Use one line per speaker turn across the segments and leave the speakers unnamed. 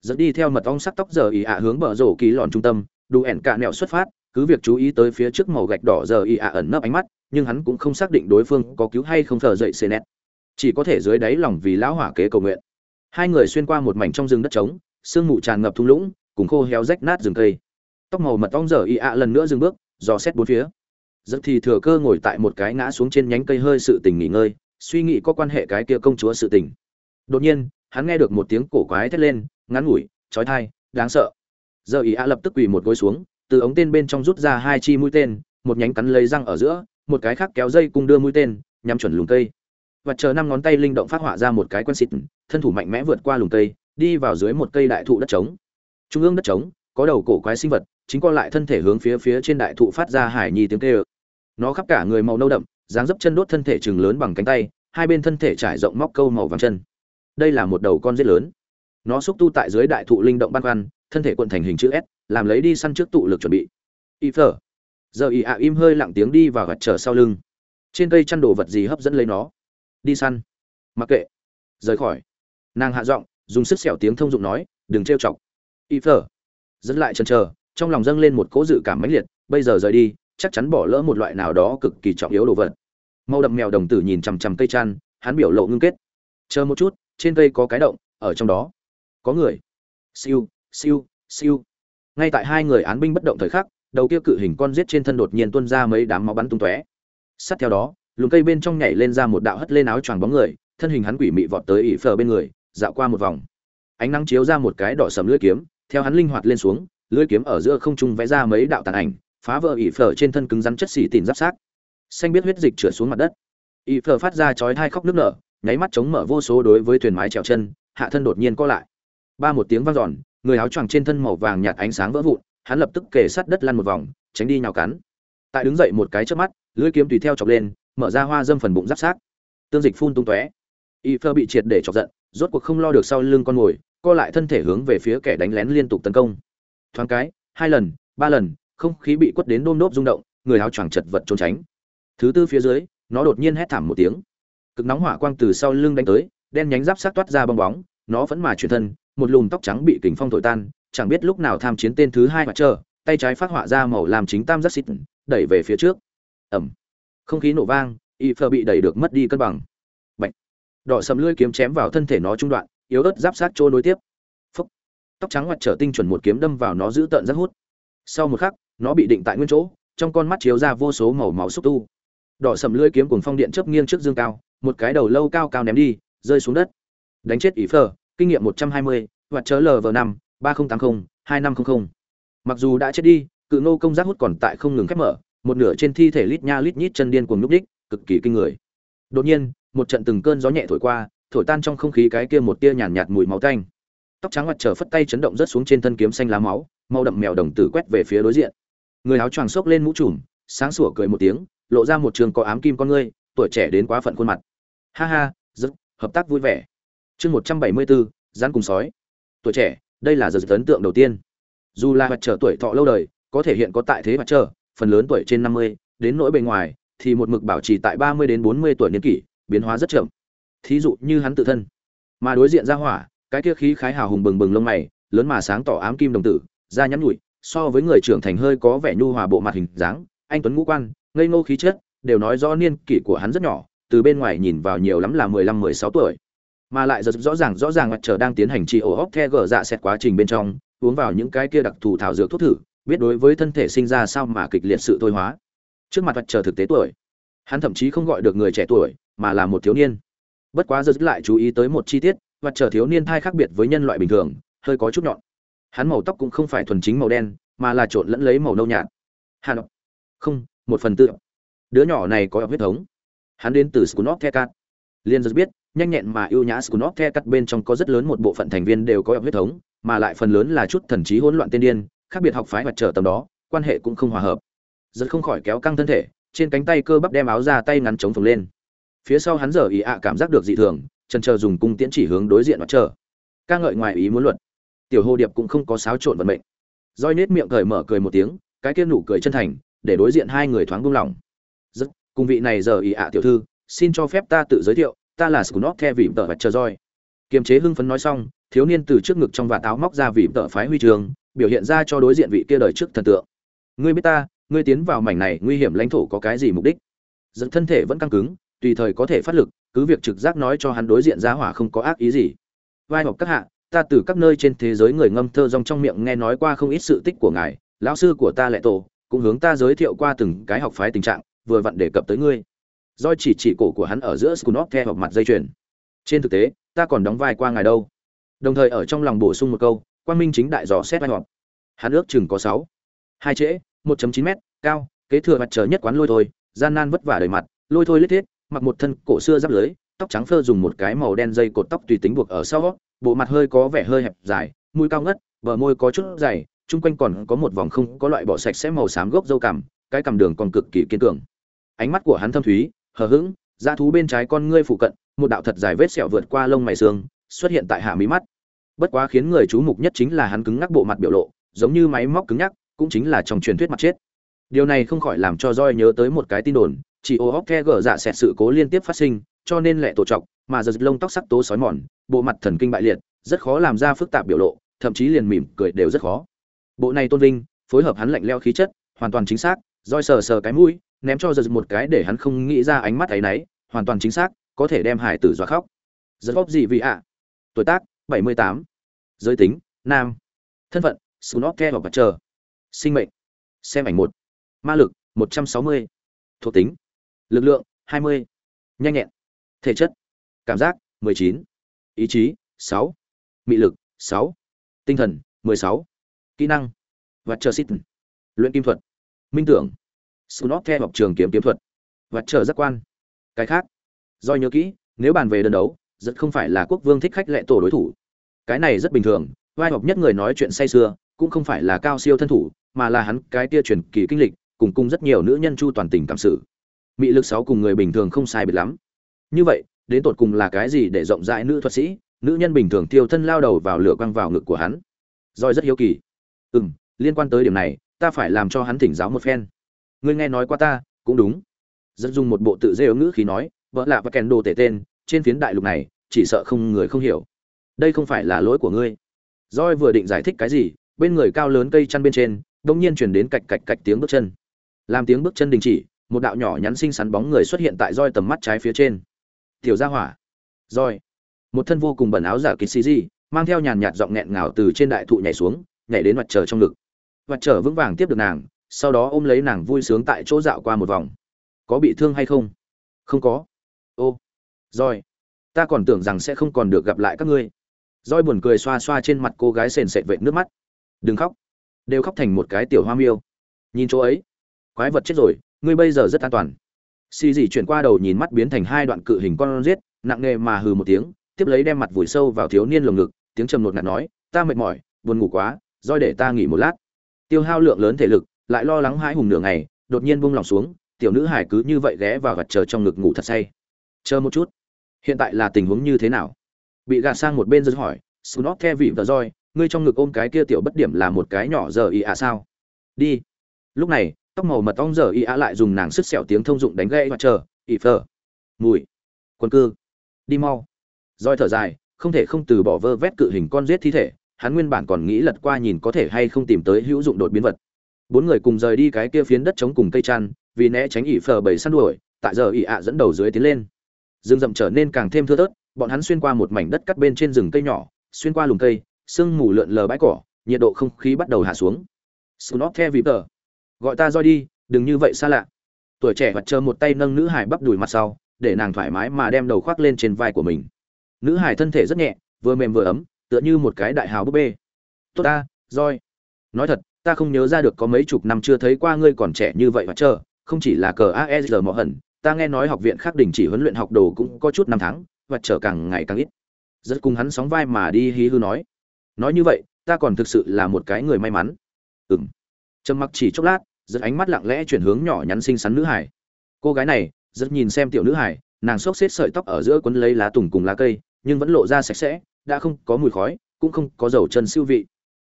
dẫn đi theo mật ong sắc tóc giờ ý ạ hướng bờ rổ kỳ lòn trung tâm đủ ẻn cả nẹo xuất phát, cứ việc chú ý tới phía trước màu gạch đỏ giờ ý ạ ẩn nấp ánh mắt, nhưng hắn cũng không xác định đối phương có cứu hay không thờ dậy xê nét chỉ có thể dưới đáy lòng vì lão hỏa kế cầu nguyện. Hai người xuyên qua một mảnh trong rừng đất trống, sương mù tràn ngập thung lũng, cùng khô héo rách nát rừng cây. Tóc màu mật ong giờ ý ạ lần nữa dừng bước, dò xét bốn phía. Giật thì thừa cơ ngồi tại một cái ngã xuống trên nhánh cây hơi sự tình nghỉ ngơi, suy nghĩ có quan hệ cái kia công chúa sự tình. Đột nhiên, hắn nghe được một tiếng cổ quái thét lên ngắn ngủi, trói thai, đáng sợ. Giờ ý ạ lập tức quỳ một gối xuống, từ ống tên bên trong rút ra hai chi mũi tên, một nhánh cắn lấy răng ở giữa, một cái khác kéo dây cung đưa mũi tên, nhắm chuẩn lùm cây. Và chờ năm ngón tay linh động phát họa ra một cái quen xịt, thân thủ mạnh mẽ vượt qua lùm cây, đi vào dưới một cây đại thụ đất trống. Trung ương đất trống, có đầu cổ quái sinh vật, chính co lại thân thể hướng phía phía trên đại thụ phát ra hải nhi tiếng kêu. Nó khắp cả người màu nâu đậm, dáng dấp chân đốt thân thể chừng lớn bằng cánh tay, hai bên thân thể trải rộng móc câu màu vàng chân. Đây là một đầu con rết lớn nó xúc tu tại dưới đại thụ linh động băn khoăn, thân thể quận thành hình chữ s, làm lấy đi săn trước tụ lực chuẩn bị. Y phở giờ y ạ im hơi lặng tiếng đi và gặt trở sau lưng. Trên cây chăn đồ vật gì hấp dẫn lấy nó? Đi săn. Mặc kệ. Rời khỏi. Nàng hạ giọng, dùng sức sẹo tiếng thông dụng nói, đừng trêu chọc. Y phở dẫn lại chân chờ, trong lòng dâng lên một cỗ dự cảm mãnh liệt, bây giờ rời đi, chắc chắn bỏ lỡ một loại nào đó cực kỳ trọng yếu đồ vật. Màu đậm mèo đồng tử nhìn chằm chằm cây chăn, hắn biểu lộ ngưng kết. Chờ một chút, trên cây có cái động, ở trong đó có người. Siêu siêu siêu. Ngay tại hai người án binh bất động thời khắc, đầu kia cự hình con giết trên thân đột nhiên tuôn ra mấy đám máu bắn tung tóe. Sát theo đó, lùm cây bên trong nhảy lên ra một đạo hất lên áo choàng bóng người, thân hình hắn quỷ mị vọt tới ỉ phờ bên người, dạo qua một vòng. Ánh nắng chiếu ra một cái đỏ sầm lưỡi kiếm, theo hắn linh hoạt lên xuống, lưỡi kiếm ở giữa không trung vẽ ra mấy đạo tàn ảnh, phá vỡ ỉ phờ trên thân cứng rắn chất xỉ tìm giáp sát xanh biết huyết dịch trượt xuống mặt đất. Ỉ phờ phát ra chói thai khóc nước nở, nháy mắt chống mở vô số đối với thuyền mái trèo chân, hạ thân đột nhiên co lại ba một tiếng vang dọn, người áo choàng trên thân màu vàng nhạt ánh sáng vỡ vụn, hắn lập tức kề sát đất lăn một vòng, tránh đi nhào cắn. Tại đứng dậy một cái trước mắt, lưỡi kiếm tùy theo chọc lên, mở ra hoa dâm phần bụng giáp sát tương dịch phun tung tóe. Y phơ bị triệt để chọc giận, rốt cuộc không lo được sau lưng con mồi, co lại thân thể hướng về phía kẻ đánh lén liên tục tấn công. Thoáng cái, hai lần, ba lần, không khí bị quất đến đôm đốp rung động, người áo choàng chật vật trốn tránh. Thứ tư phía dưới, nó đột nhiên hét thảm một tiếng. Cực nóng hỏa quang từ sau lưng đánh tới, đen nhánh giáp sát toát ra bong bóng, nó vẫn mà chuyển thân một lùm tóc trắng bị kình phong thổi tan, chẳng biết lúc nào tham chiến tên thứ hai mặt trơ tay trái phát họa ra màu làm chính tam giác xịt, đẩy về phía trước. Ẩm không khí nổ vang, y phờ bị đẩy được mất đi cân bằng. Bạch. đỏ sầm lưỡi kiếm chém vào thân thể nó trung đoạn, yếu ớt giáp sát trôi nối tiếp. Phúc. tóc trắng mặt trở tinh chuẩn một kiếm đâm vào nó giữ tợn rất hút. Sau một khắc, nó bị định tại nguyên chỗ, trong con mắt chiếu ra vô số màu máu xúc tu. Đỏ sầm lưỡi kiếm cùng phong điện chớp nghiêng trước dương cao, một cái đầu lâu cao cao ném đi, rơi xuống đất. Đánh chết y phờ kinh nghiệm một trăm hai mươi hoặc chớ lv năm ba nghìn tám mươi hai năm trăm linh mặc dù đã chết đi cự nô công giác hút còn tại không ngừng khép mở một nửa trên thi thể lít nha lít nhít chân điên cuồng nhúc đích cực kỳ kinh người. Đột nhiên một trận từng cơn gió nhẹ thổi qua thổi tan trong không khí cái kia một tia nhàn nhạt, nhạt mùi máu tanh. Tóc trắng mặt trở phất tay chấn động rất xuống trên thân kiếm xanh lá máu mau đậm mèo đồng tử quét về phía đối diện. Người áo choàng xốc lên mũ trùm sáng sủa cười một tiếng lộ ra một trường có ám kim con ngươi tuổi trẻ đến quá phận khuôn mặt. Ha ha rất hợp tác vui vẻ chương một trăm bảy mươi bốn cùng sói. Tuổi trẻ, đây là giờ ấn tượng đầu tiên. Dù là mặt trở tuổi thọ lâu đời, có thể hiện có tại thế mặt trở, phần lớn tuổi trên năm mươi, đến nỗi bề ngoài, thì một mực bảo trì tại ba mươi đến bốn mươi tuổi niên kỷ, biến hóa rất chậm. Thí dụ như hắn tự thân. Mà đối diện ra hỏa, cái kia khí khái hào hùng bừng bừng lông mày, lớn mà sáng tỏ ám kim đồng tử, da nhắn nhụi, so với người trưởng thành hơi có vẻ nhu hòa bộ mặt hình dáng, anh tuấn ngũ quan, ngây ngô khí chất, đều nói rõ niên kỷ của hắn rất nhỏ, từ bên ngoài nhìn vào nhiều lắm là mười lăm, mười sáu tuổi mà lại rất rõ ràng rõ ràng mặt trời đang tiến hành trị ổ hóc the gở dạ xét quá trình bên trong, uống vào những cái kia đặc thù thảo dược thuốc thử, biết đối với thân thể sinh ra sao mà kịch liệt sự thôi hóa. Trước mặt mặt trời thực tế tuổi, hắn thậm chí không gọi được người trẻ tuổi, mà là một thiếu niên. Bất quá giờ lại chú ý tới một chi tiết, mặt trời thiếu niên thai khác biệt với nhân loại bình thường, hơi có chút nhọn. Hắn màu tóc cũng không phải thuần chính màu đen, mà là trộn lẫn lấy màu nâu nhạt. Hà nội. Không, một phần tự đứa nhỏ này có huyết thống. Hắn đến từ scunop the cat liên rất biết nhanh nhẹn mà ưu nhã Skullnote cắt bên trong có rất lớn một bộ phận thành viên đều có huyết thống mà lại phần lớn là chút thần trí hỗn loạn tiên điên khác biệt học phái mặt trở tầm đó quan hệ cũng không hòa hợp. Rất không khỏi kéo căng thân thể trên cánh tay cơ bắp đem áo ra tay ngắn chống phồng lên. Phía sau hắn giờ ý ạ cảm giác được dị thường chân chờ dùng cung tiễn chỉ hướng đối diện mặt trở ca ngợi ngoài ý muốn luận, tiểu hồ điệp cũng không có xáo trộn vận mệnh. Roi nết miệng cười mở cười một tiếng cái kia nụ cười chân thành để đối diện hai người thoáng buông lỏng. Rất cùng vị này giờ ý ạ tiểu thư xin cho phép ta tự giới thiệu ta là scunop the vị tờ vật chờ roi. Kiềm chế hưng phấn nói xong, thiếu niên từ trước ngực trong và táo móc ra vì tợ phái huy trường, biểu hiện ra cho đối diện vị kia đời trước thần tượng. Ngươi biết ta, ngươi tiến vào mảnh này nguy hiểm lãnh thổ có cái gì mục đích? Dẫn thân thể vẫn căng cứng, tùy thời có thể phát lực, cứ việc trực giác nói cho hắn đối diện giá hỏa không có ác ý gì. Vai học các hạ, ta từ các nơi trên thế giới người ngâm thơ rong trong miệng nghe nói qua không ít sự tích của ngài, lão sư của ta lệ tổ cũng hướng ta giới thiệu qua từng cái học phái tình trạng, vừa vặn đề cập tới ngươi doi chỉ chỉ cổ của hắn ở giữa scunop the hoặc mặt dây chuyền. Trên thực tế, ta còn đóng vai qua ngài đâu. Đồng thời ở trong lòng bổ sung một câu quan minh chính đại dò xét vai họp. Hắn ước chừng có sáu. Hai trễ 1.9 m cao, kế thừa mặt trời nhất quán lôi thôi, gian nan vất vả đầy mặt, lôi thôi lết thiết, mặc một thân cổ xưa giáp lưới, tóc trắng phơ dùng một cái màu đen dây cột tóc tùy tính buộc ở sau, bộ mặt hơi có vẻ hơi hẹp dài, mũi cao ngất, bờ môi có chút dày, chung quanh còn có một vòng không có loại bỏ sạch sẽ màu xám gốc dâu cằm, cái cằm đường còn cực kỳ kiên cường. Ánh mắt của hắn thâm thúy hờ hững, dã thú bên trái con ngươi phụ cận, một đạo thật dài vết sẹo vượt qua lông mày xương, xuất hiện tại hạ mí mắt. Bất quá khiến người chú mục nhất chính là hắn cứng ngắc bộ mặt biểu lộ, giống như máy móc cứng nhắc, cũng chính là trong truyền thuyết mặt chết. Điều này không khỏi làm cho roi nhớ tới một cái tin đồn, chỉ ô hóc the gở dạ xẹt sự cố liên tiếp phát sinh, cho nên lệ tổ trọng mà giật lông tóc sắc tố sói mòn, bộ mặt thần kinh bại liệt, rất khó làm ra phức tạp biểu lộ, thậm chí liền mỉm cười đều rất khó. Bộ này tôn vinh, phối hợp hắn lạnh leo khí chất, hoàn toàn chính xác roi sờ sờ cái mũi, ném cho giật một cái để hắn không nghĩ ra ánh mắt ấy náy hoàn toàn chính xác, có thể đem hải tử dọa khóc giật góp gì vì ạ tuổi tác 78. giới tính, nam thân phận sunop theo và chờ sinh mệnh, xem ảnh một ma lực 160. thuộc tính, lực lượng 20. nhanh nhẹn thể chất, cảm giác 19. ý chí 6. mị lực 6. tinh thần 16. kỹ năng và chờ xít luyện kim thuật minh tưởng. Sunop theo học trường kiếm kiếm thuật. Và chờ giác quan. Cái khác. Do nhớ kỹ, nếu bàn về đơn đấu, rất không phải là quốc vương thích khách lệ tổ đối thủ. Cái này rất bình thường, vai học nhất người nói chuyện say sưa, cũng không phải là cao siêu thân thủ, mà là hắn cái tia truyền kỳ kinh lịch, cùng cùng rất nhiều nữ nhân chu toàn tình cảm sự. Mị lực sáu cùng người bình thường không sai biệt lắm. Như vậy, đến tột cùng là cái gì để rộng rãi nữ thuật sĩ, nữ nhân bình thường tiêu thân lao đầu vào lửa quăng vào ngực của hắn? Roi rất hiếu kỳ. Ừ m liên quan tới điểm này ta phải làm cho hắn thỉnh giáo một phen. Ngươi nghe nói qua ta, cũng đúng. Rất dùng một bộ tự dê ngữ khí nói, vợ lạ và kèn đồ tể tên, trên phiến đại lục này, chỉ sợ không người không hiểu. Đây không phải là lỗi của ngươi. Roi vừa định giải thích cái gì, bên người cao lớn cây chăn bên trên đông nhiên chuyển đến cạch cạch cạch tiếng bước chân. Làm tiếng bước chân đình chỉ, một đạo nhỏ nhắn xinh xắn bóng người xuất hiện tại roi tầm mắt trái phía trên. Tiểu gia hỏa. Roi một thân vô cùng bẩn áo giả kỳ xì gì, mang theo nhàn nhạt giọng nghẹn ngào từ trên đại thụ nhảy xuống, nhảy đến mặt trời trong ngực và trở vững vàng tiếp được nàng, sau đó ôm lấy nàng vui sướng tại chỗ dạo qua một vòng. Có bị thương hay không? Không có. Ô roi ta còn tưởng rằng sẽ không còn được gặp lại các ngươi. Roi buồn cười xoa xoa trên mặt cô gái sền sệt vệt nước mắt. Đừng khóc. Đều khóc thành một cái tiểu hoa miêu. Nhìn chỗ ấy. Quái vật chết rồi, ngươi bây giờ rất an toàn. Xì dì chuyển qua đầu nhìn mắt biến thành hai đoạn cự hình con giết, nặng nề mà hừ một tiếng, tiếp lấy đem mặt vùi sâu vào thiếu niên lồng ngực, tiếng trầm nột ngạt nói, ta mệt mỏi, buồn ngủ quá roi để ta nghỉ một lát tiêu hao lượng lớn thể lực, lại lo lắng hãi hùng nửa ngày, đột nhiên buông lòng xuống, tiểu nữ hải cứ như vậy ghé vào gật chờ trong ngực ngủ thật say. Chờ một chút, hiện tại là tình huống như thế nào? Bị gạt sang một bên dân hỏi snot the vị và roi, ngươi trong ngực ôm cái kia tiểu bất điểm là một cái nhỏ giờ ý à sao? Đi. Lúc này, tóc màu mật ong giờ ý ạ lại dùng nàng sức sẹo tiếng thông dụng đánh gậy và chờ ỉ phờ. Mùi. Quân cư. Đi mau. Roi thở dài, không thể không từ bỏ vơ vét cự hình con giết thi thể hắn nguyên bản còn nghĩ lật qua nhìn có thể hay không tìm tới hữu dụng đột biến vật. Bốn người cùng rời đi cái kia phiến đất chống cùng cây chăn, vì né tránh ỉ phờ bầy săn đuổi, tại giờ ỉ ạ dẫn đầu dưới tiến lên. Rừng rậm trở nên càng thêm thưa thớt, bọn hắn xuyên qua một mảnh đất cắt bên trên rừng cây nhỏ, xuyên qua lùm cây, sương mù lượn lờ bãi cỏ, nhiệt độ không khí bắt đầu hạ xuống. Snot the vịp tờ gọi ta roi đi, đừng như vậy xa lạ. Tuổi trẻ mặt chờ một tay nâng nữ hải bắp đùi mặt sau, để nàng thoải mái mà đem đầu khoác lên trên vai của mình. Nữ hải thân thể rất nhẹ, vừa mềm vừa ấm tựa như một cái đại hào búp bê. Tốt ta roi nói thật, ta không nhớ ra được có mấy chục năm chưa thấy qua ngươi còn trẻ như vậy và chờ, không chỉ là cờ aesr mọ hẩn, ta nghe nói học viện khác đình chỉ huấn luyện học đồ cũng có chút năm tháng, và chờ càng ngày càng ít. Rất cùng hắn sóng vai mà đi hí hư nói. Nói như vậy, ta còn thực sự là một cái người may mắn. Ừng trầm mặc chỉ chốc lát, rất ánh mắt lặng lẽ chuyển hướng nhỏ nhắn xinh xắn nữ hải. Cô gái này, rất nhìn xem tiểu nữ hải, nàng xốc xếp sợi tóc ở giữa quấn lấy lá tùng cùng lá cây, nhưng vẫn lộ ra sạch sẽ đã không có mùi khói, cũng không có dầu chân siêu vị.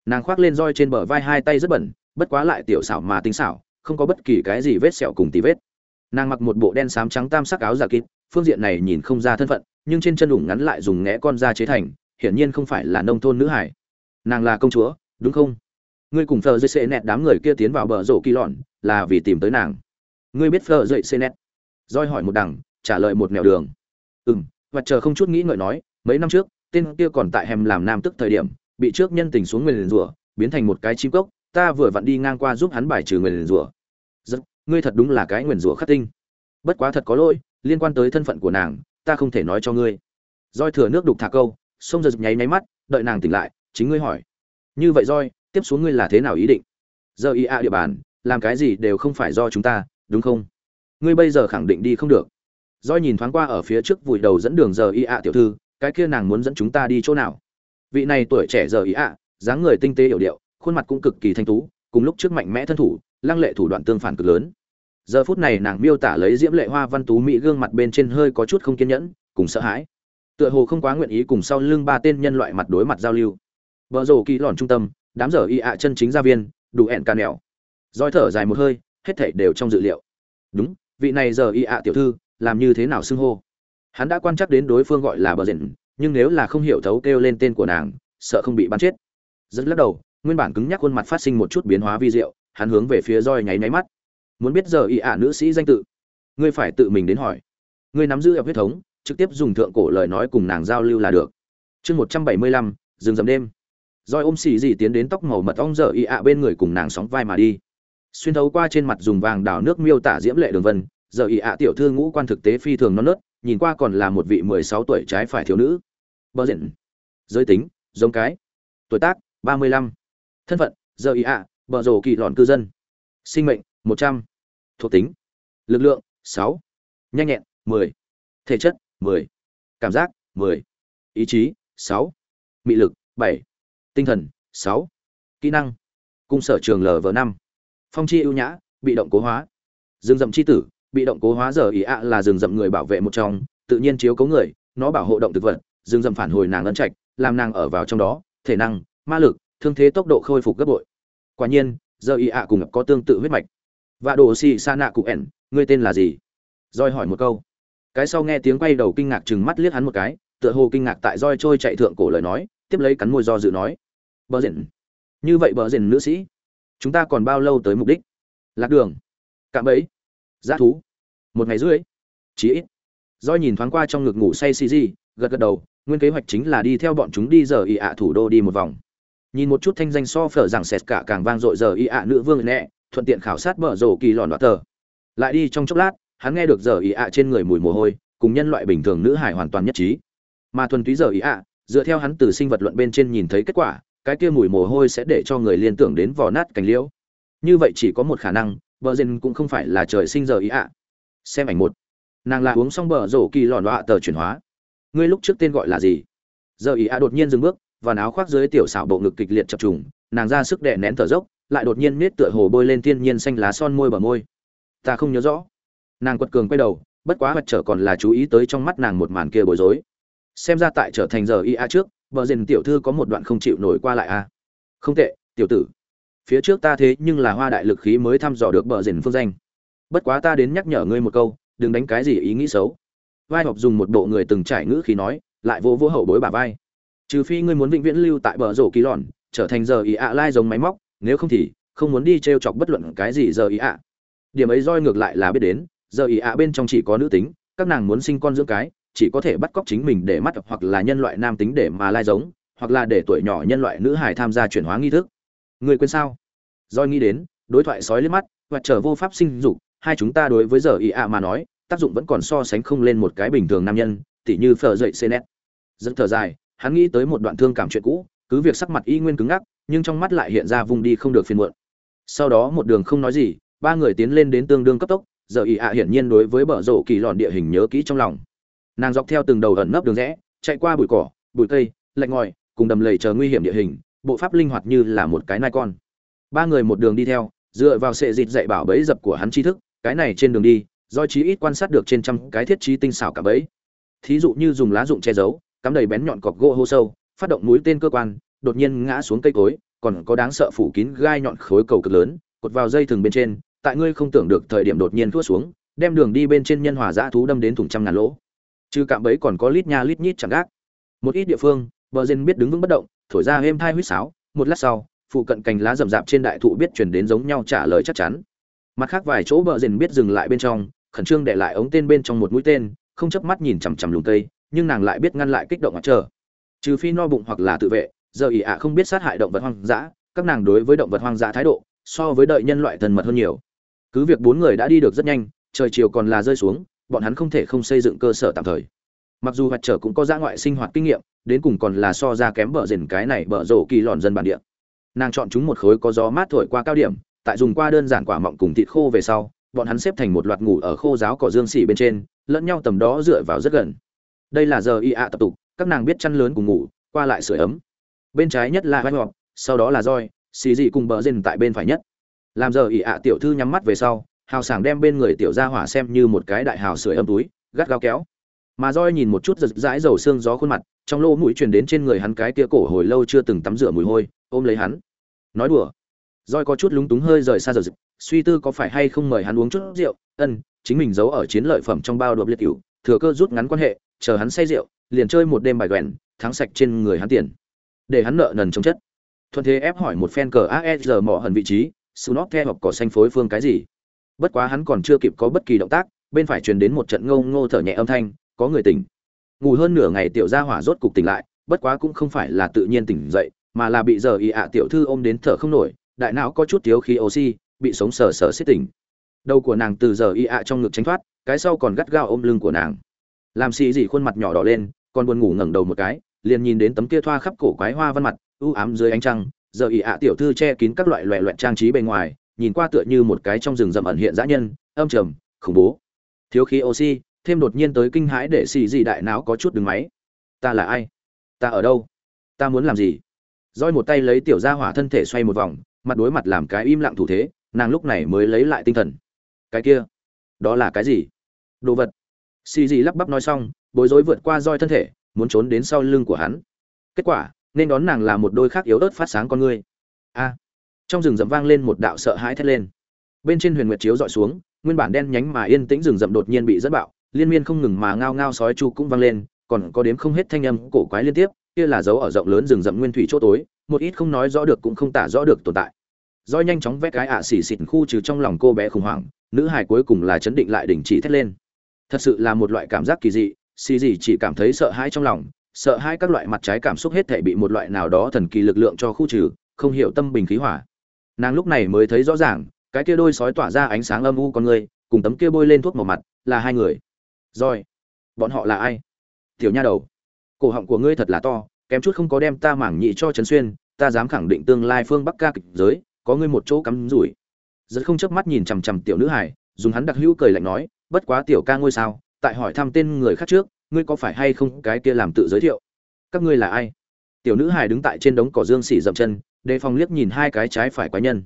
Nàng khoác lên roi trên bờ vai hai tay rất bẩn, bất quá lại tiểu xảo mà tinh xảo, không có bất kỳ cái gì vết sẹo cùng tí vết. Nàng mặc một bộ đen xám trắng tam sắc áo giả kịp, phương diện này nhìn không ra thân phận, nhưng trên chân đủng ngắn lại dùng ngẽ con da chế thành, hiển nhiên không phải là nông thôn nữ hải. Nàng là công chúa, đúng không? Ngươi cùng phờ dây xê nẹt đám người kia tiến vào bờ rổ kỳ lọn, là vì tìm tới nàng. Ngươi biết phờ dậy xê nẹt? Roi hỏi một đằng, trả lời một nẻo đường. Ừ m và chờ không chút nghĩ ngợi nói, mấy năm trước tên kia còn tại hèm làm nam tức thời điểm, bị trước nhân tình xuống nguyền rủa, biến thành một cái chim cốc, ta vừa vặn đi ngang qua giúp hắn bài trừ nguyền rủa. Rất ngươi thật đúng là cái nguyền rủa khắc tinh. Bất quá thật có lỗi, liên quan tới thân phận của nàng, ta không thể nói cho ngươi. Roi thừa nước đục thả câu xông giật nháy nháy mắt, đợi nàng tỉnh lại, chính ngươi hỏi. Như vậy roi, tiếp xuống ngươi là thế nào ý định? Giờ ý ạ địa bàn, làm cái gì đều không phải do chúng ta, đúng không? Ngươi bây giờ khẳng định đi không được. Roi nhìn thoáng qua ở phía trước vùi đầu dẫn đường giờ ý ạ tiểu thư cái kia nàng muốn dẫn chúng ta đi chỗ nào? Vị này tuổi trẻ giờ ý ạ, dáng người tinh tế hiểu điệu, khuôn mặt cũng cực kỳ thanh tú, cùng lúc trước mạnh mẽ thân thủ, lăng lệ thủ đoạn tương phản cực lớn. Giờ phút này nàng miêu tả lấy diễm lệ hoa văn tú mỹ gương mặt bên trên hơi có chút không kiên nhẫn, cùng sợ hãi. Tựa hồ không quá nguyện ý cùng sau lưng ba tên nhân loại mặt đối mặt giao lưu. Vợ rồ kỳ lòn trung tâm, đám giờ y ạ chân chính gia viên, đủ ẹn ca nẻo. Roi thở dài một hơi, hết thảy đều trong dự liệu. Đúng, vị này giờ y ạ tiểu thư, làm như thế nào xưng hô? Hắn đã quan chắc đến đối phương gọi là bờ rền nhưng nếu là không hiểu thấu kêu lên tên của nàng, sợ không bị bắn chết. Rất lắc đầu, nguyên bản cứng nhắc khuôn mặt phát sinh một chút biến hóa vi diệu, hắn hướng về phía roi nháy nháy mắt. Muốn biết giờ y ạ nữ sĩ danh tự? Ngươi phải tự mình đến hỏi. Ngươi nắm giữ ập huyết thống, trực tiếp dùng thượng cổ lời nói cùng nàng giao lưu là được. Chương một trăm bảy mươi lăm, rừng rầm đêm. Roi ôm xì dì tiến đến tóc màu mật ong giờ y ạ bên người cùng nàng sóng vai mà đi. Xuyên thấu qua trên mặt dùng vàng đào nước miêu tả diễm lệ đường vân, giờ y ạ tiểu thư ngũ quan thực tế phi thường non nớt nhìn qua còn là một vị mười sáu tuổi trái phải thiếu nữ. Bờ diện. Giới tính, giống cái. Tuổi tác, ba mươi lăm. Thân phận, giờ y ạ, bờ rổ kỳ lòn cư dân. Sinh mệnh, một trăm. Thuộc tính, lực lượng, sáu. Nhanh nhẹn, mười. Thể chất, mười. Cảm giác, mười. Ý chí, sáu. Mị lực, bảy. Tinh thần, sáu. Kỹ năng, cung sở trường lv năm. Phong chi ưu nhã, bị động cố hóa. Dương dậm c h i tử bị động cố hóa giờ ý ạ là rừng rậm người bảo vệ một trong, tự nhiên chiếu cấu người, nó bảo hộ động thực vật, rừng rậm phản hồi nàng ấn trạch, làm nàng ở vào trong đó, thể năng, ma lực, thương thế tốc độ khôi phục gấp bội. Quả nhiên, giờ ý ạ cùng có tương tự huyết mạch. Và đồ xì sa nạ cụ ẻn, ngươi tên là gì? Roi hỏi một câu. Cái sau nghe tiếng quay đầu kinh ngạc chừng mắt liếc hắn một cái, tựa hồ kinh ngạc tại roi trôi chạy thượng cổ lời nói, tiếp lấy cắn môi do dự nói. Bờ rền như vậy bờ rền nữ sĩ, chúng ta còn bao lâu tới mục đích? Lạc đường. Cạm bẫy giá thú. Một ngày rưỡi. Chí ít. Roi nhìn thoáng qua trong ngực ngủ say cg gật gật đầu, nguyên kế hoạch chính là đi theo bọn chúng đi giờ y ạ thủ đô đi một vòng. Nhìn một chút thanh danh so phở rằng sệt cả càng vang dội giờ y ạ nữ vương nẹ thuận tiện khảo sát bờ rổ kỳ lòn đoạt tờ. Lại đi trong chốc lát, hắn nghe được giờ y ạ trên người mùi mồ hôi, cùng nhân loại bình thường nữ hải hoàn toàn nhất trí. Mà thuần túy giờ y ạ, dựa theo hắn từ sinh vật luận bên trên nhìn thấy kết quả, cái kia mùi mồ hôi sẽ để cho người liên tưởng đến vỏ nát cành liễu. Như vậy chỉ có một khả năng bờ rên cũng không phải là trời sinh giờ ý ạ. Xem ảnh một. Nàng là uống xong bờ rổ kỳ lòn đọa tờ chuyển hóa. Ngươi lúc trước tên gọi là gì? Giờ ý ạ đột nhiên dừng bước, và áo khoác dưới tiểu xảo bộ ngực kịch liệt chập trùng, nàng ra sức đè nén thở dốc, lại đột nhiên nết tựa hồ bôi lên thiên nhiên xanh lá son môi bờ môi. Ta không nhớ rõ. Nàng quật cường quay đầu, bất quá mặt trở còn là chú ý tới trong mắt nàng một màn kia bối rối. Xem ra tại trở thành giờ a trước vợ rền tiểu thư có một đoạn không chịu nổi qua lại a không tệ, tiểu tử phía trước ta thế nhưng là hoa đại lực khí mới thăm dò được bờ rền phương danh. Bất quá ta đến nhắc nhở ngươi một câu, đừng đánh cái gì ý nghĩ xấu. Vai học dùng một bộ người từng trải ngữ khí nói, lại vô vô hậu bối bà vai. Trừ phi ngươi muốn vĩnh viễn lưu tại bờ rổ kỳ lòn trở thành giờ ý ạ lai giống máy móc, nếu không thì không muốn đi t r e o chọc bất luận cái gì giờ ý ạ. Điểm ấy roi ngược lại là biết đến, giờ ý ạ bên trong chỉ có nữ tính, các nàng muốn sinh con dưỡng cái, chỉ có thể bắt cóc chính mình để mắt hoặc là nhân loại nam tính để mà lai giống, hoặc là để tuổi nhỏ nhân loại nữ hải tham gia chuyển hóa nghi thức người quên sao? Doi nghĩ đến, đối thoại sói lên mắt, và trở vô pháp sinh dục, hai chúng ta đối với giờ ý ạ mà nói, tác dụng vẫn còn so sánh không lên một cái bình thường nam nhân, tỉ như phở dậy xê nét. Rất thở dài, hắn nghĩ tới một đoạn thương cảm chuyện cũ, cứ việc sắc mặt y nguyên cứng ngắc, nhưng trong mắt lại hiện ra vùng đi không được phiền muộn. Sau đó một đường không nói gì, ba người tiến lên đến tương đương cấp tốc, giờ ý ạ hiển nhiên đối với bờ rổ kỳ lòn địa hình nhớ kỹ trong lòng. Nàng dọc theo từng đầu ẩn nấp đường rẽ, chạy qua bụi cỏ, bụi cây, lạnh ngòi, cùng đầm lầy chờ nguy hiểm địa hình bộ pháp linh hoạt như là một cái nai con. Ba người một đường đi theo dựa vào sệ dịt dạy bảo bẫy dập của hắn tri thức cái này trên đường đi do chí ít quan sát được trên trăm cái thiết trí tinh xảo cả bẫy. Thí dụ như dùng lá dụng che giấu cắm đầy bén nhọn cọc gỗ hô sâu phát động núi tên cơ quan đột nhiên ngã xuống cây cối còn có đáng sợ phủ kín gai nhọn khối cầu cực lớn cột vào dây thừng bên trên tại ngươi không tưởng được thời điểm đột nhiên thua xuống đem đường đi bên trên nhân hòa dã thú đâm đến thùng trăm ngàn lỗ. Trừ cạm bẫy còn có lít nha lít nhít chẳng gác. Một ít địa phương Bờ dân biết đứng vững bất động, thổi ra êm thai huýt sáo, một lát sau, phụ cận cành lá rậm rạp trên đại thụ biết truyền đến giống nhau trả lời chắc chắn. Mặt khác vài chỗ bờ rền biết dừng lại bên trong, khẩn trương để lại ống tên bên trong một mũi tên, không chớp mắt nhìn chằm chằm lùm cây, nhưng nàng lại biết ngăn lại kích động mặt chờ. Trừ phi no bụng hoặc là tự vệ, giờ ỉ ạ không biết sát hại động vật hoang dã, các nàng đối với động vật hoang dã thái độ, so với đợi nhân loại thần mật hơn nhiều. Cứ việc bốn người đã đi được rất nhanh, trời chiều còn là rơi xuống, bọn hắn không thể không xây dựng cơ sở tạm thời mặc dù hoạt trở cũng có dã ngoại sinh hoạt kinh nghiệm, đến cùng còn là so ra kém bờ rền cái này bờ rổ kỳ lòn dân bản địa. Nàng chọn chúng một khối có gió mát thổi qua cao điểm, tại dùng qua đơn giản quả mọng cùng thịt khô về sau, bọn hắn xếp thành một loạt ngủ ở khô giáo cỏ dương xỉ bên trên, lẫn nhau tầm đó dựa vào rất gần. Đây là giờ y ạ tập tục, các nàng biết chăn lớn cùng ngủ, qua lại sưởi ấm. Bên trái nhất là vai ngọc, sau đó là roi xì dị cùng bờ rền tại bên phải nhất. Làm giờ y ạ tiểu thư nhắm mắt về sau, hào sảng đem bên người tiểu gia hỏa xem như một cái đại hào sưởi ấm túi, gắt gao kéo mà roi nhìn một chút giật dãi dầu xương gió khuôn mặt, trong lỗ mũi truyền đến trên người hắn cái kia cổ hồi lâu chưa từng tắm rửa mùi hôi, ôm lấy hắn. Nói đùa. Roi có chút lúng túng hơi rời xa giờ suy tư có phải hay không mời hắn uống chút rượu. Ân, chính mình giấu ở chiến lợi phẩm trong bao đột liệt cửu, thừa cơ rút ngắn quan hệ, chờ hắn say rượu, liền chơi một đêm bài quèn thắng sạch trên người hắn tiền. Để hắn nợ nần chống chất. Thuận thế ép hỏi một phen cờ asr mỏ hận vị trí sự nót theo hoặc cỏ xanh phối phương cái gì? Bất quá hắn còn chưa kịp có bất kỳ động tác, bên phải truyền đến một trận ngâu ngô thở nhẹ âm thanh có người tỉnh. Ngủ hơn nửa ngày tiểu gia hỏa rốt cục tỉnh lại, bất quá cũng không phải là tự nhiên tỉnh dậy, mà là bị giờ ì ạ tiểu thư ôm đến thở không nổi, đại não có chút thiếu khí oxy, bị sống sờ sờ xích tỉnh. Đầu của nàng từ giờ ì ạ trong ngực tránh thoát, cái sau còn gắt gao ôm lưng của nàng. Làm xì gì khuôn mặt nhỏ đỏ lên, còn buồn ngủ ngẩng đầu một cái, liền nhìn đến tấm kia thoa khắp cổ quái hoa văn mặt ưu ám dưới ánh trăng, giờ ì ạ tiểu thư che kín các loại loẹ loẹt trang trí bề ngoài, nhìn qua tựa như một cái trong rừng rậm ẩn hiện dã nhân, âm trầm, khủng bố. Thiếu khí oxy thêm đột nhiên tới kinh hãi để xì gì đại não có chút đứng máy. Ta là ai? Ta ở đâu? Ta muốn làm gì? Roi một tay lấy tiểu gia hỏa thân thể xoay một vòng, mặt đối mặt làm cái im lặng thủ thế, nàng lúc này mới lấy lại tinh thần. Cái kia, đó là cái gì? Đồ vật. Xì gì lắp bắp nói xong, bối rối vượt qua roi thân thể, muốn trốn đến sau lưng của hắn. Kết quả, nên đón nàng là một đôi khác yếu ớt phát sáng con ngươi. A. Trong rừng rậm vang lên một đạo sợ hãi thét lên. Bên trên huyền nguyệt chiếu dọi xuống, nguyên bản đen nhánh mà yên tĩnh rừng rậm đột nhiên bị dẫn bạo liên miên không ngừng mà ngao ngao sói chu cũng vang lên, còn có đếm không hết thanh âm cổ quái liên tiếp, kia là dấu ở rộng lớn rừng rậm nguyên thủy chỗ tối, một ít không nói rõ được cũng không tả rõ được tồn tại. Doi nhanh chóng vét cái ạ xỉ xịt khu trừ trong lòng cô bé khủng hoảng, nữ hài cuối cùng là chấn định lại đình chỉ thét lên. Thật sự là một loại cảm giác kỳ dị, xì gì chỉ cảm thấy sợ hãi trong lòng, sợ hãi các loại mặt trái cảm xúc hết thể bị một loại nào đó thần kỳ lực lượng cho khu trừ, không hiểu tâm bình khí hỏa. Nàng lúc này mới thấy rõ ràng, cái kia đôi sói tỏa ra ánh sáng âm u con người, cùng tấm kia bôi lên thuốc màu mặt, là hai người rồi bọn họ là ai? Tiểu nha đầu. Cổ họng của ngươi thật là to, kém chút không có đem ta mảng nhị cho trấn xuyên, ta dám khẳng định tương lai phương bắc ca kịch giới, có ngươi một chỗ cắm rủi. Rất không chớp mắt nhìn chằm chằm tiểu nữ hải dùng hắn đặc hữu cười lạnh nói, bất quá tiểu ca ngôi sao, tại hỏi thăm tên người khác trước, ngươi có phải hay không cái kia làm tự giới thiệu? Các ngươi là ai? Tiểu nữ hải đứng tại trên đống cỏ dương xỉ dậm chân, đề phòng liếc nhìn hai cái trái phải quái nhân.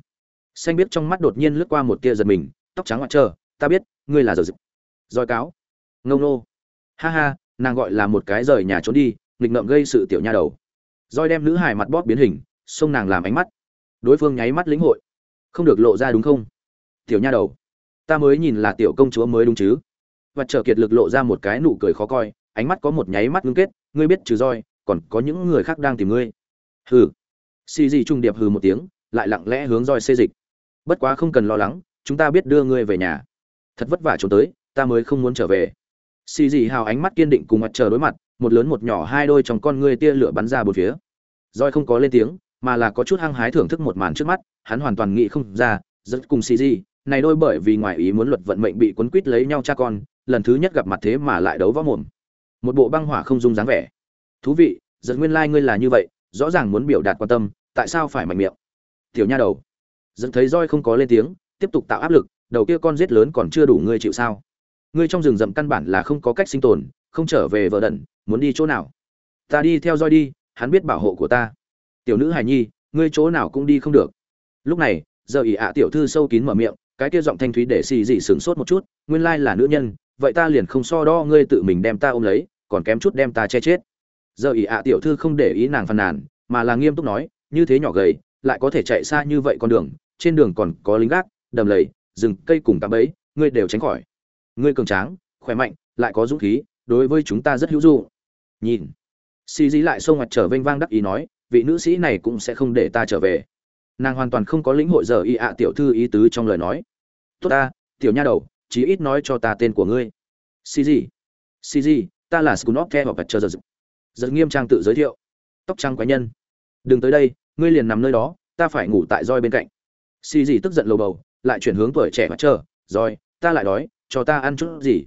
Xanh biết trong mắt đột nhiên lướt qua một tia giật mình, tóc trắng ngoại trơ ta biết, ngươi là giờ dịp roi cáo ngâu nô ha ha, nàng gọi là một cái rời nhà trốn đi, nghịch ngợm gây sự tiểu nha đầu. Roi đem nữ hài mặt bóp biến hình, xông nàng làm ánh mắt. Đối phương nháy mắt lĩnh hội. Không được lộ ra đúng không? Tiểu nha đầu, ta mới nhìn là tiểu công chúa mới đúng chứ? Và trở kiệt lực lộ ra một cái nụ cười khó coi, ánh mắt có một nháy mắt ngưng kết, ngươi biết trừ roi, còn có những người khác đang tìm ngươi. Hừ. Xì gì trung điệp hừ một tiếng, lại lặng lẽ hướng roi xê dịch. Bất quá không cần lo lắng, chúng ta biết đưa ngươi về nhà. Thật vất vả trốn tới, ta mới không muốn trở về xì dị hào ánh mắt kiên định cùng mặt chờ đối mặt, một lớn một nhỏ hai đôi trong con ngươi tia lửa bắn ra bốn phía. Roi không có lên tiếng, mà là có chút hăng hái thưởng thức một màn trước mắt, hắn hoàn toàn nghĩ không ra, rất cùng xì dị này đôi bởi vì ngoài ý muốn luật vận mệnh bị quấn quýt lấy nhau cha con, lần thứ nhất gặp mặt thế mà lại đấu võ mồm. Một bộ băng hỏa không dung dáng vẻ. Thú vị giật nguyên lai like ngươi là như vậy, rõ ràng muốn biểu đạt quan tâm, tại sao phải mạnh miệng? Tiểu nha đầu. Dẫn thấy roi không có lên tiếng, tiếp tục tạo áp lực, đầu kia con giết lớn còn chưa đủ ngươi chịu sao? Ngươi trong rừng rậm căn bản là không có cách sinh tồn, không trở về vợ đẩn muốn đi chỗ nào? Ta đi theo roi đi, hắn biết bảo hộ của ta. Tiểu nữ hài nhi, ngươi chỗ nào cũng đi không được. Lúc này, giờ ỷ ạ tiểu thư sâu kín mở miệng, cái kia giọng thanh thúy để xì dị sửng sốt một chút, nguyên lai là nữ nhân, vậy ta liền không so đo ngươi tự mình đem ta ôm lấy, còn kém chút đem ta che chết. Giờ ỷ ạ tiểu thư không để ý nàng phàn nàn, mà là nghiêm túc nói, như thế nhỏ gầy, lại có thể chạy xa như vậy con đường, trên đường còn có lính gác, đầm lầy, rừng, cây cùng tạm ấy ngươi đều tránh khỏi ngươi cường tráng, khỏe mạnh, lại có dũng khí, đối với chúng ta rất hữu dụng. Nhìn. Xì dí lại xông mặt trở vênh vang đắc ý nói, vị nữ sĩ này cũng sẽ không để ta trở về. Nàng hoàn toàn không có lĩnh hội giờ y ạ tiểu thư ý tứ trong lời nói. Tốt ta, tiểu nha đầu, chí ít nói cho ta tên của ngươi. Xì gì xì gì ta là scunop theo hoặc chờ giật giật nghiêm trang tự giới thiệu. Tóc trắng quái nhân. Đừng tới đây, ngươi liền nằm nơi đó, ta phải ngủ tại roi bên cạnh. Xì gì tức giận lầu bầu, lại chuyển hướng tuổi trẻ và chờ, roi, ta lại đói cho ta ăn chút gì?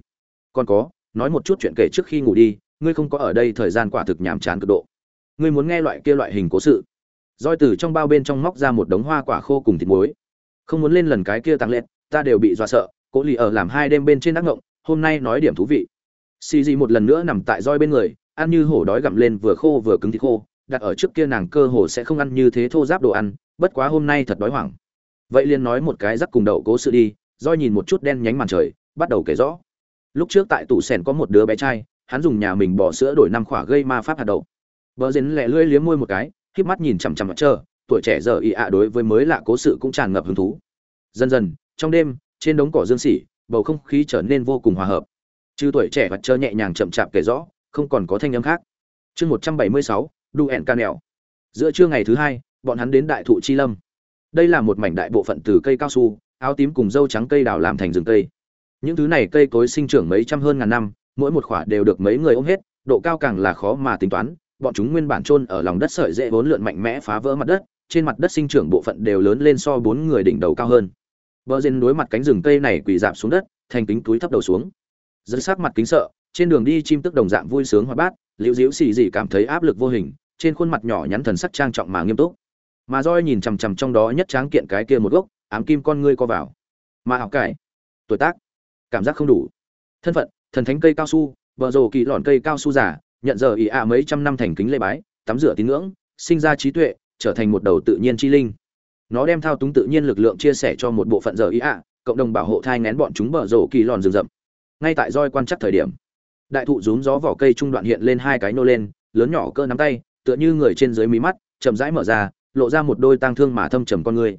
Còn có, nói một chút chuyện kể trước khi ngủ đi, ngươi không có ở đây thời gian quả thực nhàm chán cực độ. Ngươi muốn nghe loại kia loại hình cố sự. Roi từ trong bao bên trong móc ra một đống hoa quả khô cùng thịt muối. Không muốn lên lần cái kia tăng lên ta đều bị dọa sợ, cố lì ở làm hai đêm bên trên đắc ngộng, hôm nay nói điểm thú vị. Xì gì một lần nữa nằm tại roi bên người, ăn như hổ đói gặm lên vừa khô vừa cứng thịt khô, đặt ở trước kia nàng cơ hồ sẽ không ăn như thế thô giáp đồ ăn, bất quá hôm nay thật đói hoảng. Vậy liền nói một cái rắc cùng đậu cố sự đi, roi nhìn một chút đen nhánh màn trời bắt đầu kể rõ. Lúc trước tại tủ sèn có một đứa bé trai, hắn dùng nhà mình bỏ sữa đổi năm khỏa gây ma pháp hạt đậu. Bờ dến lẹ lưỡi liếm môi một cái, híp mắt nhìn chằm chằm mặt trơ tuổi trẻ giờ ị ạ đối với mới lạ cố sự cũng tràn ngập hứng thú. Dần dần, trong đêm, trên đống cỏ dương xỉ, bầu không khí trở nên vô cùng hòa hợp. Chứ tuổi trẻ mặt trơ nhẹ nhàng chậm chạp kể rõ, không còn có thanh âm khác. Chương một trăm bảy mươi sáu, đu ẹn ca nẹo. Giữa trưa ngày thứ hai, bọn hắn đến đại thụ chi lâm. Đây là một mảnh đại bộ phận từ cây cao su, áo tím cùng dâu trắng cây đào làm thành rừng cây những thứ này cây cối sinh trưởng mấy trăm hơn ngàn năm, mỗi một khỏa đều được mấy người ôm hết, độ cao càng là khó mà tính toán. Bọn chúng nguyên bản chôn ở lòng đất sợi dễ vốn lượn mạnh mẽ phá vỡ mặt đất, trên mặt đất sinh trưởng bộ phận đều lớn lên so bốn người đỉnh đầu cao hơn. Bờ rên đối mặt cánh rừng cây này quỳ dạp xuống đất, thành kính túi thấp đầu xuống. Dẫn sát mặt kính sợ, trên đường đi chim tức đồng dạng vui sướng hoạt bát, liễu diễu xì gì cảm thấy áp lực vô hình, trên khuôn mặt nhỏ nhắn thần sắc trang trọng mà nghiêm túc. Mà roi nhìn chằm chằm trong đó nhất tráng kiện cái kia một gốc, ám kim con ngươi co vào. Mà học cải, tuổi tác cảm giác không đủ. Thân phận, thần thánh cây cao su vợ rồ kỳ lọn cây cao su giả nhận giờ ý ạ mấy trăm năm thành kính lê bái, tắm rửa tín ngưỡng, sinh ra trí tuệ, trở thành một đầu tự nhiên chi linh. Nó đem thao túng tự nhiên lực lượng chia sẻ cho một bộ phận giờ ý ạ, cộng đồng bảo hộ thai ngén bọn chúng bờ rổ kỳ lòn rừng rậm. Ngay tại roi quan chắc thời điểm, đại thụ rúm gió vỏ cây trung đoạn hiện lên hai cái nô lên, lớn nhỏ cơ nắm tay, tựa như người trên dưới mí mắt, chậm rãi mở ra, lộ ra một đôi tang thương mà thâm trầm con người.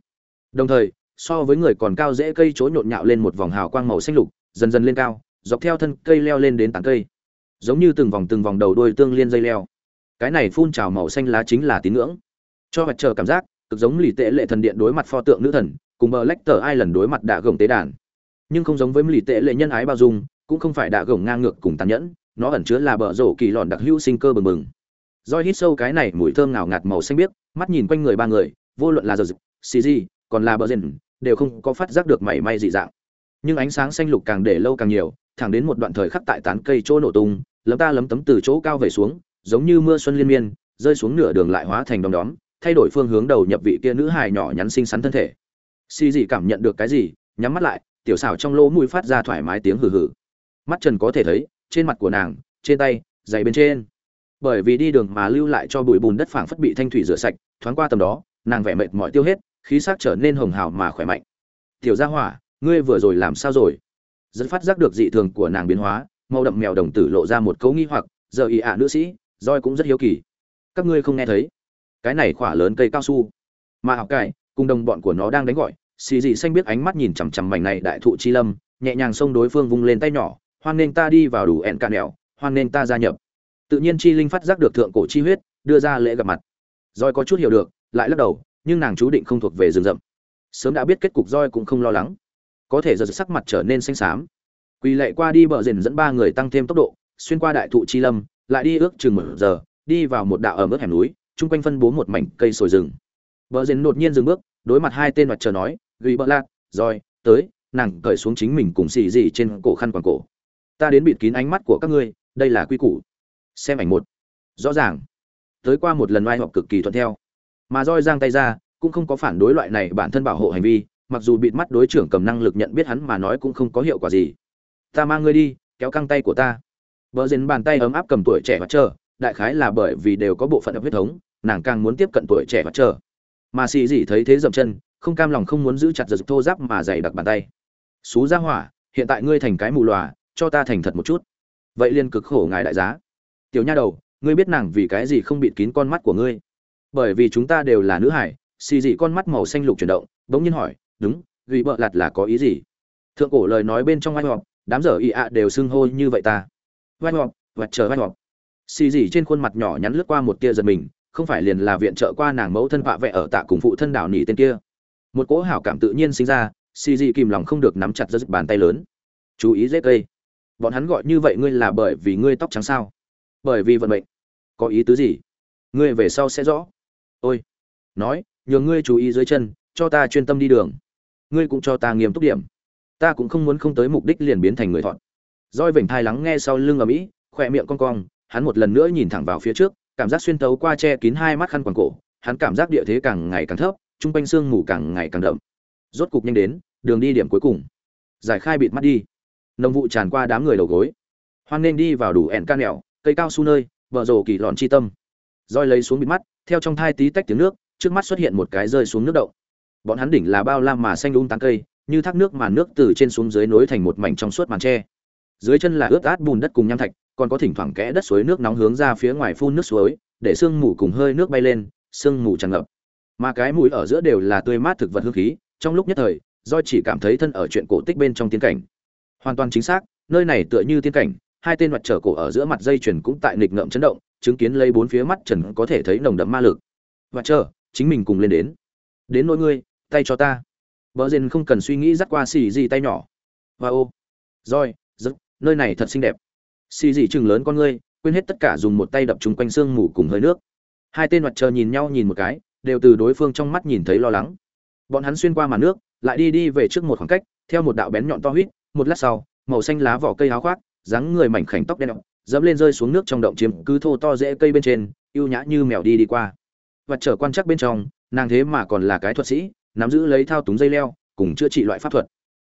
Đồng thời, so với người còn cao dễ cây chối nhộn nhạo lên một vòng hào quang màu xanh lục dần dần lên cao, dọc theo thân cây leo lên đến tán cây. Giống như từng vòng từng vòng đầu đuôi tương liên dây leo. Cái này phun trào màu xanh lá chính là tín ngưỡng. Cho mặt trời cảm giác, cực giống lì tệ lệ thần điện đối mặt pho tượng nữ thần, cùng bờ lách tờ ai lần đối mặt đạ gồng tế đàn. Nhưng không giống với lì tệ lệ nhân ái bao dung, cũng không phải đạ gồng ngang ngược cùng tàn nhẫn, nó ẩn chứa là bờ rổ kỳ lòn đặc hữu sinh cơ bừng bừng. Roi hít sâu cái này mùi thơm ngào ngạt màu xanh biếc, mắt nhìn quanh người ba người, vô luận là giờ dực xì gì, còn là bờ rền, đều không có phát giác được mảy may dị dạng nhưng ánh sáng xanh lục càng để lâu càng nhiều, thẳng đến một đoạn thời khắc tại tán cây chỗ nổ tung, lấm ta lấm tấm từ chỗ cao về xuống, giống như mưa xuân liên miên, rơi xuống nửa đường lại hóa thành đom đóm, thay đổi phương hướng đầu nhập vị kia nữ hài nhỏ nhắn xinh xắn thân thể. Xì dị cảm nhận được cái gì, nhắm mắt lại, tiểu xảo trong lỗ mũi phát ra thoải mái tiếng hừ hừ. Mắt trần có thể thấy, trên mặt của nàng, trên tay, giày bên trên. Bởi vì đi đường mà lưu lại cho bụi bùn đất phảng phất bị thanh thủy rửa sạch, thoáng qua tầm đó, nàng vẻ mệt mỏi tiêu hết, khí sắc trở nên hồng hào mà khỏe mạnh. Tiểu gia hỏa ngươi vừa rồi làm sao rồi? Dẫn phát giác được dị thường của nàng biến hóa, màu đậm mèo đồng tử lộ ra một cấu nghi hoặc, giờ ý ạ nữ sĩ, roi cũng rất hiếu kỳ. Các ngươi không nghe thấy. Cái này khỏa lớn cây cao su. Mà học cải, cùng đồng bọn của nó đang đánh gọi, xì dị xanh biết ánh mắt nhìn chằm chằm mảnh này đại thụ chi lâm, nhẹ nhàng xông đối phương vung lên tay nhỏ, hoan nên ta đi vào đủ ẹn cạn đèo hoan nên ta gia nhập. Tự nhiên chi linh phát giác được thượng cổ chi huyết, đưa ra lễ gặp mặt. Roi có chút hiểu được, lại lắc đầu, nhưng nàng chú định không thuộc về rừng rậm. Sớm đã biết kết cục roi cũng không lo lắng có thể giờ sắc mặt trở nên xanh xám. Quỳ lệ qua đi bờ rền dẫn ba người tăng thêm tốc độ, xuyên qua đại thụ chi lâm, lại đi ước chừng một giờ, đi vào một đạo ở mức hẻm núi, chung quanh phân bố một mảnh cây sồi rừng. Bờ rền đột nhiên dừng bước, đối mặt hai tên mặt chờ nói ghi bỡ lạc rồi, tới, nàng cởi xuống chính mình cùng xì gì trên cổ khăn quàng cổ. Ta đến bịt kín ánh mắt của các ngươi, đây là quy củ. Xem ảnh một. Rõ ràng. Tới qua một lần oai học cực kỳ thuận theo. Mà roi giang tay ra, cũng không có phản đối loại này bản thân bảo hộ hành vi mặc dù bịt mắt đối trưởng cầm năng lực nhận biết hắn mà nói cũng không có hiệu quả gì. Ta mang ngươi đi, kéo căng tay của ta. Bờ dền bàn tay ấm áp cầm tuổi trẻ và chờ, đại khái là bởi vì đều có bộ phận hợp huyết thống, nàng càng muốn tiếp cận tuổi trẻ và chờ. Mà xì dị thấy thế dậm chân, không cam lòng không muốn giữ chặt giật thô giáp mà dày đặc bàn tay. Xú ra hỏa, hiện tại ngươi thành cái mù lòa cho ta thành thật một chút. Vậy liên cực khổ ngài đại giá. Tiểu nha đầu, ngươi biết nàng vì cái gì không bịt kín con mắt của ngươi? Bởi vì chúng ta đều là nữ hải, xì dị con mắt màu xanh lục chuyển động, bỗng nhiên hỏi đúng ghi bợ lặt là có ý gì? Thượng cổ lời nói bên trong vai họp đám giờ ị ạ đều xưng hô như vậy ta. Vai họp và chờ vai họp xì gì trên khuôn mặt nhỏ nhắn lướt qua một tia giật mình, không phải liền là viện trợ qua nàng mẫu thân vạ vẽ ở tạ cùng phụ thân đảo nỉ tên kia. Một cỗ hảo cảm tự nhiên sinh ra, xì gì kìm lòng không được nắm chặt giật bàn tay lớn. Chú ý dễ cây. Bọn hắn gọi như vậy ngươi là bởi vì ngươi tóc trắng sao? Bởi vì vận mệnh. Có ý tứ gì? Ngươi về sau sẽ rõ. Ôi. Nói nhường ngươi chú ý dưới chân, cho ta chuyên tâm đi đường ngươi cũng cho ta nghiêm túc điểm. Ta cũng không muốn không tới mục đích liền biến thành người thọn roi vểnh thai lắng nghe sau lưng ở mỹ khỏe miệng cong cong, hắn một lần nữa nhìn thẳng vào phía trước, cảm giác xuyên tấu qua che kín hai mắt khăn quàng cổ, hắn cảm giác địa thế càng ngày càng thấp, chung quanh sương mù càng ngày càng đậm. Rốt cục nhanh đến, đường đi điểm cuối cùng. Giải khai bịt mắt đi. Nồng vụ tràn qua đám người đầu gối. Hoan nên đi vào đủ ẻn ca nẹo cây cao su nơi, vợ rồ kỳ lọn chi tâm. Roi lấy xuống bịt mắt, theo trong thai tí tách tiếng nước, trước mắt xuất hiện một cái rơi xuống nước động bọn hắn đỉnh là bao la mà xanh đúng tán cây, như thác nước màn nước từ trên xuống dưới nối thành một mảnh trong suốt màn tre. Dưới chân là ướt át bùn đất cùng nham thạch, còn có thỉnh thoảng kẽ đất suối nước nóng hướng ra phía ngoài phun nước suối, để sương mù cùng hơi nước bay lên, sương mù tràn ngập. Mà cái mũi ở giữa đều là tươi mát thực vật hương khí, trong lúc nhất thời do chỉ cảm thấy thân ở chuyện cổ tích bên trong tiên cảnh. Hoàn toàn chính xác, nơi này tựa như tiên cảnh, hai tên mặt trở cổ ở giữa mặt dây chuyền cũng tại nghịch ngợm chấn động, chứng kiến lấy bốn phía mắt trần có thể thấy nồng đậm ma lực. Và chờ, chính mình cùng lên đến. Đến nỗi ngươi tay cho ta. Vợ dền không cần suy nghĩ dắt qua xì gì tay nhỏ. Và ô. Roi giấc nơi này thật xinh đẹp. Xì gì chừng lớn con ngươi, quên hết tất cả dùng một tay đập chung quanh xương mù cùng hơi nước. Hai tên mặt trời nhìn nhau nhìn một cái, đều từ đối phương trong mắt nhìn thấy lo lắng. Bọn hắn xuyên qua màn nước, lại đi đi về trước một khoảng cách, theo một đạo bén nhọn to huýt một lát sau, màu xanh lá vỏ cây háo khoác, dáng người mảnh khảnh tóc đen dẫm lên rơi xuống nước trong động chiếm cứ thô to dễ cây bên trên, ưu nhã như mèo đi đi qua. Và trở quan chắc bên trong, nàng thế mà còn là cái thuật sĩ nắm giữ lấy thao túng dây leo, cùng chữa trị loại pháp thuật.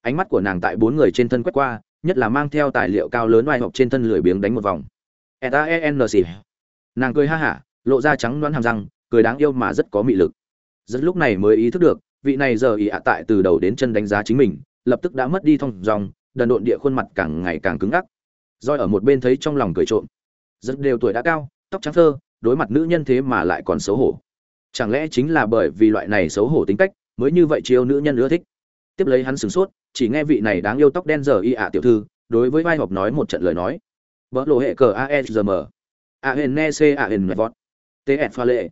Ánh mắt của nàng tại bốn người trên thân quét qua, nhất là mang theo tài liệu cao lớn oai hộp trên thân lười biếng đánh một vòng. E, e n c. Nàng cười ha hả, lộ ra trắng đoán hàm răng, cười đáng yêu mà rất có mị lực. Rất lúc này mới ý thức được, vị này giờ ỉ ạ tại từ đầu đến chân đánh giá chính mình, lập tức đã mất đi thông dòng, đần độn địa khuôn mặt càng ngày càng cứng ngắc. Roi ở một bên thấy trong lòng cười trộm. Rất đều tuổi đã cao, tóc trắng thơ, đối mặt nữ nhân thế mà lại còn xấu hổ. Chẳng lẽ chính là bởi vì loại này xấu hổ tính cách mới như vậy chiêu nữ nhân ưa thích. Tiếp lấy hắn sửng sốt, chỉ nghe vị này đáng yêu tóc đen giờ y ạ tiểu thư, đối với vai họp nói một trận lời nói. Vỡ lộ hệ cờ asgm e a n c a n vọt. Ts pha lệ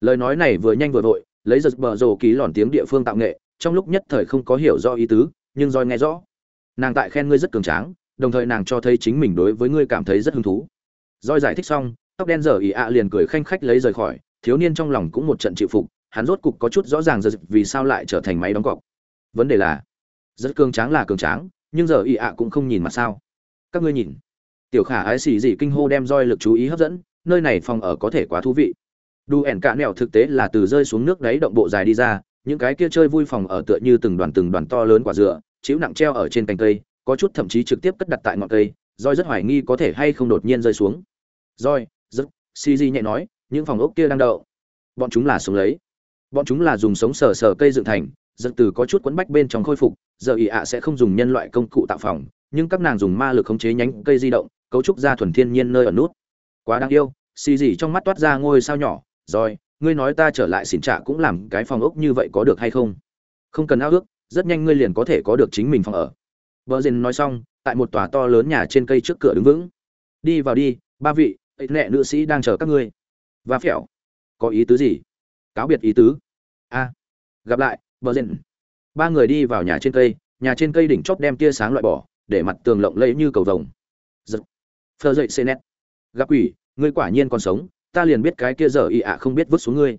lời nói này vừa nhanh vừa vội, lấy giật bờ rồ ký lòn tiếng địa phương tạo nghệ, trong lúc nhất thời không có hiểu do ý tứ, nhưng roi nghe rõ. Nàng tại khen ngươi rất cường tráng, đồng thời nàng cho thấy chính mình đối với ngươi cảm thấy rất hứng thú. Roi giải thích xong, tóc đen giờ ỉ ạ liền cười khanh khách lấy rời khỏi, thiếu niên trong lòng cũng một trận chịu phục hắn rốt cục có chút rõ ràng giờ vì sao lại trở thành máy đóng cọc. Vấn đề là rất cường tráng là cường tráng nhưng giờ y ạ cũng không nhìn mặt sao. Các ngươi nhìn. Tiểu khả ái xì gì kinh hô đem roi lực chú ý hấp dẫn nơi này phòng ở có thể quá thú vị. Đu ẻn cả nẻo thực tế là từ rơi xuống nước đáy động bộ dài đi ra những cái kia chơi vui phòng ở tựa như từng đoàn từng đoàn to lớn quả dừa, chịu nặng treo ở trên cành cây có chút thậm chí trực tiếp cất đặt tại ngọn cây roi rất hoài nghi có thể hay không đột nhiên rơi xuống. Roi rất xì gì nhẹ nói những phòng ốc kia đang đậu. Bọn chúng là sống lấy bọn chúng là dùng sống sờ sờ cây dựng thành giật từ có chút quấn bách bên trong khôi phục giờ ỉ ạ sẽ không dùng nhân loại công cụ tạo phòng nhưng các nàng dùng ma lực khống chế nhánh cây di động cấu trúc ra thuần thiên nhiên nơi ở nút. Quá đáng yêu xì gì trong mắt toát ra ngôi sao nhỏ rồi ngươi nói ta trở lại xỉn trả cũng làm cái phòng ốc như vậy có được hay không? Không cần ao ước rất nhanh ngươi liền có thể có được chính mình phòng ở. Vợ dền nói xong tại một tòa to lớn nhà trên cây trước cửa đứng vững. Đi vào đi ba vị ấy nẹ nữ sĩ đang chờ các ngươi. Và phẹo, có ý tứ gì? Cáo biệt ý tứ. A, gặp lại, bờ rền. Ba người đi vào nhà trên cây, nhà trên cây đỉnh chóp đem tia sáng loại bỏ, để mặt tường lộng lẫy như cầu vồng. Giật. Phơ dậy xê nét. Gặp quỷ, ngươi quả nhiên còn sống, ta liền biết cái kia giờ ị ạ không biết vứt xuống ngươi.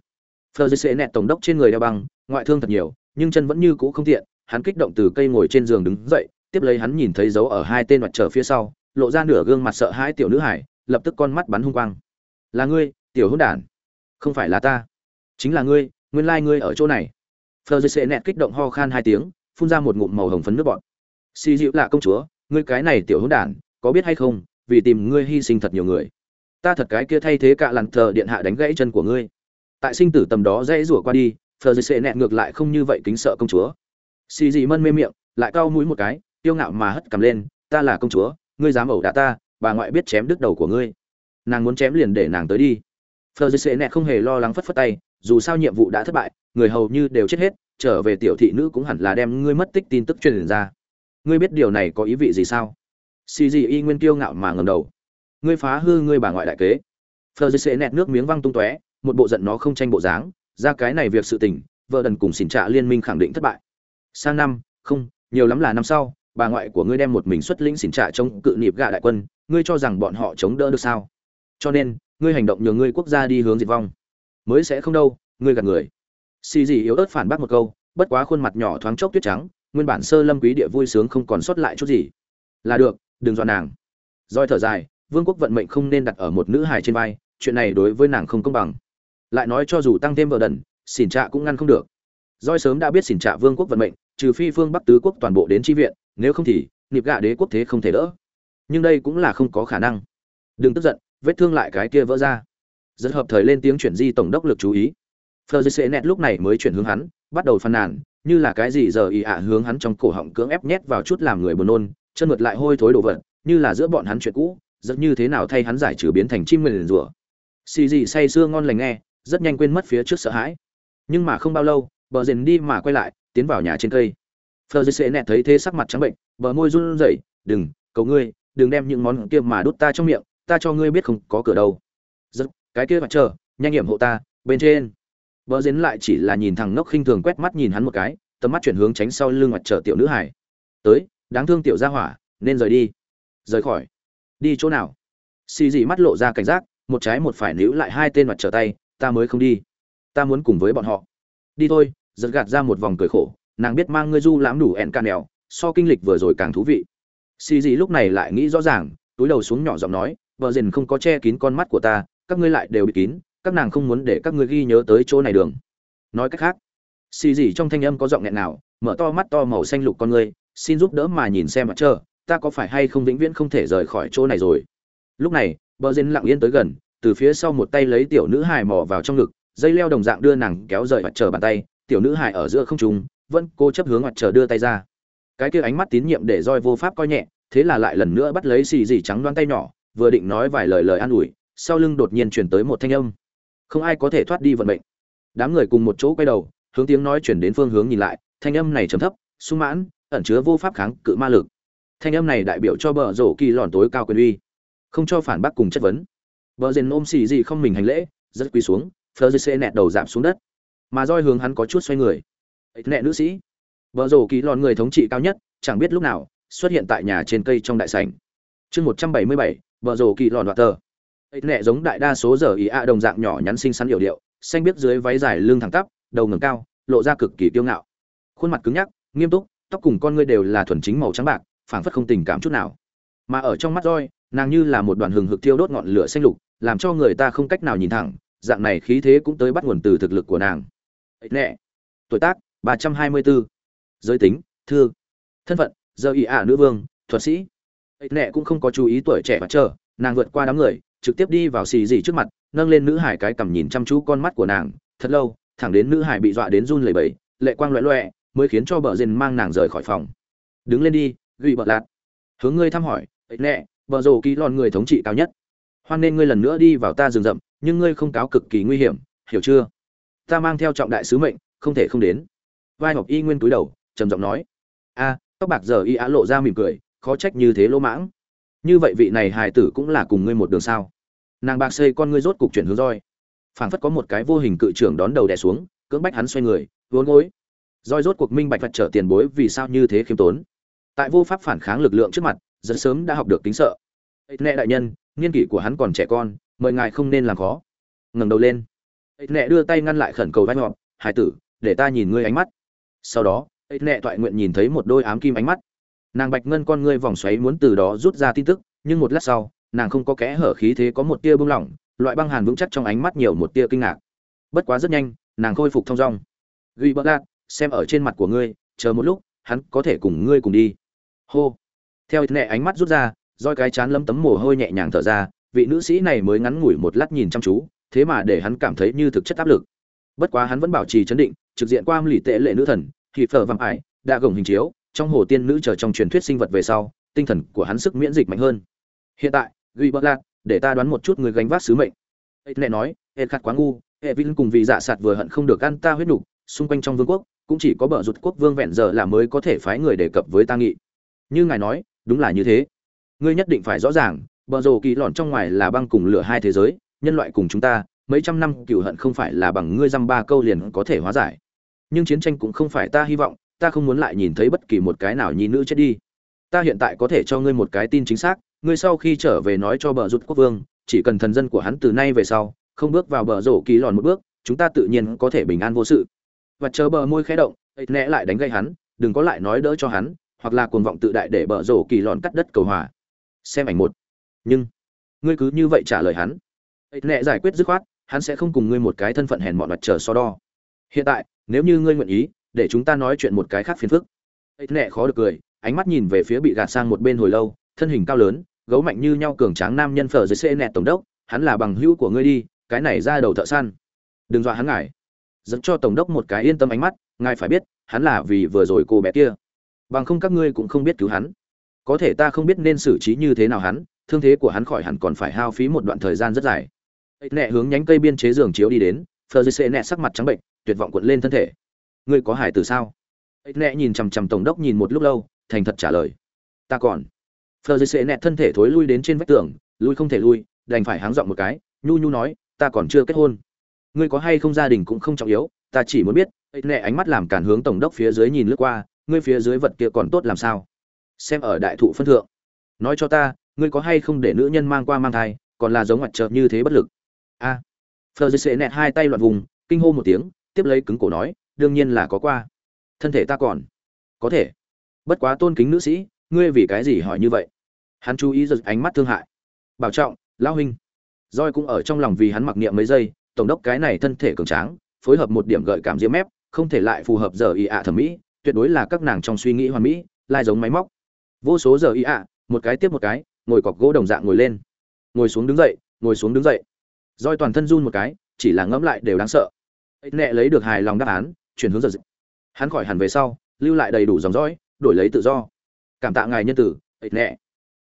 Phơ dậy xê nét tổng đốc trên người đeo băng, ngoại thương thật nhiều, nhưng chân vẫn như cũ không tiện, hắn kích động từ cây ngồi trên giường đứng dậy, tiếp lấy hắn nhìn thấy dấu ở hai tên mặt trở phía sau, lộ ra nửa gương mặt sợ hãi tiểu nữ hải, lập tức con mắt bắn hung quang. Là ngươi, tiểu hữu đản. Không phải là ta chính là ngươi, nguyên lai ngươi ở chỗ này. Phờ dây sệ nẹt kích động ho khan hai tiếng, phun ra một ngụm màu hồng phấn nước bọt. Xì dịu là công chúa, ngươi cái này tiểu hôn đản, có biết hay không, vì tìm ngươi hy sinh thật nhiều người. Ta thật cái kia thay thế cả lặn thờ điện hạ đánh gãy chân của ngươi. Tại sinh tử tầm đó dãy rủa qua đi phờ dây sệ nẹt ngược lại không như vậy kính sợ công chúa. Xì dị mân mê miệng, lại cau mũi một cái tiêu ngạo mà hất cầm lên, ta là công chúa, ngươi dám ẩu đả ta, bà ngoại biết chém đứt đầu của ngươi. Nàng muốn chém liền để nàng tới đi. Phờ dây sệ nẹt không hề lo lắng phất phất tay dù sao nhiệm vụ đã thất bại, người hầu như đều chết hết, trở về tiểu thị nữ cũng hẳn là đem ngươi mất tích tin tức truyền ra. Ngươi biết điều này có ý vị gì sao? Xì dị y nguyên tiêu ngạo mà ngầm đầu. Ngươi phá hư ngươi bà ngoại đại kế. Phờ dây nẹt nước miếng văng tung tóe, một bộ giận nó không tranh bộ dáng, ra cái này việc sự tình, vợ đần cùng xỉn trạ liên minh khẳng định thất bại. Sang năm, không, nhiều lắm là năm sau, bà ngoại của ngươi đem một mình xuất lĩnh xỉn trạ chống cự nịp gạ đại quân, ngươi cho rằng bọn họ chống đỡ được sao? Cho nên, ngươi hành động nhờ ngươi quốc gia đi hướng diệt vong mới sẽ không đâu, ngươi gạt người. Xì gì yếu ớt phản bác một câu, bất quá khuôn mặt nhỏ thoáng chốc tuyết trắng, nguyên bản sơ lâm quý địa vui sướng không còn sót lại chút gì. Là được, đừng dọa nàng. Roi thở dài, vương quốc vận mệnh không nên đặt ở một nữ hài trên vai, chuyện này đối với nàng không công bằng. Lại nói cho dù tăng thêm vợ đần, xỉn trạ cũng ngăn không được. Roi sớm đã biết xỉn trạ vương quốc vận mệnh, trừ phi phương bắc tứ quốc toàn bộ đến tri viện, nếu không thì nịp gạ đế quốc thế không thể đỡ. Nhưng đây cũng là không có khả năng. Đừng tức giận, vết thương lại cái kia vỡ ra rất hợp thời lên tiếng chuyển di tổng đốc lực chú ý. Phờ dây nẹt lúc này mới chuyển hướng hắn, bắt đầu phàn nàn, như là cái gì giờ ý ạ hướng hắn trong cổ họng cưỡng ép nhét vào chút làm người buồn nôn, chân mượt lại hôi thối đồ vật, như là giữa bọn hắn chuyện cũ, rất như thế nào thay hắn giải trừ biến thành chim nguyền rủa. Xì gì say sưa ngon lành nghe, rất nhanh quên mất phía trước sợ hãi. Nhưng mà không bao lâu, bờ rền đi mà quay lại, tiến vào nhà trên cây. Phờ dây nẹt thấy thế sắc mặt trắng bệnh, bờ môi run rẩy, đừng cầu ngươi, đừng đem những món kia mà đút ta trong miệng, ta cho ngươi biết không có cửa đâu. Rất cái kia mặt chờ nhanh nghiệm hộ ta bên trên vợ Dến lại chỉ là nhìn thằng ngốc khinh thường quét mắt nhìn hắn một cái, tầm mắt chuyển hướng tránh sau lưng mặt trở tiểu nữ hải. Tới, đáng thương tiểu gia hỏa, nên rời đi. Rời khỏi. Đi chỗ nào? Xì dị mắt lộ ra cảnh giác, một trái một phải níu lại hai tên mặt trở tay, ta mới không đi. Ta muốn cùng với bọn họ. Đi thôi, giật gạt ra một vòng cười khổ, nàng biết mang ngươi du lãm đủ ẹn ca nèo, so kinh lịch vừa rồi càng thú vị. Xì dị lúc này lại nghĩ rõ ràng, túi đầu xuống nhỏ giọng nói, vợ dền không có che kín con mắt của ta, các ngươi lại đều bị kín, các nàng không muốn để các ngươi ghi nhớ tới chỗ này đường. Nói cách khác xì gì trong thanh âm có giọng nghẹn nào mở to mắt to màu xanh lục con ngươi xin giúp đỡ mà nhìn xem mặt trơ ta có phải hay không vĩnh viễn không thể rời khỏi chỗ này rồi. Lúc này bờ dên lặng yên tới gần từ phía sau một tay lấy tiểu nữ hài mò vào trong ngực dây leo đồng dạng đưa nàng kéo rời mặt chờ bàn tay tiểu nữ hài ở giữa không trung vẫn cố chấp hướng mặt chờ đưa tay ra. Cái kia ánh mắt tín nhiệm để roi vô pháp coi nhẹ thế là lại lần nữa bắt lấy xì gì trắng đoan tay nhỏ vừa định nói vài lời lời an ủi sau lưng đột nhiên chuyển tới một thanh âm. Không ai có thể thoát đi vận mệnh. Đám người cùng một chỗ quay đầu, hướng tiếng nói chuyển đến phương hướng nhìn lại, thanh âm này trầm thấp, sung mãn, ẩn chứa vô pháp kháng cự ma lực. Thanh âm này đại biểu cho bờ rổ kỳ lòn tối cao quyền uy, không cho phản bác cùng chất vấn. Bờ rền ôm xì gì không mình hành lễ, rất quỳ xuống, phờ dê nẹt đầu giảm xuống đất. Mà roi hướng hắn có chút xoay người. Nẹ nữ sĩ. Bờ rổ kỳ lòn người thống trị cao nhất, chẳng biết lúc nào, xuất hiện tại nhà trên cây trong đại sảnh. Chương một trăm bảy mươi bảy, bờ rổ kỳ lòn đoạt tờ ấy nẹ giống đại đa số giờ ý ạ đồng dạng nhỏ nhắn xinh xắn hiểu điệu, xanh biết dưới váy dài lưng thẳng tắp, đầu ngẩng cao, lộ ra cực kỳ kiêu ngạo. Khuôn mặt cứng nhắc, nghiêm túc, tóc cùng con ngươi đều là thuần chính màu trắng bạc, phảng phất không tình cảm chút nào. Mà ở trong mắt roi nàng như là một đoàn hừng hực thiêu đốt ngọn lửa xanh lục, làm cho người ta không cách nào nhìn thẳng, dạng này khí thế cũng tới bắt nguồn từ thực lực của nàng. Ấy nẹ, tuổi tác 324. giới tính, thư. Thân phận, giờ ý ạ nữ vương, thuật sĩ. Ấy nẹ cũng không có chú ý tuổi trẻ và chờ, nàng vượt qua đám người trực tiếp đi vào xì gì trước mặt, nâng lên nữ hải cái cầm nhìn chăm chú con mắt của nàng. Thật lâu, thẳng đến nữ hải bị dọa đến run lẩy bẩy, lệ quang loẹ loẹ, mới khiến cho bờ rền mang nàng rời khỏi phòng. Đứng lên đi ghi bợ lạt. Hướng ngươi thăm hỏi. Ấy nè, bờ rồ ký lòn người thống trị cao nhất. Hoan nên ngươi lần nữa đi vào ta rừng rậm, nhưng ngươi không cáo cực kỳ nguy hiểm, hiểu chưa? Ta mang theo trọng đại sứ mệnh, không thể không đến. Vai học y nguyên túi đầu, trầm giọng nói. A, tóc bạc giờ y á lộ ra mỉm cười, khó trách như thế lỗ mãng như vậy vị này hài tử cũng là cùng ngươi một đường sao? Nàng bạc xây con ngươi rốt cục chuyển hướng roi. Phảng phất có một cái vô hình cự trưởng đón đầu đè xuống, cưỡng bách hắn xoay người, vốn gối. Roi rốt cuộc minh bạch vật trở tiền bối vì sao như thế khiêm tốn. Tại vô pháp phản kháng lực lượng trước mặt, rất sớm đã học được tính sợ. Nệ đại nhân nghiên kỷ của hắn còn trẻ con, mời ngài không nên làm khó. Ngẩng đầu lên. Nệ đưa tay ngăn lại khẩn cầu vai ngọn hải tử, để ta nhìn ngươi ánh mắt. Sau đó nệ toại nguyện nhìn thấy một đôi ám kim ánh mắt nàng bạch ngân con ngươi vòng xoáy muốn từ đó rút ra tin tức, nhưng một lát sau, nàng không có kẽ hở khí thế có một tia bung lỏng, loại băng hàn vững chắc trong ánh mắt nhiều một tia kinh ngạc. Bất quá rất nhanh, nàng khôi phục thong dong. Ghi bất lạc xem ở trên mặt của ngươi, chờ một lúc, hắn có thể cùng ngươi cùng đi. Hô. Theo nhẹ ánh mắt rút ra, roi cái chán lấm tấm mồ hôi nhẹ nhàng thở ra, vị nữ sĩ này mới ngắn ngủi một lát nhìn chăm chú, thế mà để hắn cảm thấy như thực chất áp lực. Bất quá hắn vẫn bảo trì chấn định, trực diện qua âm lì tệ lệ nữ thần thì phở vàng ải đã gồng hình chiếu trong hồ tiên nữ chờ trong truyền thuyết sinh vật về sau, tinh thần của hắn sức miễn dịch mạnh hơn. Hiện tại, ghi bất lạc để ta đoán một chút người gánh vác sứ mệnh. Ấy nệ nói hệ khát quá ngu hệ vinh cùng vì dạ sạt vừa hận không được ăn ta huyết nhục xung quanh trong vương quốc, cũng chỉ có bờ rụt quốc vương vẹn giờ là mới có thể phái người đề cập với ta nghị. Như ngài nói, đúng là như thế. Ngươi nhất định phải rõ ràng, bờ rồ kỳ lọn trong ngoài là băng cùng lửa hai thế giới, nhân loại cùng chúng ta, mấy trăm năm cựu hận không phải là bằng ngươi dăm ba câu liền có thể hóa giải. Nhưng chiến tranh cũng không phải ta hy vọng ta không muốn lại nhìn thấy bất kỳ một cái nào nhi nữ chết đi. Ta hiện tại có thể cho ngươi một cái tin chính xác, ngươi sau khi trở về nói cho bờ rụt quốc vương, chỉ cần thần dân của hắn từ nay về sau, không bước vào bờ rổ kỳ lòn một bước, chúng ta tự nhiên có thể bình an vô sự. Và chờ bờ môi khẽ động, ấy lại đánh gây hắn, đừng có lại nói đỡ cho hắn, hoặc là cuồng vọng tự đại để bờ rổ kỳ lòn cắt đất cầu hòa. Xem ảnh một. Nhưng, ngươi cứ như vậy trả lời hắn. Ấy giải quyết dứt khoát, hắn sẽ không cùng ngươi một cái thân phận hèn mọn mặt chờ so đo. Hiện tại, nếu như ngươi nguyện ý để chúng ta nói chuyện một cái khác phiền phức. Ấy nẽ khó được cười, ánh mắt nhìn về phía bị gạt sang một bên hồi lâu, thân hình cao lớn, gấu mạnh như nhau cường tráng nam nhân phở dưới xe nẹt tổng đốc, hắn là bằng hữu của ngươi đi, cái này ra đầu thợ săn. Đừng dọa hắn ngài. Dẫn cho tổng đốc một cái yên tâm ánh mắt, ngài phải biết, hắn là vì vừa rồi cô bé kia. Bằng không các ngươi cũng không biết cứu hắn. Có thể ta không biết nên xử trí như thế nào hắn, thương thế của hắn khỏi hẳn còn phải hao phí một đoạn thời gian rất dài. Nẹ hướng nhánh cây biên chế giường chiếu đi đến phờ dưới xe nẹ sắc mặt trắng bệnh, tuyệt vọng cuộn lên thân thể ngươi có hải từ sao? Nẹ nhìn chằm chằm tổng đốc nhìn một lúc lâu, thành thật trả lời. Ta còn. Phờ dưới sệ nẹ thân thể thối lui đến trên vách tường, lui không thể lui, đành phải háng dọn một cái, nhu nhu nói, ta còn chưa kết hôn. Ngươi có hay không gia đình cũng không trọng yếu, ta chỉ muốn biết nẹ ánh mắt làm cản hướng tổng đốc phía dưới nhìn lướt qua, ngươi phía dưới vật kia còn tốt làm sao? Xem ở đại thụ phân thượng. Nói cho ta, ngươi có hay không để nữ nhân mang qua mang thai, còn là giống mặt trợ như thế bất lực? A. À. phờ sệ nẹt hai tay loạn vùng, kinh hô một tiếng, tiếp lấy cứng cổ nói đương nhiên là có qua. Thân thể ta còn có thể. Bất quá tôn kính nữ sĩ, ngươi vì cái gì hỏi như vậy? Hắn chú ý giật ánh mắt thương hại. Bảo trọng, lão huynh. Roi cũng ở trong lòng vì hắn mặc niệm mấy giây, tổng đốc cái này thân thể cường tráng, phối hợp một điểm gợi cảm diễm mép, không thể lại phù hợp giờ ý ạ thẩm mỹ, tuyệt đối là các nàng trong suy nghĩ hoàn mỹ, lai giống máy móc. Vô số giờ ý ạ, một cái tiếp một cái, ngồi cọc gỗ đồng dạng ngồi lên. Ngồi xuống đứng dậy, ngồi xuống đứng dậy. Roi toàn thân run một cái, chỉ là ngẫm lại đều đáng sợ. Nẹ lấy được hài lòng đáp án chuyển hướng giật dịch. Hắn khỏi hẳn về sau, lưu lại đầy đủ dòng dõi, đổi lấy tự do. Cảm tạ ngài nhân tử ệ nẹ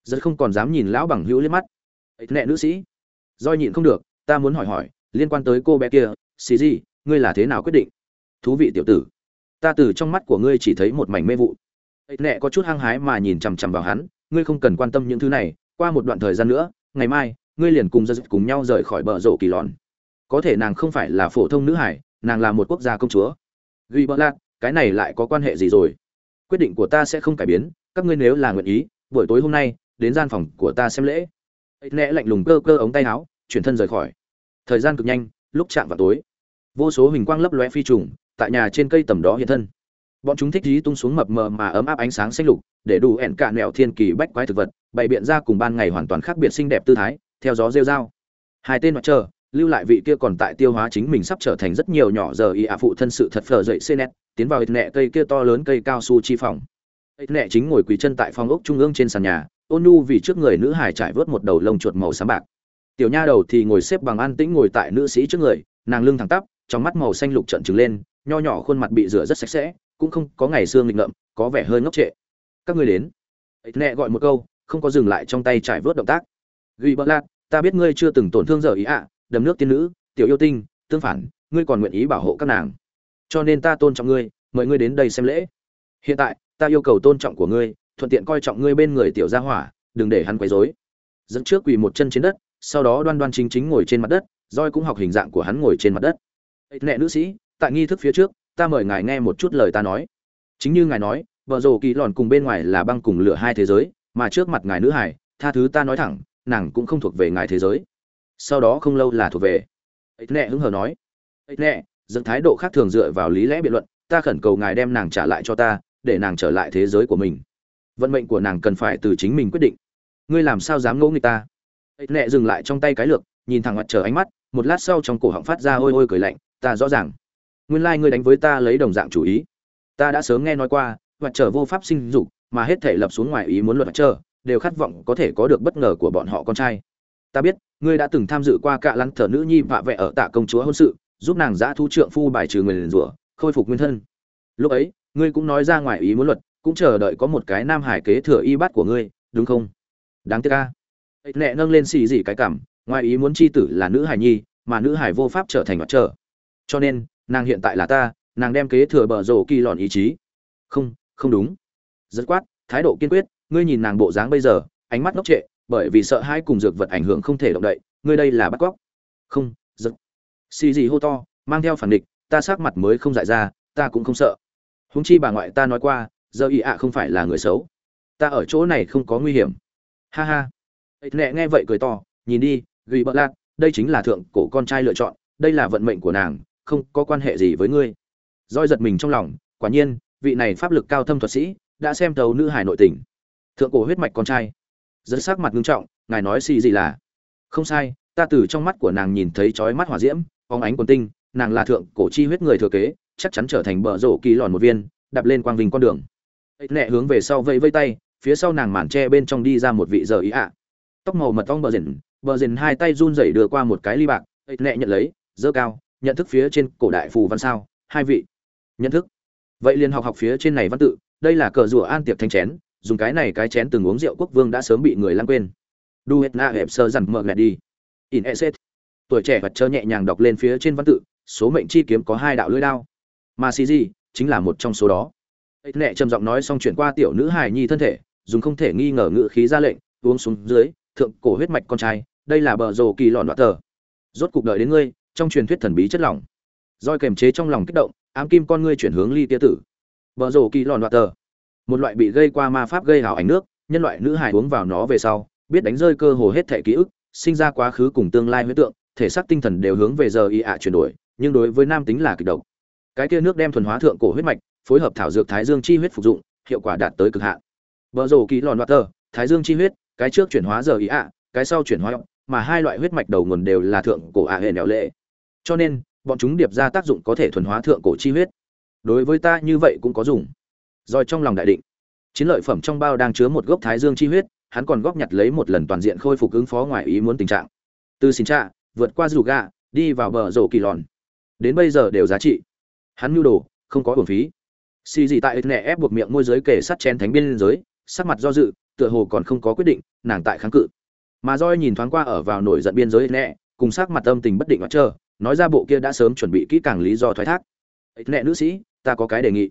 rất không còn dám nhìn lão bằng hữu liếc mắt. Ệ nẹ nữ sĩ. Doi nhịn không được, ta muốn hỏi hỏi, liên quan tới cô bé kia, xì gì ngươi là thế nào quyết định? Thú vị tiểu tử. Ta từ trong mắt của ngươi chỉ thấy một mảnh mê vụ. Ệ nẹ có chút hăng hái mà nhìn chằm chằm vào hắn, ngươi không cần quan tâm những thứ này, qua một đoạn thời gian nữa, ngày mai, ngươi liền cùng gia cùng nhau rời khỏi bờ rổ kỳ lòn có thể nàng không phải là phổ thông nữ hải, nàng là một quốc gia công chúa ghi bỡ lạc cái này lại có quan hệ gì rồi? Quyết định của ta sẽ không cải biến, các ngươi nếu là nguyện ý, buổi tối hôm nay, đến gian phòng của ta xem lễ. Ấy nẽ lạnh lùng cơ cơ ống tay áo, chuyển thân rời khỏi. Thời gian cực nhanh, lúc chạm vào tối. Vô số hình quang lấp lóe phi trùng, tại nhà trên cây tầm đó hiện thân. Bọn chúng thích dí tung xuống mập mờ mà ấm áp ánh sáng xanh lục, để đủ ẻn cả mẹo thiên kỳ bách quái thực vật, bày biện ra cùng ban ngày hoàn toàn khác biệt xinh đẹp tư thái, theo gió rêu dao hai tên mặt trời lưu lại vị kia còn tại tiêu hóa chính mình sắp trở thành rất nhiều nhỏ giờ y ạ phụ thân sự thật phờ dậy xê nét, tiến vào ít nẹ cây kia to lớn cây cao su chi phòng. Ít nẹ chính ngồi quỳ chân tại phòng ốc trung ương trên sàn nhà, ôn nu vì trước người nữ hải trải vớt một đầu lông chuột màu xám bạc. Tiểu nha đầu thì ngồi xếp bằng an tĩnh ngồi tại nữ sĩ trước người, nàng lưng thẳng tắp, trong mắt màu xanh lục trận trừng lên, nho nhỏ khuôn mặt bị rửa rất sạch sẽ, cũng không có ngày xương nghịch ngợm, có vẻ hơi ngốc trệ. Các ngươi đến. Ít nẹ gọi một câu, không có dừng lại trong tay trải vớt động tác. Ghi bỡ lạt, ta biết ngươi chưa từng tổn thương giờ ý ạ đầm nước tiên nữ, tiểu yêu tinh, tương phản, ngươi còn nguyện ý bảo hộ các nàng. Cho nên ta tôn trọng ngươi, mời ngươi đến đây xem lễ. Hiện tại, ta yêu cầu tôn trọng của ngươi, thuận tiện coi trọng ngươi bên người tiểu gia hỏa, đừng để hắn quấy rối. Dẫn trước quỳ một chân trên đất, sau đó đoan đoan chính chính ngồi trên mặt đất, roi cũng học hình dạng của hắn ngồi trên mặt đất. Nệ nữ sĩ, tại nghi thức phía trước, ta mời ngài nghe một chút lời ta nói. Chính như ngài nói, vợ rồ kỳ lòn cùng bên ngoài là băng cùng lửa hai thế giới, mà trước mặt ngài nữ hải, tha thứ ta nói thẳng, nàng cũng không thuộc về ngài thế giới sau đó không lâu là thuộc về. Ấy nẹ hứng hờ nói ấy nẹ dẫn thái độ khác thường dựa vào lý lẽ biện luận, ta khẩn cầu ngài đem nàng trả lại cho ta, để nàng trở lại thế giới của mình. Vận mệnh của nàng cần phải từ chính mình quyết định. Ngươi làm sao dám ngỗ người ta? Ấy nẹ dừng lại trong tay cái lược, nhìn thẳng mặt chờ ánh mắt, một lát sau trong cổ họng phát ra ôi ôi cười lạnh, ta rõ ràng. Nguyên lai ngươi đánh với ta lấy đồng dạng chủ ý. Ta đã sớm nghe nói qua mặt trở vô pháp sinh dục, mà hết thể lập xuống ngoài ý muốn luật mặt trở, đều khát vọng có thể có được bất ngờ của bọn họ con trai ta biết, ngươi đã từng tham dự qua cạ lăng thờ nữ nhi vạ vẹ ở tạ công chúa hôn sự, giúp nàng giã thu trượng phu bài trừ người liền rủa, khôi phục nguyên thân. Lúc ấy, ngươi cũng nói ra ngoài ý muốn luật, cũng chờ đợi có một cái nam hải kế thừa y bát của ngươi, đúng không? Đáng tiếc ca nẹ nâng lên xì gì cái cảm, ngoài ý muốn chi tử là nữ hải nhi, mà nữ hải vô pháp trở thành mặt trở. Cho nên, nàng hiện tại là ta, nàng đem kế thừa bờ rổ kỳ lòn ý chí. Không không đúng. Dứt quát, thái độ kiên quyết, ngươi nhìn nàng bộ dáng bây giờ, ánh mắt ngốc trệ bởi vì sợ hãi cùng dược vật ảnh hưởng không thể động đậy, ngươi đây là bắt cóc. Không, giật. Xì gì hô to, mang theo phản địch, ta sắc mặt mới không dại ra, ta cũng không sợ. Húng chi bà ngoại ta nói qua, giờ ý ạ không phải là người xấu. Ta ở chỗ này không có nguy hiểm. Ha ha. Ếch nẹ nghe vậy cười to, nhìn đi ghi bợ lạc đây chính là thượng cổ con trai lựa chọn, đây là vận mệnh của nàng, không có quan hệ gì với ngươi. Roi giật mình trong lòng, quả nhiên, vị này pháp lực cao thâm thuật sĩ, đã xem tàu nữ hải nội tình. Thượng cổ huyết mạch con trai dẫn sắc mặt nghiêm trọng, ngài nói xì gì là? Không sai, ta từ trong mắt của nàng nhìn thấy chói mắt hỏa diễm, phóng ánh quần tinh, nàng là thượng cổ chi huyết người thừa kế, chắc chắn trở thành bờ rổ kỳ lòn một viên, đạp lên quang vinh con đường. Ấy nẹ hướng về sau vây vây tay, phía sau nàng màn tre bên trong đi ra một vị giờ ý ạ. Tóc màu mật ong bờ rền bờ rền hai tay run rẩy đưa qua một cái ly bạc. Ấy nẹ nhận lấy dơ cao, nhận thức phía trên cổ đại phù văn sao, hai vị. Nhận thức. Vậy liền học học phía trên này văn tự, đây là cờ rùa an tiệc thanh chén dùng cái này cái chén từng uống rượu quốc vương đã sớm bị người lãng quên. Duetna hết na hẹp sơ dằn mở ngẹt đi. In eset tuổi trẻ vật chơ nhẹ nhàng đọc lên phía trên văn tự, số mệnh chi kiếm có hai đạo lưỡi đao. Mà cg chính là một trong số đó. Ấy nẹ trầm giọng nói xong chuyển qua tiểu nữ hài nhi thân thể, dùng không thể nghi ngờ ngự khí ra lệnh, uống xuống dưới, thượng cổ huyết mạch con trai, đây là bờ rồ kỳ lọn đoạt tờ. Rốt cục đợi đến ngươi, trong truyền thuyết thần bí chất lỏng. Roi kềm chế trong lòng kích động, ám kim con ngươi chuyển hướng ly tia tử. Bờ rồ kỳ lọn đoạt tờ một loại bị gây qua ma pháp gây hào ảnh nước, nhân loại nữ hài uống vào nó về sau, biết đánh rơi cơ hồ hết thể ký ức, sinh ra quá khứ cùng tương lai huyết tượng, thể xác tinh thần đều hướng về giờ y ạ chuyển đổi, nhưng đối với nam tính là kịch độc. Cái kia nước đem thuần hóa thượng cổ huyết mạch, phối hợp thảo dược thái dương chi huyết phục dụng, hiệu quả đạt tới cực hạn. Vợ rổ ký lòn water thái dương chi huyết, cái trước chuyển hóa giờ ý ạ, cái sau chuyển hóa, mà hai loại huyết mạch đầu nguồn đều là thượng cổ ạ hệ nẻo lệ. Cho nên, bọn chúng điệp ra tác dụng có thể thuần hóa thượng cổ chi huyết. Đối với ta như vậy cũng có dùng rồi trong lòng đại định. Chiến lợi phẩm trong bao đang chứa một gốc thái dương chi huyết hắn còn góp nhặt lấy một lần toàn diện khôi phục ứng phó ngoài ý muốn tình trạng. Từ xin trạ vượt qua dù gạ, đi vào bờ rổ kỳ lòn. Đến bây giờ đều giá trị. Hắn nhu đồ không có uổng phí. Xì gì tại nẹ ép buộc miệng môi giới kể sắt chén thánh biên giới sắc mặt do dự tựa hồ còn không có quyết định nàng tại kháng cự. Mà Joy nhìn thoáng qua ở vào nổi giận biên giới nẹ cùng sắc mặt âm tình bất định mà chờ nói ra bộ kia đã sớm chuẩn bị kỹ càng lý do thoái thác. Nẹ nữ sĩ ta có cái đề nghị.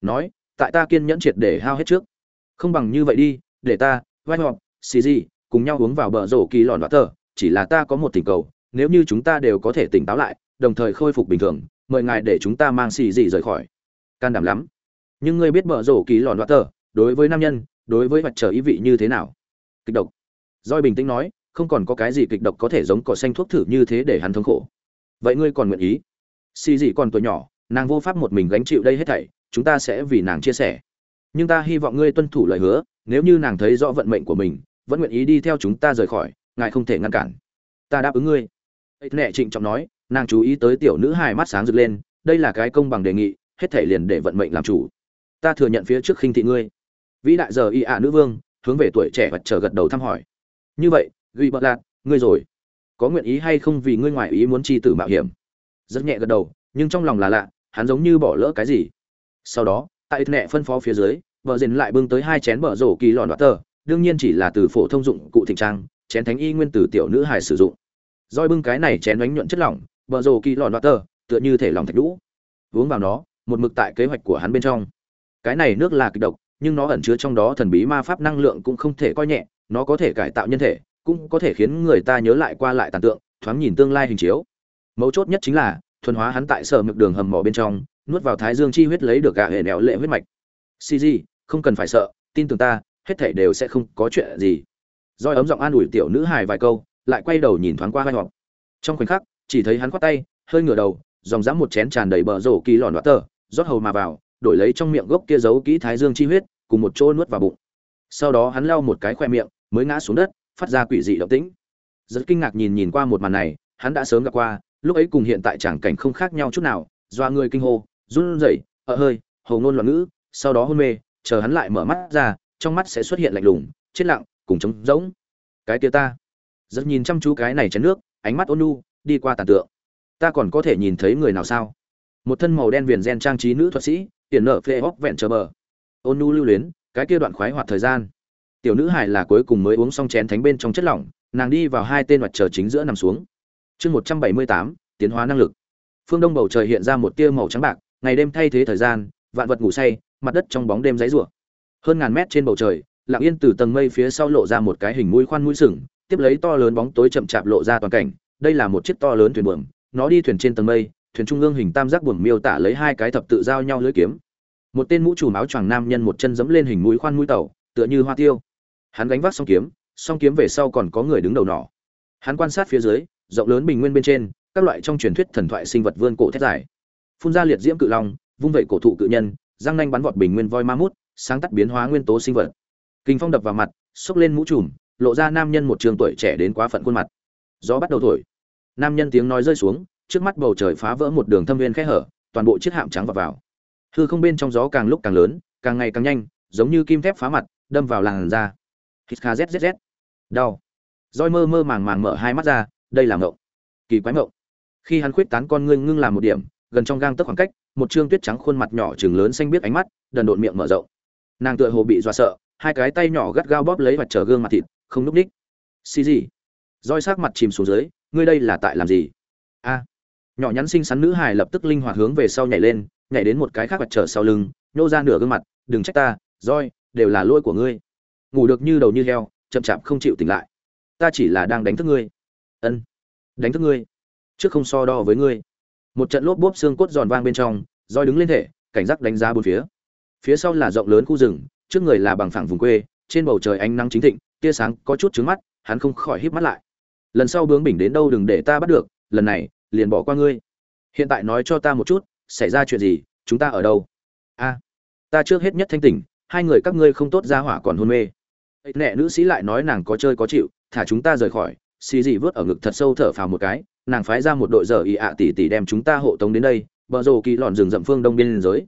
Nói tại ta kiên nhẫn triệt để hao hết trước. Không bằng như vậy đi, để ta, vai họp xì gì cùng nhau uống vào bờ rổ kỳ lòn đoạt tờ, chỉ là ta có một tình cầu, nếu như chúng ta đều có thể tỉnh táo lại, đồng thời khôi phục bình thường, mời ngài để chúng ta mang xì gì rời khỏi. Can đảm lắm. Nhưng ngươi biết bờ rổ kỳ lòn đoạt tờ, đối với nam nhân, đối với mặt trời ý vị như thế nào? Kịch độc. Roi bình tĩnh nói, không còn có cái gì kịch độc có thể giống cỏ xanh thuốc thử như thế để hắn thống khổ. Vậy ngươi còn nguyện ý? Xì gì còn tuổi nhỏ, nàng vô pháp một mình gánh chịu đây hết thảy chúng ta sẽ vì nàng chia sẻ. Nhưng ta hy vọng ngươi tuân thủ lời hứa, nếu như nàng thấy rõ vận mệnh của mình, vẫn nguyện ý đi theo chúng ta rời khỏi, ngài không thể ngăn cản. Ta đáp ứng ngươi. Ấy nệ trịnh trọng nói, nàng chú ý tới tiểu nữ hài mắt sáng rực lên, đây là cái công bằng đề nghị, hết thể liền để vận mệnh làm chủ. Ta thừa nhận phía trước khinh thị ngươi. Vĩ đại giờ y ạ nữ vương, hướng về tuổi trẻ vật chờ gật đầu thăm hỏi. Như vậy duy bợ lạc ngươi rồi. Có nguyện ý hay không vì ngươi ngoại ý muốn chi tử mạo hiểm? Rất nhẹ gật đầu, nhưng trong lòng là lạ, hắn giống như bỏ lỡ cái gì sau đó, tại nẹ phân phó phía dưới vợ dền lại bưng tới hai chén bờ rổ kỳ lòn đoạt tờ, đương nhiên chỉ là từ phổ thông dụng cụ thịnh trang, chén thánh y nguyên từ tiểu nữ hải sử dụng. Roi bưng cái này chén đánh nhuận chất lỏng, bờ rổ kỳ lòn đoạt tờ, tựa như thể lòng thạch đũ uống vào nó, một mực tại kế hoạch của hắn bên trong. Cái này nước là kịch độc, nhưng nó ẩn chứa trong đó thần bí ma pháp năng lượng cũng không thể coi nhẹ, nó có thể cải tạo nhân thể, cũng có thể khiến người ta nhớ lại qua lại tàn tượng, thoáng nhìn tương lai hình chiếu. Mấu chốt nhất chính là, thuần hóa hắn tại sở mực đường hầm mỏ bên trong nuốt vào thái dương chi huyết lấy được gã hệ nẹo lệ huyết mạch. Cg không cần phải sợ, tin tưởng ta, hết thảy đều sẽ không có chuyện gì. Roi ấm giọng an ủi tiểu nữ hài vài câu, lại quay đầu nhìn thoáng qua vai họp. Trong khoảnh khắc, chỉ thấy hắn khoát tay, hơi ngửa đầu, dòng dã một chén tràn đầy bờ rổ kỳ lòn đoạt tờ, rót hầu mà vào, đổi lấy trong miệng gốc kia giấu kỹ thái dương chi huyết, cùng một chỗ nuốt vào bụng. Sau đó hắn lau một cái khoe miệng, mới ngã xuống đất, phát ra quỷ dị động tĩnh. Rất kinh ngạc nhìn nhìn qua một màn này, hắn đã sớm gặp qua, lúc ấy cùng hiện tại chẳng cảnh không khác nhau chút nào, doa người kinh hô run rẩy ợ hơi, hầu ngôn loạn ngữ. Sau đó hôn mê, chờ hắn lại mở mắt ra, trong mắt sẽ xuất hiện lạnh lùng, chết lặng, cùng trống rỗng. Cái kia ta. Rất nhìn chăm chú cái này chén nước, ánh mắt ôn nhu, đi qua tàn tượng. Ta còn có thể nhìn thấy người nào sao? Một thân màu đen viền gen trang trí nữ thuật sĩ tiền nợ phê hóc vẹn chờ bờ. Ôn nhu lưu luyến, cái kia đoạn khoái hoạt thời gian. Tiểu nữ hải là cuối cùng mới uống xong chén thánh bên trong chất lỏng, nàng đi vào hai tên mặt trời chính giữa nằm xuống. Chương một trăm bảy mươi tám, tiến hóa năng lực. Phương đông bầu trời hiện ra một tia màu trắng bạc ngày đêm thay thế thời gian, vạn vật ngủ say, mặt đất trong bóng đêm giấy rủa. Hơn ngàn mét trên bầu trời, lặng yên từ tầng mây phía sau lộ ra một cái hình mũi khoan mũi sừng, tiếp lấy to lớn bóng tối chậm chạp lộ ra toàn cảnh. Đây là một chiếc to lớn thuyền buồm, nó đi thuyền trên tầng mây, thuyền trung ương hình tam giác buồm miêu tả lấy hai cái thập tự giao nhau lưỡi kiếm. Một tên mũ trùm áo choàng nam nhân một chân dẫm lên hình mũi khoan mũi tàu tựa như hoa tiêu. Hắn gánh vác song kiếm song kiếm về sau còn có người đứng đầu nỏ hắn quan sát phía dưới, rộng lớn bình nguyên bên trên, các loại trong truyền thuyết thần thoại sinh vật vươn cổ thét dài phun ra liệt diễm cự long, vung vẩy cổ thụ cự nhân, răng nanh bắn vọt bình nguyên voi ma mút, sáng tắt biến hóa nguyên tố sinh vật. Kinh phong đập vào mặt, xốc lên mũ trùm, lộ ra nam nhân một trường tuổi trẻ đến quá phận khuôn mặt. Gió bắt đầu thổi. Nam nhân tiếng nói rơi xuống, trước mắt bầu trời phá vỡ một đường thâm viên khe hở, toàn bộ chiếc hạm trắng vào vào. Hư không bên trong gió càng lúc càng lớn, càng ngày càng nhanh, giống như kim thép phá mặt, đâm vào làn da. Hít kha zzz. Đau. Roi mơ mơ màng màng mở hai mắt ra, đây là ngộng. Kỳ quái ngộng. Khi hắn khuyết tán con ngươi ngưng làm một điểm gần trong gang tấc khoảng cách, một trương tuyết trắng khuôn mặt nhỏ trừng lớn xanh biết ánh mắt, đần độn miệng mở rộng. Nàng tựa hồ bị dọa sợ, hai cái tay nhỏ gắt gao bóp lấy và trở gương mặt thịt, không núp ních. Xì gì? Roi sắc mặt chìm xuống dưới, ngươi đây là tại làm gì? A. Nhỏ nhắn xinh xắn nữ hài lập tức linh hoạt hướng về sau nhảy lên, nhảy đến một cái khác vật trở sau lưng, nhô ra nửa gương mặt, đừng trách ta, roi, đều là lỗi của ngươi. Ngủ được như đầu như heo, chậm chạp không chịu tỉnh lại. Ta chỉ là đang đánh thức ngươi. Ân, đánh thức ngươi, trước không so đo với ngươi một trận lốp bốp xương cốt giòn vang bên trong, roi đứng lên thể, cảnh giác đánh giá bốn phía. Phía sau là rộng lớn khu rừng, trước người là bằng phẳng vùng quê, trên bầu trời ánh nắng chính thịnh, tia sáng có chút trứng mắt, hắn không khỏi híp mắt lại. Lần sau bướng bỉnh đến đâu đừng để ta bắt được, lần này, liền bỏ qua ngươi. Hiện tại nói cho ta một chút, xảy ra chuyện gì, chúng ta ở đâu? A, ta trước hết nhất thanh tỉnh, hai người các ngươi không tốt ra hỏa còn hôn mê. Nẹ nữ sĩ lại nói nàng có chơi có chịu, thả chúng ta rời khỏi, xì dị vớt ở ngực thật sâu thở phào một cái nàng phái ra một đội giờ ị ạ tỷ tỷ đem chúng ta hộ tống đến đây, bờ rồ kỳ lòn rừng rậm phương đông biên giới.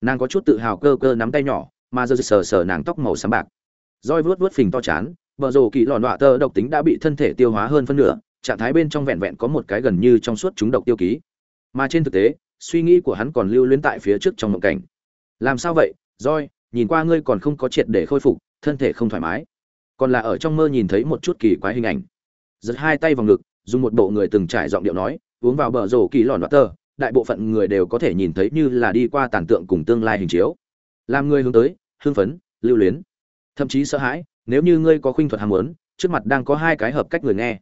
Nàng có chút tự hào cơ cơ nắm tay nhỏ, mà giờ sờ sờ nàng tóc màu xám bạc. Roi vớt vớt phình to chán, bờ rồ kỳ lòn đọa tơ độc tính đã bị thân thể tiêu hóa hơn phân nửa, trạng thái bên trong vẹn vẹn có một cái gần như trong suốt chúng độc tiêu ký. Mà trên thực tế, suy nghĩ của hắn còn lưu luyến tại phía trước trong mộng cảnh. Làm sao vậy, roi, nhìn qua ngươi còn không có triệt để khôi phục, thân thể không thoải mái. Còn là ở trong mơ nhìn thấy một chút kỳ quái hình ảnh. Giật hai tay vào ngực dùng một bộ người từng trải giọng điệu nói, uống vào bờ rổ kỳ lòn đoạt tờ. đại bộ phận người đều có thể nhìn thấy như là đi qua tàn tượng cùng tương lai hình chiếu. Làm người hướng tới, hưng phấn, lưu luyến. Thậm chí sợ hãi, nếu như ngươi có khuynh thuật ham muốn, trước mặt đang có hai cái hợp cách người nghe.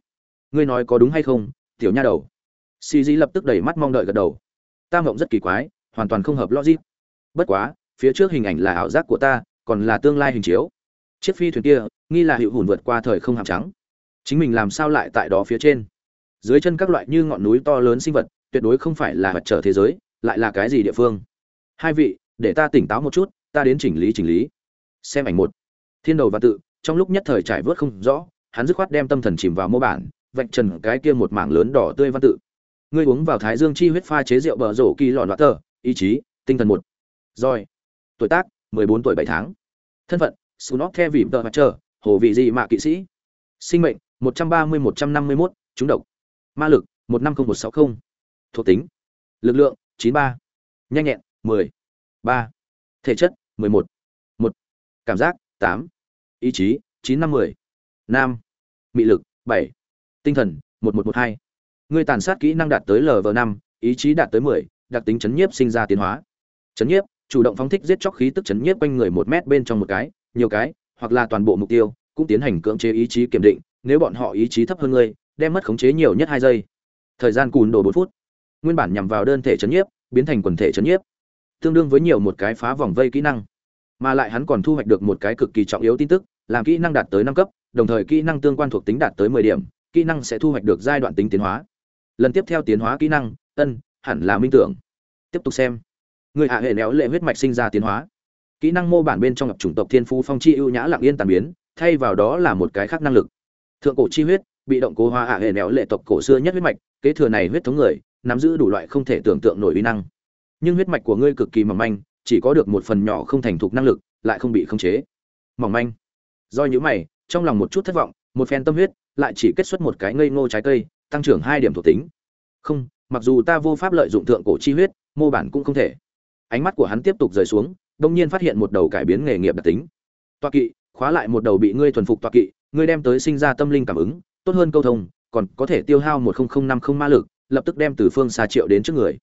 Ngươi nói có đúng hay không, tiểu nha đầu? Xì dĩ lập tức đẩy mắt mong đợi gật đầu. Ta mộng rất kỳ quái, hoàn toàn không hợp logic. Bất quá, phía trước hình ảnh là ảo giác của ta, còn là tương lai hình chiếu. Chiếc phi thuyền kia, nghi là hiệu hùn vượt qua thời không hàm trắng chính mình làm sao lại tại đó phía trên? Dưới chân các loại như ngọn núi to lớn sinh vật, tuyệt đối không phải là vật trở thế giới, lại là cái gì địa phương? Hai vị, để ta tỉnh táo một chút, ta đến chỉnh lý chỉnh lý. Xem ảnh một. Thiên đầu và tự, trong lúc nhất thời trải vớt không rõ, hắn dứt khoát đem tâm thần chìm vào mô bản, vạch trần cái kia một mảng lớn đỏ tươi văn tự. Ngươi uống vào thái dương chi huyết pha chế rượu bờ rổ kỳ lọn loạt tờ, ý chí, tinh thần một. Rồi. Tuổi tác 14 tuổi 7 tháng. Thân phận sunop the vỉm tờ mặt trời hồ vị gì mạ kỵ sĩ. Sinh mệnh 130-151, trúng độc ma lực 150160. thuộc tính lực lượng 93. nhanh nhẹn 10. 3. thể chất 11. 1. cảm giác 8. ý chí 950. nam mị lực 7. tinh thần 1112. người tàn sát kỹ năng đạt tới lv năm ý chí đạt tới 10, đặc tính chấn nhiếp sinh ra tiến hóa chấn nhiếp chủ động phóng thích giết chóc khí tức chấn nhiếp quanh người một mét bên trong một cái nhiều cái hoặc là toàn bộ mục tiêu cũng tiến hành cưỡng chế ý chí kiểm định nếu bọn họ ý chí thấp hơn ngươi, đem mất khống chế nhiều nhất hai giây. Thời gian cùn đồ bốn phút. Nguyên bản nhằm vào đơn thể chấn nhiếp, biến thành quần thể chấn nhiếp. Tương đương với nhiều một cái phá vòng vây kỹ năng. Mà lại hắn còn thu hoạch được một cái cực kỳ trọng yếu tin tức, làm kỹ năng đạt tới năm cấp, đồng thời kỹ năng tương quan thuộc tính đạt tới mười điểm, kỹ năng sẽ thu hoạch được giai đoạn tính tiến hóa. Lần tiếp theo tiến hóa kỹ năng, ân, hẳn là minh tưởng. Tiếp tục xem. Người hạ hệ néo lệ huyết mạch sinh ra tiến hóa. Kỹ năng mô bản bên trong ngập chủng tộc thiên phú phong chi ưu nhã lặng yên tàn biến, thay vào đó là một cái khác năng lực thượng cổ chi huyết, bị động cố hóa hạ hệ nẹo lệ tộc cổ xưa nhất huyết mạch, kế thừa này huyết thống người, nắm giữ đủ loại không thể tưởng tượng nổi uy năng. Nhưng huyết mạch của ngươi cực kỳ mỏng manh, chỉ có được một phần nhỏ không thành thục năng lực, lại không bị khống chế. Mỏng manh. Do những mày, trong lòng một chút thất vọng, một phen tâm huyết, lại chỉ kết xuất một cái ngây ngô trái cây, tăng trưởng hai điểm thuộc tính. Không, mặc dù ta vô pháp lợi dụng thượng cổ chi huyết, mô bản cũng không thể. Ánh mắt của hắn tiếp tục rời xuống, đông nhiên phát hiện một đầu cải biến nghề nghiệp đặc tính. Toa kỵ, khóa lại một đầu bị ngươi thuần phục toa kỵ ngươi đem tới sinh ra tâm linh cảm ứng, tốt hơn câu thông, còn có thể tiêu hao một năm không ma lực, lập tức đem từ phương xa triệu đến trước người.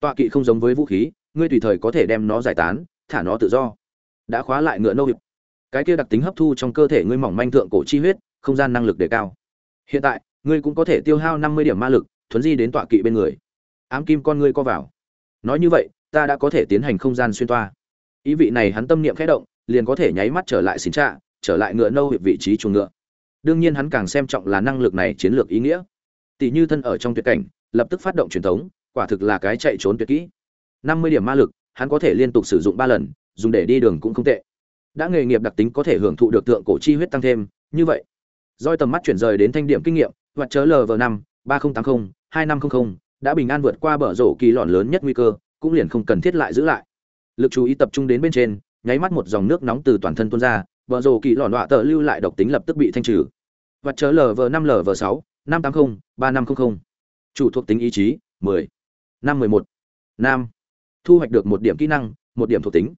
Toa kỵ không giống với vũ khí, ngươi tùy thời có thể đem nó giải tán, thả nó tự do. Đã khóa lại ngựa nô hiệp. Cái kia đặc tính hấp thu trong cơ thể ngươi mỏng manh thượng cổ chi huyết, không gian năng lực đề cao. Hiện tại, ngươi cũng có thể tiêu hao năm mươi điểm ma lực, thuấn di đến tọa kỵ bên người. Ám kim con ngươi co vào. Nói như vậy, ta đã có thể tiến hành không gian xuyên toa. Ý vị này hắn tâm niệm khẽ động, liền có thể nháy mắt trở lại xin trạ trở lại ngựa nâu hiệp vị trí chuồng ngựa. Đương nhiên hắn càng xem trọng là năng lực này chiến lược ý nghĩa. Tỷ như thân ở trong tuyệt cảnh, lập tức phát động truyền thống, quả thực là cái chạy trốn tuyệt kỹ. Năm mươi điểm ma lực, hắn có thể liên tục sử dụng ba lần, dùng để đi đường cũng không tệ. Đã nghề nghiệp đặc tính có thể hưởng thụ được tượng cổ chi huyết tăng thêm, như vậy. Doi tầm mắt chuyển rời đến thanh điểm kinh nghiệm hoặc chớ lv năm, ba nghìn tám mươi hai năm trăm linh đã bình an vượt qua bờ rổ kỳ lọn lớn nhất nguy cơ, cũng liền không cần thiết lại giữ lại. Lực chú ý tập trung đến bên trên, nháy mắt một dòng nước nóng từ toàn thân tuôn ra vợ rồ kỳ lọn đọa tờ lưu lại độc tính lập tức bị thanh trừ. Và chớ lv năm lv sáu năm trăm tám mươi ba năm trăm linh chủ thuộc tính ý chí mười. Năm mười một. Nam. Thu hoạch được một điểm kỹ năng một điểm thuộc tính.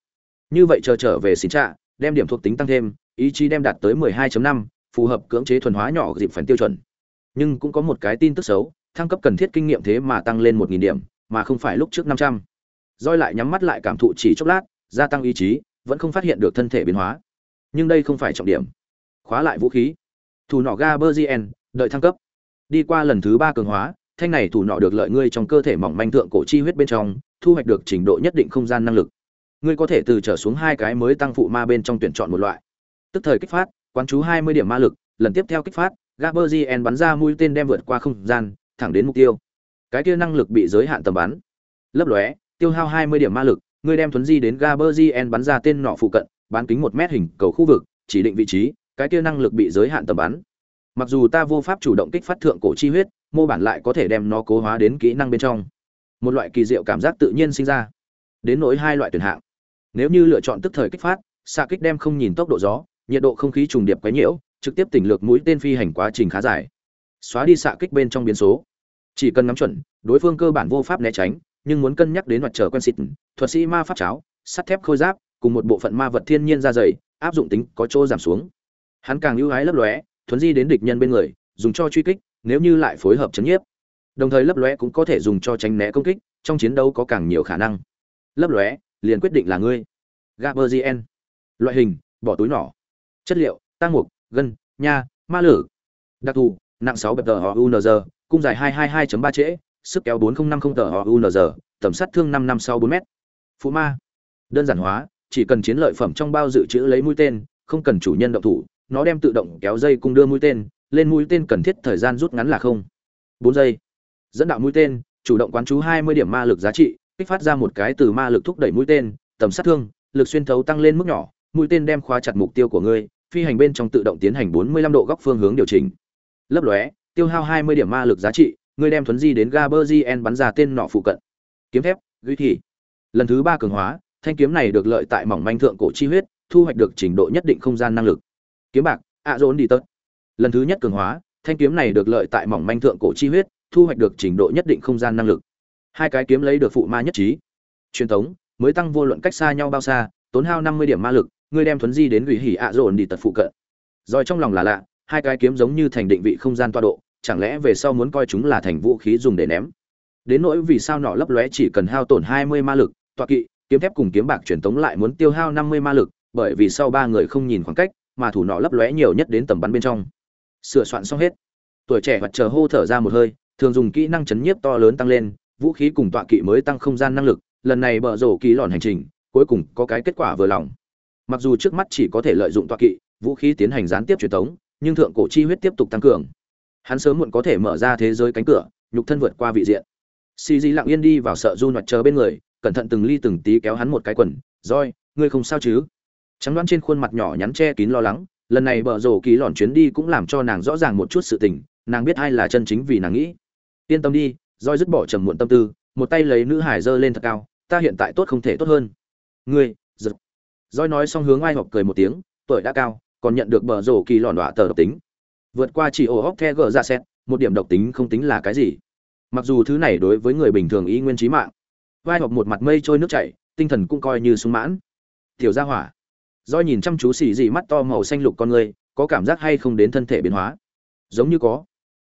Như vậy chờ trở về xin trạ đem điểm thuộc tính tăng thêm ý chí đem đạt tới 12.5, phù hợp cưỡng chế thuần hóa nhỏ dịp phần tiêu chuẩn. Nhưng cũng có một cái tin tức xấu thăng cấp cần thiết kinh nghiệm thế mà tăng lên 1.000 điểm mà không phải lúc trước 500. roi lại nhắm mắt lại cảm thụ chỉ chốc lát gia tăng ý chí vẫn không phát hiện được thân thể biến hóa nhưng đây không phải trọng điểm. Khóa lại vũ khí. Thủ nọ gaberzien đợi thăng cấp. Đi qua lần thứ ba cường hóa, thanh này thủ nọ được lợi ngươi trong cơ thể mỏng manh thượng cổ chi huyết bên trong, thu hoạch được trình độ nhất định không gian năng lực. Ngươi có thể từ trở xuống hai cái mới tăng phụ ma bên trong tuyển chọn một loại. Tức thời kích phát, quán chú hai mươi điểm ma lực, lần tiếp theo kích phát gaberzien bắn ra mũi tên đem vượt qua không gian, thẳng đến mục tiêu. Cái kia năng lực bị giới hạn tầm bắn. Lấp lóe, tiêu hao hai mươi điểm ma lực, ngươi đem thuấn di đến gaberzien bắn ra tên nọ phụ cận bán kính một mét hình cầu khu vực, chỉ định vị trí, cái kia năng lực bị giới hạn tầm bắn. Mặc dù ta vô pháp chủ động kích phát thượng cổ chi huyết, mô bản lại có thể đem nó cố hóa đến kỹ năng bên trong. Một loại kỳ diệu cảm giác tự nhiên sinh ra. Đến nỗi hai loại tuyển hạng. Nếu như lựa chọn tức thời kích phát, xạ kích đem không nhìn tốc độ gió, nhiệt độ không khí trùng điệp quấy nhiễu, trực tiếp tỉnh lược mũi tên phi hành quá trình khá dài. Xóa đi xạ kích bên trong biến số. Chỉ cần nắm chuẩn, đối phương cơ bản vô pháp né tránh, nhưng muốn cân nhắc đến mặt trời quen xịt, thuật sĩ ma pháp cháo, sắt thép khôi giáp cùng một bộ phận ma vật thiên nhiên ra dày, áp dụng tính có chỗ giảm xuống. Hắn càng ưu ái lấp lóe, thuấn di đến địch nhân bên người, dùng cho truy kích, nếu như lại phối hợp chấn nhiếp. Đồng thời lấp lóe cũng có thể dùng cho tránh né công kích, trong chiến đấu có càng nhiều khả năng. Lấp lóe, liền quyết định là ngươi. Gaberzien loại hình, bỏ túi nhỏ. Chất liệu tăng mục, gân, nha, ma lử. Đặc thù, nặng sáu bẹp tờ họ unz cung dài hai hai hai ba trễ, sức kéo bốn nghìn năm mươi tờ họ unz tầm sát thương năm năm sau bốn m phụ ma. Đơn giản hóa chỉ cần chiến lợi phẩm trong bao dự trữ lấy mũi tên, không cần chủ nhân động thủ, nó đem tự động kéo dây cung đưa mũi tên, lên mũi tên cần thiết thời gian rút ngắn là không. Bốn giây. Dẫn đạo mũi tên, chủ động quán chú hai mươi điểm ma lực giá trị, kích phát ra một cái từ ma lực thúc đẩy mũi tên, tầm sát thương, lực xuyên thấu tăng lên mức nhỏ, mũi tên đem khóa chặt mục tiêu của ngươi, phi hành bên trong tự động tiến hành 45 độ góc phương hướng điều chỉnh. Lấp lóe, tiêu hao 20 điểm ma lực giá trị, ngươi đem thuấn di đến gaberzien bắn ra tên nọ phụ cận. Kiếm thép duy thị lần thứ ba cường hóa thanh kiếm này được lợi tại mỏng manh thượng cổ chi huyết, thu hoạch được trình độ nhất định không gian năng lực. Kiếm bạc, ạ dồn đi tớt. Lần thứ nhất cường hóa, thanh kiếm này được lợi tại mỏng manh thượng cổ chi huyết, thu hoạch được trình độ nhất định không gian năng lực. Hai cái kiếm lấy được phụ ma nhất trí. Truyền thống, mới tăng vô luận cách xa nhau bao xa, tốn hao năm mươi điểm ma lực ngươi đem thuấn di đến gửi hỉ ạ dồn đi tật phụ cận. Rồi trong lòng là lạ, hai cái kiếm giống như thành định vị không gian toa độ, chẳng lẽ về sau muốn coi chúng là thành vũ khí dùng để ném? Đến nỗi vì sao nọ lấp lóe chỉ cần hao tổn hai mươi ma lực tọa kỵ kiếm thép cùng kiếm bạc truyền tống lại muốn tiêu hao năm mươi ma lực, bởi vì sau ba người không nhìn khoảng cách, mà thủ nọ lấp lóe nhiều nhất đến tầm bắn bên trong. Sửa soạn xong hết. Tuổi trẻ hoạt chờ hô thở ra một hơi, thường dùng kỹ năng chấn nhiếp to lớn tăng lên, vũ khí cùng tọa kỵ mới tăng không gian năng lực, lần này bờ rổ kỳ lòn hành trình, cuối cùng có cái kết quả vừa lòng. Mặc dù trước mắt chỉ có thể lợi dụng tọa kỵ, vũ khí tiến hành gián tiếp truyền thống nhưng thượng cổ chi huyết tiếp tục tăng cường. Hắn sớm muộn có thể mở ra thế giới cánh cửa, nhục thân vượt qua vị diện. Si di lặng yên đi vào sợ du hoạt chờ bên người cẩn thận từng ly từng tí kéo hắn một cái quần roi ngươi không sao chứ? Trắng đoán trên khuôn mặt nhỏ nhắn che kín lo lắng, lần này bờ rổ ký lòn chuyến đi cũng làm cho nàng rõ ràng một chút sự tình, nàng biết ai là chân chính vì nàng nghĩ. Yên tâm đi roi dứt bỏ trầm muộn tâm tư, một tay lấy nữ hải giơ lên thật cao, ta hiện tại tốt không thể tốt hơn. Ngươi, giật. Roi nói xong hướng ai họp cười một tiếng, tuổi đã cao, còn nhận được bờ rổ kỳ lòn đọa tờ độc tính. Vượt qua chỉ ổ hóc the gờ ra xét, một điểm độc tính không tính là cái gì. Mặc dù thứ này đối với người bình thường ý nguyên trí mạng vai ngọc một mặt mây trôi nước chảy, tinh thần cũng coi như sung mãn. Tiểu gia hỏa. Roi nhìn chăm chú xì dị mắt to màu xanh lục con người, có cảm giác hay không đến thân thể biến hóa? Giống như có.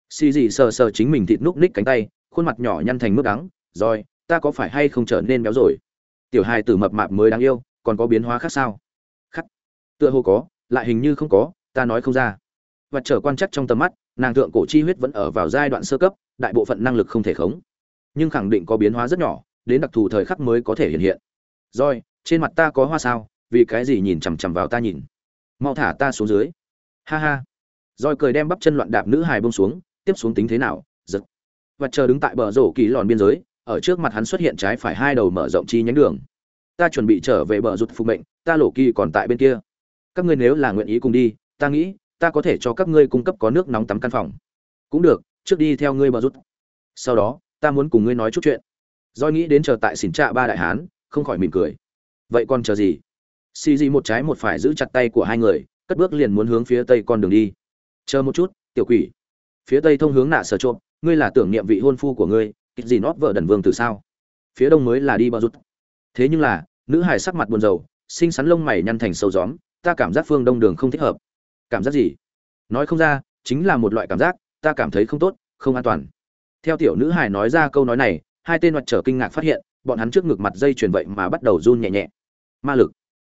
Xì dị sờ sờ chính mình thịt núc ních cánh tay, khuôn mặt nhỏ nhăn thành mức đắng. Rồi ta có phải hay không trở nên béo rồi? Tiểu hài tử mập mạp mới đáng yêu, còn có biến hóa khác sao? Khắc. Tựa hồ có, lại hình như không có, ta nói không ra. Và trở quan chắc trong tầm mắt, nàng thượng cổ chi huyết vẫn ở vào giai đoạn sơ cấp, đại bộ phận năng lực không thể khống. Nhưng khẳng định có biến hóa rất nhỏ đến đặc thù thời khắc mới có thể hiện hiện. Rồi, trên mặt ta có hoa sao, vì cái gì nhìn chằm chằm vào ta nhìn? Mau thả ta xuống dưới. Ha ha. Rồi cười đem bắp chân loạn đạp nữ hài bông xuống, tiếp xuống tính thế nào? Giật. Và chờ đứng tại bờ rổ kỳ lòn biên giới, ở trước mặt hắn xuất hiện trái phải hai đầu mở rộng chi nhánh đường. Ta chuẩn bị trở về bờ rụt phục mệnh, ta lộ kỳ còn tại bên kia. Các ngươi nếu là nguyện ý cùng đi, ta nghĩ, ta có thể cho các ngươi cung cấp có nước nóng tắm căn phòng. Cũng được, trước đi theo ngươi bờ rút sau đó, ta muốn cùng ngươi nói chút chuyện doi nghĩ đến chờ tại xỉn trạ ba đại hán, không khỏi mỉm cười. Vậy còn chờ gì? Xì gì một trái một phải giữ chặt tay của hai người, cất bước liền muốn hướng phía tây con đường đi. Chờ một chút, tiểu quỷ. Phía tây thông hướng nạ sở trộm, ngươi là tưởng niệm vị hôn phu của ngươi kịch gì nót vợ đần vương từ sao? Phía đông mới là đi bao rút. Thế nhưng là, nữ hải sắc mặt buồn rầu, xinh xắn lông mày nhăn thành sâu gióm, ta cảm giác phương đông đường không thích hợp. Cảm giác gì? Nói không ra, chính là một loại cảm giác, ta cảm thấy không tốt, không an toàn. Theo tiểu nữ hải nói ra câu nói này hai tên mặt trở kinh ngạc phát hiện, bọn hắn trước ngực mặt dây chuyền vậy mà bắt đầu run nhẹ nhẹ. Ma lực.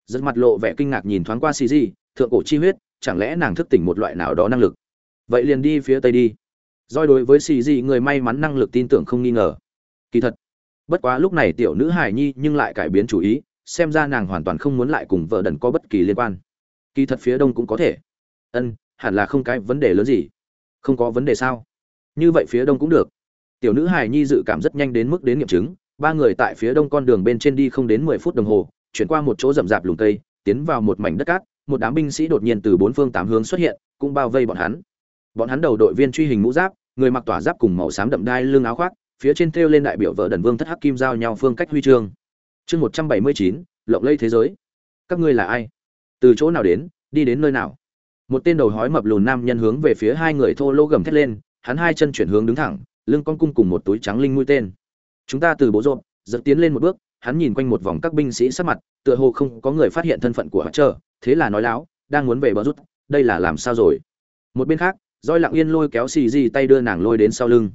Giật mặt lộ vẻ kinh ngạc nhìn thoáng qua xì di, thượng cổ chi huyết, chẳng lẽ nàng thức tỉnh một loại nào đó năng lực? Vậy liền đi phía tây đi. Doi đối với xì di, người may mắn năng lực tin tưởng không nghi ngờ. Kỳ thật, bất quá lúc này tiểu nữ hải nhi nhưng lại cải biến chủ ý, xem ra nàng hoàn toàn không muốn lại cùng vợ đần có bất kỳ liên quan. Kỳ thật phía đông cũng có thể. Ân, hẳn là không cái vấn đề lớn gì. Không có vấn đề sao? Như vậy phía đông cũng được tiểu nữ hải nhi dự cảm rất nhanh đến mức đến nghiệm chứng, ba người tại phía đông con đường bên trên đi không đến mười phút đồng hồ, chuyển qua một chỗ rậm rạp lùm cây, tiến vào một mảnh đất cát, một đám binh sĩ đột nhiên từ bốn phương tám hướng xuất hiện, cũng bao vây bọn hắn. Bọn hắn đầu đội viên truy hình mũ giáp, người mặc tỏa giáp cùng màu xám đậm đai lưng áo khoác, phía trên thêu lên đại biểu vợ đần vương thất hắc kim giao nhau phương cách huy chương. Chương một trăm bảy mươi chín, lộng lây thế giới. Các ngươi là ai? Từ chỗ nào đến, đi đến nơi nào? Một tên đầu hói mập lùn nam nhân hướng về phía hai người thô lỗ gầm thét lên, hắn hai chân chuyển hướng đứng thẳng lưng con cung cùng một túi trắng linh mũi tên. Chúng ta từ bố rộp, giật tiến lên một bước, hắn nhìn quanh một vòng các binh sĩ sát mặt, tựa hồ không có người phát hiện thân phận của hắn chờ, thế là nói láo, đang muốn về bờ rút, đây là làm sao rồi? Một bên khác roi lặng yên lôi kéo xì di tay đưa nàng lôi đến sau lưng.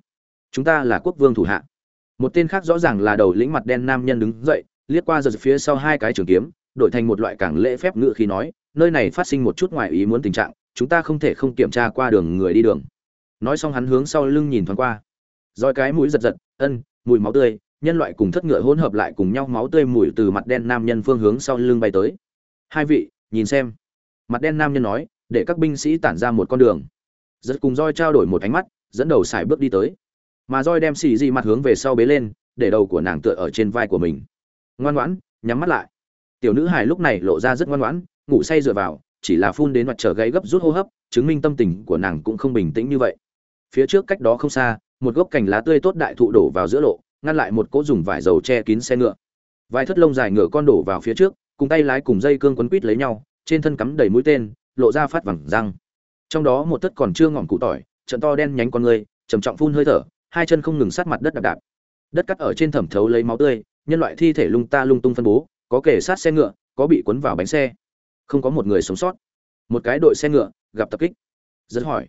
Chúng ta là quốc vương thủ hạ. Một tên khác rõ ràng là đầu lĩnh mặt đen nam nhân đứng dậy, liếc qua giật phía sau hai cái trường kiếm, đổi thành một loại cảng lễ phép ngự khi nói, nơi này phát sinh một chút ngoài ý muốn tình trạng, chúng ta không thể không kiểm tra qua đường người đi đường. Nói xong hắn hướng sau lưng nhìn thoáng qua roi cái mũi giật giật, ân, mùi máu tươi, nhân loại cùng thất ngựa hỗn hợp lại cùng nhau, máu tươi mùi từ mặt đen nam nhân phương hướng sau lưng bay tới. Hai vị, nhìn xem. Mặt đen nam nhân nói, để các binh sĩ tản ra một con đường. Giật cùng roi trao đổi một ánh mắt, dẫn đầu xài bước đi tới. Mà roi đem xì di mặt hướng về sau bế lên, để đầu của nàng tựa ở trên vai của mình. Ngoan ngoãn, nhắm mắt lại. Tiểu nữ hài lúc này lộ ra rất ngoan ngoãn, ngủ say dựa vào, chỉ là phun đến mặt trở gáy gấp rút hô hấp, chứng minh tâm tình của nàng cũng không bình tĩnh như vậy. Phía trước cách đó không xa một gốc cành lá tươi tốt đại thụ đổ vào giữa lộ, ngăn lại một cỗ dùng vải dầu che kín xe ngựa. Vài thất lông dài ngựa con đổ vào phía trước, cùng tay lái cùng dây cương quấn quít lấy nhau, trên thân cắm đầy mũi tên, lộ ra phát vẳng răng. Trong đó một thất còn chưa ngọn cụ tỏi, trận to đen nhánh con người, trầm trọng phun hơi thở, hai chân không ngừng sát mặt đất đạp đạp. Đất cắt ở trên thẩm thấu lấy máu tươi, nhân loại thi thể lung ta lung tung phân bố, có kể sát xe ngựa, có bị cuốn vào bánh xe. Không có một người sống sót. Một cái đội xe ngựa gặp tập kích. Rất hỏi,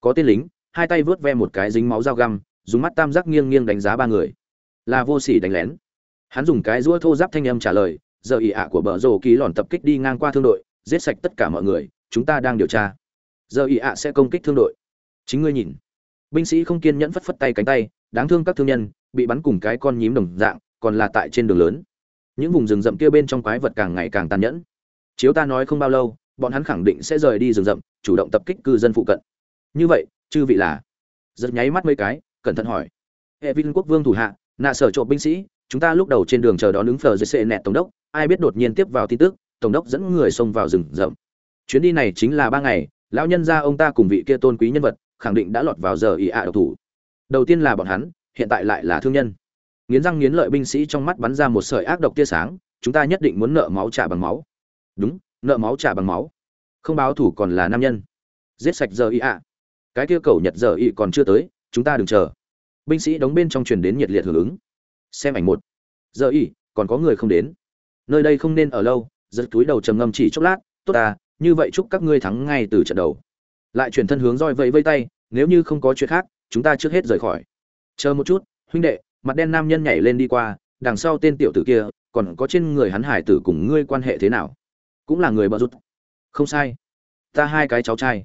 có tên lính? Hai tay vớt ve một cái dính máu dao găm, dùng mắt tam giác nghiêng nghiêng đánh giá ba người. Là vô sỉ đánh lén. Hắn dùng cái rũa thô giáp thanh âm trả lời, giờ ỉ ạ của bờ rồ ký lòn tập kích đi ngang qua thương đội, giết sạch tất cả mọi người, chúng ta đang điều tra. Giờ ỉ ạ sẽ công kích thương đội. Chính ngươi nhìn. Binh sĩ không kiên nhẫn phất phất tay cánh tay, đáng thương các thương nhân, bị bắn cùng cái con nhím đồng dạng, còn là tại trên đường lớn. Những vùng rừng rậm kia bên trong quái vật càng ngày càng tàn nhẫn. Chiếu ta nói không bao lâu, bọn hắn khẳng định sẽ rời đi rừng rậm, chủ động tập kích cư dân phụ cận. Như vậy chư vị là? Giật nháy mắt mấy cái, cẩn thận hỏi. Hệ vinh quốc vương thủ hạ, nạ sở trộm binh sĩ, chúng ta lúc đầu trên đường chờ đón ứng phờ dưới sệ nẹt tổng đốc, ai biết đột nhiên tiếp vào tin tức, tổng đốc dẫn người xông vào rừng rậm. Chuyến đi này chính là ba ngày, lão nhân gia ông ta cùng vị kia tôn quý nhân vật, khẳng định đã lọt vào giờ ý ạ độc thủ. Đầu tiên là bọn hắn, hiện tại lại là thương nhân. Nghiến răng nghiến lợi binh sĩ trong mắt bắn ra một sợi ác độc tia sáng, chúng ta nhất định muốn nợ máu trả bằng máu. Đúng, nợ máu trả bằng máu. Không báo thủ còn là nam nhân. Giết sạch giờ ý ạ cái kia cầu nhật giờ y còn chưa tới, chúng ta đừng chờ. Binh sĩ đóng bên trong truyền đến nhiệt liệt hưởng ứng. Xem ảnh một. Giờ y, còn có người không đến. Nơi đây không nên ở lâu, giật túi đầu trầm ngâm chỉ chốc lát, tốt à như vậy chúc các ngươi thắng ngay từ trận đầu. Lại chuyển thân hướng roi vẫy vây tay, nếu như không có chuyện khác, chúng ta trước hết rời khỏi. Chờ một chút, huynh đệ, mặt đen nam nhân nhảy lên đi qua, đằng sau tên tiểu tử kia, còn có trên người hắn hải tử cùng ngươi quan hệ thế nào? Cũng là người bợ rút không sai. Ta hai cái cháu trai.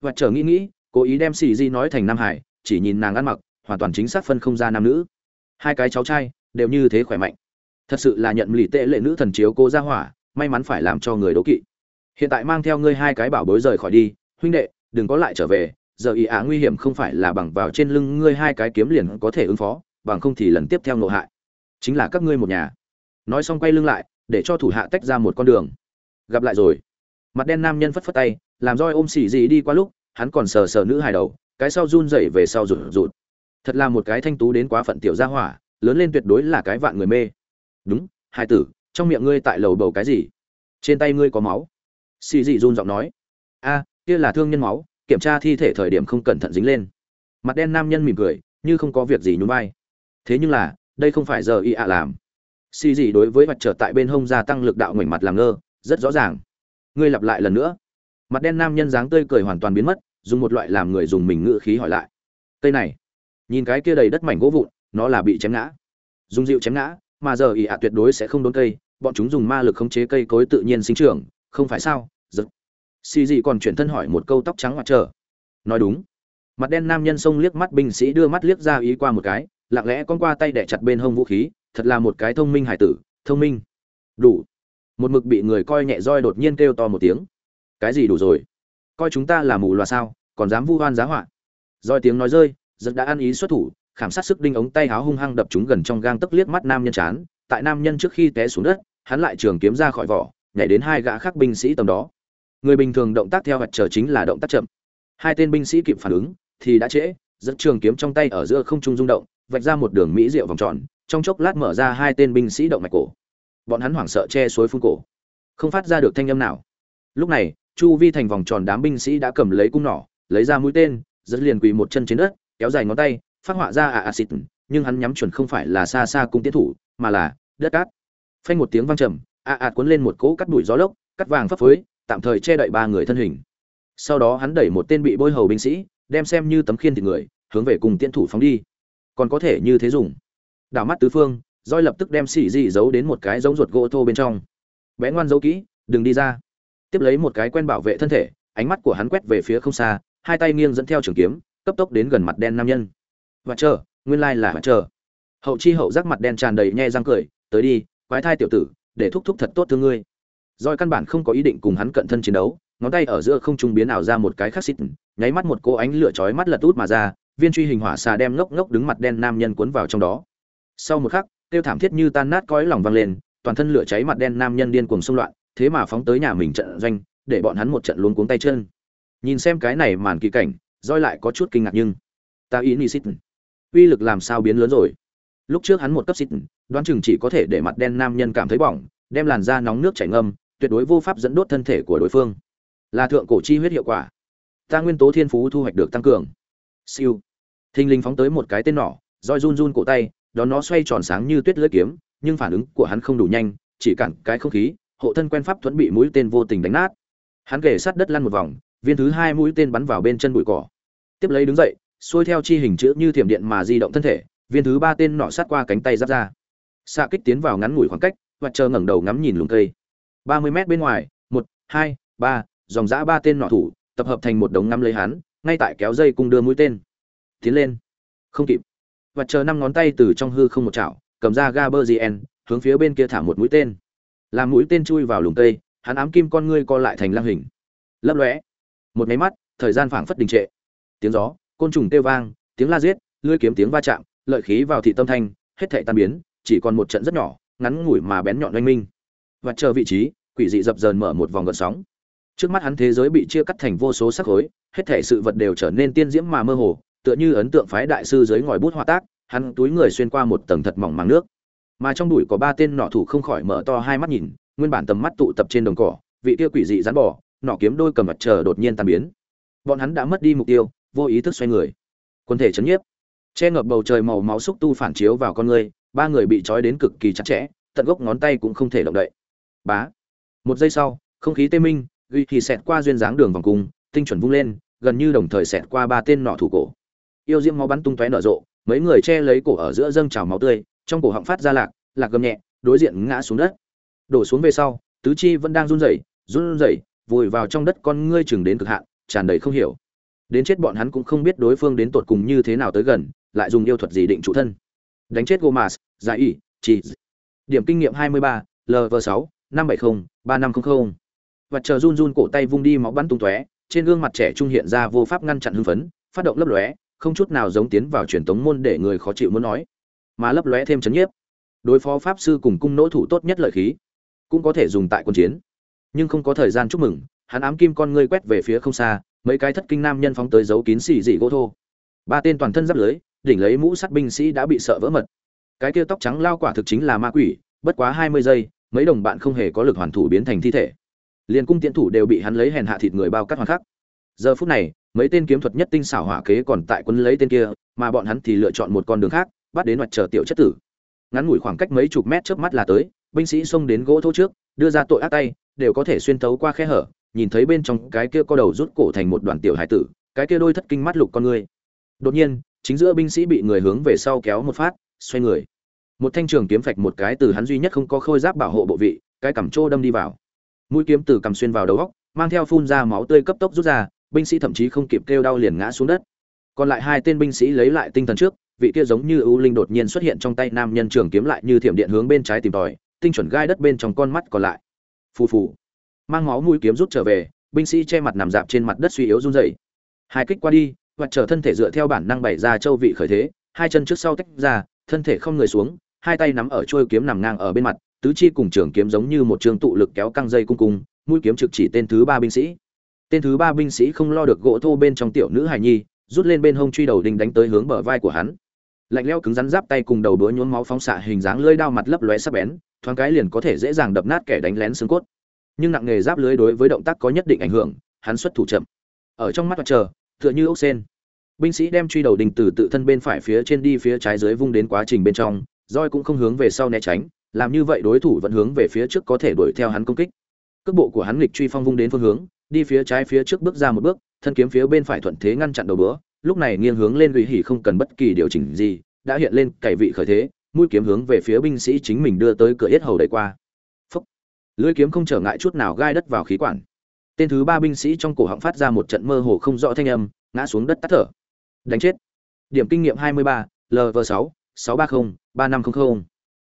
Và chờ nghĩ nghĩ cố ý đem xì di nói thành nam hải, chỉ nhìn nàng ăn mặc, hoàn toàn chính xác phân không ra nam nữ. Hai cái cháu trai, đều như thế khỏe mạnh. Thật sự là nhận lì tệ lệ nữ thần chiếu cô ra hỏa, may mắn phải làm cho người đố kỵ. Hiện tại mang theo ngươi hai cái bảo bối rời khỏi đi, huynh đệ, đừng có lại trở về, giờ ý á nguy hiểm không phải là bằng vào trên lưng ngươi hai cái kiếm liền có thể ứng phó, bằng không thì lần tiếp theo nộ hại. Chính là các ngươi một nhà. Nói xong quay lưng lại, để cho thủ hạ tách ra một con đường. Gặp lại rồi. Mặt đen nam nhân phất phất tay, làm roi ôm xì gì đi qua lúc hắn còn sờ sờ nữ hài đầu, cái sau run rẩy về sau rụt rụt. Thật là một cái thanh tú đến quá phận tiểu gia hỏa, lớn lên tuyệt đối là cái vạn người mê. Đúng hai tử, trong miệng ngươi tại lầu bầu cái gì? Trên tay ngươi có máu? Xì dị run giọng nói. A, kia là thương nhân máu, kiểm tra thi thể thời điểm không cẩn thận dính lên. Mặt đen nam nhân mỉm cười, như không có việc gì nhún vai. Thế nhưng là, đây không phải giờ y ạ làm. Xì dị đối với mặt trở tại bên hông gia tăng lực đạo ngoảnh mặt làm ngơ, rất rõ ràng. Ngươi lặp lại lần nữa mặt đen nam nhân dáng tươi cười hoàn toàn biến mất, dùng một loại làm người dùng mình ngự khí hỏi lại. Cây này, nhìn cái kia đầy đất mảnh gỗ vụn, nó là bị chém ngã. Dùng dịu chém ngã, mà giờ ỉ ạ tuyệt đối sẽ không đốn cây, bọn chúng dùng ma lực khống chế cây cối tự nhiên sinh trưởng, không phải sao? Giật. Xì dị còn chuyển thân hỏi một câu tóc trắng mặt trở. Nói đúng. Mặt đen nam nhân xông liếc mắt binh sĩ đưa mắt liếc ra ý qua một cái, lặng lẽ con qua tay đẻ chặt bên hông vũ khí, thật là một cái thông minh hải tử, thông minh. Đủ. Một mực bị người coi nhẹ roi đột nhiên kêu to một tiếng cái gì đủ rồi? Coi chúng ta là mù loà sao, còn dám vu oan giá họa. Roi tiếng nói rơi, giật đã ăn ý xuất thủ, khảm sát sức đinh ống tay háo hung hăng đập chúng gần trong gang tấc liếc mắt nam nhân chán. Tại nam nhân trước khi té xuống đất, hắn lại trường kiếm ra khỏi vỏ, nhảy đến hai gã khác binh sĩ tầm đó. Người bình thường động tác theo vật chờ chính là động tác chậm. Hai tên binh sĩ kịp phản ứng, thì đã trễ dẫn trường kiếm trong tay ở giữa không trung rung động, vạch ra một đường mỹ diệu vòng tròn, trong chốc lát mở ra hai tên binh sĩ động mạch cổ. Bọn hắn hoảng sợ che suối phun cổ, không phát ra được thanh âm nào. Lúc này chu vi thành vòng tròn đám binh sĩ đã cầm lấy cung nỏ, lấy ra mũi tên rất liền quỳ một chân trên đất, kéo dài ngón tay, phát họa ra à à xịt nhưng hắn nhắm chuẩn không phải là xa xa cung tiến thủ, mà là đất cát. Phanh một tiếng vang trầm à à cuốn lên một cỗ cắt đuổi gió lốc, cắt vàng phấp phới, tạm thời che đậy ba người thân hình. Sau đó hắn đẩy một tên bị bôi hầu binh sĩ, đem xem như tấm khiên thịt người, hướng về cùng tiến thủ phóng đi. Còn có thể như thế dùng. Đảo mắt tứ phương roi lập tức đem xỉ dị giấu đến một cái giống ruột gỗ thô bên trong. Bé ngoan giấu kỹ, đừng đi ra tiếp lấy một cái quen bảo vệ thân thể, ánh mắt của hắn quét về phía không xa, hai tay nghiêng dẫn theo trường kiếm, cấp tốc đến gần mặt đen nam nhân. Và chờ, nguyên lai là và chờ. Hậu chi hậu giác mặt đen tràn đầy nhe răng cười, tới đi, quái thai tiểu tử, để thúc thúc thật tốt thương ngươi. Roi căn bản không có ý định cùng hắn cận thân chiến đấu, ngón tay ở giữa không trung biến ảo ra một cái khắc xít nháy mắt một cô ánh lửa chói mắt lật út mà ra, viên truy hình hỏa xà đem ngốc ngốc đứng mặt đen nam nhân cuốn vào trong đó. Sau một khắc tiêu thảm thiết như tan nát cõi lòng vang lên, toàn thân lửa cháy mặt đen nam nhân điên cuồng xung loạn thế mà phóng tới nhà mình trận doanh, để bọn hắn một trận luống cuống tay chân. Nhìn xem cái này màn kỳ cảnh roi lại có chút kinh ngạc nhưng ta ý ni xít uy lực làm sao biến lớn rồi? Lúc trước hắn một cấp xít đoán chừng chỉ có thể để mặt đen nam nhân cảm thấy bỏng, đem làn da nóng nước chảy ngâm, tuyệt đối vô pháp dẫn đốt thân thể của đối phương. Là thượng cổ chi huyết hiệu quả. Ta nguyên tố thiên phú thu hoạch được tăng cường. Siêu. Thình linh phóng tới một cái tên nỏ roi run run cổ tay, đón nó xoay tròn sáng như tuyết lưỡi kiếm, nhưng phản ứng của hắn không đủ nhanh, chỉ cản cái không khí hộ thân quen pháp thuẫn bị mũi tên vô tình đánh nát. Hắn kể sát đất lăn một vòng, viên thứ hai mũi tên bắn vào bên chân bụi cỏ. Tiếp lấy đứng dậy, xuôi theo chi hình chữ như thiểm điện mà di động thân thể, viên thứ ba tên nọ sát qua cánh tay giáp ra. Xạ kích tiến vào ngắn ngủi khoảng cách, và chờ ngẩng đầu ngắm nhìn lùng cây. Ba mươi mét bên ngoài, một, hai, ba, dòng giã ba tên nọ thủ, tập hợp thành một đống ngắm lấy hắn, ngay tại kéo dây cung đưa mũi tên. Tiến lên. Không kịp. Và chờ năm ngón tay từ trong hư không một chảo, cầm ra ga bơ gn hướng phía bên kia thả một mũi tên làm mũi tên chui vào lùm cây, hắn ám kim con ngươi co lại thành lang hình. Lấp lóe. Một máy mắt, thời gian phảng phất đình trệ. Tiếng gió, côn trùng kêu vang, tiếng la giết, lưỡi kiếm tiếng va chạm, lợi khí vào thị tâm thanh, hết thảy tan biến, chỉ còn một trận rất nhỏ, ngắn ngủi mà bén nhọn oanh minh. Và chờ vị trí, quỷ dị dập dờn mở một vòng gợn sóng. Trước mắt hắn thế giới bị chia cắt thành vô số sắc khối, hết thảy sự vật đều trở nên tiên diễm mà mơ hồ, tựa như ấn tượng phái đại sư dưới ngòi bút họa tác, hắn túi người xuyên qua một tầng thật mỏng màng nước mà trong đùi có ba tên nọ thủ không khỏi mở to hai mắt nhìn, nguyên bản tầm mắt tụ tập trên đồng cỏ, vị kia quỷ dị rắn bỏ nọ kiếm đôi cầm mặt chờ đột nhiên tan biến. Bọn hắn đã mất đi mục tiêu, vô ý thức xoay người. Quân thể chấn nhiếp. Che ngập bầu trời màu máu xúc tu phản chiếu vào con người, ba người bị trói đến cực kỳ chặt chẽ, tận gốc ngón tay cũng không thể động đậy. Bá. Một giây sau, không khí tê minh, ghi thì xẹt qua duyên dáng đường vòng cung, tinh chuẩn vung lên, gần như đồng thời xẹt qua ba tên nọ thủ cổ. Yêu diễm máu bắn tung tóe nở rộ, mấy người che lấy cổ ở giữa dâng trào máu tươi trong cổ họng phát ra lạc lạc gầm nhẹ đối diện ngã xuống đất. Đổ xuống về sau tứ chi vẫn đang run rẩy run rẩy vùi vào trong đất con ngươi chừng đến cực hạn tràn đầy không hiểu. Đến chết bọn hắn cũng không biết đối phương đến tột cùng như thế nào tới gần lại dùng yêu thuật gì định trụ thân. Đánh chết gomas giải ỉ chỉ điểm kinh nghiệm 23, lv 6 570 3500 và chờ run run cổ tay vung đi máu bắn tung tóe trên gương mặt trẻ trung hiện ra vô pháp ngăn chặn hưng phấn phát động lấp lóe không chút nào giống tiến vào truyền tống môn để người khó chịu muốn nói mà lấp lóe thêm chấn nhiếp. Đối phó pháp sư cùng cung nỗ thủ tốt nhất lợi khí, cũng có thể dùng tại quân chiến. Nhưng không có thời gian chúc mừng, hắn ám kim con ngươi quét về phía không xa, mấy cái thất kinh nam nhân phóng tới giấu kín xì dị gỗ thô. Ba tên toàn thân giáp lưới, đỉnh lấy mũ sắt binh sĩ đã bị sợ vỡ mật. Cái kia tóc trắng lao quả thực chính là ma quỷ, bất quá hai mươi giây, mấy đồng bạn không hề có lực hoàn thủ biến thành thi thể. Liền cung tiễn thủ đều bị hắn lấy hèn hạ thịt người bao cắt hoàn khắc. Giờ phút này, mấy tên kiếm thuật nhất tinh xảo hỏa kế còn tại quân lấy tên kia, mà bọn hắn thì lựa chọn một con đường khác bắt đến mặt chờ tiểu chất tử. Ngắn ngủi khoảng cách mấy chục mét trước mắt là tới, binh sĩ xông đến gỗ thô trước, đưa ra tội ác tay, đều có thể xuyên thấu qua khe hở, nhìn thấy bên trong cái kia có đầu rút cổ thành một đoàn tiểu hải tử, cái kia đôi thất kinh mắt lục con người. Đột nhiên, chính giữa binh sĩ bị người hướng về sau kéo một phát, xoay người. Một thanh trường kiếm phạch một cái từ hắn duy nhất không có khôi giáp bảo hộ bộ vị, cái cằm trô đâm đi vào. Mũi kiếm từ cằm xuyên vào đầu góc, mang theo phun ra máu tươi cấp tốc rút ra, binh sĩ thậm chí không kịp kêu đau liền ngã xuống đất. Còn lại hai tên binh sĩ lấy lại tinh thần trước vị kia giống như ưu linh đột nhiên xuất hiện trong tay nam nhân trường kiếm lại như thiểm điện hướng bên trái tìm tòi, tinh chuẩn gai đất bên trong con mắt còn lại. Phù phù. Mang máu mũi kiếm rút trở về, binh sĩ che mặt nằm dạp trên mặt đất suy yếu run rẩy. Hai kích qua đi hoặc trở thân thể dựa theo bản năng bày ra châu vị khởi thế, hai chân trước sau tách ra, thân thể không người xuống, hai tay nắm ở trôi kiếm nằm ngang ở bên mặt, tứ chi cùng trường kiếm giống như một trường tụ lực kéo căng dây cung cung, mũi kiếm trực chỉ tên thứ ba binh sĩ. Tên thứ ba binh sĩ không lo được gỗ thô bên trong tiểu nữ hài nhi, rút lên bên hông truy đầu đinh đánh tới hướng bờ vai của hắn lạnh leo cứng rắn giáp tay cùng đầu đũa nhuốm máu phóng xạ hình dáng lưỡi đao mặt lấp lóe sắc bén, thoáng cái liền có thể dễ dàng đập nát kẻ đánh lén xương cốt. Nhưng nặng nghề giáp lưới đối với động tác có nhất định ảnh hưởng, hắn xuất thủ chậm. Ở trong mắt mặt chờ, tựa như ốc sen. Binh sĩ đem truy đầu đình từ tự thân bên phải phía trên đi phía trái dưới vung đến quá trình bên trong, roi cũng không hướng về sau né tránh, làm như vậy đối thủ vẫn hướng về phía trước có thể đuổi theo hắn công kích. Cước bộ của hắn nghịch truy phong vung đến phương hướng, đi phía trái phía trước bước ra một bước, thân kiếm phía bên phải thuận thế ngăn chặn đầu bữa lúc này nghiêng hướng lên uy hỉ không cần bất kỳ điều chỉnh gì đã hiện lên cày vị khởi thế mũi kiếm hướng về phía binh sĩ chính mình đưa tới cửa yết hầu đẩy qua. Phúc. lưỡi kiếm không trở ngại chút nào gai đất vào khí quản. Tên thứ ba binh sĩ trong cổ họng phát ra một trận mơ hồ không rõ thanh âm ngã xuống đất tắt thở. Đánh chết. Điểm kinh nghiệm 23, lv 6 630 3500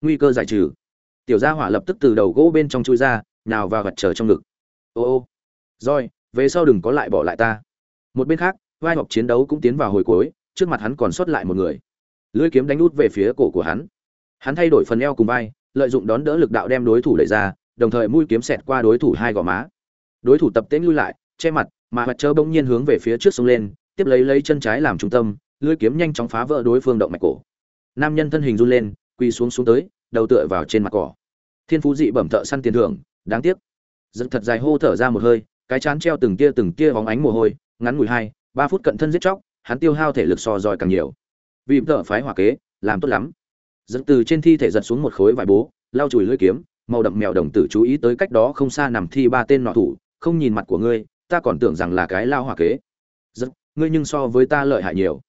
nguy cơ giải trừ. Tiểu gia hỏa lập tức từ đầu gỗ bên trong chui ra nào vào gật trở trong ngực. Ô ô. Rồi về sau đừng có lại bỏ lại ta. Một bên khác vai học chiến đấu cũng tiến vào hồi cuối, trước mặt hắn còn sót lại một người. Lưỡi kiếm đánh út về phía cổ của hắn. Hắn thay đổi phần eo cùng vai, lợi dụng đón đỡ lực đạo đem đối thủ đẩy ra, đồng thời mũi kiếm xẹt qua đối thủ hai gò má. Đối thủ tập tễnh lui lại, che mặt, mà mặt trơ bỗng nhiên hướng về phía trước sông lên, tiếp lấy lấy chân trái làm trung tâm, lưỡi kiếm nhanh chóng phá vỡ đối phương động mạch cổ. Nam nhân thân hình run lên, quỳ xuống xuống tới, đầu tựa vào trên mặt cỏ. Thiên phú dị bẩm thợ săn tiền thưởng, đáng tiếc. Giật thật dài hô thở ra một hơi, cái chán treo từng tia từng tia bóng ánh mồ hôi, ngắn ngủi hai ba phút cận thân giết chóc, hắn tiêu hao thể lực so giỏi càng nhiều. Vì thợ phái hỏa kế, làm tốt lắm. Dẫn từ trên thi thể giật xuống một khối vải bố, lau chùi lưỡi kiếm, màu đậm mèo đồng tử chú ý tới cách đó không xa nằm thi ba tên nọ thủ, không nhìn mặt của ngươi, ta còn tưởng rằng là cái lao hỏa kế. Giật, ngươi nhưng so với ta lợi hại nhiều.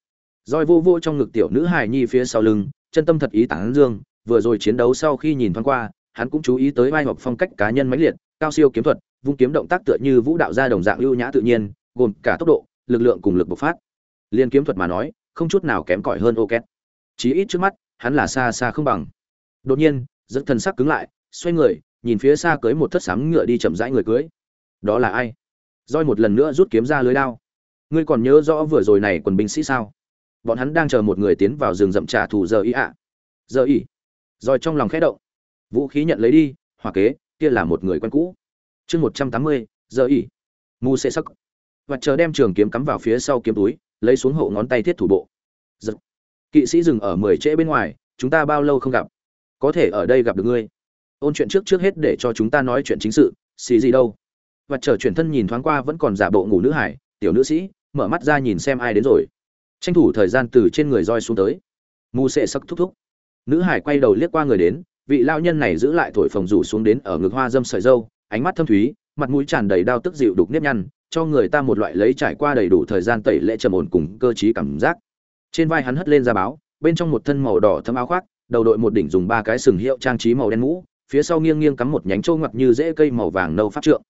Roi vô vô trong ngực tiểu nữ hài nhi phía sau lưng, chân tâm thật ý tán dương, vừa rồi chiến đấu sau khi nhìn thoáng qua, hắn cũng chú ý tới vai họp phong cách cá nhân mãnh liệt, cao siêu kiếm thuật, vung kiếm động tác tựa như vũ đạo gia đồng dạng ưu nhã tự nhiên, gồm cả tốc độ lực lượng cùng lực bộc phát. Liên kiếm thuật mà nói, không chút nào kém cỏi hơn ok chí ít trước mắt, hắn là xa xa không bằng. Đột nhiên dẫn thần sắc cứng lại, xoay người, nhìn phía xa cưới một thất sám ngựa đi chậm rãi người cưới. Đó là ai? Roi một lần nữa rút kiếm ra lưới đao. Ngươi còn nhớ rõ vừa rồi này quần binh sĩ sao? Bọn hắn đang chờ một người tiến vào rừng rậm trả thù giờ ý ạ. Giờ ý roi trong lòng khẽ động. Vũ khí nhận lấy đi, hỏa kế, kia là một người quen cũ. Chương một trăm tám mươi, giờ ý mù sẽ sắc và chờ đem trường kiếm cắm vào phía sau kiếm túi, lấy xuống hộ ngón tay thiết thủ bộ. Giật. Kỵ sĩ dừng ở mười trễ bên ngoài, chúng ta bao lâu không gặp? Có thể ở đây gặp được ngươi. Ôn chuyện trước trước hết để cho chúng ta nói chuyện chính sự, xì gì đâu. Và chờ chuyển thân nhìn thoáng qua vẫn còn giả bộ ngủ nữ hải, tiểu nữ sĩ, mở mắt ra nhìn xem ai đến rồi. Tranh thủ thời gian từ trên người roi xuống tới. Mù sệ sắc thúc thúc. Nữ hải quay đầu liếc qua người đến, vị lao nhân này giữ lại thổi phồng rủ xuống đến ở ngực hoa dâm sợi dâu, ánh mắt thâm thúy, mặt mũi tràn đầy đau tức dịu đục nếp nhăn cho người ta một loại lấy trải qua đầy đủ thời gian tẩy lễ trầm ổn cùng cơ trí cảm giác. Trên vai hắn hất lên ra báo, bên trong một thân màu đỏ thâm áo khoác, đầu đội một đỉnh dùng ba cái sừng hiệu trang trí màu đen mũ, phía sau nghiêng nghiêng cắm một nhánh trâu ngọc như rễ cây màu vàng nâu pháp trượng.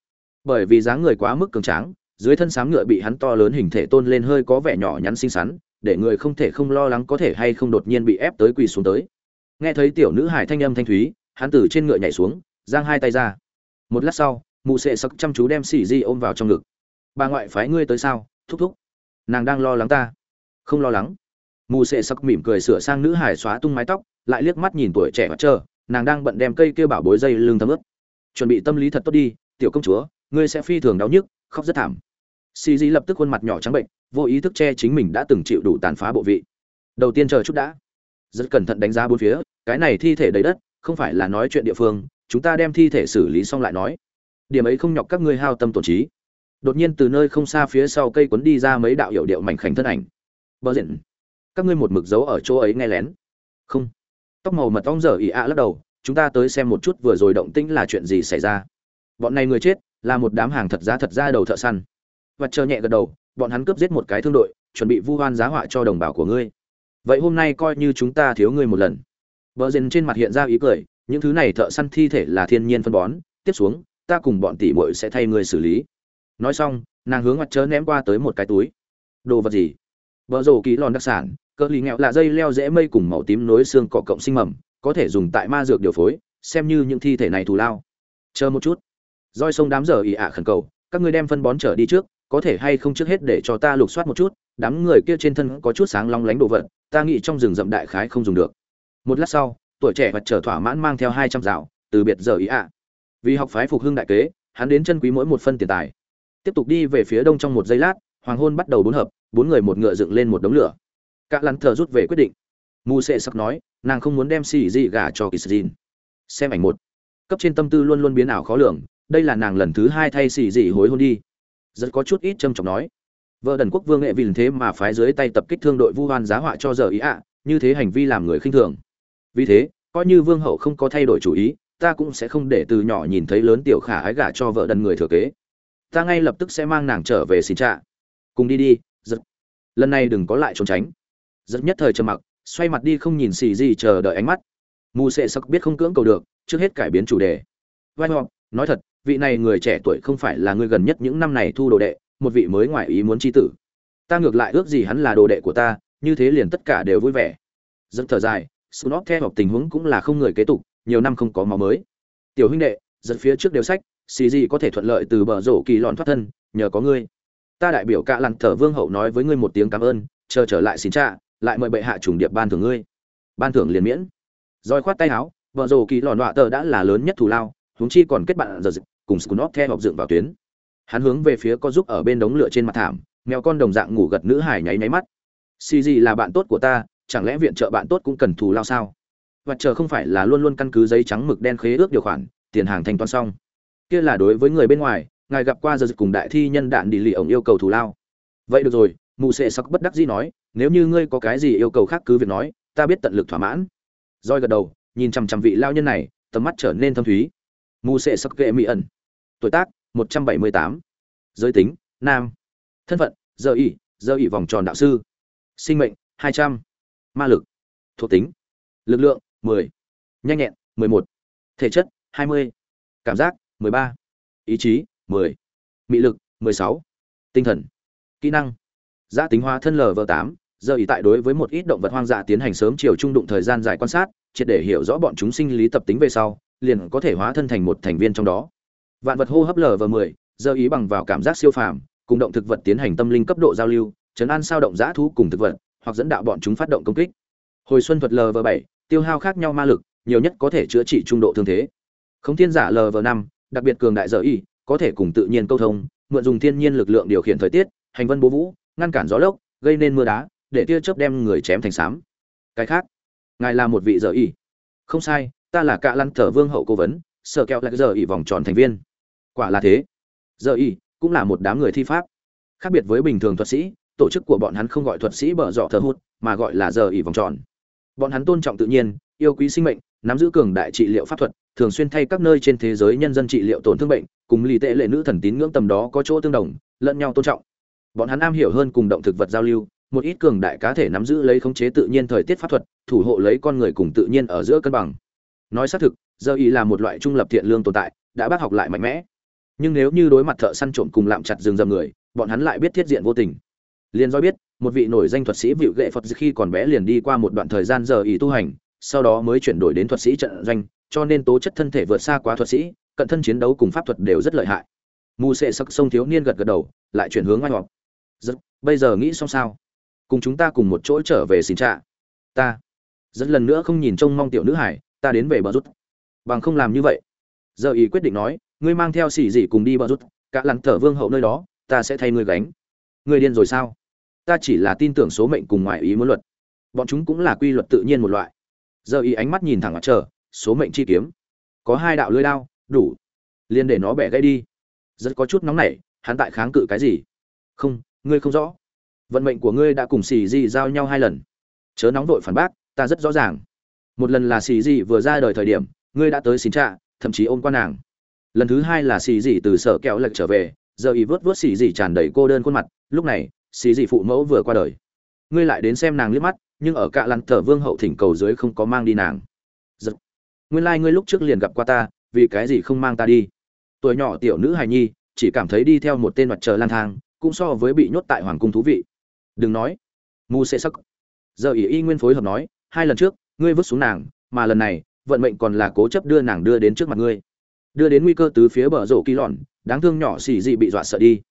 Bởi vì dáng người quá mức cường tráng, dưới thân sám ngựa bị hắn to lớn hình thể tôn lên hơi có vẻ nhỏ nhắn xinh xắn, để người không thể không lo lắng có thể hay không đột nhiên bị ép tới quỳ xuống tới. Nghe thấy tiểu nữ hải thanh âm thanh thúy, hắn từ trên ngựa nhảy xuống, giang hai tay ra. Một lát sau, mụ sệ sắc chăm chú đem xì di ôm vào trong ngực bà ngoại phái ngươi tới sao? Thúc thúc. Nàng đang lo lắng ta. Không lo lắng. Mù sệ sắc mỉm cười sửa sang nữ hải xóa tung mái tóc, lại liếc mắt nhìn tuổi trẻ mặt trơ nàng đang bận đem cây kêu bảo bối dây lưng thấm ướt. Chuẩn bị tâm lý thật tốt đi, tiểu công chúa, ngươi sẽ phi thường đau nhức, khóc rất thảm. Xì Dí lập tức khuôn mặt nhỏ trắng bệnh, vô ý thức che chính mình đã từng chịu đủ tàn phá bộ vị. Đầu tiên chờ chút đã. Rất cẩn thận đánh giá bốn phía, cái này thi thể đầy đất, không phải là nói chuyện địa phương, chúng ta đem thi thể xử lý xong lại nói. Điểm ấy không nhọc các ngươi hao tâm tổn trí đột nhiên từ nơi không xa phía sau cây quấn đi ra mấy đạo hiệu điệu mảnh khảnh thân ảnh. Bờ diện các ngươi một mực dấu ở chỗ ấy nghe lén. Không. Tóc màu mật ong dở ỉ ạ lắc đầu, chúng ta tới xem một chút vừa rồi động tĩnh là chuyện gì xảy ra. Bọn này người chết, là một đám hàng thật giá thật ra đầu thợ săn. Và chờ nhẹ gật đầu, bọn hắn cướp giết một cái thương đội, chuẩn bị vu hoan giá họa cho đồng bào của ngươi. Vậy hôm nay coi như chúng ta thiếu ngươi một lần. Bờ diện trên mặt hiện ra ý cười, những thứ này thợ săn thi thể là thiên nhiên phân bón, tiếp xuống, ta cùng bọn tỷ muội sẽ thay ngươi xử lý nói xong, nàng hướng mặt chớ ném qua tới một cái túi. Đồ vật gì? Vợ rổ ký lòn đặc sản, cỡ lì nghẹo là dây leo rễ mây cùng màu tím nối xương cọ cộng sinh mầm, có thể dùng tại ma dược điều phối, xem như những thi thể này thù lao. Chờ một chút. Roi sông đám giờ ì ạ khẩn cầu, các ngươi đem phân bón trở đi trước, có thể hay không trước hết để cho ta lục soát một chút, đám người kia trên thân có chút sáng long lánh đồ vật, ta nghĩ trong rừng rậm đại khái không dùng được. Một lát sau, tuổi trẻ vật trở thỏa mãn mang theo hai trăm dạo, từ biệt giờ ý ạ. Vì học phái phục hưng đại kế, hắn đến chân quý mỗi một phân tiền tài tiếp tục đi về phía đông trong một giây lát, hoàng hôn bắt đầu bốn hợp, bốn người một ngựa dựng lên một đống lửa. Các lắn thờ rút về quyết định. Mù sệ sắc nói, nàng không muốn đem xì dị gả cho kỳ sìn xem ảnh một. Cấp trên tâm tư luôn luôn biến ảo khó lường, đây là nàng lần thứ hai thay xì dị hối hôn đi. Rất có chút ít trầm trọng nói, vợ đần quốc vương nghệ vì thế mà phái dưới tay tập kích thương đội vu hoan giá họa cho giờ ý ạ, như thế hành vi làm người khinh thường. Vì thế, coi như vương hậu không có thay đổi chủ ý, ta cũng sẽ không để từ nhỏ nhìn thấy lớn tiểu khả ái gả cho vợ đần người thừa kế ta ngay lập tức sẽ mang nàng trở về xin trạ. Cùng đi đi giật. Lần này đừng có lại trốn tránh. Giật nhất thời trầm mặc xoay mặt đi không nhìn xì gì chờ đợi ánh mắt. Mù sệ sắc biết không cưỡng cầu được trước hết cải biến chủ đề. Vai ngọc, nói thật vị này người trẻ tuổi không phải là người gần nhất những năm này thu đồ đệ một vị mới ngoại ý muốn chi tử. Ta ngược lại ước gì hắn là đồ đệ của ta như thế liền tất cả đều vui vẻ. Giật thở dài Snot theo học tình huống cũng là không người kế tục nhiều năm không có máu mới. Tiểu huynh đệ giật phía trước đều sách xì gì có thể thuận lợi từ bờ rổ kỳ lòn thoát thân, nhờ có ngươi. Ta đại biểu cạ lặn thở vương hậu nói với ngươi một tiếng cảm ơn, chờ trở lại xin cha, lại mời bệ hạ trùng điệp ban thưởng ngươi. Ban thưởng liền miễn. Roi khoát tay áo, bờ rổ kỳ lòn đọa tờ đã là lớn nhất thù lao, huống chi còn kết bạn giờ dịch, cùng scunop theo học dựng vào tuyến. Hắn hướng về phía có giúp ở bên đống lửa trên mặt thảm, mèo con đồng dạng ngủ gật nữ hải nháy nháy mắt. Xì gì là bạn tốt của ta, chẳng lẽ viện trợ bạn tốt cũng cần thù lao sao? Và chờ không phải là luôn luôn căn cứ giấy trắng mực đen khế ước điều khoản, tiền hàng thanh toán xong kia là đối với người bên ngoài ngài gặp qua giờ cùng đại thi nhân đạn đi lì ổng yêu cầu thù lao. Vậy được rồi mù sệ sắc bất đắc dĩ nói nếu như ngươi có cái gì yêu cầu khác cứ việc nói ta biết tận lực thỏa mãn. Roi gật đầu nhìn chằm chằm vị lao nhân này tầm mắt trở nên thâm thúy. Mù sệ sắc kệ mỹ ẩn. Tuổi tác 178. giới tính nam. Thân phận giờ ỉ giờ ỉ vòng tròn đạo sư. Sinh mệnh 200 ma lực thuộc tính lực lượng 10, nhanh nhẹn 11, thể chất 20, cảm giác 13, ý chí 10, mị lực 16, tinh thần kỹ năng giá tính hóa thân lv 8 giờ ý tại đối với một ít động vật hoang dã tiến hành sớm chiều trung đụng thời gian dài quan sát triệt để hiểu rõ bọn chúng sinh lý tập tính về sau liền có thể hóa thân thành một thành viên trong đó vạn vật hô hấp lv 10 giờ ý bằng vào cảm giác siêu phàm cùng động thực vật tiến hành tâm linh cấp độ giao lưu chấn an sao động giã thú cùng thực vật hoặc dẫn đạo bọn chúng phát động công kích. Hồi xuân thuật LV7, tiêu hao khác nhau ma lực, nhiều nhất có thể chữa trị trung độ thương thế. Khống thiên giả LV5, đặc biệt cường đại dở y, có thể cùng tự nhiên câu thông, mượn dùng thiên nhiên lực lượng điều khiển thời tiết, hành vân bố vũ, ngăn cản gió lốc, gây nên mưa đá, để tia chớp đem người chém thành xám. Cái khác, ngài là một vị dở y. Không sai, ta là Cạ Lăn Thở Vương hậu cố vấn, sở kẹo lại dở y vòng tròn thành viên. Quả là thế. Dở y cũng là một đám người thi pháp. Khác biệt với bình thường thuật sĩ, tổ chức của bọn hắn không gọi thuật sĩ bở dọ thờ hút mà gọi là giờ ỉ vòng tròn bọn hắn tôn trọng tự nhiên yêu quý sinh mệnh nắm giữ cường đại trị liệu pháp thuật, thường xuyên thay các nơi trên thế giới nhân dân trị liệu tổn thương bệnh, cùng lì tệ lệ nữ thần tín ngưỡng tầm đó có chỗ tương đồng, lẫn nhau tôn trọng. Bọn hắn am hiểu hơn cùng động thực vật giao lưu, một ít cường đại cá thể nắm giữ lấy khống chế tự nhiên thời tiết pháp thuật, thủ hộ lấy con người cùng tự nhiên ở giữa cân bằng. Nói xác thực, giờ ý là một loại trung lập thiện lương tồn tại, đã bác học lại mạnh mẽ. Nhưng nếu như đối mặt thợ săn trộm cùng lạm chặt rừng rầm người, bọn hắn lại biết thiết diện vô tình. Liền do biết, một vị nổi danh thuật sĩ vịu gệ phật khi còn bé liền đi qua một đoạn thời gian giờ ý tu hành sau đó mới chuyển đổi đến thuật sĩ trận doanh, cho nên tố chất thân thể vượt xa quá thuật sĩ, cận thân chiến đấu cùng pháp thuật đều rất lợi hại. Mù sệ sắc sông thiếu niên gật gật đầu, lại chuyển hướng oanh họp. Rất, bây giờ nghĩ xong sao? Cùng chúng ta cùng một chỗ trở về xin trạ. Ta. Rất lần nữa không nhìn trông mong tiểu nữ hải, ta đến về bờ rút. Bằng không làm như vậy. Giờ ý quyết định nói, ngươi mang theo xỉ dị cùng đi bờ rút, cả lặn thở vương hậu nơi đó, ta sẽ thay ngươi gánh. Ngươi điên rồi sao? Ta chỉ là tin tưởng số mệnh cùng ngoại ý muốn luật. Bọn chúng cũng là quy luật tự nhiên một loại giờ y ánh mắt nhìn thẳng mặt trở số mệnh chi kiếm. Có hai đạo lưỡi đao, đủ. Liền để nó bẻ gãy đi. Rất có chút nóng nảy, hắn tại kháng cự cái gì? Không, ngươi không rõ. Vận mệnh của ngươi đã cùng xì di giao nhau hai lần. Chớ nóng vội phản bác, ta rất rõ ràng. Một lần là xì di vừa ra đời thời điểm, ngươi đã tới xin trạ, thậm chí ôm qua nàng. Lần thứ hai là xì di từ sở kẹo lệch trở về, giờ y vớt vớt xì di tràn đầy cô đơn khuôn mặt. Lúc này, xì di phụ mẫu vừa qua đời. Ngươi lại đến xem nàng liếc mắt nhưng ở cạ lặn thờ vương hậu thỉnh cầu dưới không có mang đi nàng. Giật. Nguyên lai、like、ngươi lúc trước liền gặp qua ta, vì cái gì không mang ta đi? Tuổi nhỏ tiểu nữ hài nhi, chỉ cảm thấy đi theo một tên mặt trời lang thang, cũng so với bị nhốt tại hoàng cung thú vị. Đừng nói. Mu sẽ sắc. Giờ ỷ y nguyên phối hợp nói, hai lần trước, ngươi vứt xuống nàng, mà lần này, vận mệnh còn là cố chấp đưa nàng đưa đến trước mặt ngươi. Đưa đến nguy cơ từ phía bờ rổ kỳ lòn đáng thương nhỏ xì dị bị dọa sợ đi.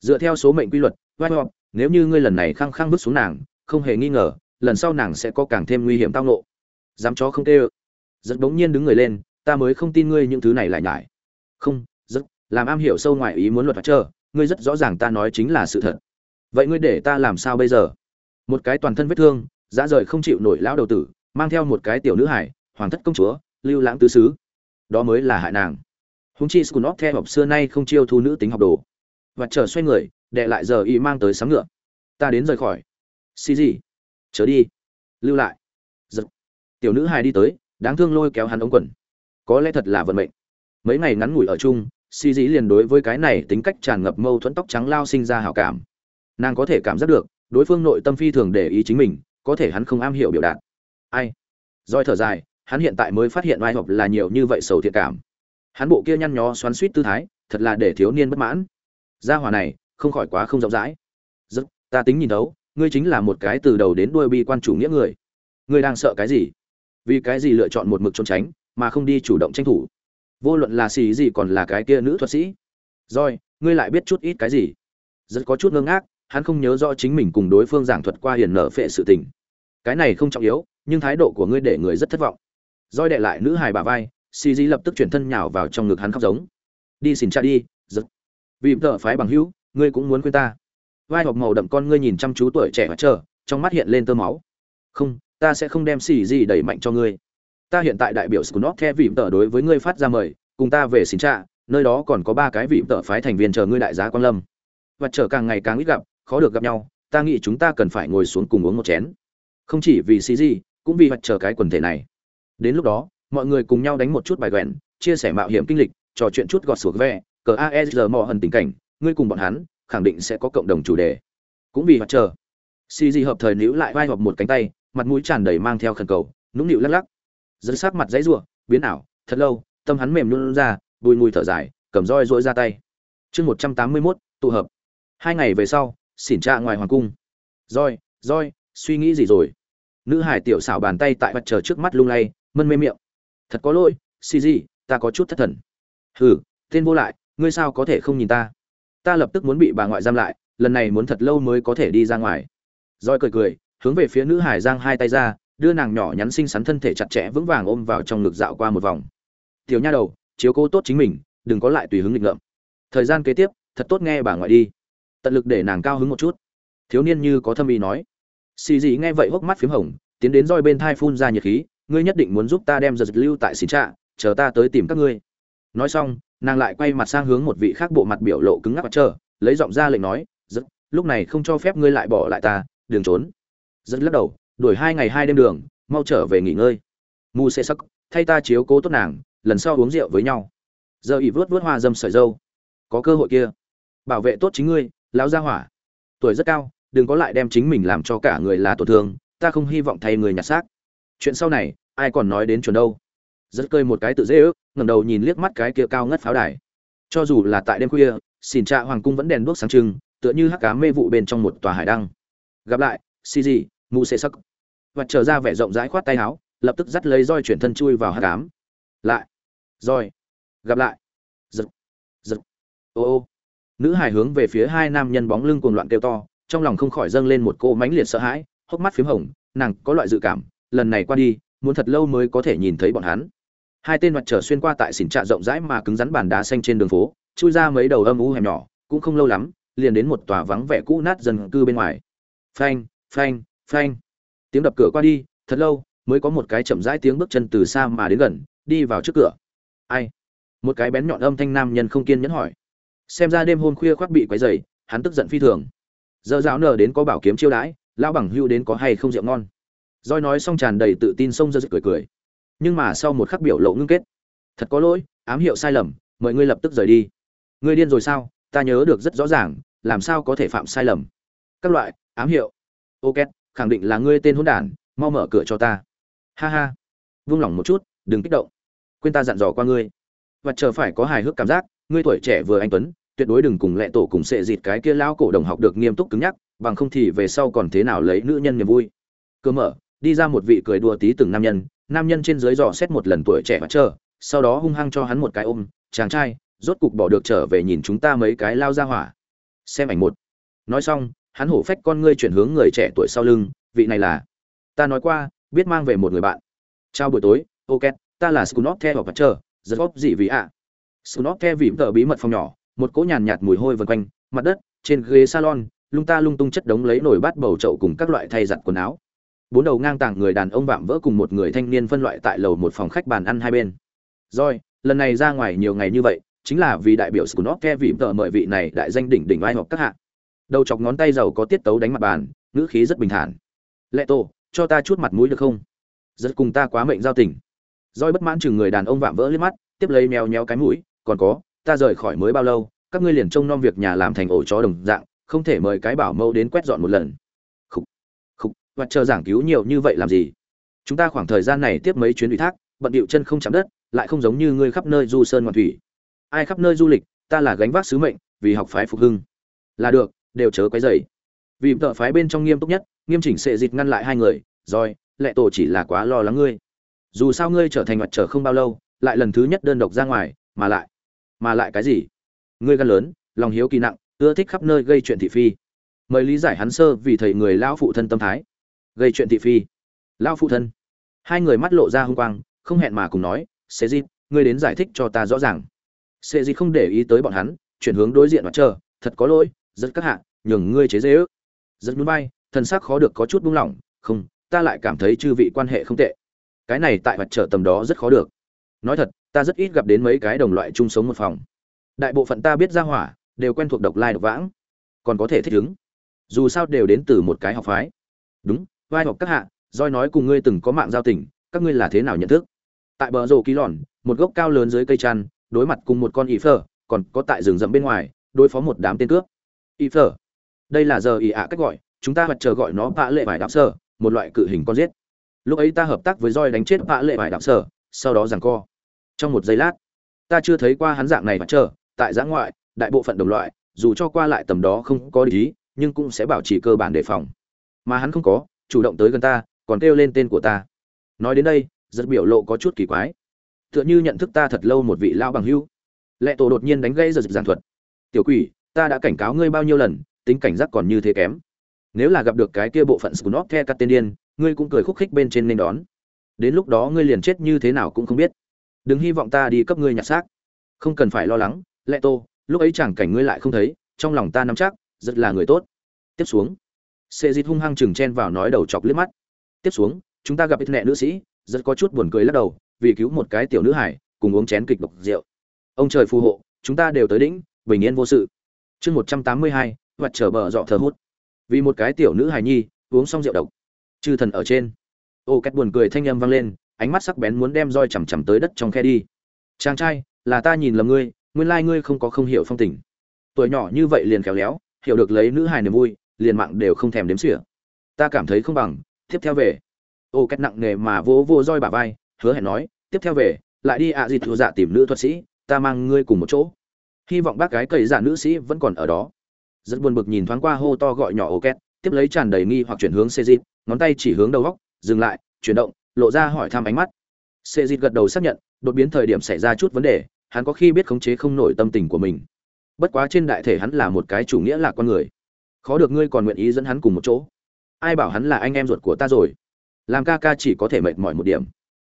Dựa theo số mệnh quy luật, vai nếu như ngươi lần này khăng khăng vứt xuống nàng, không hề nghi ngờ lần sau nàng sẽ có càng thêm nguy hiểm tao nộ dám chó không tê ơ. Rất bỗng nhiên đứng người lên, ta mới không tin ngươi những thứ này lại nhải. Không rất làm am hiểu sâu ngoài ý muốn luật và chờ, ngươi rất rõ ràng ta nói chính là sự thật. Vậy ngươi để ta làm sao bây giờ? Một cái toàn thân vết thương, dã rời không chịu nổi lão đầu tử, mang theo một cái tiểu nữ hải, hoàng thất công chúa, lưu lãng tứ xứ đó mới là hại nàng. Húng chi scunop theo học xưa nay không chiêu thu nữ tính học đồ. Và chờ xoay người, đệ lại giờ y mang tới sáng ngựa. Ta đến rời khỏi. Xì gì? Chớ đi. Lưu lại. Giật. Tiểu nữ hài đi tới, đáng thương lôi kéo hắn ống quần. Có lẽ thật là vận mệnh. Mấy ngày ngắn ngủi ở chung si dĩ liền đối với cái này tính cách tràn ngập mâu thuẫn tóc trắng lao sinh ra hào cảm. Nàng có thể cảm giác được, đối phương nội tâm phi thường để ý chính mình, có thể hắn không am hiểu biểu đạt. Ai? Roi thở dài, hắn hiện tại mới phát hiện oai học là nhiều như vậy sầu thiệt cảm. Hắn bộ kia nhăn nhó xoắn suýt tư thái, thật là để thiếu niên bất mãn. Gia hòa này, không khỏi quá không rộng rãi. Rất ta tính nhìn đấu ngươi chính là một cái từ đầu đến đuôi bi quan chủ nghĩa người. Ngươi đang sợ cái gì? Vì cái gì lựa chọn một mực trốn tránh, mà không đi chủ động tranh thủ? Vô luận là xì gì còn là cái kia nữ thuật sĩ. Rồi, ngươi lại biết chút ít cái gì? Rất có chút ngơ ngác, hắn không nhớ rõ chính mình cùng đối phương giảng thuật qua hiền nở phệ sự tình. Cái này không trọng yếu, nhưng thái độ của ngươi để người rất thất vọng. Roi đệ lại nữ hài bà vai, xì gì lập tức chuyển thân nhào vào trong ngực hắn khóc giống. Đi xin cha đi, giật. Vì tợ phái bằng hữu, ngươi cũng muốn quên ta vai hộp màu đậm con ngươi nhìn chăm chú tuổi trẻ và chờ, trong mắt hiện lên tơ máu. Không, ta sẽ không đem xì gì đẩy mạnh cho ngươi. Ta hiện tại đại biểu scunot theo vịm tờ đối với ngươi phát ra mời, cùng ta về xin trạ nơi đó còn có ba cái vịm tờ phái thành viên chờ ngươi đại giá quan lâm. Và chờ càng ngày càng ít gặp, khó được gặp nhau, ta nghĩ chúng ta cần phải ngồi xuống cùng uống một chén. Không chỉ vì xì gì, cũng vì vật chờ cái quần thể này. Đến lúc đó, mọi người cùng nhau đánh một chút bài quẹn chia sẻ mạo hiểm kinh lịch, trò chuyện chút gọt xuống ve cờ aesr mò hần tình cảnh, ngươi cùng bọn hắn khẳng định sẽ có cộng đồng chủ đề. Cũng vì mặt trời si di hợp thời níu lại vai họp một cánh tay, mặt mũi tràn đầy mang theo khẩn cầu, nũng nịu lắc lắc. Dẫn sát mặt dãy rủa, biến ảo, thật lâu, tâm hắn mềm luôn ra, bùi mùi thở dài, cầm roi rỗi ra tay. Chương một trăm tám mươi mốt, tụ hợp. Hai ngày về sau, xỉn trạ ngoài hoàng cung. Roi roi, suy nghĩ gì rồi? Nữ hải tiểu xảo bàn tay tại mặt trời trước mắt lung lay, mân mê miệng. Thật có lỗi si di ta có chút thất thần. Hừ, tên vô lại, ngươi sao có thể không nhìn ta? Ta lập tức muốn bị bà ngoại giam lại, lần này muốn thật lâu mới có thể đi ra ngoài. Roi cười cười, hướng về phía nữ hải giang hai tay ra, đưa nàng nhỏ nhắn xinh xắn thân thể chặt chẽ vững vàng ôm vào trong ngực dạo qua một vòng. Tiểu nha đầu, chiếu cố tốt chính mình, đừng có lại tùy hứng nghịch ngợm. Thời gian kế tiếp, thật tốt nghe bà ngoại đi. Tận lực để nàng cao hứng một chút. Thiếu niên như có thâm ý nói. Xì gì nghe vậy hốc mắt p h í m hồng, tiến đến roi bên thai phun ra nhiệt khí, ngươi nhất định muốn giúp ta đem giật lưu tại xì trạ, chờ ta tới tìm các ngươi. Nói xong nàng lại quay mặt sang hướng một vị khác bộ mặt biểu lộ cứng ngắc chờ, lấy giọng ra lệnh nói rất lúc này không cho phép ngươi lại bỏ lại ta đường trốn. Giật lắc đầu, đuổi hai ngày hai đêm đường, mau trở về nghỉ ngơi. Mu sẽ sắc, thay ta chiếu cố tốt nàng, lần sau uống rượu với nhau. Giờ ỉ vớt vớt hoa dâm sợi dâu. Có cơ hội kia. Bảo vệ tốt chính ngươi, lão gia hỏa. Tuổi rất cao, đừng có lại đem chính mình làm cho cả người là tổn thương, ta không hy vọng thay người nhặt xác. Chuyện sau này, ai còn nói đến chuẩn đâu? Rất cơi một cái tự dễ ước, ngẩng đầu nhìn liếc mắt cái kia cao ngất pháo đài. Cho dù là tại đêm khuya xỉn trạ hoàng cung vẫn đèn đuốc sáng trưng, tựa như hắc cá mê vụ bên trong một tòa hải đăng. Gặp lại xì gì mù xê sắc và trở ra vẻ rộng rãi khoát tay áo, lập tức dắt lấy roi chuyển thân chui vào hắc ám. Lại. Roi. Gặp lại. Giật. Giật. Ô ô. Nữ hải hướng về phía hai nam nhân bóng lưng cuồng loạn kêu to, trong lòng không khỏi dâng lên một cô mãnh liệt sợ hãi, hốc mắt phím hồng, nàng có loại dự cảm, lần này qua đi, muốn thật lâu mới có thể nhìn thấy bọn hắn hai tên mặt trở xuyên qua tại xỉn trạ rộng rãi mà cứng rắn bàn đá xanh trên đường phố, chui ra mấy đầu âm u hẻm nhỏ, cũng không lâu lắm, liền đến một tòa vắng vẻ cũ nát dần cư bên ngoài. Phanh phanh phanh. Tiếng đập cửa qua đi, thật lâu, mới có một cái chậm rãi tiếng bước chân từ xa mà đến gần, đi vào trước cửa. Ai? Một cái bén nhọn âm thanh nam nhân không kiên nhẫn hỏi. Xem ra đêm hôm khuya khoác bị quấy dày hắn tức giận phi thường. Giờ giáo nở đến có bảo kiếm chiêu đãi, lão bằng hưu đến có hay không rượu ngon. Roi nói xong tràn đầy tự tin xông ra cười cười nhưng mà sau một khắc biểu lộ ngưng kết. Thật có lỗi, ám hiệu sai lầm, mời ngươi lập tức rời đi. Ngươi điên rồi sao? Ta nhớ được rất rõ ràng, làm sao có thể phạm sai lầm? Các loại, ám hiệu. Ok, khẳng định là ngươi tên hôn đản, mau mở cửa cho ta. Ha ha. Vung lòng một chút, đừng kích động. Quên ta dặn dò qua ngươi. Và chờ phải có hài hước cảm giác, ngươi tuổi trẻ vừa anh tuấn, tuyệt đối đừng cùng lệ tổ cùng sệ dịt cái kia lão cổ đồng học được nghiêm túc cứng nhắc, bằng không thì về sau còn thế nào lấy nữ nhân niềm vui. Cơ mở, đi ra một vị cười đùa tí từng nam nhân nam nhân trên dưới dò xét một lần tuổi trẻ và chờ, sau đó hung hăng cho hắn một cái ôm, chàng trai, rốt cục bỏ được trở về nhìn chúng ta mấy cái lao ra hỏa. Xem ảnh một. Nói xong, hắn hổ phách con ngươi chuyển hướng người trẻ tuổi sau lưng, vị này là ta nói qua, biết mang về một người bạn. Chào buổi tối, ok, ta là scunop và chờ rất góp gì vì ạ? À. scunop vì tờ bí mật phòng nhỏ, một cỗ nhàn nhạt mùi hôi vần quanh, mặt đất, trên ghế salon, lung ta lung tung chất đống lấy nồi bát bầu chậu cùng các loại thay giặt quần áo bốn đầu ngang tàng người đàn ông vạm vỡ cùng một người thanh niên phân loại tại lầu một phòng khách bàn ăn hai bên. Rồi, lần này ra ngoài nhiều ngày như vậy, chính là vì đại biểu Scunop ke vị tờ mời vị này đại danh đỉnh đỉnh ai học các hạ. Đầu chọc ngón tay giàu có tiết tấu đánh mặt bàn, ngữ khí rất bình thản. Lệ tổ cho ta chút mặt mũi được không? Rất cùng ta quá mệnh giao tình. Roi bất mãn chừng người đàn ông vạm vỡ liếc mắt, tiếp lấy mèo nhéo cái mũi, còn có, ta rời khỏi mới bao lâu, các ngươi liền trông nom việc nhà làm thành ổ chó đồng dạng, không thể mời cái bảo mẫu đến quét dọn một lần và chờ giảng cứu nhiều như vậy làm gì? Chúng ta khoảng thời gian này tiếp mấy chuyến ủy thác, bận điệu chân không chạm đất, lại không giống như ngươi khắp nơi du sơn ngoạn thủy. Ai khắp nơi du lịch, ta là gánh vác sứ mệnh, vì học phái phục hưng. Là được, đều chớ quấy dày vì tợ phái bên trong nghiêm túc nhất, nghiêm chỉnh sệ dịch ngăn lại hai người, rồi, lệ tổ chỉ là quá lo lắng ngươi. Dù sao ngươi trở thành mặt trở không bao lâu, lại lần thứ nhất đơn độc ra ngoài, mà lại mà lại cái gì? Ngươi gan lớn, lòng hiếu kỳ nặng, ưa thích khắp nơi gây chuyện thị phi. Mời lý giải hắn sơ vì thầy người lão phụ thân tâm thái gây chuyện thị phi. Lão phụ thân. Hai người mắt lộ ra hung quang không hẹn mà cùng nói sẽ Di, ngươi đến giải thích cho ta rõ ràng. Sẽ Di không để ý tới bọn hắn chuyển hướng đối diện mặt chờ thật có lỗi rất các hạ nhường ngươi chế dễ ước rất núi bay thân xác khó được có chút buông lỏng không ta lại cảm thấy chư vị quan hệ không tệ. Cái này tại mặt trở tầm đó rất khó được. Nói thật ta rất ít gặp đến mấy cái đồng loại chung sống một phòng. Đại bộ phận ta biết ra hỏa đều quen thuộc độc lai độc vãng. Còn có thể thích ứng. Dù sao đều đến từ một cái học phái. Đúng vai học các hạ roi nói cùng ngươi từng có mạng giao tình các ngươi là thế nào nhận thức? Tại bờ rổ ký lòn một gốc cao lớn dưới cây chăn đối mặt cùng một con y phở còn có tại rừng rậm bên ngoài đối phó một đám tên cướp. Y phở. Đây là giờ ý ạ cách gọi chúng ta mặt chờ gọi nó vạ lệ vải đạo sở, một loại cự hình con giết. Lúc ấy ta hợp tác với roi đánh chết vạ lệ vải đạo sở, sau đó giằng co. Trong một giây lát ta chưa thấy qua hắn dạng này mặt chờ tại giã ngoại đại bộ phận đồng loại dù cho qua lại tầm đó không có lý nhưng cũng sẽ bảo trì cơ bản đề phòng. Mà hắn không có chủ động tới gần ta, còn kêu lên tên của ta. Nói đến đây, giật biểu lộ có chút kỳ quái. Tựa như nhận thức ta thật lâu một vị lao bằng hưu lệ tổ đột nhiên đánh gây giật giản thuật. Tiểu quỷ, ta đã cảnh cáo ngươi bao nhiêu lần, tính cảnh giác còn như thế kém. Nếu là gặp được cái kia bộ phận scunop the cắt tên điên ngươi cũng cười khúc khích bên trên nên đón. Đến lúc đó ngươi liền chết như thế nào cũng không biết. Đừng hy vọng ta đi cấp ngươi nhặt xác. Không cần phải lo lắng, lệ tô lúc ấy chẳng cảnh ngươi lại không thấy, trong lòng ta nắm chắc, rất là người tốt. Tiếp xuống sệ Dịch hung hăng chừng chen vào nói đầu chọc liếc mắt. Tiếp xuống, chúng ta gặp ít nệ nữ sĩ, rất có chút buồn cười lắc đầu, vì cứu một cái tiểu nữ hải cùng uống chén kịch độc rượu. Ông trời phù hộ, chúng ta đều tới đỉnh, bình yên vô sự. Chương một trăm tám mươi hai trở bờ dọ thờ hút. Vì một cái tiểu nữ hài nhi, uống xong rượu độc. Chư thần ở trên. Ô két buồn cười thanh âm vang lên, ánh mắt sắc bén muốn đem roi chằm chằm tới đất trong khe đi. Chàng trai, là ta nhìn lầm ngươi, nguyên lai ngươi không có không hiểu phong tình. Tuổi nhỏ như vậy liền khéo léo, hiểu được lấy nữ hài niềm vui liền mạng đều không thèm đếm xỉa. Ta cảm thấy không bằng, tiếp theo về. Ô, két nặng nề mà vỗ vô roi bà vai, hứa hẹn nói, tiếp theo về, lại đi ạ à gì thua dạ tìm nữ thuật sĩ, ta mang ngươi cùng một chỗ. Hy vọng bác gái cầy giả nữ sĩ vẫn còn ở đó. Rất buồn bực nhìn thoáng qua hô to gọi nhỏ ô két, tiếp lấy tràn đầy nghi hoặc chuyển hướng xê dịp ngón tay chỉ hướng đầu góc, dừng lại, chuyển động, lộ ra hỏi thăm ánh mắt. Xê dịp gật đầu xác nhận, đột biến thời điểm xảy ra chút vấn đề, hắn có khi biết khống chế không nổi tâm tình của mình. Bất quá trên đại thể hắn là một cái chủ nghĩa là con người khó được ngươi còn nguyện ý dẫn hắn cùng một chỗ. Ai bảo hắn là anh em ruột của ta rồi? Làm ca ca chỉ có thể mệt mỏi một điểm.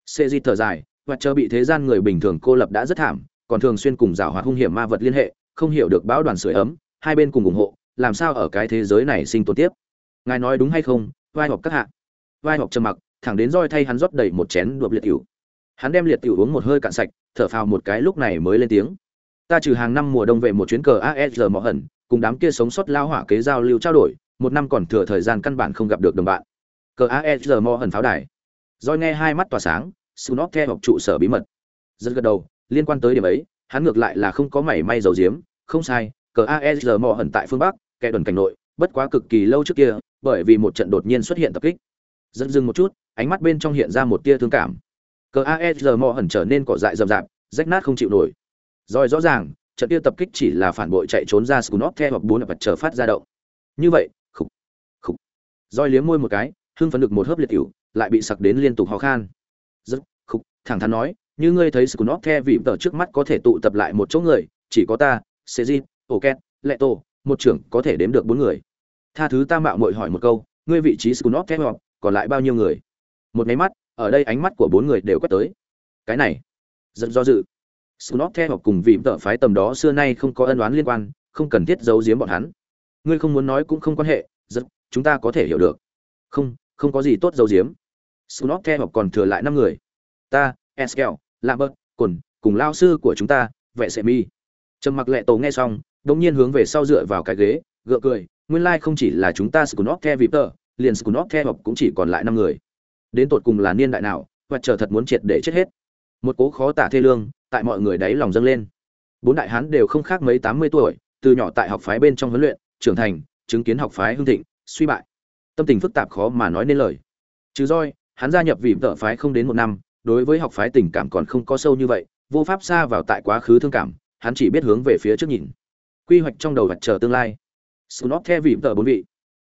Xê di thở dài, và chờ bị thế gian người bình thường cô lập đã rất thảm, còn thường xuyên cùng rào hoạt hung hiểm ma vật liên hệ, không hiểu được bão đoàn sưởi ấm, hai bên cùng ủng hộ, làm sao ở cái thế giới này sinh tồn tiếp? Ngài nói đúng hay không? Vai học các hạ. Vai học trầm mặc, thẳng đến roi thay hắn rót đầy một chén đuộc liệt tiểu. Hắn đem liệt tiểu uống một hơi cạn sạch, thở phào một cái lúc này mới lên tiếng. Ta trừ hàng năm mùa đông về một chuyến cờ asr mỏ hẩn cùng đám kia sống sót lao hỏa kế giao lưu trao đổi, một năm còn thừa thời gian căn bản không gặp được đồng bạn. Cờ asr mo hẩn pháo đài. Roi nghe hai mắt tỏa sáng sunop theo học trụ sở bí mật. Rất gật đầu, liên quan tới điểm ấy, hắn ngược lại là không có mảy may dầu diếm không sai, cờ asr mo hẩn tại phương bắc, kẻ đồn cảnh nội, bất quá cực kỳ lâu trước kia, bởi vì một trận đột nhiên xuất hiện tập kích. Dẫn dừng một chút, ánh mắt bên trong hiện ra một tia thương cảm. Cờ aesr mo hẩn trở nên cỏ dại rậm rạp, rách nát không chịu nổi. Rồi rõ ràng trận tiêu tập kích chỉ là phản bội chạy trốn ra scunop theo hoặc bốn vật trở phát ra động. Như vậy khục khục. Roi liếm môi một cái hưng phấn được một hớp liệt hữu, lại bị sặc đến liên tục ho khan. Rất khục thẳng thắn nói như ngươi thấy scunop theo vị tờ trước mắt có thể tụ tập lại một chỗ người chỉ có ta seji oket leto một trưởng có thể đếm được bốn người. Tha thứ ta mạo muội hỏi một câu ngươi vị trí scunop theo còn lại bao nhiêu người? Một máy mắt ở đây ánh mắt của bốn người đều quét tới. Cái này rất do dự. Snop theo học cùng vị tợ phái tầm đó xưa nay không có ân oán liên quan, không cần thiết giấu giếm bọn hắn. Ngươi không muốn nói cũng không quan hệ, rất, chúng ta có thể hiểu được. Không, không có gì tốt giấu giếm. Snop theo học còn thừa lại năm người. Ta, Eskel, Lambert, Cồn, cùng lao sư của chúng ta, vệ sẽ mi. Trầm mặc lệ tổ nghe xong, đột nhiên hướng về sau dựa vào cái ghế, gượng cười, nguyên lai like không chỉ là chúng ta Snop theo vị tợ, liền Snop theo học cũng chỉ còn lại năm người đến tột cùng là niên đại nào và chờ thật muốn triệt để chết hết một cố khó tả thê lương tại mọi người đáy lòng dâng lên. Bốn đại hán đều không khác mấy tám mươi tuổi, từ nhỏ tại học phái bên trong huấn luyện, trưởng thành, chứng kiến học phái hưng thịnh, suy bại. Tâm tình phức tạp khó mà nói nên lời. Trừ roi, hắn gia nhập vì vợ phái không đến một năm, đối với học phái tình cảm còn không có sâu như vậy, vô pháp xa vào tại quá khứ thương cảm, hắn chỉ biết hướng về phía trước nhìn. Quy hoạch trong đầu vặt chờ tương lai. Snop theo vị vợ bốn vị.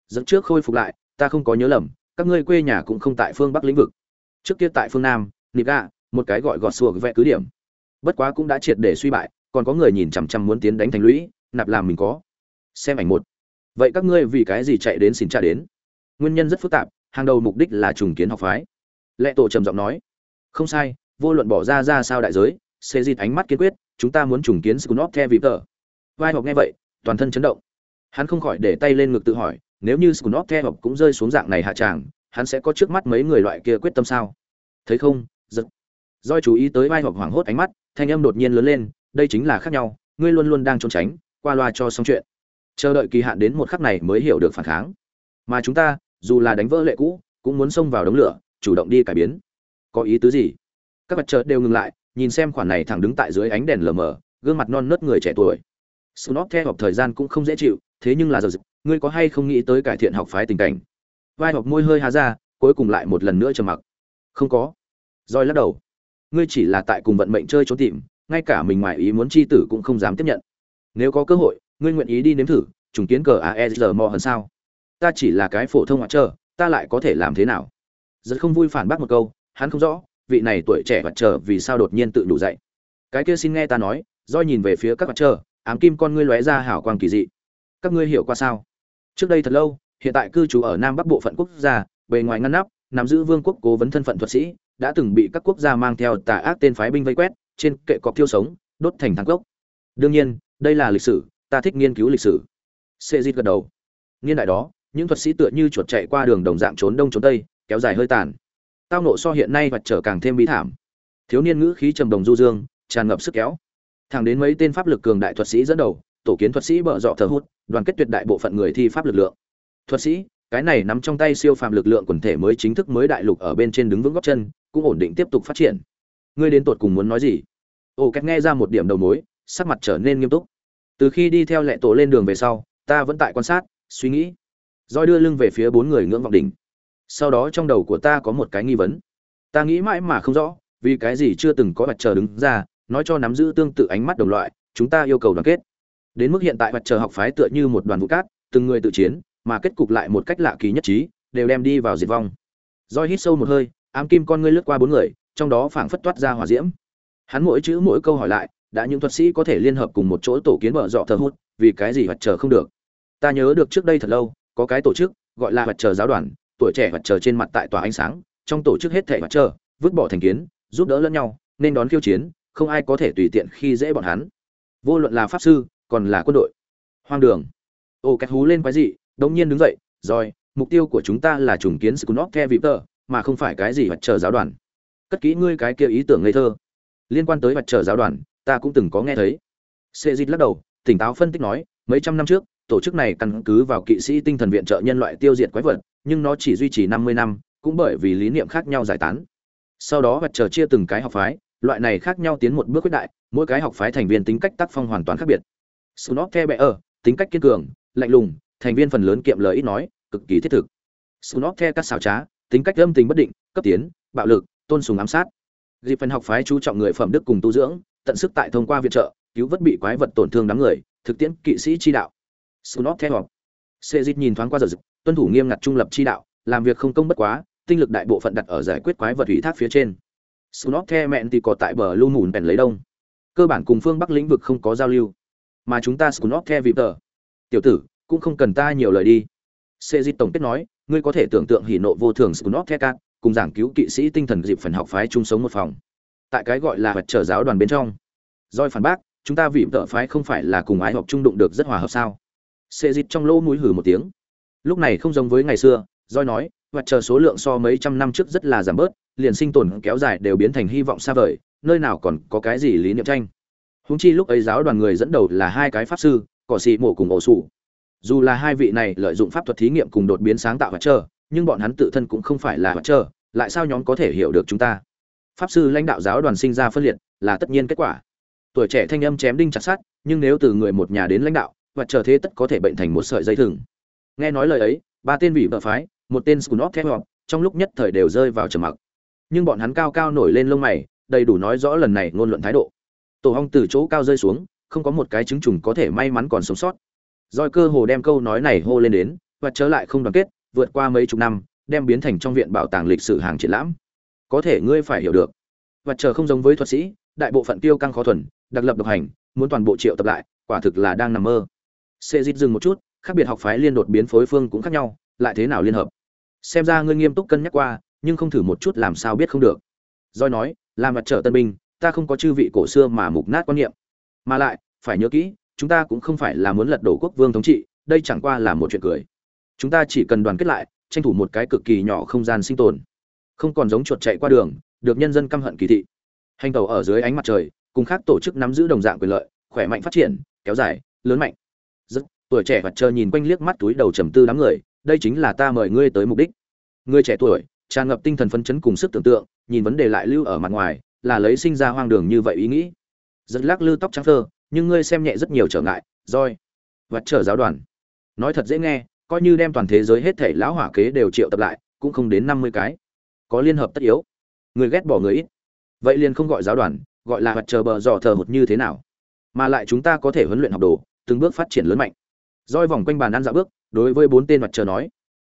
Dẫn trước khôi phục lại, ta không có nhớ lầm, các ngươi quê nhà cũng không tại phương bắc lĩnh vực. Trước kia tại phương nam nịp gà, một cái gọi gọt sủa vẽ cứ điểm bất quá cũng đã triệt để suy bại còn có người nhìn chằm chằm muốn tiến đánh thành lũy nạp làm mình có. Xem ảnh một. Vậy các ngươi vì cái gì chạy đến xin cha đến? Nguyên nhân rất phức tạp hàng đầu mục đích là trùng kiến học phái. Lệ tổ trầm giọng nói. Không sai vô luận bỏ ra ra sao đại giới xê dịt ánh mắt kiên quyết chúng ta muốn trùng kiến scunop the vị tờ. Vai học nghe vậy toàn thân chấn động. Hắn không khỏi để tay lên ngực tự hỏi nếu như Scunothae học cũng rơi xuống dạng này hạ tràng, hắn sẽ có trước mắt mấy người loại kia quyết tâm sao? Thấy không? Giật. Doi chú ý tới vai học hoảng hốt ánh mắt, thanh âm đột nhiên lớn lên, đây chính là khác nhau, ngươi luôn luôn đang trốn tránh, qua loa cho xong chuyện. Chờ đợi kỳ hạn đến một khắc này mới hiểu được phản kháng. Mà chúng ta, dù là đánh vỡ lệ cũ, cũng muốn xông vào đống lửa, chủ động đi cải biến. Có ý tứ gì? Các vật chợt đều ngừng lại, nhìn xem khoản này thẳng đứng tại dưới ánh đèn lờ mờ, gương mặt non nớt người trẻ tuổi. Snot theo thời gian cũng không dễ chịu, thế nhưng là giờ ngươi có hay không nghĩ tới cải thiện học phái tình cảnh vai học môi hơi há ra cuối cùng lại một lần nữa trầm mặc không có Rồi lắc đầu ngươi chỉ là tại cùng vận mệnh chơi trốn tìm, ngay cả mình ngoài ý muốn chi tử cũng không dám tiếp nhận. Nếu có cơ hội, ngươi nguyện ý đi nếm thử, trùng kiến cờ aesr mò hơn sao? Ta chỉ là cái phổ thông ngoại trơ, ta lại có thể làm thế nào? Rất không vui phản bác một câu, hắn không rõ, vị này tuổi trẻ mặt trơ vì sao đột nhiên tự đủ dậy. Cái kia xin nghe ta nói, roi nhìn về phía các mặt trơ, ám kim con ngươi lóe ra hảo quang kỳ dị. Các ngươi hiểu qua sao? Trước đây thật lâu, hiện tại cư trú ở nam bắc bộ phận quốc gia, bề ngoài ngăn nắp, nắm giữ vương quốc cố vấn thân phận thuật sĩ đã từng bị các quốc gia mang theo tà ác tên phái binh vây quét, trên kệ cọp thiêu sống, đốt thành thang cốc. Đương nhiên, đây là lịch sử, ta thích nghiên cứu lịch sử. Sệ Dịch gật đầu. Niên đại đó, những thuật sĩ tựa như chuột chạy qua đường đồng dạng trốn đông trốn tây, kéo dài hơi tàn. Tao nộ so hiện nay vật trở càng thêm bí thảm. Thiếu niên ngữ khí trầm đồng du dương, tràn ngập sức kéo. Thẳng đến mấy tên pháp lực cường đại thuật sĩ dẫn đầu, tổ kiến thuật sĩ bợ dọ thờ hút, đoàn kết tuyệt đại bộ phận người thi pháp lực lượng. Thuật sĩ, cái này nắm trong tay siêu phàm lực lượng quần thể mới chính thức mới đại lục ở bên trên đứng vững góc chân cũng ổn định tiếp tục phát triển. Ngươi đến tột cùng muốn nói gì? Ô két nghe ra một điểm đầu mối, sắc mặt trở nên nghiêm túc. Từ khi đi theo lệ tổ lên đường về sau, ta vẫn tại quan sát, suy nghĩ. Roi đưa lưng về phía bốn người ngưỡng vọng đỉnh. Sau đó trong đầu của ta có một cái nghi vấn. Ta nghĩ mãi mà không rõ, vì cái gì chưa từng có mặt trời đứng ra, nói cho nắm giữ tương tự ánh mắt đồng loại, chúng ta yêu cầu đoàn kết. Đến mức hiện tại mặt trời học phái tựa như một đoàn vũ cát, từng người tự chiến, mà kết cục lại một cách lạ kỳ nhất trí, đều đem đi vào diệt vong. Roi hít sâu một hơi ám kim con ngươi lướt qua bốn người, trong đó phảng phất toát ra hỏa diễm. Hắn mỗi chữ mỗi câu hỏi lại, đã những thuật sĩ có thể liên hợp cùng một chỗ tổ kiến mở dọ thờ hút vì cái gì mặt chờ không được? Ta nhớ được trước đây thật lâu, có cái tổ chức, gọi là mặt chờ giáo đoàn, tuổi trẻ mặt chờ trên mặt tại tòa ánh sáng, trong tổ chức hết thể mặt chờ, vứt bỏ thành kiến, giúp đỡ lẫn nhau, nên đón khiêu chiến, không ai có thể tùy tiện khi dễ bọn hắn. Vô luận là pháp sư, còn là quân đội. Hoang đường. Ô cách hú lên quái dị, đống nhiên đứng dậy, rồi, mục tiêu của chúng ta là trùng kiến Skunok The tờ mà không phải cái gì mặt trời giáo đoàn. Cất kỹ ngươi cái kia ý tưởng ngây thơ. Liên quan tới mặt trời giáo đoàn, ta cũng từng có nghe thấy. Sejit lắc đầu, tỉnh táo phân tích nói, mấy trăm năm trước, tổ chức này căn cứ vào kỵ sĩ tinh thần viện trợ nhân loại tiêu diệt quái vật, nhưng nó chỉ duy trì 50 năm, cũng bởi vì lý niệm khác nhau giải tán. Sau đó mặt trời chia từng cái học phái, loại này khác nhau tiến một bước quyết đại, mỗi cái học phái thành viên tính cách tác phong hoàn toàn khác biệt. Skunok The ở, ờ, tính cách kiên cường, lạnh lùng, thành viên phần lớn kiệm lời ít nói, cực kỳ thiết thực Sunop The các xảo trá, tính cách âm tình bất định, cấp tiến, bạo lực, tôn sùng ám sát. Dịp phần học phái chú trọng người phẩm đức cùng tu dưỡng, tận sức tại thông qua viện trợ, cứu vớt bị quái vật tổn thương đám người, thực tiễn kỵ sĩ chi đạo. Sunop theo học. Sejit nhìn thoáng qua giờ dịp tuân thủ nghiêm ngặt trung lập chi đạo, làm việc không công bất quá, tinh lực đại bộ phận đặt ở giải quyết quái vật ủy thác phía trên. Sunop theo mẹn thì có tại bờ lưu mùn bèn lấy đông. Cơ bản cùng phương Bắc lĩnh vực không có giao lưu. Mà chúng ta sunot theo vịp tờ Tiểu tử, cũng không cần ta nhiều lời đi Sê Di tổng kết nói, ngươi có thể tưởng tượng hỉ nộ vô thường Skunot Thekat, cùng giảng cứu kỵ sĩ tinh thần dịp phần học phái chung sống một phòng. Tại cái gọi là vật trở giáo đoàn bên trong. Doi phản bác, chúng ta vị tự phái không phải là cùng ái học chung đụng được rất hòa hợp sao? Xê dịch trong lỗ mũi hừ một tiếng. Lúc này không giống với ngày xưa, Doi nói, vật trở số lượng so mấy trăm năm trước rất là giảm bớt, liền sinh tồn kéo dài đều biến thành hy vọng xa vời, nơi nào còn có cái gì lý niệm tranh. Huống chi lúc ấy giáo đoàn người dẫn đầu là hai cái pháp sư, cỏ sĩ mổ cùng ổ sủ dù là hai vị này lợi dụng pháp thuật thí nghiệm cùng đột biến sáng tạo và chờ, nhưng bọn hắn tự thân cũng không phải là và chờ, lại sao nhóm có thể hiểu được chúng ta? Pháp sư lãnh đạo giáo đoàn sinh ra phân liệt là tất nhiên kết quả. Tuổi trẻ thanh âm chém đinh chặt sát nhưng nếu từ người một nhà đến lãnh đạo, và chờ thế tất có thể bệnh thành một sợi dây thừng. Nghe nói lời ấy, ba tên vị vợ phái, một tên scunop thép hoặc trong lúc nhất thời đều rơi vào trầm mặc. Nhưng bọn hắn cao cao nổi lên lông mày, đầy đủ nói rõ lần này ngôn luận thái độ. Tổ hong từ chỗ cao rơi xuống, không có một cái chứng trùng có thể may mắn còn sống sót. Rồi cơ hồ đem câu nói này hô lên đến, và trở lại không đoàn kết, vượt qua mấy chục năm, đem biến thành trong viện bảo tàng lịch sử hàng triển lãm. Có thể ngươi phải hiểu được, và trở không giống với thuật sĩ, đại bộ phận tiêu căng khó thuần, đặc lập độc hành, muốn toàn bộ triệu tập lại, quả thực là đang nằm mơ. Sẽ dít dừng một chút, khác biệt học phái liên đột biến phối phương cũng khác nhau, lại thế nào liên hợp? Xem ra ngươi nghiêm túc cân nhắc qua, nhưng không thử một chút làm sao biết không được. Rồi nói, làm mặt trở tân binh, ta không có chư vị cổ xưa mà mục nát quan niệm, mà lại phải nhớ kỹ, chúng ta cũng không phải là muốn lật đổ quốc vương thống trị, đây chẳng qua là một chuyện cười. Chúng ta chỉ cần đoàn kết lại, tranh thủ một cái cực kỳ nhỏ không gian sinh tồn. Không còn giống chuột chạy qua đường, được nhân dân căm hận kỳ thị. Hành tàu ở dưới ánh mặt trời, cùng khác tổ chức nắm giữ đồng dạng quyền lợi, khỏe mạnh phát triển, kéo dài, lớn mạnh. Rất, tuổi trẻ và chờ nhìn quanh liếc mắt túi đầu trầm tư đám người, đây chính là ta mời ngươi tới mục đích. Ngươi trẻ tuổi, tràn ngập tinh thần phấn chấn cùng sức tưởng tượng, nhìn vấn đề lại lưu ở mặt ngoài, là lấy sinh ra hoang đường như vậy ý nghĩ. Rất lắc lư tóc trắng thơ nhưng ngươi xem nhẹ rất nhiều trở ngại, roi. Vật trở giáo đoàn. Nói thật dễ nghe, coi như đem toàn thế giới hết thể lão hỏa kế đều triệu tập lại, cũng không đến năm mươi cái. Có liên hợp tất yếu. Người ghét bỏ người ít. Vậy liền không gọi giáo đoàn, gọi là vật chờ bờ dò thờ hụt như thế nào? Mà lại chúng ta có thể huấn luyện học đồ, từng bước phát triển lớn mạnh. Roi vòng quanh bàn ăn dạ bước, đối với bốn tên vật chờ nói.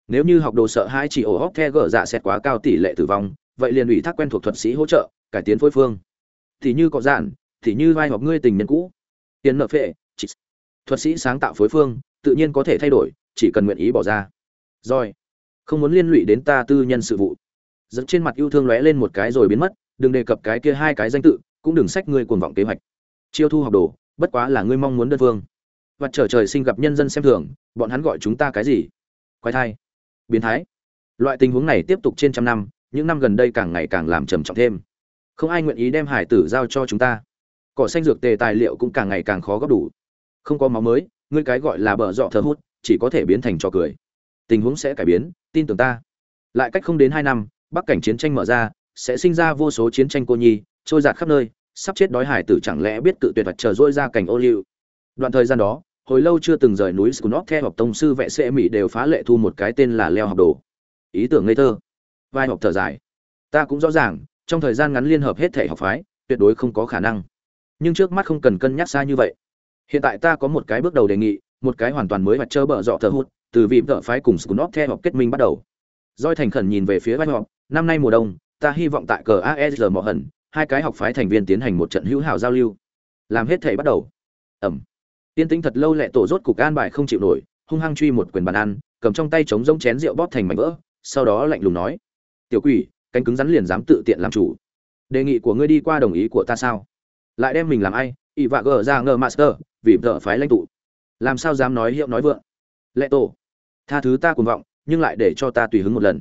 Nếu như học đồ sợ hai chỉ ổ hóc the gở dạ xẹt quá cao tỷ lệ tử vong, vậy liền ủy thác quen thuộc thuật sĩ hỗ trợ, cải tiến phối phương. Thì như có giản thì như vai hoặc ngươi tình nhân cũ tiền nợ phệ, chỉ... thuật sĩ sáng tạo phối phương, tự nhiên có thể thay đổi, chỉ cần nguyện ý bỏ ra. Rồi, không muốn liên lụy đến ta tư nhân sự vụ. Dẫn trên mặt yêu thương lóe lên một cái rồi biến mất, đừng đề cập cái kia hai cái danh tự, cũng đừng sách ngươi cuồng vọng kế hoạch. Chiêu thu học đồ, bất quá là ngươi mong muốn đơn phương. Và trở trời sinh gặp nhân dân xem thường, bọn hắn gọi chúng ta cái gì? Quái thai. Biến thái. Loại tình huống này tiếp tục trên trăm năm, những năm gần đây càng ngày càng làm trầm trọng thêm. Không ai nguyện ý đem hải tử giao cho chúng ta cỏ xanh dược tề tài liệu cũng càng ngày càng khó góp đủ. Không có máu mới, ngươi cái gọi là bờ dọ thờ hút, chỉ có thể biến thành trò cười. Tình huống sẽ cải biến, tin tưởng ta. Lại cách không đến hai năm, bắc cảnh chiến tranh mở ra, sẽ sinh ra vô số chiến tranh cô nhi, trôi giạt khắp nơi, sắp chết đói hải tử chẳng lẽ biết tự tuyệt vật chờ dỗi ra cảnh ô liu. Đoạn thời gian đó, hồi lâu chưa từng rời núi Skunok theo học tông sư vẽ sẽ mỹ đều phá lệ thu một cái tên là leo học đồ. Ý tưởng ngây thơ. Vai học thở dài. Ta cũng rõ ràng, trong thời gian ngắn liên hợp hết thể học phái, tuyệt đối không có khả năng nhưng trước mắt không cần cân nhắc xa như vậy. Hiện tại ta có một cái bước đầu đề nghị, một cái hoàn toàn mới mặt trơ bợ dọ thờ hút từ vị vợ phái cùng scunop theo kết minh bắt đầu. Doi thành khẩn nhìn về phía vai học năm nay mùa đông, ta hy vọng tại cờ aesr mỏ hẩn, hai cái học phái thành viên tiến hành một trận hữu hảo giao lưu. Làm hết thể bắt đầu. Ẩm. Tiên tính thật lâu lẹ tổ rốt cục an bài không chịu nổi, hung hăng truy một quyền bàn ăn, cầm trong tay trống rỗng chén rượu bóp thành mảnh vỡ, sau đó lạnh lùng nói, tiểu quỷ, cánh cứng rắn liền dám tự tiện làm chủ. Đề nghị của ngươi đi qua đồng ý của ta sao? Lại đem mình làm ai ỵ vạ gờ ra ngờ master, vì vợ phái lãnh tụ. Làm sao dám nói hiệu nói vượng? Lệ tổ, tha thứ ta cuồng vọng, nhưng lại để cho ta tùy hứng một lần.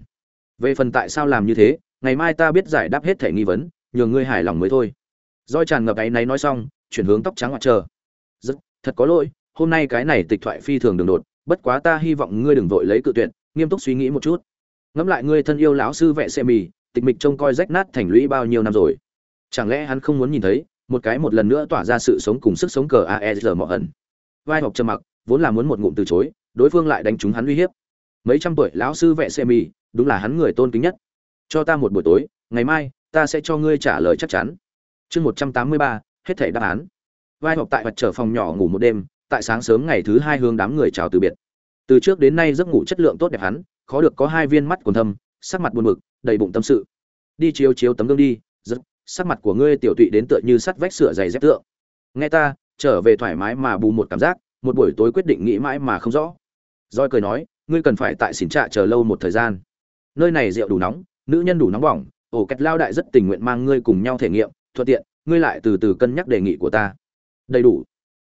Về phần tại sao làm như thế, ngày mai ta biết giải đáp hết thể nghi vấn, nhường ngươi hài lòng mới thôi. Roi tràn ngập áy náy nói xong, chuyển hướng tóc trắng mặt chờ rất thật có lỗi, hôm nay cái này tịch thoại phi thường đường đột, bất quá ta hy vọng ngươi đừng vội lấy cự tuyệt, nghiêm túc suy nghĩ một chút. Ngẫm lại ngươi thân yêu lão sư vệ xe mì tịch mịch trông coi rách nát thành lũy bao nhiêu năm rồi. Chẳng lẽ hắn không muốn nhìn thấy một cái một lần nữa tỏa ra sự sống cùng sức sống cờ aesr mọ ẩn. Vai học trầm mặc, vốn là muốn một ngụm từ chối, đối phương lại đánh trúng hắn uy hiếp. Mấy trăm tuổi lão sư vệ xe mì, đúng là hắn người tôn kính nhất. Cho ta một buổi tối, ngày mai, ta sẽ cho ngươi trả lời chắc chắn. Chương một trăm tám mươi ba, hết thể đáp án. Vai học tại mặt trở phòng nhỏ ngủ một đêm, tại sáng sớm ngày thứ hai hướng đám người chào từ biệt. Từ trước đến nay giấc ngủ chất lượng tốt đẹp hắn, khó được có hai viên mắt còn thâm, sắc mặt buồn bực, đầy bụng tâm sự. Đi chiếu chiếu tấm gương đi sắc mặt của ngươi tiểu tụy đến tựa như sắt vách sửa giày dép tượng. Nghe ta, trở về thoải mái mà bù một cảm giác, một buổi tối quyết định nghĩ mãi mà không rõ. Roi cười nói, ngươi cần phải tại xỉn trạ chờ lâu một thời gian. Nơi này rượu đủ nóng, nữ nhân đủ nóng bỏng, ổ kẹt lao đại rất tình nguyện mang ngươi cùng nhau thể nghiệm, thuận tiện, ngươi lại từ từ cân nhắc đề nghị của ta. Đầy đủ.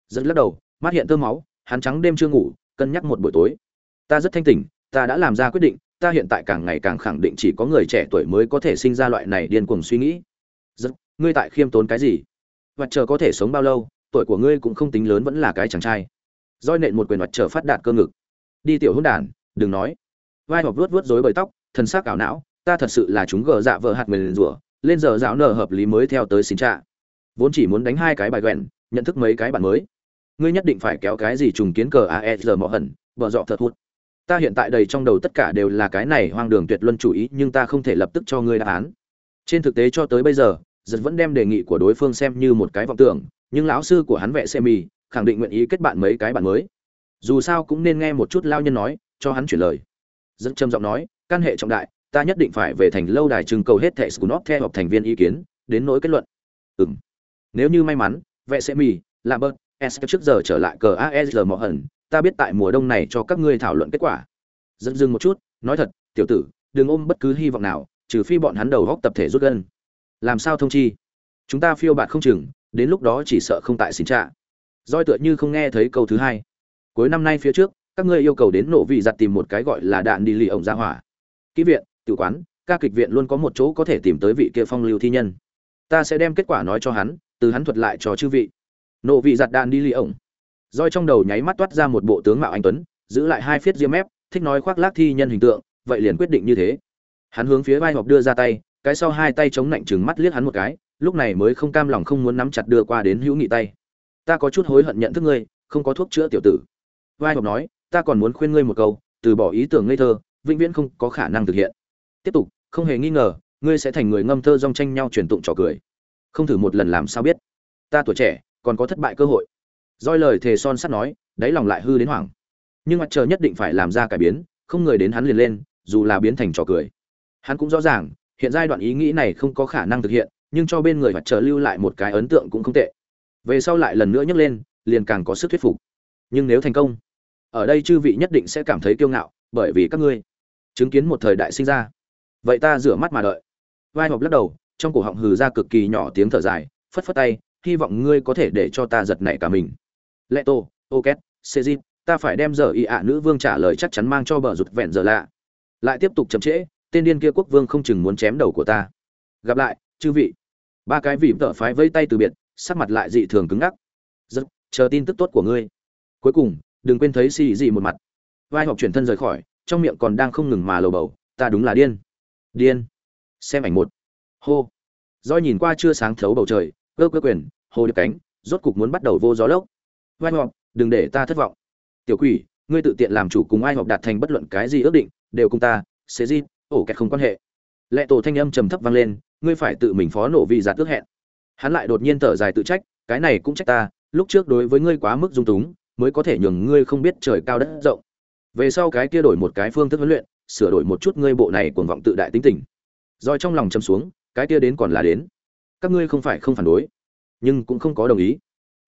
Rất lắc đầu, mắt hiện tơ máu, hắn trắng đêm chưa ngủ, cân nhắc một buổi tối. Ta rất thanh tỉnh, ta đã làm ra quyết định, ta hiện tại càng ngày càng khẳng định chỉ có người trẻ tuổi mới có thể sinh ra loại này điên cuồng suy nghĩ ngươi tại khiêm tốn cái gì? Và chờ có thể sống bao lâu, tuổi của ngươi cũng không tính lớn vẫn là cái chàng trai. Roi nện một quyền mặt chờ phát đạt cơ ngực. Đi tiểu hôn đản, đừng nói. Vai hoặc vuốt vuốt rối bời tóc, thần sắc ảo não, ta thật sự là chúng gờ dạ vợ hạt mình rủa, lên giờ dạo nở hợp lý mới theo tới xin trạ vốn chỉ muốn đánh hai cái bài quẹn nhận thức mấy cái bản mới. Ngươi nhất định phải kéo cái gì trùng kiến cờ aesr mọ hẩn, vợ dọ thật hút ta hiện tại đầy trong đầu tất cả đều là cái này hoang đường tuyệt luân chủ ý, nhưng ta không thể lập tức cho ngươi đáp án. Trên thực tế cho tới bây giờ giật vẫn đem đề nghị của đối phương xem như một cái vọng tưởng, nhưng lão sư của hắn vệ xe mì khẳng định nguyện ý kết bạn mấy cái bạn mới. Dù sao cũng nên nghe một chút lao nhân nói, cho hắn chuyển lời. Dẫn trầm giọng nói căn hệ trọng đại, ta nhất định phải về thành lâu đài trưng cầu hết thẻ scunop theo học thành viên ý kiến, đến nỗi kết luận. Ừm. Nếu như may mắn vệ sẽ mì làm bớt s trước giờ trở lại cờ asr mỏ hẩn, ta biết tại mùa đông này cho các ngươi thảo luận kết quả. Dẫn dừng một chút, nói thật, tiểu tử, đừng ôm bất cứ hy vọng nào, trừ phi bọn hắn đầu góc tập thể rút gân làm sao thông chi? Chúng ta phiêu bạt không chừng, đến lúc đó chỉ sợ không tại xin trạ. Roi tựa như không nghe thấy câu thứ hai. Cuối năm nay phía trước, các ngươi yêu cầu đến nổ vị giặt tìm một cái gọi là đạn đi lì ổng ra hỏa. Kỹ viện tự quán, ca kịch viện luôn có một chỗ có thể tìm tới vị kia phong lưu thi nhân. Ta sẽ đem kết quả nói cho hắn, từ hắn thuật lại cho chư vị. Nộ vị giặt đạn đi lì ổng. Roi trong đầu nháy mắt toát ra một bộ tướng mạo anh tuấn, giữ lại hai phiết diêm mép, thích nói khoác lác thi nhân hình tượng, vậy liền quyết định như thế. Hắn hướng phía vai họp đưa ra tay cái sau hai tay chống lạnh chừng mắt liếc hắn một cái, lúc này mới không cam lòng không muốn nắm chặt đưa qua đến hữu nghị tay. Ta có chút hối hận nhận thức ngươi, không có thuốc chữa tiểu tử. Vai Hợp nói, ta còn muốn khuyên ngươi một câu, từ bỏ ý tưởng ngây thơ, vĩnh viễn không có khả năng thực hiện. Tiếp tục, không hề nghi ngờ, ngươi sẽ thành người ngâm thơ rong tranh nhau truyền tụng trò cười. Không thử một lần làm sao biết. Ta tuổi trẻ, còn có thất bại cơ hội. Roi lời thề son sắt nói, đáy lòng lại hư đến hoảng. Nhưng mặt trời nhất định phải làm ra cải biến, không người đến hắn liền lên, dù là biến thành trò cười. Hắn cũng rõ ràng hiện giai đoạn ý nghĩ này không có khả năng thực hiện, nhưng cho bên người mặt trời lưu lại một cái ấn tượng cũng không tệ. Về sau lại lần nữa nhấc lên, liền càng có sức thuyết phục. Nhưng nếu thành công, ở đây chư vị nhất định sẽ cảm thấy kiêu ngạo, bởi vì các ngươi chứng kiến một thời đại sinh ra. Vậy ta rửa mắt mà đợi. Vai hộp lắc đầu, trong cổ họng hừ ra cực kỳ nhỏ tiếng thở dài, phất phất tay, hy vọng ngươi có thể để cho ta giật nảy cả mình. Lệ tô ô két xê dịp ta phải đem giờ y ạ nữ vương trả lời chắc chắn mang cho bờ rụt vẹn giờ lạ. Lại tiếp tục chậm trễ tên điên kia quốc vương không chừng muốn chém đầu của ta. Gặp lại, chư vị. Ba cái vị vợ phái vây tay từ biệt, sắc mặt lại dị thường cứng ngắc. Rất chờ tin tức tốt của ngươi. Cuối cùng, đừng quên thấy xì dị một mặt. Vai học chuyển thân rời khỏi, trong miệng còn đang không ngừng mà lầu bầu, ta đúng là điên. Điên. Xem ảnh một. Hô. Do nhìn qua chưa sáng thấu bầu trời, cơ cơ quyền hô được cánh, rốt cục muốn bắt đầu vô gió lốc. Vai học, đừng để ta thất vọng. Tiểu quỷ, ngươi tự tiện làm chủ cùng ai học đạt thành bất luận cái gì ước định, đều cùng ta, sẽ gì ổ kẹt không quan hệ. Lệ tổ thanh âm trầm thấp vang lên, ngươi phải tự mình phó nổ vì giả tước hẹn. Hắn lại đột nhiên thở dài tự trách, cái này cũng trách ta, lúc trước đối với ngươi quá mức dung túng, mới có thể nhường ngươi không biết trời cao đất rộng. Về sau cái kia đổi một cái phương thức huấn luyện, sửa đổi một chút ngươi bộ này cuồng vọng tự đại tính tình. Rồi trong lòng châm xuống, cái kia đến còn là đến. Các ngươi không phải không phản đối, nhưng cũng không có đồng ý.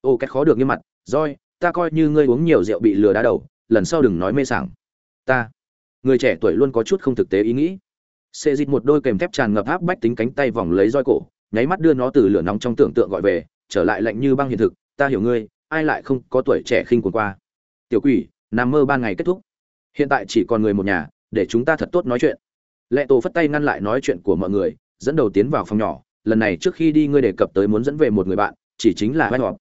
Ô cách khó được như mặt roi ta coi như ngươi uống nhiều rượu bị lừa đá đầu, lần sau đừng nói mê sảng. Ta người trẻ tuổi luôn có chút không thực tế ý nghĩ. Xê dịt một đôi kèm thép tràn ngập áp bách tính cánh tay vòng lấy roi cổ, nháy mắt đưa nó từ lửa nóng trong tưởng tượng gọi về, trở lại lạnh như băng hiện thực, ta hiểu ngươi, ai lại không có tuổi trẻ khinh quần qua? Tiểu quỷ, nằm mơ ban ngày kết thúc. Hiện tại chỉ còn người một nhà, để chúng ta thật tốt nói chuyện. Lệ tổ phất tay ngăn lại nói chuyện của mọi người, dẫn đầu tiến vào phòng nhỏ. Lần này trước khi đi ngươi đề cập tới muốn dẫn về một người bạn, chỉ chính là vai họp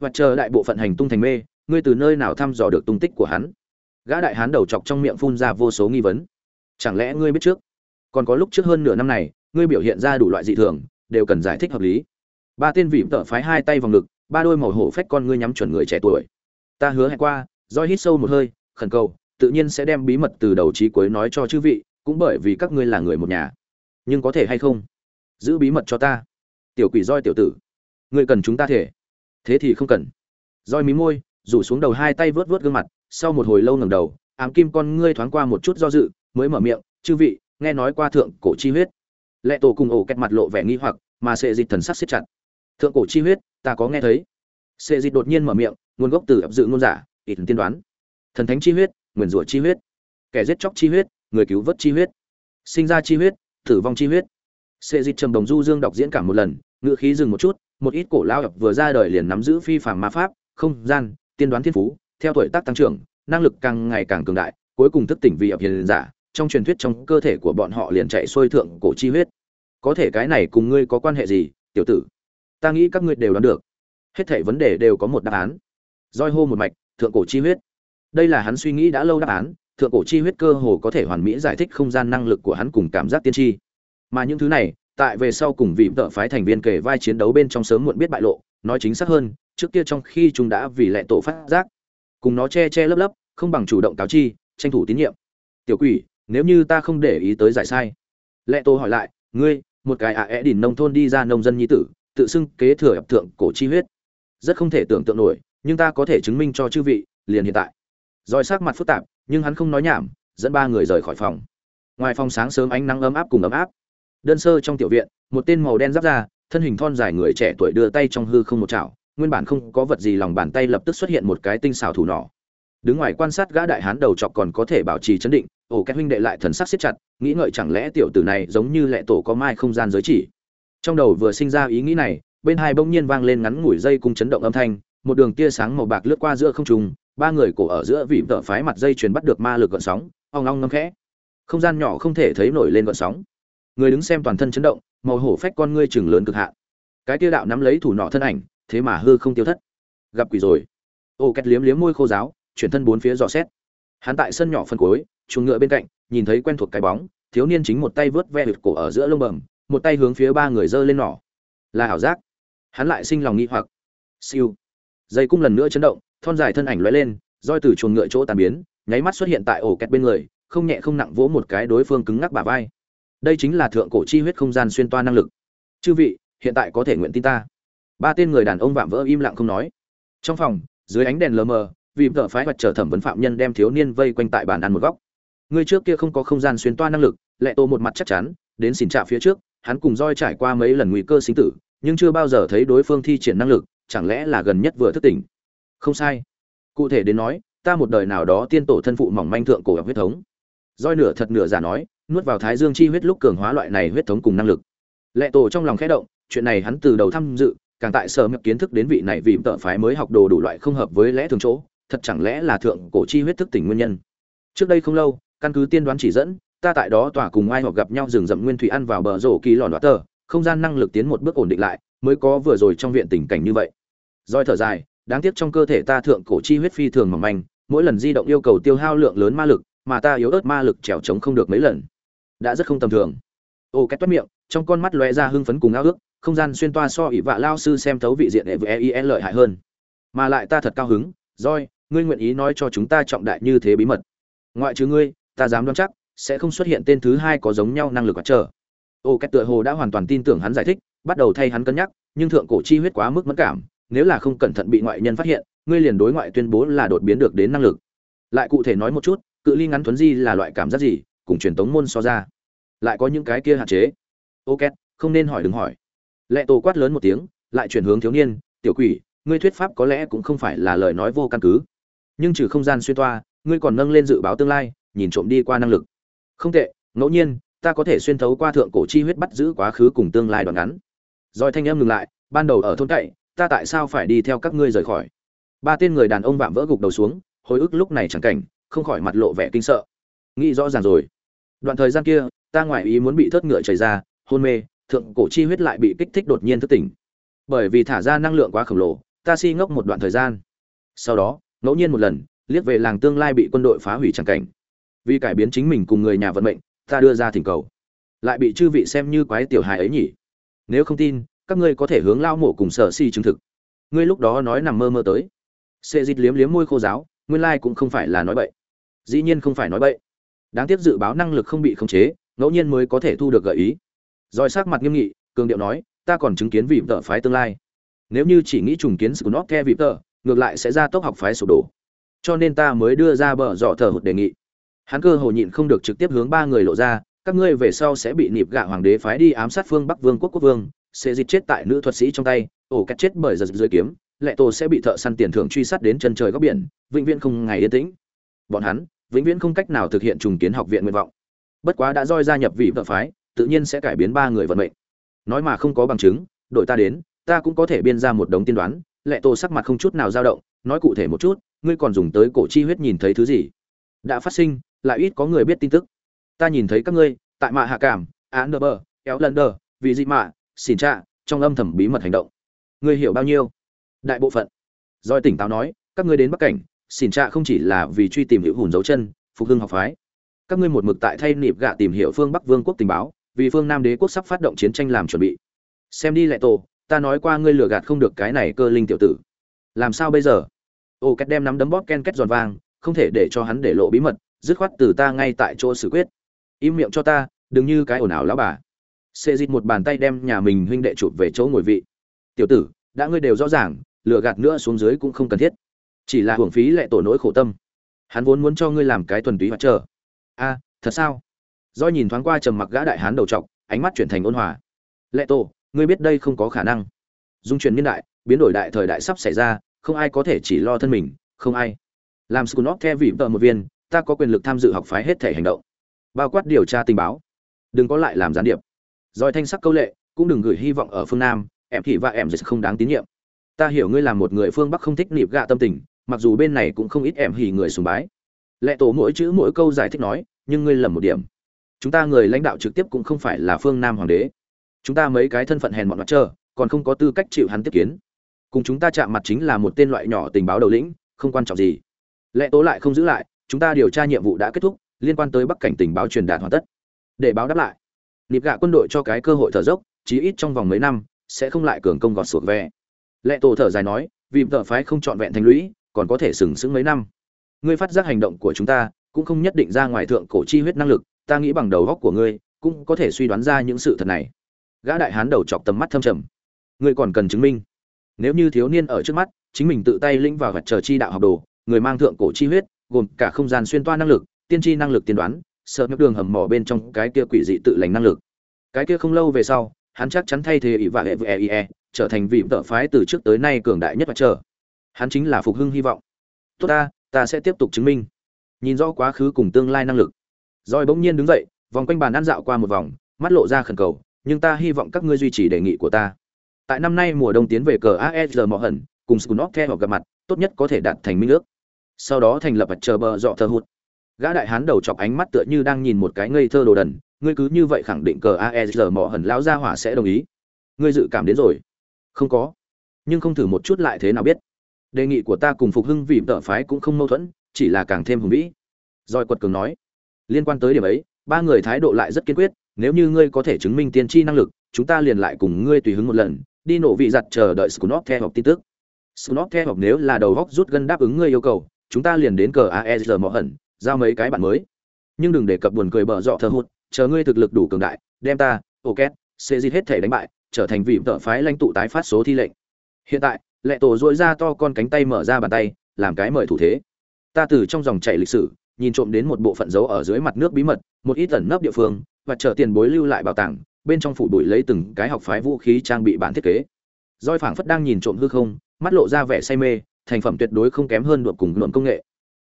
và chờ đại bộ phận hành tung thành mê, ngươi từ nơi nào thăm dò được tung tích của hắn? Gã đại hán đầu chọc trong miệng phun ra vô số nghi vấn. Chẳng lẽ ngươi biết trước, còn có lúc trước hơn nửa năm này, ngươi biểu hiện ra đủ loại dị thường, đều cần giải thích hợp lý. Ba tên vịm tợ phái hai tay vào ngực, ba đôi màu hổ phách con ngươi nhắm chuẩn người trẻ tuổi. Ta hứa hẹn qua do hít sâu một hơi, khẩn cầu, tự nhiên sẽ đem bí mật từ đầu trí cuối nói cho chư vị, cũng bởi vì các ngươi là người một nhà. Nhưng có thể hay không? Giữ bí mật cho ta. Tiểu quỷ roi tiểu tử, ngươi cần chúng ta thể. Thế thì không cần. Roi mí môi, rủ xuống đầu hai tay vớt vớt gương mặt sau một hồi lâu ngẩng đầu, ám kim con ngươi thoáng qua một chút do dự, mới mở miệng, chư vị, nghe nói qua thượng cổ chi huyết. Lệ tổ cùng ổ kẹt mặt lộ vẻ nghi hoặc, mà sệ dịch thần sắc siết chặt. Thượng cổ chi huyết, ta có nghe thấy. Sệ dịch đột nhiên mở miệng, nguồn gốc từ ập dự ngôn giả ít tiên đoán. Thần thánh chi huyết, nguyền rủa chi huyết, kẻ giết chóc chi huyết, người cứu vớt chi huyết, sinh ra chi huyết, tử vong chi huyết. Sệ dịch trầm đồng du dương đọc diễn cả một lần ngựa khí dừng một chút, một ít cổ lao ập vừa ra đời liền nắm giữ phi phàm ma pháp, không gian, tiên đoán thiên phú theo tuổi tác tăng trưởng, năng lực càng ngày càng cường đại, cuối cùng thức tỉnh vì ập hiền giả, trong truyền thuyết trong cơ thể của bọn họ liền chạy xuôi thượng cổ chi huyết. Có thể cái này cùng ngươi có quan hệ gì, tiểu tử? Ta nghĩ các ngươi đều đoán được. Hết thảy vấn đề đều có một đáp án. Roi hô một mạch, thượng cổ chi huyết. Đây là hắn suy nghĩ đã lâu đáp án, thượng cổ chi huyết cơ hồ có thể hoàn mỹ giải thích không gian năng lực của hắn cùng cảm giác tiên tri. Mà những thứ này, tại về sau cùng vị tợ phái thành viên kể vai chiến đấu bên trong sớm muộn biết bại lộ, nói chính xác hơn, trước kia trong khi chúng đã vì lệ tổ phát giác cùng nó che che lấp lấp, không bằng chủ động cáo chi, tranh thủ tín nhiệm. Tiểu quỷ, nếu như ta không để ý tới giải sai. Lệ tôi hỏi lại, ngươi, một cái ạ à é đỉnh nông thôn đi ra nông dân nhi tử, tự xưng kế thừa ập thượng cổ chi huyết. Rất không thể tưởng tượng nổi, nhưng ta có thể chứng minh cho chư vị, liền hiện tại. Roi sắc mặt phức tạp, nhưng hắn không nói nhảm, dẫn ba người rời khỏi phòng. Ngoài phòng sáng sớm ánh nắng ấm áp cùng ấm áp. Đơn sơ trong tiểu viện, một tên màu đen giáp ra thân hình thon dài người trẻ tuổi đưa tay trong hư không một chảo nguyên bản không có vật gì lòng bàn tay lập tức xuất hiện một cái tinh xảo thủ nỏ. Đứng ngoài quan sát gã đại hán đầu chọc còn có thể bảo trì chấn định ổ két huynh đệ lại thần sắc siết chặt, nghĩ ngợi chẳng lẽ tiểu tử này giống như lệ tổ có mai không gian giới chỉ. Trong đầu vừa sinh ra ý nghĩ này, bên hai bỗng nhiên vang lên ngắn ngủi dây cung chấn động âm thanh, một đường tia sáng màu bạc lướt qua giữa không trung, ba người cổ ở giữa vị tợ phái mặt dây truyền bắt được ma lực gợn sóng, ong ong ngâm khẽ. Không gian nhỏ không thể thấy nổi lên gợn sóng. Người đứng xem toàn thân chấn động, màu hổ phách con ngươi chừng lớn cực hạn. Cái tia đạo nắm lấy thủ nọ thân ảnh thế mà hư không tiêu thất. Gặp quỷ rồi. Ô két liếm liếm môi khô giáo, chuyển thân bốn phía dò xét. Hắn tại sân nhỏ phân cối chuồng ngựa bên cạnh, nhìn thấy quen thuộc cái bóng, thiếu niên chính một tay vớt ve hụt cổ ở giữa lông bầm, một tay hướng phía ba người giơ lên nỏ. Là ảo giác. Hắn lại sinh lòng nghi hoặc. Siêu. Dây cung lần nữa chấn động, thon dài thân ảnh lóe lên, roi từ chuồng ngựa chỗ tàn biến, nháy mắt xuất hiện tại ổ kẹt bên người, không nhẹ không nặng vỗ một cái đối phương cứng ngắc bả vai. Đây chính là thượng cổ chi huyết không gian xuyên toa năng lực. Chư vị, hiện tại có thể nguyện tin ta ba tên người đàn ông vạm vỡ im lặng không nói. Trong phòng, dưới ánh đèn lờ mờ, vì vợ phái vật trở thẩm vấn phạm nhân đem thiếu niên vây quanh tại bàn ăn một góc. Người trước kia không có không gian xuyên toa năng lực, lệ tô một mặt chắc chắn, đến xỉn trạ phía trước, hắn cùng roi trải qua mấy lần nguy cơ sinh tử, nhưng chưa bao giờ thấy đối phương thi triển năng lực, chẳng lẽ là gần nhất vừa thức tỉnh? Không sai. Cụ thể đến nói, ta một đời nào đó tiên tổ thân phụ mỏng manh thượng cổ huyết thống. Roi nửa thật nửa giả nói, nuốt vào thái dương chi huyết lúc cường hóa loại này huyết thống cùng năng lực. Lệ tổ trong lòng khẽ động, chuyện này hắn từ đầu tham dự càng tại sở mập kiến thức đến vị này vì tợ phái mới học đồ đủ loại không hợp với lẽ thường chỗ, thật chẳng lẽ là thượng cổ chi huyết thức tỉnh nguyên nhân? Trước đây không lâu, căn cứ tiên đoán chỉ dẫn, ta tại đó tỏa cùng ai hoặc gặp nhau rừng rậm nguyên thủy ăn vào bờ rổ kỳ lòn đoạt tờ, không gian năng lực tiến một bước ổn định lại, mới có vừa rồi trong viện tình cảnh như vậy. Roi thở dài, đáng tiếc trong cơ thể ta thượng cổ chi huyết phi thường mỏng manh, mỗi lần di động yêu cầu tiêu hao lượng lớn ma lực, mà ta yếu ớt ma lực trèo trống không được mấy lần. Đã rất không tầm thường. Ô, két toát miệng, trong con mắt lóe ra hưng phấn cùng ao ước không gian xuyên toa so ỷ vạ lao sư xem thấu vị diện e lợi hại hơn. Mà lại ta thật cao hứng roi ngươi nguyện ý nói cho chúng ta trọng đại như thế bí mật. Ngoại trừ ngươi, ta dám đoán chắc, sẽ không xuất hiện tên thứ hai có giống nhau năng lực hoạt trở ô két tựa hồ đã hoàn toàn tin tưởng hắn giải thích, bắt đầu thay hắn cân nhắc, nhưng thượng cổ chi huyết quá mức mất cảm, nếu là không cẩn thận bị ngoại nhân phát hiện, ngươi liền đối ngoại tuyên bố là đột biến được đến năng lực. Lại cụ thể nói một chút, cự ly ngắn thuấn di là loại cảm giác gì, cùng truyền tống môn so ra. Lại có những cái kia hạn chế. Ok không nên hỏi đừng hỏi lệ tổ quát lớn một tiếng, lại chuyển hướng thiếu niên, tiểu quỷ, ngươi thuyết pháp có lẽ cũng không phải là lời nói vô căn cứ. Nhưng trừ không gian xuyên toa, ngươi còn nâng lên dự báo tương lai, nhìn trộm đi qua năng lực. Không tệ, ngẫu nhiên, ta có thể xuyên thấu qua thượng cổ chi huyết bắt giữ quá khứ cùng tương lai đoạn ngắn. Rồi thanh âm ngừng lại, ban đầu ở thôn cậy, ta tại sao phải đi theo các ngươi rời khỏi? Ba tên người đàn ông vạm vỡ gục đầu xuống, hồi ức lúc này chẳng cảnh, không khỏi mặt lộ vẻ kinh sợ. Nghĩ rõ ràng rồi. Đoạn thời gian kia, ta ngoại ý muốn bị thất ngựa chảy ra, hôn mê thượng cổ chi huyết lại bị kích thích đột nhiên thức tỉnh. Bởi vì thả ra năng lượng quá khổng lồ, ta si ngốc một đoạn thời gian. Sau đó, ngẫu nhiên một lần, liếc về làng tương lai bị quân đội phá hủy chẳng cảnh. Vì cải biến chính mình cùng người nhà vận mệnh, ta đưa ra thỉnh cầu. Lại bị chư vị xem như quái tiểu hài ấy nhỉ? Nếu không tin, các ngươi có thể hướng lao mổ cùng sở si chứng thực. Ngươi lúc đó nói nằm mơ mơ tới. Sệ dịt liếm liếm môi khô giáo, nguyên lai cũng không phải là nói bậy. Dĩ nhiên không phải nói bậy. Đáng tiếc dự báo năng lực không bị khống chế, ngẫu nhiên mới có thể thu được gợi ý. Rồi sắc mặt nghiêm nghị, cường điệu nói, ta còn chứng kiến vị tợ phái tương lai. Nếu như chỉ nghĩ trùng kiến sự nóc theo vị tợ ngược lại sẽ ra tốc học phái sụp đổ. Cho nên ta mới đưa ra bờ dọ thờ hụt đề nghị. Hắn cơ hồ nhịn không được trực tiếp hướng ba người lộ ra, các ngươi về sau sẽ bị nịp gạ hoàng đế phái đi ám sát phương bắc vương quốc quốc vương, sẽ giết chết tại nữ thuật sĩ trong tay, ổ cắt chết bởi giật dưới kiếm, lệ tổ sẽ bị thợ săn tiền thưởng truy sát đến chân trời góc biển, vĩnh viễn không ngày yên tĩnh. Bọn hắn vĩnh viễn không cách nào thực hiện trùng kiến học viện nguyện vọng. Bất quá đã roi gia nhập vị vợ phái tự nhiên sẽ cải biến ba người vận mệnh. Nói mà không có bằng chứng, đội ta đến, ta cũng có thể biên ra một đống tiên đoán, lệ tô sắc mặt không chút nào dao động, nói cụ thể một chút, ngươi còn dùng tới cổ chi huyết nhìn thấy thứ gì? Đã phát sinh, lại ít có người biết tin tức. Ta nhìn thấy các ngươi, tại mạ hạ cảm án nơ bờ éo lần đờ vì dị mạ, xỉn trạ, trong âm thầm bí mật hành động. Ngươi hiểu bao nhiêu? Đại bộ phận. Doi tỉnh táo nói, các ngươi đến bắc cảnh, xỉn trạ không chỉ là vì truy tìm hữu hùn dấu chân, phục hưng học phái. Các ngươi một mực tại thay nịp gạ tìm hiểu phương bắc vương quốc tình báo vì phương nam đế quốc sắp phát động chiến tranh làm chuẩn bị. Xem đi lệ tổ, ta nói qua ngươi lừa gạt không được cái này cơ linh tiểu tử. Làm sao bây giờ? Ô, két đem nắm đấm bóp ken két giòn vang, không thể để cho hắn để lộ bí mật, dứt khoát từ ta ngay tại chỗ xử quyết. Im miệng cho ta, đừng như cái ồn ào lão bà. Xê dịt một bàn tay đem nhà mình huynh đệ chụp về chỗ ngồi vị. Tiểu tử, đã ngươi đều rõ ràng, lừa gạt nữa xuống dưới cũng không cần thiết. Chỉ là hưởng phí lệ tổ nỗi khổ tâm. Hắn vốn muốn cho ngươi làm cái thuần túy hoạt trở a, thật sao? Do nhìn thoáng qua trầm mặc gã đại hán đầu trọc, ánh mắt chuyển thành ôn hòa. Lệ tổ ngươi biết đây không có khả năng. Dung chuyển niên đại, biến đổi đại thời đại sắp xảy ra, không ai có thể chỉ lo thân mình, không ai. Làm scunop theo vị vợ một viên, ta có quyền lực tham dự học phái hết thể hành động. Bao quát điều tra tình báo. Đừng có lại làm gián điệp. Rồi thanh sắc câu lệ, cũng đừng gửi hy vọng ở phương nam, em thị và em dịch không đáng tín nhiệm. Ta hiểu ngươi là một người phương bắc không thích nịp gạ tâm tình, mặc dù bên này cũng không ít em hỉ người sùng bái. Lệ tổ mỗi chữ mỗi câu giải thích nói, nhưng ngươi lầm một điểm chúng ta người lãnh đạo trực tiếp cũng không phải là phương nam hoàng đế. Chúng ta mấy cái thân phận hèn mọn mặt trơ còn không có tư cách chịu hắn tiếp kiến. Cùng chúng ta chạm mặt chính là một tên loại nhỏ tình báo đầu lĩnh, không quan trọng gì. Lẽ tố lại không giữ lại, chúng ta điều tra nhiệm vụ đã kết thúc, liên quan tới bắc cảnh tình báo truyền đạt hoàn tất. Để báo đáp lại. Nịp gạ quân đội cho cái cơ hội thở dốc, chí ít trong vòng mấy năm, sẽ không lại cường công gọt sụt về. Lệ tổ thở dài nói, vì tờ phái không trọn vẹn thành lũy, còn có thể sừng sững mấy năm. Ngươi phát giác hành động của chúng ta, cũng không nhất định ra ngoài thượng cổ chi huyết năng lực ta nghĩ bằng đầu góc của ngươi, cũng có thể suy đoán ra những sự thật này. Gã đại hán đầu chọc tầm mắt thâm trầm. Ngươi còn cần chứng minh. Nếu như thiếu niên ở trước mắt, chính mình tự tay lĩnh vào vật chờ chi đạo học đồ, người mang thượng cổ chi huyết, gồm cả không gian xuyên toa năng lực, tiên tri năng lực tiên đoán, sợ nước đường hầm mỏ bên trong cái kia quỷ dị tự lành năng lực. Cái kia không lâu về sau, hắn chắc chắn thay thế ỷ và hệ với eie trở thành vị vợ phái từ trước tới nay cường đại nhất và chờ. Hắn chính là phục hưng hy vọng. Tốt ta ta sẽ tiếp tục chứng minh. Nhìn rõ quá khứ cùng tương lai năng lực rồi bỗng nhiên đứng dậy, vòng quanh bàn ăn dạo qua một vòng, mắt lộ ra khẩn cầu, nhưng ta hy vọng các ngươi duy trì đề nghị của ta. Tại năm nay mùa đông tiến về cờ ASR mỏ hẩn, cùng Skunok theo gặp mặt, tốt nhất có thể đạt thành minh ước. Sau đó thành lập vật chờ bờ dọ thơ hụt. Gã đại hán đầu chọc ánh mắt tựa như đang nhìn một cái ngây thơ đồ đần, ngươi cứ như vậy khẳng định cờ aesr mỏ hẩn lão gia hỏa sẽ đồng ý. Ngươi dự cảm đến rồi. Không có. Nhưng không thử một chút lại thế nào biết. Đề nghị của ta cùng phục hưng vì tợ phái cũng không mâu thuẫn, chỉ là càng thêm hùng vĩ. Rồi quật cường nói liên quan tới điểm ấy, ba người thái độ lại rất kiên quyết, nếu như ngươi có thể chứng minh tiên tri năng lực, chúng ta liền lại cùng ngươi tùy hứng một lần, đi nổ vị giặt chờ đợi scunop theo học tin tức. Scunop theo học nếu là đầu góc rút gân đáp ứng ngươi yêu cầu, chúng ta liền đến cờ aesr mỏ hẩn, giao mấy cái bạn mới. Nhưng đừng để cập buồn cười bở dọ thờ hụt, chờ ngươi thực lực đủ cường đại, đem ta ok sẽ xê hết thể đánh bại, trở thành vị tợ phái lãnh tụ tái phát số thi lệnh. Hiện tại, lệ tổ dội ra to con cánh tay mở ra bàn tay, làm cái mời thủ thế. Ta từ trong dòng chảy lịch sử nhìn trộm đến một bộ phận dấu ở dưới mặt nước bí mật, một ít ẩn nấp địa phương, và chờ tiền bối lưu lại bảo tàng, bên trong phủ bụi lấy từng cái học phái vũ khí trang bị bản thiết kế. Roi phảng phất đang nhìn trộm hư không, mắt lộ ra vẻ say mê, thành phẩm tuyệt đối không kém hơn được cùng luận công nghệ.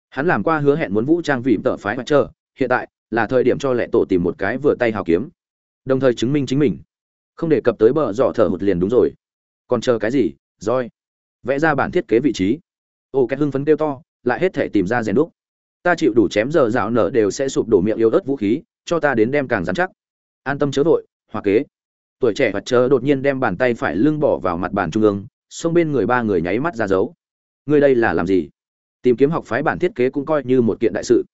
Hắn làm qua hứa hẹn muốn vũ trang vì tợ phái mặt chờ, hiện tại là thời điểm cho lệ tổ tìm một cái vừa tay hào kiếm. Đồng thời chứng minh chính mình. Không đề cập tới bờ dọ thở hụt liền đúng rồi. Còn chờ cái gì roi vẽ ra bản thiết kế vị trí. Ô cái hưng phấn kêu to, lại hết thể tìm ra rèn đúc ta chịu đủ chém giờ rào nở đều sẽ sụp đổ miệng yếu ớt vũ khí, cho ta đến đem càng dán chắc. An tâm chớ vội hòa kế. Tuổi trẻ mặt chớ đột nhiên đem bàn tay phải lưng bỏ vào mặt bàn trung ương, xông bên người ba người nháy mắt ra dấu. Người đây là làm gì? Tìm kiếm học phái bản thiết kế cũng coi như một kiện đại sự.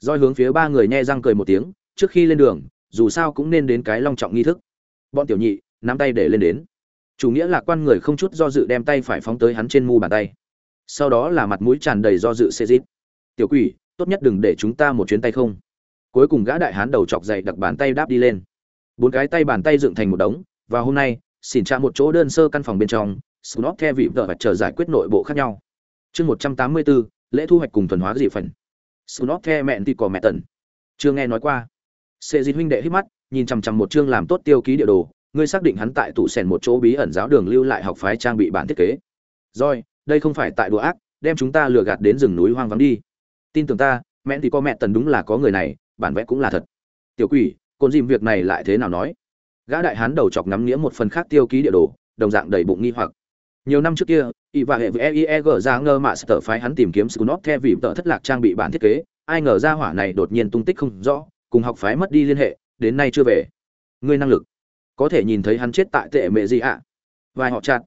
Roi hướng phía ba người nhe răng cười một tiếng, trước khi lên đường, dù sao cũng nên đến cái long trọng nghi thức. Bọn tiểu nhị, nắm tay để lên đến. Chủ nghĩa là quan người không chút do dự đem tay phải phóng tới hắn trên mu bàn tay. Sau đó là mặt mũi tràn đầy do dự xê dít. Tiểu quỷ tốt nhất đừng để chúng ta một chuyến tay không. Cuối cùng gã đại hán đầu chọc dày đặc bàn tay đáp đi lên. Bốn cái tay bàn tay dựng thành một đống, và hôm nay, xỉn tra một chỗ đơn sơ căn phòng bên trong snob theo vị vợ và chờ giải quyết nội bộ khác nhau. Chương một trăm tám mươi bốn lễ thu hoạch cùng thuần hóa dị phần. Snob theo mẹn thì có mẹ tần. Chưa nghe nói qua. Sệ dịt huynh đệ hít mắt, nhìn chằm chằm một chương làm tốt tiêu ký địa đồ, ngươi xác định hắn tại tủ sèn một chỗ bí ẩn giáo đường lưu lại học phái trang bị bản thiết kế. Rồi, đây không phải tại đùa ác, đem chúng ta lừa gạt đến rừng núi hoang vắng đi tin tưởng ta, mẹ thì có mẹ tần đúng là có người này, bản vẽ cũng là thật. Tiểu quỷ côn dìm việc này lại thế nào nói? Gã đại hán đầu chọc nắm nghĩa một phần khác tiêu ký địa đồ, đồng dạng đầy bụng nghi hoặc. Nhiều năm trước kia, y và hệ với eig ra ngơ mạ sở phái hắn tìm kiếm scunop theo vì tợ thất lạc trang bị bản thiết kế. Ai ngờ ra hỏa này đột nhiên tung tích không rõ, cùng học phái mất đi liên hệ, đến nay chưa về. Ngươi năng lực, có thể nhìn thấy hắn chết tại tệ mẹ gì ạ? À? vài họ chặt.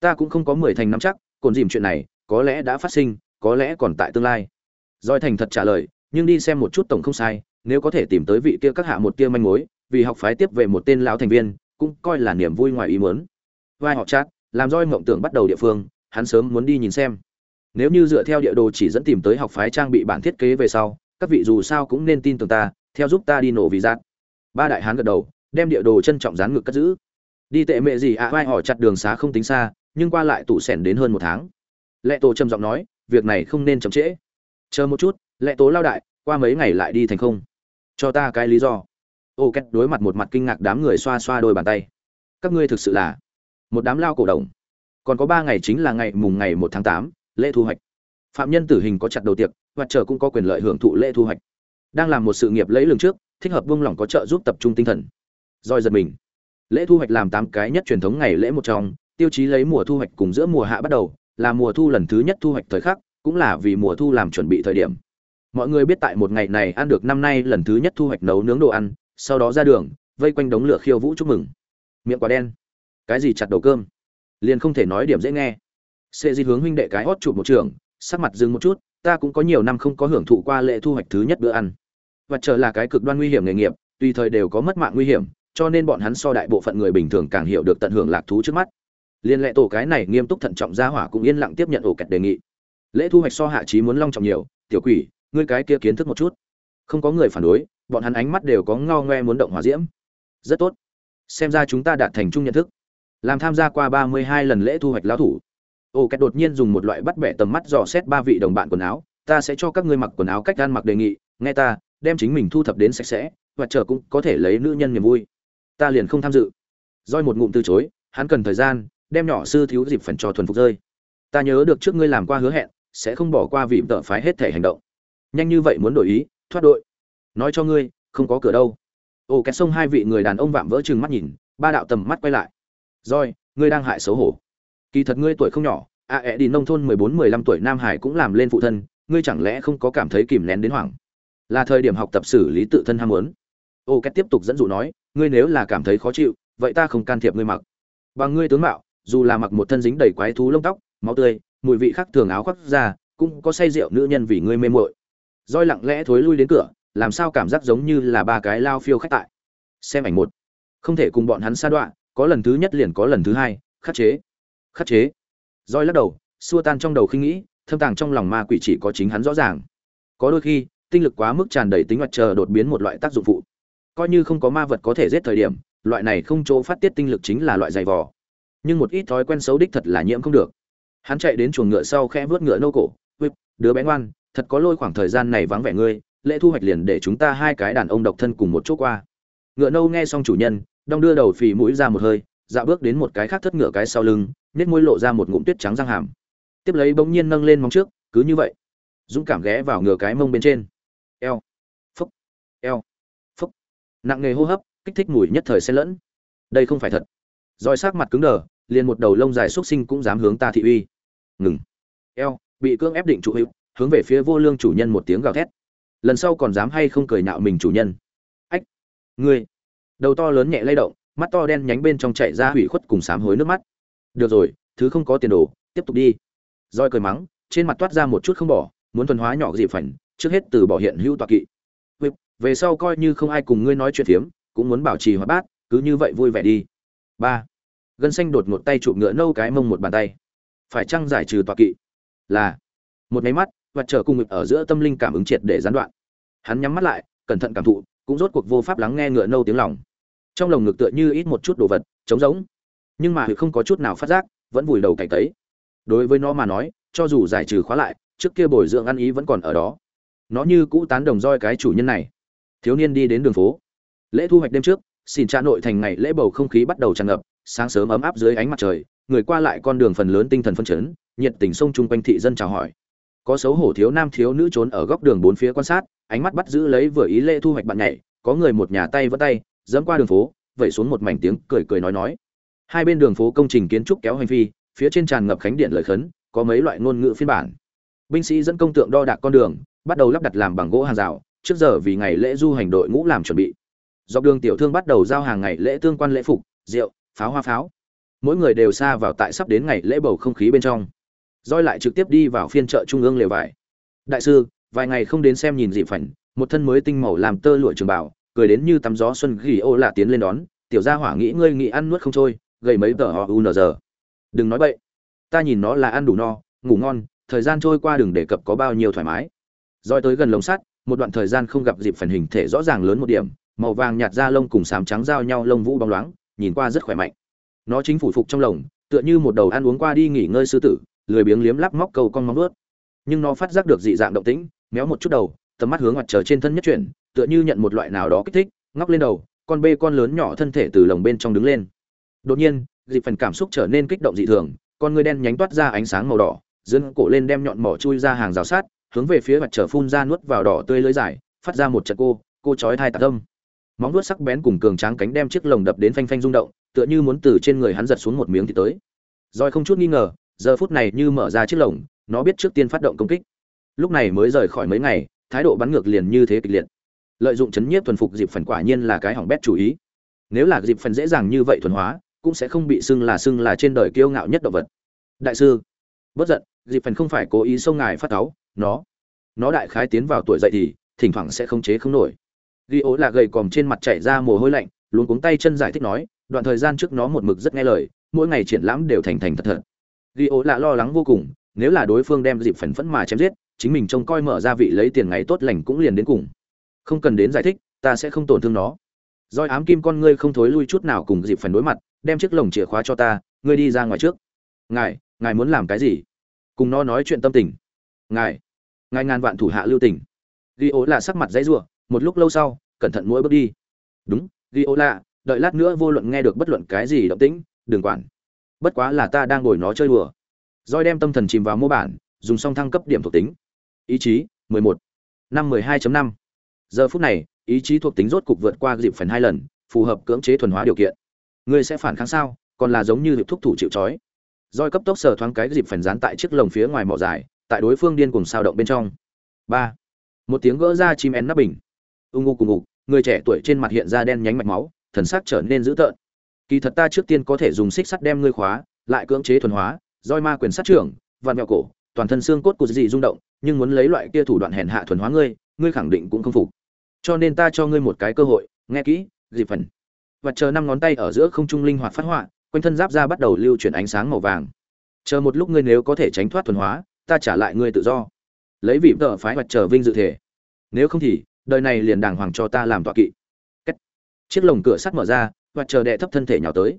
Ta cũng không có mười thành nắm chắc, còn dìm chuyện này, có lẽ đã phát sinh, có lẽ còn tại tương lai doi thành thật trả lời nhưng đi xem một chút tổng không sai nếu có thể tìm tới vị kia các hạ một kia manh mối vì học phái tiếp về một tên lão thành viên cũng coi là niềm vui ngoài ý muốn. Vai họ chát làm roi mộng tưởng bắt đầu địa phương hắn sớm muốn đi nhìn xem. Nếu như dựa theo địa đồ chỉ dẫn tìm tới học phái trang bị bản thiết kế về sau các vị dù sao cũng nên tin tưởng ta theo giúp ta đi nổ vì giác. Ba đại hán gật đầu đem địa đồ trân trọng dán ngực cất giữ. Đi tệ mẹ gì ạ? À, vai họ chặt đường xá không tính xa nhưng qua lại tủ sẻn đến hơn một tháng. Lệ tổ trầm giọng nói việc này không nên chậm trễ chờ một chút, lệ tố lao đại, qua mấy ngày lại đi thành không? Cho ta cái lý do. Ô két đối mặt một mặt kinh ngạc đám người xoa xoa đôi bàn tay. Các ngươi thực sự là một đám lao cổ đồng còn có ba ngày chính là ngày mùng ngày một tháng tám, lễ thu hoạch. Phạm nhân tử hình có chặt đầu tiệc, và chờ cũng có quyền lợi hưởng thụ lễ thu hoạch. Đang làm một sự nghiệp lấy lường trước, thích hợp buông lỏng có trợ giúp tập trung tinh thần. Roi giật mình. Lễ thu hoạch làm tám cái nhất truyền thống ngày lễ một trong, tiêu chí lấy mùa thu hoạch cùng giữa mùa hạ bắt đầu, là mùa thu lần thứ nhất thu hoạch thời khắc cũng là vì mùa thu làm chuẩn bị thời điểm. Mọi người biết tại một ngày này ăn được năm nay lần thứ nhất thu hoạch nấu nướng đồ ăn, sau đó ra đường, vây quanh đống lửa khiêu vũ chúc mừng. Miệng quả đen. Cái gì chặt đầu cơm? Liền không thể nói điểm dễ nghe. Sệ di hướng huynh đệ cái hót chụp một trường, sắc mặt dừng một chút, ta cũng có nhiều năm không có hưởng thụ qua lễ thu hoạch thứ nhất bữa ăn. Và trở là cái cực đoan nguy hiểm nghề nghiệp, tùy thời đều có mất mạng nguy hiểm, cho nên bọn hắn so đại bộ phận người bình thường càng hiểu được tận hưởng lạc thú trước mắt. Liên lệ tổ cái này nghiêm túc thận trọng ra hỏa cũng yên lặng tiếp nhận ổ kẹt đề nghị lễ thu hoạch so hạ trí muốn long trọng nhiều, tiểu quỷ, ngươi cái kia kiến thức một chút. Không có người phản đối, bọn hắn ánh mắt đều có ngao ngoe muốn động hòa diễm. Rất tốt. Xem ra chúng ta đạt thành chung nhận thức. Làm tham gia qua ba mươi hai lần lễ thu hoạch lão thủ. Ô két đột nhiên dùng một loại bắt bẻ tầm mắt dò xét ba vị đồng bạn quần áo. Ta sẽ cho các ngươi mặc quần áo cách gan mặc đề nghị. Nghe ta, đem chính mình thu thập đến sạch sẽ, và chờ cũng có thể lấy nữ nhân niềm vui. Ta liền không tham dự. Roi một ngụm từ chối, hắn cần thời gian, đem nhỏ sư thiếu dịp phần trò thuần phục rơi. Ta nhớ được trước ngươi làm qua hứa hẹn sẽ không bỏ qua vị tợ phái hết thể hành động. Nhanh như vậy muốn đổi ý thoát đội. Nói cho ngươi không có cửa đâu. Ô kẹt sông hai vị người đàn ông vạm vỡ chừng mắt nhìn ba đạo tầm mắt quay lại. Rồi ngươi đang hại xấu hổ. Kỳ thật ngươi tuổi không nhỏ a à, ẹ đi nông thôn mười bốn mười lăm tuổi nam hải cũng làm lên phụ thân ngươi chẳng lẽ không có cảm thấy kìm nén đến hoảng? Là thời điểm học tập xử lý tự thân ham muốn. Ô két tiếp tục dẫn dụ nói ngươi nếu là cảm thấy khó chịu vậy ta không can thiệp ngươi mặc. Bằng ngươi tướng mạo dù là mặc một thân dính đầy quái thú lông tóc máu tươi mùi vị khác thường áo khoác ra, cũng có say rượu nữ nhân vì ngươi mê muội. Roi lặng lẽ thối lui đến cửa, làm sao cảm giác giống như là ba cái lao phiêu khách tại. Xem ảnh một. Không thể cùng bọn hắn xa đoạn có lần thứ nhất liền có lần thứ hai, khắc chế. Khắc chế. Roi lắc đầu, xua tan trong đầu khi nghĩ, thâm tàng trong lòng ma quỷ chỉ có chính hắn rõ ràng. Có đôi khi, tinh lực quá mức tràn đầy tính hoạt chờ đột biến một loại tác dụng phụ. Coi như không có ma vật có thể giết thời điểm, loại này không chỗ phát tiết tinh lực chính là loại dày vò. Nhưng một ít thói quen xấu đích thật là nhiễm không được hắn chạy đến chuồng ngựa sau khẽ vớt ngựa nâu cổ whip đứa bé ngoan, thật có lôi khoảng thời gian này vắng vẻ ngươi, lễ thu hoạch liền để chúng ta hai cái đàn ông độc thân cùng một chỗ qua. Ngựa nâu nghe xong chủ nhân, đong đưa đầu phì mũi ra một hơi dạo bước đến một cái khác thất ngựa cái sau lưng nết môi lộ ra một ngụm tuyết trắng răng hàm. Tiếp lấy bỗng nhiên nâng lên móng trước, cứ như vậy. Dũng cảm ghé vào ngựa cái mông bên trên. Eo. Phúc. Eo. Phúc. Nặng nghề hô hấp, kích thích mùi nhất thời xen lẫn. Đây không phải thật. Roi sắc mặt cứng đờ liền một đầu lông dài xuất sinh cũng dám hướng ta thị uy. Ngừng. Eo, bị cưỡng ép định trụ hữu, hướng về phía vô lương chủ nhân một tiếng gào thét. Lần sau còn dám hay không cười nạo mình chủ nhân? Ách, ngươi. Đầu to lớn nhẹ lay động, mắt to đen nhánh bên trong chạy ra hủy khuất cùng sám hối nước mắt. Được rồi, thứ không có tiền đồ, tiếp tục đi. Roi cười mắng, trên mặt toát ra một chút không bỏ, muốn thuần hóa nhỏ dị phảnh trước hết từ bỏ hiện hữu tọa kỵ. Về sau coi như không ai cùng ngươi nói chuyện phiếm, cũng muốn bảo trì hoạt bát, cứ như vậy vui vẻ đi. Ba gân xanh đột ngột tay chụp ngựa nâu cái mông một bàn tay. Phải chăng giải trừ tọa kỵ? Là. Một máy mắt, và chờ cùng ngực ở giữa tâm linh cảm ứng triệt để gián đoạn. Hắn nhắm mắt lại, cẩn thận cảm thụ, cũng rốt cuộc vô pháp lắng nghe ngựa nâu tiếng lòng. Trong lồng ngực tựa như ít một chút đồ vật, trống rỗng. Nhưng mà không có chút nào phát giác, vẫn vùi đầu cảnh tấy đối với nó mà nói, cho dù giải trừ khóa lại, trước kia bồi dưỡng ăn ý vẫn còn ở đó. Nó như cũ tán đồng roi cái chủ nhân này. Thiếu niên đi đến đường phố. Lễ thu hoạch đêm trước, xin cha nội thành ngày lễ bầu không khí bắt đầu tràn ngập sáng sớm ấm áp dưới ánh mặt trời, người qua lại con đường phần lớn tinh thần phân chấn, nhiệt tình sông chung quanh thị dân chào hỏi. Có xấu hổ thiếu nam thiếu nữ trốn ở góc đường bốn phía quan sát, ánh mắt bắt giữ lấy vừa ý lễ thu hoạch bạn nhảy, có người một nhà tay vỡ tay, dẫm qua đường phố, vẩy xuống một mảnh tiếng cười cười nói nói. Hai bên đường phố công trình kiến trúc kéo hành phi, phía trên tràn ngập khánh điện lời khấn, có mấy loại ngôn ngữ phiên bản. Binh sĩ dẫn công tượng đo đạc con đường, bắt đầu lắp đặt làm bằng gỗ hàng rào, trước giờ vì ngày lễ du hành đội ngũ làm chuẩn bị. Dọc đường tiểu thương bắt đầu giao hàng ngày lễ tương quan lễ phục, rượu pháo hoa pháo. Mỗi người đều xa vào tại sắp đến ngày lễ bầu không khí bên trong. Roi lại trực tiếp đi vào phiên chợ trung ương lều vải. Đại sư, vài ngày không đến xem nhìn dị phảnh, một thân mới tinh màu làm tơ lụa trường bảo cười đến như tắm gió xuân ghi ô lạ tiến lên đón. Tiểu gia hỏa nghĩ ngươi nghĩ ăn nuốt không trôi, gầy mấy tờ họ u giờ. Đừng nói bậy. Ta nhìn nó là ăn đủ no, ngủ ngon, thời gian trôi qua đừng đề cập có bao nhiêu thoải mái. Roi tới gần lồng sắt, một đoạn thời gian không gặp dịp phần hình thể rõ ràng lớn một điểm, màu vàng nhạt da lông cùng sám trắng giao nhau, lông vũ bóng loáng nhìn qua rất khỏe mạnh. Nó chính phủ phục trong lồng, tựa như một đầu ăn uống qua đi nghỉ ngơi sư tử, lười biếng liếm lắp móc cầu con móng vuốt. Nhưng nó phát giác được dị dạng động tĩnh, méo một chút đầu, tầm mắt hướng mặt trời trên thân nhất chuyển, tựa như nhận một loại nào đó kích thích, ngóc lên đầu, con bê con lớn nhỏ thân thể từ lồng bên trong đứng lên. Đột nhiên dịp phần cảm xúc trở nên kích động dị thường, con người đen nhánh toát ra ánh sáng màu đỏ dẫn cổ lên đem nhọn mỏ chui ra hàng rào sát, hướng về phía mặt trời phun ra nuốt vào đỏ tươi lưới dài, phát ra một trận cô cô chói thai tạc tâm móng vuốt sắc bén cùng cường tráng cánh đem chiếc lồng đập đến phanh phanh rung động, tựa như muốn từ trên người hắn giật xuống một miếng thì tới. Rồi không chút nghi ngờ, giờ phút này như mở ra chiếc lồng, nó biết trước tiên phát động công kích. Lúc này mới rời khỏi mấy ngày, thái độ bắn ngược liền như thế kịch liệt. Lợi dụng chấn nhiếp thuần phục dịp phần quả nhiên là cái hỏng bét chủ ý. Nếu là dịp phần dễ dàng như vậy thuần hóa, cũng sẽ không bị xưng là xưng là trên đời kiêu ngạo nhất động vật. Đại sư, bất giận, dịp phần không phải cố ý xông ngài phát cáu, nó nó đại khái tiến vào tuổi dậy thì thỉnh thoảng sẽ không chế không nổi ghi ố là gầy còm trên mặt chảy ra mồ hôi lạnh luôn cuống tay chân giải thích nói, đoạn thời gian trước nó một mực rất nghe lời, mỗi ngày triển lãm đều thành thành thật thật. Ghi ố là lo lắng vô cùng, nếu là đối phương đem dịp phần phẫn mà chém giết, chính mình trông coi mở ra vị lấy tiền ngày tốt lành cũng liền đến cùng. Không cần đến giải thích, ta sẽ không tổn thương nó. Roi ám kim con ngươi không thối lui chút nào cùng dịp phần đối mặt, đem chiếc lồng chìa khóa cho ta, ngươi đi ra ngoài trước. Ngài ngài muốn làm cái gì? Cùng nó nói chuyện tâm tình. Ngài ngài ngàn vạn thủ hạ lưu tình. Ghi ố là sắc mặt dãy rủa một lúc lâu sau, cẩn thận mỗi bước đi. Đúng ghi ô lạ đợi lát nữa vô luận nghe được bất luận cái gì động tĩnh, đừng quản. Bất quá là ta đang ngồi nó chơi đùa. Roi đem tâm thần chìm vào mô bản, dùng song thăng cấp điểm thuộc tính. Ý chí 11. năm 12.5. giờ phút này, ý chí thuộc tính rốt cục vượt qua dịp phần hai lần, phù hợp cưỡng chế thuần hóa điều kiện. Ngươi sẽ phản kháng sao? Còn là giống như hiệp thúc thủ chịu trói. Roi cấp tốc sờ thoáng cái dịp phần dán tại chiếc lồng phía ngoài mỏ dài, tại đối phương điên cùng sao động bên trong. Ba. Một tiếng gỡ ra chim én nắp bình ung ung cùng ngục, người trẻ tuổi trên mặt hiện ra đen nhánh mạch máu, thần sắc trở nên dữ tợn. Kỳ thật ta trước tiên có thể dùng xích sắt đem ngươi khóa, lại cưỡng chế thuần hóa, roi ma quyền sát trưởng vạn mẹo cổ, toàn thân xương cốt của dị rung động, nhưng muốn lấy loại kia thủ đoạn hèn hạ thuần hóa ngươi ngươi khẳng định cũng không phục. Cho nên ta cho ngươi một cái cơ hội, nghe kỹ dịp phần. Và chờ năm ngón tay ở giữa không trung linh hoạt phát họa, quanh thân giáp ra bắt đầu lưu chuyển ánh sáng màu vàng. Chờ một lúc ngươi nếu có thể tránh thoát thuần hóa, ta trả lại ngươi tự do. Lấy vị tờ phái mặt trở vinh dự thể. Nếu không thì đời này liền đàng hoàng cho ta làm tọa kỵ. Cách. chiếc lồng cửa sắt mở ra, và chờ đệ thấp thân thể nhào tới.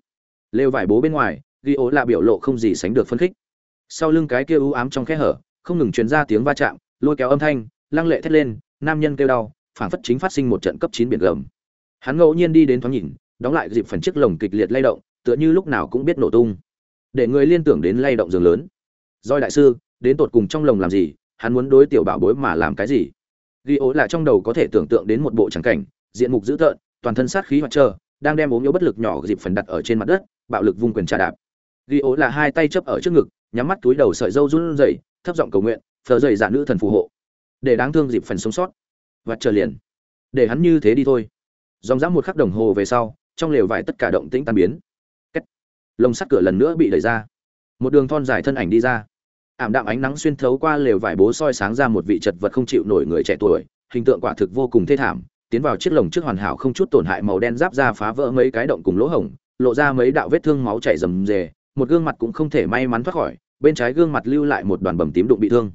Lêu vải bố bên ngoài, ghi ố là biểu lộ không gì sánh được phân khích. Sau lưng cái kia u ám trong khe hở, không ngừng truyền ra tiếng va chạm, lôi kéo âm thanh, lăng lệ thét lên, nam nhân kêu đau, phảng phất chính phát sinh một trận cấp chín biển gầm. Hắn ngẫu nhiên đi đến thoáng nhìn, đóng lại dịp phần chiếc lồng kịch liệt lay động, tựa như lúc nào cũng biết nổ tung. Để người liên tưởng đến lay động giường lớn. Doi đại sư, đến tột cùng trong lồng làm gì? Hắn muốn đối tiểu bảo bối mà làm cái gì? Ghi ố là trong đầu có thể tưởng tượng đến một bộ trắng cảnh, diện mục dữ tợn, toàn thân sát khí hoạt trơ đang đem ốm yếu bất lực nhỏ dịp phần đặt ở trên mặt đất, bạo lực vung quyền trà đạp. Ghi ố là hai tay chấp ở trước ngực, nhắm mắt túi đầu sợi dâu run rẩy, thấp giọng cầu nguyện phờ dày dạ giả nữ thần phù hộ. Để đáng thương dịp phần sống sót. Và chờ liền. Để hắn như thế đi thôi. Dòng dã một khắc đồng hồ về sau, trong lều vải tất cả động tĩnh tan biến. Kết. lồng sắt cửa lần nữa bị đẩy ra. Một đường thon dài thân ảnh đi ra ảm đạm ánh nắng xuyên thấu qua lều vải bố soi sáng ra một vị chật vật không chịu nổi người trẻ tuổi, hình tượng quả thực vô cùng thê thảm, tiến vào chiếc lồng trước hoàn hảo không chút tổn hại màu đen giáp ra phá vỡ mấy cái động cùng lỗ hổng, lộ ra mấy đạo vết thương máu chảy rầm rề, một gương mặt cũng không thể may mắn thoát khỏi, bên trái gương mặt lưu lại một đoàn bầm tím đụng bị thương.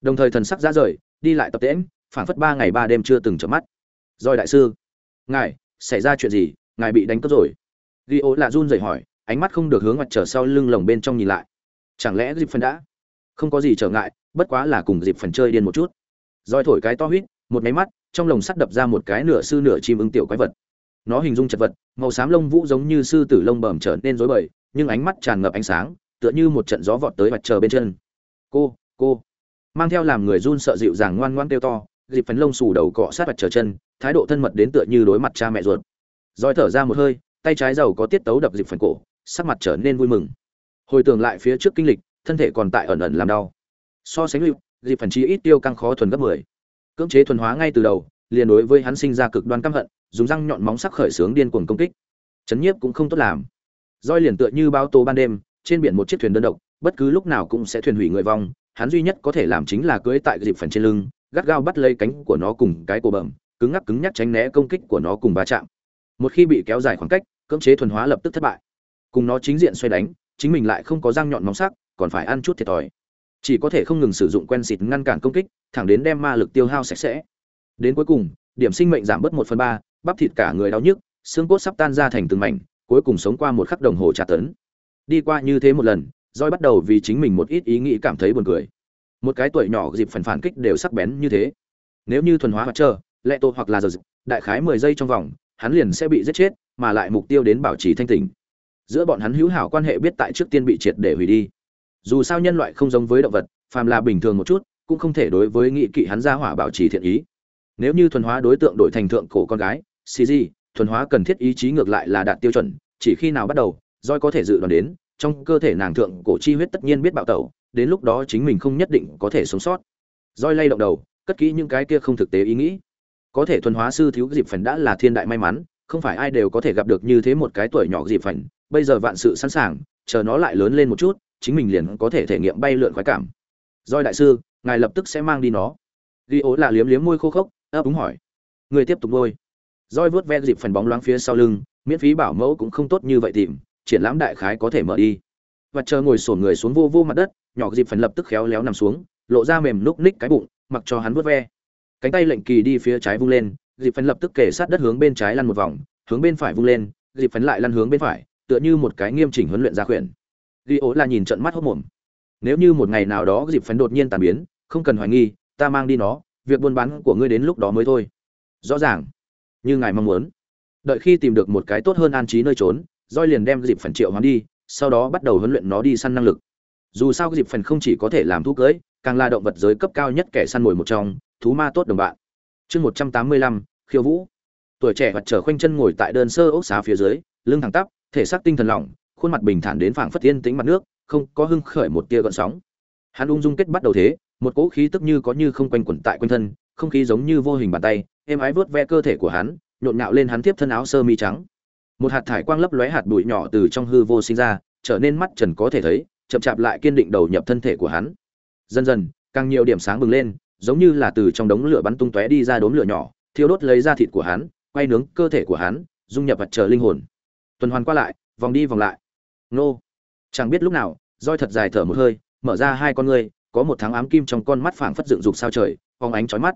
Đồng thời thần sắc ra rời, đi lại tập tễm phảng phất ba ngày ba đêm chưa từng chợp mắt. Rồi đại sư, ngài, xảy ra chuyện gì? Ngài bị đánh cướp rồi? Ghi ố là run rẩy hỏi, ánh mắt không được hướng mặt trở sau lưng lồng bên trong nhìn lại. Chẳng lẽ dịp phần đã không có gì trở ngại, bất quá là cùng dịp phần chơi điên một chút. Roi thổi cái to huýt một máy mắt, trong lồng sắt đập ra một cái nửa sư nửa chim ưng tiểu quái vật. Nó hình dung chật vật, màu xám lông vũ giống như sư tử lông bẩm trở nên rối bời, nhưng ánh mắt tràn ngập ánh sáng, tựa như một trận gió vọt tới mặt trời bên chân cô cô. Mang theo làm người run sợ dịu dàng ngoan ngoan kêu to, dịp phấn lông xù đầu cọ sát mặt trời chân, thái độ thân mật đến tựa như đối mặt cha mẹ ruột. Roi thở ra một hơi, tay trái giàu có tiết tấu đập dịp phần cổ, sắc mặt trở nên vui mừng. Hồi tưởng lại phía trước kinh lịch thân thể còn tại ẩn ẩn làm đau. So sánh lưu, dịp phần chi ít tiêu căng khó thuần gấp mười. Cưỡng chế thuần hóa ngay từ đầu, liền đối với hắn sinh ra cực đoan căm hận, dùng răng nhọn móng sắc khởi sướng điên cuồng công kích. Chấn nhiếp cũng không tốt làm. Roi liền tựa như bao tố ban đêm, trên biển một chiếc thuyền đơn độc, bất cứ lúc nào cũng sẽ thuyền hủy người vong, hắn duy nhất có thể làm chính là cưỡi tại dịp phần trên lưng, gắt gao bắt lấy cánh của nó cùng cái cổ bẩm, cứng ngắc cứng nhắc tránh né công kích của nó cùng va chạm. Một khi bị kéo dài khoảng cách, cưỡng chế thuần hóa lập tức thất bại. Cùng nó chính diện xoay đánh, chính mình lại không có răng nhọn móng sắc còn phải ăn chút thiệt thòi. Chỉ có thể không ngừng sử dụng quen xịt ngăn cản công kích, thẳng đến đem ma lực tiêu hao sạch sẽ. Đến cuối cùng, điểm sinh mệnh giảm bớt một phần ba, bắp thịt cả người đau nhức, xương cốt sắp tan ra thành từng mảnh, cuối cùng sống qua một khắc đồng hồ trả tấn. Đi qua như thế một lần roi bắt đầu vì chính mình một ít ý nghĩ cảm thấy buồn cười. Một cái tuổi nhỏ dịp phản phản kích đều sắc bén như thế. Nếu như thuần hóa hoặc chờ lệ tô hoặc là giờ đại khái mười giây trong vòng, hắn liền sẽ bị giết chết, mà lại mục tiêu đến bảo trì thanh tỉnh. Giữa bọn hắn hữu hảo quan hệ biết tại trước tiên bị triệt để hủy đi dù sao nhân loại không giống với động vật, phàm là bình thường một chút, cũng không thể đối với nghị kỵ hắn ra hỏa bảo trì thiện ý. Nếu như thuần hóa đối tượng đổi thành thượng cổ con gái cg thuần hóa cần thiết ý chí ngược lại là đạt tiêu chuẩn, chỉ khi nào bắt đầu, roi có thể dự đoán đến, trong cơ thể nàng thượng cổ chi huyết tất nhiên biết bạo tẩu, đến lúc đó chính mình không nhất định có thể sống sót. Roi lay động đầu, cất kỹ những cái kia không thực tế ý nghĩ. Có thể thuần hóa sư thiếu dịp phần đã là thiên đại may mắn, không phải ai đều có thể gặp được như thế một cái tuổi nhỏ dịp phần bây giờ vạn sự sẵn sàng, chờ nó lại lớn lên một chút chính mình liền có thể thể nghiệm bay lượn khoái cảm. Roi đại sư, ngài lập tức sẽ mang đi nó. Ghi ố là liếm liếm môi khô khốc, ấp úng hỏi. Người tiếp tục nuôi roi vớt ve dịp phần bóng loáng phía sau lưng, miễn phí bảo mẫu cũng không tốt như vậy tìm, triển lãm đại khái có thể mở đi. Và chờ ngồi sổn người xuống vô vô mặt đất, nhỏ dịp phần lập tức khéo léo nằm xuống, lộ ra mềm núc ních cái bụng, mặc cho hắn vớt ve. Cánh tay lệnh kỳ đi phía trái vung lên, dịp phần lập tức kể sát đất hướng bên trái lăn một vòng, hướng bên phải vung lên, dịp phần lại lăn hướng bên phải, tựa như một cái nghiêm chỉnh huấn luyện gia khuyển ghi ố là nhìn trận mắt hốc mồm. Nếu như một ngày nào đó dịp phấn đột nhiên tàn biến không cần hoài nghi ta mang đi nó việc buôn bán của ngươi đến lúc đó mới thôi. Rõ ràng. Như ngài mong muốn. Đợi khi tìm được một cái tốt hơn an trí nơi trốn roi liền đem dịp phần triệu hoán đi sau đó bắt đầu huấn luyện nó đi săn năng lực. Dù sao dịp phần không chỉ có thể làm thú cưỡi, càng là động vật giới cấp cao nhất kẻ săn mồi một trong thú ma tốt đồng bạn. Chương một trăm tám mươi lăm khiêu vũ. Tuổi trẻ vật trở khoanh chân ngồi tại đơn sơ ốc xá phía dưới lưng thẳng tắp thể xác tinh thần lỏng khuôn mặt bình thản đến phảng phất tiên tính mặt nước, không có hưng khởi một tia gợn sóng. Hắn ung dung kết bắt đầu thế, một cỗ khí tức như có như không quanh quẩn tại quanh thân, không khí giống như vô hình bàn tay, êm ái vớt ve cơ thể của hắn, nhộn nhạo lên hắn tiếp thân áo sơ mi trắng. Một hạt thải quang lấp lóe hạt bụi nhỏ từ trong hư vô sinh ra, trở nên mắt trần có thể thấy, chậm chạp lại kiên định đầu nhập thân thể của hắn. Dần dần, càng nhiều điểm sáng bừng lên, giống như là từ trong đống lửa bắn tung tóe đi ra đốm lửa nhỏ, thiêu đốt lấy ra thịt của hắn, quay nướng cơ thể của hắn, dung nhập vật chờ linh hồn. Tuần hoàn qua lại, vòng đi vòng lại nô. Chẳng biết lúc nào, roi thật dài thở một hơi, mở ra hai con ngươi, có một tháng ám kim trong con mắt phảng phất dựng dục sao trời, phóng ánh chói mắt.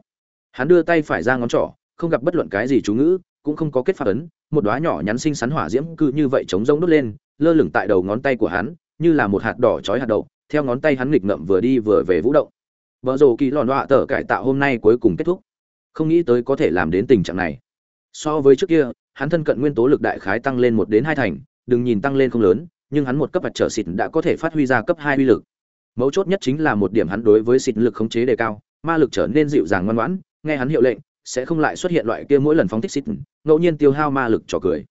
Hắn đưa tay phải ra ngón trỏ, không gặp bất luận cái gì chú ngữ, cũng không có kết phát ấn, một đóa nhỏ nhắn xinh xắn hỏa diễm cứ như vậy chống rông đốt lên, lơ lửng tại đầu ngón tay của hắn, như là một hạt đỏ chói hạt đậu, theo ngón tay hắn nghịch ngậm vừa đi vừa về vũ động. Vợ rồ kỳ lòn đọa tờ cải tạo hôm nay cuối cùng kết thúc. Không nghĩ tới có thể làm đến tình trạng này. So với trước kia, hắn thân cận nguyên tố lực đại khái tăng lên một đến hai thành, đừng nhìn tăng lên không lớn nhưng hắn một cấp vật trở xịt đã có thể phát huy ra cấp hai uy lực. Mấu chốt nhất chính là một điểm hắn đối với xịt lực khống chế đề cao, ma lực trở nên dịu dàng ngoan ngoãn, nghe hắn hiệu lệnh, sẽ không lại xuất hiện loại kia mỗi lần phóng thích xịt, ngẫu nhiên tiêu hao ma lực trò cười.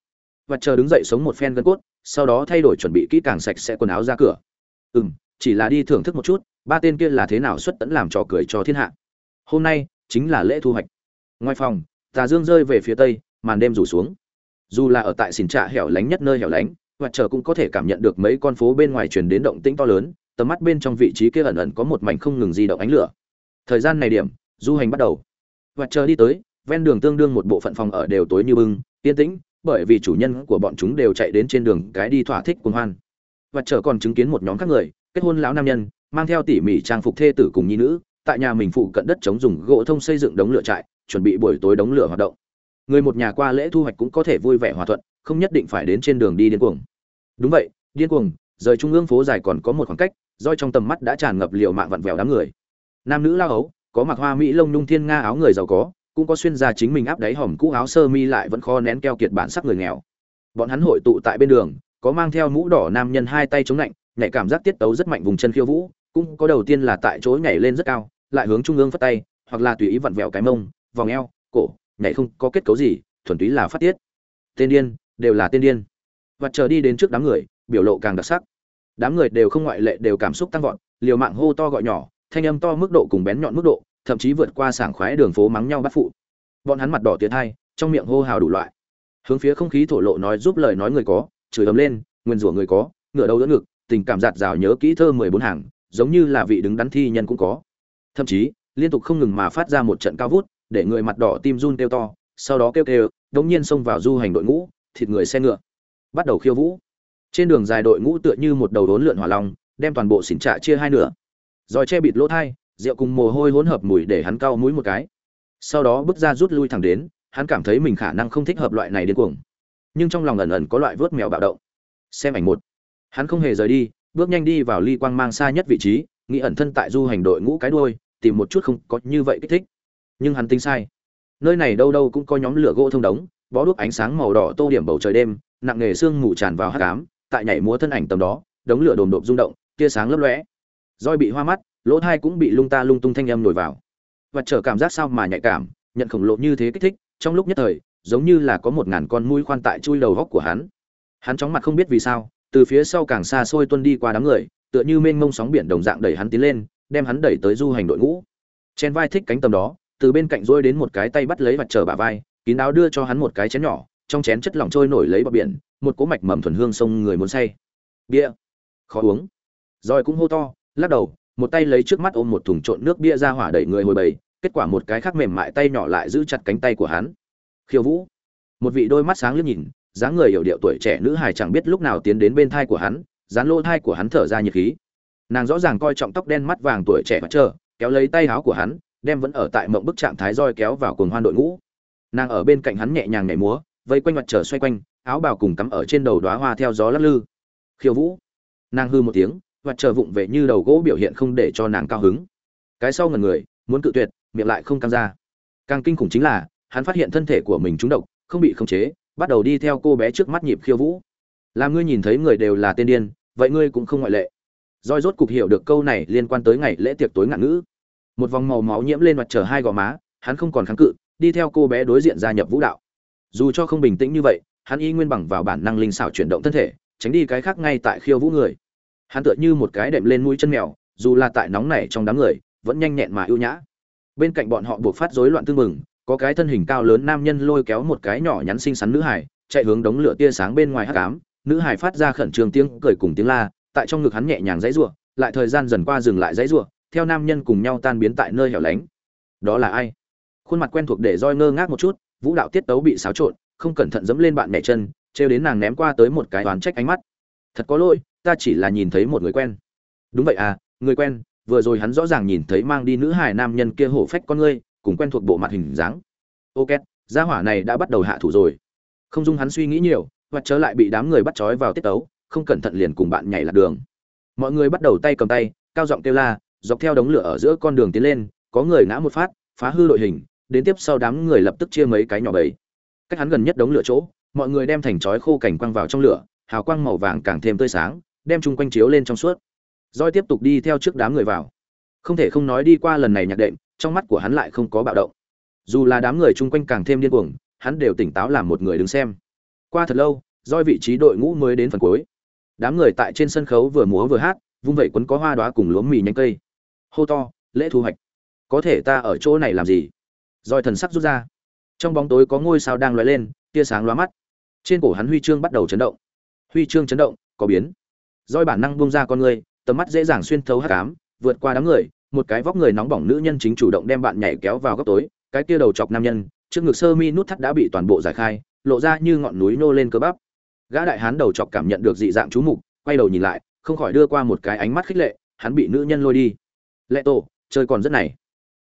Vật chờ đứng dậy sống một phen gân cốt, sau đó thay đổi chuẩn bị kỹ càng sạch sẽ quần áo ra cửa. Ừ chỉ là đi thưởng thức một chút, ba tên kia là thế nào xuất tận làm trò cười cho thiên hạ. Hôm nay, chính là lễ thu hoạch. Ngoài phòng, tà dương rơi về phía tây, màn đêm rủ xuống. Dù là ở tại xỉn trạ hẻo lánh nhất nơi hẻo lánh và chờ cũng có thể cảm nhận được mấy con phố bên ngoài truyền đến động tĩnh to lớn, tầm mắt bên trong vị trí kia ẩn ẩn có một mảnh không ngừng di động ánh lửa. Thời gian này điểm, du hành bắt đầu. Và chờ đi tới, ven đường tương đương một bộ phận phòng ở đều tối như bưng, yên tĩnh, bởi vì chủ nhân của bọn chúng đều chạy đến trên đường cái đi thỏa thích cuồng hoan. Và chờ còn chứng kiến một nhóm các người, kết hôn lão nam nhân, mang theo tỉ mỉ trang phục thê tử cùng nhi nữ, tại nhà mình phụ cận đất chống dùng gỗ thông xây dựng đống lửa trại, chuẩn bị buổi tối đống lửa hoạt động. Người một nhà qua lễ thu hoạch cũng có thể vui vẻ hòa thuận không nhất định phải đến trên đường đi điên cuồng. Đúng vậy, điên cuồng, rời trung ương phố dài còn có một khoảng cách, roi trong tầm mắt đã tràn ngập liều mạng vặn vẹo đám người. Nam nữ lao ấu, có mặc hoa mỹ lông nhung thiên nga áo người giàu có, cũng có xuyên ra chính mình áp đáy hòm cũ áo sơ mi lại vẫn kho nén keo kiệt bản sắc người nghèo. Bọn hắn hội tụ tại bên đường, có mang theo mũ đỏ nam nhân hai tay chống lạnh nhảy cảm giác tiết tấu rất mạnh vùng chân khiêu vũ, cũng có đầu tiên là tại chỗ nhảy lên rất cao, lại hướng trung ương phất tay, hoặc là tùy ý vặn vẹo cái mông, vòng eo, cổ, nhảy không có kết cấu gì, thuần túy là phát tiết. Tên điên đều là tiên điên. Và chờ đi đến trước đám người, biểu lộ càng đặc sắc. Đám người đều không ngoại lệ, đều cảm xúc tăng vọt, liều mạng hô to gọi nhỏ, thanh âm to mức độ cùng bén nhọn mức độ, thậm chí vượt qua sảng khoái đường phố mắng nhau bắt phụ. Bọn hắn mặt đỏ tiến hai, trong miệng hô hào đủ loại. Hướng phía không khí thổ lộ nói giúp lời nói người có, chửi ấm lên nguyên rủa người có, ngửa đầu đỡ ngực, tình cảm giạt rào nhớ kỹ thơ mười bốn hàng, giống như là vị đứng đắn thi nhân cũng có. Thậm chí, liên tục không ngừng mà phát ra một trận cao vút, để người mặt đỏ tim run kêu to, sau đó kêu kêu, đống nhiên xông vào du hành đội ngũ thịt người xe ngựa. Bắt đầu khiêu vũ. Trên đường dài đội ngũ tựa như một đầu đốn lượn hỏa long, đem toàn bộ xỉn trạ chia hai nửa. Rồi che bịt lỗ thai, rượu cùng mồ hôi hỗn hợp mùi để hắn cau mũi một cái. Sau đó bước ra rút lui thẳng đến, hắn cảm thấy mình khả năng không thích hợp loại này điên cuồng. Nhưng trong lòng ẩn ẩn có loại vớt mèo bạo động. Xem ảnh một. Hắn không hề rời đi, bước nhanh đi vào ly quang mang xa nhất vị trí, nghĩ ẩn thân tại du hành đội ngũ cái đuôi, tìm một chút không có như vậy kích thích. Nhưng hắn tính sai. Nơi này đâu đâu cũng có nhóm lửa gỗ thông đống bó đuốc ánh sáng màu đỏ tô điểm bầu trời đêm, nặng nề sương mù tràn vào hát cám tại nhảy múa thân ảnh tầm đó, đống lửa đồm đột rung động, tia sáng lấp lóe. Roi bị hoa mắt, lỗ thai cũng bị lung ta lung tung thanh âm nổi vào. Và trở cảm giác sao mà nhạy cảm, nhận khổng lồ như thế kích thích, trong lúc nhất thời, giống như là có một ngàn con mũi khoan tại chui đầu góc của hắn. Hắn chóng mặt không biết vì sao, từ phía sau càng xa xôi tuân đi qua đám người, tựa như mênh mông sóng biển đồng dạng đẩy hắn tiến lên, đem hắn đẩy tới du hành đội ngũ. Chen vai thích cánh tầm đó, từ bên cạnh rôi đến một cái tay bắt lấy vặt trở bả vai kín đáo đưa cho hắn một cái chén nhỏ, trong chén chất lỏng trôi nổi lấy bọc biển, một cỗ mạch mầm thuần hương sông người muốn say. Bia. Khó uống. Rồi cũng hô to, lắc đầu, một tay lấy trước mắt ôm một thùng trộn nước bia ra hỏa đẩy người hồi bầy, kết quả một cái khác mềm mại tay nhỏ lại giữ chặt cánh tay của hắn. Khiêu vũ. Một vị đôi mắt sáng liếc nhìn, dáng người hiểu điệu tuổi trẻ nữ hài chẳng biết lúc nào tiến đến bên thai của hắn, dán lỗ thai của hắn thở ra nhiệt khí. Nàng rõ ràng coi trọng tóc đen mắt vàng tuổi trẻ và chờ kéo lấy tay áo của hắn, đem vẫn ở tại mộng bức trạng thái roi kéo vào cuồng hoan đội ngũ nàng ở bên cạnh hắn nhẹ nhàng nhảy múa, vây quanh mặt trở xoay quanh, áo bào cùng cắm ở trên đầu đóa hoa theo gió lắc lư. Khiêu vũ. Nàng hư một tiếng, mặt trời vụng về như đầu gỗ biểu hiện không để cho nàng cao hứng. Cái sau ngần người, muốn cự tuyệt, miệng lại không căng ra. Càng kinh khủng chính là, hắn phát hiện thân thể của mình trúng độc, không bị khống chế, bắt đầu đi theo cô bé trước mắt nhịp khiêu vũ. Làm ngươi nhìn thấy người đều là tên điên, vậy ngươi cũng không ngoại lệ. Roi rốt cục hiểu được câu này liên quan tới ngày lễ tiệc tối ngạn ngữ. Một vòng màu máu nhiễm lên mặt trở hai gò má, hắn không còn kháng cự đi theo cô bé đối diện gia nhập vũ đạo. Dù cho không bình tĩnh như vậy, hắn y nguyên bằng vào bản năng linh xảo chuyển động thân thể, tránh đi cái khác ngay tại khiêu vũ người. Hắn tựa như một cái đệm lên mũi chân mèo, dù là tại nóng này trong đám người, vẫn nhanh nhẹn mà ưu nhã. Bên cạnh bọn họ buộc phát rối loạn tương mừng có cái thân hình cao lớn nam nhân lôi kéo một cái nhỏ nhắn xinh xắn nữ hải chạy hướng đống lửa tia sáng bên ngoài hắc ám. Nữ hải phát ra khẩn trương tiếng cười cùng tiếng la, tại trong ngực hắn nhẹ nhàng dãy rủa lại thời gian dần qua dừng lại dãy rủa theo nam nhân cùng nhau tan biến tại nơi hẻo lánh. Đó là ai? Khuôn mặt quen thuộc để roi ngơ ngác một chút, vũ đạo tiết tấu bị xáo trộn, không cẩn thận dẫm lên bạn mẹ chân, trêu đến nàng ném qua tới một cái đoán trách ánh mắt. Thật có lỗi, ta chỉ là nhìn thấy một người quen. Đúng vậy à người quen, vừa rồi hắn rõ ràng nhìn thấy mang đi nữ hài nam nhân kia hổ phách con ngươi, cùng quen thuộc bộ mặt hình dáng. Ok, gia hỏa này đã bắt đầu hạ thủ rồi. Không dung hắn suy nghĩ nhiều, hoặc trở lại bị đám người bắt trói vào tiết tấu, không cẩn thận liền cùng bạn nhảy lạc đường. Mọi người bắt đầu tay cầm tay, cao giọng kêu la, dọc theo đống lửa ở giữa con đường tiến lên, có người ngã một phát, phá hư đội hình đến tiếp sau đám người lập tức chia mấy cái nhỏ bầy. Cách hắn gần nhất đống lửa chỗ, mọi người đem thành chói khô cảnh quăng vào trong lửa, hào quang màu vàng càng thêm tươi sáng, đem chung quanh chiếu lên trong suốt. Roi tiếp tục đi theo trước đám người vào. Không thể không nói đi qua lần này nhạc đệm, trong mắt của hắn lại không có bạo động. Dù là đám người chung quanh càng thêm điên cuồng, hắn đều tỉnh táo làm một người đứng xem. Qua thật lâu roi vị trí đội ngũ mới đến phần cuối. Đám người tại trên sân khấu vừa múa vừa hát, vung vẩy quấn có hoa đoá cùng lúa mì nhánh cây. Hô to, lễ thu hoạch. Có thể ta ở chỗ này làm gì? Roi thần sắc rút ra. Trong bóng tối có ngôi sao đang lóe lên, tia sáng lóa mắt. Trên cổ hắn huy chương bắt đầu chấn động. Huy chương chấn động, có biến. Roi bản năng bung ra con người, tầm mắt dễ dàng xuyên thấu hắc ám, vượt qua đám người, một cái vóc người nóng bỏng nữ nhân chính chủ động đem bạn nhảy kéo vào góc tối, cái kia đầu chọc nam nhân, trước ngực sơ mi nút thắt đã bị toàn bộ giải khai, lộ ra như ngọn núi nô lên cơ bắp. Gã đại hán đầu chọc cảm nhận được dị dạng chú mục, quay đầu nhìn lại, không khỏi đưa qua một cái ánh mắt khích lệ, hắn bị nữ nhân lôi đi. Lệ tổ, chơi còn rất này.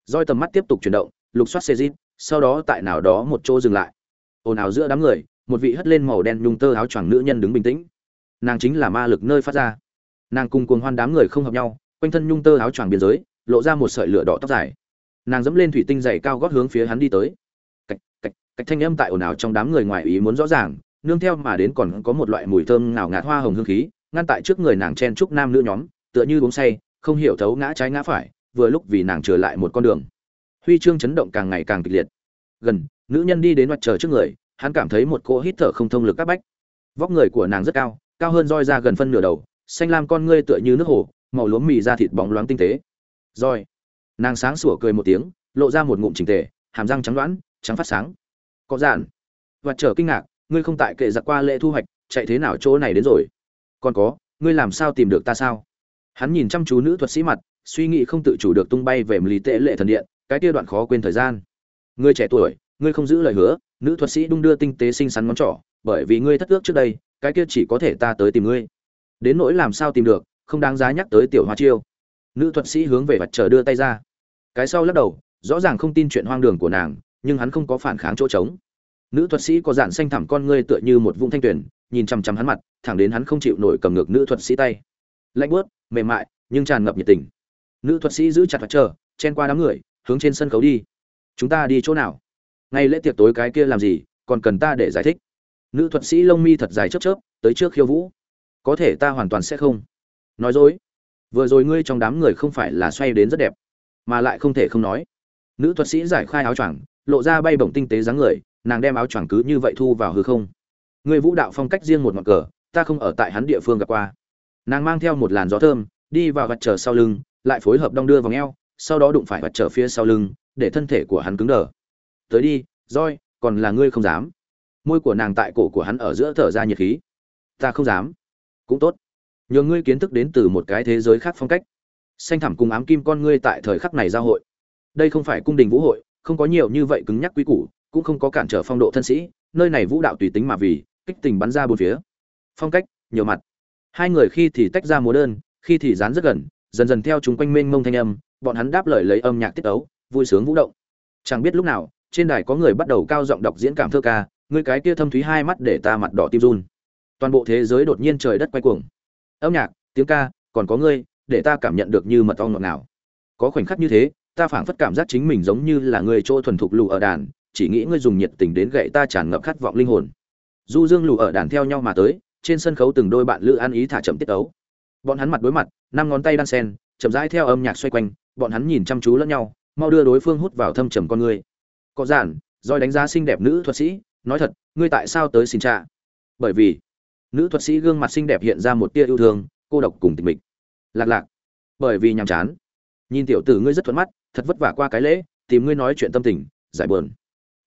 Roi tầm mắt tiếp tục chuyển động lục soát xe jeep sau đó tại nào đó một chỗ dừng lại. Ồn ào giữa đám người, một vị hất lên màu đen nhung tơ áo choàng nữ nhân đứng bình tĩnh. Nàng chính là ma lực nơi phát ra. Nàng cùng cuồng hoan đám người không hợp nhau, quanh thân nhung tơ áo choàng biên giới lộ ra một sợi lửa đỏ tóc dài. Nàng dẫm lên thủy tinh dày cao gót hướng phía hắn đi tới. Cạch cạch cạch thanh âm tại ồn ào trong đám người ngoài ý muốn rõ ràng, nương theo mà đến còn có một loại mùi thơm ngào ngạt hoa hồng hương khí, ngăn tại trước người nàng chen trúc nam nữ nhóm, tựa như uống say, không hiểu thấu ngã trái ngã phải, vừa lúc vì nàng trở lại một con đường huy chương chấn động càng ngày càng kịch liệt. Gần, nữ nhân đi đến mặt trời trước người, hắn cảm thấy một cỗ hít thở không thông lực các bách. Vóc người của nàng rất cao cao hơn roi ra gần phân nửa đầu, xanh lam con ngươi tựa như nước hồ, màu lúa mì da thịt bóng loáng tinh tế. Roi. Nàng sáng sủa cười một tiếng, lộ ra một ngụm trình tề, hàm răng trắng đoãn trắng phát sáng. Có giản và trở kinh ngạc, ngươi không tại kệ giặc qua lễ thu hoạch, chạy thế nào chỗ này đến rồi? Còn có, ngươi làm sao tìm được ta sao? Hắn nhìn chăm chú nữ thuật sĩ mặt, suy nghĩ không tự chủ được tung bay về lý tệ lệ thần điện cái kia đoạn khó quên thời gian. Ngươi trẻ tuổi, ngươi không giữ lời hứa, nữ thuật sĩ đung đưa tinh tế xinh xắn ngón trỏ, bởi vì ngươi thất ước trước đây, cái kia chỉ có thể ta tới tìm ngươi. Đến nỗi làm sao tìm được, không đáng giá nhắc tới tiểu hoa chiêu. Nữ thuật sĩ hướng về mặt trời đưa tay ra. Cái sau lắc đầu, rõ ràng không tin chuyện hoang đường của nàng, nhưng hắn không có phản kháng chỗ trống. Nữ thuật sĩ có dạn xanh thẳm con ngươi tựa như một vũng thanh tuyển nhìn chằm chằm hắn mặt, thẳng đến hắn không chịu nổi cầm ngược nữ thuật sĩ tay. Lạnh bớt mềm mại, nhưng tràn ngập nhiệt tình. Nữ thuật sĩ giữ chặt mặt chờ chen qua đám người hướng trên sân khấu đi. Chúng ta đi chỗ nào? Ngay lễ tiệc tối cái kia làm gì? Còn cần ta để giải thích. Nữ thuật sĩ lông mi thật dài chớp chớp, tới trước khiêu vũ. Có thể ta hoàn toàn sẽ không. Nói dối. Vừa rồi ngươi trong đám người không phải là xoay đến rất đẹp, mà lại không thể không nói. Nữ thuật sĩ giải khai áo choàng, lộ ra bay bổng tinh tế dáng người, nàng đem áo choàng cứ như vậy thu vào hư không. Người vũ đạo phong cách riêng một ngọn cờ, ta không ở tại hắn địa phương gặp qua. Nàng mang theo một làn gió thơm, đi vào vặt trở sau lưng, lại phối hợp đong đưa vào ngheo sau đó đụng phải vật trở phía sau lưng, để thân thể của hắn cứng đờ. Tới đi roi còn là ngươi không dám. Môi của nàng tại cổ của hắn ở giữa thở ra nhiệt khí. Ta không dám. Cũng tốt. Nhờ ngươi kiến thức đến từ một cái thế giới khác phong cách. Xanh thẳm cùng ám kim con ngươi tại thời khắc này giao hội. Đây không phải cung đình vũ hội, không có nhiều như vậy cứng nhắc quý củ, cũng không có cản trở phong độ thân sĩ, nơi này vũ đạo tùy tính mà vì, kích tình bắn ra bốn phía. Phong cách, nhiều mặt. Hai người khi thì tách ra múa đơn, khi thì dán rất gần, dần dần theo chúng quanh mênh mông thanh âm bọn hắn đáp lời lấy âm nhạc tiết ấu vui sướng vũ động. Chẳng biết lúc nào, trên đài có người bắt đầu cao giọng đọc diễn cảm thơ ca, người cái kia thâm thúy hai mắt để ta mặt đỏ tim run. Toàn bộ thế giới đột nhiên trời đất quay cuồng. Âm nhạc, tiếng ca, còn có ngươi, để ta cảm nhận được như mật ong ngọt nào có khoảnh khắc như thế, ta phảng phất cảm giác chính mình giống như là người chỗ thuần thục lù ở đàn, chỉ nghĩ ngươi dùng nhiệt tình đến gậy ta tràn ngập khát vọng linh hồn. Du dương lù ở đàn theo nhau mà tới, trên sân khấu từng đôi bạn lữ ăn ý thả chậm tiết ấu bọn hắn mặt đối mặt, năm ngón tay đan sen, chậm rãi theo âm nhạc xoay quanh bọn hắn nhìn chăm chú lẫn nhau, mau đưa đối phương hút vào thâm trầm con người. có giản doi đánh giá xinh đẹp nữ thuật sĩ, nói thật, ngươi tại sao tới xin trạ bởi vì, nữ thuật sĩ gương mặt xinh đẹp hiện ra một tia yêu thương, cô độc cùng tình mịch. Lạc lạc. Bởi vì nhàm chán. Nhìn tiểu tử ngươi rất thuận mắt, thật vất vả qua cái lễ, tìm ngươi nói chuyện tâm tình, giải buồn.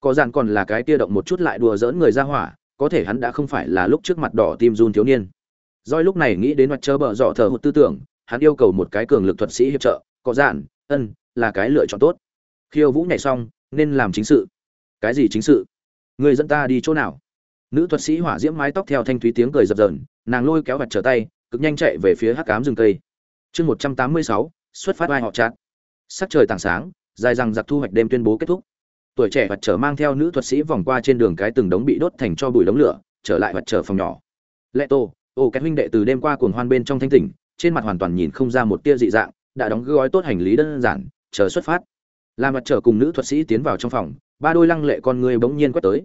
Có giản còn là cái tia động một chút lại đùa giỡn người ra hỏa, có thể hắn đã không phải là lúc trước mặt đỏ tim run thiếu niên. Doi lúc này nghĩ đến mặt chớ bờ dọ thờ hụt tư tưởng, hắn yêu cầu một cái cường lực thuật sĩ hiệp trợ có dàn ân, là cái lựa chọn tốt. Khiêu vũ nhảy xong, nên làm chính sự. Cái gì chính sự? Người dẫn ta đi chỗ nào? Nữ thuật sĩ hỏa diễm mái tóc theo thanh thúy tiếng cười dập dờn, nàng lôi kéo vặt trở tay, cực nhanh chạy về phía hắc cám rừng cây. Chương một trăm tám mươi sáu, xuất phát vai họ chát. Sắc trời tảng sáng, dài rằng giặc thu hoạch đêm tuyên bố kết thúc. Tuổi trẻ vặt trở mang theo nữ thuật sĩ vòng qua trên đường cái từng đống bị đốt thành cho bụi đống lửa, trở lại vặt trở phòng nhỏ. Lệ tô ô, cái huynh đệ từ đêm qua cuồng hoan bên trong thanh tỉnh, trên mặt hoàn toàn nhìn không ra một tia dị dạng đã đóng gói tốt hành lý đơn giản, chờ xuất phát. Là mặt trở cùng nữ thuật sĩ tiến vào trong phòng, ba đôi lăng lệ con người bỗng nhiên quét tới.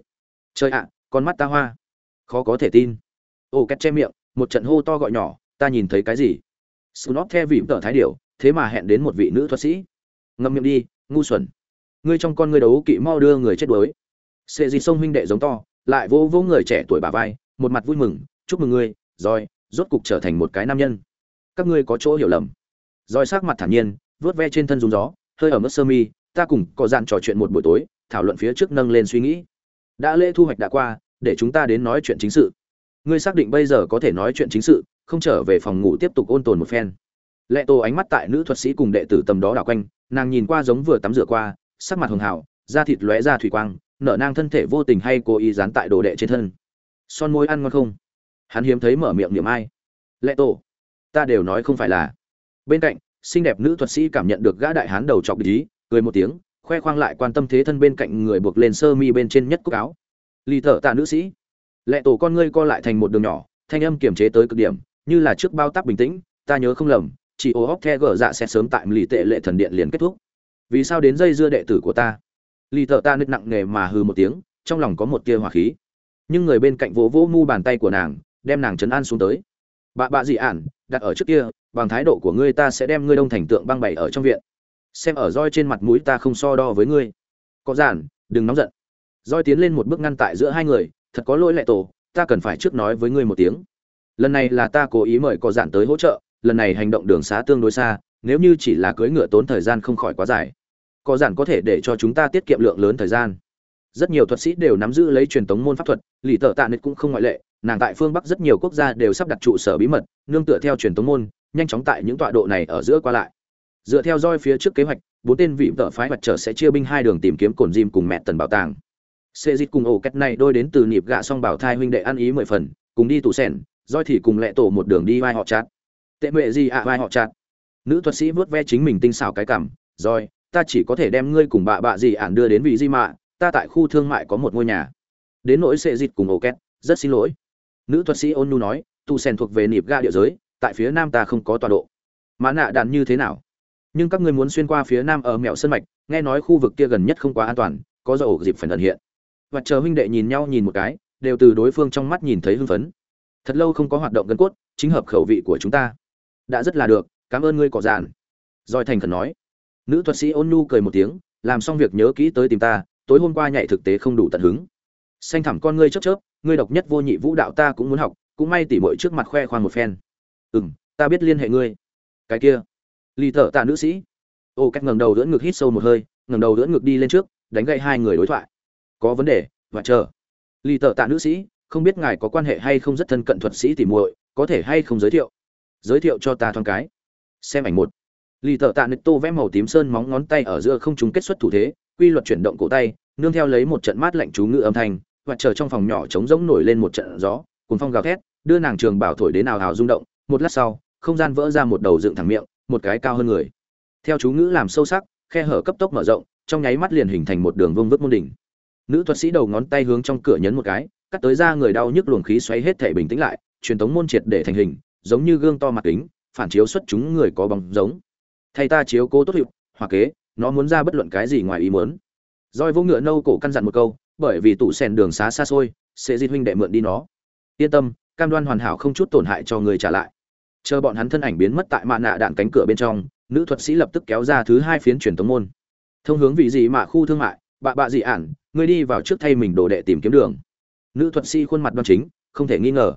Trời ạ, con mắt ta hoa. Khó có thể tin. Ô, két che miệng, một trận hô to gọi nhỏ, ta nhìn thấy cái gì? Snot the vị tở thái điểu, thế mà hẹn đến một vị nữ thuật sĩ. Ngậm miệng đi, ngu xuẩn. Ngươi trong con ngươi đấu kỵ mau đưa người chết đuối. Sệ gì sông huynh đệ giống to, lại vỗ vỗ người trẻ tuổi bà vai, một mặt vui mừng, chúc mừng ngươi, rồi, rốt cục trở thành một cái nam nhân. Các ngươi có chỗ hiểu lầm rồi sắc mặt thản nhiên, vớt ve trên thân dùng gió, hơi ở mức sơ mi, ta cùng có dạn trò chuyện một buổi tối, thảo luận phía trước nâng lên suy nghĩ. Đã lễ thu hoạch đã qua, để chúng ta đến nói chuyện chính sự. Ngươi xác định bây giờ có thể nói chuyện chính sự, không trở về phòng ngủ tiếp tục ôn tồn một phen. Lệ tô ánh mắt tại nữ thuật sĩ cùng đệ tử tầm đó đảo quanh, nàng nhìn qua giống vừa tắm rửa qua, sắc mặt hường hảo da thịt lóe ra thủy quang, nở nang thân thể vô tình hay cố ý dán tại đồ đệ trên thân. Son môi ăn ngon không? Hắn hiếm thấy mở miệng niệm ai. Lệ tổ ta đều nói không phải là bên cạnh, xinh đẹp nữ thuật sĩ cảm nhận được gã đại hán đầu chọc ý, cười một tiếng, khoe khoang lại quan tâm thế thân bên cạnh người buộc lên sơ mi bên trên nhất cúc áo. Lì thở tạ nữ sĩ. Lệ tổ con ngươi co lại thành một đường nhỏ, thanh âm kiềm chế tới cực điểm, như là trước bao tác bình tĩnh, ta nhớ không lầm chỉ ô hóc the gở dạ sẽ sớm tại lì tệ lệ thần điện liền kết thúc. Vì sao đến dây dưa đệ tử của ta? Lì thợ ta nứt nặng nề mà hừ một tiếng, trong lòng có một tia hỏa khí. Nhưng người bên cạnh vỗ vỗ mu bàn tay của nàng, đem nàng chấn an xuống tới. Bà bà dị ản, đặt ở trước kia bằng thái độ của ngươi ta sẽ đem ngươi đông thành tượng băng bày ở trong viện. Xem ở roi trên mặt mũi ta không so đo với ngươi. Có giản, đừng nóng giận. Roi tiến lên một bước ngăn tại giữa hai người, thật có lỗi lệ tổ, ta cần phải trước nói với ngươi một tiếng. Lần này là ta cố ý mời có giản tới hỗ trợ, lần này hành động đường xá tương đối xa, nếu như chỉ là cưỡi ngựa tốn thời gian không khỏi quá dài. Có giản có thể để cho chúng ta tiết kiệm lượng lớn thời gian. Rất nhiều thuật sĩ đều nắm giữ lấy truyền thống môn pháp thuật, lì tợ tạ nịch cũng không ngoại lệ, nàng tại phương bắc rất nhiều quốc gia đều sắp đặt trụ sở bí mật, nương tựa theo truyền thống môn nhanh chóng tại những tọa độ này ở giữa qua lại. Dựa theo roi phía trước kế hoạch, bốn tên vị tợ phái mặt trở sẽ chia binh hai đường tìm kiếm cồn diêm cùng mẹ tần bảo tàng. Xê dịch cùng ổ cách này đôi đến từ nịp gạ song bảo thai huynh đệ ăn ý mười phần, cùng đi tủ sẻn roi thì cùng lệ tổ một đường đi vai họ chát. Tệ mệ gì ạ, vai họ chát. Nữ thuật sĩ vớt ve chính mình tinh xảo cái cảm roi ta chỉ có thể đem ngươi cùng bà bạ gì ản đưa đến vị di mạ, ta tại khu thương mại có một ngôi nhà. Đến nỗi sệ dịch cùng ổ két rất xin lỗi. Nữ thuật sĩ ôn nu nói tủ sen thuộc về nịp ga địa giới tại phía nam ta không có tọa độ. Mã nạ đàn như thế nào? Nhưng các ngươi muốn xuyên qua phía nam ở mẹo sân mạch, nghe nói khu vực kia gần nhất không quá an toàn, có do ổ dịp phải ẩn hiện. Và chờ huynh đệ nhìn nhau nhìn một cái, đều từ đối phương trong mắt nhìn thấy hưng phấn. Thật lâu không có hoạt động gân cốt, chính hợp khẩu vị của chúng ta. Đã rất là được, cảm ơn ngươi cỏ dạn. Rồi thành khẩn nói. Nữ thuật sĩ ôn nhu cười một tiếng, làm xong việc nhớ kỹ tới tìm ta, tối hôm qua nhảy thực tế không đủ tận hứng. Xanh thẳm con ngươi chớp chớp, ngươi độc nhất vô nhị vũ đạo ta cũng muốn học, cũng may tỉ mội trước mặt khoe khoang một phen ừ m ta biết liên hệ ngươi. Cái kia. Lì thợ tạ nữ sĩ. Ô cách ngẩng đầu đỡ ngực hít sâu một hơi, ngẩng đầu đỡ ngực đi lên trước, đánh gậy hai người đối thoại. Có vấn đề, và chờ. Lì thợ tạ nữ sĩ, không biết ngài có quan hệ hay không rất thân cận thuật sĩ tỉ muội, có thể hay không giới thiệu? Giới thiệu cho ta thoáng cái. Xem ảnh một. Lì thợ tạ nứt tô vẽ màu tím sơn móng ngón tay ở giữa không chúng kết xuất thủ thế, quy luật chuyển động cổ tay, nương theo lấy một trận mát lạnh chú ngự âm thanh, và chờ trong phòng nhỏ trống rỗng nổi lên một trận gió cùng phong gào thét, đưa nàng trường bảo thổi đến nào hào rung động một lát sau, không gian vỡ ra một đầu dựng thẳng miệng, một cái cao hơn người. Theo chú ngữ làm sâu sắc, khe hở cấp tốc mở rộng, trong nháy mắt liền hình thành một đường vương vức môn đỉnh. Nữ thuật sĩ đầu ngón tay hướng trong cửa nhấn một cái, cắt tới ra người đau nhức luồng khí xoáy hết thể bình tĩnh lại, truyền tống môn triệt để thành hình, giống như gương to mặt kính, phản chiếu xuất chúng người có bóng giống. Thay ta chiếu cố tốt hiệu hoặc kế, nó muốn ra bất luận cái gì ngoài ý muốn. Roi vô ngựa nâu cổ căn dặn một câu, bởi vì tủ sen đường xá xa xôi, sẽ di huynh đệ mượn đi nó. Yên tâm, cam đoan hoàn hảo không chút tổn hại cho người trả lại chờ bọn hắn thân ảnh biến mất tại mạ nạ đạn cánh cửa bên trong, nữ thuật sĩ lập tức kéo ra thứ hai phiến truyền tống môn. Thông hướng vị gì mà khu thương mại, bạ bạ dị ản, ngươi đi vào trước thay mình đồ đệ tìm kiếm đường. Nữ thuật sĩ khuôn mặt đoan chính, không thể nghi ngờ.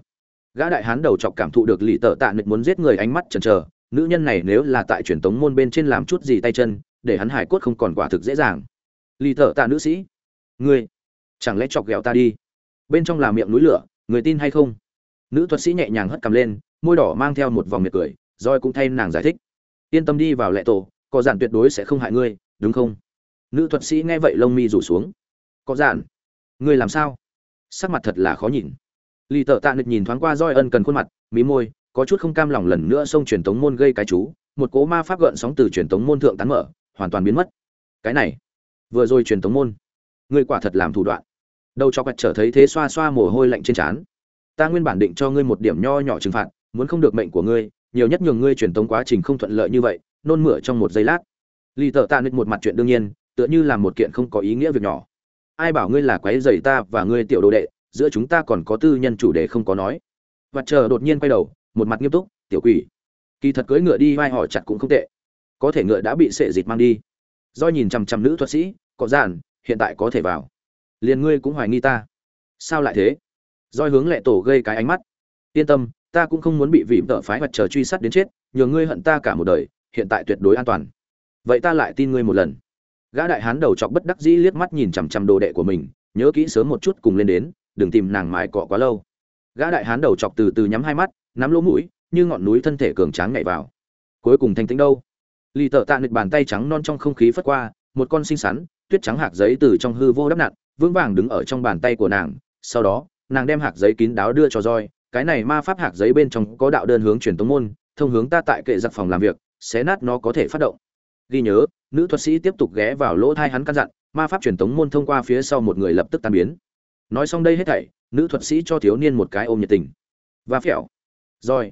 Gã đại hán đầu chọc cảm thụ được lì tợ tạ nịch muốn giết người ánh mắt chần chờ, nữ nhân này nếu là tại truyền tống môn bên trên làm chút gì tay chân, để hắn hải cốt không còn quả thực dễ dàng. Lì tợ tạ nữ sĩ, ngươi, chẳng lẽ chọc ghẹo ta đi? Bên trong là miệng núi lửa, người tin hay không? Nữ thuật sĩ nhẹ nhàng hất cầm lên môi đỏ mang theo một vòng miệt cười roi cũng thay nàng giải thích. Yên tâm đi vào lệ tổ, có giản tuyệt đối sẽ không hại ngươi, đúng không? Nữ thuật sĩ nghe vậy lông mi rủ xuống. Có giản. Ngươi làm sao? Sắc mặt thật là khó nhìn. Lì tợ tạ nịch nhìn thoáng qua roi ân cần khuôn mặt, mí môi, có chút không cam lòng lần nữa xông truyền tống môn gây cái chú. Một cố ma pháp gợn sóng từ truyền tống môn thượng tán mở, hoàn toàn biến mất. Cái này, vừa rồi truyền tống môn, ngươi quả thật làm thủ đoạn. Đâu cho quẹt trở thấy thế xoa xoa mồ hôi lạnh trên trán. Ta nguyên bản định cho ngươi một điểm nho nhỏ trừng phạt muốn không được mệnh của ngươi, nhiều nhất nhường ngươi truyền tống quá trình không thuận lợi như vậy, nôn mửa trong một giây lát. Lì tợ tạ nứt một mặt chuyện đương nhiên, tựa như là một kiện không có ý nghĩa việc nhỏ. Ai bảo ngươi là quái dày ta và ngươi tiểu đồ đệ, giữa chúng ta còn có tư nhân chủ đề không có nói. Và chờ đột nhiên quay đầu, một mặt nghiêm túc, tiểu quỷ. Kỳ thật cưỡi ngựa đi vai họ chặt cũng không tệ. Có thể ngựa đã bị sệ dịt mang đi. Do nhìn chằm chằm nữ thuật sĩ có giản hiện tại có thể vào. Liền ngươi cũng hoài nghi ta. Sao lại thế? Doi hướng lệ tổ gây cái ánh mắt. Yên tâm ta cũng không muốn bị vị tợ phái mặt chờ truy sát đến chết, nhờ ngươi hận ta cả một đời, hiện tại tuyệt đối an toàn. Vậy ta lại tin ngươi một lần. Gã đại hán đầu chọc bất đắc dĩ liếc mắt nhìn chằm chằm đồ đệ của mình, nhớ kỹ sớm một chút cùng lên đến, đừng tìm nàng mài cọ quá lâu. Gã đại hán đầu chọc từ từ nhắm hai mắt, nắm lỗ mũi, như ngọn núi thân thể cường tráng nhảy vào. Cuối cùng thanh tĩnh đâu? Lì tợ tạ nịch bàn tay trắng non trong không khí phất qua, một con xinh xắn, tuyết trắng hạt giấy từ trong hư vô đắp nặn, vững vàng đứng ở trong bàn tay của nàng. Sau đó, nàng đem hạt giấy kín đáo đưa cho roi cái này ma pháp hạt giấy bên trong có đạo đơn hướng truyền tống môn, thông hướng ta tại kệ giặc phòng làm việc, xé nát nó có thể phát động. Ghi nhớ, nữ thuật sĩ tiếp tục ghé vào lỗ thai hắn căn dặn, ma pháp truyền tống môn thông qua phía sau một người lập tức tan biến. Nói xong đây hết thảy, nữ thuật sĩ cho thiếu niên một cái ôm nhiệt tình. Và phèo rồi.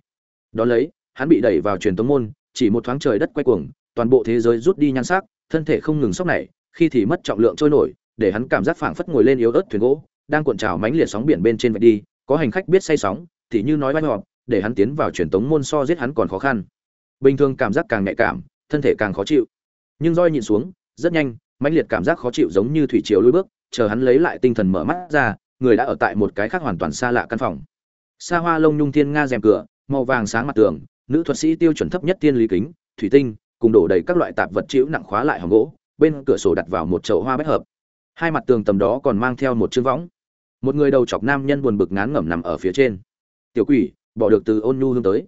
Đó lấy, hắn bị đẩy vào truyền tống môn, chỉ một thoáng trời đất quay cuồng, toàn bộ thế giới rút đi nhan sắc, thân thể không ngừng sốc này, khi thì mất trọng lượng trôi nổi, để hắn cảm giác phảng phất ngồi lên yếu ớt thuyền gỗ, đang cuộn trào mánh liệt sóng biển bên trên vạch đi có hành khách biết say sóng, thì như nói vai họp để hắn tiến vào truyền tống môn so giết hắn còn khó khăn. Bình thường cảm giác càng nhạy cảm, thân thể càng khó chịu. Nhưng roi nhìn xuống, rất nhanh, mãnh liệt cảm giác khó chịu giống như thủy triều lôi bước, chờ hắn lấy lại tinh thần mở mắt ra, người đã ở tại một cái khác hoàn toàn xa lạ căn phòng. Xa hoa lông nhung thiên nga rèm cửa, màu vàng sáng mặt tường, nữ thuật sĩ tiêu chuẩn thấp nhất tiên lý kính, thủy tinh, cùng đổ đầy các loại tạp vật chịu nặng khóa lại hòm gỗ, bên cửa sổ đặt vào một chậu hoa bách hợp. Hai mặt tường tầm đó còn mang theo một chương võng một người đầu chọc nam nhân buồn bực ngán ngẩm nằm ở phía trên. Tiểu quỷ, bỏ được từ ôn nhu hương tới.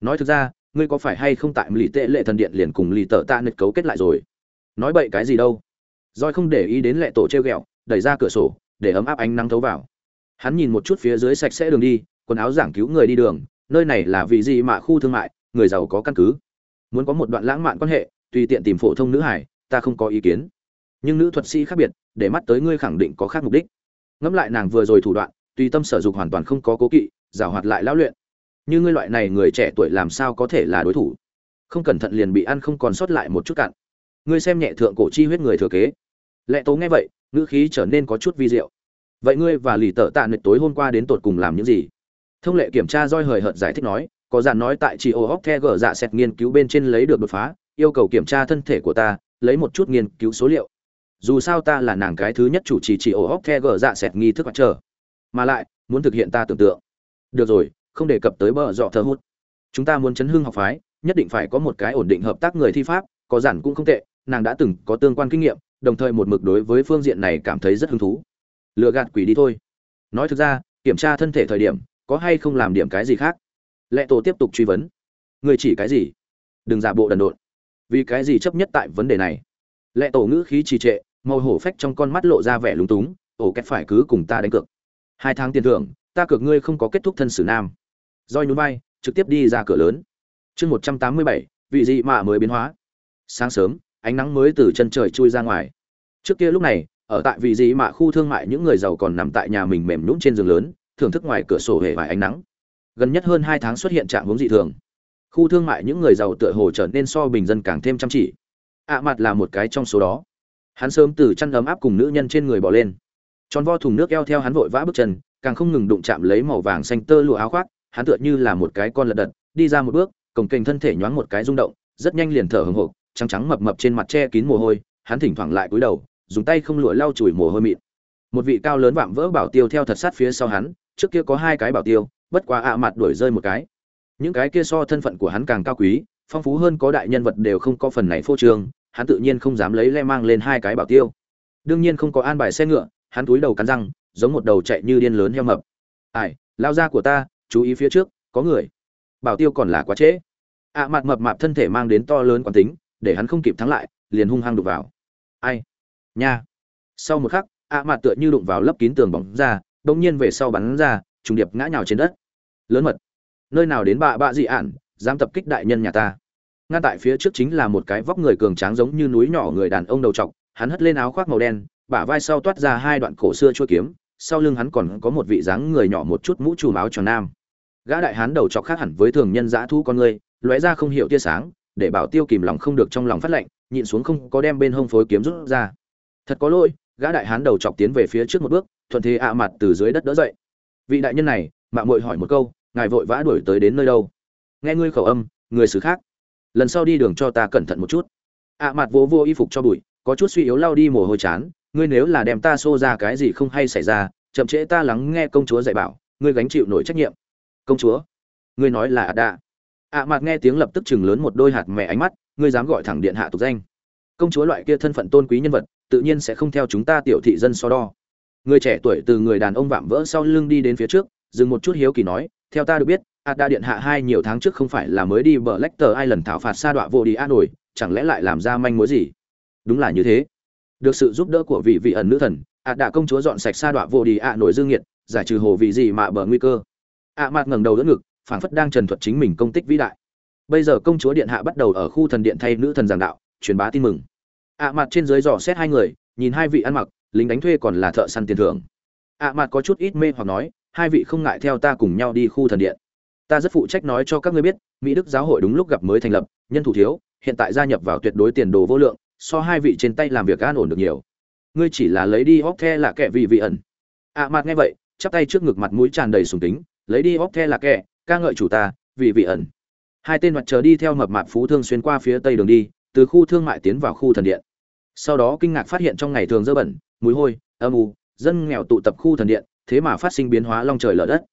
Nói thực ra, ngươi có phải hay không tại lì tệ lệ thần điện liền cùng lì tợ tạ nứt cấu kết lại rồi? Nói bậy cái gì đâu. Roi không để ý đến lệ tổ treo ghẹo, đẩy ra cửa sổ, để ấm áp ánh nắng thấu vào. Hắn nhìn một chút phía dưới sạch sẽ đường đi, quần áo giảng cứu người đi đường, nơi này là vị gì mà khu thương mại, người giàu có căn cứ. Muốn có một đoạn lãng mạn quan hệ, tùy tiện tìm phổ thông nữ hải, ta không có ý kiến. Nhưng nữ thuật sĩ khác biệt, để mắt tới ngươi khẳng định có khác mục đích ngẫm lại nàng vừa rồi thủ đoạn, tùy tâm sở dục hoàn toàn không có cố kỵ giảo hoạt lại lão luyện. Như ngươi loại này người trẻ tuổi làm sao có thể là đối thủ? Không cẩn thận liền bị ăn không còn sót lại một chút cạn ngươi xem nhẹ thượng cổ chi huyết người thừa kế. Lệ tố nghe vậy, ngữ khí trở nên có chút vi diệu. Vậy ngươi và lì tợ tạ nịch tối hôm qua đến tột cùng làm những gì? Thông lệ kiểm tra roi hời hợt giải thích nói, có dàn nói tại chị ô hóc the gờ dạ xẹt nghiên cứu bên trên lấy được đột phá, yêu cầu kiểm tra thân thể của ta, lấy một chút nghiên cứu số liệu dù sao ta là nàng cái thứ nhất chủ trì chị ổ hóc the gờ dạ xẹt nghi thức mặt trời. Mà lại, muốn thực hiện ta tưởng tượng. Được rồi, không đề cập tới bờ dọ thơ hút. Chúng ta muốn chấn hương học phái, nhất định phải có một cái ổn định hợp tác người thi pháp, có giản cũng không tệ, nàng đã từng có tương quan kinh nghiệm, đồng thời một mực đối với phương diện này cảm thấy rất hứng thú. Lừa gạt quỷ đi thôi. Nói thực ra, kiểm tra thân thể thời điểm, có hay không làm điểm cái gì khác? Lệ tổ tiếp tục truy vấn. Người chỉ cái gì? Đừng giả bộ đần độn. Vì cái gì chấp nhất tại vấn đề này? Lệ tổ ngữ khí trì trệ màu hổ phách trong con mắt lộ ra vẻ lúng túng ổ kẹt phải cứ cùng ta đánh cược. Hai tháng tiền thưởng, ta cược ngươi không có kết thúc thân sử nam. Roi núi bay trực tiếp đi ra cửa lớn. Chương một trăm tám mươi bảy, vị dị mạ mới biến hóa. Sáng sớm, ánh nắng mới từ chân trời chui ra ngoài. Trước kia lúc này, ở tại vị dị mạ khu thương mại những người giàu còn nằm tại nhà mình mềm nhũng trên giường lớn, thưởng thức ngoài cửa sổ hệ vài ánh nắng. Gần nhất hơn hai tháng xuất hiện trạng hướng dị thường. Khu thương mại những người giàu tựa hồ trở nên so bình dân càng thêm chăm chỉ. Ạ mặt là một cái trong số đó hắn sớm từ chăn ấm áp cùng nữ nhân trên người bỏ lên. Tròn vo thùng nước eo theo hắn vội vã bước chân, càng không ngừng đụng chạm lấy màu vàng xanh tơ lụa áo khoác, hắn tựa như là một cái con lật đật, đi ra một bước cổng kềnh thân thể nhoáng một cái rung động, rất nhanh liền thở hừng hộp trắng trắng mập mập trên mặt che kín mồ hôi, hắn thỉnh thoảng lại cúi đầu, dùng tay không lụa lau chùi mồ hôi mịn. Một vị cao lớn vạm vỡ bảo tiêu theo thật sát phía sau hắn, trước kia có hai cái bảo tiêu, bất quá ạ mặt đuổi rơi một cái. Những cái kia so thân phận của hắn càng cao quý, phong phú hơn có đại nhân vật đều không có phần này phô trương hắn tự nhiên không dám lấy le mang lên hai cái bảo tiêu. Đương nhiên không có an bài xe ngựa, hắn túi đầu cắn răng, giống một đầu chạy như điên lớn heo mập. Ai, lao ra của ta, chú ý phía trước, có người. Bảo tiêu còn là quá trễ. Ạ mặt mập mạp thân thể mang đến to lớn quán tính, để hắn không kịp thắng lại, liền hung hăng đục vào. Ai, nha. Sau một khắc ạ mặt tựa như đụng vào lấp kín tường bóng ra đông nhiên về sau bắn ra, trùng điệp ngã nhào trên đất. Lớn mật, nơi nào đến bạ bạ dị ản, dám tập kích đại nhân nhà ta? Ngăn tại phía trước chính là một cái vóc người cường tráng giống như núi nhỏ người đàn ông đầu trọc, hắn hất lên áo khoác màu đen, bả vai sau toát ra hai đoạn cổ xưa chua kiếm, sau lưng hắn còn có một vị dáng người nhỏ một chút mũ trùm áo tròn nam. Gã đại hán đầu trọc khác hẳn với thường nhân dã thu con người, lóe ra không hiểu tia sáng, để bảo tiêu kìm lòng không được trong lòng phát lạnh nhịn xuống không có đem bên hông phối kiếm rút ra. Thật có lỗi, gã đại hán đầu chọc tiến về phía trước một bước, thuận thế ạ mặt từ dưới đất đỡ dậy. Vị đại nhân này mạng muội hỏi một câu, ngài vội vã đuổi tới đến nơi đâu? Nghe ngươi khẩu âm, người xứ khác lần sau đi đường cho ta cẩn thận một chút. ạ à, mặt vỗ vô y phục cho bụi, có chút suy yếu lao đi mồ hôi chán, ngươi nếu là đem ta xô ra cái gì không hay xảy ra, chậm trễ ta lắng nghe công chúa dạy bảo, ngươi gánh chịu nổi trách nhiệm. Công chúa, ngươi nói là ạ đạ. ạ mặt nghe tiếng lập tức chừng lớn một đôi hạt mẹ ánh mắt, ngươi dám gọi thẳng điện hạ tục danh. Công chúa loại kia thân phận tôn quý nhân vật, tự nhiên sẽ không theo chúng ta tiểu thị dân so đo. Người trẻ tuổi từ người đàn ông vạm vỡ sau lưng đi đến phía trước, dừng một chút hiếu kỳ nói, theo ta được biết ạt đa điện hạ hai nhiều tháng trước không phải là mới đi bờ lách tờ ai lần thảo phạt sa đọa vô đi a nổi chẳng lẽ lại làm ra manh mối gì? Đúng là như thế. Được sự giúp đỡ của vị vị ẩn nữ thần ạt đạ công chúa dọn sạch sa đọa vô đi a nổi dương nhiệt, giải trừ hồ vị gì mà bờ nguy cơ. Ạ mạt ngẩng đầu đỡ ngực, phảng phất đang trần thuật chính mình công tích vĩ đại. Bây giờ công chúa điện hạ bắt đầu ở khu thần điện thay nữ thần giảng đạo, truyền bá tin mừng. Ạ mặt trên dưới dò xét hai người, nhìn hai vị ăn mặc, lính đánh thuê còn là thợ săn tiền thưởng. Ạ mặt có chút ít mê hoặc nói, hai vị không ngại theo ta cùng nhau đi khu thần điện ta rất phụ trách nói cho các ngươi biết, mỹ đức giáo hội đúng lúc gặp mới thành lập, nhân thủ thiếu, hiện tại gia nhập vào tuyệt đối tiền đồ vô lượng, so hai vị trên tay làm việc an ổn được nhiều. Ngươi chỉ là lấy đi hóc the là kẻ vị vị ẩn. À, Ạ mặt nghe vậy, chắp tay trước ngực mặt mũi tràn đầy sùng kính, lấy đi hóc the là kẻ, ca ngợi chủ ta vị vị ẩn. Hai tên mặt chờ đi theo mập mạp phú thương xuyên qua phía tây đường đi, từ khu thương mại tiến vào khu thần điện. Sau đó kinh ngạc phát hiện trong ngày thường dơ bẩn, mùi hôi, âm u, dân nghèo tụ tập khu thần điện, thế mà phát sinh biến hóa long trời lở đất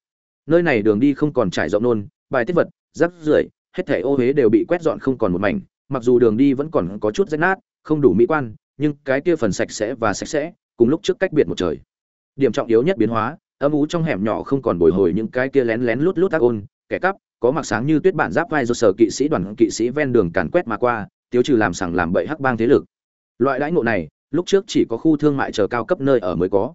nơi này đường đi không còn trải rộng nôn, bài tiết vật, rác rưởi, hết thảy ô huế đều bị quét dọn không còn một mảnh, mặc dù đường đi vẫn còn có chút rách nát, không đủ mỹ quan, nhưng cái kia phần sạch sẽ và sạch sẽ, cùng lúc trước cách biệt một trời. Điểm trọng yếu nhất biến hóa, âm ú trong hẻm nhỏ không còn bồi hồi những cái kia lén lén lút lút tác ôn, kẻ cắp, có mặc sáng như tuyết bản giáp vai do sở kỵ sĩ đoàn kỵ sĩ ven đường càn quét mà qua, tiêu trừ làm sằng làm bậy hắc bang thế lực. Loại đãi ngộ này, lúc trước chỉ có khu thương mại chờ cao cấp nơi ở mới có.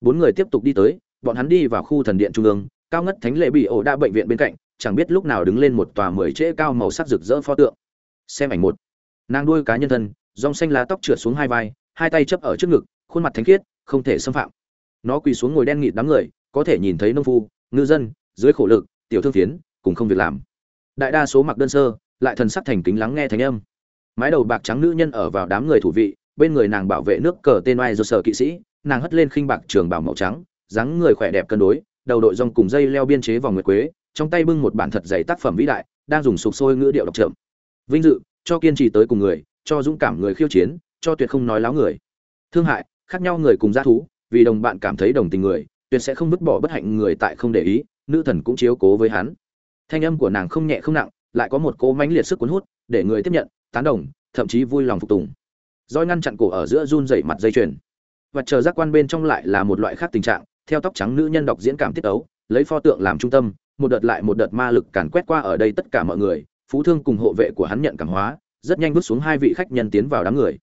Bốn người tiếp tục đi tới, bọn hắn đi vào khu thần điện trung ương cao ngất thánh lệ bị ổ đa bệnh viện bên cạnh, chẳng biết lúc nào đứng lên một tòa mười trễ cao màu sắc rực rỡ pho tượng. Xem ảnh một. Nàng đuôi cá nhân thân dòng xanh lá tóc trượt xuống hai vai, hai tay chấp ở trước ngực, khuôn mặt thánh khiết, không thể xâm phạm. Nó quỳ xuống ngồi đen nghịt đám người, có thể nhìn thấy nông phu, ngư dân, dưới khổ lực, tiểu thương phiến, cùng không việc làm. Đại đa số mặc đơn sơ, lại thần sắc thành kính lắng nghe thánh âm. Mái đầu bạc trắng nữ nhân ở vào đám người thủ vị, bên người nàng bảo vệ nước cờ tên oai do sở kỵ sĩ, nàng hất lên khinh bạc trường bảo màu trắng, dáng người khỏe đẹp cân đối đầu đội dòng cùng dây leo biên chế vòng nguyệt quế, trong tay bưng một bản thật dày tác phẩm vĩ đại, đang dùng sục sôi ngữ điệu đọc trộm. Vinh dự, cho kiên trì tới cùng người, cho dũng cảm người khiêu chiến, cho tuyệt không nói láo người. Thương hại, khác nhau người cùng g thú, vì đồng bạn cảm thấy đồng tình người, tuyệt sẽ không vứt bỏ bất hạnh người tại không để ý, nữ thần cũng chiếu cố với hắn. Thanh âm của nàng không nhẹ không nặng, lại có một cố mãnh liệt sức cuốn hút, để người tiếp nhận, tán đồng, thậm chí vui lòng phục tùng. Roi ngăn chặn cổ ở giữa run rẩy mặt dây chuyền. Và chờ giác quan bên trong lại là một loại khác tình trạng theo tóc trắng nữ nhân đọc diễn cảm tiết ấu lấy pho tượng làm trung tâm một đợt lại một đợt ma lực càn quét qua ở đây tất cả mọi người phú thương cùng hộ vệ của hắn nhận cảm hóa rất nhanh bước xuống hai vị khách nhân tiến vào đám người.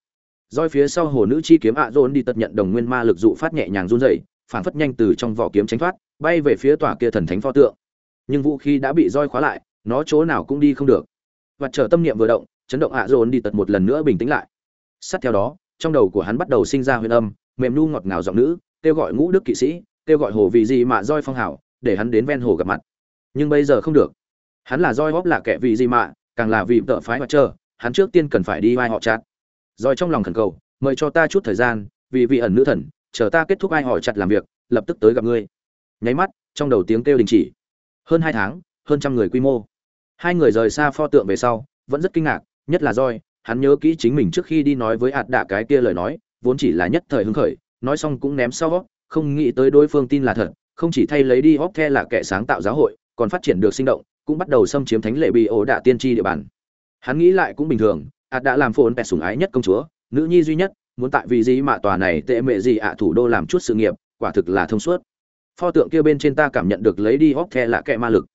Roi phía sau hồ nữ chi kiếm ạ à đi tật nhận đồng nguyên ma lực dụ phát nhẹ nhàng run rẩy, phản phất nhanh từ trong vỏ kiếm tránh thoát bay về phía tòa kia thần thánh pho tượng. Nhưng vũ khí đã bị roi khóa lại nó chỗ nào cũng đi không được. Và chờ tâm niệm vừa động chấn động ạ dồn đi tật một lần nữa bình tĩnh lại. Sát theo đó trong đầu của hắn bắt đầu sinh ra huyền âm mềm nu ngọt ngào giọng nữ kêu gọi ngũ đức kỵ sĩ, kêu gọi hồ vì gì mà roi phong hảo để hắn đến ven hồ gặp mặt. Nhưng bây giờ không được. Hắn là roi góp là kẻ vì gì mà, càng là vì tợ phái mặt chờ hắn trước tiên cần phải đi vai họ chặt. Roi trong lòng khẩn cầu, mời cho ta chút thời gian, vì vị ẩn nữ thần, chờ ta kết thúc ai hỏi chặt làm việc, lập tức tới gặp ngươi. Nháy mắt, trong đầu tiếng kêu đình chỉ. Hơn hai tháng, hơn trăm người quy mô. Hai người rời xa pho tượng về sau, vẫn rất kinh ngạc, nhất là roi, hắn nhớ kỹ chính mình trước khi đi nói với hạt đạ cái kia lời nói, vốn chỉ là nhất thời hứng khởi nói xong cũng ném sau không nghĩ tới đối phương tin là thật không chỉ thay lấy đi hóp the là kẻ sáng tạo giáo hội còn phát triển được sinh động cũng bắt đầu xâm chiếm thánh lệ bị ổ đạ tiên tri địa bàn. Hắn nghĩ lại cũng bình thường ạt đã làm phồn pẹt sủng ái nhất công chúa nữ nhi duy nhất muốn tại vì gì mà tòa này tệ mệ gì ạ thủ đô làm chút sự nghiệp quả thực là thông suốt. Pho tượng kia bên trên ta cảm nhận được lấy đi hóp the là kẻ ma lực.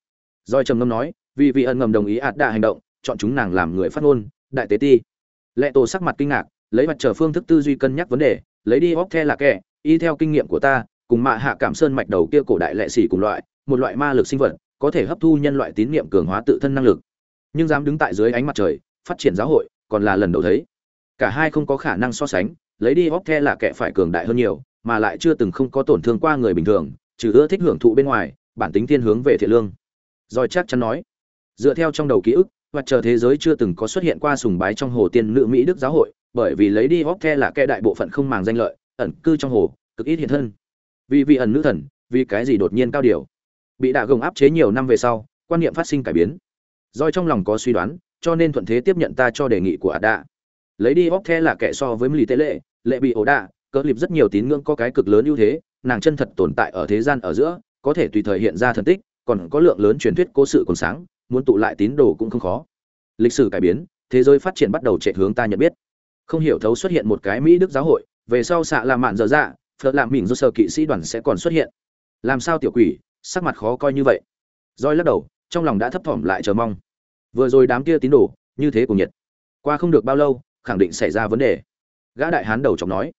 Doi trầm ngâm nói, vì vị ẩn ngầm đồng ý ạt đạ hành động, chọn chúng nàng làm người phát ngôn, đại tế ti. Lệ Tổ sắc mặt kinh ngạc, lấy mặt trở phương thức tư duy cân nhắc vấn đề, lấy đi hốc the là kẻ, y theo kinh nghiệm của ta, cùng mạ hạ cảm sơn mạch đầu kia cổ đại lệ sĩ cùng loại, một loại ma lực sinh vật, có thể hấp thu nhân loại tín niệm cường hóa tự thân năng lực. Nhưng dám đứng tại dưới ánh mặt trời, phát triển giáo hội, còn là lần đầu thấy. Cả hai không có khả năng so sánh, lấy đi hốc the là kẻ phải cường đại hơn nhiều, mà lại chưa từng không có tổn thương qua người bình thường, trừ ưa thích hưởng thụ bên ngoài, bản tính thiên hướng về thiện lương rồi chắc chắn nói dựa theo trong đầu ký ức và chờ thế giới chưa từng có xuất hiện qua sùng bái trong hồ tiên nữ mỹ đức giáo hội bởi vì lấy đi hóc the là kẻ đại bộ phận không màng danh lợi, ẩn cư trong hồ, cực ít hiện thân. Vì vị ẩn nữ thần, vì cái gì đột nhiên cao điều? Bị đạ gồng áp chế nhiều năm về sau, quan niệm phát sinh cải biến. Doi trong lòng có suy đoán, cho nên thuận thế tiếp nhận ta cho đề nghị của ạt đạ. Lấy đi hóc the là kẻ so với lì tế lệ lệ bị ổ đạ, cỡ lịp rất nhiều tín ngưỡng có cái cực lớn ưu thế, nàng chân thật tồn tại ở thế gian ở giữa, có thể tùy thời hiện ra thần tích, còn có lượng lớn truyền thuyết cố sự còn sáng, muốn tụ lại tín đồ cũng không khó. Lịch sử cải biến, thế giới phát triển bắt đầu chạy hướng ta nhận biết không hiểu thấu xuất hiện một cái mỹ đức giáo hội, về sau xạ là mạn dở dạ phật làm mình do sơ kỵ sĩ đoàn sẽ còn xuất hiện. Làm sao tiểu quỷ, sắc mặt khó coi như vậy? Roi lắc đầu, trong lòng đã thấp thỏm lại chờ mong. Vừa rồi đám kia tín đồ, như thế cùng nhiệt qua không được bao lâu, khẳng định xảy ra vấn đề. Gã đại hán đầu chọc nói,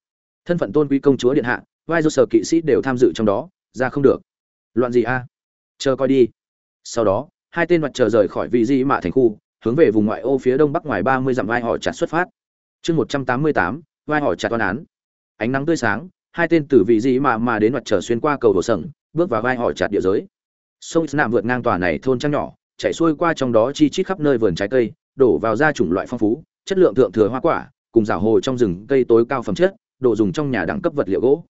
thân phận tôn quý công chúa điện hạ, vai do sở kỵ sĩ đều tham dự trong đó, ra không được. Loạn gì a? Chờ coi đi. Sau đó, hai tên mặt chờ rời khỏi vị di mạ thành khu, hướng về vùng ngoại ô phía đông bắc ngoài ba mươi dặm vai họ chặt xuất phát chương một trăm tám mươi tám, vai hỏi chặt toán án. Ánh nắng tươi sáng, hai tên tử vị gì mà mà đến mặt trở xuyên qua cầu đồ sầng bước vào vai hỏi chặt địa giới. Sông nạm vượt ngang tòa này thôn trăng nhỏ chảy xuôi qua trong đó chi chít khắp nơi vườn trái cây, đổ vào ra chủng loại phong phú, chất lượng thượng thừa hoa quả, cùng rào hồ trong rừng cây tối cao phẩm chất, đồ dùng trong nhà đẳng cấp vật liệu gỗ.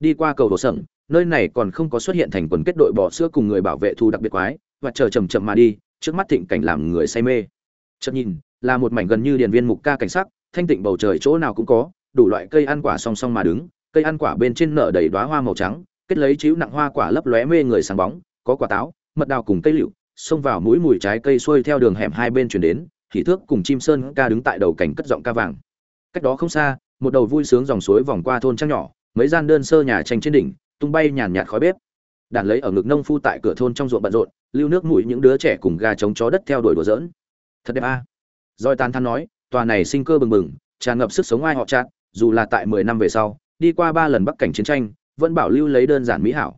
Đi qua cầu đồ sầng nơi này còn không có xuất hiện thành quần kết đội bỏ sữa cùng người bảo vệ thu đặc biệt quái, và chờ chầm chậm mà đi, trước mắt thịnh cảnh làm người say mê. Chợt nhìn, là một mảnh gần như điền viên mục ca cảnh sắc thanh tịnh bầu trời chỗ nào cũng có, đủ loại cây ăn quả song song mà đứng, cây ăn quả bên trên nở đầy đóa hoa màu trắng, kết lấy chiếu nặng hoa quả lấp lóe mê người sáng bóng, có quả táo, mật đào cùng cây liệu xông vào mũi mùi trái cây xuôi theo đường hẻm hai bên chuyển đến thì thước cùng chim sơn ca đứng tại đầu cảnh cất giọng ca vàng. Cách đó không xa, một đầu vui sướng dòng suối vòng qua thôn trang nhỏ, mấy gian đơn sơ nhà tranh trên đỉnh, tung bay nhàn nhạt khói bếp. Đàn lấy ở ngực nông phu tại cửa thôn trong ruộng bận rộn, lưu nước mũi những đứa trẻ cùng gà trống chó đất theo đuổi đùa giỡn. Thật đẹp a. À. roi tan than nói tòa này sinh cơ bừng bừng, tràn ngập sức sống ai họ chát dù là tại mười năm về sau, đi qua ba lần bắc cảnh chiến tranh, vẫn bảo lưu lấy đơn giản mỹ hảo.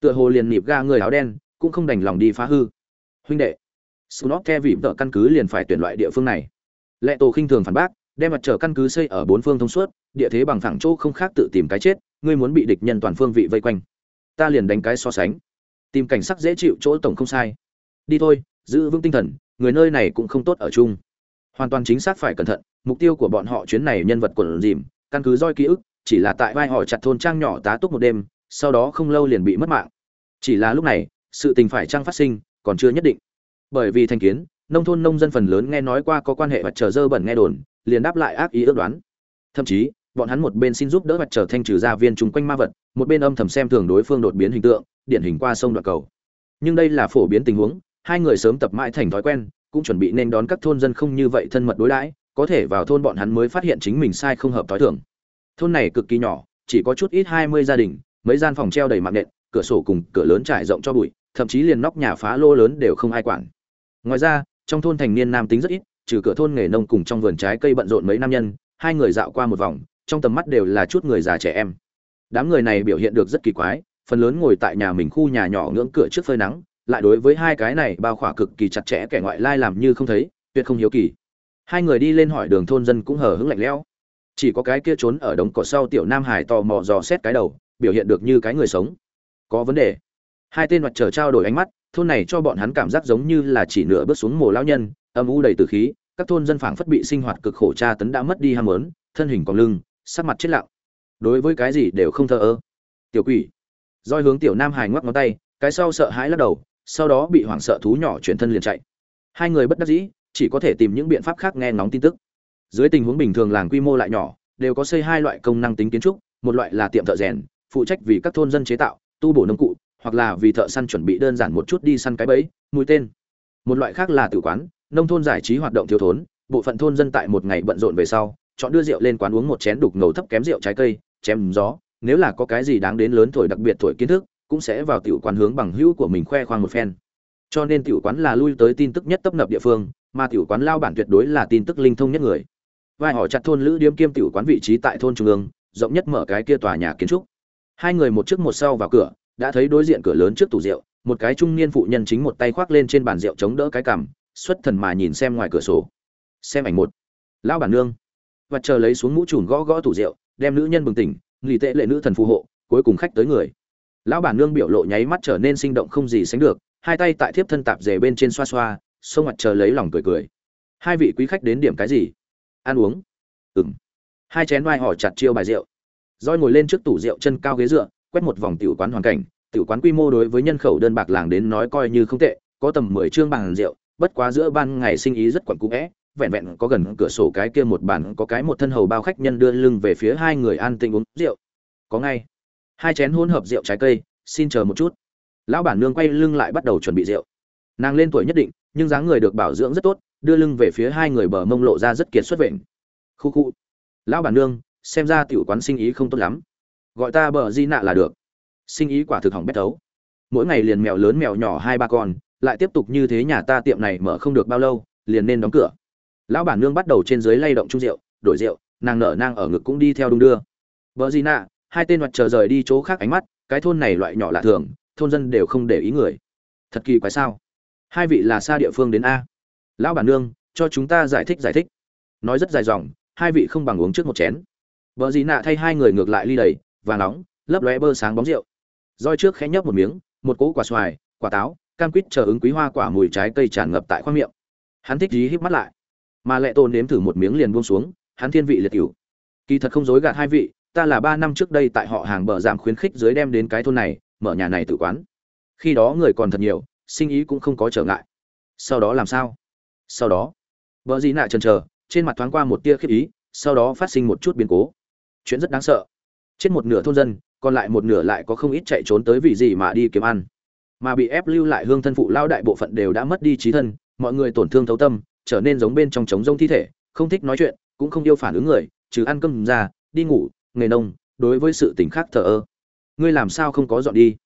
Tựa hồ liền nịp ga người áo đen, cũng không đành lòng đi phá hư. Huynh đệ Snot ke vị vợ căn cứ liền phải tuyển loại địa phương này. Lệ tổ khinh thường phản bác, đem mặt trở căn cứ xây ở bốn phương thông suốt, địa thế bằng phẳng chỗ không khác tự tìm cái chết, ngươi muốn bị địch nhân toàn phương vị vây quanh. Ta liền đánh cái so sánh. Tìm cảnh sắc dễ chịu chỗ tổng không sai. Đi thôi, giữ vững tinh thần, người nơi này cũng không tốt ở chung hoàn toàn chính xác phải cẩn thận, mục tiêu của bọn họ chuyến này nhân vật quần dìm, căn cứ roi ký ức, chỉ là tại vai họ chặt thôn trang nhỏ tá túc một đêm, sau đó không lâu liền bị mất mạng. Chỉ là lúc này, sự tình phải trang phát sinh, còn chưa nhất định. Bởi vì thành kiến, nông thôn nông dân phần lớn nghe nói qua có quan hệ vật chờ dơ bẩn nghe đồn, liền đáp lại ác ý ước đoán. Thậm chí, bọn hắn một bên xin giúp đỡ mặt trở thanh trừ gia viên chung quanh ma vật, một bên âm thầm xem thường đối phương đột biến hình tượng, điển hình qua sông đoạn cầu. Nhưng đây là phổ biến tình huống, hai người sớm tập mãi thành thói quen cũng chuẩn bị nên đón các thôn dân không như vậy thân mật đối đãi, có thể vào thôn bọn hắn mới phát hiện chính mình sai không hợp thói thường. Thôn này cực kỳ nhỏ, chỉ có chút ít hai mươi gia đình, mấy gian phòng treo đầy mạng nện, cửa sổ cùng cửa lớn trải rộng cho bụi, thậm chí liền nóc nhà phá lô lớn đều không ai quản. Ngoài ra, trong thôn thành niên nam tính rất ít, trừ cửa thôn nghề nông cùng trong vườn trái cây bận rộn mấy nam nhân, hai người dạo qua một vòng, trong tầm mắt đều là chút người già trẻ em. Đám người này biểu hiện được rất kỳ quái, phần lớn ngồi tại nhà mình khu nhà nhỏ ngưỡng cửa trước phơi nắng lại đối với hai cái này bao khỏa cực kỳ chặt chẽ kẻ ngoại lai làm như không thấy, tuyệt không hiếu kỳ. Hai người đi lên hỏi đường thôn dân cũng hờ hững lạnh lẽo. Chỉ có cái kia trốn ở đống cỏ sau tiểu nam hải tò mò dò xét cái đầu, biểu hiện được như cái người sống. Có vấn đề. Hai tên mặt trời trao đổi ánh mắt, thôn này cho bọn hắn cảm giác giống như là chỉ nửa bước xuống mồ lão nhân, âm u đầy từ khí, các thôn dân phảng phất bị sinh hoạt cực khổ tra tấn đã mất đi ham muốn, thân hình còn lưng, sắc mặt chết lặng. Đối với cái gì đều không thờ ơ. Tiểu quỷ. Roi hướng tiểu nam hải ngoắc ngón tay, cái sau sợ hãi lắc đầu sau đó bị hoảng sợ thú nhỏ chuyển thân liền chạy. Hai người bất đắc dĩ, chỉ có thể tìm những biện pháp khác nghe ngóng tin tức. Dưới tình huống bình thường làng quy mô lại nhỏ, đều có xây hai loại công năng tính kiến trúc, một loại là tiệm thợ rèn, phụ trách vì các thôn dân chế tạo, tu bổ nông cụ, hoặc là vì thợ săn chuẩn bị đơn giản một chút đi săn cái bẫy mũi tên. Một loại khác là tử quán, nông thôn giải trí hoạt động thiếu thốn, bộ phận thôn dân tại một ngày bận rộn về sau, chọn đưa rượu lên quán uống một chén đục ngầu thấp kém rượu trái cây, chém gió, nếu là có cái gì đáng đến lớn tuổi đặc biệt tuổi kiến thức cũng sẽ vào tiểu quán hướng bằng hữu của mình khoe khoang một phen. Cho nên tiểu quán là lui tới tin tức nhất tấp nập địa phương, mà tiểu quán lao bản tuyệt đối là tin tức linh thông nhất người. Vai họ chặt thôn lữ điếm kiêm tiểu quán vị trí tại thôn trung ương, rộng nhất mở cái kia tòa nhà kiến trúc. Hai người một trước một sau vào cửa, đã thấy đối diện cửa lớn trước tủ rượu, một cái trung niên phụ nhân chính một tay khoác lên trên bàn rượu chống đỡ cái cằm, xuất thần mà nhìn xem ngoài cửa sổ. Xem ảnh một. Lão bản nương. Và chờ lấy xuống mũ trùn gõ gõ tủ rượu, đem nữ nhân bừng tỉnh lì tệ lệ nữ thần phù hộ, cuối cùng khách tới người lão bản nương biểu lộ nháy mắt trở nên sinh động không gì sánh được, hai tay tại thiếp thân tạp dề bên trên xoa xoa sông mặt chờ lấy lòng cười cười. Hai vị quý khách đến điểm cái gì? Ăn uống. Ừng hai chén oai họ chặt chiêu bài rượu. Roi ngồi lên trước tủ rượu chân cao ghế dựa, quét một vòng tiểu quán hoàn cảnh. Tiểu quán quy mô đối với nhân khẩu đơn bạc làng đến nói coi như không tệ, có tầm mười chương bàn rượu, bất quá giữa ban ngày sinh ý rất quẩn cũ vẽ, vẹn vẹn có gần cửa sổ cái kia một bàn, có cái một thân hầu bao khách nhân đưa lưng về phía hai người an tĩnh uống rượu. Có ngay hai chén hỗn hợp rượu trái cây, xin chờ một chút. Lão bản nương quay lưng lại bắt đầu chuẩn bị rượu. Nàng lên tuổi nhất định, nhưng dáng người được bảo dưỡng rất tốt, đưa lưng về phía hai người bờ mông lộ ra rất kiệt xuất vẹn. khu khu. Lão bản nương, xem ra tiểu quán sinh ý không tốt lắm. Gọi ta bờ di nạ là được. Sinh ý quả thực hỏng bét tấu mỗi ngày liền mèo lớn mèo nhỏ hai ba con, lại tiếp tục như thế nhà ta tiệm này mở không được bao lâu, liền nên đóng cửa. Lão bản nương bắt đầu trên dưới lay động chung rượu, đổi rượu, nàng nở nang ở ngực cũng đi theo đung đưa. Vợ gì nạ hai tên mặt chờ rời đi chỗ khác ánh mắt, cái thôn này loại nhỏ lạ thường, thôn dân đều không để ý người. Thật kỳ quái sao? Hai vị là xa địa phương đến a. Lão bản nương, cho chúng ta giải thích giải thích. Nói rất dài dòng, hai vị không bằng uống trước một chén. Vợ gì nạ thay hai người ngược lại ly đầy, và nóng, lấp lóe bơ sáng bóng rượu. Roi trước khẽ nhấp một miếng, một cỗ quả xoài, quả táo, cam quýt chờ ứng quý hoa quả mùi trái cây tràn ngập tại khoang miệng. Hắn thích dí híp mắt lại. Mà lệ tôn nếm thử một miếng liền buông xuống, hắn thiên vị liệt cửu. Kỳ thật không dối gạt hai vị ta là ba năm trước đây tại họ hàng bờ giảm khuyến khích dưới đem đến cái thôn này, mở nhà này tự quán. Khi đó người còn thật nhiều, sinh ý cũng không có trở ngại. Sau đó làm sao? Sau đó vợ dĩ nạ chần chờ, trên mặt thoáng qua một tia khiếp ý, sau đó phát sinh một chút biến cố. Chuyện rất đáng sợ. Trên một nửa thôn dân, còn lại một nửa lại có không ít chạy trốn tới vì gì mà đi kiếm ăn. Mà bị ép lưu lại hương thân phụ lao đại bộ phận đều đã mất đi trí thân, mọi người tổn thương thấu tâm, trở nên giống bên trong trống rông thi thể, không thích nói chuyện, cũng không yêu phản ứng người, trừ ăn cơm ra, đi ngủ nghề nông, đối với sự tình khác thờ ơ. Ngươi làm sao không có dọn đi?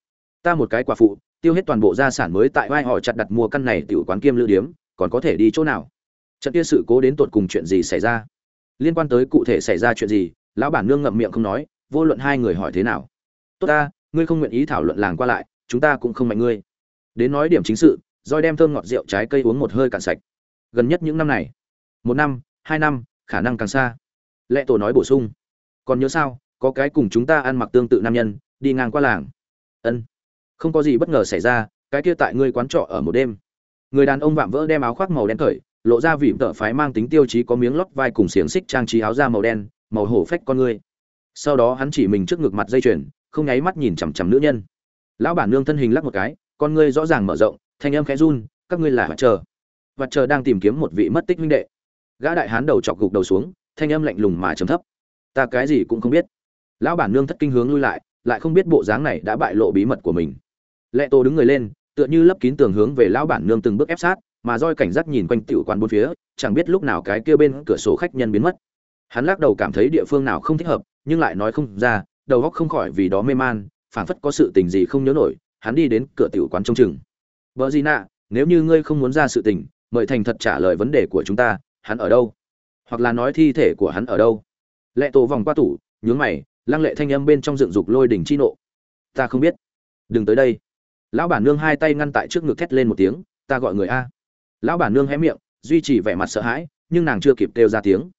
Ta một cái quả phụ, tiêu hết toàn bộ gia sản mới tại vai họ chặt đặt mua căn này tiểu quán kiêm lữ điếm, còn có thể đi chỗ nào? Trận kia sự cố đến tột cùng chuyện gì xảy ra? Liên quan tới cụ thể xảy ra chuyện gì, lão bản nương ngậm miệng không nói, vô luận hai người hỏi thế nào. Tốt ta, ngươi không nguyện ý thảo luận làng qua lại, chúng ta cũng không mạnh ngươi. Đến nói điểm chính sự, roi đem thơm ngọt rượu trái cây uống một hơi cạn sạch. Gần nhất những năm này, một năm, hai năm, khả năng càng xa. Lệ tổ nói bổ sung còn nhớ sao, có cái cùng chúng ta ăn mặc tương tự nam nhân, đi ngang qua làng. Ân. Không có gì bất ngờ xảy ra, cái kia tại ngươi quán trọ ở một đêm. Người đàn ông vạm vỡ đem áo khoác màu đen cởi, lộ ra vỉm tợ phái mang tính tiêu chí có miếng lót vai cùng xiềng xích trang trí áo da màu đen, màu hổ phách con ngươi. Sau đó hắn chỉ mình trước ngực mặt dây chuyền, không nháy mắt nhìn chằm chằm nữ nhân. Lão bản nương thân hình lắc một cái, con ngươi rõ ràng mở rộng, thanh âm khẽ run, các ngươi là mặt chờ mặt chờ đang tìm kiếm một vị mất tích huynh đệ. Gã đại hán đầu chọc gục đầu xuống, thanh âm lạnh lùng mà trầm thấp ta cái gì cũng không biết. Lão bản nương thất kinh hướng lui lại lại không biết bộ dáng này đã bại lộ bí mật của mình. Lệ tô đứng người lên, tựa như lấp kín tường hướng về lão bản nương từng bước ép sát, mà roi cảnh giác nhìn quanh tiểu quán bốn phía, chẳng biết lúc nào cái kia bên cửa sổ khách nhân biến mất. Hắn lắc đầu cảm thấy địa phương nào không thích hợp, nhưng lại nói không ra, đầu góc không khỏi vì đó mê man, phảng phất có sự tình gì không nhớ nổi, hắn đi đến cửa tiểu quán trông chừng. Vợ gì nạ, nếu như ngươi không muốn ra sự tình, mời thành thật trả lời vấn đề của chúng ta, hắn ở đâu? Hoặc là nói thi thể của hắn ở đâu? Lệ tổ vòng qua tủ, nhướng mày, lăng lệ thanh âm bên trong dựng dục lôi đỉnh chi nộ. Ta không biết. Đừng tới đây. Lão bản nương hai tay ngăn tại trước ngực thét lên một tiếng, ta gọi người a. Lão bản nương hé miệng, duy trì vẻ mặt sợ hãi, nhưng nàng chưa kịp kêu ra tiếng.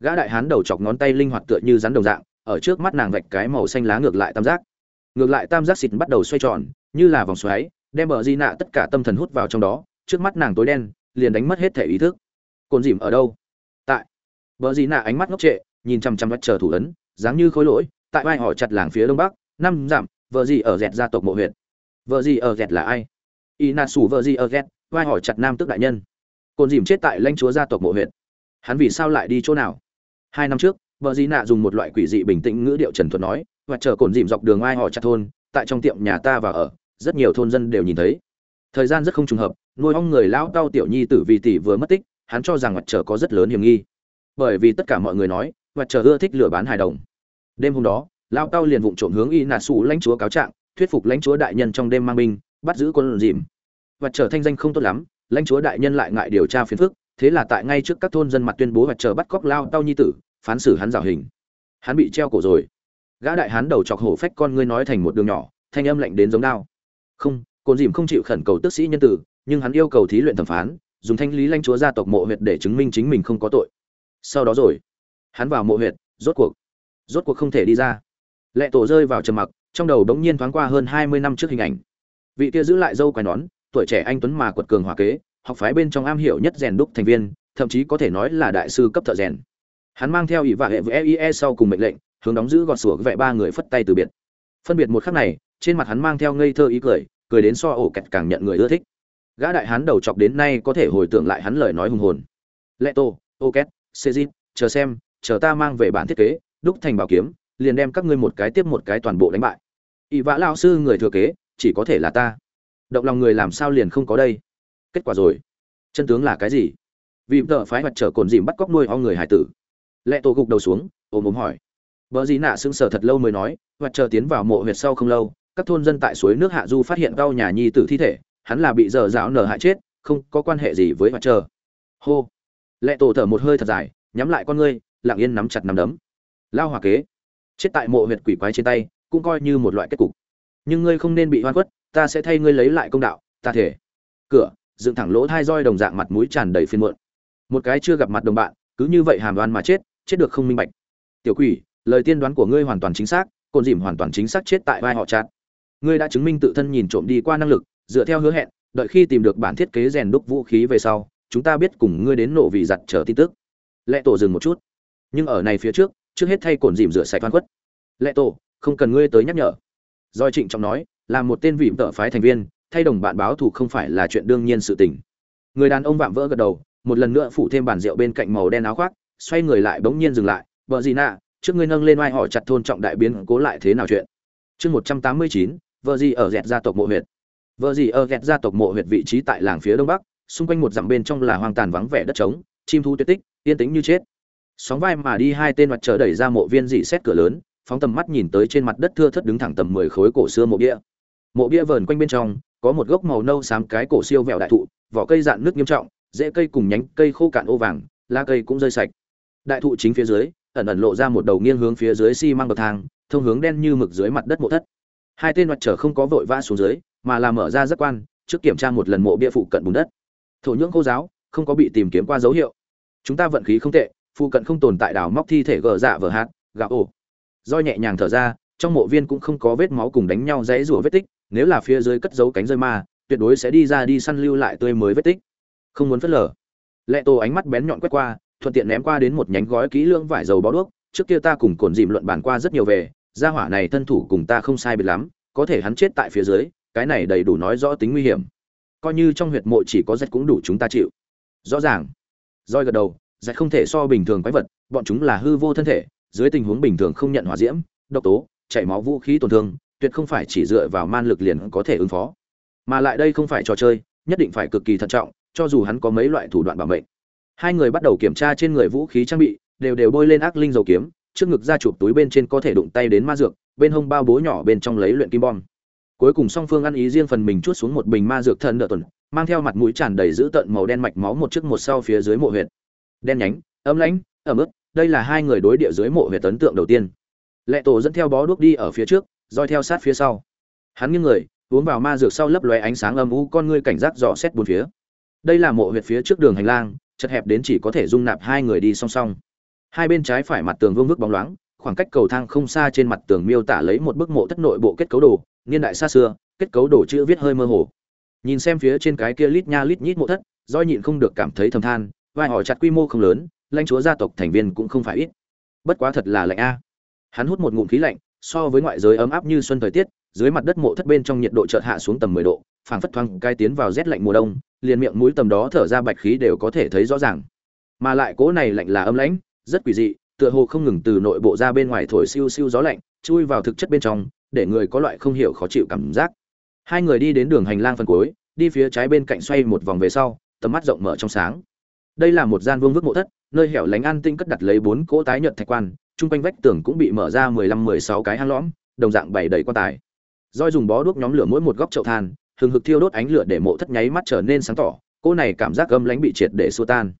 Gã đại hán đầu chọc ngón tay linh hoạt tựa như rắn đồng dạng, ở trước mắt nàng vạch cái màu xanh lá ngược lại tam giác. Ngược lại tam giác xịt bắt đầu xoay tròn, như là vòng xoáy, đem bờ di nạ tất cả tâm thần hút vào trong đó, trước mắt nàng tối đen, liền đánh mất hết thể ý thức. Cồn dìm ở đâu? Tại. Bờ di nạ ánh mắt ngốc trệ nhìn chăm chăm mắt chờ thủ ấn, dáng như khối lỗi, tại vai họ chặt làng phía đông bắc, năm dặm, vợ gì ở dẹt gia tộc mộ huyện vợ gì ở dẹt là ai? Y nà sủ vợ gì ở dẹt, vai họ chặt nam tức đại nhân. Cồn dìm chết tại lãnh chúa gia tộc mộ huyện hắn vì sao lại đi chỗ nào? Hai năm trước, vợ gì nạ dùng một loại quỷ dị bình tĩnh ngữ điệu trần thuật nói, và chờ cồn dìm dọc đường ai họ chặt thôn, tại trong tiệm nhà ta và ở, rất nhiều thôn dân đều nhìn thấy. Thời gian rất không trùng hợp, nuôi ong người lão tao tiểu nhi tử vì tỷ vừa mất tích, hắn cho rằng mặt trời có rất lớn hiểm nghi. Bởi vì tất cả mọi người nói và chờ ưa thích lừa bán hài đồng. Đêm hôm đó, lao tao liền vụng trộm hướng y nà Sụ lãnh chúa cáo trạng, thuyết phục lãnh chúa đại nhân trong đêm mang binh, bắt giữ quân dìm. Và chờ thanh danh không tốt lắm, lãnh chúa đại nhân lại ngại điều tra phiền phức, thế là tại ngay trước các thôn dân mặt tuyên bố và chờ bắt cóc lao tao nhi tử, phán xử hắn rào hình. Hắn bị treo cổ rồi. Gã đại hán đầu chọc hổ phách con ngươi nói thành một đường nhỏ, thanh âm lạnh đến giống đao. Không cồn dìm không chịu khẩn cầu tức sĩ nhân tử, nhưng hắn yêu cầu thí luyện thẩm phán, dùng thanh lý lãnh chúa gia tộc mộ huyệt để chứng minh chính mình không có tội. Sau đó rồi hắn vào mộ huyệt, rốt cuộc rốt cuộc không thể đi ra. Lệ tổ rơi vào trầm mặc, trong đầu đống nhiên thoáng qua hơn hai mươi năm trước hình ảnh. Vị kia giữ lại dâu quai nón, tuổi trẻ anh tuấn mà quật cường hòa kế, học phái bên trong am hiểu nhất rèn đúc thành viên, thậm chí có thể nói là đại sư cấp thợ rèn. Hắn mang theo ỷ và hệ với eie sau cùng mệnh lệnh, hướng đóng giữ gọt sủa vệ ba người phất tay từ biệt. Phân biệt một khắc này, trên mặt hắn mang theo ngây thơ ý cười cười đến so ổ kẹt càng nhận người ưa thích. Gã đại hắn đầu chọc đến nay có thể hồi tưởng lại hắn lời nói hùng hồn. Lệ tô ô két chờ xem chờ ta mang về bản thiết kế, đúc thành bảo kiếm, liền đem các ngươi một cái tiếp một cái toàn bộ đánh bại. Ỵ vã lao sư người thừa kế, chỉ có thể là ta. Động lòng người làm sao liền không có đây? Kết quả rồi. Chân tướng là cái gì? Vì vợ phái mặt trở cồn dìm bắt cóc nuôi ho người hải tử. Lệ tổ gục đầu xuống ôm ôm hỏi. Vợ gì nạ sững sờ thật lâu mới nói mặt trở tiến vào mộ huyệt sau không lâu, các thôn dân tại suối nước hạ du phát hiện đau nhà nhi tử thi thể, hắn là bị dở dạo nở hại chết, không có quan hệ gì với mặt trời. hô. Lệ tổ thở một hơi thật dài, nhắm lại con ngươi lặng yên nắm chặt nắm đấm. Lao hòa kế, chết tại mộ huyệt quỷ quái trên tay, cũng coi như một loại kết cục. Nhưng ngươi không nên bị hoan quất ta sẽ thay ngươi lấy lại công đạo, ta thể. Cửa, dựng thẳng lỗ thai roi đồng dạng mặt mũi tràn đầy phiên muộn. Một cái chưa gặp mặt đồng bạn, cứ như vậy hàm đoan mà chết chết được không minh bạch. Tiểu quỷ, lời tiên đoán của ngươi hoàn toàn chính xác, cồn dìm hoàn toàn chính xác chết tại vai họ chặt ngươi đã chứng minh tự thân nhìn trộm đi qua năng lực, dựa theo hứa hẹn, đợi khi tìm được bản thiết kế rèn đúc vũ khí về sau, chúng ta biết cùng ngươi đến nổ vì giặt chờ tin tức. Lệ tổ dừng một chút nhưng ở này phía trước trước hết thay cồn dìm rửa sạch oan khuất. Lệ tổ, không cần ngươi tới nhắc nhở. Do trịnh trọng nói, là một tên vị tợ phái thành viên, thay đồng bạn báo thù không phải là chuyện đương nhiên sự tình. Người đàn ông vạm vỡ gật đầu, một lần nữa phủ thêm bàn rượu bên cạnh màu đen áo khoác, xoay người lại bỗng nhiên dừng lại. Vợ gì nạ, trước ngươi nâng lên oai họ chặt thôn trọng đại biến cố lại thế nào chuyện? Chương một trăm tám mươi chín, vợ gì ở dẹt gia tộc mộ huyệt. Vợ gì ở dẹt gia tộc mộ huyệt vị trí tại làng phía đông bắc, xung quanh một dặm bên trong là hoang tàn vắng vẻ đất trống, chim thu tuyệt tích, yên tĩnh như chết sóng vai mà đi hai tên mặt trở đẩy ra mộ viên dị xét cửa lớn, phóng tầm mắt nhìn tới trên mặt đất thưa thất đứng thẳng tầm mười khối cổ xưa mộ bia. Mộ bia vờn quanh bên trong, có một gốc màu nâu xám cái cổ siêu vẹo đại thụ, vỏ cây dạn nước nghiêm trọng, rễ cây cùng nhánh cây khô cạn ô vàng, lá cây cũng rơi sạch. Đại thụ chính phía dưới, ẩn ẩn lộ ra một đầu nghiêng hướng phía dưới xi、si、măng bậc thang, thông hướng đen như mực dưới mặt đất mộ thất. Hai tên mặt trở không có vội vã xuống dưới, mà là mở ra giác quan, trước kiểm tra một lần mộ bia phụ cận bùn đất. Thổ nhưỡng khô giáo không có bị tìm kiếm qua dấu hiệu. Chúng ta vận khí không tệ phụ cận không tồn tại đào móc thi thể gờ dạ vờ hạt gạo ổ. Do nhẹ nhàng thở ra, trong mộ viên cũng không có vết máu cùng đánh nhau dãy rủa vết tích, nếu là phía dưới cất giấu cánh rơi ma, tuyệt đối sẽ đi ra đi săn lưu lại tươi mới vết tích. Không muốn phớt lờ. Lệ tổ ánh mắt bén nhọn quét qua, thuận tiện ném qua đến một nhánh gói kỹ lưỡng vải dầu bó đuốc, trước kia ta cùng cồn dìm luận bàn qua rất nhiều về, gia hỏa này thân thủ cùng ta không sai biệt lắm, có thể hắn chết tại phía dưới, cái này đầy đủ nói rõ tính nguy hiểm. Coi như trong huyệt mộ chỉ có rách cũng đủ chúng ta chịu. Rõ ràng. Roi gật đầu giải không thể so bình thường quái vật, bọn chúng là hư vô thân thể, dưới tình huống bình thường không nhận hỏa diễm, độc tố, chảy máu vũ khí tổn thương, tuyệt không phải chỉ dựa vào man lực liền có thể ứng phó. Mà lại đây không phải trò chơi, nhất định phải cực kỳ thận trọng, cho dù hắn có mấy loại thủ đoạn bảo mệnh. Hai người bắt đầu kiểm tra trên người vũ khí trang bị, đều đều bôi lên ác linh dầu kiếm, trước ngực ra chụp túi bên trên có thể đụng tay đến ma dược, bên hông bao bố nhỏ bên trong lấy luyện kim bom. Cuối cùng song phương ăn ý riêng phần mình chuốt xuống một bình ma dược thần đợt tuần, mang theo mặt mũi tràn đầy dữ tợn màu đen mạch máu một chiếc một sau phía dưới mộ huyệt đen nhánh, ấm lãnh, ẩm ướt, đây là hai người đối địa dưới mộ huyệt ấn tượng đầu tiên. Lệ tổ dẫn theo bó đuốc đi ở phía trước roi theo sát phía sau. Hắn nghiêng người, uống vào ma dược sau lấp lóe ánh sáng âm u, con ngươi cảnh giác dò xét bốn phía. Đây là mộ huyệt phía trước đường hành lang, chật hẹp đến chỉ có thể dung nạp hai người đi song song. Hai bên trái phải mặt tường vương vức bóng loáng, khoảng cách cầu thang không xa trên mặt tường miêu tả lấy một bức mộ thất nội bộ kết cấu đồ, niên đại xa xưa, kết cấu đồ chữ viết hơi mơ hồ. Nhìn xem phía trên cái kia lít nha lít nhít mộ thất doi nhịn không được cảm thấy thầm than vai hỏi chặt quy mô không lớn, lãnh chúa gia tộc thành viên cũng không phải ít. Bất quá thật là lạnh a. Hắn hút một ngụm khí lạnh, so với ngoại giới ấm áp như xuân thời tiết, dưới mặt đất mộ thất bên trong nhiệt độ chợt hạ xuống tầm mười độ, phảng phất thoáng cai tiến vào rét lạnh mùa đông, liền miệng mũi tầm đó thở ra bạch khí đều có thể thấy rõ ràng. Mà lại cố này lạnh là âm lãnh, rất quỷ dị, tựa hồ không ngừng từ nội bộ ra bên ngoài thổi siêu siêu gió lạnh, chui vào thực chất bên trong, để người có loại không hiểu khó chịu cảm giác. Hai người đi đến đường hành lang phần cuối, đi phía trái bên cạnh xoay một vòng về sau, tầm mắt rộng mở trong sáng đây là một gian vương vức mộ thất, nơi hẻo lánh an tinh cất đặt lấy bốn cỗ tái nhợt thạch quan, chung quanh vách tường cũng bị mở ra mười lăm, mười sáu cái hang lõm, đồng dạng bày đầy quan tài. Roi dùng bó đuốc nhóm lửa mỗi một góc chậu than, hừng hực thiêu đốt ánh lửa để mộ thất nháy mắt trở nên sáng tỏ cô này cảm giác gâm lánh bị triệt để xua tan.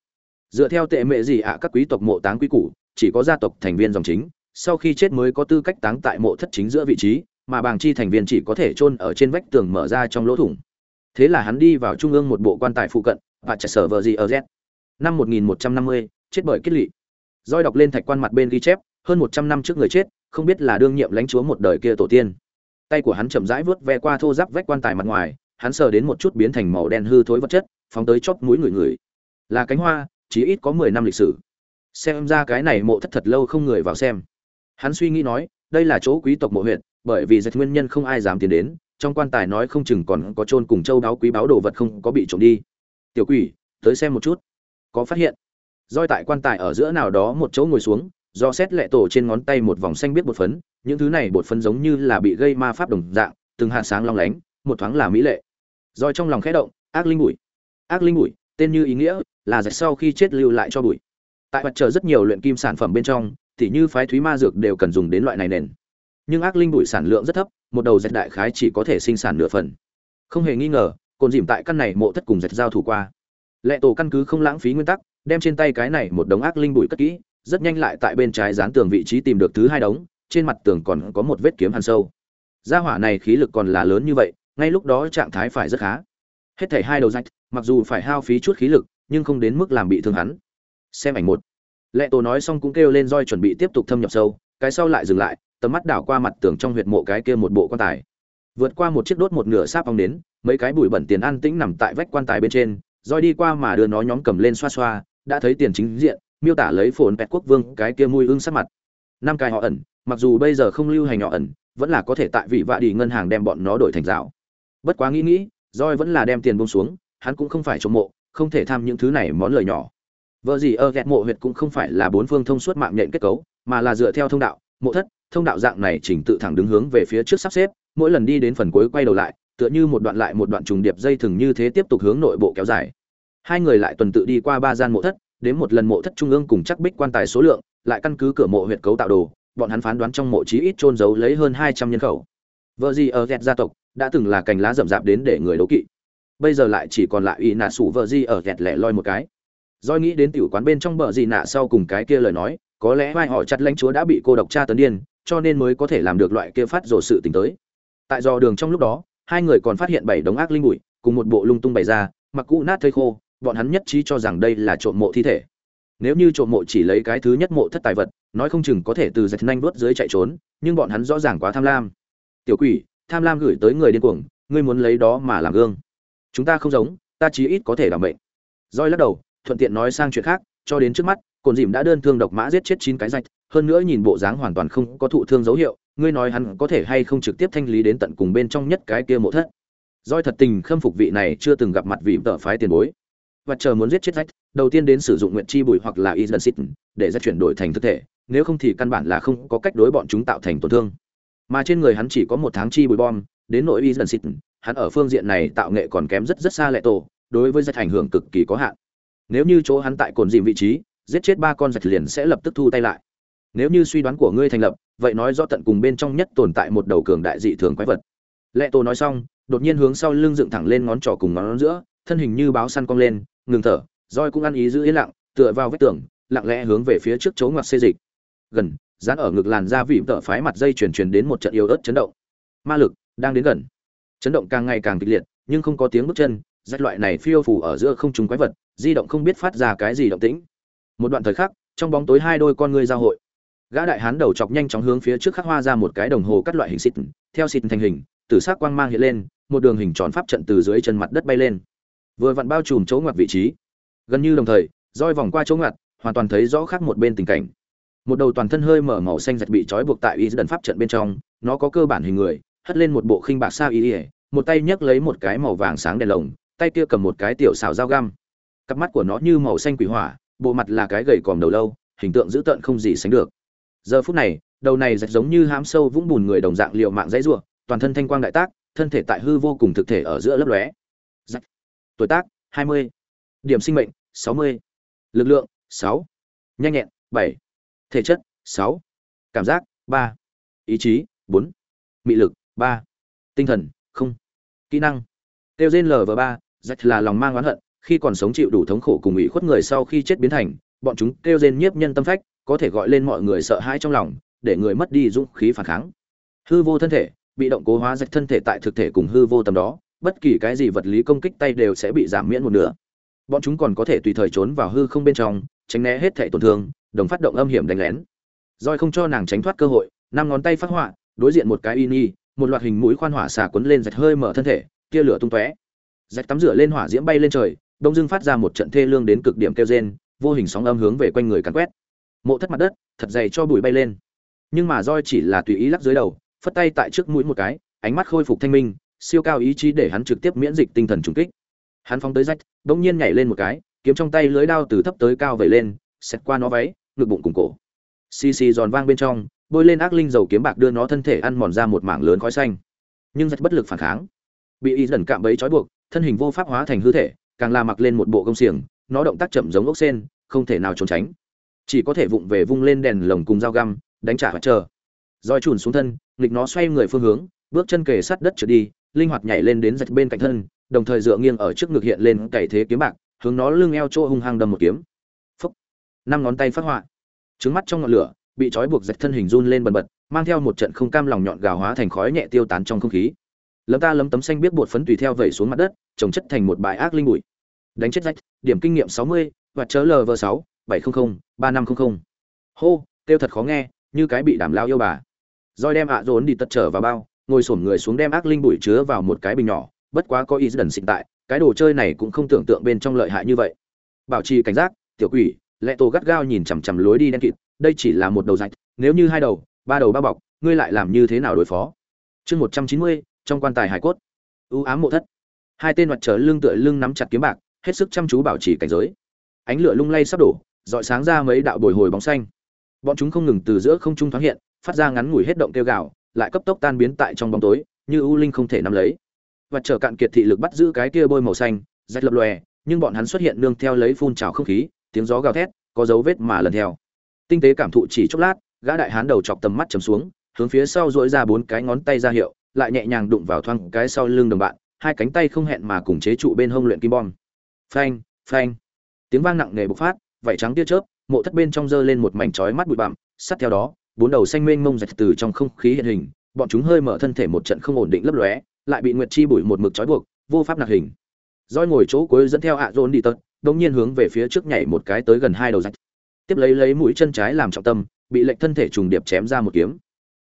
Dựa theo tệ mệ gì ạ, các quý tộc mộ táng quý củ, chỉ có gia tộc thành viên dòng chính, sau khi chết mới có tư cách táng tại mộ thất chính giữa vị trí, mà bàng chi thành viên chỉ có thể chôn ở trên vách tường mở ra trong lỗ thủng. Thế là hắn đi vào trung ương một bộ quan tài phụ cận, và chạy sở vờ gì ở z năm 1150, chết bởi kết lị Doi đọc lên thạch quan mặt bên ghi chép hơn 100 năm trước người chết không biết là đương nhiệm lãnh chúa một đời kia tổ tiên. Tay của hắn chậm rãi vướt ve qua thô ráp vách quan tài mặt ngoài hắn sờ đến một chút biến thành màu đen hư thối vật chất phóng tới chóp mũi người người. Là cánh hoa chỉ ít có mười năm lịch sử. Xem ra cái này mộ thất thật lâu không người vào xem. Hắn suy nghĩ nói đây là chỗ quý tộc mộ huyện bởi vì dịch nguyên nhân không ai dám tiến đến trong quan tài nói không chừng còn có chôn cùng châu đáo quý báu đồ vật không có bị trộm đi. Tiểu quỷ tới xem một chút có phát hiện. Roi tại quan tài ở giữa nào đó một chỗ ngồi xuống, do xét lệ tổ trên ngón tay một vòng xanh biết bột phấn, những thứ này bột phấn giống như là bị gây ma pháp đồng dạng, từng hạt sáng long lánh, một thoáng là mỹ lệ. Roi trong lòng khẽ động, ác linh bụi, ác linh bụi, tên như ý nghĩa là dệt sau khi chết lưu lại cho bụi. Tại mặt trời rất nhiều luyện kim sản phẩm bên trong thì như phái thúy ma dược đều cần dùng đến loại này nền. Nhưng ác linh bụi sản lượng rất thấp, một đầu dệt đại khái chỉ có thể sinh sản nửa phần. Không hề nghi ngờ, cồn dìm tại căn này mộ thất cùng dệt giao thủ qua lệ tổ căn cứ không lãng phí nguyên tắc, đem trên tay cái này một đống ác linh bụi cất kỹ, rất nhanh lại tại bên trái dán tường vị trí tìm được thứ hai đống, trên mặt tường còn có một vết kiếm hàn sâu. Gia hỏa này khí lực còn là lớn như vậy, ngay lúc đó trạng thái phải rất khá. Hết thảy hai đầu rách mặc dù phải hao phí chút khí lực, nhưng không đến mức làm bị thương hắn. Xem ảnh một. Lệ tổ nói xong cũng kêu lên roi chuẩn bị tiếp tục thâm nhập sâu, cái sau lại dừng lại, tầm mắt đảo qua mặt tường trong huyệt mộ cái kia một bộ quan tài. Vượt qua một chiếc đốt một nửa sáp ong đến, mấy cái bụi bẩn tiền ăn tĩnh nằm tại vách quan tài bên trên roi đi qua mà đưa nó nhóm cầm lên xoa xoa, đã thấy tiền chính diện, miêu tả lấy phồn pẹt quốc vương cái kia mùi ưng sắc mặt. Năm cài họ ẩn, mặc dù bây giờ không lưu hành họ ẩn, vẫn là có thể tại vị vạ đi ngân hàng đem bọn nó đổi thành rào. Bất quá nghĩ nghĩ, roi vẫn là đem tiền bông xuống, hắn cũng không phải trộm mộ, không thể tham những thứ này món lời nhỏ. Vợ gì ơ ghẹt mộ huyệt cũng không phải là bốn phương thông suốt mạng nhện kết cấu, mà là dựa theo thông đạo, mộ thất, thông đạo dạng này chỉnh tự thẳng đứng hướng về phía trước sắp xếp, mỗi lần đi đến phần cuối quay đầu lại, tựa như một đoạn lại một đoạn trùng điệp dây thừng như thế tiếp tục hướng nội bộ kéo dài hai người lại tuần tự đi qua ba gian mộ thất đến một lần mộ thất trung ương cùng chắc bích quan tài số lượng lại căn cứ cửa mộ huyệt cấu tạo đồ bọn hắn phán đoán trong mộ chí ít trôn giấu lấy hơn hai trăm nhân khẩu. Vợ gì ở ghẹt gia tộc đã từng là cành lá rậm rạp đến để người đấu kỵ. Bây giờ lại chỉ còn lại ủy nạ sủ vợ gì ở ghẹt lẻ loi một cái. Doi nghĩ đến tiểu quán bên trong bờ gì nạ sau cùng cái kia lời nói, có lẽ vai họ chặt lãnh chúa đã bị cô độc tra tấn điên, cho nên mới có thể làm được loại kia phát rồ sự tình tới. Tại do đường trong lúc đó, hai người còn phát hiện bảy đống ác linh bụi, cùng một bộ lung tung bày ra, mặc cũ nát thây khô, bọn hắn nhất trí cho rằng đây là trộm mộ thi thể. Nếu như trộm mộ chỉ lấy cái thứ nhất mộ thất tài vật, nói không chừng có thể từ giật nhanh đuốt dưới chạy trốn, nhưng bọn hắn rõ ràng quá tham lam. Tiểu quỷ, tham lam gửi tới người điên cuồng, ngươi muốn lấy đó mà làm gương. Chúng ta không giống, ta chí ít có thể đảm mệnh. Roi lắc đầu, thuận tiện nói sang chuyện khác cho đến trước mắt cồn dìm đã đơn thương độc mã giết chết chín cái rạch hơn nữa nhìn bộ dáng hoàn toàn không có thụ thương dấu hiệu ngươi nói hắn có thể hay không trực tiếp thanh lý đến tận cùng bên trong nhất cái kia mộ thất roi thật tình khâm phục vị này chưa từng gặp mặt vị tợ phái tiền bối và chờ muốn giết chết rách đầu tiên đến sử dụng nguyện chi bùi hoặc là y dân xịt để ra chuyển đổi thành thực thể, nếu không thì căn bản là không có cách đối bọn chúng tạo thành tổn thương. Mà trên người hắn chỉ có một tháng chi bùi bom, đến nội y dân xịt hắn ở phương diện này tạo nghệ còn kém rất rất xa lệ tổ, đối với rách ảnh hưởng cực kỳ có hạn. Nếu như chỗ hắn tại cồn dìm vị trí, giết chết ba con giặc liền sẽ lập tức thu tay lại. Nếu như suy đoán của ngươi thành lập, vậy nói do tận cùng bên trong nhất tồn tại một đầu cường đại dị thường quái vật. Lệ tổ nói xong, đột nhiên hướng sau lưng dựng thẳng lên ngón trỏ cùng ngón giữa, thân hình như báo săn cong lên ngừng thở roi cũng ăn ý giữ yên lặng, tựa vào vách tường, lặng lẽ hướng về phía trước chỗ ngoặt xê dịch. Gần, dán ở ngực làn da vịm tợ phái mặt dây chuyển truyền đến một trận yếu ớt chấn động. Ma lực đang đến gần. Chấn động càng ngày càng kịch liệt, nhưng không có tiếng bước chân, rách loại này phiêu phù ở giữa không trung quái vật, di động không biết phát ra cái gì động tĩnh. Một đoạn thời khắc, trong bóng tối hai đôi con ngươi giao hội. Gã đại hán đầu chọc nhanh chóng hướng phía trước khắc hoa ra một cái đồng hồ cắt loại hình xịt, theo xịt thành hình, tử xác quang mang hiện lên, một đường hình tròn pháp trận từ dưới chân mặt đất bay lên vừa vặn bao trùm chỗ ngoặt vị trí. Gần như đồng thời, roi vòng qua chỗ ngoặt, hoàn toàn thấy rõ khác một bên tình cảnh. Một đầu toàn thân hơi mở màu xanh giật bị trói buộc tại y đần pháp trận bên trong, nó có cơ bản hình người, hất lên một bộ khinh bạc sa y ỉa một tay nhấc lấy một cái màu vàng sáng đèn lồng, tay kia cầm một cái tiểu xào dao găm. Cặp mắt của nó như màu xanh quỷ hỏa, bộ mặt là cái gầy còm đầu lâu, hình tượng dữ tợn không gì sánh được. Giờ phút này, đầu này rạch giống như hám sâu vũng bùn người đồng dạng liệu mạng dãy ruộng toàn thân thanh quang đại tác, thân thể tại hư vô cùng thực thể ở giữa lấp lóe tuổi tác 20. điểm sinh mệnh 60. lực lượng 6. nhanh nhẹn 7. thể chất 6. cảm giác 3. ý chí 4. mị lực 3. tinh thần 0 kỹ năng tiêu gen LV3, rạch là lòng mang oán hận khi còn sống chịu đủ thống khổ cùng ủy khuất người sau khi chết biến thành bọn chúng tiêu gen nhiếp nhân tâm phách có thể gọi lên mọi người sợ hãi trong lòng để người mất đi dũng khí phản kháng hư vô thân thể bị động cố hóa rạch thân thể tại thực thể cùng hư vô tầm đó bất kỳ cái gì vật lý công kích tay đều sẽ bị giảm miễn một nửa. Bọn chúng còn có thể tùy thời trốn vào hư không bên trong, tránh né hết thể tổn thương, đồng phát động âm hiểm đánh lén. Roi không cho nàng tránh thoát cơ hội, năm ngón tay phát họa, đối diện một cái in y một loạt hình mũi khoan hỏa xà cuốn lên rạch hơi mở thân thể, tia lửa tung tóe. Rạch tắm rửa lên hỏa diễm bay lên trời, đông dương phát ra một trận thê lương đến cực điểm kêu rên, vô hình sóng âm hướng về quanh người cắn quét. Mộ thất mặt đất, thật dày cho bụi bay lên. Nhưng mà roi chỉ là tùy ý lắc dưới đầu, phất tay tại trước mũi một cái, ánh mắt khôi phục thanh minh siêu cao ý chí để hắn trực tiếp miễn dịch tinh thần trùng kích. Hắn phóng tới rách, bỗng nhiên nhảy lên một cái, kiếm trong tay lưới đao từ thấp tới cao vẩy lên, xẹt qua nó váy, ngực bụng cùng cổ. Xì xì giòn vang bên trong, bôi lên ác linh dầu kiếm bạc đưa nó thân thể ăn mòn ra một mảng lớn khói xanh. Nhưng rách bất lực phản kháng. Bị y dần cạm bẫy trói buộc, thân hình vô pháp hóa thành hư thể, càng là mặc lên một bộ công xiềng, nó động tác chậm giống ốc sen, không thể nào trốn tránh. Chỉ có thể vụng về vung lên đèn lồng cùng dao găm, đánh trả và chờ. Rồi chùn xuống thân, nghịch nó xoay người phương hướng, bước chân kề sát đất trượt đi linh hoạt nhảy lên đến giật bên cạnh thân, đồng thời dựa nghiêng ở trước ngực hiện lên cày thế kiếm bạc, hướng nó lưng eo chỗ hung hăng đâm một kiếm. Phốc. năm ngón tay phát họa. Trứng mắt trong ngọn lửa, bị trói buộc giật thân hình run lên bần bật, mang theo một trận không cam lòng nhọn gào hóa thành khói nhẹ tiêu tán trong không khí. Lấm ta lấm tấm xanh biết bột phấn tùy theo vẩy xuống mặt đất, trồng chất thành một bãi ác linh bụi. Đánh chết rách, điểm kinh nghiệm sáu mươi và chớ lv sáu, bảy trăm linh ba năm trăm linh hô tiêu thật khó nghe, như cái bị đảm lao yêu bà. Roi đem ạ à dồn đi tật trở vào bao ngồi xổm người xuống đem ác linh bụi chứa vào một cái bình nhỏ, bất quá có ý dần xịn tại, cái đồ chơi này cũng không tưởng tượng bên trong lợi hại như vậy. Bảo trì cảnh giác, tiểu quỷ lệ tổ gắt gao nhìn chằm chằm lối đi đen kịt, đây chỉ là một đầu rạch, nếu như hai đầu, ba đầu ba bọc, ngươi lại làm như thế nào đối phó? Chương một trăm chín mươi, trong quan tài hải cốt. U ám mộ thất. Hai tên mặt trở lưng tựa lưng nắm chặt kiếm bạc, hết sức chăm chú bảo trì cảnh giới. Ánh lửa lung lay sắp đổ, rọi sáng ra mấy đạo bồi hồi bóng xanh. Bọn chúng không ngừng từ giữa không trung thoáng hiện, phát ra ngắn ngủi hết động kêu gào lại cấp tốc tan biến tại trong bóng tối, như u linh không thể nắm lấy. Và trở cạn kiệt thị lực bắt giữ cái kia bôi màu xanh, rách lập lòe, nhưng bọn hắn xuất hiện nương theo lấy phun trào không khí, tiếng gió gào thét, có dấu vết mà lần theo. Tinh tế cảm thụ chỉ chốc lát, gã đại hán đầu chọc tầm mắt chầm xuống, hướng phía sau dỗi ra bốn cái ngón tay ra hiệu, lại nhẹ nhàng đụng vào thoang cái sau lưng đồng bạn, hai cánh tay không hẹn mà cùng chế trụ bên hông luyện kim bom. Phanh phanh. Tiếng vang nặng nề bộc phát, vảy trắng tia chớp, mộ thất bên trong dơ lên một mảnh chói mắt bụi bặm, sát theo đó bốn đầu xanh mênh mông rạch từ trong không khí hiện hình, bọn chúng hơi mở thân thể một trận không ổn định lấp lóe, lại bị nguyệt chi bụi một mực trói buộc, vô pháp nạc hình. Roi ngồi chỗ cuối dẫn theo ạ Dôn đi tật đống nhiên hướng về phía trước nhảy một cái tới gần hai đầu rạch. Tiếp lấy lấy mũi chân trái làm trọng tâm, bị lệnh thân thể trùng điệp chém ra một kiếm.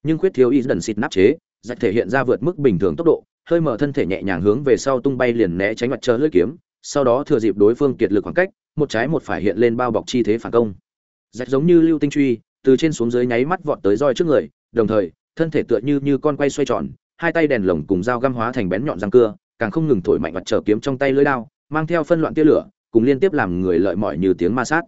Nhưng khuyết thiếu y dần xịt nắp chế, rạch thể hiện ra vượt mức bình thường tốc độ, hơi mở thân thể nhẹ nhàng hướng về sau tung bay liền né tránh mặt trời lưỡi kiếm, sau đó thừa dịp đối phương kiệt lực khoảng cách, một trái một phải hiện lên bao bọc chi thế phản công. Rạch giống như lưu tinh truy từ trên xuống dưới nháy mắt vọt tới roi trước người, đồng thời, thân thể tựa như như con quay xoay tròn, hai tay đèn lồng cùng dao găm hóa thành bén nhọn răng cưa, càng không ngừng thổi mạnh mặt trở kiếm trong tay lưỡi đao, mang theo phân loạn tia lửa, cùng liên tiếp làm người lợi mỏi như tiếng ma sát.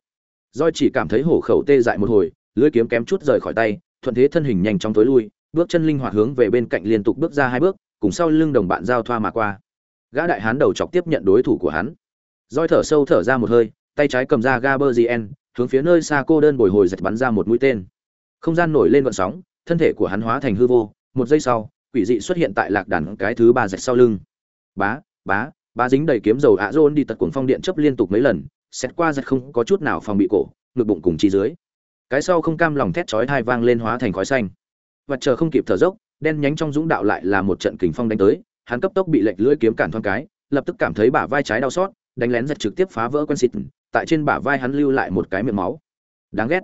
Roi chỉ cảm thấy hổ khẩu tê dại một hồi, lưỡi kiếm kém chút rời khỏi tay, thuận thế thân hình nhanh chóng tối lui, bước chân linh hoạt hướng về bên cạnh liên tục bước ra hai bước, cùng sau lưng đồng bạn giao thoa mà qua. Gã đại hán đầu chọc tiếp nhận đối thủ của hắn. Roi thở sâu thở ra một hơi, tay trái cầm ra gaberzien hướng phía nơi xa cô đơn bồi hồi giật bắn ra một mũi tên. Không gian nổi lên gợn sóng, thân thể của hắn hóa thành hư vô, một giây sau, quỷ dị xuất hiện tại lạc đàn cái thứ ba dạch sau lưng. Bá bá bá dính đầy kiếm dầu ạ rôn đi tật cuồng phong điện chấp liên tục mấy lần, xét qua giật không có chút nào phòng bị cổ, ngực bụng cùng chi dưới. Cái sau không cam lòng thét chói thai vang lên hóa thành khói xanh. Và chờ không kịp thở dốc, đen nhánh trong dũng đạo lại là một trận kình phong đánh tới, hắn cấp tốc bị lệch lưỡi kiếm cản thoáng cái, lập tức cảm thấy bả vai trái đau xót, đánh lén giật trực tiếp phá vỡ quen xịt tại trên bả vai hắn lưu lại một cái miệng máu. Đáng ghét.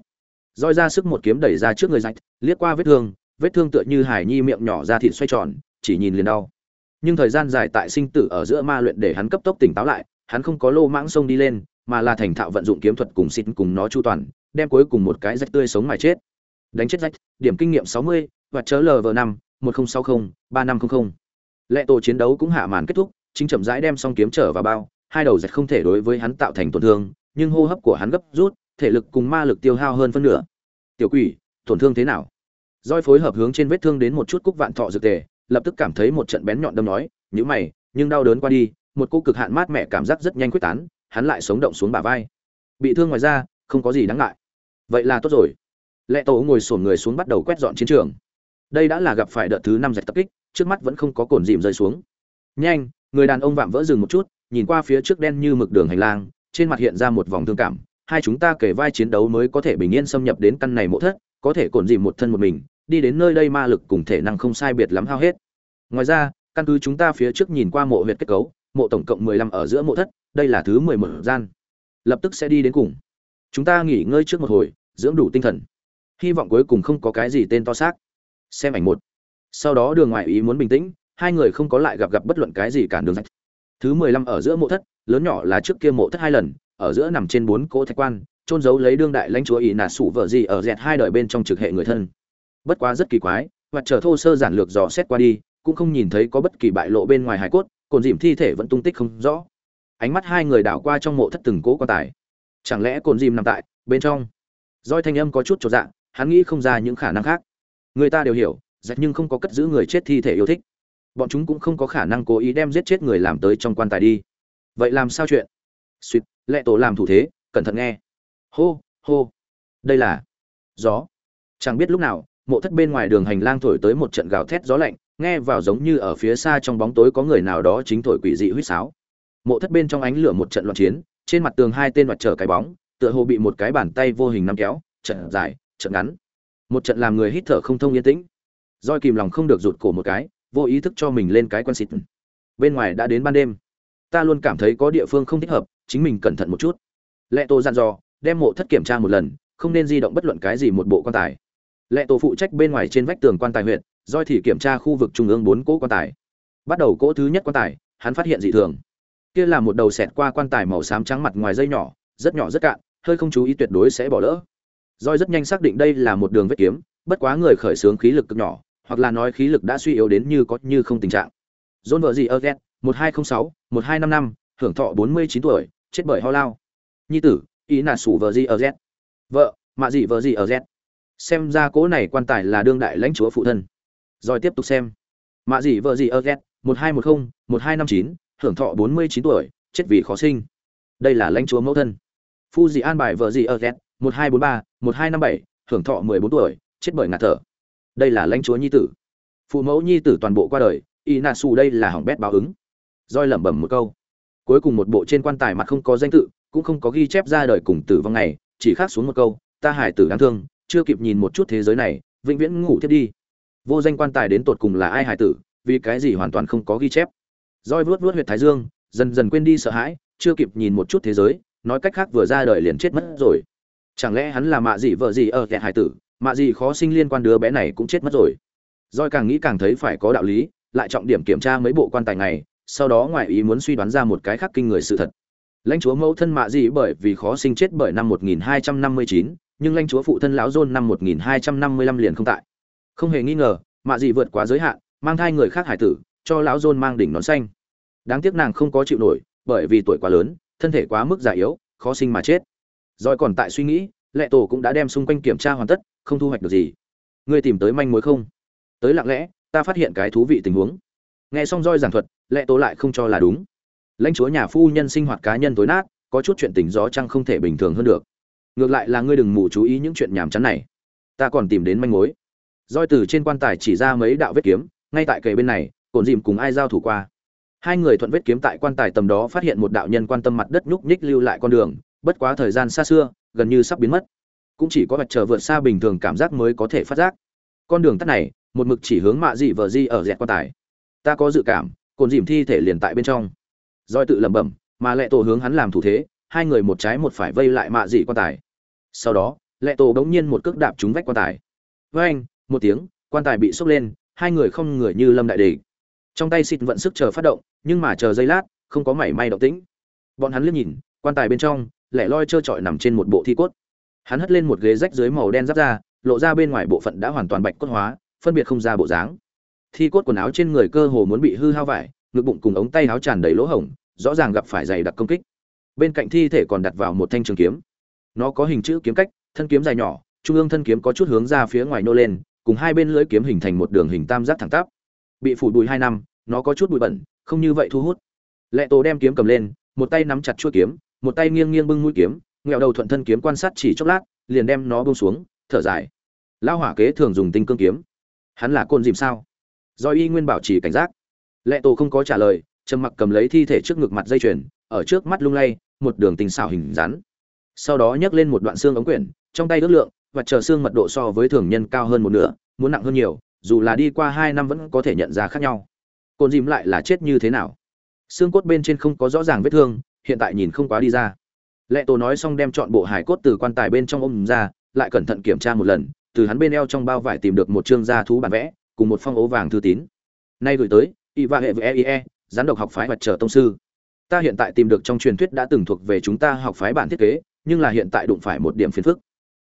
Roi ra sức một kiếm đẩy ra trước người rạch liếc qua vết thương vết thương tựa như hải nhi miệng nhỏ ra thịt xoay tròn chỉ nhìn liền đau. Nhưng thời gian dài tại sinh tử ở giữa ma luyện để hắn cấp tốc tỉnh táo lại hắn không có lô mãng sông đi lên mà là thành thạo vận dụng kiếm thuật cùng xịt cùng nó chu toàn đem cuối cùng một cái rách tươi sống mà chết. Đánh chết rách điểm kinh nghiệm 60, và chớ lv năm 1060 3500. lệ tổ chiến đấu cũng hạ màn kết thúc chính chậm rãi đem xong kiếm trở vào bao hai đầu rạch không thể đối với hắn tạo thành tổn thương, nhưng hô hấp của hắn gấp rút, thể lực cùng ma lực tiêu hao hơn phân nửa. Tiểu quỷ, tổn thương thế nào? Doi phối hợp hướng trên vết thương đến một chút cúc vạn thọ dược tề, lập tức cảm thấy một trận bén nhọn đâm nói nhũ mày, nhưng đau đớn qua đi, một cô cực hạn mát mẻ cảm giác rất nhanh quyết tán, hắn lại sống động xuống bả vai. Bị thương ngoài ra không có gì đáng ngại. Vậy là tốt rồi. Lệ tổ ngồi xổm người xuống bắt đầu quét dọn chiến trường. Đây đã là gặp phải đợt thứ năm dạch tập kích, trước mắt vẫn không có cồn dìm rơi xuống. Nhanh, người đàn ông vạm vỡ dừng một chút nhìn qua phía trước đen như mực đường hành lang, trên mặt hiện ra một vòng thương cảm, hai chúng ta kể vai chiến đấu mới có thể bình yên xâm nhập đến căn này mộ thất, có thể cồn dìm một thân một mình, đi đến nơi đây ma lực cùng thể năng không sai biệt lắm hao hết. Ngoài ra, căn cứ chúng ta phía trước nhìn qua mộ huyệt kết cấu, mộ tổng cộng mười lăm ở giữa mộ thất, đây là thứ mười một gian. Lập tức sẽ đi đến cùng. Chúng ta nghỉ ngơi trước một hồi, dưỡng đủ tinh thần. Hy vọng cuối cùng không có cái gì tên to xác. Xem ảnh một. Sau đó đường ngoại ý muốn bình tĩnh, hai người không có lại gặp gặp bất luận cái gì cản đường. rạch thứ mười lăm ở giữa mộ thất, lớn nhỏ là trước kia mộ thất hai lần, ở giữa nằm trên bốn cỗ thạch quan trôn giấu lấy đương đại lãnh chúa ỷ nà sủ vợ gì ở dẹt hai đời bên trong trực hệ người thân. Bất quá rất kỳ quái, hoặc trở thô sơ giản lược dò xét qua đi, cũng không nhìn thấy có bất kỳ bại lộ bên ngoài hải cốt, cồn dìm thi thể vẫn tung tích không rõ. Ánh mắt hai người đảo qua trong mộ thất từng cỗ quan tài. Chẳng lẽ cồn dìm nằm tại bên trong? Roi thanh âm có chút trọn dạng hắn nghĩ không ra những khả năng khác. Người ta đều hiểu dạch nhưng không có cất giữ người chết thi thể yêu thích bọn chúng cũng không có khả năng cố ý đem giết chết người làm tới trong quan tài đi. Vậy làm sao chuyện? Suýt, lệ tổ làm thủ thế, cẩn thận nghe. Hô hô. Đây là gió. Chẳng biết lúc nào, mộ thất bên ngoài đường hành lang thổi tới một trận gào thét gió lạnh, nghe vào giống như ở phía xa trong bóng tối có người nào đó chính thổi quỷ dị huýt sáo. Mộ thất bên trong ánh lửa một trận loạn chiến, trên mặt tường hai tên mặt trở cái bóng, tựa hồ bị một cái bàn tay vô hình nắm kéo, trận dài, trận ngắn. Một trận làm người hít thở không thông yên tĩnh. Roi kìm lòng không được rụt cổ một cái vô ý thức cho mình lên cái quan xịt. Bên ngoài đã đến ban đêm. Ta luôn cảm thấy có địa phương không thích hợp chính mình cẩn thận một chút. Lệ tô dặn dò đem mộ thất kiểm tra một lần không nên di động bất luận cái gì một bộ quan tài. Lệ tổ phụ trách bên ngoài trên vách tường quan tài huyện doi thì kiểm tra khu vực trung ương bốn cỗ quan tài. Bắt đầu cỗ thứ nhất quan tài hắn phát hiện dị thường. Kia là một đầu xẹt qua quan tài màu xám trắng mặt ngoài dây nhỏ rất nhỏ rất cạn hơi không chú ý tuyệt đối sẽ bỏ lỡ. Doi rất nhanh xác định đây là một đường vết kiếm, bất quá người khởi xướng khí lực cực nhỏ, hoặc là nói khí lực đã suy yếu đến như có như không tình trạng. John vợ gì Erget, 1206, 1255, hưởng thọ 49 tuổi, chết bởi ho lao. Nhi tử, ý là sủ vợ gì Erget. Vợ, mạ gì vợ gì Erget. Xem ra cố này quan tài là đương đại lãnh chúa phụ thân. Rồi tiếp tục xem. Mạ gì vợ gì Erget, 1210, 1259, hưởng thọ 49 tuổi, chết vì khó sinh. Đây là lãnh chúa mẫu thân. Phu gì an bài vợ gì Erget, 1243, 1257, hưởng thọ 14 tuổi, chết bởi ngạt thở. Đây là lãnh chúa nhi tử. Phụ mẫu nhi tử toàn bộ qua đời, Inasu đây là hỏng bét báo ứng. Roi lẩm bẩm một câu. Cuối cùng một bộ trên quan tài mặt không có danh tự, cũng không có ghi chép ra đời cùng tử vong ngày, chỉ khác xuống một câu, ta hải tử đáng thương, chưa kịp nhìn một chút thế giới này, vĩnh viễn ngủ thiết đi. Vô danh quan tài đến tột cùng là ai hải tử, vì cái gì hoàn toàn không có ghi chép. Roi vuốt vuốt huyệt thái dương, dần dần quên đi sợ hãi, chưa kịp nhìn một chút thế giới, nói cách khác vừa ra đời liền chết mất rồi chẳng lẽ hắn là mạ gì vợ gì ở kẻ hải tử mạ gì khó sinh liên quan đứa bé này cũng chết mất rồi. Roi càng nghĩ càng thấy phải có đạo lý lại trọng điểm kiểm tra mấy bộ quan tài này sau đó ngoại ý muốn suy đoán ra một cái khác kinh người sự thật. Lãnh chúa mẫu thân mạ gì bởi vì khó sinh chết bởi năm 1259, nhưng lãnh chúa phụ thân lão dôn năm 1255 liền không tại. Không hề nghi ngờ mạ gì vượt quá giới hạn mang thai người khác hải tử cho lão dôn mang đỉnh nón xanh. Đáng tiếc nàng không có chịu nổi bởi vì tuổi quá lớn thân thể quá mức già yếu khó sinh mà chết. Rồi còn tại suy nghĩ, Lệ Tổ cũng đã đem xung quanh kiểm tra hoàn tất, không thu hoạch được gì. Ngươi tìm tới manh mối không? Tới lặng lẽ, ta phát hiện cái thú vị tình huống. Nghe xong roi giảng thuật, Lệ tố lại không cho là đúng. Lãnh chúa nhà phu nhân sinh hoạt cá nhân tối nát, có chút chuyện tình gió chăng không thể bình thường hơn được. Ngược lại là ngươi đừng mù chú ý những chuyện nhảm chán này. Ta còn tìm đến manh mối. Roi từ trên quan tài chỉ ra mấy đạo vết kiếm, ngay tại kề bên này, cồn dìm cùng ai giao thủ qua. Hai người thuận vết kiếm tại quan tài tầm đó phát hiện một đạo nhân quan tâm mặt đất nhúc nhích lưu lại con đường, bất quá thời gian xa xưa gần như sắp biến mất cũng chỉ có mặt trời vượt xa bình thường cảm giác mới có thể phát giác. Con đường tắt này, một mực chỉ hướng mạ dị vợ di ở dẹt quan tài. Ta có dự cảm, cồn dìm thi thể liền tại bên trong. Roi tự lẩm bẩm, mà lệ tổ hướng hắn làm thủ thế, hai người một trái một phải vây lại mạ dị quan tài. Sau đó, lệ tổ đống nhiên một cước đạp trúng vách quan tài. Với anh, một tiếng, quan tài bị sốc lên, hai người không người như lâm đại địch. Trong tay xịt vận sức chờ phát động, nhưng mà chờ giây lát, không có mảy may động tĩnh. Bọn hắn liếc nhìn, quan tài bên trong, lẻ loi trơ trọi nằm trên một bộ thi cốt hắn hất lên một ghế rách dưới màu đen giáp ra lộ ra bên ngoài bộ phận đã hoàn toàn bạch cốt hóa, phân biệt không ra bộ dáng. Thi cốt quần áo trên người cơ hồ muốn bị hư hao vải, ngực bụng cùng ống tay áo tràn đầy lỗ hổng, rõ ràng gặp phải dày đặc công kích. Bên cạnh thi thể còn đặt vào một thanh trường kiếm. Nó có hình chữ kiếm cách, thân kiếm dài nhỏ, trung ương thân kiếm có chút hướng ra phía ngoài nô lên, cùng hai bên lưỡi kiếm hình thành một đường hình tam giác thẳng tắp. Bị phủ bụi hai năm, nó có chút bụi bẩn, không như vậy thu hút. Lệ tổ đem kiếm cầm lên, một tay nắm chặt chuôi kiếm, một tay nghiêng nghiêng bưng mũi kiếm nghẹo đầu thuận thân kiếm quan sát chỉ chốc lát, liền đem nó bông xuống, thở dài. Lao hỏa kế thường dùng tinh cương kiếm. Hắn là côn dìm sao? Do y nguyên bảo trì cảnh giác. Lệ tổ không có trả lời, trầm mặc cầm lấy thi thể trước ngực mặt dây chuyền, ở trước mắt lung lay, một đường tình xảo hình rắn sau đó nhấc lên một đoạn xương ống quyển, trong tay ước lượng, và chờ xương mật độ so với thường nhân cao hơn một nửa, muốn nặng hơn nhiều, dù là đi qua hai năm vẫn có thể nhận ra khác nhau. Côn dìm lại là chết như thế nào? Xương cốt bên trên không có rõ ràng vết thương, hiện tại nhìn không quá đi ra lệ tổ nói xong đem chọn bộ hải cốt từ quan tài bên trong ôm ra, lại cẩn thận kiểm tra một lần, từ hắn bên eo trong bao vải tìm được một chương gia thú bản vẽ, cùng một phong ố vàng thư tín. Nay gửi tới y và hệ với eie gián độc học phái mặt trở tông sư. Ta hiện tại tìm được trong truyền thuyết đã từng thuộc về chúng ta học phái bản thiết kế, nhưng là hiện tại đụng phải một điểm phiền phức.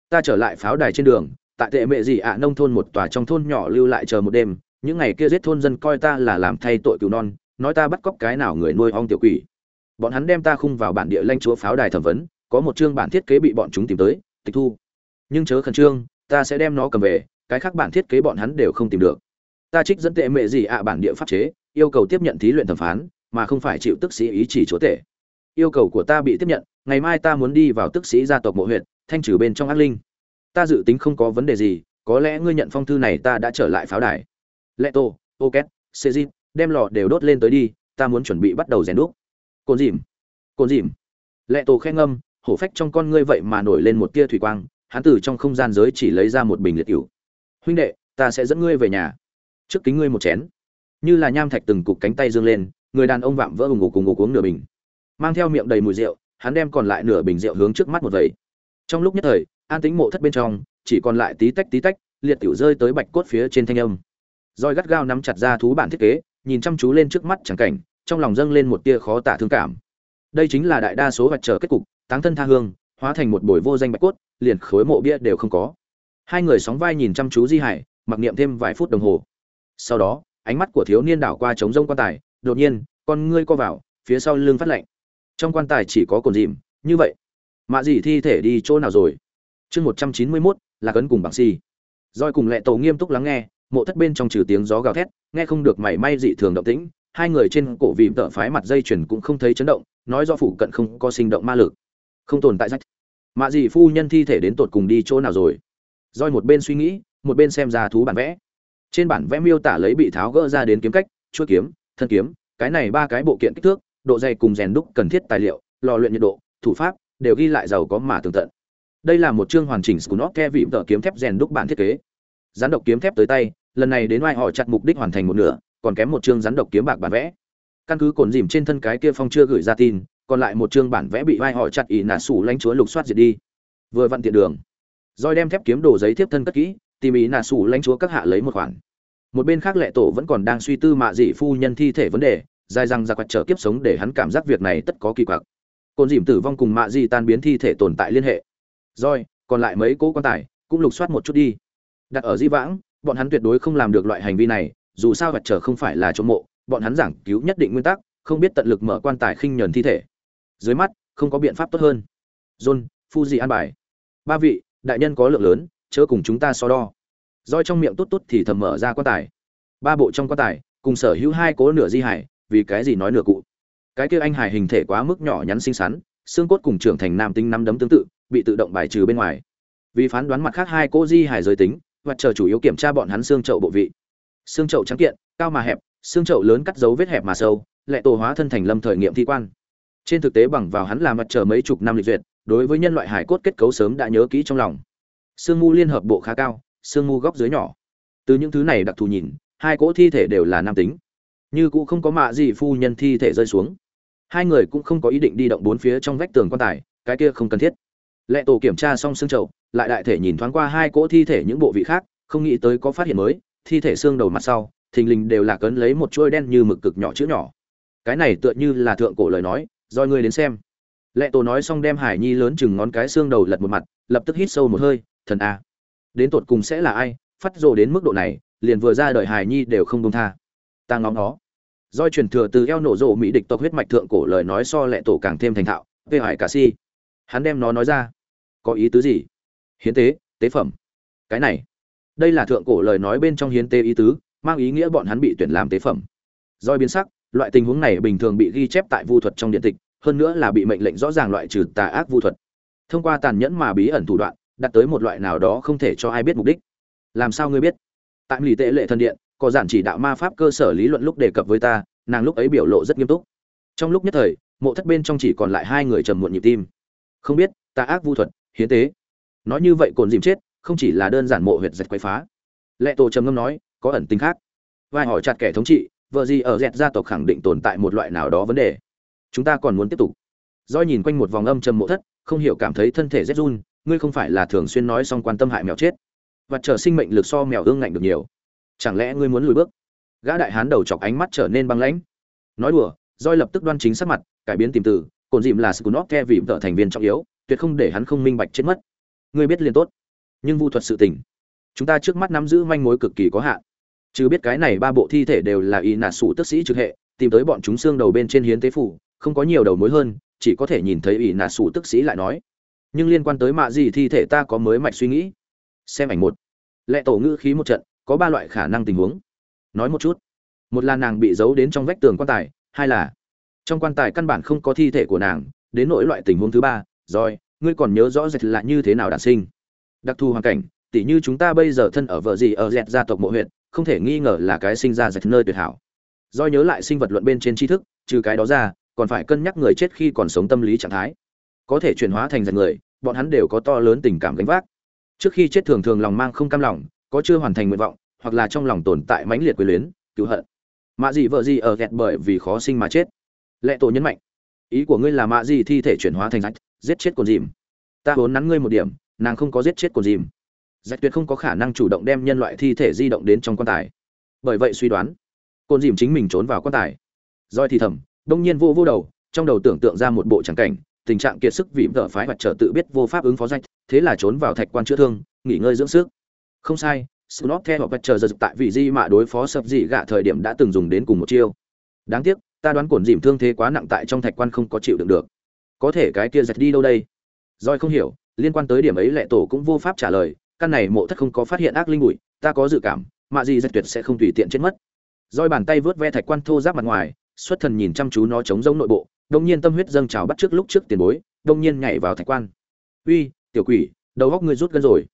Ta trở lại pháo đài trên đường, tại tệ mệ gì ạ, nông thôn một tòa trong thôn nhỏ lưu lại chờ một đêm, những ngày kia giết thôn dân coi ta là làm thay tội cứu non, nói ta bắt cóc cái nào người nuôi ong tiểu quỷ bọn hắn đem ta khung vào bản địa lanh chúa pháo đài thẩm vấn, có một chương bản thiết kế bị bọn chúng tìm tới, tịch thu. Nhưng chớ khẩn trương, ta sẽ đem nó cầm về, cái khác bản thiết kế bọn hắn đều không tìm được. Ta trích dẫn tệ mệ gì ạ bản địa pháp chế, yêu cầu tiếp nhận thí luyện thẩm phán, mà không phải chịu tức sĩ ý chỉ chúa tể. Yêu cầu của ta bị tiếp nhận, ngày mai ta muốn đi vào tức sĩ gia tộc mộ huyện thanh trừ bên trong ác linh. Ta dự tính không có vấn đề gì, có lẽ ngươi nhận phong thư này ta đã trở lại pháo đài. Lệ tô ô két đem lò đều đốt lên tới đi, ta muốn chuẩn bị bắt đầu rèn đúc cồn dìm cồn dìm. Lệ tổ khen ngâm, hổ phách trong con ngươi vậy mà nổi lên một tia thủy quang, hắn từ trong không gian giới chỉ lấy ra một bình liệt cựu huynh đệ, ta sẽ dẫn ngươi về nhà. Trước kính ngươi một chén. Như là nham thạch từng cục cánh tay dương lên, người đàn ông vạm vỡ ủng ục cùng ngủ uống nửa bình. Mang theo miệng đầy mùi rượu, hắn đem còn lại nửa bình rượu hướng trước mắt một vẩy. Trong lúc nhất thời, an tính mộ thất bên trong, chỉ còn lại tí tách tí tách, liệt tiểu rơi tới bạch cốt phía trên thanh âm. Roi gắt gao nắm chặt ra thú bản thiết kế, nhìn chăm chú lên trước mắt chẳng cảnh trong lòng dâng lên một tia khó tả thương cảm. Đây chính là đại đa số vật trở kết cục, táng thân tha hương, hóa thành một bồi vô danh bạch cốt, liền khối mộ bia đều không có. Hai người sóng vai nhìn chăm chú di hải, mặc niệm thêm vài phút đồng hồ. Sau đó, ánh mắt của thiếu niên đảo qua trống rông quan tài, đột nhiên, con ngươi co vào, phía sau lưng phát lạnh. Trong quan tài chỉ có cồn dìm như vậy. Mạ gì thi thể đi chỗ nào rồi? Chương một trăm chín mươi mốt là cấn cùng bằng si roi cùng lệ tổ nghiêm túc lắng nghe, mộ thất bên trong trừ tiếng gió gào thét, nghe không được mảy may dị thường động tĩnh hai người trên cổ vì tợ phái mặt dây chuyền cũng không thấy chấn động, nói do phủ cận không có sinh động ma lực. Không tồn tại rách. Mạ gì phu nhân thi thể đến tột cùng đi chỗ nào rồi? Roi một bên suy nghĩ, một bên xem ra thú bản vẽ. Trên bản vẽ miêu tả lấy bị tháo gỡ ra đến kiếm cách, chuôi kiếm, thân kiếm, cái này ba cái bộ kiện kích thước, độ dày cùng rèn đúc cần thiết tài liệu, lò luyện nhiệt độ, thủ pháp, đều ghi lại giàu có mà tường tận. Đây là một chương hoàn chỉnh của nó ke vị tờ kiếm thép rèn đúc bản thiết kế. Gián độc kiếm thép tới tay, lần này đến ngoài họ chặt mục đích hoàn thành một nửa còn kém một chương rắn độc kiếm bạc bản vẽ. Căn cứ cồn dìm trên thân cái kia phong chưa gửi ra tin, còn lại một chương bản vẽ bị vai họ chặt ỉ nà sủ lãnh chúa lục soát diệt đi. Vừa vặn tiện đường. Roi đem thép kiếm đồ giấy tiếp thân cất kỹ, tìm ý nà sủ lãnh chúa các hạ lấy một khoản. Một bên khác lệ tổ vẫn còn đang suy tư mạ dị phu nhân thi thể vấn đề, dài rằng ra quạt trở kiếp sống để hắn cảm giác việc này tất có kỳ quặc. Cồn dìm tử vong cùng mạ dị tan biến thi thể tồn tại liên hệ. Roi còn lại mấy cỗ quan tài, cũng lục soát một chút đi. Đặt ở di vãng, bọn hắn tuyệt đối không làm được loại hành vi này dù sao vật trở không phải là chỗ mộ, bọn hắn giảng cứu nhất định nguyên tắc, không biết tận lực mở quan tài khinh nhẫn thi thể. Dưới mắt, không có biện pháp tốt hơn. John, Fuji gì an bài. Ba vị, đại nhân có lượng lớn, chớ cùng chúng ta so đo. Roi trong miệng tốt tốt thì thầm mở ra quan tài. Ba bộ trong quan tài, cùng sở hữu hai cố nửa di hải, vì cái gì nói nửa cụ? Cái kia anh hải hình thể quá mức nhỏ nhắn xinh xắn, xương cốt cùng trưởng thành nam tinh năm đấm tương tự, bị tự động bài trừ bên ngoài. Vì phán đoán mặt khác hai cố di hải giới tính và chờ chủ yếu kiểm tra bọn hắn xương chậu bộ vị xương chậu trắng kiện, cao mà hẹp, xương chậu lớn cắt dấu vết hẹp mà sâu lại tổ hóa thân thành lâm thời nghiệm thi quan. Trên thực tế bằng vào hắn làm mặt trời mấy chục năm lịch duyệt, đối với nhân loại hải cốt kết cấu sớm đã nhớ kỹ trong lòng. Xương mu liên hợp bộ khá cao xương mu góc dưới nhỏ. Từ những thứ này đặc thù nhìn, hai cỗ thi thể đều là nam tính. Như cũ không có mạ gì phu nhân thi thể rơi xuống. Hai người cũng không có ý định đi động bốn phía trong vách tường quan tài, cái kia không cần thiết. Lệ tổ kiểm tra xong xương chậu, lại đại thể nhìn thoáng qua hai cỗ thi thể những bộ vị khác, không nghĩ tới có phát hiện mới thi thể xương đầu mặt sau, thình lình đều là cấn lấy một chuôi đen như mực cực nhỏ chữ nhỏ. Cái này tựa như là thượng cổ lời nói do ngươi đến xem. Lệ tổ nói xong đem hải nhi lớn chừng ngón cái xương đầu lật một mặt, lập tức hít sâu một hơi, thần a, đến tột cùng sẽ là ai, phát rồ đến mức độ này, liền vừa ra đời hải nhi đều không đông tha. Ta ngóng nó doi truyền thừa từ eo nổ rộ mỹ địch tộc huyết mạch thượng cổ lời nói so lệ tổ càng thêm thành thạo về hải cả si. Hắn đem nó nói ra. Có ý tứ gì? Hiến tế tế phẩm. Cái này đây là thượng cổ lời nói bên trong hiến tế ý tứ, mang ý nghĩa bọn hắn bị tuyển làm tế phẩm. Doi biến sắc, loại tình huống này bình thường bị ghi chép tại vu thuật trong điện tịch, hơn nữa là bị mệnh lệnh rõ ràng loại trừ tà ác vu thuật. Thông qua tàn nhẫn mà bí ẩn thủ đoạn đặt tới một loại nào đó không thể cho ai biết mục đích. Làm sao ngươi biết? Tại lì tệ lệ thần điện, có giản chỉ đạo ma pháp cơ sở lý luận lúc đề cập với ta, nàng lúc ấy biểu lộ rất nghiêm túc. Trong lúc nhất thời, mộ thất bên trong chỉ còn lại hai người trầm muộn nhịp tim. Không biết, tà ác vu thuật, hiến tế. Nói như vậy cồn dìm chết không chỉ là đơn giản mộ huyệt dệt quấy phá. Lệ tổ trầm ngâm nói, có ẩn tính khác. Vai hỏi chặt kẻ thống trị, vợ gì ở dẹt gia tộc khẳng định tồn tại một loại nào đó vấn đề. Chúng ta còn muốn tiếp tục. Doi nhìn quanh một vòng âm trầm mộ thất, không hiểu cảm thấy thân thể rét run, ngươi không phải là thường xuyên nói xong quan tâm hại mèo chết. Và trở sinh mệnh lực so mèo ương ngạnh được nhiều. Chẳng lẽ ngươi muốn lùi bước? Gã đại hán đầu chọc ánh mắt trở nên băng lãnh. Nói đùa roi lập tức đoan chính sắc mặt, cải biến tìm từ cồn dìm là scunop ke vì vợ thành viên trọng yếu, tuyệt không để hắn không minh bạch chết mất. Ngươi biết liền tốt nhưng vu thuật sự tình. Chúng ta trước mắt nắm giữ manh mối cực kỳ có hạn. Chứ biết cái này ba bộ thi thể đều là y nà sủ tức sĩ trực hệ, tìm tới bọn chúng xương đầu bên trên hiến tế phủ, không có nhiều đầu mối hơn, chỉ có thể nhìn thấy y nà sủ tức sĩ lại nói. Nhưng liên quan tới mạ gì thi thể ta có mới mạch suy nghĩ. Xem ảnh một. Lệ tổ ngữ khí một trận, có ba loại khả năng tình huống. Nói một chút. Một là nàng bị giấu đến trong vách tường quan tài, hai là trong quan tài căn bản không có thi thể của nàng, đến nỗi loại tình huống thứ ba, rồi, ngươi còn nhớ rõ rệt là như thế nào đản sinh đặc thù hoàn cảnh, tỉ như chúng ta bây giờ thân ở vợ gì ở dẹt gia tộc mộ huyện không thể nghi ngờ là cái sinh ra dẹt nơi tuyệt hảo. Do nhớ lại sinh vật luận bên trên tri thức, trừ cái đó ra, còn phải cân nhắc người chết khi còn sống tâm lý trạng thái. Có thể chuyển hóa thành dẹt người, bọn hắn đều có to lớn tình cảm gánh vác. Trước khi chết thường thường lòng mang không cam lòng, có chưa hoàn thành nguyện vọng, hoặc là trong lòng tồn tại mãnh liệt quyền luyến, cứu hận. Mạ gì vợ gì ở dẹt bởi vì khó sinh mà chết. Lệ tổ nhấn mạnh, ý của ngươi là mạ gì thi thể chuyển hóa thành rách giết chết còn dìm. Ta vốn nắn ngươi một điểm nàng không có giết chết cồn dìm rách tuyệt không có khả năng chủ động đem nhân loại thi thể di động đến trong quan tài bởi vậy suy đoán cồn dìm chính mình trốn vào quan tài roi thì thầm đông nhiên vô vô đầu trong đầu tưởng tượng ra một bộ tràng cảnh tình trạng kiệt sức vì vợ phái mặt trở tự biết vô pháp ứng phó danh thế là trốn vào thạch quan chữa thương nghỉ ngơi dưỡng sức không sai Snot theo hoặc chờ giật tại vị di mà đối phó sập dị gạ thời điểm đã từng dùng đến cùng một chiêu. Đáng tiếc, ta đoán cồn dìm thương thế quá nặng tại trong thạch quan không có chịu đựng được. Có thể cái kia giật đi đâu đây? Rồi không hiểu, liên quan tới điểm ấy lệ tổ cũng vô pháp trả lời, căn này mộ thất không có phát hiện ác linh bụi, ta có dự cảm, mạ gì giật tuyệt sẽ không tùy tiện chết mất. roi bàn tay vớt ve thạch quan thô giáp mặt ngoài, xuất thần nhìn chăm chú nó chống giống nội bộ, đông nhiên tâm huyết dâng trào bắt trước lúc trước tiền bối, đông nhiên nhảy vào thạch quan. "Uy, tiểu quỷ, đầu óc ngươi rút gân rồi.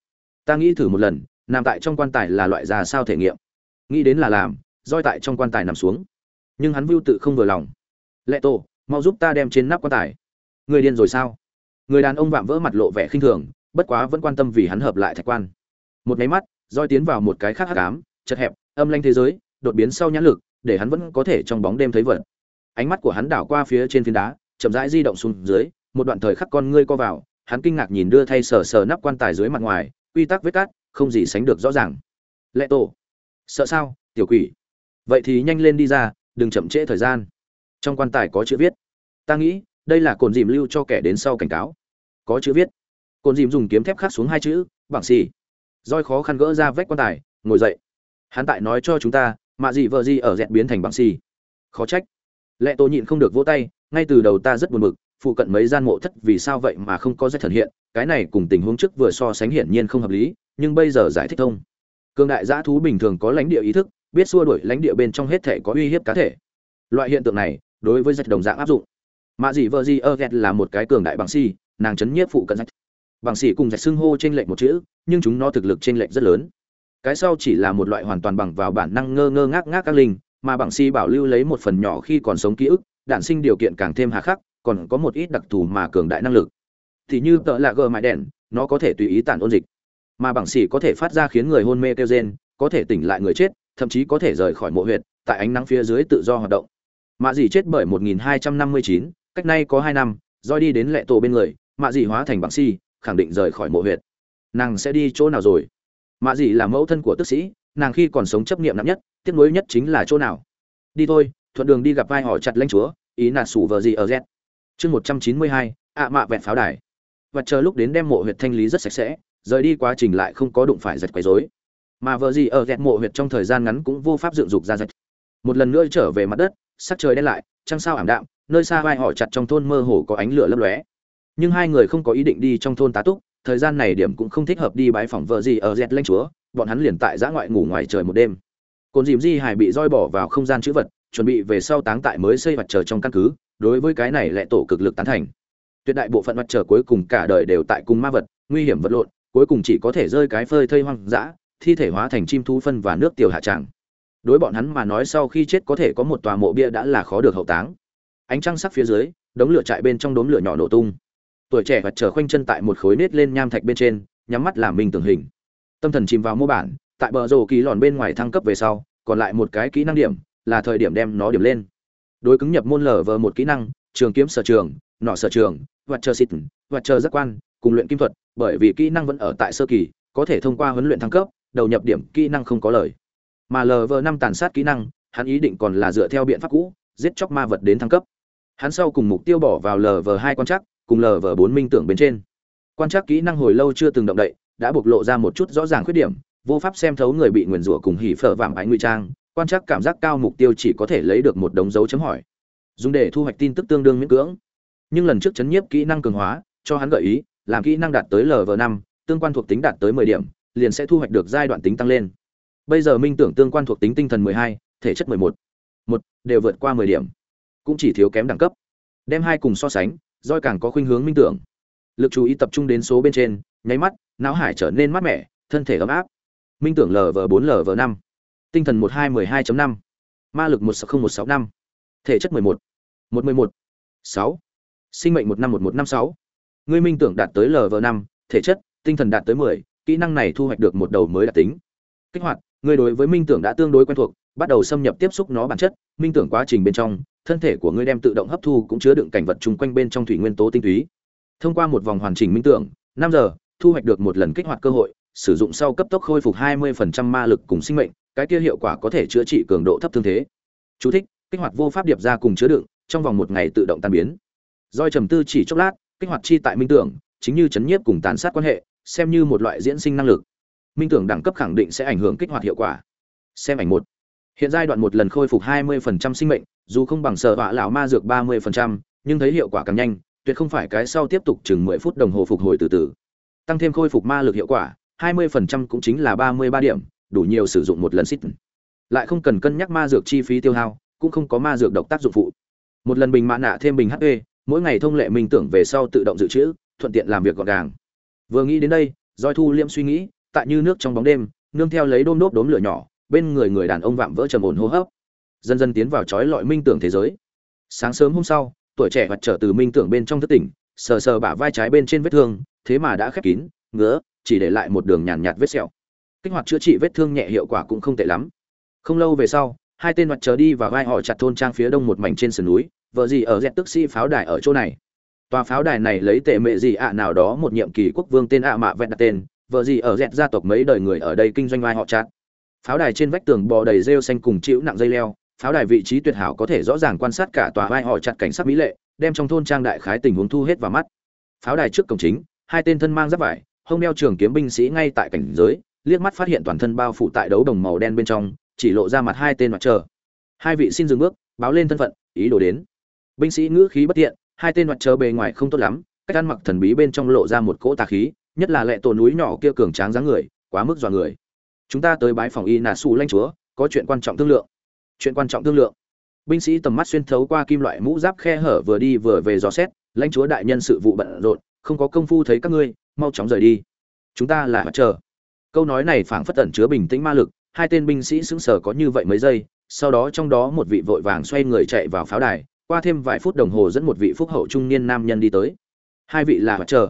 Ta nghĩ thử một lần, nằm tại trong quan tài là loại già sao thể nghiệm nghĩ đến là làm roi tại trong quan tài nằm xuống nhưng hắn vưu tự không vừa lòng lệ tổ mau giúp ta đem trên nắp quan tài người điên rồi sao người đàn ông vạm vỡ mặt lộ vẻ khinh thường, bất quá vẫn quan tâm vì hắn hợp lại thạch quan. Một máy mắt, roi tiến vào một cái khác hắc ám, chật hẹp, âm lanh thế giới, đột biến sau nhãn lực, để hắn vẫn có thể trong bóng đêm thấy vật. Ánh mắt của hắn đảo qua phía trên phiến đá, chậm rãi di động xuống dưới, một đoạn thời khắc con ngươi co vào, hắn kinh ngạc nhìn đưa thay sờ sờ nắp quan tài dưới mặt ngoài, quy tắc vết cát, không gì sánh được rõ ràng. Lệ tổ, sợ sao, tiểu quỷ? Vậy thì nhanh lên đi ra, đừng chậm trễ thời gian. Trong quan tài có chữ viết, ta nghĩ, đây là cồn dìm lưu cho kẻ đến sau cảnh cáo có chữ viết. Cồn dìm dùng kiếm thép khắc xuống hai chữ, bảng xì. Roi khó khăn gỡ ra vách quan tài, ngồi dậy. Hắn tại nói cho chúng ta mạ gì vợ gì ở dẹt biến thành bảng xì. Khó trách. Lệ tổ nhịn không được vỗ tay, ngay từ đầu ta rất buồn bực, phụ cận mấy gian mộ thất vì sao vậy mà không có dẹt thần hiện, cái này cùng tình huống trước vừa so sánh hiển nhiên không hợp lý, nhưng bây giờ giải thích thông. Cường đại giã thú bình thường có lãnh địa ý thức, biết xua đuổi lãnh địa bên trong hết thể có uy hiếp cá thể. Loại hiện tượng này, đối với dạch đồng dạng áp dụng. Mạ dị vợ di ơ ghét là một cái cường đại bằng si nàng chấn nhiếp phụ cận dạch bằng sĩ cùng dạch xưng hô trên lệnh một chữ nhưng chúng nó thực lực trên lệnh rất lớn. Cái sau chỉ là một loại hoàn toàn bằng vào bản năng ngơ ngơ ngác ngác các linh mà bằng sĩ bảo lưu lấy một phần nhỏ khi còn sống ký ức đản sinh điều kiện càng thêm hà khắc còn có một ít đặc thù mà cường đại năng lực. Thì như tợ là gờ mại đèn nó có thể tùy ý tản ôn dịch. Mà bằng sĩ có thể phát ra khiến người hôn mê kêu rên có thể tỉnh lại người chết thậm chí có thể rời khỏi mộ huyệt tại ánh nắng phía dưới tự do hoạt động. Mạ dì chết bởi 1259, cách nay có hai năm roi đi đến lệ tổ bên người mạ dì hóa thành bằng si khẳng định rời khỏi mộ huyệt. Nàng sẽ đi chỗ nào rồi? Mạ dì là mẫu thân của tức sĩ nàng khi còn sống chấp niệm nặng nhất tiếc nuối nhất chính là chỗ nào? Đi thôi thuận đường đi gặp vai họ chặt lãnh chúa ý nạt sủ vợ gì ở z. Chương 192, ạ mạ vẹn pháo đài. Và chờ lúc đến đem mộ huyệt thanh lý rất sạch sẽ rời đi quá trình lại không có đụng phải giật quấy rối. Mà vợ gì ở ghẹt mộ huyệt trong thời gian ngắn cũng vô pháp dựng dục ra giật một lần nữa trở về mặt đất sắc trời đen lại trăng sao ảm đạm nơi xa vai họ chặt trong thôn mơ hồ có ánh lửa lấp lóe nhưng hai người không có ý định đi trong thôn tá túc, thời gian này điểm cũng không thích hợp đi bãi phòng vợ gì ở dẹt lanh chúa, bọn hắn liền tại giã ngoại ngủ ngoài trời một đêm. Cồn dìm di hải bị roi bỏ vào không gian chữ vật, chuẩn bị về sau táng tại mới xây mặt trời trong căn cứ, đối với cái này lại tổ cực lực tán thành. Tuyệt đại bộ phận mặt trời cuối cùng cả đời đều tại cùng ma vật, nguy hiểm vật lộn, cuối cùng chỉ có thể rơi cái phơi thây hoang dã, thi thể hóa thành chim thú phân và nước tiểu hạ tràng đối bọn hắn mà nói sau khi chết có thể có một tòa mộ bia đã là khó được hậu táng. Ánh trăng sắc phía dưới, đống lửa chạy bên trong đốm lửa nhỏ nổ tung tuổi trẻ vật trở khoanh chân tại một khối nết lên nham thạch bên trên, nhắm mắt làm mình tưởng hình. Tâm thần chìm vào mô bản, tại bờ rổ kỳ lòn bên ngoài thăng cấp về sau, còn lại một cái kỹ năng điểm là thời điểm đem nó điểm lên. Đối cứng nhập môn lở vờ một kỹ năng, trường kiếm sở trường nọ sở trường, vật chờ xịt, vật chờ giác quan, cùng luyện kim thuật, bởi vì kỹ năng vẫn ở tại sơ kỳ, có thể thông qua huấn luyện thăng cấp, đầu nhập điểm kỹ năng không có lời. Mà lv năm tàn sát kỹ năng, hắn ý định còn là dựa theo biện pháp cũ, giết chóc ma vật đến thăng cấp. Hắn sau cùng mục tiêu bỏ vào lv hai quan chắc cùng lv bốn minh tưởng bên trên. Quan trắc kỹ năng hồi lâu chưa từng động đậy, đã bộc lộ ra một chút rõ ràng khuyết điểm, vô pháp xem thấu người bị nguyền rủa cùng hỉ phở vàng ái nguy trang, quan trắc cảm giác cao mục tiêu chỉ có thể lấy được một đống dấu chấm hỏi. Dùng để thu hoạch tin tức tương đương miễn cưỡng. Nhưng lần trước chấn nhiếp kỹ năng cường hóa, cho hắn gợi ý, làm kỹ năng đạt tới lv năm, tương quan thuộc tính đạt tới mười điểm, liền sẽ thu hoạch được giai đoạn tính tăng lên. Bây giờ minh tưởng tương quan thuộc tính tinh thần mười hai, thể chất mười một. Một, đều vượt qua mười điểm. Cũng chỉ thiếu kém đẳng cấp. Đem hai cùng so sánh roi càng có khuynh hướng minh tưởng. Lực chú ý tập trung đến số bên trên, nháy mắt, não hải trở nên mát mẻ, thân thể ấm áp. Minh tưởng lv bốn lv năm. Tinh thần một hai mười hai năm. Ma lực một một sáu năm. Thể chất mười một. Một mười một. Sáu. Sinh mệnh một năm một một năm sáu. Ngươi minh tưởng đạt tới lv năm, thể chất, tinh thần đạt tới mười, kỹ năng này thu hoạch được một đầu mới đặc tính. Kích hoạt người đối với minh tưởng đã tương đối quen thuộc, bắt đầu xâm nhập tiếp xúc nó bản chất, minh tưởng quá trình bên trong thân thể của ngươi đem tự động hấp thu cũng chứa đựng cảnh vật chung quanh bên trong thủy nguyên tố tinh túy. Thông qua một vòng hoàn chỉnh minh tưởng năm giờ thu hoạch được một lần kích hoạt cơ hội sử dụng sau cấp tốc khôi phục 20% ma lực cùng sinh mệnh cái kia hiệu quả có thể chữa trị cường độ thấp thương thế. Chú thích, kích hoạt vô pháp điệp ra cùng chứa đựng trong vòng một ngày tự động tan biến. Doi trầm tư chỉ chốc lát kích hoạt chi tại minh tưởng chính như chấn nhiếp cùng tàn sát quan hệ xem như một loại diễn sinh năng lực. Minh tưởng đẳng cấp khẳng định sẽ ảnh hưởng kích hoạt hiệu quả. Xem ảnh một. Hiện giai đoạn một lần khôi phục 20% sinh mệnh dù không bằng sợ họa lão ma dược 30%, nhưng thấy hiệu quả càng nhanh tuyệt không phải cái sau tiếp tục chừng 10 phút đồng hồ phục hồi từ từ. Tăng thêm khôi phục ma lực hiệu quả 20% cũng chính là 33 điểm đủ nhiều sử dụng một lần xít. Lại không cần cân nhắc ma dược chi phí tiêu hao cũng không có ma dược độc tác dụng phụ. Một lần bình mã nạ thêm bình hp mỗi ngày thông lệ mình tưởng về sau tự động dự trữ thuận tiện làm việc gọn gàng. Vừa nghĩ đến đây doi thu liêm suy nghĩ tại như nước trong bóng đêm nương theo lấy đôm đốp đốm lửa nhỏ bên người người đàn ông vạm vỡ trầm ổn hô hấp dần dần tiến vào trói lọi minh tưởng thế giới. Sáng sớm hôm sau tuổi trẻ hoạt trở từ minh tưởng bên trong thất tỉnh sờ sờ bả vai trái bên trên vết thương thế mà đã khép kín ngứa chỉ để lại một đường nhàn nhạt, vết sẹo. Kích hoạt chữa trị vết thương nhẹ hiệu quả cũng không tệ lắm. Không lâu về sau hai tên mặt trở đi và vai họ chặt thôn trang phía đông một mảnh trên sườn núi vợ gì ở dẹt tức sĩ pháo đài ở chỗ này. Tòa pháo đài này lấy tệ mệ gì ạ nào đó một nhiệm kỳ quốc vương tên ạ mạ vẹn đặt tên vợ gì ở dẹt gia tộc mấy đời người ở đây kinh doanh vai họ chặt. Pháo đài trên vách tường bò đầy rêu xanh cùng chịu nặng dây leo pháo đài vị trí tuyệt hảo có thể rõ ràng quan sát cả tòa vai họ chặt cảnh sắc mỹ lệ, đem trong thôn trang đại khái tình huống thu hết vào mắt. Pháo đài trước cổng chính, hai tên thân mang giáp vải, hông đeo trường kiếm binh sĩ ngay tại cảnh giới, liếc mắt phát hiện toàn thân bao phủ tại đấu đồng màu đen bên trong, chỉ lộ ra mặt hai tên mặt chờ hai vị xin dừng bước, báo lên thân phận, ý đồ đến. Binh sĩ ngữ khí bất tiện, hai tên mặt chờ bề ngoài không tốt lắm, cách ăn mặc thần bí bên trong lộ ra một cỗ tà khí, nhất là lệ tổ núi nhỏ kia cường tráng dáng người, quá mức dọa người. Chúng ta tới bái phòng y nà su lanh chúa, có chuyện quan trọng thương lượng chuyện quan trọng thương lượng. Binh sĩ tầm mắt xuyên thấu qua kim loại mũ giáp khe hở vừa đi vừa về dò xét, lãnh chúa đại nhân sự vụ bận rộn, không có công phu thấy các ngươi, mau chóng rời đi. Chúng ta là mặt chờ. Câu nói này phảng phất tẩn chứa bình tĩnh ma lực, hai tên binh sĩ sững sờ có như vậy mấy giây, sau đó trong đó một vị vội vàng xoay người chạy vào pháo đài, qua thêm vài phút đồng hồ dẫn một vị phúc hậu trung niên nam nhân đi tới. Hai vị là mặt chờ.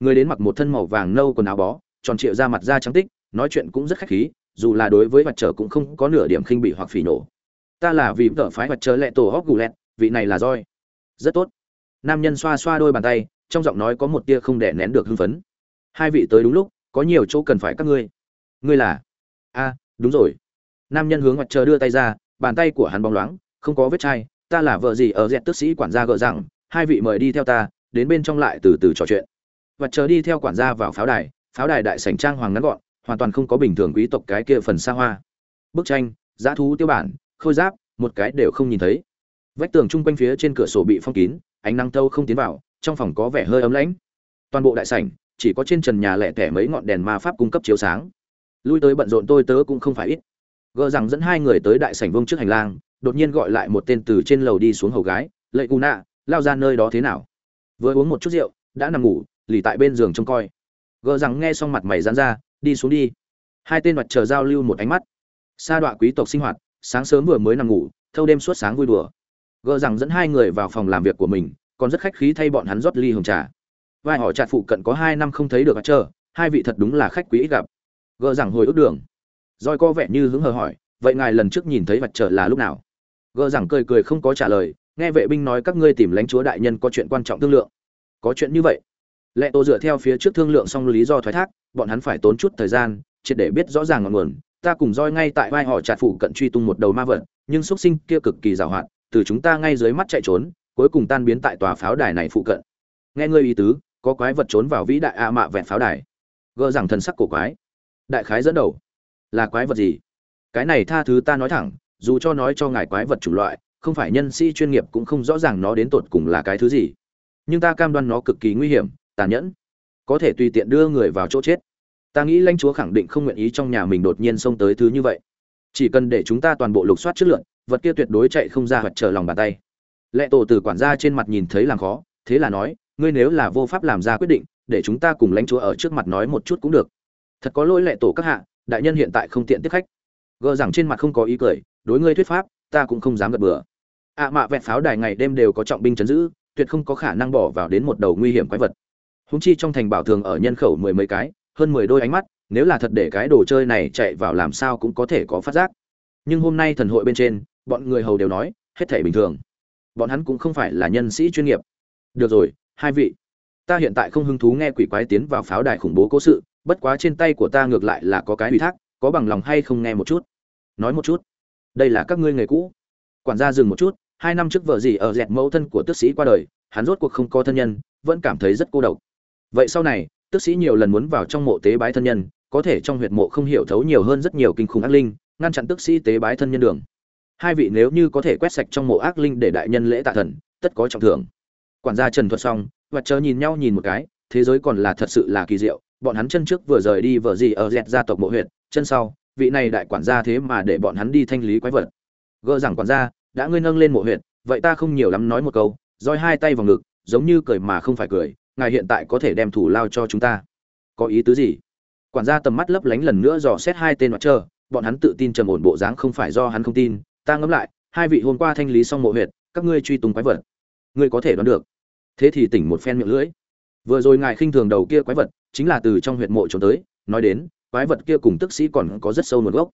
Người đến mặc một thân màu vàng nâu quần áo bó, tròn trịa da mặt da trắng tích, nói chuyện cũng rất khách khí, dù là đối với mặt trời cũng không có nửa điểm khinh bị hoặc phỉ nổ ta là vì tờ phái mặt trời lệ tổ hóc gù lẹt, vị này là roi. Rất tốt. Nam nhân xoa xoa đôi bàn tay, trong giọng nói có một tia không đẻ nén được hưng phấn. Hai vị tới đúng lúc, có nhiều chỗ cần phải các ngươi. Ngươi là? A, đúng rồi. Nam nhân hướng mặt trời đưa tay ra, bàn tay của hắn bóng loáng, không có vết chai. Ta là vợ gì ở dẹt tức sĩ quản gia gợ rằng, hai vị mời đi theo ta, đến bên trong lại từ từ trò chuyện. Mặt trời đi theo quản gia vào pháo đài pháo đài đại sảnh trang hoàng ngắn gọn, hoàn toàn không có bình thường quý tộc cái kia phần xa hoa. Bức tranh, giá thú tiêu bản khôi giáp, một cái đều không nhìn thấy. Vách tường chung quanh phía trên cửa sổ bị phong kín, ánh nắng thâu không tiến vào, trong phòng có vẻ hơi ấm lãnh. Toàn bộ đại sảnh, chỉ có trên trần nhà lẻ tẻ mấy ngọn đèn ma pháp cung cấp chiếu sáng. Lui tới bận rộn tôi tớ cũng không phải ít. Gờ rằng dẫn hai người tới đại sảnh vương trước hành lang, đột nhiên gọi lại một tên từ trên lầu đi xuống hầu gái, lệ cù nạ, lao ra nơi đó thế nào? Vừa uống một chút rượu, đã nằm ngủ, lì tại bên giường trông coi. Gờ rằng nghe xong mặt mày dán ra, đi xuống đi. Hai tên mặt chờ giao lưu một ánh mắt. Sa đọa quý tộc sinh hoạt sáng sớm vừa mới nằm ngủ, thâu đêm suốt sáng vui đùa. Gờ rằng dẫn hai người vào phòng làm việc của mình, còn rất khách khí thay bọn hắn rót ly hồng trà. Vai họ chặt phụ cận có hai năm không thấy được mặt chờ hai vị thật đúng là khách quý ít gặp. Gờ rằng hồi ước đường. Roi có vẻ như hứng hờ hỏi, vậy ngài lần trước nhìn thấy mặt trời là lúc nào? Gờ rằng cười cười không có trả lời, nghe vệ binh nói các ngươi tìm lãnh chúa đại nhân có chuyện quan trọng thương lượng. Có chuyện như vậy? Lệ tô dựa theo phía trước thương lượng xong lý do thoái thác, bọn hắn phải tốn chút thời gian, triệt để biết rõ ràng ngọn nguồn ta cùng roi ngay tại vai họ chặt phụ cận truy tung một đầu ma vật, nhưng xuất sinh kia cực kỳ giàu hạn, từ chúng ta ngay dưới mắt chạy trốn, cuối cùng tan biến tại tòa pháo đài này phụ cận. Nghe ngươi ý tứ, có quái vật trốn vào vĩ đại a mạ vẹn pháo đài. Gỡ rằng thần sắc cổ quái. Đại khái dẫn đầu. Là quái vật gì? Cái này tha thứ ta nói thẳng, dù cho nói cho ngài quái vật chủng loại, không phải nhân sĩ chuyên nghiệp cũng không rõ ràng nó đến tột cùng là cái thứ gì. Nhưng ta cam đoan nó cực kỳ nguy hiểm, tàn nhẫn. Có thể tùy tiện đưa người vào chỗ chết ta nghĩ lãnh chúa khẳng định không nguyện ý trong nhà mình đột nhiên xông tới thứ như vậy. Chỉ cần để chúng ta toàn bộ lục soát chất lượng, vật kia tuyệt đối chạy không ra hoặc trở lòng bàn tay. Lệ tổ từ quản gia trên mặt nhìn thấy làm khó, thế là nói, ngươi nếu là vô pháp làm ra quyết định, để chúng ta cùng lãnh chúa ở trước mặt nói một chút cũng được. Thật có lỗi lệ tổ các hạ, đại nhân hiện tại không tiện tiếp khách. Gờ rằng trên mặt không có ý cười, đối ngươi thuyết pháp, ta cũng không dám gật bừa. Ạ mạ vẹn pháo đài ngày đêm đều có trọng binh chấn giữ, tuyệt không có khả năng bỏ vào đến một đầu nguy hiểm quái vật. Húng chi trong thành bảo thường ở nhân khẩu mười mấy cái hơn mười đôi ánh mắt, nếu là thật để cái đồ chơi này chạy vào làm sao cũng có thể có phát giác. Nhưng hôm nay thần hội bên trên, bọn người hầu đều nói, hết thể bình thường. Bọn hắn cũng không phải là nhân sĩ chuyên nghiệp. Được rồi, hai vị. Ta hiện tại không hứng thú nghe quỷ quái tiến vào pháo đài khủng bố cố sự, bất quá trên tay của ta ngược lại là có cái ủy thác, có bằng lòng hay không nghe một chút? Nói một chút. Đây là các ngươi người cũ. Quản gia dừng một chút, hai năm trước vợ gì ở dẹt mẫu thân của tước sĩ qua đời, hắn rốt cuộc không có thân nhân, vẫn cảm thấy rất cô độc. Vậy sau này tước sĩ nhiều lần muốn vào trong mộ tế bái thân nhân có thể trong huyệt mộ không hiểu thấu nhiều hơn rất nhiều kinh khủng ác linh ngăn chặn tước sĩ tế bái thân nhân đường. Hai vị nếu như có thể quét sạch trong mộ ác linh để đại nhân lễ tạ thần tất có trọng thưởng. Quản gia trần thuật xong và chờ nhìn nhau nhìn một cái thế giới còn là thật sự là kỳ diệu bọn hắn chân trước vừa rời đi vợ gì ở dẹt gia tộc mộ huyệt, chân sau vị này đại quản gia thế mà để bọn hắn đi thanh lý quái vật. Gỡ rằng quản gia đã ngươi nâng lên mộ huyệt, vậy ta không nhiều lắm nói một câu roi hai tay vào ngực giống như cười mà không phải cười ngài hiện tại có thể đem thủ lao cho chúng ta. Có ý tứ gì? Quản gia tầm mắt lấp lánh lần nữa dò xét hai tên mặt trơ, bọn hắn tự tin trầm ổn bộ dáng không phải do hắn không tin. Ta ngẫm lại, hai vị hôm qua thanh lý xong mộ huyệt, các ngươi truy tung quái vật, ngươi có thể đoán được. Thế thì tỉnh một phen miệng lưỡi. Vừa rồi ngài khinh thường đầu kia quái vật, chính là từ trong huyệt mộ trốn tới, nói đến, quái vật kia cùng tức sĩ còn có rất sâu nguồn gốc.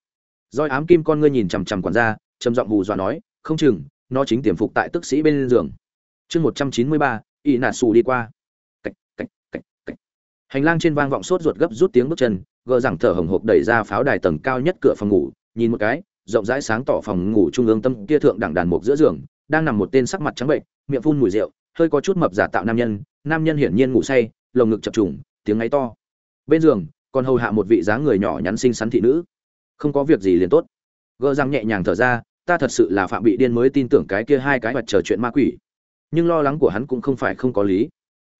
Roi ám kim con ngươi nhìn chằm chằm quản gia, trầm giọng hù dọa nói, không chừng, nó chính tiềm phục tại tức sĩ bên giường. Chương một trăm chín mươi ba ỵ nạt xù đi qua cách, cách, cách, cách hành lang trên vang vọng sốt ruột gấp rút tiếng bước chân, gờ rằng thở hồng hộc đẩy ra pháo đài tầng cao nhất cửa phòng ngủ, nhìn một cái, rộng rãi sáng tỏ phòng ngủ trung ương tâm kia thượng đẳng đàn mục giữa giường, đang nằm một tên sắc mặt trắng bệnh, miệng phun mùi rượu, hơi có chút mập giả tạo nam nhân nam nhân hiển nhiên ngủ say, lồng ngực chập trùng, tiếng ngáy to. Bên giường, còn hầu hạ một vị dáng người nhỏ nhắn xinh xắn thị nữ. Không có việc gì liền tốt. Gờ răng nhẹ nhàng thở ra, ta thật sự là phạm bị điên mới tin tưởng cái kia hai cái mặt chờ chuyện ma quỷ. Nhưng lo lắng của hắn cũng không phải không có lý.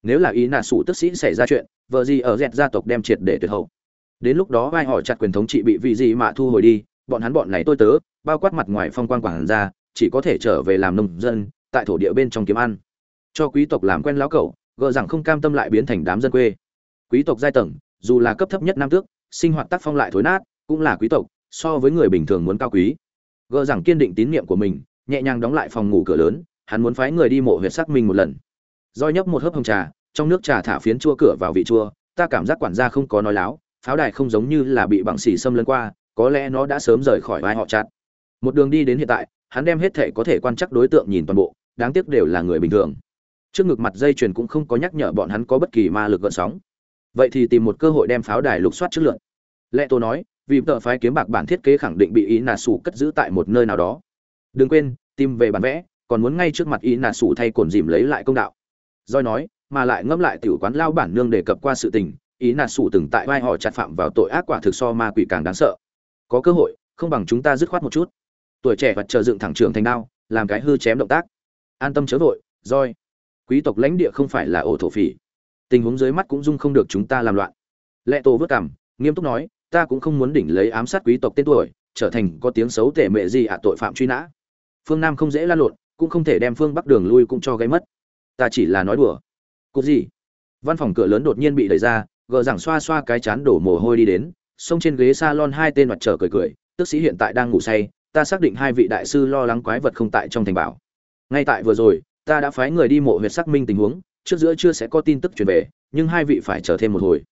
Nếu là ý nạ sủ tức sĩ xảy ra chuyện vợ gì ở dẹt gia tộc đem triệt để tuyệt hậu. Đến lúc đó vai hỏi chặt quyền thống trị bị vị gì mà thu hồi đi, bọn hắn bọn này tôi tớ, bao quát mặt ngoài phong quan quảng ra chỉ có thể trở về làm nông dân, tại thổ địa bên trong kiếm ăn. Cho quý tộc làm quen lão cẩu gợ rằng không cam tâm lại biến thành đám dân quê. Quý tộc giai tầng, dù là cấp thấp nhất nam tước, sinh hoạt tác phong lại thối nát, cũng là quý tộc, so với người bình thường muốn cao quý. Gợ rằng kiên định tín nhiệm của mình, nhẹ nhàng đóng lại phòng ngủ cửa lớn, hắn muốn phái người đi mộ huyệt xác minh một lần. Do nhấp một hớp hồng trà trong nước trà thả phiến chua cửa vào vị chua, ta cảm giác quản gia không có nói láo, pháo đài không giống như là bị bằng xỉ xâm lấn qua, có lẽ nó đã sớm rời khỏi vai họ chặt. Một đường đi đến hiện tại, hắn đem hết thể có thể quan chắc đối tượng nhìn toàn bộ, đáng tiếc đều là người bình thường. Trước ngực mặt dây chuyền cũng không có nhắc nhở bọn hắn có bất kỳ ma lực gợn sóng. Vậy thì tìm một cơ hội đem pháo đài lục soát chất lượng lẽ tô nói, vì tờ phái kiếm bạc bản thiết kế khẳng định bị ý nà sủ cất giữ tại một nơi nào đó. Đừng quên, tìm về bản vẽ, còn muốn ngay trước mặt ý nà sủ thay cồn dìm lấy lại công đạo. Doi nói mà lại ngâm lại tiểu quán lao bản nương đề cập qua sự tình, ý nà sủ từng tại vai họ chặt phạm vào tội ác quả thực so ma quỷ càng đáng sợ. Có cơ hội, không bằng chúng ta dứt khoát một chút. Tuổi trẻ vật chờ dựng thẳng trường thành đao, làm cái hư chém động tác. An tâm chớ vội, roi. Quý tộc lãnh địa không phải là ổ thổ phỉ. Tình huống dưới mắt cũng dung không được chúng ta làm loạn. Lệ tổ vớt cảm nghiêm túc nói, ta cũng không muốn đỉnh lấy ám sát quý tộc tên tuổi, trở thành có tiếng xấu tệ mệ gì ạ tội phạm truy nã. Phương nam không dễ lan lộn, cũng không thể đem phương bắc đường lui cũng cho gây mất. Ta chỉ là nói đùa cục gì? Văn phòng cửa lớn đột nhiên bị đẩy ra, gờ rằng xoa xoa cái chán đổ mồ hôi đi đến, xông trên ghế salon hai tên mặt trở cười cười, tức sĩ hiện tại đang ngủ say, ta xác định hai vị đại sư lo lắng quái vật không tại trong thành bảo. Ngay tại vừa rồi, ta đã phái người đi mộ huyệt xác minh tình huống, trước giữa chưa sẽ có tin tức truyền về, nhưng hai vị phải chờ thêm một hồi.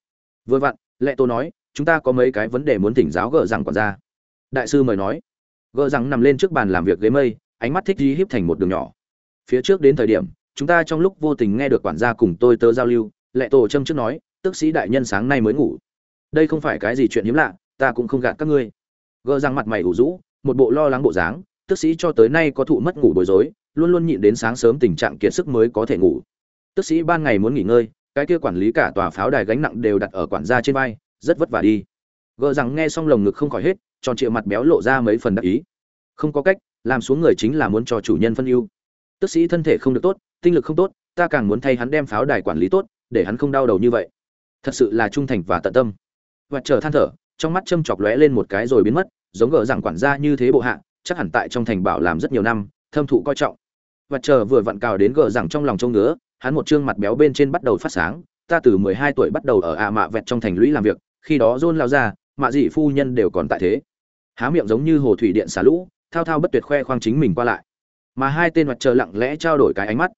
Vừa vặn, lệ tô nói, chúng ta có mấy cái vấn đề muốn thỉnh giáo gờ rằng còn ra đại sư mời nói. Gờ rằng nằm lên trước bàn làm việc ghế mây, ánh mắt thích di híp thành một đường nhỏ. Phía trước đến thời điểm chúng ta trong lúc vô tình nghe được quản gia cùng tôi tớ giao lưu, lệ tổ trâm trước nói tức sĩ đại nhân sáng nay mới ngủ. Đây không phải cái gì chuyện hiếm lạ, ta cũng không gạt các ngươi. Gờ rằng mặt mày ủ rũ, một bộ lo lắng bộ dáng tức sĩ cho tới nay có thụ mất ngủ bối rối, luôn luôn nhịn đến sáng sớm tình trạng kiệt sức mới có thể ngủ. Tức sĩ ban ngày muốn nghỉ ngơi, cái kia quản lý cả tòa pháo đài gánh nặng đều đặt ở quản gia trên vai, rất vất vả đi. Gờ rằng nghe xong lồng ngực không khỏi hết, tròn trịa mặt béo lộ ra mấy phần đặc ý. Không có cách, làm xuống người chính là muốn cho chủ nhân phân ưu. Tức sĩ thân thể không được tốt tinh lực không tốt, ta càng muốn thay hắn đem pháo đài quản lý tốt, để hắn không đau đầu như vậy. Thật sự là trung thành và tận tâm. Và chờ than thở, trong mắt châm chọc lóe lên một cái rồi biến mất, giống gờ rằng quản gia như thế bộ hạ, chắc hẳn tại trong thành bảo làm rất nhiều năm, thâm thụ coi trọng. Và chờ vừa vặn cào đến gờ rằng trong lòng trông ngứa, hắn một trương mặt béo bên trên bắt đầu phát sáng, ta từ mười hai tuổi bắt đầu ở ạ mạ vẹt trong thành lũy làm việc, khi đó john lao ra, mạ dị phu nhân đều còn tại thế. Há miệng giống như hồ thủy điện xả lũ, thao thao bất tuyệt khoe khoang chính mình qua lại. Mà hai tên mặt chờ lặng lẽ trao đổi cái ánh mắt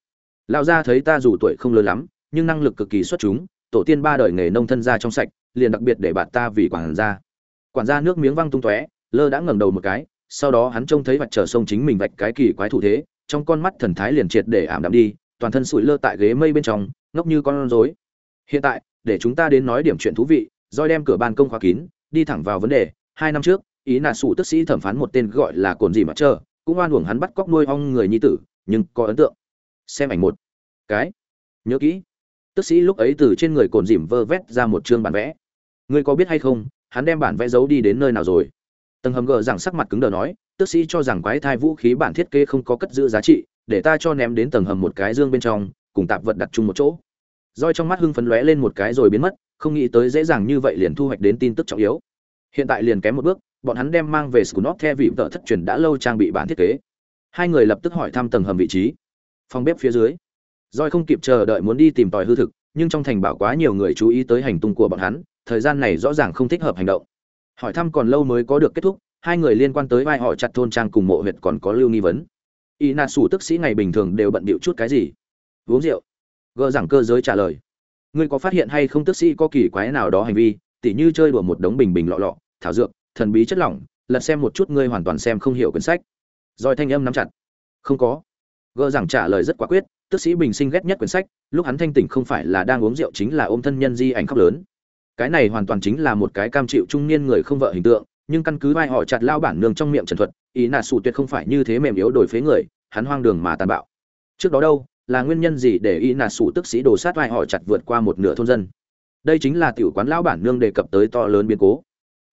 lao ra thấy ta dù tuổi không lớn lắm, nhưng năng lực cực kỳ xuất chúng, tổ tiên ba đời nghề nông thân ra trong sạch, liền đặc biệt để bạn ta vì quản gia. Quản gia nước miếng văng tung tóe, lơ đã ngẩng đầu một cái, sau đó hắn trông thấy vạch trở sông chính mình vạch cái kỳ quái thủ thế, trong con mắt thần thái liền triệt để ảm đạm đi, toàn thân sủi lơ tại ghế mây bên trong, ngốc như con rối. Hiện tại, để chúng ta đến nói điểm chuyện thú vị roi đem cửa ban công khóa kín, đi thẳng vào vấn đề. Hai năm trước, ý nà sủ tức sĩ thẩm phán một tên gọi là cồn gì mà chờ cũng oan uổng hắn bắt cóc nuôi ong người nhi tử, nhưng có ấn tượng xem ảnh một. Cái. Nhớ kỹ. Tức sĩ lúc ấy từ trên người cồn dìm vơ vét ra một chương bản vẽ. Ngươi có biết hay không, hắn đem bản vẽ giấu đi đến nơi nào rồi? Tầng hầm gờ rằng sắc mặt cứng đờ nói, tức sĩ cho rằng quái thai vũ khí bản thiết kế không có cất giữ giá trị, để ta cho ném đến tầng hầm một cái dương bên trong, cùng tạp vật đặt chung một chỗ. Roi trong mắt hưng phấn lóe lên một cái rồi biến mất, không nghĩ tới dễ dàng như vậy liền thu hoạch đến tin tức trọng yếu. Hiện tại liền kém một bước, bọn hắn đem mang về scunop theo vị vợ thất truyền đã lâu trang bị bản thiết kế. Hai người lập tức hỏi thăm tầng hầm vị trí. Phòng bếp phía dưới. Rồi không kịp chờ đợi muốn đi tìm tòi hư thực, nhưng trong thành bảo quá nhiều người chú ý tới hành tung của bọn hắn, thời gian này rõ ràng không thích hợp hành động. Hỏi thăm còn lâu mới có được kết thúc, hai người liên quan tới vai họ chặt thôn trang cùng mộ huyệt còn có lưu nghi vấn. Y Na sủ tức sĩ ngày bình thường đều bận bịu chút cái gì? Uống rượu. Gỡ giảng cơ giới trả lời. Ngươi có phát hiện hay không tức sĩ có kỳ quái nào đó hành vi, tỉ như chơi đùa một đống bình bình lọ lọ, thảo dược, thần bí chất lỏng lật xem một chút ngươi hoàn toàn xem không hiểu quyển sách rồi thanh âm nắm chặt không có gỡ rằng trả lời rất quả quyết, tức sĩ bình sinh ghét nhất quyển sách, lúc hắn thanh tỉnh không phải là đang uống rượu chính là ôm thân nhân di ảnh khóc lớn. Cái này hoàn toàn chính là một cái cam chịu trung niên người không vợ hình tượng, nhưng căn cứ vai họ chặt lao bản nương trong miệng trần thuật, ý nà sủ tuyệt không phải như thế mềm yếu đổi phế người, hắn hoang đường mà tàn bạo. Trước đó đâu, là nguyên nhân gì để ý nà sủ tức sĩ đồ sát vai họ chặt vượt qua một nửa thôn dân? Đây chính là tiểu quán lão bản nương đề cập tới to lớn biến cố.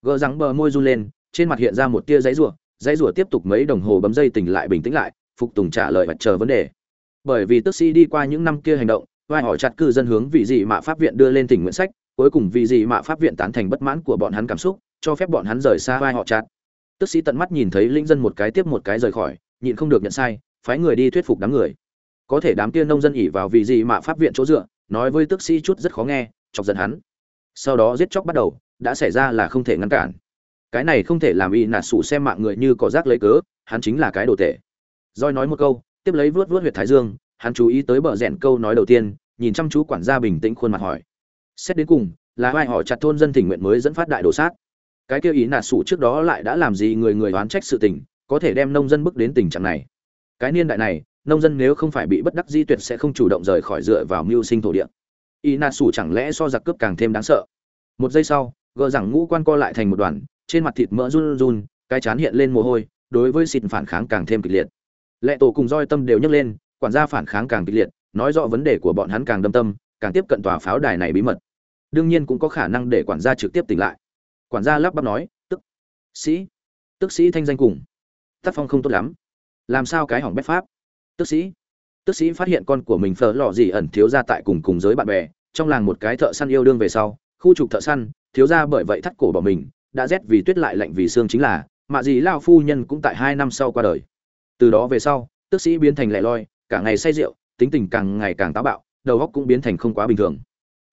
Gỡ rắng bờ môi run lên, trên mặt hiện ra một tia giấy rủa giấy rủa tiếp tục mấy đồng hồ bấm dây tỉnh lại bình tĩnh lại phục tùng trả lời và chờ vấn đề. Bởi vì tức sĩ đi qua những năm kia hành động, vai hỏi chặt cư dân hướng vị dị mạ pháp viện đưa lên tỉnh nguyện sách, cuối cùng vị dị mạ pháp viện tán thành bất mãn của bọn hắn cảm xúc, cho phép bọn hắn rời xa vai họ chặt. Tức sĩ tận mắt nhìn thấy linh dân một cái tiếp một cái rời khỏi, nhịn không được nhận sai, phái người đi thuyết phục đám người. Có thể đám kia nông dân ỉ vào vị dị mạ pháp viện chỗ dựa, nói với tức sĩ chút rất khó nghe, chọc giận hắn. Sau đó giết chóc bắt đầu, đã xảy ra là không thể ngăn cản. Cái này không thể làm y nạt sủ xem mạng người như có rác lấy cớ, hắn chính là cái đồ tệ roi nói một câu, tiếp lấy vuốt vuốt huyệt thái dương, hắn chú ý tới bờ rẽn câu nói đầu tiên, nhìn chăm chú quản gia bình tĩnh khuôn mặt hỏi. Xét đến cùng, là ai hỏi chặt thôn dân tình nguyện mới dẫn phát đại đồ sát? Cái kêu ý nạt sủ trước đó lại đã làm gì người người đoán trách sự tình, có thể đem nông dân bước đến tình trạng này? Cái niên đại này, nông dân nếu không phải bị bất đắc di tuyệt sẽ không chủ động rời khỏi dựa vào mưu sinh thổ địa. Ý nạt sủ chẳng lẽ so giặc cướp càng thêm đáng sợ? Một giây sau, gờ rằng ngũ quan co lại thành một đoàn, trên mặt thịt mỡ run run, cái chán hiện lên mồ hôi, đối với xịt phản kháng càng thêm kịch liệt lệ tổ cùng roi tâm đều nhấc lên, quản gia phản kháng càng kịch liệt, nói rõ vấn đề của bọn hắn càng đâm tâm, càng tiếp cận tòa pháo đài này bí mật. Đương nhiên cũng có khả năng để quản gia trực tiếp tỉnh lại. Quản gia lắp bắp nói, tức sĩ tức sĩ thanh danh cùng, tác phong không tốt lắm. Làm sao cái hỏng bét pháp? Tức sĩ tức sĩ phát hiện con của mình phở lò gì ẩn thiếu ra tại cùng cùng giới bạn bè, trong làng một cái thợ săn yêu đương về sau, khu trục thợ săn, thiếu ra bởi vậy thắt cổ bỏ mình, đã rét vì tuyết lại lạnh vì xương chính là mạ gì lao phu nhân cũng tại hai năm sau qua đời từ đó về sau tước sĩ biến thành lẻ loi, cả ngày say rượu, tính tình càng ngày càng táo bạo, đầu óc cũng biến thành không quá bình thường.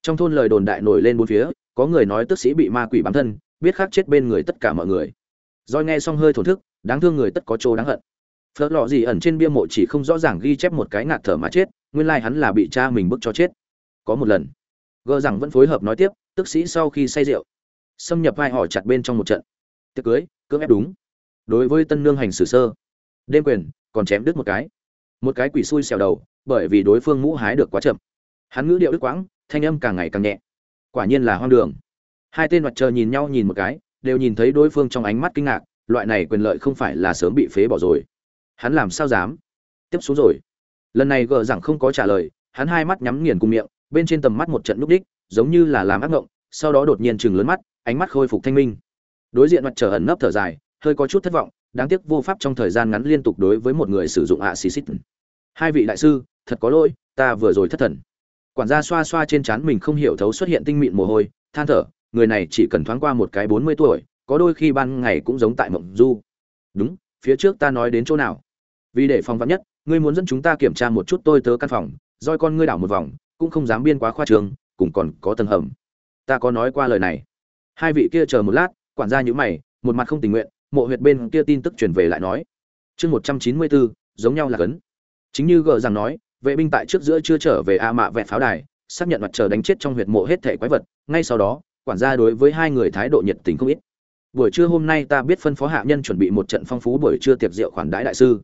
Trong thôn lời đồn đại nổi lên bốn phía, có người nói tước sĩ bị ma quỷ bám thân, biết khắc chết bên người tất cả mọi người. Rồi nghe xong hơi thổn thức, đáng thương người tất có chỗ đáng hận. Phớt lọ gì ẩn trên bia mộ chỉ không rõ ràng ghi chép một cái ngạt thở mà chết, nguyên lai hắn là bị cha mình bức cho chết. Có một lần, gờ rằng vẫn phối hợp nói tiếp, tức sĩ sau khi say rượu, xâm nhập vai họ chặt bên trong một trận. Tiệc cưới, cưỡng ép đúng. Đối với tân nương hành xử sơ đêm quyền, còn chém đứt một cái. Một cái quỷ xui xèo đầu, bởi vì đối phương mũ hái được quá chậm. Hắn ngữ điệu đứt quãng, thanh âm càng ngày càng nhẹ. Quả nhiên là hoang đường. Hai tên mặt trời nhìn nhau nhìn một cái, đều nhìn thấy đối phương trong ánh mắt kinh ngạc, loại này quyền lợi không phải là sớm bị phế bỏ rồi. Hắn làm sao dám? Tiếp xuống rồi. Lần này gờ rằng không có trả lời, hắn hai mắt nhắm nghiền cùng miệng, bên trên tầm mắt một trận núp đích, giống như là làm ác ngộng, sau đó đột nhiên chừng lớn mắt, ánh mắt khôi phục thanh minh. Đối diện mặt trở ẩn nấp thở dài, hơi có chút thất vọng đáng tiếc vô pháp trong thời gian ngắn liên tục đối với một người sử dụng ạ xì xít hai vị đại sư, thật có lỗi, ta vừa rồi thất thần. Quản gia xoa xoa trên trán mình không hiểu thấu xuất hiện tinh mịn mồ hôi, than thở, người này chỉ cần thoáng qua một cái bốn mươi tuổi, có đôi khi ban ngày cũng giống tại mộng du. Đúng, phía trước ta nói đến chỗ nào? Vì để phòng vắn nhất, ngươi muốn dẫn chúng ta kiểm tra một chút tôi tớ căn phòng, roi con ngươi đảo một vòng, cũng không dám biên quá khoa trường cũng còn có tầng hầm. Ta có nói qua lời này. Hai vị kia chờ một lát, quản gia nhữ mày, một mặt không tình nguyện mộ huyệt bên kia tin tức truyền về lại nói. Chương một trăm chín mươi bốn giống nhau là cấn. Chính như gờ rằng nói, vệ binh tại trước giữa chưa trở về a mạ vẹn pháo đài, xác nhận mặt trời đánh chết trong huyệt mộ hết thể quái vật, ngay sau đó, quản gia đối với hai người thái độ nhiệt tình không ít. Buổi trưa hôm nay ta biết phân phó hạ nhân chuẩn bị một trận phong phú buổi trưa tiệc rượu khoản đãi đại sư.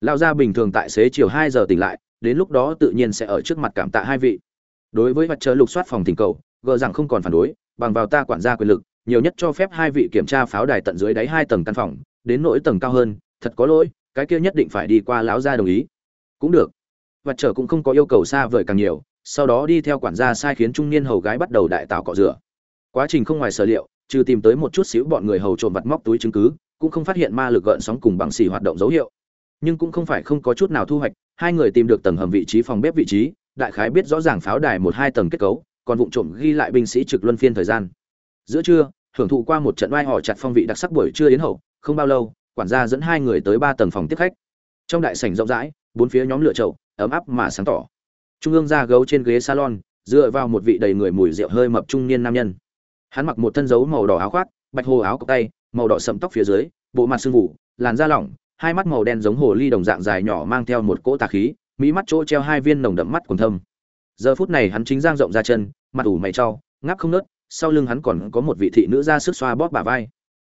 Lao gia bình thường tại xế chiều hai giờ tỉnh lại, đến lúc đó tự nhiên sẽ ở trước mặt cảm tạ hai vị. Đối với mặt trời lục soát phòng thỉnh cầu, gờ rằng không còn phản đối, bằng vào ta quản gia quyền lực nhiều nhất cho phép hai vị kiểm tra pháo đài tận dưới đáy hai tầng căn phòng, đến nỗi tầng cao hơn, thật có lỗi, cái kia nhất định phải đi qua lão gia đồng ý. Cũng được. Vật trở cũng không có yêu cầu xa vời càng nhiều, sau đó đi theo quản gia sai khiến trung niên hầu gái bắt đầu đại tạo cọ rửa. Quá trình không ngoài sở liệu, trừ tìm tới một chút xíu bọn người hầu trộm vặt móc túi chứng cứ, cũng không phát hiện ma lực gợn sóng cùng bằng xì hoạt động dấu hiệu. Nhưng cũng không phải không có chút nào thu hoạch, hai người tìm được tầng hầm vị trí phòng bếp vị trí, đại khái biết rõ ràng pháo đài một hai tầng kết cấu, còn vụ trộm ghi lại binh sĩ trực luân phiên thời gian giữa trưa, hưởng thụ qua một trận oai họ chặt phong vị đặc sắc buổi trưa yến hậu, không bao lâu, quản gia dẫn hai người tới ba tầng phòng tiếp khách. Trong đại sảnh rộng rãi, bốn phía nhóm lửa chậu, ấm áp mà sáng tỏ. Trung ương ra gấu trên ghế salon, dựa vào một vị đầy người mùi rượu hơi mập trung niên nam nhân. Hắn mặc một thân dấu màu đỏ áo khoác, bạch hồ áo cộc tay, màu đỏ sậm tóc phía dưới, bộ mặt sưng vụ làn da lỏng, hai mắt màu đen giống hồ ly đồng dạng dài nhỏ mang theo một cỗ tà khí, mỹ mắt chỗ treo hai viên nồng đậm mắt còn thâm. Giờ phút này hắn chính giang rộng ra chân, mặt ủ mày cho ngáp không nớt sau lưng hắn còn có một vị thị nữ ra sức xoa bóp bả vai.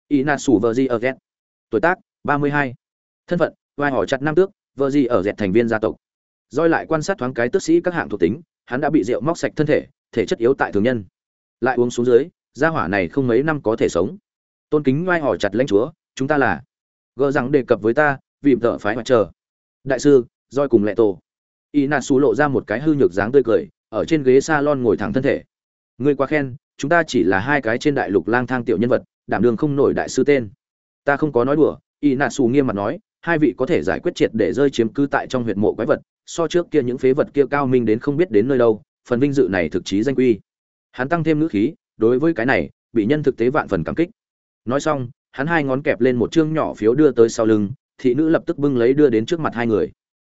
Ina sủ vợ di ở ghét tuổi tác, ba mươi hai. Thân phận, vai hỏi chặt năm tước vợ di ở dẹt thành viên gia tộc. Roi lại quan sát thoáng cái tước sĩ các hạng thuộc tính, hắn đã bị rượu móc sạch thân thể thể chất yếu tại thường nhân. Lại uống xuống dưới, gia hỏa này không mấy năm có thể sống. Tôn kính vai hỏi chặt lãnh chúa, chúng ta là. Gờ rằng đề cập với ta, vì vợ phái mặt chờ. Đại sư, roi cùng lệ tổ. Y nà xù lộ ra một cái hư nhược dáng tươi cười, ở trên ghế salon ngồi thẳng thân thể. Ngươi quá khen chúng ta chỉ là hai cái trên đại lục lang thang tiểu nhân vật, đảm đường không nổi đại sư tên. Ta không có nói đùa y nà xù nghiêm mặt nói, hai vị có thể giải quyết triệt để rơi chiếm cứ tại trong huyệt mộ quái vật, so trước kia những phế vật kia cao minh đến không biết đến nơi đâu, phần vinh dự này thực chí danh quy. Hắn tăng thêm ngữ khí, đối với cái này, bị nhân thực tế vạn phần cảm kích. Nói xong, hắn hai ngón kẹp lên một chương nhỏ phiếu đưa tới sau lưng, thị nữ lập tức bưng lấy đưa đến trước mặt hai người.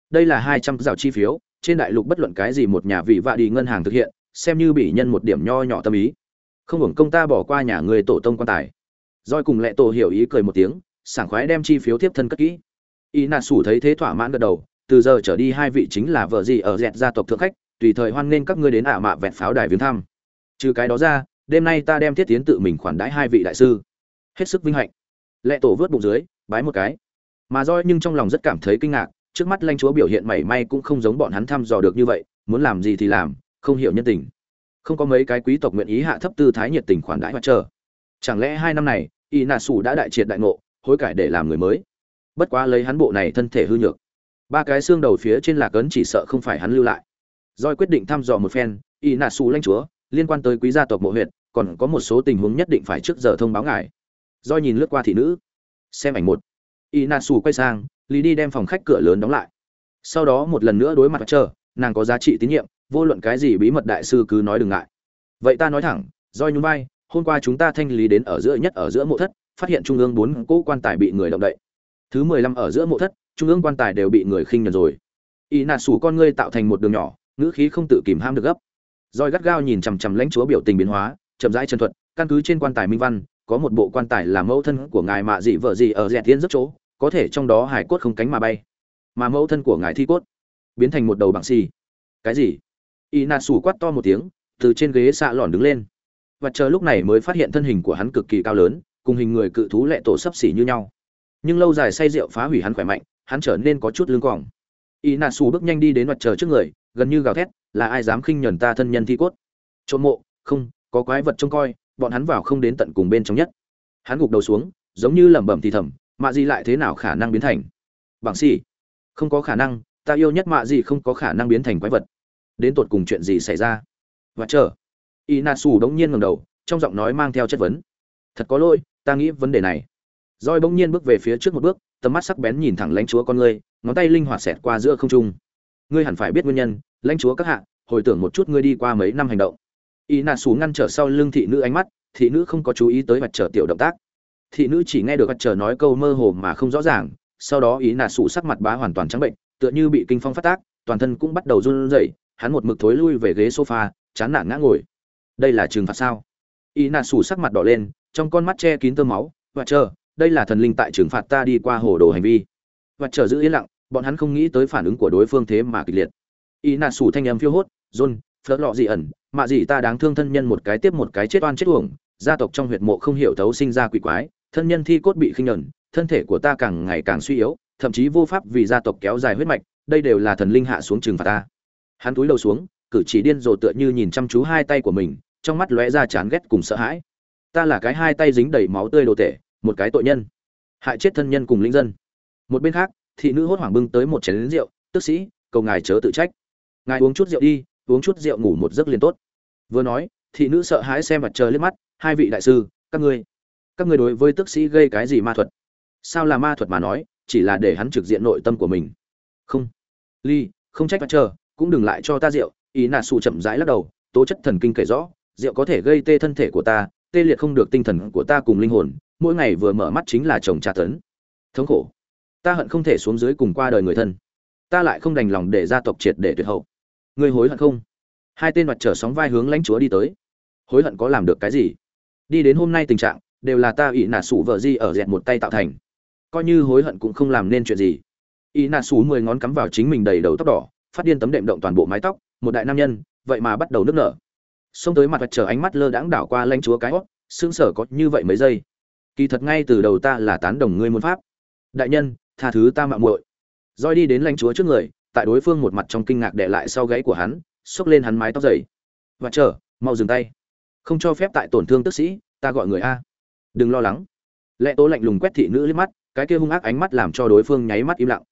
Đây là hai trăm rào chi phiếu, trên đại lục bất luận cái gì một nhà vị vạ đi ngân hàng thực hiện, xem như bị nhân một điểm nho nhỏ tâm ý không hưởng công ta bỏ qua nhà người tổ tông quan tài. Roi cùng lệ tổ hiểu ý cười một tiếng, sảng khoái đem chi phiếu tiếp thân cất kỹ. Y nà sủ thấy thế thỏa mãn gật đầu, từ giờ trở đi hai vị chính là vợ gì ở dẹt gia tộc thượng khách, tùy thời hoan nghênh các ngươi đến ả mạ vẹn pháo đài viếng thăm. Trừ cái đó ra, đêm nay ta đem thiết tiến tự mình khoản đãi hai vị đại sư. Hết sức vinh hạnh. Lệ tổ vớt bụng dưới, bái một cái. Mà roi nhưng trong lòng rất cảm thấy kinh ngạc, trước mắt lanh chúa biểu hiện mảy may cũng không giống bọn hắn thăm dò được như vậy, muốn làm gì thì làm, không hiểu nhân tình không có mấy cái quý tộc nguyện ý hạ thấp tư thái nhiệt tình khoản đãi mặt chờ. Chẳng lẽ hai năm này y nà sủ đã đại triệt đại ngộ, hối cải để làm người mới? Bất quá lấy hắn bộ này thân thể hư nhược. Ba cái xương đầu phía trên lạc ấn chỉ sợ không phải hắn lưu lại. Doi quyết định thăm dò một phen y nà sủ lãnh chúa, liên quan tới quý gia tộc mộ huyện còn có một số tình huống nhất định phải trước giờ thông báo ngài. Doi nhìn lướt qua thị nữ. Xem ảnh một. Y nà sủ quay sang, lý đi đem phòng khách cửa lớn đóng lại. Sau đó một lần nữa đối mặt chờ, nàng có giá trị tín nhiệm vô luận cái gì bí mật đại sư cứ nói đừng ngại. Vậy ta nói thẳng, roi nhún vai, hôm qua chúng ta thanh lý đến ở giữa nhất ở giữa mộ thất, phát hiện trung ương bốn cỗ quan tài bị người động đậy. Thứ mười lăm ở giữa mộ thất, trung ương quan tài đều bị người khinh nhật rồi. Y nà sủ con ngươi tạo thành một đường nhỏ, ngữ khí không tự kìm ham được gấp. Roi gắt gao nhìn chằm chằm lãnh chúa biểu tình biến hóa, chậm rãi chân thuật, căn cứ trên quan tài minh văn, có một bộ quan tài là mẫu thân của ngài mạ dị vợ dị ở rẻ tiến rất chỗ, có thể trong đó hải cốt không cánh mà bay. Mà mẫu thân của ngài thi cốt biến thành một đầu bằng xì. Cái gì? Y nà sủ quát to một tiếng, từ trên ghế xạ lòn đứng lên. Và chờ lúc này mới phát hiện thân hình của hắn cực kỳ cao lớn, cùng hình người cự thú lệ tổ sấp xỉ như nhau. Nhưng lâu dài say rượu phá hủy hắn khỏe mạnh, hắn trở nên có chút lưng còng. Y nà sủ bước nhanh đi đến mặt trời trước người, gần như gào thét, là ai dám khinh nhẫn ta thân nhân thi cốt? Trộm mộ, không, có quái vật trông coi, bọn hắn vào không đến tận cùng bên trong nhất. Hắn gục đầu xuống, giống như lẩm bẩm thì thầm, mạ gì lại thế nào khả năng biến thành? Bằng xỉ không có khả năng, ta yêu nhất mạ gì không có khả năng biến thành quái vật đến tột cùng chuyện gì xảy ra? Và chờ. Y nà xù đống nhiên ngầm đầu, trong giọng nói mang theo chất vấn. Thật có lỗi, ta nghĩ vấn đề này. Roi bỗng nhiên bước về phía trước một bước, tầm mắt sắc bén nhìn thẳng lãnh chúa con ngươi, ngón tay linh hoạt xẹt qua giữa không trung. Ngươi hẳn phải biết nguyên nhân, lãnh chúa các hạ, hồi tưởng một chút ngươi đi qua mấy năm hành động. Y na su ngăn trở sau lưng thị nữ ánh mắt, thị nữ không có chú ý tới mặt trở tiểu động tác. Thị nữ chỉ nghe được mặt trở nói câu mơ hồ mà không rõ ràng, sau đó ý nà sụ sắc mặt bá hoàn toàn trắng bệnh, tựa như bị kinh phong phát tác, toàn thân cũng bắt đầu run rẩy hắn một mực thối lui về ghế sofa, chán nản ngã ngồi. Đây là trừng phạt sao? Y Na Sủ sắc mặt đỏ lên, trong con mắt che kín tơ máu, và chờ, đây là thần linh tại trừng phạt ta đi qua hồ đồ hành vi. Và chờ giữ yên lặng, bọn hắn không nghĩ tới phản ứng của đối phương thế mà kịch liệt. Y Na Sủ thanh âm phiêu hốt john phớt lọ gì ẩn, mạ gì ta đáng thương thân nhân một cái tiếp một cái chết oan chết uổng, gia tộc trong huyệt mộ không hiểu thấu sinh ra quỷ quái, thân nhân thi cốt bị khinh nhẫn, thân thể của ta càng ngày càng suy yếu, thậm chí vô pháp vì gia tộc kéo dài huyết mạch, đây đều là thần linh hạ xuống trừng phạt ta hắn túi đầu xuống, cử chỉ điên rồ tựa như nhìn chăm chú hai tay của mình, trong mắt lóe ra chán ghét cùng sợ hãi. Ta là cái hai tay dính đầy máu tươi đồ tể, một cái tội nhân. Hại chết thân nhân cùng linh dân. Một bên khác, thị nữ hốt hoảng bưng tới một chén rượu, tức sĩ, cầu ngài chớ tự trách. Ngài uống chút rượu đi, uống chút rượu ngủ một giấc liền tốt. Vừa nói, thị nữ sợ hãi xem mặt trời lên mắt, hai vị đại sư, các ngươi các ngươi đối với tức sĩ gây cái gì ma thuật? Sao là ma thuật mà nói, chỉ là để hắn trực diện nội tâm của mình. Không. Ly, không trách mặt trời cũng đừng lại cho ta rượu, ý nà sụ chậm rãi lắc đầu, tố chất thần kinh kể rõ, rượu có thể gây tê thân thể của ta, tê liệt không được tinh thần của ta cùng linh hồn, mỗi ngày vừa mở mắt chính là chồng tra tấn. Thống khổ. Ta hận không thể xuống dưới cùng qua đời người thân. Ta lại không đành lòng để gia tộc triệt để tuyệt hậu. Ngươi hối hận không? Hai tên mặt trở sóng vai hướng lãnh chúa đi tới. Hối hận có làm được cái gì? Đi đến hôm nay tình trạng, đều là ta ỷ nà sủ vợ di ở dẹt một tay tạo thành. Coi như hối hận cũng không làm nên chuyện gì. Ỷ nà sủ mười ngón cắm vào chính mình đầy đầu tóc đỏ phát điên tấm đệm động toàn bộ mái tóc, một đại nam nhân, vậy mà bắt đầu nước nở. Xông tới mặt vật trở ánh mắt lơ đãng đảo qua lãnh chúa cái hót xương sở có như vậy mấy giây. Kỳ thật ngay từ đầu ta là tán đồng ngươi muốn pháp. Đại nhân, tha thứ ta mạo muội. Roi đi đến lãnh chúa trước người, tại đối phương một mặt trong kinh ngạc đệ lại sau gáy của hắn, xốc lên hắn mái tóc dày. Và chờ, mau dừng tay. Không cho phép tại tổn thương tức sĩ, ta gọi người a. Đừng lo lắng. Lẽ tố lạnh lùng quét thị nữ liếc mắt, cái kia hung ác ánh mắt làm cho đối phương nháy mắt im lặng.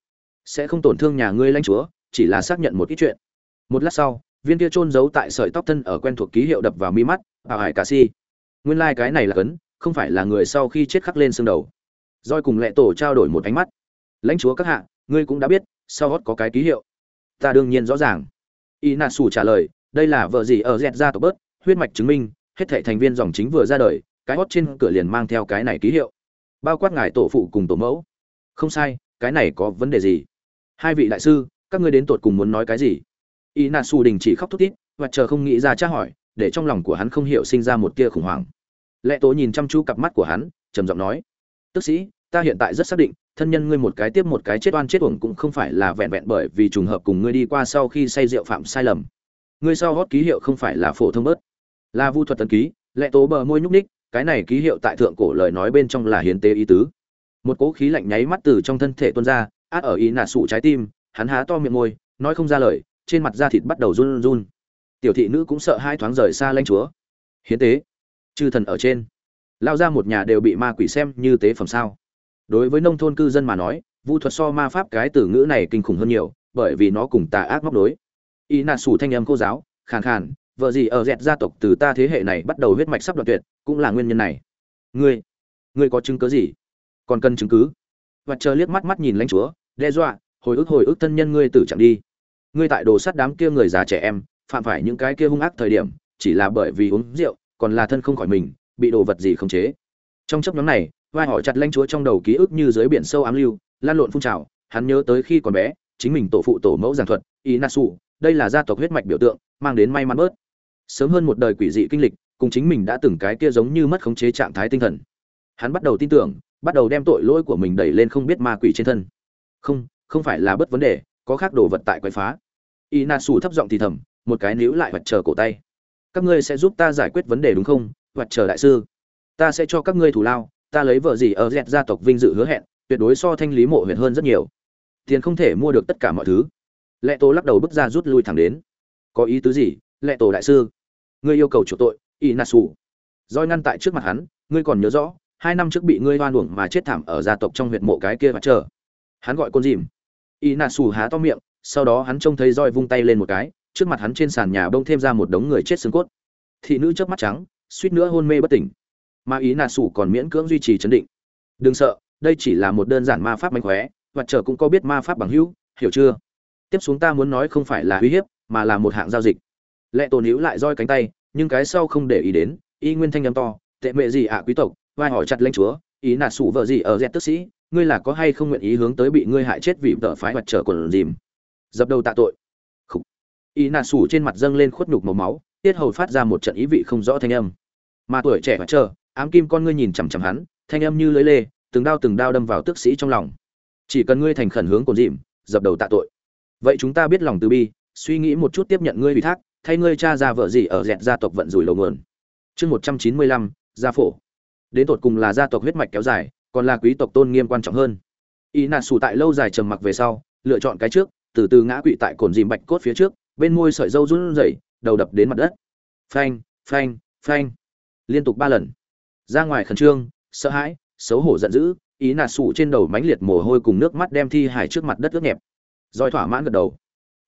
Sẽ không tổn thương nhà ngươi lãnh chúa chỉ là xác nhận một ít chuyện. Một lát sau, viên kia trôn giấu tại sợi tóc thân ở quen thuộc ký hiệu đập vào mi mắt, bảo hải cà si. Nguyên lai、like、cái này là cấn, không phải là người sau khi chết khắc lên xương đầu. Roi cùng lệ tổ trao đổi một ánh mắt. Lãnh chúa các hạ, ngươi cũng đã biết, sau gót có cái ký hiệu. Ta đương nhiên rõ ràng. Y nà sù trả lời, đây là vợ gì ở dẹt ra tộc bớt, huyết mạch chứng minh, hết thảy thành viên dòng chính vừa ra đời, cái hót trên cửa liền mang theo cái này ký hiệu. Bao quát ngài tổ phụ cùng tổ mẫu. Không sai, cái này có vấn đề gì? Hai vị đại sư các ngươi đến tột cùng muốn nói cái gì? Y nà su đình chỉ khóc thút tít và chờ không nghĩ ra tra hỏi, để trong lòng của hắn không hiểu sinh ra một tia khủng hoảng. Lệ tố nhìn chăm chú cặp mắt của hắn, trầm giọng nói, tức sĩ, ta hiện tại rất xác định, thân nhân ngươi một cái tiếp một cái chết oan chết uổng cũng không phải là vẹn vẹn bởi vì trùng hợp cùng ngươi đi qua sau khi say rượu phạm sai lầm. Ngươi sau hót ký hiệu không phải là phổ thông bớt. Là vu thuật tần ký. Lệ tố bờ môi nhúc ních cái này ký hiệu tại thượng cổ lời nói bên trong là hiến tế ý tứ. Một cỗ khí lạnh nháy mắt từ trong thân thể tuôn ra, át ở ý nà sụ trái tim hắn há to miệng môi, nói không ra lời, trên mặt da thịt bắt đầu run run tiểu thị nữ cũng sợ hai thoáng rời xa lanh chúa. Hiến tế. Chư thần ở trên. Lao ra một nhà đều bị ma quỷ xem như tế phẩm sao. Đối với nông thôn cư dân mà nói, vu thuật so ma pháp cái từ ngữ này kinh khủng hơn nhiều, bởi vì nó cùng tà ác móc đối y nà sủ thanh âm cô giáo, khàn khàn, vợ gì ở dẹt gia tộc từ ta thế hệ này bắt đầu huyết mạch sắp đoạn tuyệt, cũng là nguyên nhân này. Ngươi ngươi có chứng cứ gì? Còn cần chứng cứ. Và chờ liếc mắt mắt nhìn lãnh chúa, đe dọa hồi ức hồi ức thân nhân ngươi tử chẳng đi. Ngươi tại đồ sát đám kia người già trẻ em, phạm phải những cái kia hung ác thời điểm, chỉ là bởi vì uống rượu, còn là thân không khỏi mình, bị đồ vật gì khống chế. Trong chấp nhóm này, vai hỏi chặt lanh chúa trong đầu ký ức như dưới biển sâu ám lưu, lan lộn phun trào, hắn nhớ tới khi còn bé, chính mình tổ phụ tổ mẫu giảng thuật, inasu, đây là gia tộc huyết mạch biểu tượng, mang đến may mắn bớt. Sớm hơn một đời quỷ dị kinh lịch, cùng chính mình đã từng cái kia giống như mất khống chế trạng thái tinh thần. Hắn bắt đầu tin tưởng, bắt đầu đem tội lỗi của mình đẩy lên không biết ma quỷ trên thân. Không không phải là bất vấn đề, có khác đồ vật tại quậy phá. Y Na Sủ thấp giọng thì thầm, một cái níu lại vật chờ cổ tay. Các ngươi sẽ giúp ta giải quyết vấn đề đúng không, vật chờ đại sư? Ta sẽ cho các ngươi thủ lao, ta lấy vợ gì ở dẹt gia tộc vinh dự hứa hẹn, tuyệt đối so thanh lý mộ huyệt hơn rất nhiều. Tiền không thể mua được tất cả mọi thứ. Lệ tổ lắc đầu bước ra rút lui thẳng đến. Có ý tứ gì, lệ tổ đại sư? Ngươi yêu cầu chủ tội y Na sù roi ngăn tại trước mặt hắn, ngươi còn nhớ rõ, hai năm trước bị ngươi hoan uổng mà chết thảm ở gia tộc trong huyện mộ cái kia mặt chờ. Hắn gọi côn dìm y nà sủ há to miệng, sau đó hắn trông thấy roi vung tay lên một cái, trước mặt hắn trên sàn nhà bông thêm ra một đống người chết xương cốt. Thị nữ chớp mắt trắng, suýt nữa hôn mê bất tỉnh. Mà ý nà sủ còn miễn cưỡng duy trì chấn định. Đừng sợ, đây chỉ là một đơn giản ma pháp mánh khóe, hoặc trở cũng có biết ma pháp bằng hữu, hiểu chưa? Tiếp xuống ta muốn nói không phải là uy hiếp, mà là một hạng giao dịch. Lệ tổ níu lại roi cánh tay, nhưng cái sau không để ý đến, y nguyên thanh âm to, tệ mệ gì ạ quý tộc, vai hỏi chặt lãnh chúa, ý nà sủ vợ gì ở dẹt tức sĩ ngươi là có hay không nguyện ý hướng tới bị ngươi hại chết vì tợ phái mặt trở quần dìm? Dập đầu tạ tội. Khủ. ý nà sủ trên mặt dâng lên khuất nhục màu máu, tiết hầu phát ra một trận ý vị không rõ thanh âm. Mà tuổi trẻ mặt trở ám kim con ngươi nhìn chằm chằm hắn, thanh âm như lưới lê, từng đao từng đao đâm vào tước sĩ trong lòng. Chỉ cần ngươi thành khẩn hướng cồn dìm, dập đầu tạ tội. Vậy chúng ta biết lòng từ bi, suy nghĩ một chút tiếp nhận ngươi ủy thác, thay ngươi cha ra vợ gì ở dẹt gia tộc vận rủi lầu nguồn. Chương một trăm chín mươi lăm, gia phổ. Đến tột cùng là gia tộc huyết mạch kéo dài còn là quý tộc tôn nghiêm quan trọng hơn. Y nạt sủ tại lâu dài trầm mặc về sau, lựa chọn cái trước, từ từ ngã quỵ tại cồn dìm bạch cốt phía trước, bên môi sợi dâu run rẩy, đầu đập đến mặt đất. Phanh phanh phanh. Liên tục ba lần. Ra ngoài khẩn trương, sợ hãi, xấu hổ giận dữ, ý nạt sủ trên đầu mánh liệt mồ hôi cùng nước mắt đem thi hải trước mặt đất ướt nhẹp. Roi thỏa mãn gật đầu.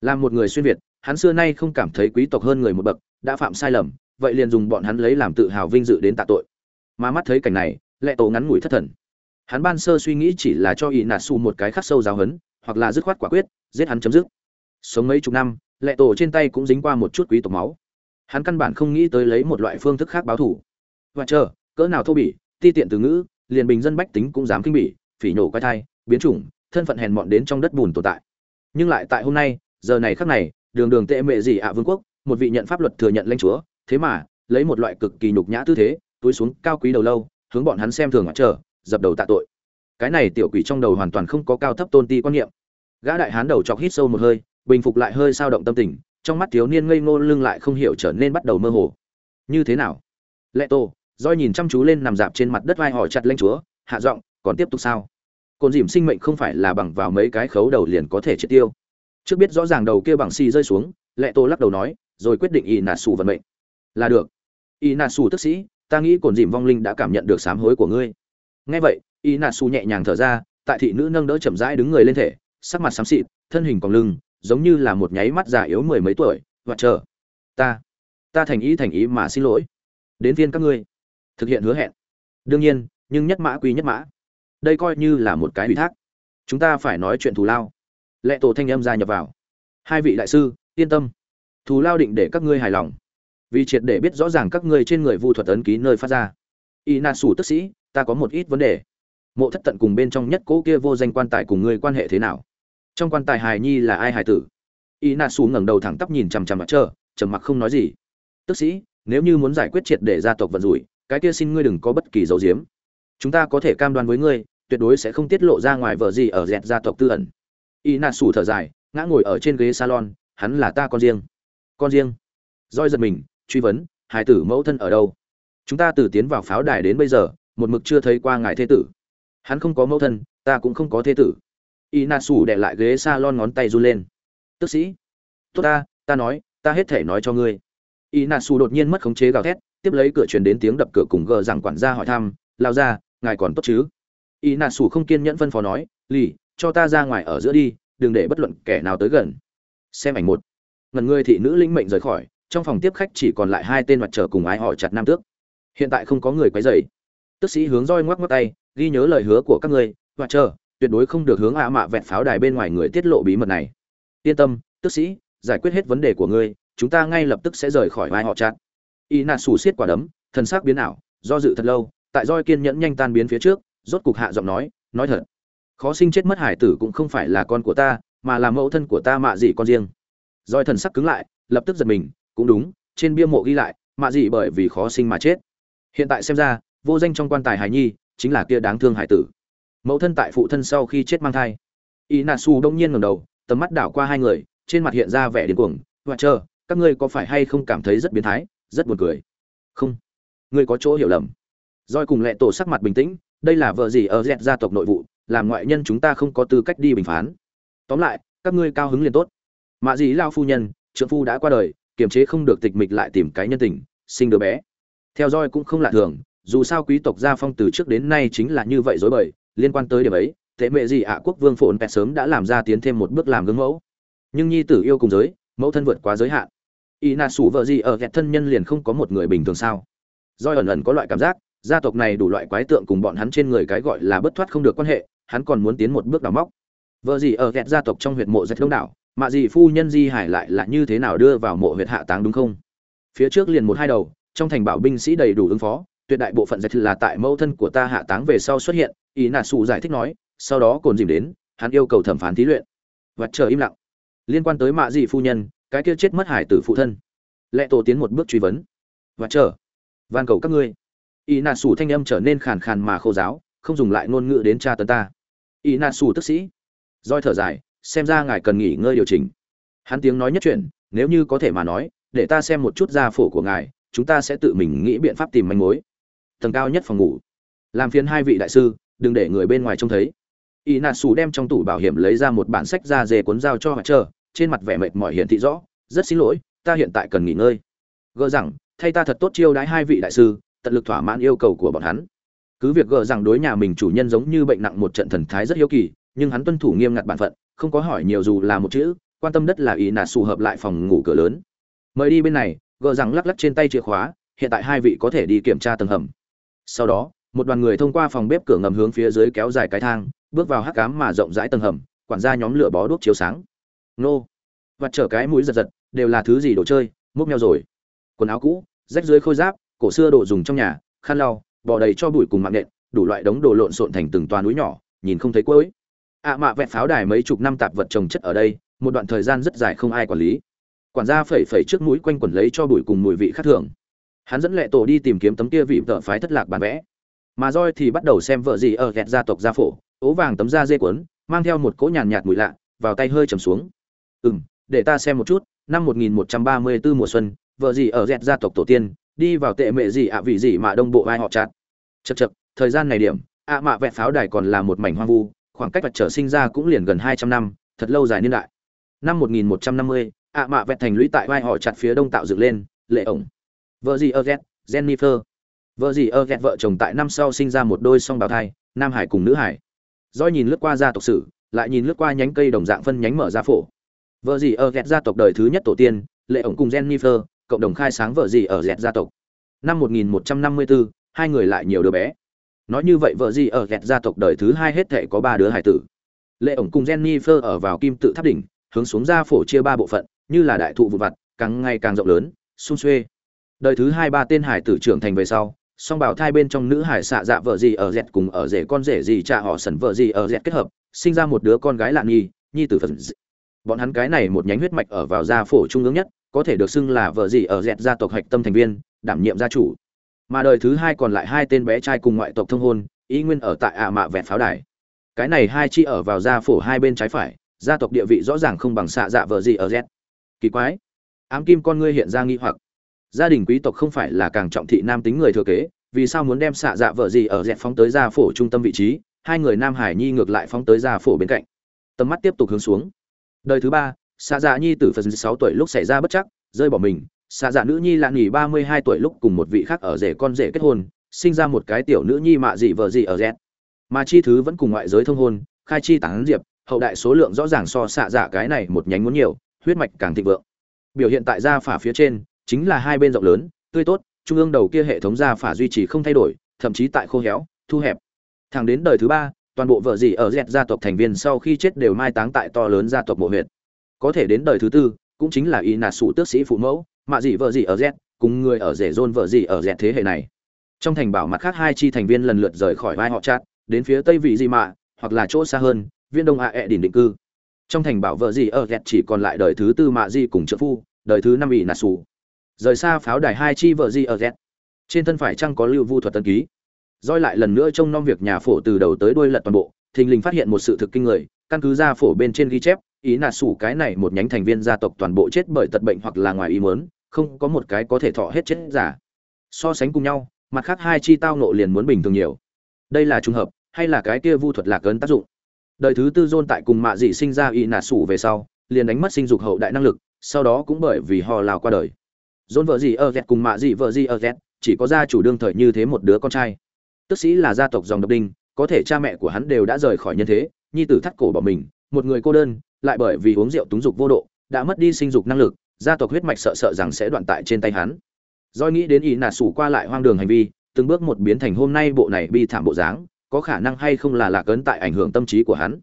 Làm một người xuyên việt, hắn xưa nay không cảm thấy quý tộc hơn người một bậc, đã phạm sai lầm, vậy liền dùng bọn hắn lấy làm tự hào vinh dự đến tạ tội. Mà mắt thấy cảnh này, lệ tổ ngắn ngủi thất thần hắn ban sơ suy nghĩ chỉ là cho ỷ nà xù một cái khắc sâu giáo hấn hoặc là dứt khoát quả quyết, giết hắn chấm dứt. Sống mấy chục năm, lệ tổ trên tay cũng dính qua một chút quý tộc máu. Hắn căn bản không nghĩ tới lấy một loại phương thức khác báo thủ và chờ, cỡ nào thô bỉ, ti tiện từ ngữ, liền bình dân bách tính cũng dám kinh bỉ, phỉ nhổ quay thai, biến chủng, thân phận hèn mọn đến trong đất bùn tồn tại. Nhưng lại tại hôm nay, giờ này khắc này, đường đường tệ mệ gì ạ vương quốc, một vị nhận pháp luật thừa nhận lãnh chúa, thế mà, lấy một loại cực kỳ nhục nhã tư thế, túi xuống cao quý đầu lâu, hướng bọn hắn xem thường mặt trở dập đầu tạ tội. Cái này tiểu quỷ trong đầu hoàn toàn không có cao thấp tôn ti quan niệm. Gã đại hán đầu chọc hít sâu một hơi, bình phục lại hơi sao động tâm tình, trong mắt thiếu niên ngây ngô lưng lại không hiểu trở nên bắt đầu mơ hồ. Như thế nào? Lệ tô roi nhìn chăm chú lên nằm dạp trên mặt đất vai hỏi chặt lãnh chúa, hạ giọng, còn tiếp tục sao? Cồn dìm sinh mệnh không phải là bằng vào mấy cái khấu đầu liền có thể triệt tiêu. Trước biết rõ ràng đầu kia bằng xì rơi xuống, lệ tô lắc đầu nói, rồi quyết định y nà xù vận mệnh. Là được. Y nà xù tức sĩ, ta nghĩ cồn dìm vong linh đã cảm nhận được sám hối của ngươi nghe vậy y nà su nhẹ nhàng thở ra, tại thị nữ nâng đỡ chậm rãi đứng người lên thể, sắc mặt xám xịt, thân hình còn lưng, giống như là một nháy mắt già yếu mười mấy tuổi, và chờ. Ta ta thành ý thành ý mà xin lỗi. Đến viên các ngươi. Thực hiện hứa hẹn. Đương nhiên, nhưng nhất mã quy nhất mã. Đây coi như là một cái ủy thác. Chúng ta phải nói chuyện thù lao. Lệ tổ thanh âm gia nhập vào. Hai vị đại sư, yên tâm. Thù lao định để các ngươi hài lòng. Vì triệt để biết rõ ràng các ngươi trên người vu thuật ấn ký nơi phát ra. Y na sủ tức sĩ ta có một ít vấn đề. Mộ thất tận cùng bên trong nhất cỗ kia vô danh quan tài cùng ngươi quan hệ thế nào? Trong quan tài hài nhi là ai hài tử? Y na sủ ngẩng đầu thẳng tắp nhìn chằm chằm mặt trơ trầm mặc không nói gì. Tức sĩ, nếu như muốn giải quyết triệt để gia tộc vận rủi, cái kia xin ngươi đừng có bất kỳ dấu diếm chúng ta có thể cam đoan với ngươi, tuyệt đối sẽ không tiết lộ ra ngoài vợ gì ở dẹt gia tộc tư ẩn. Y Na sủ thở dài, ngã ngồi ở trên ghế salon, hắn là ta con riêng. Con riêng. Roi giật mình, truy vấn hải tử mẫu thân ở đâu? Chúng ta từ tiến vào pháo đài đến bây giờ một mực chưa thấy qua ngài thế tử. Hắn không có mẫu thân, ta cũng không có thế tử. Y đè sủ lại ghế salon ngón tay run lên. Tức sĩ, tốt ta ta nói, ta hết thể nói cho ngươi. Y sủ đột nhiên mất khống chế gào thét, tiếp lấy cửa truyền đến tiếng đập cửa cùng gờ rằng quản gia hỏi thăm lao ra ngài còn tốt chứ? Y sủ không kiên nhẫn phân phó nói, lì, cho ta ra ngoài ở giữa đi, đừng để bất luận kẻ nào tới gần. Xem ảnh một. Ngần người thị nữ linh mệnh rời khỏi, trong phòng tiếp khách chỉ còn lại hai tên mặt trở cùng ái họ chặt nam tước. Hiện tại không có người quấy rầy tức sĩ hướng roi ngoắc ngoắc tay, ghi nhớ lời hứa của các ngươi, và chờ, tuyệt đối không được hướng ạ mạ vẹn pháo đài bên ngoài người tiết lộ bí mật này. Yên tâm, tức sĩ, giải quyết hết vấn đề của ngươi, chúng ta ngay lập tức sẽ rời khỏi vai họ chặt y nạ xù xiết quả đấm, thần sắc biến ảo, do dự thật lâu, tại roi kiên nhẫn nhanh tan biến phía trước, rốt cục hạ giọng nói nói thật. Khó sinh chết mất hải tử cũng không phải là con của ta, mà là mẫu thân của ta mạ dị con riêng. Roi thần sắc cứng lại, lập tức giật mình, cũng đúng, trên bia mộ ghi lại, mạ dị bởi vì khó sinh mà chết. Hiện tại xem ra vô danh trong quan tài hải nhi, chính là kia đáng thương hải tử. Mẫu thân tại phụ thân sau khi chết mang thai. Y nà su đông nhiên ngẩng đầu, tầm mắt đảo qua hai người, trên mặt hiện ra vẻ điên cuồng. Và chờ, các ngươi có phải hay không cảm thấy rất biến thái, rất buồn cười? Không. Ngươi có chỗ hiểu lầm. Roi cùng lệ tổ sắc mặt bình tĩnh, đây là vợ gì ở dẹt gia tộc nội vụ, làm ngoại nhân chúng ta không có tư cách đi bình phán. Tóm lại, các ngươi cao hứng liền tốt. Mạ dĩ lao phu nhân, trượng phu đã qua đời, kiềm chế không được tịch mịch lại tìm cái nhân tình, sinh đứa bé. Theo roi cũng không lạ thường dù sao quý tộc gia phong từ trước đến nay chính là như vậy dối bời, liên quan tới điểm ấy, tệ mẹ gì ạ, quốc vương phồn pẹt sớm đã làm ra tiến thêm một bước làm gương mẫu. Nhưng nhi tử yêu cùng giới, mẫu thân vượt quá giới hạn. Y nà sủ vợ gì ở ghẹt thân nhân liền không có một người bình thường sao? Doi ẩn ẩn có loại cảm giác, gia tộc này đủ loại quái tượng cùng bọn hắn trên người cái gọi là bất thoát không được quan hệ, hắn còn muốn tiến một bước đào móc. Vợ gì ở ghẹt gia tộc trong huyệt mộ rất đông đảo mạ gì phu nhân di hải lại là như thế nào đưa vào mộ huyệt hạ táng đúng không? Phía trước liền một hai đầu, trong thành bảo binh sĩ đầy đủ ứng phó tuyệt đại bộ phận dạch là tại mẫu thân của ta hạ táng về sau xuất hiện, ý nà sủ giải thích nói, sau đó cồn dìm đến, hắn yêu cầu thẩm phán thí luyện. Vật chờ im lặng. Liên quan tới mạ dị phu nhân, cái kia chết mất hải tử phụ thân. Lệ tổ tiến một bước truy vấn. Vật chờ. Van cầu các ngươi. Y nà sủ thanh âm trở nên khàn khàn mà khô giáo, không dùng lại ngôn ngữ đến cha tấn ta. Y nà sủ tức sĩ. Roi thở dài, xem ra ngài cần nghỉ ngơi điều chỉnh. Hắn tiếng nói nhất chuyện, nếu như có thể mà nói, để ta xem một chút gia phổ của ngài, chúng ta sẽ tự mình nghĩ biện pháp tìm manh mối tầng cao nhất phòng ngủ. Làm phiền hai vị đại sư, đừng để người bên ngoài trông thấy. Y nà xù đem trong tủ bảo hiểm lấy ra một bản sách da dê cuốn dao cho họ chờ trên mặt vẻ mệt mỏi hiển thị rõ, rất xin lỗi, ta hiện tại cần nghỉ ngơi. Gỡ rằng, thay ta thật tốt chiêu đãi hai vị đại sư, tận lực thỏa mãn yêu cầu của bọn hắn. Cứ việc gỡ rằng đối nhà mình chủ nhân giống như bệnh nặng một trận thần thái rất hiếu kỳ, nhưng hắn tuân thủ nghiêm ngặt bản phận, không có hỏi nhiều dù là một chữ, quan tâm đất là ý nà xù hợp lại phòng ngủ cửa lớn. Mời đi bên này gỡ rằng lắc lắc trên tay chìa khóa, hiện tại hai vị có thể đi kiểm tra tầng hầm sau đó, một đoàn người thông qua phòng bếp cửa ngầm hướng phía dưới kéo dài cái thang, bước vào hắc cám mà rộng rãi tầng hầm, quản gia nhóm lửa bó đuốc chiếu sáng. Nô. Vặt trở cái mũi giật giật, đều là thứ gì đồ chơi, múc nhau rồi. Quần áo cũ, rách dưới khôi giáp, cổ xưa đồ dùng trong nhà, khăn lau bỏ đầy cho bụi cùng mạng nện, đủ loại đống đồ lộn xộn thành từng toa núi nhỏ, nhìn không thấy cuối. Ạ à mạ vẹn pháo đài mấy chục năm tạp vật trồng chất ở đây, một đoạn thời gian rất dài không ai quản lý. Quản gia phẩy phẩy trước mũi quanh quẩn lấy cho bụi cùng mùi vị khác thường hắn dẫn lệ tổ đi tìm kiếm tấm kia vị tợ phái thất lạc bản vẽ. Mà roi thì bắt đầu xem vợ gì ở ghẹt gia tộc gia phổ ố vàng tấm da dê quấn mang theo một cỗ nhàn nhạt, mùi lạ vào tay hơi trầm xuống. Ừm để ta xem một chút năm 1134 mùa xuân vợ gì ở ghẹt gia tộc tổ tiên đi vào tệ mẹ gì ạ vị gì mà đông bộ ai họ chặt. Chật chật thời gian này điểm ạ mạ vẹt pháo đài còn là một mảnh hoang vu khoảng cách vật trở sinh ra cũng liền gần 200 năm thật lâu dài niên đại. Năm 1150 ạ mạ vẹt thành lũy tại vai họ chặt phía đông tạo dựng lên lệ ổng vợ gì ở ghét jennifer? Vợ gì ở ghét vợ chồng tại năm sau sinh ra một đôi song bào thai nam hải cùng nữ hải. Doi nhìn lướt qua gia tộc sử lại nhìn lướt qua nhánh cây đồng dạng phân nhánh mở ra phổ. Vợ gì ở ghẹt gia tộc đời thứ nhất tổ tiên lệ ổng cùng jennifer cộng đồng khai sáng vợ gì ở ghẹt gia tộc. Năm 1154, hai người lại nhiều đứa bé. Nói như vậy vợ gì ở ghẹt gia tộc đời thứ hai hết thể có ba đứa hải tử. Lệ ổng cùng jennifer ở vào kim tự tháp đỉnh hướng xuống ra phổ chia ba bộ phận như là đại thụ vụ vặt càng ngày càng rộng lớn xung xuê đời thứ hai ba tên hải tử trưởng thành về sau, song bảo thai bên trong nữ hải xạ dạ vợ gì ở dẹt cùng ở rể con rể gì cha họ sần vợ gì ở dẹt kết hợp, sinh ra một đứa con gái lạ nhi nhi tử phần bọn hắn cái này một nhánh huyết mạch ở vào gia phổ trung ương nhất, có thể được xưng là vợ gì ở dẹt gia tộc hạch tâm thành viên, đảm nhiệm gia chủ. Mà đời thứ hai còn lại hai tên bé trai cùng ngoại tộc thông hôn, ý nguyên ở tại ạ mạ vẹt pháo đài. Cái này hai chi ở vào gia phổ hai bên trái phải, gia tộc địa vị rõ ràng không bằng xạ dạ vợ gì ở z kỳ quái. Ám kim con ngươi hiện ra nghi hoặc gia đình quý tộc không phải là càng trọng thị nam tính người thừa kế, vì sao muốn đem xạ dạ vợ gì ở dẹp phóng tới gia phổ trung tâm vị trí, hai người nam hải nhi ngược lại phóng tới gia phổ bên cạnh. Tầm mắt tiếp tục hướng xuống. Đời thứ ba, xạ dạ nhi tử phần sáu tuổi lúc xảy ra bất chắc, rơi bỏ mình, xạ dạ nữ nhi lạ nghỉ ba mươi hai tuổi lúc cùng một vị khác ở rể con rể kết hôn, sinh ra một cái tiểu nữ nhi mạ dị vợ dị ở z mà chi thứ vẫn cùng ngoại giới thông hôn, khai chi tán diệp, hậu đại số lượng rõ ràng so xạ dạ cái này một nhánh muốn nhiều, huyết mạch càng thịnh vượng. Biểu hiện tại gia phả phía trên chính là hai bên rộng lớn, tươi tốt, trung ương đầu kia hệ thống gia phả duy trì không thay đổi, thậm chí tại khô héo, thu hẹp. Thẳng đến đời thứ ba, toàn bộ vợ dì ở dẹt gia tộc thành viên sau khi chết đều mai táng tại to lớn gia tộc mộ huyệt. Có thể đến đời thứ tư, cũng chính là y nà sụ tước sĩ phụ mẫu, mạ gì vợ gì ở dẹt, cùng người ở rể rôn vợ gì ở dẹt thế hệ này. Trong thành bảo mặt khác hai chi thành viên lần lượt rời khỏi vai họ chát, đến phía tây vị gì mạ, hoặc là chỗ xa hơn, viên đông a ẹ e đỉnh định cư. Trong thành bảo vợ gì ở dẹt chỉ còn lại đời thứ tư mạ gì cùng trợ phu, đời thứ năm y nà sụ rời xa pháo đài hai chi vợ di ở dẹt trên thân phải chăng có lưu vu thuật tân ký. Roi lại lần nữa trông nom việc nhà phổ từ đầu tới đuôi lật toàn bộ, thình lình phát hiện một sự thực kinh người, căn cứ ra phổ bên trên ghi chép, ý là sủ cái này một nhánh thành viên gia tộc toàn bộ chết bởi tật bệnh hoặc là ngoài ý muốn, không có một cái có thể thọ hết chết giả. So sánh cùng nhau, mặt khác hai chi tao nộ liền muốn bình thường nhiều. Đây là trùng hợp, hay là cái kia vu thuật lạc ấn tác dụng? Đời thứ tư dôn tại cùng mạ dị sinh ra y nà sủ về sau, liền đánh mất sinh dục hậu đại năng lực, sau đó cũng bởi vì họ lào qua đời dồn vợ gì ở dẹt cùng mạ gì vợ gì ở dẹt chỉ có gia chủ đương thời như thế một đứa con trai. Tức sĩ là gia tộc dòng độc đinh, có thể cha mẹ của hắn đều đã rời khỏi nhân thế, nhi tử thắt cổ bỏ mình, một người cô đơn, lại bởi vì uống rượu túng dục vô độ, đã mất đi sinh dục năng lực, gia tộc huyết mạch sợ sợ rằng sẽ đoạn tại trên tay hắn. Doi nghĩ đến ý nà sủ qua lại hoang đường hành vi, từng bước một biến thành hôm nay bộ này bi thảm bộ dáng, có khả năng hay không là lạc ấn tại ảnh hưởng tâm trí của hắn.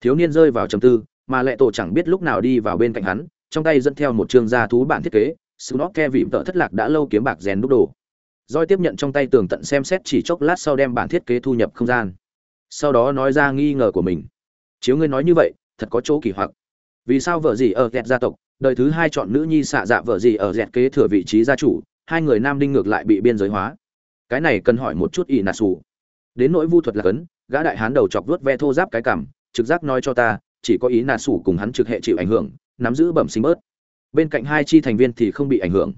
Thiếu niên rơi vào trầm tư, mà lệ tổ chẳng biết lúc nào đi vào bên cạnh hắn, trong tay dẫn theo một chương gia thú bản thiết kế sự nót ke vị vợ thất lạc đã lâu kiếm bạc rèn đúc đồ Doi tiếp nhận trong tay tường tận xem xét chỉ chốc lát sau đem bản thiết kế thu nhập không gian. Sau đó nói ra nghi ngờ của mình. Chiếu ngươi nói như vậy, thật có chỗ kỳ hoặc. Vì sao vợ gì ở dẹt gia tộc, đời thứ hai chọn nữ nhi xạ dạ vợ gì ở dẹt kế thừa vị trí gia chủ, hai người nam đinh ngược lại bị biên giới hóa. Cái này cần hỏi một chút ỷ nà sủ. Đến nỗi vu thuật là cấn, gã đại hán đầu chọc vuốt ve thô giáp cái cằm, trực giác nói cho ta, chỉ có ý nà sủ cùng hắn trực hệ chịu ảnh hưởng, nắm giữ bẩm sinh bớt. Bên cạnh hai chi thành viên thì không bị ảnh hưởng.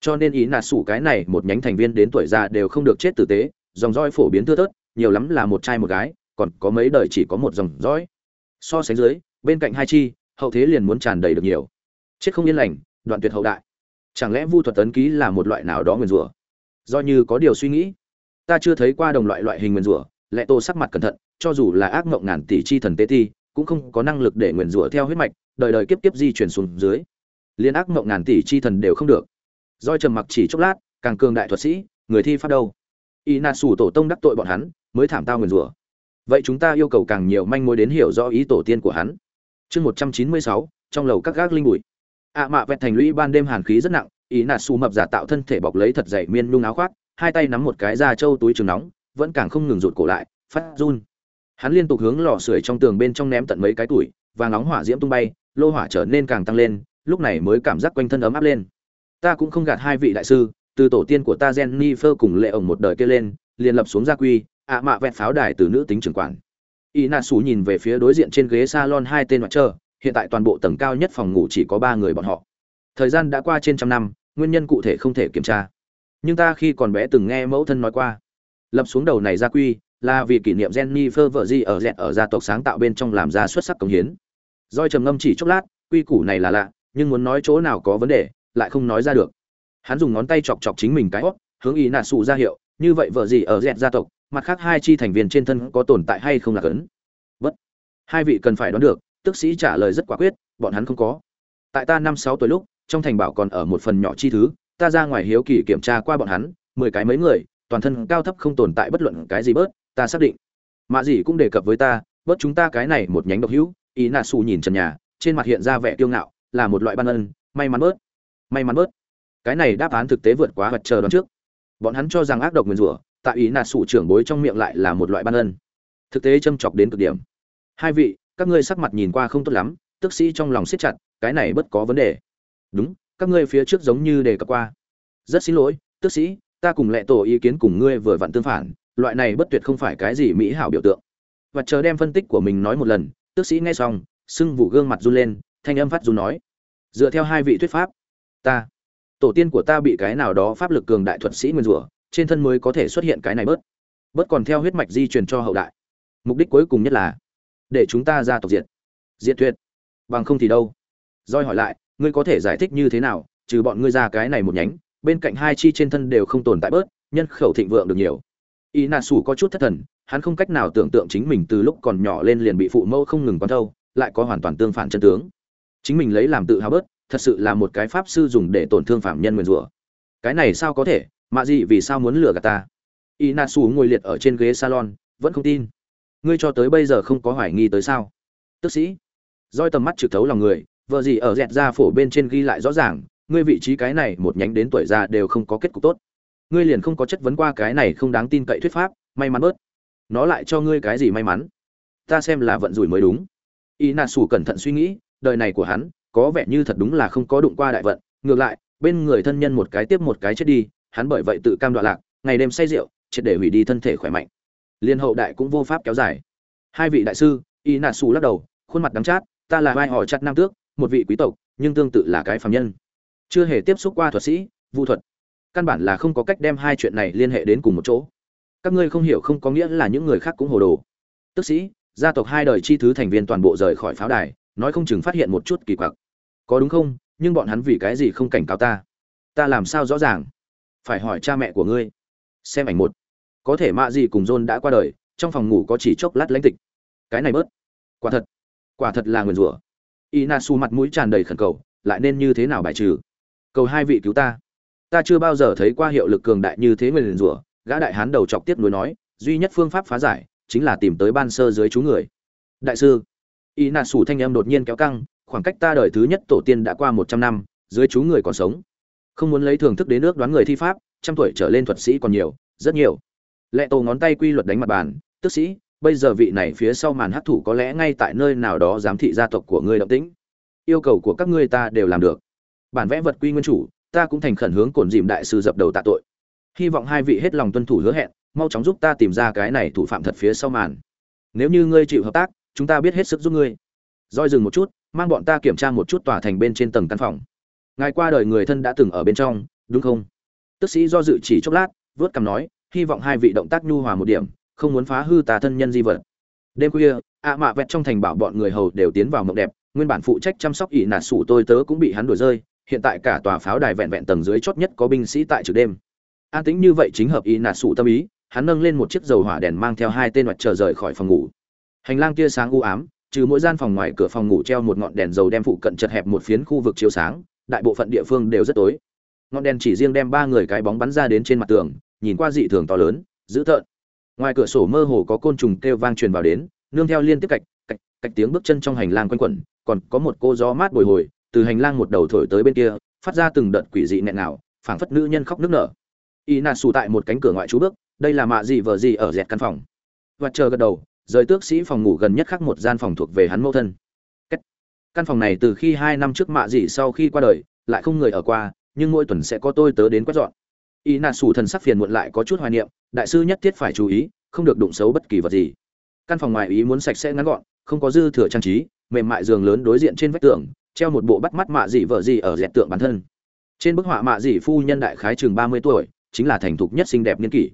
Cho nên ý nà sủ cái này một nhánh thành viên đến tuổi già đều không được chết tử tế, dòng roi phổ biến thưa thớt, nhiều lắm là một trai một gái, còn có mấy đời chỉ có một dòng roi so sánh dưới, bên cạnh hai chi, hậu thế liền muốn tràn đầy được nhiều. Chết không yên lành, đoạn tuyệt hậu đại. Chẳng lẽ vu thuật tấn ký là một loại nào đó nguyền rủa? Do như có điều suy nghĩ. Ta chưa thấy qua đồng loại loại hình nguyền rủa, lệ tô sắc mặt cẩn thận, cho dù là ác mộng ngàn tỷ chi thần tế ti, cũng không có năng lực để nguyền rủa theo huyết mạch, đời đời kiếp kiếp di chuyển xuống dưới liên ác mộng ngàn tỷ chi thần đều không được Doi trầm mặc chỉ chốc lát, càng cường đại thuật sĩ, người thi pháp đâu? Y Na Sủ tổ tông đắc tội bọn hắn, mới thảm tao nguyền rủa. Vậy chúng ta yêu cầu càng nhiều manh mối đến hiểu rõ ý tổ tiên của hắn. Chương 196, trong lầu các gác linh bụi. ạ mạ vẹt thành lũy ban đêm hàn khí rất nặng, ý nà Sủ mập giả tạo thân thể bọc lấy thật dày miên nhung áo khoác, hai tay nắm một cái da trâu túi trường nóng, vẫn càng không ngừng rụt cổ lại, phát run. Hắn liên tục hướng lò sưởi trong tường bên trong ném tận mấy cái tuổi, vàng nóng hỏa diễm tung bay, lô hỏa trở nên càng tăng lên, lúc này mới cảm giác quanh thân ấm áp lên. Ta cũng không gạt hai vị đại sư, từ tổ tiên của ta jennifer cùng lệ ổng một đời kia lên, liền lập xuống gia quy, ạ mạ vẹt pháo đài từ nữ tính trưởng quản. Y nạ xù nhìn về phía đối diện trên ghế salon hai tên mặt trơ, hiện tại toàn bộ tầng cao nhất phòng ngủ chỉ có ba người bọn họ. Thời gian đã qua trên trăm năm, nguyên nhân cụ thể không thể kiểm tra. Nhưng ta khi còn bé từng nghe mẫu thân nói qua. Lập xuống đầu này gia quy là vì kỷ niệm jennifer vợ di ở dẹt ở gia tộc sáng tạo bên trong làm ra xuất sắc công hiến. Doi trầm ngâm chỉ chốc lát, quy củ này là lạ nhưng muốn nói chỗ nào có vấn đề, lại không nói ra được. Hắn dùng ngón tay chọc chọc chính mình cái hót hướng ý nạ sụ ra hiệu, như vậy vợ gì ở dẹt gia tộc, mặt khác hai chi thành viên trên thân có tồn tại hay không là cấn? Bất hai vị cần phải đoán được, tức sĩ trả lời rất quả quyết, bọn hắn không có. Tại ta năm sáu tuổi lúc, trong thành bảo còn ở một phần nhỏ chi thứ, ta ra ngoài hiếu kỳ kiểm tra qua bọn hắn, mười cái mấy người, toàn thân cao thấp không tồn tại bất luận cái gì bớt, ta xác định. Mạ gì cũng đề cập với ta bớt chúng ta cái này một nhánh độc hữu. Ý nạ xù nhìn trần nhà, trên mặt hiện ra vẻ kiêu ngạo là một loại ban ân, may mắn bớt, may mắn bớt. Cái này đáp án thực tế vượt quá vật chờ đón trước. Bọn hắn cho rằng ác độc nguyền rủa, tại ý nạt sủ trưởng bối trong miệng lại là một loại ban ân. Thực tế châm chọc đến cực điểm. Hai vị, các ngươi sắc mặt nhìn qua không tốt lắm, tức sĩ trong lòng siết chặt, cái này bất có vấn đề. Đúng, các ngươi phía trước giống như đề cập qua. Rất xin lỗi, tức sĩ, ta cùng lệ tổ ý kiến cùng ngươi vừa vặn tương phản, loại này bất tuyệt không phải cái gì mỹ hảo biểu tượng. Và chờ đem phân tích của mình nói một lần, tức sĩ nghe xong, sưng vụ gương mặt run lên thanh âm phát dù nói, dựa theo hai vị thuyết pháp, ta, tổ tiên của ta bị cái nào đó pháp lực cường đại thuật sĩ nguyên rủa, trên thân mới có thể xuất hiện cái này bớt. Bớt còn theo huyết mạch di truyền cho hậu đại. Mục đích cuối cùng nhất là, để chúng ta ra tộc diệt. Diệt tuyệt. Bằng không thì đâu? Roi hỏi lại, ngươi có thể giải thích như thế nào, trừ bọn ngươi ra cái này một nhánh, bên cạnh hai chi trên thân đều không tồn tại bớt, nhân khẩu thịnh vượng được nhiều. Y nà sủ có chút thất thần, hắn không cách nào tưởng tượng chính mình từ lúc còn nhỏ lên liền bị phụ mẫu không ngừng quán thâu, lại có hoàn toàn tương phản chân tướng chính mình lấy làm tự hào bớt, thật sự là một cái pháp sư dùng để tổn thương phạm nhân nguyền rủa. Cái này sao có thể? Mạ gì vì sao muốn lừa gạt ta? Y na su ngồi liệt ở trên ghế salon, vẫn không tin. Ngươi cho tới bây giờ không có hoài nghi tới sao? Tức sĩ. Roi tầm mắt trực thấu lòng người, vợ gì ở dẹt ra phổ bên trên ghi lại rõ ràng, ngươi vị trí cái này một nhánh đến tuổi già đều không có kết cục tốt. Ngươi liền không có chất vấn qua cái này không đáng tin cậy thuyết pháp, may mắn bớt. Nó lại cho ngươi cái gì may mắn? Ta xem là vận rủi mới đúng. Y na su cẩn thận suy nghĩ đời này của hắn, có vẻ như thật đúng là không có đụng qua đại vận. Ngược lại, bên người thân nhân một cái tiếp một cái chết đi, hắn bởi vậy tự cam đoạn lạc, ngày đêm say rượu, triệt để hủy đi thân thể khỏe mạnh. Liên hậu đại cũng vô pháp kéo dài. Hai vị đại sư y nạ xù lắc đầu, khuôn mặt đắng chát, ta là vai họ chặt nam tước, một vị quý tộc, nhưng tương tự là cái phàm nhân. Chưa hề tiếp xúc qua thuật sĩ, vu thuật. Căn bản là không có cách đem hai chuyện này liên hệ đến cùng một chỗ. Các ngươi không hiểu không có nghĩa là những người khác cũng hồ đồ. Tức sĩ, gia tộc hai đời chi thứ thành viên toàn bộ rời khỏi pháo đài nói không chừng phát hiện một chút kỳ quặc. Có đúng không? Nhưng bọn hắn vì cái gì không cảnh cáo ta? Ta làm sao rõ ràng? Phải hỏi cha mẹ của ngươi. Xem ảnh một. Có thể mạ gì cùng john đã qua đời, trong phòng ngủ có chỉ chốc lát lãnh tịch. Cái này bớt. Quả thật. Quả thật là nguyền rủa. Inasu mặt mũi tràn đầy khẩn cầu, lại nên như thế nào bài trừ? Cầu hai vị cứu ta. Ta chưa bao giờ thấy qua hiệu lực cường đại như thế nguyền rủa, gã đại hán đầu chọc tiếp nối nói, duy nhất phương pháp phá giải chính là tìm tới ban sơ dưới chú người. Đại sư inasu thanh em đột nhiên kéo căng, khoảng cách ta đời thứ nhất tổ tiên đã qua một trăm năm, dưới chú người còn sống. Không muốn lấy thưởng thức đến nước đoán người thi pháp, trăm tuổi trở lên thuật sĩ còn nhiều, rất nhiều. Lệ tổ ngón tay quy luật đánh mặt bàn, tức sĩ, bây giờ vị này phía sau màn hắc thủ có lẽ ngay tại nơi nào đó giám thị gia tộc của ngươi động tĩnh. Yêu cầu của các ngươi ta đều làm được. Bản vẽ vật quy nguyên chủ, ta cũng thành khẩn hướng cổn dìm đại sư dập đầu tạ tội. Hy vọng hai vị hết lòng tuân thủ hứa hẹn, mau chóng giúp ta tìm ra cái này thủ phạm thật phía sau màn. Nếu như ngươi chịu hợp tác chúng ta biết hết sức giúp ngươi. Roi dừng một chút, mang bọn ta kiểm tra một chút tòa thành bên trên tầng căn phòng. Ngài qua đời người thân đã từng ở bên trong, đúng không? Tức sĩ do dự chỉ chốc lát, vớt cằm nói, hy vọng hai vị động tác nhu hòa một điểm, không muốn phá hư tà thân nhân di vật. Đêm khuya, ạ mạ vẹt trong thành bảo bọn người hầu đều tiến vào mộng đẹp, nguyên bản phụ trách chăm sóc ỷ nạt sủ tôi tớ cũng bị hắn đuổi rơi, hiện tại cả tòa pháo đài vẹn vẹn tầng dưới chót nhất có binh sĩ tại trực đêm. An tĩnh như vậy chính hợp ý nạt sủ tâm ý, hắn nâng lên một chiếc dầu hỏa đèn mang theo hai tên mặt chờ rời khỏi phòng ngủ hành lang tia sáng u ám, trừ mỗi gian phòng ngoài cửa phòng ngủ treo một ngọn đèn dầu đem phụ cận chật hẹp một phiến khu vực chiếu sáng, đại bộ phận địa phương đều rất tối. Ngọn đèn chỉ riêng đem ba người cái bóng bắn ra đến trên mặt tường, nhìn qua dị thường to lớn, dữ tợn. Ngoài cửa sổ mơ hồ có côn trùng kêu vang truyền vào đến, nương theo liên tiếp cạch cạch cạch tiếng bước chân trong hành lang quanh quẩn, còn có một cô gió mát bồi hồi, từ hành lang một đầu thổi tới bên kia, phát ra từng đợt quỷ dị nghẹn nào phảng phất nữ nhân khóc nức nở. Y nạt xù tại một cánh cửa ngoại trú bước, đây là mạ gì vợ gì ở dẹt căn phòng. Và chờ gật đầu rời tước sĩ phòng ngủ gần nhất khác một gian phòng thuộc về hắn mẫu thân. Căn phòng này từ khi hai năm trước mạ dị sau khi qua đời, lại không người ở qua, nhưng mỗi tuần sẽ có tôi tớ đến quét dọn. Y nạt sủ thần sắc phiền muộn lại có chút hoài niệm, đại sư nhất thiết phải chú ý, không được đụng xấu bất kỳ vật gì. Căn phòng ngoài ý muốn sạch sẽ ngắn gọn, không có dư thừa trang trí, mềm mại giường lớn đối diện trên vách tường, treo một bộ bắt mắt mạ dị vợ dị ở dẹt tượng bản thân. Trên bức họa mạ dị phu nhân đại khái chừng ba mươi tuổi, chính là thành thục nhất xinh đẹp niên kỷ.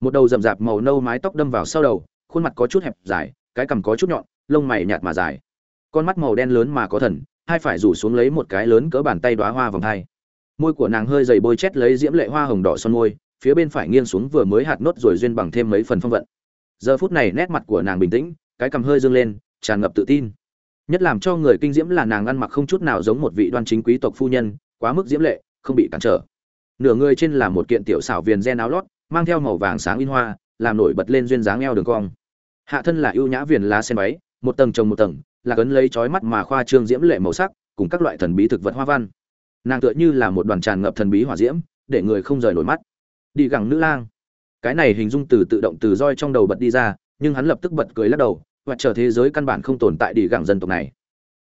Một đầu rậm rạp màu nâu mái tóc đâm vào sau đầu khuôn mặt có chút hẹp dài, cái cằm có chút nhọn, lông mày nhạt mà dài. Con mắt màu đen lớn mà có thần, hai phải rủ xuống lấy một cái lớn cỡ bàn tay đoá hoa vòng hai. Môi của nàng hơi dày bôi chét lấy diễm lệ hoa hồng đỏ son môi, phía bên phải nghiêng xuống vừa mới hạt nốt rồi duyên bằng thêm mấy phần phong vận. Giờ phút này nét mặt của nàng bình tĩnh, cái cằm hơi dương lên, tràn ngập tự tin. Nhất làm cho người kinh diễm là nàng ăn mặc không chút nào giống một vị đoan chính quý tộc phu nhân, quá mức diễm lệ, không bị cản trở. Nửa người trên là một kiện tiểu xảo viền gen áo lót, mang theo màu vàng sáng in hoa, làm nổi bật lên duyên dáng eo đường cong hạ thân là ưu nhã viền lá sen váy, một tầng trồng một tầng, là cấn lấy trói mắt mà khoa trương diễm lệ màu sắc, cùng các loại thần bí thực vật hoa văn. Nàng tựa như là một đoàn tràn ngập thần bí hỏa diễm, để người không rời nổi mắt. Đi gẳng nữ lang. Cái này hình dung từ tự động từ roi trong đầu bật đi ra, nhưng hắn lập tức bật cười lắc đầu, và chờ thế giới căn bản không tồn tại đi gẳng dân tộc này.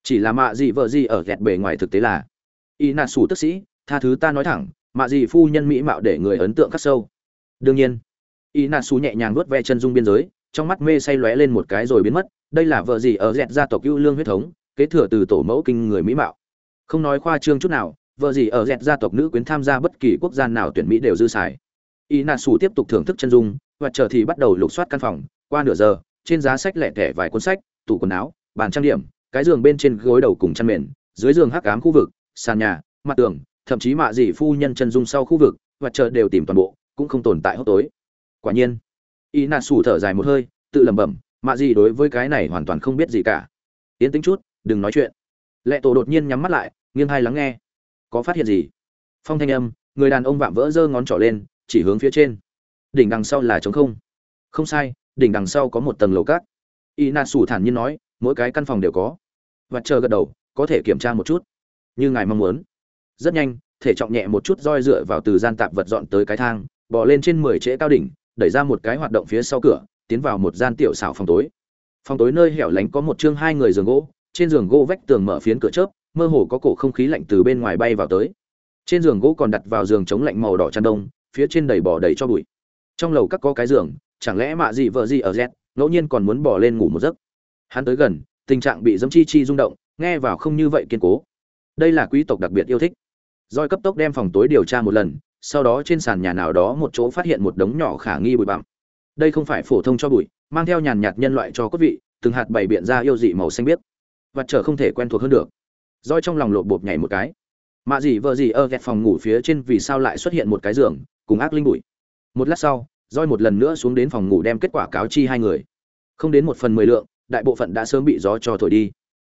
Chỉ là mạ gì vợ gì ở ghẹt bề ngoài thực tế là, y nà sủ tức sĩ, tha thứ ta nói thẳng, mạ gì phu nhân mỹ mạo để người ấn tượng khắc sâu. Đương nhiên, y nà sủ nhẹ nhàng vuốt ve chân dung biên giới trong mắt mê say lóe lên một cái rồi biến mất, đây là vợ gì ở dẹt gia tộc ưu lương huyết thống, kế thừa từ tổ mẫu kinh người mỹ mạo. Không nói khoa trương chút nào, vợ gì ở dẹt gia tộc nữ quyến tham gia bất kỳ quốc gia nào tuyển mỹ đều dư xài. Y nà sủ tiếp tục thưởng thức chân dung, và chờ thì bắt đầu lục soát căn phòng. Qua nửa giờ, trên giá sách lẻ tẻ vài cuốn sách, tủ quần áo, bàn trang điểm, cái giường bên trên gối đầu cùng chăn mền, dưới giường hắc ám khu vực, sàn nhà, mặt tường, thậm chí mạ dị phu nhân chân dung sau khu vực, và chờ đều tìm toàn bộ, cũng không tồn tại hốc tối. Quả nhiên y nà sủ thở dài một hơi, tự lẩm bẩm, mạ gì đối với cái này hoàn toàn không biết gì cả. Yến tính chút, đừng nói chuyện. Lệ tổ đột nhiên nhắm mắt lại, nghiêng hai lắng nghe. Có phát hiện gì? Phong thanh âm, người đàn ông vạm vỡ giơ ngón trỏ lên, chỉ hướng phía trên. Đỉnh đằng sau là trống không. Không sai, đỉnh đằng sau có một tầng lầu cát. Y nà sủ thản nhiên nói, mỗi cái căn phòng đều có. Và chờ gật đầu, có thể kiểm tra một chút, như ngài mong muốn. Rất nhanh, thể trọng nhẹ một chút roi dựa vào từ gian tạp vật dọn tới cái thang bỏ lên trên mười trễ cao đỉnh đẩy ra một cái hoạt động phía sau cửa, tiến vào một gian tiểu xảo phòng tối. Phòng tối nơi hẻo lánh có một chương hai người giường gỗ, trên giường gỗ vách tường mở phiến cửa chớp, mơ hồ có cổ không khí lạnh từ bên ngoài bay vào tới. Trên giường gỗ còn đặt vào giường chống lạnh màu đỏ chăn đông, phía trên đầy bỏ đầy cho bụi. Trong lầu các có cái giường, chẳng lẽ mạ gì vợ gì ở z, ngẫu nhiên còn muốn bỏ lên ngủ một giấc. Hắn tới gần, tình trạng bị dấm chi chi rung động, nghe vào không như vậy kiên cố. Đây là quý tộc đặc biệt yêu thích. Roi cấp tốc đem phòng tối điều tra một lần sau đó trên sàn nhà nào đó một chỗ phát hiện một đống nhỏ khả nghi bụi bặm. Đây không phải phổ thông cho bụi, mang theo nhàn nhạt nhân loại cho cốt vị, từng hạt bày biện ra yêu dị màu xanh biếc. Và trở không thể quen thuộc hơn được. Roi trong lòng lộp bộp nhảy một cái. Mạ gì vợ gì ơ ghẹt phòng ngủ phía trên vì sao lại xuất hiện một cái giường, cùng ác linh bụi. Một lát sau, roi một lần nữa xuống đến phòng ngủ đem kết quả cáo chi hai người. Không đến một phần mười lượng, đại bộ phận đã sớm bị gió cho thổi đi.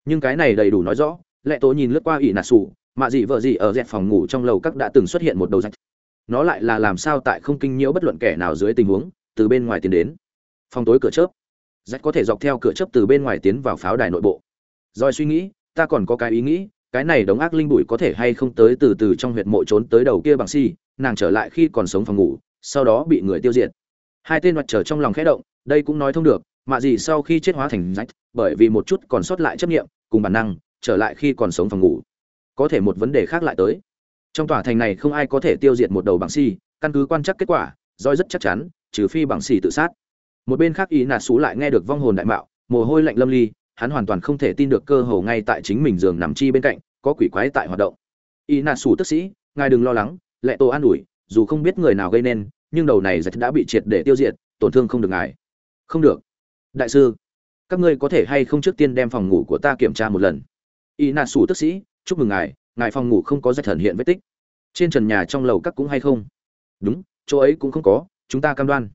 Nhưng cái này đầy đủ nói rõ, lệ tố nhìn lướt qua ỷ nạt sủ, mạ dị vợ dị ở dẹp phòng ngủ trong lầu các đã từng xuất hiện một đầu rạch nó lại là làm sao tại không kinh nhiễu bất luận kẻ nào dưới tình huống, từ bên ngoài tiến đến. Phòng tối cửa chớp. Rách có thể dọc theo cửa chớp từ bên ngoài tiến vào pháo đài nội bộ. Rồi suy nghĩ, ta còn có cái ý nghĩ, cái này đống ác linh bụi có thể hay không tới từ từ trong huyệt mộ trốn tới đầu kia bằng si, nàng trở lại khi còn sống phòng ngủ, sau đó bị người tiêu diệt. Hai tên mặt trở trong lòng khẽ động, đây cũng nói thông được, mà gì sau khi chết hóa thành rách bởi vì một chút còn sót lại chấp nghiệm cùng bản năng, trở lại khi còn sống phòng ngủ. Có thể một vấn đề khác lại tới trong tòa thành này không ai có thể tiêu diệt một đầu bằng si căn cứ quan chắc kết quả, roi rất chắc chắn, trừ phi bằng xì tự sát. Một bên khác ý nà xú lại nghe được vong hồn đại mạo, mồ hôi lạnh lâm ly, hắn hoàn toàn không thể tin được cơ hồ ngay tại chính mình giường nằm chi bên cạnh, có quỷ quái tại hoạt động. Ý nà xú tức sĩ, ngài đừng lo lắng, lệ tổ an ủi, dù không biết người nào gây nên, nhưng đầu này giật đã bị triệt để tiêu diệt, tổn thương không được ngài. Không được. Đại sư, các ngươi có thể hay không trước tiên đem phòng ngủ của ta kiểm tra một lần? Y nà sủ tức sĩ, chúc mừng ngài ngài phòng ngủ không có giật thần hiện vết tích. Trên trần nhà trong lầu các cũng hay không? Đúng, chỗ ấy cũng không có, chúng ta cam đoan.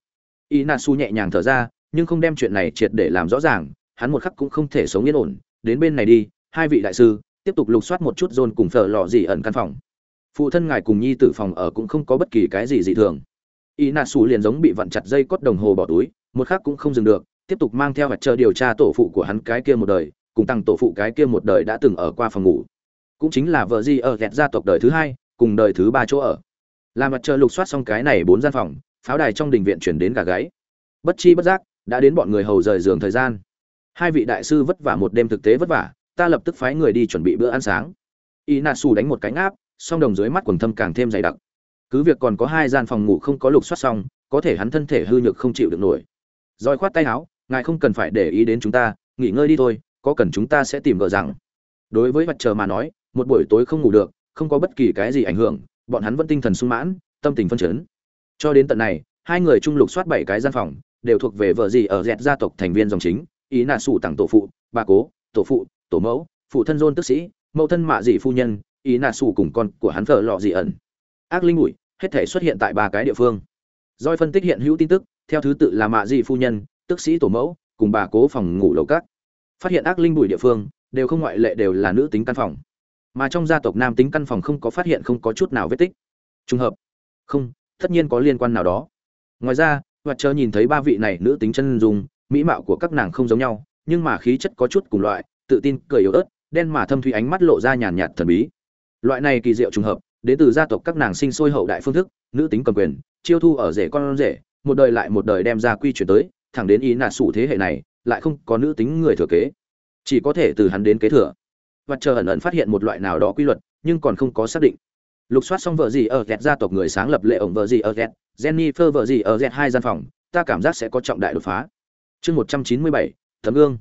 Y Na su nhẹ nhàng thở ra, nhưng không đem chuyện này triệt để làm rõ ràng, hắn một khắc cũng không thể sống yên ổn. Đến bên này đi, hai vị đại sư, tiếp tục lục soát một chút dồn cùng phở lò gì ẩn căn phòng. Phụ thân ngài cùng nhi tử phòng ở cũng không có bất kỳ cái gì dị thường. Y Na Su liền giống bị vặn chặt dây cốt đồng hồ bỏ túi, một khắc cũng không dừng được, tiếp tục mang theo vật chờ điều tra tổ phụ của hắn cái kia một đời, cùng tăng tổ phụ cái kia một đời đã từng ở qua phòng ngủ cũng chính là vợ gì ở ghẹt gia tộc đời thứ hai, cùng đời thứ ba chỗ ở. Làm mặt trời lục soát xong cái này bốn gian phòng, pháo đài trong đình viện chuyển đến gà gáy. Bất chi bất giác, đã đến bọn người hầu rời giường thời gian. Hai vị đại sư vất vả một đêm thực tế vất vả, ta lập tức phái người đi chuẩn bị bữa ăn sáng. Y nà xù đánh một cánh áp song đồng dưới mắt quần thâm càng thêm dày đặc. Cứ việc còn có hai gian phòng ngủ không có lục soát xong, có thể hắn thân thể hư nhược không chịu được nổi. Roi khoát tay áo, ngài không cần phải để ý đến chúng ta, nghỉ ngơi đi thôi, có cần chúng ta sẽ tìm vợ rằng. Đối với mặt trời mà nói một buổi tối không ngủ được, không có bất kỳ cái gì ảnh hưởng, bọn hắn vẫn tinh thần sung mãn, tâm tình phân chấn. Cho đến tận này, hai người trung lục soát bảy cái gian phòng, đều thuộc về vợ gì ở dẹt gia tộc thành viên dòng chính, ý là sủ tặng tổ phụ, bà cố, tổ phụ, tổ mẫu, phụ thân dôn tức sĩ, mẫu thân mạ dị phu nhân, ý là sủ cùng con của hắn vợ lọ dị ẩn. Ác linh bụi, hết thể xuất hiện tại ba cái địa phương. Doi phân tích hiện hữu tin tức, theo thứ tự là mạ dị phu nhân, tức sĩ tổ mẫu, cùng bà cố phòng ngủ lầu các. Phát hiện ác linh bụi địa phương, đều không ngoại lệ đều là nữ tính căn phòng mà trong gia tộc nam tính căn phòng không có phát hiện không có chút nào vết tích. Trùng hợp. Không, tất nhiên có liên quan nào đó. Ngoài ra, hoạt chờ nhìn thấy ba vị này nữ tính chân dùng mỹ mạo của các nàng không giống nhau, nhưng mà khí chất có chút cùng loại, tự tin, cười yếu ớt, đen mà thâm thủy ánh mắt lộ ra nhàn nhạt thần bí. Loại này kỳ diệu trùng hợp, đến từ gia tộc các nàng sinh sôi hậu đại phương thức, nữ tính cầm quyền, chiêu thu ở rể con rể, một đời lại một đời đem ra quy chuyển tới, thẳng đến ý nạt sủ thế hệ này, lại không có nữ tính người thừa kế. Chỉ có thể từ hắn đến kế thừa và chờ ẩn ẩn phát hiện một loại nào đó quy luật, nhưng còn không có xác định. Lục soát xong vợ gì ở ghẹt gia tộc người sáng lập lệ ổng vợ gì ở ghẹt jennifer vợ gì ở ghẹt hai gian phòng, ta cảm giác sẽ có trọng đại đột phá. Chương một trăm chín mươi bảy, tấm gương.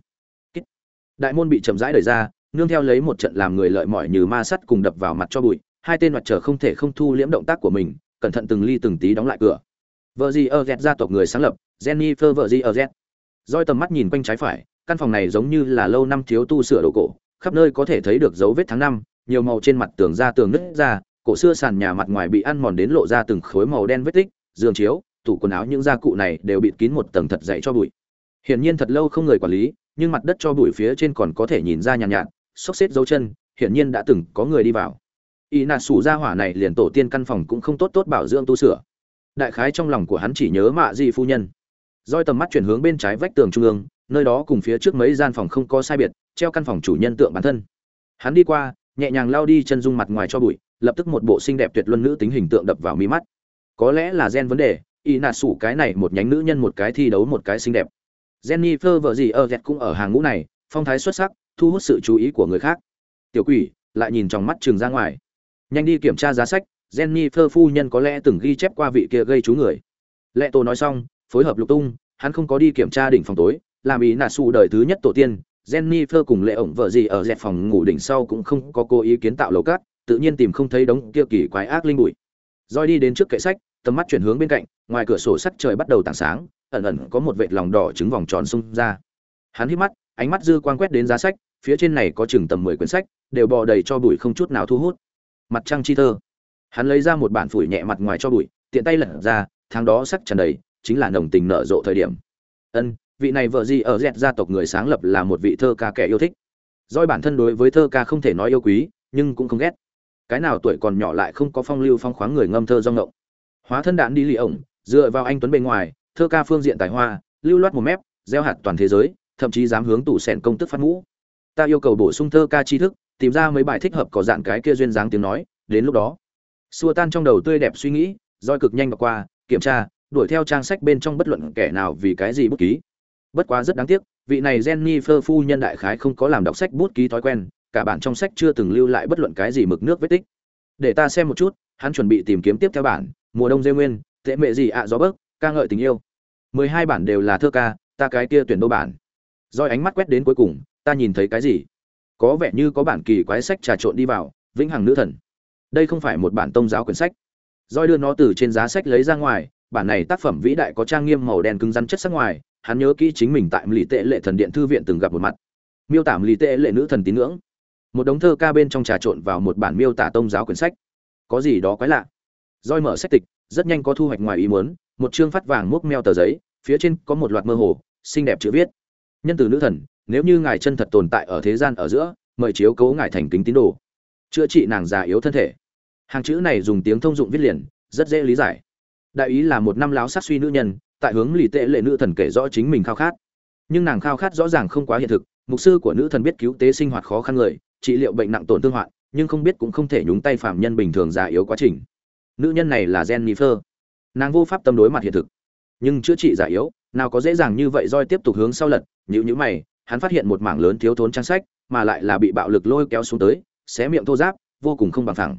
Đại môn bị chậm rãi đẩy ra, nương theo lấy một trận làm người lợi mỏi như ma sắt cùng đập vào mặt cho bụi, hai tên mặt trở không thể không thu liễm động tác của mình, cẩn thận từng ly từng tí đóng lại cửa. Vợ gì ở ghẹt gia tộc người sáng lập, jennifer vợ gì ở ghẹt roi tầm mắt nhìn quanh trái phải, căn phòng này giống như là lâu năm thiếu tu sửa đồ cổ khắp nơi có thể thấy được dấu vết tháng năm nhiều màu trên mặt tường ra tường nứt ra cổ xưa sàn nhà mặt ngoài bị ăn mòn đến lộ ra từng khối màu đen vết tích giường chiếu tủ quần áo những gia cụ này đều bịt kín một tầng thật dày cho bụi. Hiển nhiên thật lâu không người quản lý nhưng mặt đất cho bụi phía trên còn có thể nhìn ra nhàn nhạt, nhạt xốc xếp dấu chân hiển nhiên đã từng có người đi vào. Y nạt sủ ra hỏa này liền tổ tiên căn phòng cũng không tốt tốt bảo dưỡng tu sửa. Đại khái trong lòng của hắn chỉ nhớ mạ di phu nhân. Roi tầm mắt chuyển hướng bên trái vách tường trung ương nơi đó cùng phía trước mấy gian phòng không có sai biệt treo căn phòng chủ nhân tượng bản thân. Hắn đi qua, nhẹ nhàng lao đi chân dung mặt ngoài cho bụi, lập tức một bộ xinh đẹp tuyệt luân nữ tính hình tượng đập vào mí mắt. Có lẽ là gen vấn đề, y nà sủ cái này một nhánh nữ nhân một cái thi đấu một cái xinh đẹp. Jennifer vợ gì ở dẹt cũng ở hàng ngũ này, phong thái xuất sắc, thu hút sự chú ý của người khác. Tiểu quỷ, lại nhìn trong mắt trường ra ngoài. Nhanh đi kiểm tra giá sách, jennifer phu nhân có lẽ từng ghi chép qua vị kia gây chú người. Lệ tô nói xong, phối hợp lục tung, hắn không có đi kiểm tra đỉnh phòng tối, làm ý nà sủ đời thứ nhất tổ tiên jennifer cùng lệ ổng vợ gì ở dẹp phòng ngủ đỉnh sau cũng không có cố ý kiến tạo lầu cát, tự nhiên tìm không thấy đống kia kỳ quái ác linh bụi. Rồi đi đến trước kệ sách, tầm mắt chuyển hướng bên cạnh, ngoài cửa sổ sắc trời bắt đầu tảng sáng, ẩn ẩn có một vệt lòng đỏ trứng vòng tròn xung ra. Hắn hít mắt, ánh mắt dư quang quét đến giá sách, phía trên này có chừng tầm mười quyển sách, đều bò đầy cho bụi không chút nào thu hút. Mặt trăng chi thơ. Hắn lấy ra một bản phủi nhẹ mặt ngoài cho bụi, tiện tay lật ra, tháng đó sắc tràn đầy, chính là nồng tình nở rộ thời điểm. Ân vị này vợ gì ở dẹt gia tộc người sáng lập là một vị thơ ca kẻ yêu thích. Doi bản thân đối với thơ ca không thể nói yêu quý, nhưng cũng không ghét. Cái nào tuổi còn nhỏ lại không có phong lưu phong khoáng người ngâm thơ do ngộng hóa thân đạn đi lì ổng, dựa vào anh tuấn bề ngoài, thơ ca phương diện tài hoa, lưu loát một mép, gieo hạt toàn thế giới, thậm chí dám hướng tủ sẻn công tức phát ngũ. Ta yêu cầu bổ sung thơ ca tri thức, tìm ra mấy bài thích hợp có dạng cái kia duyên dáng tiếng nói, đến lúc đó. Xua tan trong đầu tươi đẹp suy nghĩ roi cực nhanh và qua, kiểm tra, đuổi theo trang sách bên trong bất luận kẻ nào vì cái gì bất ký bất quá rất đáng tiếc, vị này jennifer phu nhân đại khái không có làm đọc sách bút ký thói quen, cả bản trong sách chưa từng lưu lại bất luận cái gì mực nước vết tích. Để ta xem một chút, hắn chuẩn bị tìm kiếm tiếp theo bản, mùa đông dê nguyên, tệ mệ gì ạ gió bấc ca ngợi tình yêu. Mười hai bản đều là thơ ca, ta cái kia tuyển đô bản. Roi ánh mắt quét đến cuối cùng, ta nhìn thấy cái gì? Có vẻ như có bản kỳ quái sách trà trộn đi vào, vĩnh hằng nữ thần. Đây không phải một bản tông giáo quyển sách. Roi đưa nó từ trên giá sách lấy ra ngoài, bản này tác phẩm vĩ đại có trang nghiêm màu đen cứng rắn chất sắc ngoài hắn nhớ kỹ chính mình tại lì tệ lệ thần điện thư viện từng gặp một mặt. Miêu tả lì tệ lệ nữ thần tín ngưỡng. Một đống thơ ca bên trong trà trộn vào một bản miêu tả tôn giáo quyển sách. Có gì đó quái lạ. Roi mở sách tịch, rất nhanh có thu hoạch ngoài ý muốn, một chương phát vàng múc meo tờ giấy, phía trên có một loạt mơ hồ, xinh đẹp chữ viết. Nhân từ nữ thần, nếu như ngài chân thật tồn tại ở thế gian ở giữa, mời chiếu cố ngài thành kính tín đồ. Chữa trị nàng già yếu thân thể. Hàng chữ này dùng tiếng thông dụng viết liền, rất dễ lý giải. Đại ý là một năm láo sát suy nữ nhân tại hướng lì tệ lệ nữ thần kể rõ chính mình khao khát. Nhưng nàng khao khát rõ ràng không quá hiện thực, mục sư của nữ thần biết cứu tế sinh hoạt khó khăn người, trị liệu bệnh nặng tổn thương hoạn, nhưng không biết cũng không thể nhúng tay phạm nhân bình thường già yếu quá trình. Nữ nhân này là jennifer. Nàng vô pháp tâm đối mặt hiện thực. Nhưng chữa trị già yếu, nào có dễ dàng như vậy roi tiếp tục hướng sau lật nhữ nhữ mày, hắn phát hiện một mảng lớn thiếu thốn trang sách, mà lại là bị bạo lực lôi kéo xuống tới, xé miệng thô giáp vô cùng không bằng thẳng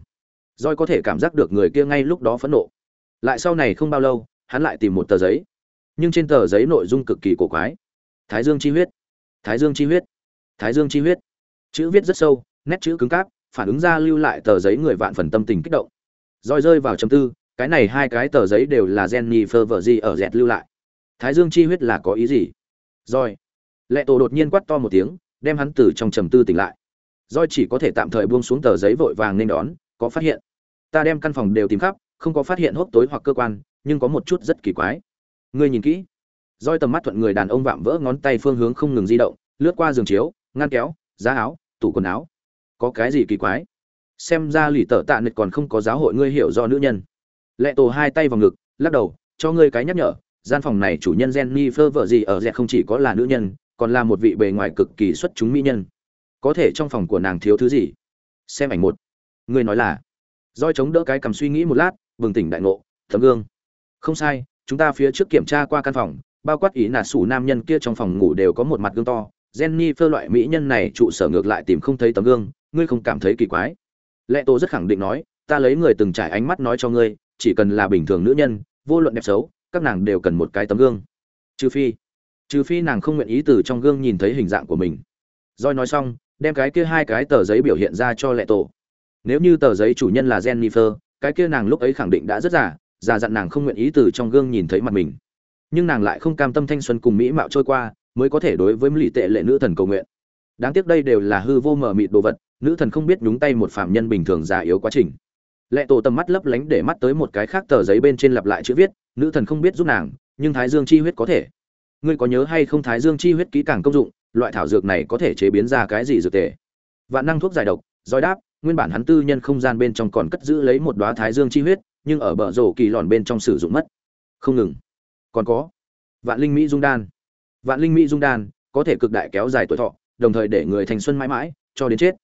roi có thể cảm giác được người kia ngay lúc đó phẫn nộ. Lại sau này không bao lâu hắn lại tìm một tờ giấy. Nhưng trên tờ giấy nội dung cực kỳ cổ quái. Thái dương chi huyết. Thái dương chi huyết. Thái dương chi huyết. Chữ viết rất sâu, nét chữ cứng cáp, phản ứng ra lưu lại tờ giấy người vạn phần tâm tình kích động. Roi rơi vào chấm tư, cái này hai cái tờ giấy đều là Jennifer vợ gì ở dẹt lưu lại. Thái dương chi huyết là có ý gì? Roi lệ tổ đột nhiên quát to một tiếng, đem hắn từ trong trầm tư tỉnh lại. Roi chỉ có thể tạm thời buông xuống tờ giấy vội vàng nên đón, có phát hiện. Ta đem căn phòng đều tìm khắp, không có phát hiện hốc tối hoặc cơ quan nhưng có một chút rất kỳ quái. Ngươi nhìn kỹ. Roi tầm mắt thuận người đàn ông vạm vỡ ngón tay phương hướng không ngừng di động, lướt qua giường chiếu, ngăn kéo, giá áo, tủ quần áo. Có cái gì kỳ quái? Xem ra lì tợ tạ nịch còn không có giáo hội ngươi hiểu do nữ nhân. Lệ tổ hai tay vào ngực, lắc đầu, cho ngươi cái nhắc nhở, gian phòng này chủ nhân Jennifer vợ gì ở dẹt không chỉ có là nữ nhân, còn là một vị bề ngoài cực kỳ xuất chúng mỹ nhân. Có thể trong phòng của nàng thiếu thứ gì? Xem ảnh một. Ngươi nói là. Roi chống đỡ cái cầm suy nghĩ một lát, bừng tỉnh đại ngộ tấm gương không sai, chúng ta phía trước kiểm tra qua căn phòng, bao quát ý là sủ nam nhân kia trong phòng ngủ đều có một mặt gương to. Jenny phơ loại mỹ nhân này trụ sở ngược lại tìm không thấy tấm gương, ngươi không cảm thấy kỳ quái. Lệ tô rất khẳng định nói, ta lấy người từng trải ánh mắt nói cho ngươi, chỉ cần là bình thường nữ nhân, vô luận đẹp xấu, các nàng đều cần một cái tấm gương. Trừ phi trừ phi nàng không nguyện ý từ trong gương nhìn thấy hình dạng của mình. Doi nói xong, đem cái kia hai cái tờ giấy biểu hiện ra cho lệ tổ nếu như tờ giấy chủ nhân là jennifer, cái kia nàng lúc ấy khẳng định đã rất giả già dặn nàng không nguyện ý từ trong gương nhìn thấy mặt mình. Nhưng nàng lại không cam tâm thanh xuân cùng mỹ mạo trôi qua, mới có thể đối với mỹ tệ lệ nữ thần cầu nguyện. Đáng tiếc đây đều là hư vô mờ mịt đồ vật, nữ thần không biết nhúng tay một phạm nhân bình thường già yếu quá trình. Lệ tổ tầm mắt lấp lánh để mắt tới một cái khác tờ giấy bên trên lặp lại chữ viết, nữ thần không biết giúp nàng, nhưng thái dương chi huyết có thể. Ngươi có nhớ hay không thái dương chi huyết kỹ càng công dụng, loại thảo dược này có thể chế biến ra cái gì dược tề? Vạn năng thuốc giải độc, roi đáp, nguyên bản hắn tư nhân không gian bên trong còn cất giữ lấy một đóa thái dương chi huyết nhưng ở bờ rổ kỳ lòn bên trong sử dụng mất. Không ngừng. Còn có. Vạn linh mỹ dung đan. Vạn linh mỹ dung đan có thể cực đại kéo dài tuổi thọ, đồng thời để người thành xuân mãi mãi cho đến chết.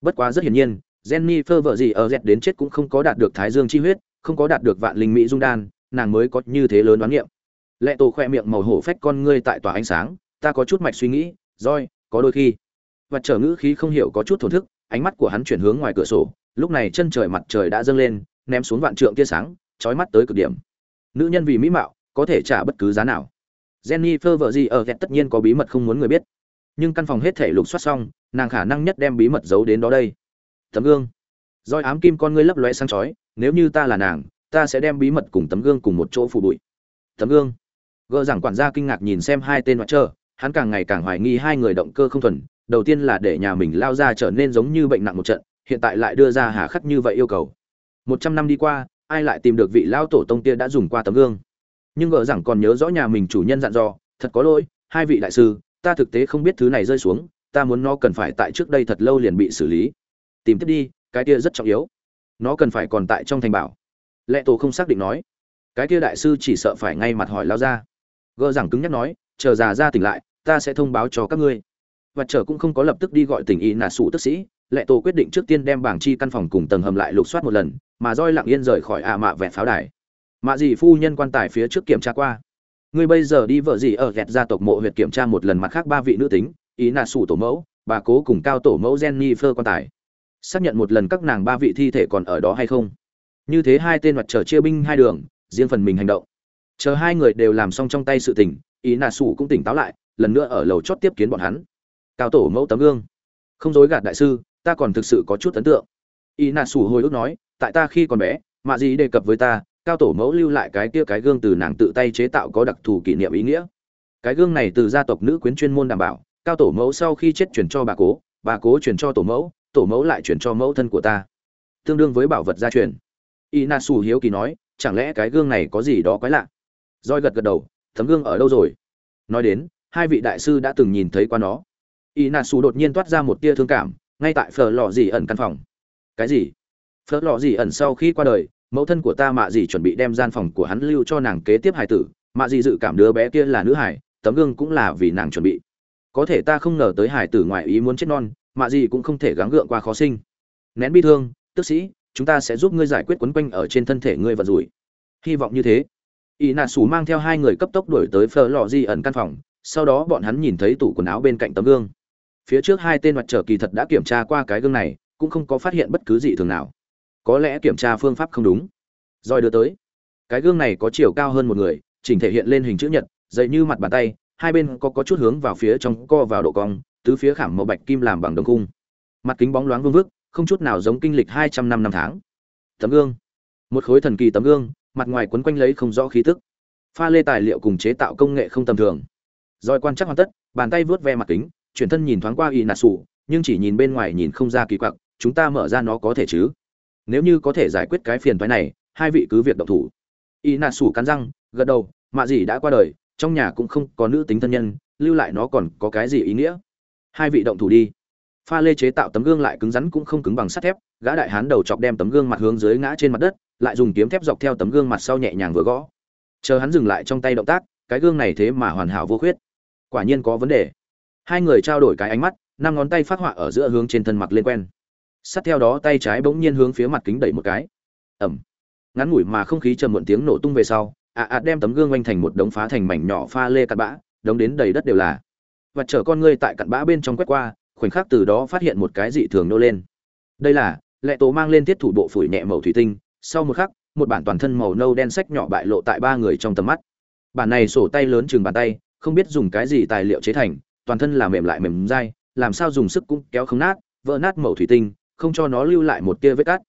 Bất quá rất hiển nhiên, Jennifer vợ gì ở dẹt đến chết cũng không có đạt được thái dương chi huyết, không có đạt được vạn linh mỹ dung đan, nàng mới có như thế lớn đoán nghiệm. Lệ tổ khoe miệng màu hổ phách con ngươi tại tòa ánh sáng, ta có chút mạch suy nghĩ roi có đôi khi. Và trở ngữ khí không hiểu có chút thổn thức, ánh mắt của hắn chuyển hướng ngoài cửa sổ, lúc này chân trời mặt trời đã dâng lên ném xuống vạn trượng tia sáng, chói mắt tới cực điểm. Nữ nhân vì mỹ mạo, có thể trả bất cứ giá nào. Jennifer vợ gì ở ghẹt tất nhiên có bí mật không muốn người biết. Nhưng căn phòng hết thể lục soát xong, nàng khả năng nhất đem bí mật giấu đến đó đây. Tấm gương. Roi ám kim con ngươi lấp lóe sáng chói, nếu như ta là nàng, ta sẽ đem bí mật cùng tấm gương cùng một chỗ phủ bụi. Tấm gương. Gỡ rằng quản gia kinh ngạc nhìn xem hai tên mặt trơ hắn càng ngày càng hoài nghi hai người động cơ không thuần, đầu tiên là để nhà mình lao ra trở nên giống như bệnh nặng một trận, hiện tại lại đưa ra hà khắc như vậy yêu cầu một trăm năm đi qua, ai lại tìm được vị lao tổ tông kia đã dùng qua tấm gương? Nhưng ngờ rằng còn nhớ rõ nhà mình chủ nhân dặn dò, thật có lỗi, hai vị đại sư, ta thực tế không biết thứ này rơi xuống, ta muốn nó cần phải tại trước đây thật lâu liền bị xử lý. Tìm tiếp đi, cái kia rất trọng yếu. Nó cần phải còn tại trong thành bảo. Lệ tổ không xác định nói. Cái kia đại sư chỉ sợ phải ngay mặt hỏi lao ra. Gờ rằng cứng nhắc nói, chờ già ra tỉnh lại, ta sẽ thông báo cho các ngươi. Và chờ cũng không có lập tức đi gọi tỉnh y nà sụ tức sĩ lệ tổ quyết định trước tiên đem bảng chi căn phòng cùng tầng hầm lại lục soát một lần, mà roi lặng yên rời khỏi ạ mạ vẹn pháo đài. Mạ dị phu nhân quan tài phía trước kiểm tra qua. Ngươi bây giờ đi vợ gì ở ghẹt gia tộc mộ huyệt kiểm tra một lần mặt khác ba vị nữ tính, ý nà sủ tổ mẫu, bà cố cùng cao tổ mẫu jenny phơ quan tài. Xác nhận một lần các nàng ba vị thi thể còn ở đó hay không. Như thế hai tên mặt trở chia binh hai đường, riêng phần mình hành động. Chờ hai người đều làm xong trong tay sự tình, ý nà sủ cũng tỉnh táo lại, lần nữa ở lầu chót tiếp kiến bọn hắn. Cao tổ mẫu tấm gương. Không dối gạt đại sư ta còn thực sự có chút ấn tượng. Y nà sủ hồi ức nói, tại ta khi còn bé, mạ gì đề cập với ta, cao tổ mẫu lưu lại cái kia cái gương từ nàng tự tay chế tạo có đặc thù kỷ niệm ý nghĩa. Cái gương này từ gia tộc nữ quyến chuyên môn đảm bảo, cao tổ mẫu sau khi chết chuyển cho bà cố bà cố chuyển cho tổ mẫu tổ mẫu lại chuyển cho mẫu thân của ta. Tương đương với bảo vật gia truyền. Ina su hiếu kỳ nói, chẳng lẽ cái gương này có gì đó quái lạ? Roi gật gật đầu, tấm gương ở đâu rồi? Nói đến, hai vị đại sư đã từng nhìn thấy qua nó. Ina su đột nhiên toát ra một tia thương cảm ngay tại phở lò dì ẩn căn phòng. Cái gì? Phở lò dì ẩn sau khi qua đời, mẫu thân của ta mạ dì chuẩn bị đem gian phòng của hắn lưu cho nàng kế tiếp hài tử. Mạ dì dự cảm đứa bé kia là nữ hải tấm gương cũng là vì nàng chuẩn bị. Có thể ta không ngờ tới hải tử ngoại ý muốn chết non, mạ dì cũng không thể gắng gượng qua khó sinh. Nén bi thương, tức sĩ, chúng ta sẽ giúp ngươi giải quyết quấn quanh ở trên thân thể ngươi và rủi. Hy vọng như thế. Y nạ xù mang theo hai người cấp tốc đuổi tới phở lò di ẩn căn phòng, sau đó bọn hắn nhìn thấy tủ quần áo bên cạnh tấm gương phía trước hai tên mặt trở kỳ thật đã kiểm tra qua cái gương này, cũng không có phát hiện bất cứ gì thường nào. Có lẽ kiểm tra phương pháp không đúng. Rồi đưa tới. Cái gương này có chiều cao hơn một người, chỉnh thể hiện lên hình chữ nhật, dày như mặt bàn tay, hai bên có có chút hướng vào phía trong, co vào độ cong, tứ phía khảm màu bạch kim làm bằng đồng khung mặt kính bóng loáng vương vức, không chút nào giống kinh lịch hai trăm năm năm tháng. Tấm gương. Một khối thần kỳ tấm gương, mặt ngoài quấn quanh lấy không rõ khí tức. Pha lê tài liệu cùng chế tạo công nghệ không tầm thường. Rồi quan chắc hoàn tất, bàn tay vớt ve mặt kính chuyển thân nhìn thoáng qua y nạt sủ nhưng chỉ nhìn bên ngoài nhìn không ra kỳ quặc, chúng ta mở ra nó có thể chứ? Nếu như có thể giải quyết cái phiền toái này, hai vị cứ việc động thủ. Y nạt sủ cắn răng, gật đầu, mạ gì đã qua đời, trong nhà cũng không có nữ tính thân nhân, lưu lại nó còn có cái gì ý nghĩa? Hai vị động thủ đi. Pha lê chế tạo tấm gương lại cứng rắn cũng không cứng bằng sắt thép, gã đại hán đầu chọc đem tấm gương mặt hướng dưới ngã trên mặt đất, lại dùng kiếm thép dọc theo tấm gương mặt sau nhẹ nhàng vừa gõ. Chờ hắn dừng lại trong tay động tác, cái gương này thế mà hoàn hảo vô khuyết. Quả nhiên có vấn đề hai người trao đổi cái ánh mắt, năm ngón tay phát họa ở giữa hướng trên thân mặt lên quen. Sát theo đó tay trái bỗng nhiên hướng phía mặt kính đẩy một cái. Ẩm. Ngắn ngủi mà không khí trầm muộn tiếng nổ tung về sau, ạ ạ đem tấm gương oanh thành một đống phá thành mảnh nhỏ pha lê cặn bã, đống đến đầy đất đều là. Và chở con ngươi tại cặn bã bên trong quét qua, khoảnh khắc từ đó phát hiện một cái dị thường nô lên. Đây là, lệ tố mang lên thiết thủ bộ phủi nhẹ màu thủy tinh, sau một khắc, một bản toàn thân màu nâu đen sách nhỏ bại lộ tại ba người trong tầm mắt. Bản này sổ tay lớn chừng bàn tay, không biết dùng cái gì tài liệu chế thành toàn thân là mềm lại mềm dai, làm sao dùng sức cũng kéo không nát, vỡ nát màu thủy tinh, không cho nó lưu lại một tia vết cắt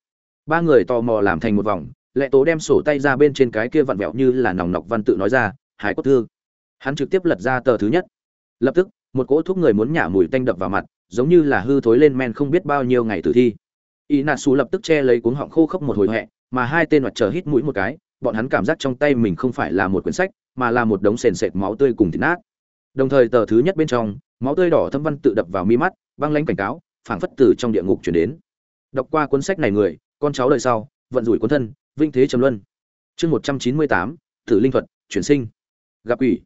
ba người tò mò làm thành một vòng, lệ tố đem sổ tay ra bên trên cái kia vặn vẹo như là nòng nọc văn tự nói ra, hải cốt thư. Hắn trực tiếp lật ra tờ thứ nhất. Lập tức, một cỗ thuốc người muốn nhả mùi tanh đập vào mặt, giống như là hư thối lên men không biết bao nhiêu ngày tử thi. Y nà xù lập tức che lấy cuống họng khô khốc một hồi huệ mà hai tên mặt chờ hít mũi một cái, bọn hắn cảm giác trong tay mình không phải là một quyển sách, mà là một đống sền sệt máu tươi cùng thịt nát đồng thời tờ thứ nhất bên trong, máu tươi đỏ thâm văn tự đập vào mi mắt, băng lãnh cảnh cáo, phảng phất từ trong địa ngục chuyển đến. Đọc qua cuốn sách này người, con cháu đời sau, vận rủi cuốn thân, vinh thế trầm luân. Chương một trăm chín mươi tám, tử linh thuật, chuyển sinh. Gặp ủy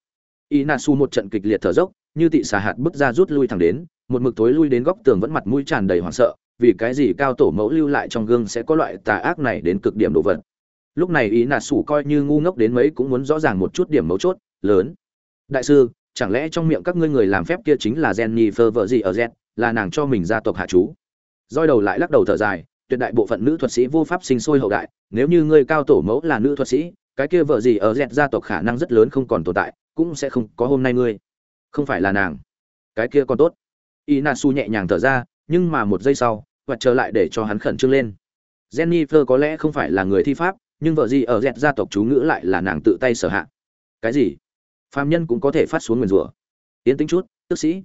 inasu một trận kịch liệt thở dốc, như tị xà hạt bước ra rút lui thẳng đến, một mực tối lui đến góc tường vẫn mặt mũi tràn đầy hoảng sợ, vì cái gì cao tổ mẫu lưu lại trong gương sẽ có loại tà ác này đến cực điểm độ vật. Lúc này ý nà sủ coi như ngu ngốc đến mấy cũng muốn rõ ràng một chút điểm mấu chốt, lớn. Đại sư chẳng lẽ trong miệng các ngươi người làm phép kia chính là Jennifer vợ gì ở Z, là nàng cho mình gia tộc hạ chú. Roi đầu lại lắc đầu thở dài, tuyệt đại bộ phận nữ thuật sĩ vô pháp sinh sôi hậu đại, nếu như ngươi cao tổ mẫu là nữ thuật sĩ, cái kia vợ gì ở Z gia tộc khả năng rất lớn không còn tồn tại, cũng sẽ không có hôm nay ngươi. Không phải là nàng. Cái kia còn tốt. Inasu nhẹ nhàng thở ra, nhưng mà một giây sau, vật trở lại để cho hắn khẩn trương lên. Jennifer có lẽ không phải là người thi pháp, nhưng vợ gì ở Z gia tộc chú ngữ lại là nàng tự tay sở hạ. Cái gì? Phàm nhân cũng có thể phát xuống nguyền rủa. Tiến tính chút, tức sĩ.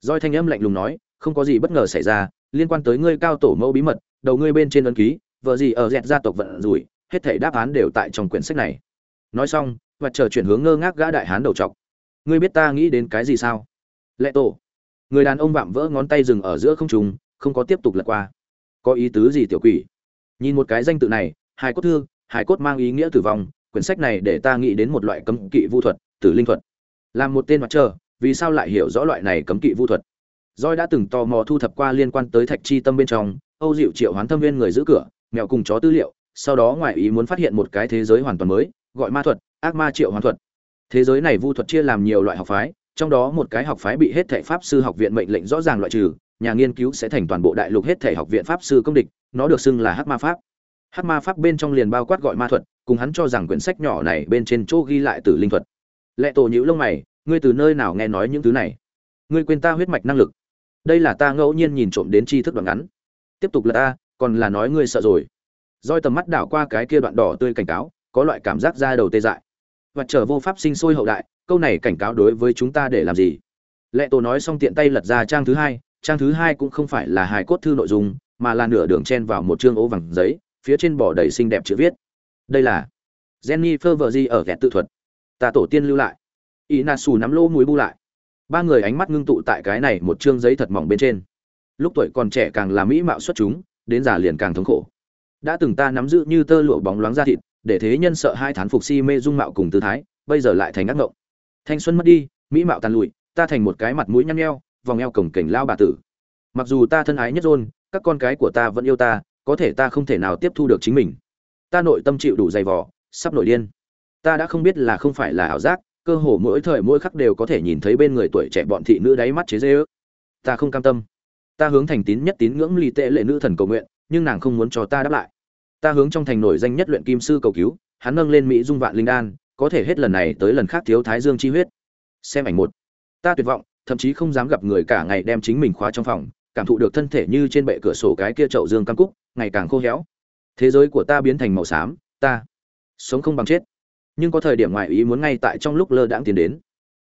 Roi thanh âm lạnh lùng nói, không có gì bất ngờ xảy ra, liên quan tới ngươi cao tổ mẫu bí mật, đầu ngươi bên trên ấn ký, vợ gì ở dẹt gia tộc vận rủi, hết thảy đáp án đều tại trong quyển sách này. Nói xong, và chờ chuyển hướng ngơ ngác gã đại hán đầu trọc. Ngươi biết ta nghĩ đến cái gì sao? Lệ tổ. Người đàn ông vạm vỡ ngón tay dừng ở giữa không trùng không có tiếp tục lật qua. Có ý tứ gì tiểu quỷ? Nhìn một cái danh tự này hài cốt thương hài cốt mang ý nghĩa tử vong, quyển sách này để ta nghĩ đến một loại cấm kỵ vu thuật tử linh thuật làm một tên mặt trơ vì sao lại hiểu rõ loại này cấm kỵ vu thuật Doi đã từng tò mò thu thập qua liên quan tới Thạch Chi Tâm bên trong, Âu Diệu Triệu Hoán Thâm Viên người giữ cửa, mèo cùng chó tư liệu, sau đó ngoại ý muốn phát hiện một cái thế giới hoàn toàn mới, gọi ma thuật, ác ma triệu hoán thuật. Thế giới này vu thuật chia làm nhiều loại học phái, trong đó một cái học phái bị hết thảy pháp sư học viện mệnh lệnh rõ ràng loại trừ, nhà nghiên cứu sẽ thành toàn bộ đại lục hết thảy học viện pháp sư công địch, nó được xưng là Hắc Ma pháp. Hắc Ma pháp bên trong liền bao quát gọi ma thuật, cùng hắn cho rằng quyển sách nhỏ này bên trên chỗ ghi lại tử linh thuật. Lệ Tổ nhũ lông mày, ngươi từ nơi nào nghe nói những thứ này? Ngươi quên ta huyết mạch năng lực. Đây là ta ngẫu nhiên nhìn trộm đến tri thức đoạn ngắn. Tiếp tục là ta còn là nói ngươi sợ rồi. Roi tầm mắt đảo qua cái kia đoạn đỏ tươi cảnh cáo có loại cảm giác ra đầu tê dại. Và trở vô pháp sinh sôi hậu đại câu này cảnh cáo đối với chúng ta để làm gì? Lệ tổ nói xong tiện tay lật ra trang thứ hai trang thứ hai cũng không phải là hài cốt thư nội dung mà là nửa đường chen vào một chương ố vàng giấy phía trên bỏ đầy xinh đẹp chữ viết. Đây là jenny fervergy ở ghẹt tự thuật ta tổ tiên lưu lại. Inasu nắm lô mũi bu lại. Ba người ánh mắt ngưng tụ tại cái này một chương giấy thật mỏng bên trên. Lúc tuổi còn trẻ càng là mỹ mạo xuất chúng, đến già liền càng thống khổ. Đã từng ta nắm giữ như tơ lụa bóng loáng da thịt, để thế nhân sợ hai thán phục si mê dung mạo cùng tư thái, bây giờ lại thành ác ngộng. Thanh xuân mất đi, mỹ mạo tàn lụi, ta thành một cái mặt mũi nhăn nheo, vòng eo cổng cảnh lao bà tử. Mặc dù ta thân ái nhất rôn các con cái của ta vẫn yêu ta, có thể ta không thể nào tiếp thu được chính mình. Ta nội tâm chịu đủ dày vò, sắp nổi điên ta đã không biết là không phải là ảo giác, cơ hồ mỗi thời mỗi khắc đều có thể nhìn thấy bên người tuổi trẻ bọn thị nữ đáy mắt chế dê ước ta không cam tâm. Ta hướng thành tín nhất tín ngưỡng ly tệ lệ nữ thần cầu nguyện, nhưng nàng không muốn cho ta đáp lại. Ta hướng trong thành nổi danh nhất luyện kim sư cầu cứu, hắn nâng lên mỹ dung vạn linh đan, có thể hết lần này tới lần khác thiếu thái dương chi huyết. Xem ảnh một. Ta tuyệt vọng, thậm chí không dám gặp người cả ngày đem chính mình khóa trong phòng, cảm thụ được thân thể như trên bệ cửa sổ cái kia chậu dương cam cúc, ngày càng khô héo. Thế giới của ta biến thành màu xám, ta sống không bằng chết nhưng có thời điểm ngoại ý muốn ngay tại trong lúc lơ đãng tiến đến.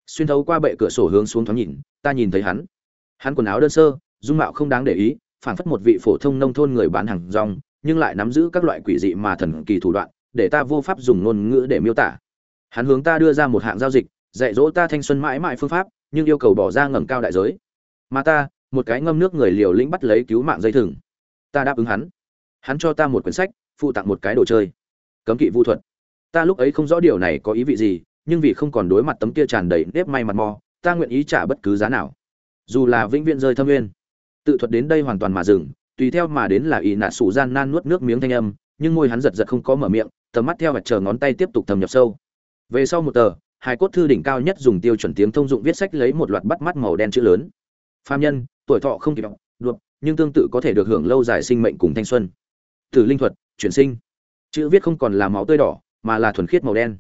Xuyên thấu qua bệ cửa sổ hướng xuống thoáng nhìn, ta nhìn thấy hắn. Hắn quần áo đơn sơ, dung mạo không đáng để ý phản phất một vị phổ thông nông thôn người bán hàng rong, nhưng lại nắm giữ các loại quỷ dị mà thần kỳ thủ đoạn, để ta vô pháp dùng ngôn ngữ để miêu tả. Hắn hướng ta đưa ra một hạng giao dịch, dạy dỗ ta thanh xuân mãi mãi phương pháp, nhưng yêu cầu bỏ ra ngầm cao đại giới. Mà ta, một cái ngâm nước người liều lĩnh bắt lấy cứu mạng dây thừng. Ta đáp ứng hắn. Hắn cho ta một quyển sách, phụ tặng một cái đồ chơi. Cấm kỵ vu thuật ta lúc ấy không rõ điều này có ý vị gì, nhưng vì không còn đối mặt tấm kia tràn đầy nếp may mặt mò, ta nguyện ý trả bất cứ giá nào. Dù là vĩnh viễn rơi thâm nguyên, tự thuật đến đây hoàn toàn mà dừng, tùy theo mà đến là ỷ nạ sủ gian nan nuốt nước miếng thanh âm, nhưng môi hắn giật giật không có mở miệng, tầm mắt theo và chờ ngón tay tiếp tục thâm nhập sâu. Về sau một tờ hai cốt thư đỉnh cao nhất dùng tiêu chuẩn tiếng thông dụng viết sách lấy một loạt bắt mắt màu đen chữ lớn. Phàm nhân, tuổi thọ không kịp đọc nhưng tương tự có thể được hưởng lâu dài sinh mệnh cùng thanh xuân. Tử linh thuật, chuyển sinh. Chữ viết không còn là máu tươi đỏ mà là thuần khiết màu đen.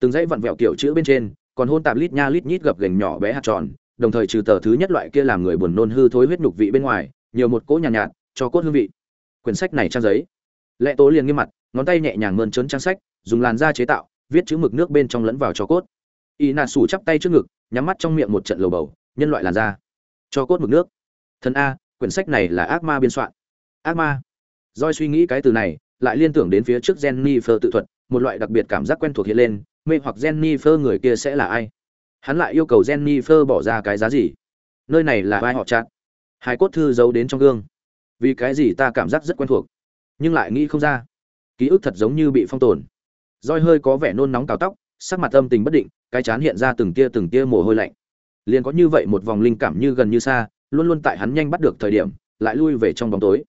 Từng dãy vặn vẹo kiểu chữ bên trên còn hôn tạp lít nha lít nhít gập gành nhỏ bé hạt tròn đồng thời trừ tờ thứ nhất loại kia làm người buồn nôn hư thối huyết nhục vị bên ngoài nhiều một cỗ nhàn nhạt, nhạt cho cốt hương vị. Quyển sách này trang giấy. Lệ tố liền nghiêm mặt ngón tay nhẹ nhàng mơn trớn trang sách dùng làn da chế tạo viết chữ mực nước bên trong lẫn vào cho cốt. Y nà sủ chắp tay trước ngực nhắm mắt trong miệng một trận lầu bầu nhân loại làn da. Cho cốt mực nước. Thần a quyển sách này là ác ma biên soạn. Ác ma. Doi suy nghĩ cái từ này lại liên tưởng đến phía trước Jennifer tự thuật, một loại đặc biệt cảm giác quen thuộc hiện lên, mê hoặc Jennifer người kia sẽ là ai? Hắn lại yêu cầu Jennifer bỏ ra cái giá gì? Nơi này là vai họ chặt. Hai cốt thư giấu đến trong gương. Vì cái gì ta cảm giác rất quen thuộc, nhưng lại nghĩ không ra. Ký ức thật giống như bị phong tồn. Roi hơi có vẻ nôn nóng cào tóc, sắc mặt âm tình bất định, cái chán hiện ra từng tia từng tia mồ hôi lạnh. Liền có như vậy một vòng linh cảm như gần như xa, luôn luôn tại hắn nhanh bắt được thời điểm, lại lui về trong bóng tối.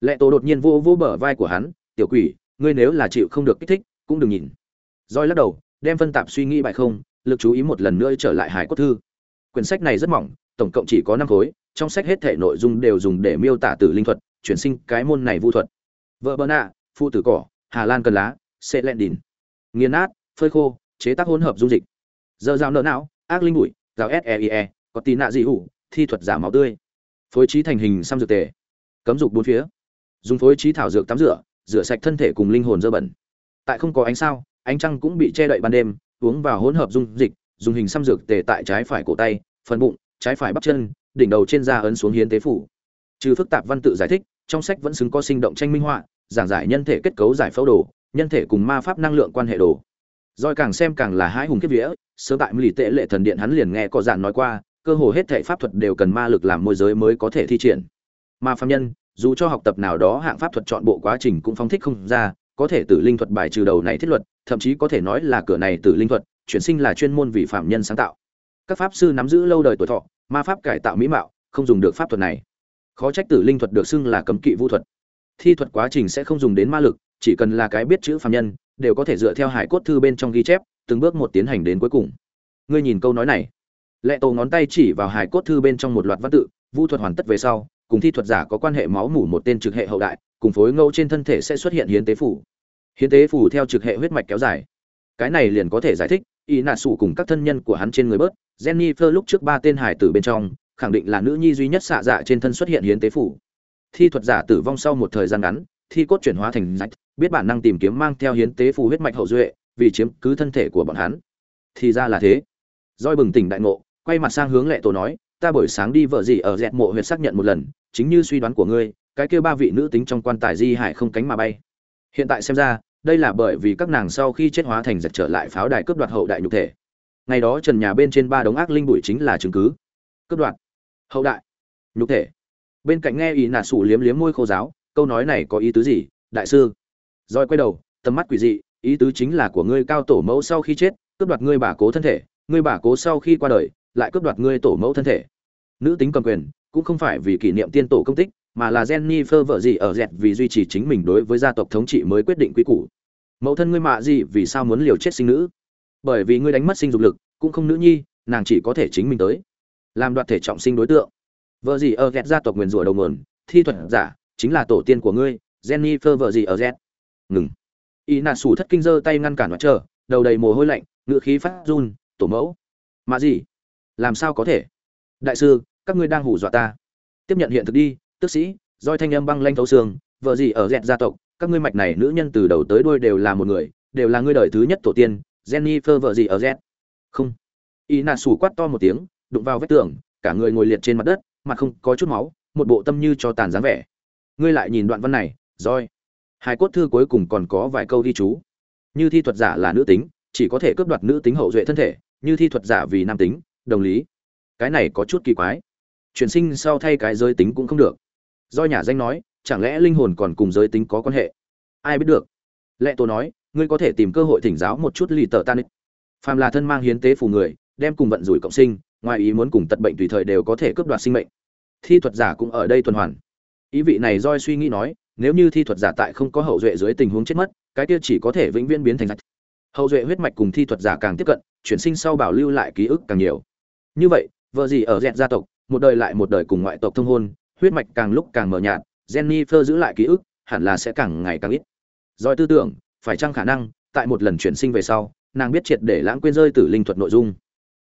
Lệ Tổ đột nhiên vô vô bờ vai của hắn, tiểu quỷ ngươi nếu là chịu không được kích thích cũng đừng nhìn. Roi lắc đầu đem phân tạp suy nghĩ bài không lực chú ý một lần nữa trở lại hải cốt thư. Quyển sách này rất mỏng tổng cộng chỉ có năm khối trong sách hết thể nội dung đều dùng để miêu tả tử linh thuật chuyển sinh cái môn này vu thuật. Vợ bờ nạ phụ tử cỏ hà lan cần lá sẽ lẹn đìn. Nghiền nát phơi khô chế tác hỗn hợp dung dịch. Giờ rào nợ não ác linh bụi rào seie e, có tì nạ dị hủ thi thuật giả máu tươi. Phối trí thành hình xăm dược tề. Cấm dục bốn phía. Dùng phối trí thảo dược tắm rửa rửa sạch thân thể cùng linh hồn dơ bẩn tại không có ánh sao ánh trăng cũng bị che đậy ban đêm uống vào hỗn hợp dung dịch dùng hình xăm dược tề tại trái phải cổ tay phần bụng trái phải bắp chân đỉnh đầu trên da ấn xuống hiến tế phủ trừ phức tạp văn tự giải thích trong sách vẫn xứng có sinh động tranh minh họa giảng giải nhân thể kết cấu giải phẫu đồ nhân thể cùng ma pháp năng lượng quan hệ đồ Rồi càng xem càng là hãi hùng kiếp vía, sớm tại lì tệ lệ thần điện hắn liền nghe có dạn nói qua, cơ hồ hết thảy pháp thuật đều cần ma lực làm môi giới mới có thể thi triển. Ma pháp nhân, dù cho học tập nào đó hạng pháp thuật chọn bộ quá trình cũng phóng thích không ra, có thể tử linh thuật bài trừ đầu này thiết luật, thậm chí có thể nói là cửa này tử linh thuật, chuyển sinh là chuyên môn vì phạm nhân sáng tạo. Các pháp sư nắm giữ lâu đời tuổi thọ, ma pháp cải tạo mỹ mạo, không dùng được pháp thuật này. Khó trách tử linh thuật được xưng là cấm kỵ vũ thuật. Thi thuật quá trình sẽ không dùng đến ma lực, chỉ cần là cái biết chữ phạm nhân, đều có thể dựa theo hải cốt thư bên trong ghi chép, từng bước một tiến hành đến cuối cùng. Ngươi nhìn câu nói này, Lệ Tổ ngón tay chỉ vào hải cốt thư bên trong một loạt văn tự, vũ thuật hoàn tất về sau, cùng thi thuật giả có quan hệ máu mủ một tên trực hệ hậu đại, cùng phối ngẫu trên thân thể sẽ xuất hiện hiến tế phủ. Hiến tế phủ theo trực hệ huyết mạch kéo dài. Cái này liền có thể giải thích, y nạ sủ cùng các thân nhân của hắn trên người bớt, Jennifer lúc trước ba tên hải tử bên trong, khẳng định là nữ nhi duy nhất xạ dạ trên thân xuất hiện hiến tế phủ. Thi thuật giả tử vong sau một thời gian ngắn, thi cốt chuyển hóa thành rạch, biết bản năng tìm kiếm mang theo hiến tế phù huyết mạch hậu duệ, vì chiếm cứ thân thể của bọn hắn. Thì ra là thế. Doi bừng tỉnh đại ngộ, quay mặt sang hướng lệ tổ nói, ta buổi sáng đi vợ gì ở dẹt mộ huyệt xác nhận một lần, chính như suy đoán của ngươi, cái kia ba vị nữ tính trong quan tài di hải không cánh mà bay. Hiện tại xem ra, đây là bởi vì các nàng sau khi chết hóa thành giật trở lại pháo đài cướp đoạt hậu đại nhục thể. Ngày đó trần nhà bên trên ba đống ác linh bụi chính là chứng cứ. Cướp đoạt hậu đại nhục thể. Bên cạnh nghe ý nà sủ liếm liếm môi khô giáo, câu nói này có ý tứ gì, đại sư? roi quay đầu, tầm mắt quỷ dị, ý tứ chính là của ngươi cao tổ mẫu sau khi chết, cướp đoạt ngươi bà cố thân thể, ngươi bà cố sau khi qua đời, lại cướp đoạt ngươi tổ mẫu thân thể. Nữ tính cầm quyền, cũng không phải vì kỷ niệm tiên tổ công tích, mà là Jennifer vợ gì ở dẹt vì duy trì chính mình đối với gia tộc thống trị mới quyết định quy củ. Mẫu thân ngươi mạ gì vì sao muốn liều chết sinh nữ? Bởi vì ngươi đánh mất sinh dục lực, cũng không nữ nhi, nàng chỉ có thể chính mình tới. Làm đoạt thể trọng sinh đối tượng. Vợ gì ở dẹt gia tộc nguyên rủa đầu nguồn, thi thuật giả, chính là tổ tiên của ngươi, Jennifer vợ gì ở dẹt. Ngừng. Y nà sủ thất kinh giơ tay ngăn cản mặt chờ, đầu đầy mồ hôi lạnh, ngựa khí phát run, tổ mẫu. Mạ gì? Làm sao có thể? Đại sư, các ngươi đang hù dọa ta tiếp nhận hiện thực đi tức sĩ doi thanh âm băng lanh thấu xương, vợ gì ở dẹt gia tộc, các ngươi mạch này nữ nhân từ đầu tới đuôi đều là một người, đều là ngươi đời thứ nhất tổ tiên, jennifer vợ gì ở dẹt. Không. Y nà sủ quát to một tiếng, đụng vào vách tường, cả người ngồi liệt trên mặt đất, mặt không có chút máu, một bộ tâm như cho tàn dáng vẻ. Ngươi lại nhìn đoạn văn này, roi. Hai cốt thư cuối cùng còn có vài câu ghi chú. Như thi thuật giả là nữ tính, chỉ có thể cướp đoạt nữ tính hậu duệ thân thể, như thi thuật giả vì nam tính, đồng lý. Cái này có chút kỳ quái. Chuyển sinh sau thay cái giới tính cũng không được do nhà danh nói, chẳng lẽ linh hồn còn cùng giới tính có quan hệ? Ai biết được. Lệ tổ nói, ngươi có thể tìm cơ hội thỉnh giáo một chút lì tờ tan phàm là thân mang hiến tế phù người, đem cùng vận rủi cộng sinh, ngoài ý muốn cùng tật bệnh tùy thời đều có thể cướp đoạt sinh mệnh. Thi thuật giả cũng ở đây tuần hoàn. Ý vị này doi suy nghĩ nói, nếu như thi thuật giả tại không có hậu duệ dưới tình huống chết mất, cái kia chỉ có thể vĩnh viễn biến thành rạch hậu duệ huyết mạch cùng thi thuật giả càng tiếp cận, chuyển sinh sau bảo lưu lại ký ức càng nhiều. Như vậy, vợ gì ở dẹt gia tộc, một đời lại một đời cùng ngoại tộc thông hôn huyết mạch càng lúc càng mờ nhạt, jennifer giữ lại ký ức, hẳn là sẽ càng ngày càng ít. Rồi tư tưởng, phải chăng khả năng, tại một lần chuyển sinh về sau, nàng biết triệt để lãng quên rơi tử linh thuật nội dung.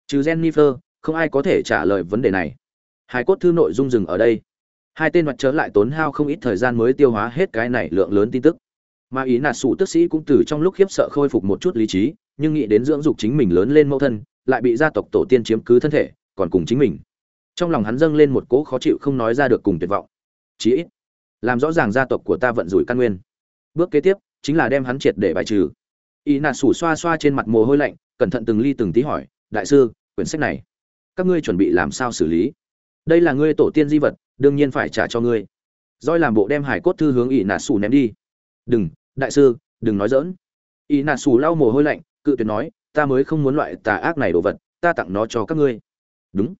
Trừ jennifer, không ai có thể trả lời vấn đề này. Hai cốt thư nội dung dừng ở đây. Hai tên mặt trở lại tốn hao không ít thời gian mới tiêu hóa hết cái này lượng lớn tin tức. Mà ý nạt sụ tức sĩ cũng từ trong lúc khiếp sợ khôi phục một chút lý trí, nhưng nghĩ đến dưỡng dục chính mình lớn lên mẫu thân, lại bị gia tộc tổ tiên chiếm cứ thân thể, còn cùng chính mình trong lòng hắn dâng lên một cỗ khó chịu không nói ra được cùng tuyệt vọng. Chí ít, làm rõ ràng gia tộc của ta vận rủi căn nguyên. Bước kế tiếp, chính là đem hắn triệt để bài trừ. Y nà sủ xoa xoa trên mặt mồ hôi lạnh, cẩn thận từng ly từng tí hỏi, đại sư, quyển sách này, các ngươi chuẩn bị làm sao xử lý? Đây là ngươi tổ tiên di vật, đương nhiên phải trả cho ngươi. Roi làm bộ đem hải cốt thư hướng y nà sủ ném đi. Đừng, đại sư, đừng nói dỡn y nà sủ lau mồ hôi lạnh, cự tuyệt nói, ta mới không muốn loại tà ác này đồ vật, ta tặng nó cho các ngươi. Đúng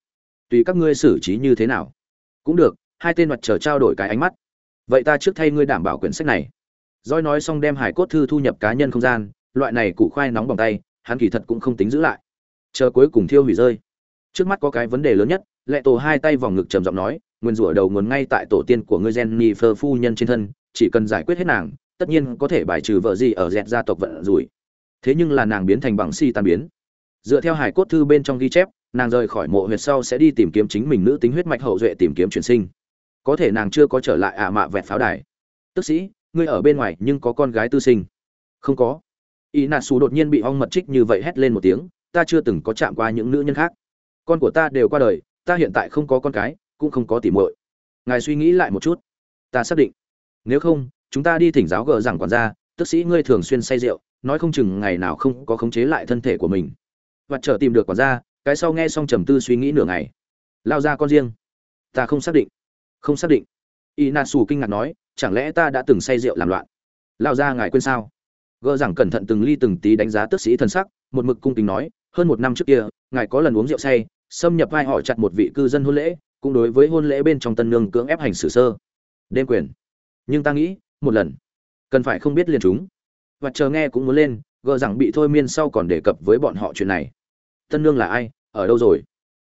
tùy các ngươi xử trí như thế nào. Cũng được, hai tên mặt chờ trao đổi cái ánh mắt. Vậy ta trước thay ngươi đảm bảo quyển sách này. Roi nói xong đem hải cốt thư thu nhập cá nhân không gian, loại này củ khoai nóng bằng tay, hắn kỳ thật cũng không tính giữ lại. Chờ cuối cùng thiêu hủy rơi. Trước mắt có cái vấn đề lớn nhất, lệ tổ hai tay vòng ngực trầm giọng nói, nguyên rủa đầu nguồn ngay tại tổ tiên của ngươi jenny phơ phu nhân trên thân, chỉ cần giải quyết hết nàng, tất nhiên có thể bài trừ vợ gì ở dẹt gia tộc vận rủi. Thế nhưng là nàng biến thành bằng si tan biến. Dựa theo hải cốt thư bên trong ghi chép nàng rời khỏi mộ huyệt sau sẽ đi tìm kiếm chính mình nữ tính huyết mạch hậu duệ tìm kiếm chuyển sinh. Có thể nàng chưa có trở lại ạ mạ vẹt pháo đài. Tức sĩ, ngươi ở bên ngoài nhưng có con gái tư sinh. Không có. Ý nà xù đột nhiên bị ong mật trích như vậy hét lên một tiếng, ta chưa từng có chạm qua những nữ nhân khác. Con của ta đều qua đời, ta hiện tại không có con cái, cũng không có tỉ muội. Ngài suy nghĩ lại một chút. Ta xác định. Nếu không, chúng ta đi thỉnh giáo gờ rằng quản gia, tức sĩ ngươi thường xuyên say rượu, nói không chừng ngày nào không có khống chế lại thân thể của mình. Và chờ tìm được quản gia cái sau nghe xong trầm tư suy nghĩ nửa ngày. Lao ra con riêng. Ta không xác định. Không xác định. Y Na Sù kinh ngạc nói, chẳng lẽ ta đã từng say rượu làm loạn? Lao ra ngài quên sao? Gỡ rằng cẩn thận từng ly từng tí đánh giá tức sĩ thần sắc, một mực cung tình nói, hơn một năm trước kia, ngài có lần uống rượu say, xâm nhập vai họ chặt một vị cư dân hôn lễ, cũng đối với hôn lễ bên trong tân nương cưỡng ép hành xử sơ. Đêm quyền. Nhưng ta nghĩ, một lần. Cần phải không biết liền chúng. Và chờ nghe cũng muốn lên gờ rằng bị thôi miên sau còn đề cập với bọn họ chuyện này tân nương là ai? Ở đâu rồi?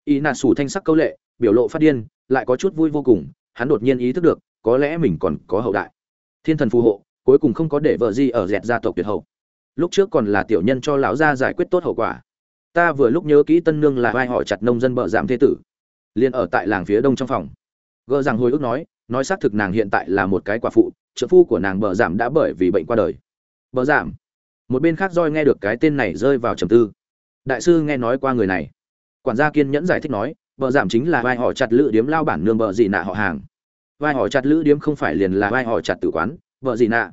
Y nà sủ thanh sắc câu lệ, biểu lộ phát điên, lại có chút vui vô cùng, hắn đột nhiên ý thức được, có lẽ mình còn có hậu đại. Thiên thần phù hộ, cuối cùng không có để vợ gì ở dẹt gia tộc tuyệt hậu. Lúc trước còn là tiểu nhân cho lão gia giải quyết tốt hậu quả. Ta vừa lúc nhớ kỹ tân nương là vai họ chặt nông dân bợ giảm thế tử. Liền ở tại làng phía đông trong phòng. Gỡ rằng hồi ức nói nói xác thực nàng hiện tại là một cái quả phụ, trợ phu của nàng bợ giảm đã bởi vì bệnh qua đời. Bợ giảm. Một bên khác roi nghe được cái tên này rơi vào trầm tư đại sư nghe nói qua người này. Quản gia kiên nhẫn giải thích nói vợ giảm chính là vai họ chặt lữ điếm lao bản nương vợ gì nạ họ hàng. Vai họ chặt lữ điếm không phải liền là vai họ chặt tử quán vợ gì nạ.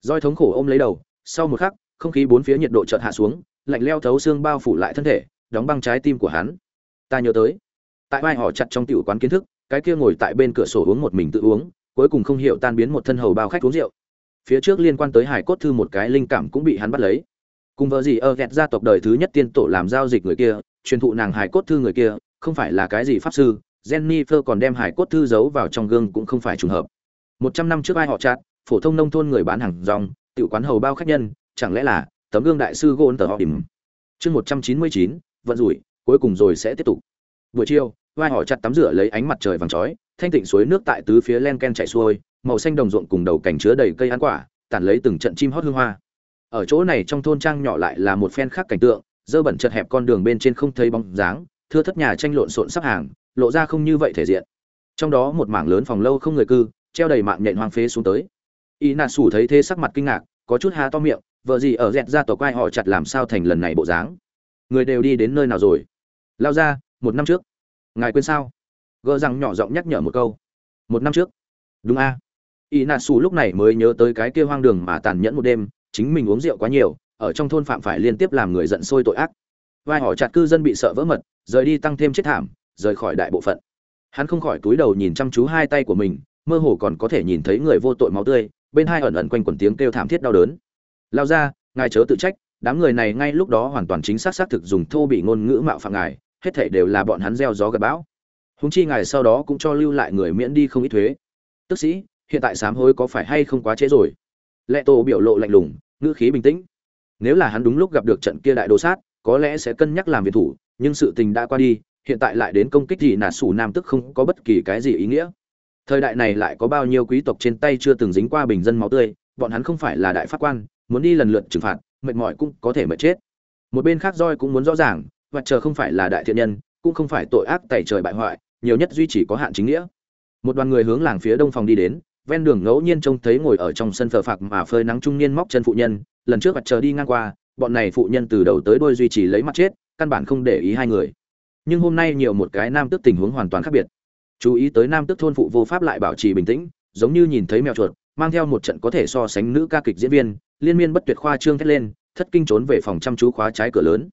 Roi thống khổ ôm lấy đầu, sau một khắc, không khí bốn phía nhiệt độ chợt hạ xuống, lạnh leo thấu xương bao phủ lại thân thể, đóng băng trái tim của hắn. Ta nhớ tới, tại vai họ chặt trong tiểu quán kiến thức, cái kia ngồi tại bên cửa sổ uống một mình tự uống, cuối cùng không hiểu tan biến một thân hầu bao khách uống rượu. Phía trước liên quan tới hải cốt thư một cái linh cảm cũng bị hắn bắt lấy cùng vợ gì ở ghẹt gia tộc đời thứ nhất tiên tổ làm giao dịch người kia truyền thụ nàng hải cốt thư người kia không phải là cái gì pháp sư Jennifer còn đem hải cốt thư giấu vào trong gương cũng không phải trùng hợp. Một trăm năm trước ai họ chặt, phổ thông nông thôn người bán hàng rong, tự quán hầu bao khách nhân, chẳng lẽ là tấm gương đại sư Gôn tờ họ điểm. Chương một trăm chín mươi chín, vận rủi, cuối cùng rồi sẽ tiếp tục. Buổi chiều, vai họ chặt tắm rửa lấy ánh mặt trời vàng chói, thanh tịnh suối nước tại tứ phía len ken chảy xuôi, màu xanh đồng ruộng cùng đầu cảnh chứa đầy cây ăn quả, tản lấy từng trận chim hót hương hoa. Ở chỗ này trong thôn trang nhỏ lại là một phen khác cảnh tượng, dơ bẩn chật hẹp con đường bên trên không thấy bóng dáng, thưa thất nhà tranh lộn xộn sắp hàng, lộ ra không như vậy thể diện. Trong đó một mảng lớn phòng lâu không người cư treo đầy mạng nhện hoang phế xuống tới. Y nà sủ thấy thế sắc mặt kinh ngạc có chút há to miệng vợ gì ở dẹt ra tổ quai họ chặt làm sao thành lần này bộ dáng? Người đều đi đến nơi nào rồi? Lao ra một năm trước. Ngài quên sao? Gỡ rằng nhỏ giọng nhắc nhở một câu. Một năm trước. Đúng a. Y nà sủ lúc này mới nhớ tới cái kia hoang đường mà tàn nhẫn một đêm chính mình uống rượu quá nhiều, ở trong thôn phạm phải liên tiếp làm người giận sôi tội ác. Vai họ chặt cư dân bị sợ vỡ mật, rời đi tăng thêm chết thảm, rời khỏi đại bộ phận. Hắn không khỏi túi đầu nhìn chăm chú hai tay của mình, mơ hồ còn có thể nhìn thấy người vô tội máu tươi, bên hai ẩn ẩn quanh quẩn tiếng kêu thảm thiết đau đớn. Lao ra, ngài chớ tự trách, đám người này ngay lúc đó hoàn toàn chính xác xác thực dùng thô bị ngôn ngữ mạo phạm ngài, hết thảy đều là bọn hắn gieo gió gặp bão. Húng chi ngài sau đó cũng cho lưu lại người miễn đi không ít thuế. Tức sĩ, hiện tại sám hối có phải hay không quá trễ rồi? Lệ tổ biểu lộ lạnh lùng ngữ khí bình tĩnh. Nếu là hắn đúng lúc gặp được trận kia đại đồ sát, có lẽ sẽ cân nhắc làm việc thủ, nhưng sự tình đã qua đi, hiện tại lại đến công kích gì nà sủ nam tức không có bất kỳ cái gì ý nghĩa. Thời đại này lại có bao nhiêu quý tộc trên tay chưa từng dính qua bình dân máu tươi, bọn hắn không phải là đại pháp quan, muốn đi lần lượt trừng phạt, mệt mỏi cũng có thể mệt chết. Một bên khác roi cũng muốn rõ ràng, và chờ không phải là đại thiện nhân, cũng không phải tội ác tẩy trời bại hoại, nhiều nhất duy chỉ có hạn chính nghĩa. Một đoàn người hướng làng phía đông phòng đi đến ven đường ngẫu nhiên trông thấy ngồi ở trong sân phờ phạc mà phơi nắng trung niên móc chân phụ nhân, lần trước mặt chờ đi ngang qua, bọn này phụ nhân từ đầu tới đuôi duy trì lấy mặt chết, căn bản không để ý hai người. Nhưng hôm nay nhiều một cái nam tước tình huống hoàn toàn khác biệt. Chú ý tới nam tước thôn phụ vô pháp lại bảo trì bình tĩnh, giống như nhìn thấy mèo chuột, mang theo một trận có thể so sánh nữ ca kịch diễn viên, liên miên bất tuyệt khoa trương thét lên, thất kinh trốn về phòng chăm chú khóa trái cửa lớn.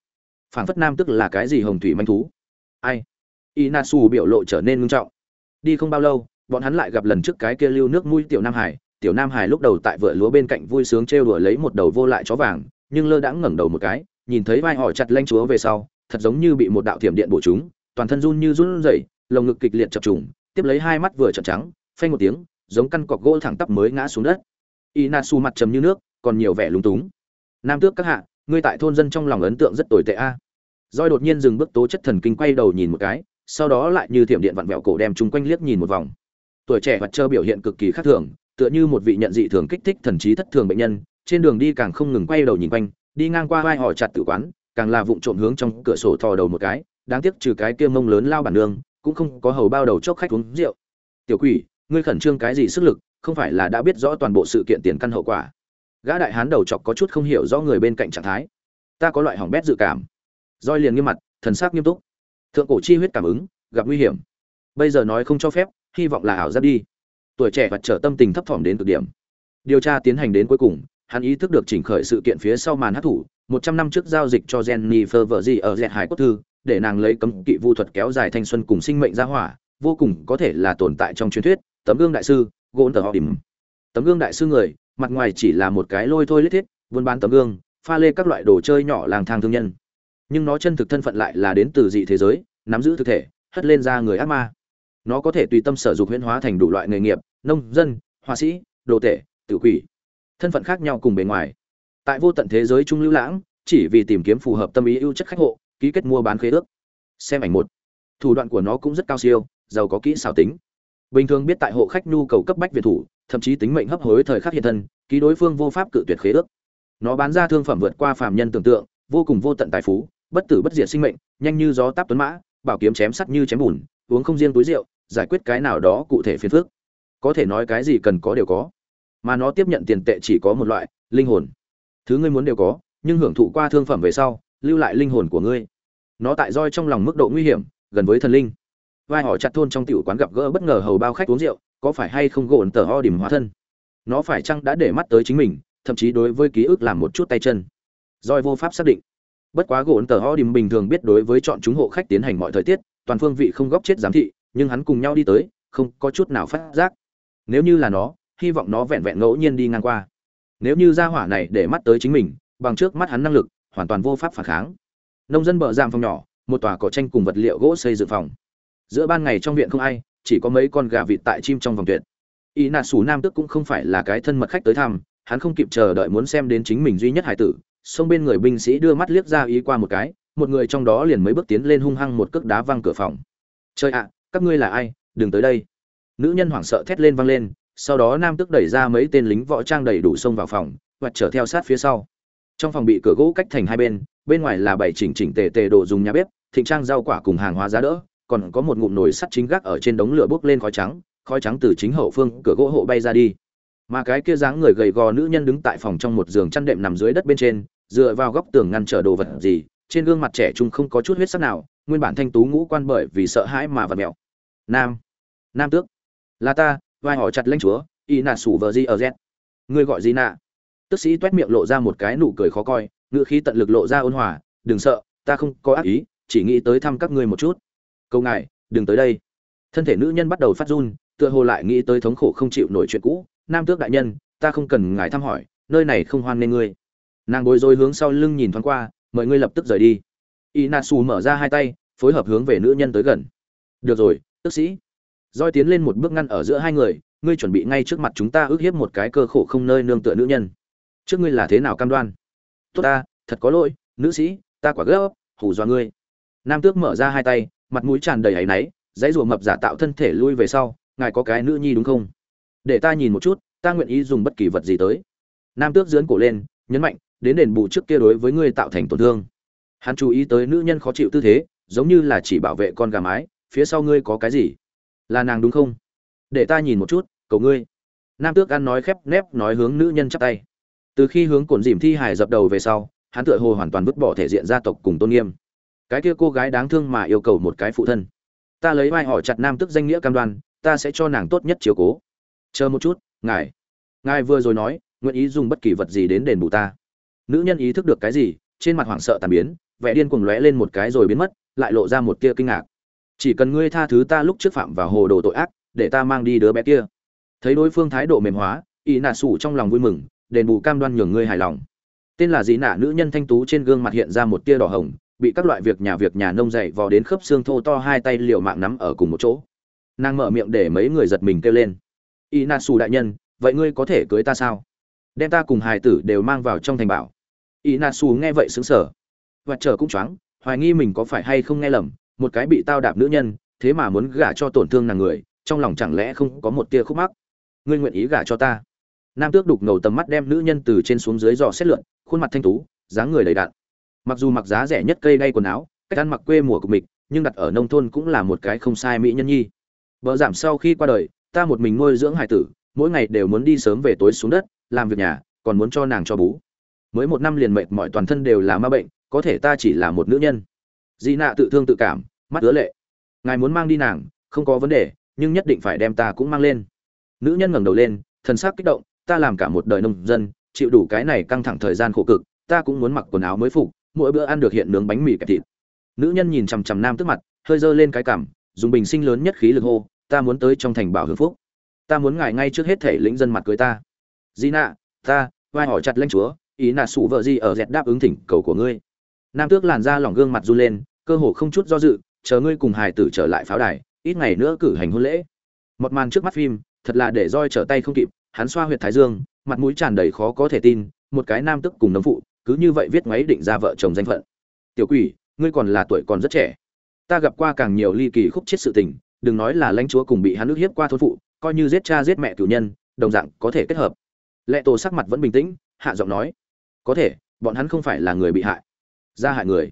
Phảng phất nam tức là cái gì hồng thủy manh thú. Ai? Inasu biểu lộ trở nên ngưng trọng. Đi không bao lâu bọn hắn lại gặp lần trước cái kia lưu nước mũi tiểu nam hải tiểu nam hải lúc đầu tại vựa lúa bên cạnh vui sướng trêu đùa lấy một đầu vô lại chó vàng nhưng lơ đãng ngẩng đầu một cái nhìn thấy vai họ chặt lanh chúa về sau thật giống như bị một đạo thiểm điện bổ chúng toàn thân run như run rẩy, lồng ngực kịch liệt chập trùng, tiếp lấy hai mắt vừa trợn trắng, phanh một tiếng, giống căn cọc gỗ thẳng tắp mới ngã xuống đất. Inasu mặt trầm như nước, còn nhiều vẻ lúng túng. Nam tước các hạ, ngươi tại thôn dân trong lòng ấn tượng rất tồi tệ a. À. Đột nhiên dừng bước tố chất thần kinh quay đầu nhìn một cái, sau đó lại như thiểm điện vặn vẹo cổ đem chúng quanh liếc nhìn một vòng. Tuổi trẻ vật trơ biểu hiện cực kỳ khác thường, tựa như một vị nhận dị thường kích thích thần trí thất thường bệnh nhân, trên đường đi càng không ngừng quay đầu nhìn quanh, đi ngang qua vai hỏi chặt tử quán, càng là vụng trộm hướng trong cửa sổ thò đầu một cái đáng tiếc trừ cái kia mông lớn lao bản nương cũng không có hầu bao đầu chốc khách uống rượu. Tiểu quỷ ngươi khẩn trương cái gì sức lực không phải là đã biết rõ toàn bộ sự kiện tiền căn hậu quả? Gã đại hán đầu chọc có chút không hiểu rõ người bên cạnh trạng thái. Ta có loại hỏng bét dự cảm. Roi liền nghiêm mặt thần sắc nghiêm túc. Thượng cổ chi huyết cảm ứng gặp nguy hiểm. Bây giờ nói không cho phép hy vọng là ảo giác đi. Tuổi trẻ và trở tâm tình thấp thỏm đến cực điểm. Điều tra tiến hành đến cuối cùng, hắn ý thức được chỉnh khởi sự kiện phía sau màn hát thủ, một trăm năm trước giao dịch cho jennifer vợ gì ở dẹt hải cốt thư, để nàng lấy cấm kỵ vu thuật kéo dài thanh xuân cùng sinh mệnh ra hỏa, vô cùng có thể là tồn tại trong truyền thuyết, tấm gương đại sư, gôn tờ họ điểm tấm gương đại sư người, mặt ngoài chỉ là một cái lôi thôi lết thiết, buôn bán tấm gương, pha lê các loại đồ chơi nhỏ làng thang thương nhân. Nhưng nó chân thực thân phận lại là đến từ dị thế giới, nắm giữ thực thể, hất lên ra người ác ma nó có thể tùy tâm sở dục huyễn hóa thành đủ loại nghề nghiệp, nông dân, họa sĩ, đồ tể tự quỷ, thân phận khác nhau cùng bề ngoài. Tại vô tận thế giới trung lưu lãng, chỉ vì tìm kiếm phù hợp tâm ý ưu chất khách hộ, ký kết mua bán khế ước. Xem ảnh một. Thủ đoạn của nó cũng rất cao siêu, giàu có kỹ xảo tính. Bình thường biết tại hộ khách nhu cầu cấp bách việt thủ, thậm chí tính mệnh hấp hối thời khắc hiện thân, ký đối phương vô pháp cự tuyệt khế ước. Nó bán ra thương phẩm vượt qua phàm nhân tưởng tượng, vô cùng vô tận tài phú, bất tử bất diệt sinh mệnh, nhanh như gió táp tuấn mã, bảo kiếm chém sắt như chém bùn uống không riêng túi rượu, giải quyết cái nào đó cụ thể phiền phức. Có thể nói cái gì cần có đều có. Mà nó tiếp nhận tiền tệ chỉ có một loại, linh hồn. Thứ ngươi muốn đều có, nhưng hưởng thụ qua thương phẩm về sau, lưu lại linh hồn của ngươi. Nó tại roi trong lòng mức độ nguy hiểm, gần với thần linh. Vai họ chặt thôn trong tiểu quán gặp gỡ bất ngờ hầu bao khách uống rượu, có phải hay không gộn tờ ho điểm hóa thân? Nó phải chăng đã để mắt tới chính mình, thậm chí đối với ký ức làm một chút tay chân? Roi vô pháp xác định. Bất quá gộn tờ ho điểm bình thường biết đối với chọn chúng hộ khách tiến hành mọi thời tiết toàn phương vị không góp chết giám thị, nhưng hắn cùng nhau đi tới, không có chút nào phát giác. Nếu như là nó, hy vọng nó vẹn vẹn ngẫu nhiên đi ngang qua. Nếu như ra hỏa này để mắt tới chính mình, bằng trước mắt hắn năng lực, hoàn toàn vô pháp phản kháng. Nông dân bờ giam phòng nhỏ, một tòa cỏ tranh cùng vật liệu gỗ xây dựng phòng. Giữa ban ngày trong viện không ai, chỉ có mấy con gà vịt tại chim trong vòng tuyệt. Y nà sủ nam tức cũng không phải là cái thân mật khách tới thăm, hắn không kịp chờ đợi muốn xem đến chính mình duy nhất hải tử. Xông bên người binh sĩ đưa mắt liếc ra ý qua một cái một người trong đó liền mấy bước tiến lên hung hăng một cước đá văng cửa phòng. Chơi ạ, các ngươi là ai? Đừng tới đây. Nữ nhân hoảng sợ thét lên văng lên, sau đó nam tước đẩy ra mấy tên lính võ trang đầy đủ xông vào phòng quật trở theo sát phía sau. Trong phòng bị cửa gỗ cách thành hai bên bên ngoài là bảy chỉnh chỉnh tề tề đồ dùng nhà bếp, thịnh trang rau quả cùng hàng hóa giá đỡ, còn có một ngụm nồi sắt chính gác ở trên đống lửa bốc lên khói trắng khói trắng từ chính hậu phương cửa gỗ hộ bay ra đi. Mà cái kia dáng người gầy gò nữ nhân đứng tại phòng trong một giường chăn đệm nằm dưới đất bên trên, dựa vào góc tường ngăn trở đồ vật gì trên gương mặt trẻ trung không có chút huyết sắc nào, nguyên bản thanh tú ngũ quan bởi vì sợ hãi mà vật mẹo nam nam tước. Là ta, vai họ chặt lãnh chúa, y nà sủ vờ di ở z. Ngươi gọi gì nạ tức sĩ t miệng lộ ra một cái nụ cười khó coi, ngữ khí tận lực lộ ra ôn hòa, đừng sợ, ta không có ác ý, chỉ nghĩ tới thăm các ngươi một chút. Câu ngài, đừng tới đây. Thân thể nữ nhân bắt đầu phát run, tựa hồ lại nghĩ tới thống khổ không chịu nổi chuyện cũ. Nam tước đại nhân, ta không cần ngài thăm hỏi, nơi này không hoan nên ngươi. Nàng bối rối hướng sau lưng nhìn thoáng qua mời ngươi lập tức rời đi. Y mở ra hai tay, phối hợp hướng về nữ nhân tới gần. Được rồi, tức sĩ. Roi tiến lên một bước ngăn ở giữa hai người, ngươi chuẩn bị ngay trước mặt chúng ta ước hiếp một cái cơ khổ không nơi nương tựa nữ nhân. Trước ngươi là thế nào cam đoan? Tốt ta, thật có lỗi, nữ sĩ, ta quả gấp, hù dọa ngươi. Nam tước mở ra hai tay, mặt mũi tràn đầy áy náy, dãy rùa mập giả tạo thân thể lui về sau, ngài có cái nữ nhi đúng không? Để ta nhìn một chút, ta nguyện ý dùng bất kỳ vật gì tới. Nam tước dưỡn cổ lên nhấn mạnh, đến đền bù trước kia đối với ngươi tạo thành tổn thương. Hắn chú ý tới nữ nhân khó chịu tư thế, giống như là chỉ bảo vệ con gà mái, phía sau ngươi có cái gì? Là nàng đúng không? Để ta nhìn một chút, cầu ngươi. Nam tước ăn nói khép nép, nói hướng nữ nhân chắp tay. Từ khi hướng cồn dìm thi hải dập đầu về sau, hắn tựa hồ hoàn toàn vứt bỏ thể diện gia tộc cùng tôn nghiêm. Cái kia cô gái đáng thương mà yêu cầu một cái phụ thân. Ta lấy vai hỏi chặt nam tức danh nghĩa cam đoan, ta sẽ cho nàng tốt nhất chiều cố. Chờ một chút, ngài. Ngài vừa rồi nói nguyện ý dùng bất kỳ vật gì đến đền bù ta. Nữ nhân ý thức được cái gì, trên mặt hoảng sợ tàn biến, vẻ điên cuồng lóe lên một cái rồi biến mất, lại lộ ra một tia kinh ngạc. Chỉ cần ngươi tha thứ ta lúc trước phạm vào hồ đồ tội ác, để ta mang đi đứa bé kia. Thấy đối phương thái độ mềm hóa y nạ sủ trong lòng vui mừng, đền bù cam đoan nhường ngươi hài lòng. Tên là gì nạ, nữ nhân thanh tú trên gương mặt hiện ra một tia đỏ hồng, bị các loại việc nhà việc nhà nông dậy vò đến khớp xương thô to hai tay liều mạng nắm ở cùng một chỗ. Nàng mở miệng để mấy người giật mình kêu lên. Y Na sủ đại nhân, vậy ngươi có thể cưới ta sao? Đem ta cùng hài tử đều mang vào trong thành bảo. Y Na sủ nghe vậy xứng sở và chờ cũng choáng, hoài nghi mình có phải hay không nghe lầm, một cái bị tao đạp nữ nhân, thế mà muốn gả cho tổn thương nàng người, trong lòng chẳng lẽ không có một tia khúc mắc? Ngươi nguyện ý gả cho ta? Nam tước đục ngầu tầm mắt đem nữ nhân từ trên xuống dưới dò xét lượn, khuôn mặt thanh tú, dáng người đầy đạn mặc dù mặc giá rẻ nhất cây đay quần áo, cách ăn mặc quê mùa của mình, nhưng đặt ở nông thôn cũng là một cái không sai mỹ nhân nhi. Vợ giảm sau khi qua đời, ta một mình nuôi dưỡng hải tử, mỗi ngày đều muốn đi sớm về tối xuống đất làm việc nhà còn muốn cho nàng cho bú. Mới một năm liền mệt mọi toàn thân đều là ma bệnh có thể ta chỉ là một nữ nhân. Di nạ tự thương tự cảm mắt ứa lệ. Ngài muốn mang đi nàng không có vấn đề nhưng nhất định phải đem ta cũng mang lên. Nữ nhân ngẩng đầu lên thần sắc kích động ta làm cả một đời nông dân chịu đủ cái này căng thẳng thời gian khổ cực ta cũng muốn mặc quần áo mới phục mỗi bữa ăn được hiện nướng bánh mì kẹp thịt. Nữ nhân nhìn chằm chằm nam tức mặt hơi giơ lên cái cảm, dùng bình sinh lớn nhất khí lực hô ta muốn tới trong thành bảo hưởng phúc. Ta muốn ngài ngay trước hết thể lĩnh dân mặt cưới ta di nạ ta, vai hỏi chặt lãnh chúa, ý nà sụ vợ gì ở dẹt đáp ứng thỉnh cầu của ngươi. Nam tước làn ra lỏng gương mặt run lên, cơ hồ không chút do dự, chờ ngươi cùng hài tử trở lại pháo đài, ít ngày nữa cử hành hôn lễ. Một màn trước mắt phim, thật là để roi trở tay không kịp, hắn xoa huyệt thái dương, mặt mũi tràn đầy khó có thể tin, một cái nam tức cùng nấm phụ, cứ như vậy viết ngoáy định ra vợ chồng danh phận. Tiểu quỷ, ngươi còn là tuổi còn rất trẻ. Ta gặp qua càng nhiều ly kỳ khúc chết sự tình, đừng nói là lãnh chúa cùng bị hắn ức hiếp qua thôn phụ, coi như giết cha giết mẹ cửu nhân, đồng dạng có thể kết hợp lệ tổ sắc mặt vẫn bình tĩnh, hạ giọng nói, có thể, bọn hắn không phải là người bị hại. Ra hại người.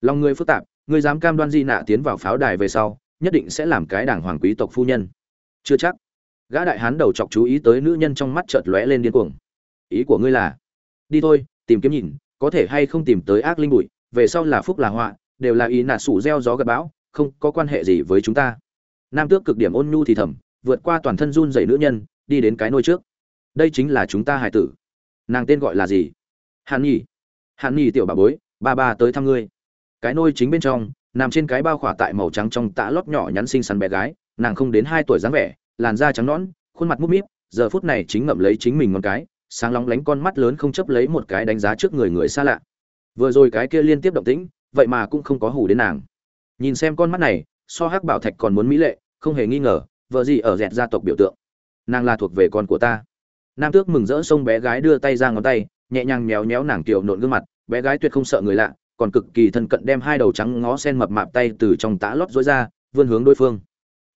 Lòng người phức tạp người dám cam đoan di nạ tiến vào pháo đài về sau, nhất định sẽ làm cái đảng hoàng quý tộc phu nhân. Chưa chắc. Gã đại hán đầu chọc chú ý tới nữ nhân trong mắt chợt lóe lên điên cuồng. Ý của ngươi là, đi thôi, tìm kiếm nhìn, có thể hay không tìm tới ác linh bụi, về sau là phúc là họa, đều là ý nạ sủ gieo gió gặp bão, không có quan hệ gì với chúng ta. Nam tước cực điểm ôn nhu thì thầm, vượt qua toàn thân run dày nữ nhân, đi đến cái nôi trước đây chính là chúng ta hải tử. Nàng tên gọi là gì? Hàn nhi. Hàn nhi tiểu bà bối, ba ba tới thăm ngươi. Cái nôi chính bên trong, nằm trên cái bao khỏa tại màu trắng trong tã lót nhỏ nhắn xinh xắn bé gái, nàng không đến hai tuổi dáng vẻ, làn da trắng nõn, khuôn mặt múp míp, giờ phút này chính ngậm lấy chính mình con cái, sáng lóng lánh con mắt lớn không chấp lấy một cái đánh giá trước người người xa lạ. Vừa rồi cái kia liên tiếp động tĩnh, vậy mà cũng không có hủ đến nàng. Nhìn xem con mắt này, so hắc bảo thạch còn muốn mỹ lệ, không hề nghi ngờ, vợ gì ở dẹt gia tộc biểu tượng. Nàng là thuộc về con của ta nam tước mừng rỡ xông bé gái đưa tay ra ngón tay, nhẹ nhàng méo méo nàng tiểu nộn gương mặt, bé gái tuyệt không sợ người lạ, còn cực kỳ thân cận đem hai đầu trắng ngó sen mập mạp tay từ trong tã lót rối ra, vươn hướng đối phương.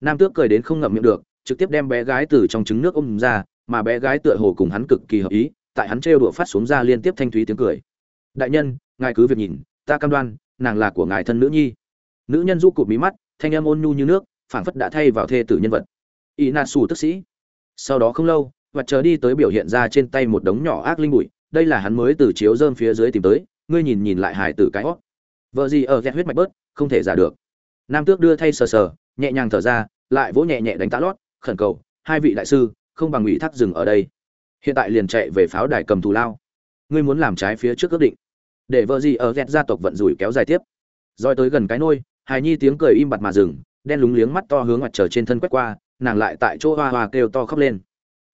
Nam tước cười đến không ngậm miệng được, trực tiếp đem bé gái từ trong trứng nước ôm ra, mà bé gái tựa hồ cùng hắn cực kỳ hợp ý, tại hắn trêu đụa phát xuống ra liên tiếp thanh thúy tiếng cười. Đại nhân, ngài cứ việc nhìn, ta cam đoan, nàng là của ngài thân nữ nhi. Nữ nhân du cụt mí mắt, thanh em ôn nhu như nước, phảng phất đã thay vào thê tử nhân vật. Y nà xù tức sĩ. Sau đó không lâu vật chờ đi tới biểu hiện ra trên tay một đống nhỏ ác linh bụi, đây là hắn mới từ chiếu dơm phía dưới tìm tới, ngươi nhìn nhìn lại hải tử cái hót vợ gì ở ghét huyết mạch bớt, không thể giả được. Nam tước đưa thay sờ sờ, nhẹ nhàng thở ra, lại vỗ nhẹ nhẹ đánh tá lót, khẩn cầu, hai vị đại sư, không bằng ủy thác dừng ở đây. Hiện tại liền chạy về pháo đài cầm thù lao. Ngươi muốn làm trái phía trước ước định. Để vợ gì ở ghét gia tộc vận rủi kéo dài tiếp. Roi tới gần cái nôi, hài nhi tiếng cười im bặt mà dừng, đen lúng liếng mắt to hướng mặt trời trên thân quét qua, nàng lại tại chỗ hoa hoa kêu to khóc lên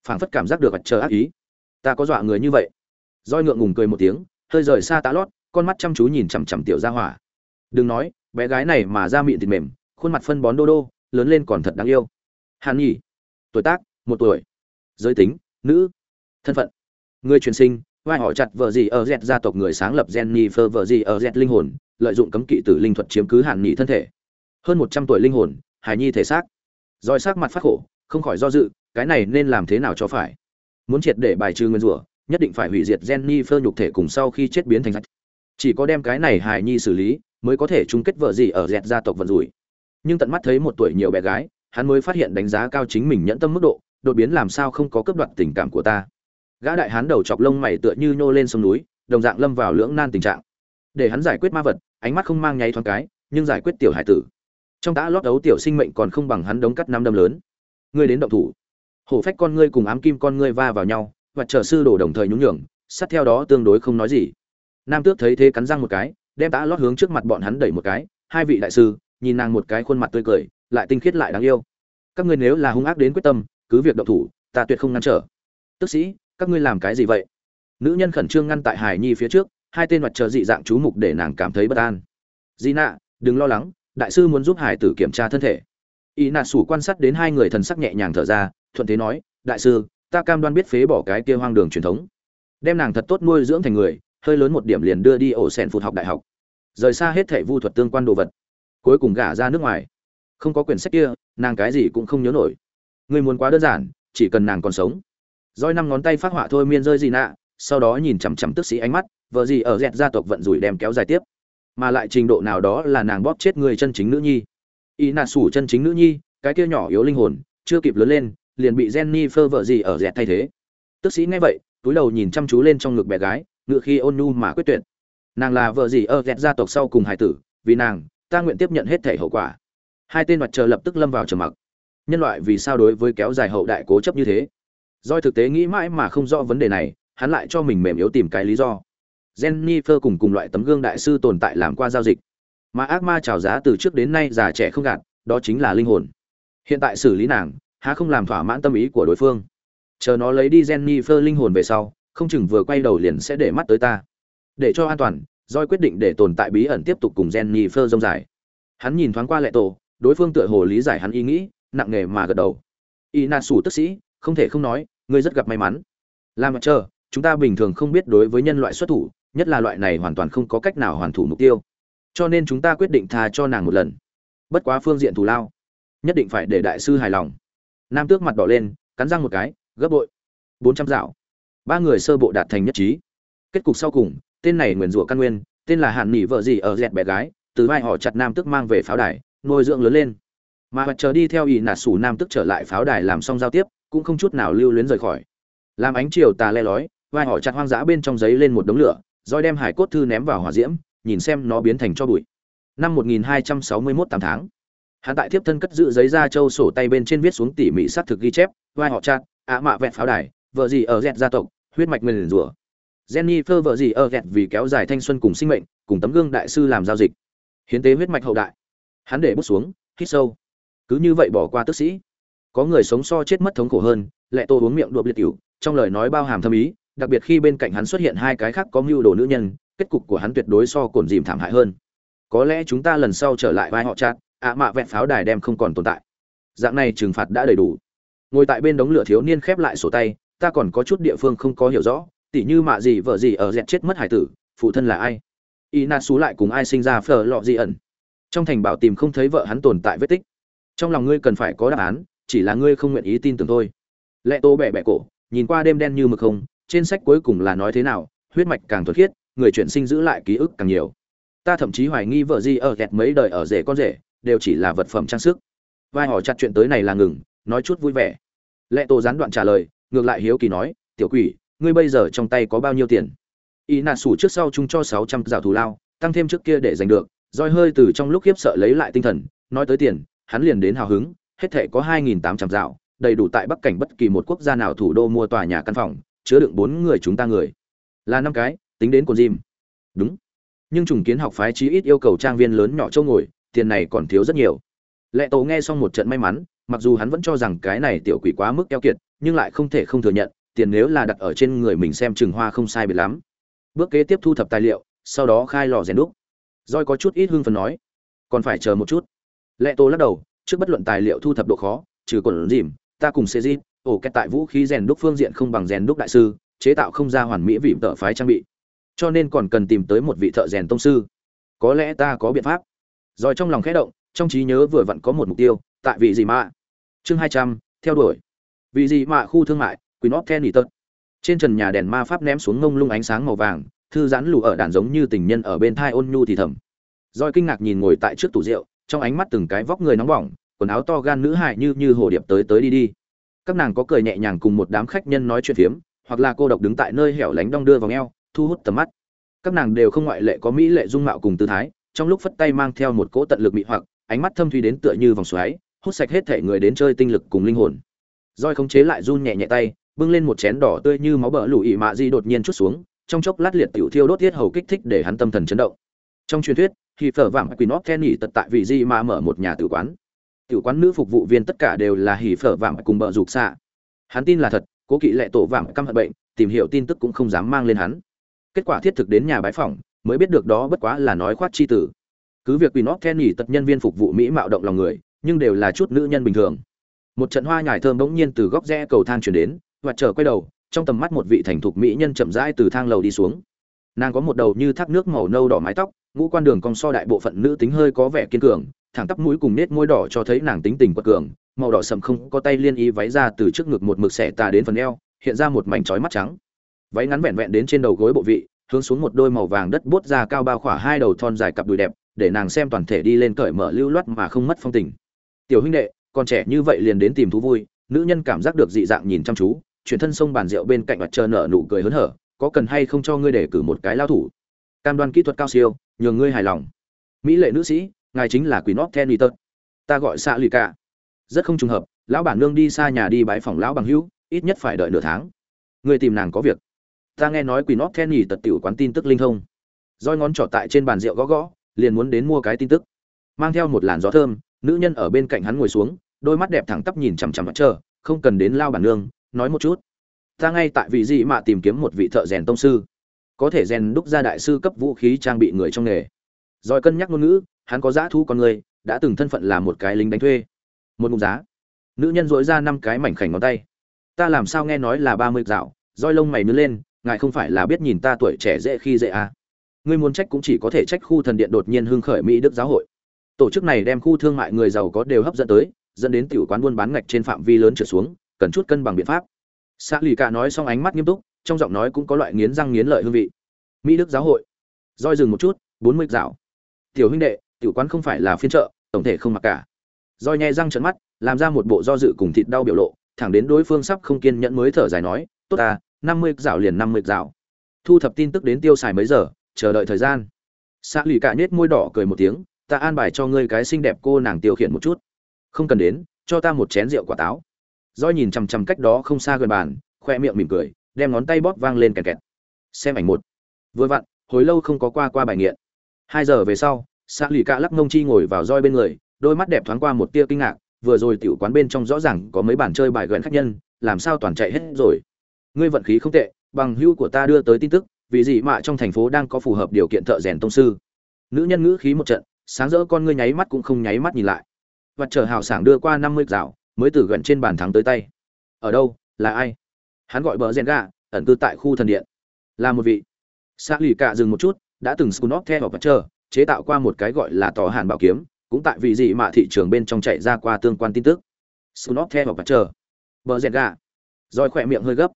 phảng phất cảm giác được mặt trời ác ý. Ta có dọa người như vậy. Roi ngượng ngùng cười một tiếng, hơi rời xa tá lót, con mắt chăm chú nhìn chằm chằm tiểu gia hỏa. Đừng nói, bé gái này mà da mịn thịt mềm, khuôn mặt phân bón đô đô, lớn lên còn thật đáng yêu. Hàn nhỉ tuổi tác, một tuổi. Giới tính, nữ. Thân phận, người truyền sinh, vai họ chặt vợ gì ở z gia tộc người sáng lập Jennifer vợ gì ở z linh hồn, lợi dụng cấm kỵ tử linh thuật chiếm cứ hàn nhị thân thể. Hơn một trăm tuổi linh hồn, hài nhi thể xác. Roi sắc mặt phát khổ, không khỏi do dự cái này nên làm thế nào cho phải? Muốn triệt để bài trừ nguyên rủa, nhất định phải hủy diệt Jennifer nhục thể cùng sau khi chết biến thành rách chỉ có đem cái này hài nhi xử lý, mới có thể chung kết vợ gì ở dẹt gia tộc vận rủi. Nhưng tận mắt thấy một tuổi nhiều bé gái, hắn mới phát hiện đánh giá cao chính mình nhẫn tâm mức độ, đột biến làm sao không có cấp đoạt tình cảm của ta. Gã đại hán đầu chọc lông mày tựa như nhô lên sông núi, đồng dạng lâm vào lưỡng nan tình trạng. Để hắn giải quyết ma vật, ánh mắt không mang nháy thoáng cái, nhưng giải quyết tiểu hải tử. Trong đã lót đấu tiểu sinh mệnh còn không bằng hắn đống cắt năm đâm lớn. Ngươi đến động thủ hổ phách con ngươi cùng ám kim con ngươi va vào nhau, và chờ sư đổ đồng thời nhún nhường, sát theo đó tương đối không nói gì. Nam tước thấy thế cắn răng một cái, đem tã lót hướng trước mặt bọn hắn đẩy một cái, hai vị đại sư, nhìn nàng một cái khuôn mặt tươi cười, lại tinh khiết lại đáng yêu. Các ngươi nếu là hung ác đến quyết tâm, cứ việc động thủ, ta tuyệt không ngăn trở. Tức sĩ, các ngươi làm cái gì vậy? Nữ nhân khẩn trương ngăn tại hải nhi phía trước, hai tên mặt trợ dị dạng chú mục để nàng cảm thấy bất an. Di nạ, đừng lo lắng, đại sư muốn giúp hải tử kiểm tra thân thể. Y nạ sủ quan sát đến hai người thần sắc nhẹ nhàng thở ra thuận thế nói, đại sư, ta cam đoan biết phế bỏ cái kia hoang đường truyền thống. Đem nàng thật tốt nuôi dưỡng thành người, hơi lớn một điểm liền đưa đi ổ sẻn phụt học đại học. Rời xa hết thảy vu thuật tương quan đồ vật. Cuối cùng gả ra nước ngoài. Không có quyển sách kia, nàng cái gì cũng không nhớ nổi. Người muốn quá đơn giản, chỉ cần nàng còn sống. Roi năm ngón tay phát họa thôi miên rơi gì nạ, sau đó nhìn chằm chằm tức sĩ ánh mắt, vợ gì ở dẹt gia tộc vận rủi đem kéo dài tiếp. Mà lại trình độ nào đó là nàng bóp chết người chân chính nữ nhi. Y nà sủ chân chính nữ nhi, cái kia nhỏ yếu linh hồn, chưa kịp lớn lên liền bị jenny phơ vợ gì ở dẹt thay thế. Tức sĩ nghe vậy, túi đầu nhìn chăm chú lên trong ngực bé gái, ngựa khi ôn nhu mà quyết tuyệt. Nàng là vợ gì ở dẹt gia tộc sau cùng hải tử, vì nàng, ta nguyện tiếp nhận hết thể hậu quả. Hai tên mặt trời lập tức lâm vào trầm mặc. Nhân loại vì sao đối với kéo dài hậu đại cố chấp như thế? Doi thực tế nghĩ mãi mà không rõ vấn đề này, hắn lại cho mình mềm yếu tìm cái lý do. Jennifer cùng cùng loại tấm gương đại sư tồn tại làm qua giao dịch. Mà ác ma trào giá từ trước đến nay già trẻ không gạt, đó chính là linh hồn. Hiện tại xử lý nàng há không làm thỏa mãn tâm ý của đối phương chờ nó lấy đi jennifer linh hồn về sau không chừng vừa quay đầu liền sẽ để mắt tới ta để cho an toàn Doi quyết định để tồn tại bí ẩn tiếp tục cùng Jennifer rông dài. Hắn nhìn thoáng qua Lệ Tổ, đối phương tựa hồ lý giải hắn ý nghĩ, nặng nề mà gật đầu. Inasu tức sĩ, không thể không nói, ngươi rất gặp may mắn. làm mặt chờ, chúng ta bình thường không biết đối với nhân loại xuất thủ, nhất là loại này hoàn toàn không có cách nào hoàn thủ mục tiêu. Cho nên chúng ta quyết định tha cho nàng một lần. Bất quá phương diện thù lao, nhất định phải để đại sư hài lòng. Nam Tước mặt đỏ lên, cắn răng một cái, gấp bội. 400 dạo. Ba người sơ bộ đạt thành nhất trí. Kết cục sau cùng, tên này nguyền rủa căn nguyên tên là hàn nỉ vợ gì ở dẹt bé gái từ vai họ chặt nam tước mang về pháo đài nuôi dưỡng lớn lên mà mặt chờ đi theo ý nạt sủ nam tước trở lại pháo đài làm xong giao tiếp cũng không chút nào lưu luyến rời khỏi làm ánh chiều tà le lói vai họ chặt hoang dã bên trong giấy lên một đống lửa rồi đem hải cốt thư ném vào hỏa diễm nhìn xem nó biến thành cho bụi năm 1261 tám tháng hắn tại thiếp thân cất giữ giấy da châu sổ tay bên trên viết xuống tỉ mỉ xác thực ghi chép vai họ chặt ạ mạ vẹn pháo đài vợ gì ở dẹt gia tộc huyết mạch nguyền rủa Jennifer vợ gì ở gẹt vì kéo dài thanh xuân cùng sinh mệnh, cùng tấm gương đại sư làm giao dịch. Hiến tế huyết mạch hậu đại. Hắn để bút xuống, hít sâu. Cứ như vậy bỏ qua tức sĩ. Có người sống so chết mất thống khổ hơn, lệ tô uống miệng đột liệt tiểu, trong lời nói bao hàm thâm ý, đặc biệt khi bên cạnh hắn xuất hiện hai cái khác có mưu đồ nữ nhân, kết cục của hắn tuyệt đối so cồn dìm thảm hại hơn. Có lẽ chúng ta lần sau trở lại vai họ chặt, ạ mạ vẹn pháo đài đem không còn tồn tại. Dạng này trừng phạt đã đầy đủ. Ngồi tại bên đống lửa thiếu niên khép lại sổ tay, ta còn có chút địa phương không có hiểu rõ, tỉ như mạ gì vợ gì ở dẹt chết mất hải tử phụ thân là ai? Y na xú lại cùng ai sinh ra phở lọ gì ẩn? Trong thành bảo tìm không thấy vợ hắn tồn tại vết tích. Trong lòng ngươi cần phải có đáp án chỉ là ngươi không nguyện ý tin tưởng thôi. Lệ tô bẹ bẹ cổ nhìn qua đêm đen như mực không trên sách cuối cùng là nói thế nào huyết mạch càng thuật khiết người chuyển sinh giữ lại ký ức càng nhiều. Ta thậm chí hoài nghi vợ gì ở dẹt mấy đời ở rể con rể đều chỉ là vật phẩm trang sức. Vai họ chặt chuyện tới này là ngừng, nói chút vui vẻ. Lệ tô gián đoạn trả lời, ngược lại hiếu kỳ nói, tiểu quỷ, ngươi bây giờ trong tay có bao nhiêu tiền? Y nà sủ trước sau chung cho sáu trăm rào thù lao, tăng thêm trước kia để giành được, roi hơi từ trong lúc khiếp sợ lấy lại tinh thần, nói tới tiền, hắn liền đến hào hứng, hết thể có hai nghìn tám trăm rào đầy đủ tại bắc cảnh bất kỳ một quốc gia nào thủ đô mua tòa nhà căn phòng, chứa đựng bốn người chúng ta người. Là năm cái, tính đến cồn dìm. Đúng. Nhưng trùng kiến học phái chí ít yêu cầu trang viên lớn nhỏ châu ngồi tiền này còn thiếu rất nhiều. Lệ tổ nghe xong một trận may mắn, mặc dù hắn vẫn cho rằng cái này tiểu quỷ quá mức keo kiệt, nhưng lại không thể không thừa nhận, tiền nếu là đặt ở trên người mình xem chừng hoa không sai biệt lắm. Bước kế tiếp thu thập tài liệu, sau đó khai lò rèn đúc. Roi có chút ít hưng phần nói, còn phải chờ một chút. Lệ tô lắc đầu, trước bất luận tài liệu thu thập độ khó, trừ còn dìm ta cùng sẽ di ổ kết tại vũ khí rèn đúc phương diện không bằng rèn đúc đại sư, chế tạo không ra hoàn mỹ vị tợ phái trang bị. Cho nên còn cần tìm tới một vị thợ rèn tông sư. Có lẽ ta có biện pháp rồi trong lòng khẽ động trong trí nhớ vừa vặn có một mục tiêu tại vị gì mà chương hai trăm theo đuổi vị gì mà khu thương mại Queen then tật Trên trần nhà đèn ma pháp ném xuống ngông lung ánh sáng màu vàng, thư giãn lù ở đàn giống như tình nhân ở bên thai ôn nhu thì thầm. Rồi kinh ngạc nhìn ngồi tại trước tủ rượu, trong ánh mắt từng cái vóc người nóng bỏng, quần áo to gan nữ hài như như hồ điệp tới tới đi đi. Các nàng có cười nhẹ nhàng cùng một đám khách nhân nói chuyện phiếm, hoặc là cô độc đứng tại nơi hẻo lánh đong đưa vòng eo, thu hút tầm mắt. Các nàng đều không ngoại lệ có mỹ lệ dung mạo cùng tư thái, trong lúc phất tay mang theo một cỗ tận lực mị hoặc, ánh mắt thâm thúy đến tựa như vòng xoáy, hút sạch hết thể người đến chơi tinh lực cùng linh hồn. Rồi khống chế lại run nhẹ nhẹ tay, bưng lên một chén đỏ tươi như máu bờ lũ ỉ mạ di đột nhiên chút xuống trong chốc lát liệt tiểu thiêu đốt tiết hầu kích thích để hắn tâm thần chấn động. Trong truyền thuyết khi phở vàng quỷ nóc kenny tật tại vị di mà mở một nhà tử quán. Tử quán nữ phục vụ viên tất cả đều là hỉ phở vàng cùng bờ rục xạ. Hắn tin là thật cố kỵ lệ tổ vàng căm hận bệnh tìm hiểu tin tức cũng không dám mang lên hắn. Kết quả thiết thực đến nhà bái phỏng mới biết được đó bất quá là nói khoát chi tử. Cứ việc quỷ nóc kenny tật nhân viên phục vụ mỹ mạo động lòng người, nhưng đều là chút nữ nhân bình thường. Một trận hoa nhài thơm bỗng nhiên từ góc rẽ cầu thang chuyển đến, và trở quay đầu, trong tầm mắt một vị thành thục mỹ nhân chậm rãi từ thang lầu đi xuống. Nàng có một đầu như thác nước màu nâu đỏ mái tóc, ngũ quan đường cong so đại bộ phận nữ tính hơi có vẻ kiên cường, thẳng tắp mũi cùng nết môi đỏ cho thấy nàng tính tình quật cường, màu đỏ sầm không có tay liên y váy ra từ trước ngực một mực xẻ tà đến phần eo, hiện ra một mảnh trói mắt trắng. Váy ngắn vẹn vẹn đến trên đầu gối bộ vị hướng xuống một đôi màu vàng đất bút ra cao bao khỏa hai đầu thon dài cặp đùi đẹp, để nàng xem toàn thể đi lên cởi mở lưu loát mà không mất phong tình. Tiểu huynh đệ còn trẻ như vậy liền đến tìm thú vui, nữ nhân cảm giác được dị dạng nhìn chăm chú, chuyển thân sông bàn rượu bên cạnh mặt chờ nở nụ cười hớn hở, có cần hay không cho ngươi để cử một cái lao thủ? Cam đoan kỹ thuật cao siêu nhường ngươi hài lòng. Mỹ lệ nữ sĩ, ngài chính là quỷ nót then tật. Ta gọi xạ lì cả rất không trùng hợp, lão bản nương đi xa nhà đi bãi phòng lão bằng hữu, ít nhất phải đợi nửa tháng. Ngươi tìm nàng có việc ta nghe nói quỷ nót then tật tiểu quán tin tức linh thông. Roi ngón trỏ tại trên bàn rượu gõ gõ, liền muốn đến mua cái tin tức. Mang theo một làn gió thơm, nữ nhân ở bên cạnh hắn ngồi xuống, đôi mắt đẹp thẳng tắp nhìn chằm chằm mặt chờ, không cần đến lao bản nương, nói một chút. Ta ngay tại vị gì mà tìm kiếm một vị thợ rèn tông sư. Có thể rèn đúc ra đại sư cấp vũ khí trang bị người trong nghề. Rồi cân nhắc ngôn ngữ, hắn có giá thú con người, đã từng thân phận là một cái lính đánh thuê. Một mục giá. Nữ nhân dỗi ra năm cái mảnh khảnh ngón tay. Ta làm sao nghe nói là ba mươi dạo, roi lông mày nứa lên ngài không phải là biết nhìn ta tuổi trẻ dễ khi dễ à. ngươi muốn trách cũng chỉ có thể trách khu thần điện đột nhiên hưng khởi mỹ đức giáo hội. Tổ chức này đem khu thương mại người giàu có đều hấp dẫn tới, dẫn đến tiểu quán buôn bán ngạch trên phạm vi lớn trở xuống, cần chút cân bằng biện pháp. Xã lì cả nói xong ánh mắt nghiêm túc, trong giọng nói cũng có loại nghiến răng nghiến lợi hương vị. Mỹ đức giáo hội. Roi dừng một chút, bốn mươi dạo. Tiểu huynh đệ, tiểu quán không phải là phiên chợ, tổng thể không mặc cả. Roi nhai răng trợn mắt, làm ra một bộ do dự cùng thịt đau biểu lộ, thẳng đến đối phương sắp không kiên nhẫn mới thở dài nói, tốt ta năm mươi dạo liền năm mươi dạo. Thu thập tin tức đến tiêu xài mấy giờ, chờ đợi thời gian. Xã lì cả nhếch môi đỏ cười một tiếng, ta an bài cho ngươi cái xinh đẹp cô nàng tiêu khiển một chút. Không cần đến, cho ta một chén rượu quả táo. Doi nhìn chằm chằm cách đó không xa gần bàn, khoe miệng mỉm cười, đem ngón tay bóp vang lên kẹt kẹt. Xem ảnh một. Vừa vặn, hồi lâu không có qua qua bài nghiện. Hai giờ về sau xã lì cạ lắc mông chi ngồi vào roi bên người, đôi mắt đẹp thoáng qua một tia kinh ngạc, vừa rồi tiểu quán bên trong rõ ràng có mấy bàn chơi bài gần khách nhân, làm sao toàn chạy hết rồi? Ngươi vận khí không tệ, bằng hữu của ta đưa tới tin tức, vì gì mà trong thành phố đang có phù hợp điều kiện thợ rèn tông sư. Nữ nhân ngữ khí một trận, sáng rỡ con ngươi nháy mắt cũng không nháy mắt nhìn lại. Và chờ hào sảng đưa qua năm mươi dạo mới từ gần trên bàn thắng tới tay. Ở đâu, là ai? Hắn gọi bờ rèn gà, ẩn cư tại khu thần điện. Là một vị. Xã lì cạ dừng một chút, đã từng scunop theo và chờ, chế tạo qua một cái gọi là tò hàn bảo kiếm, cũng tại vì gì mà thị trường bên trong chạy ra qua tương quan tin tức. Scunop theo và chờ. Bờ rèn gà. Roi khỏe miệng hơi gấp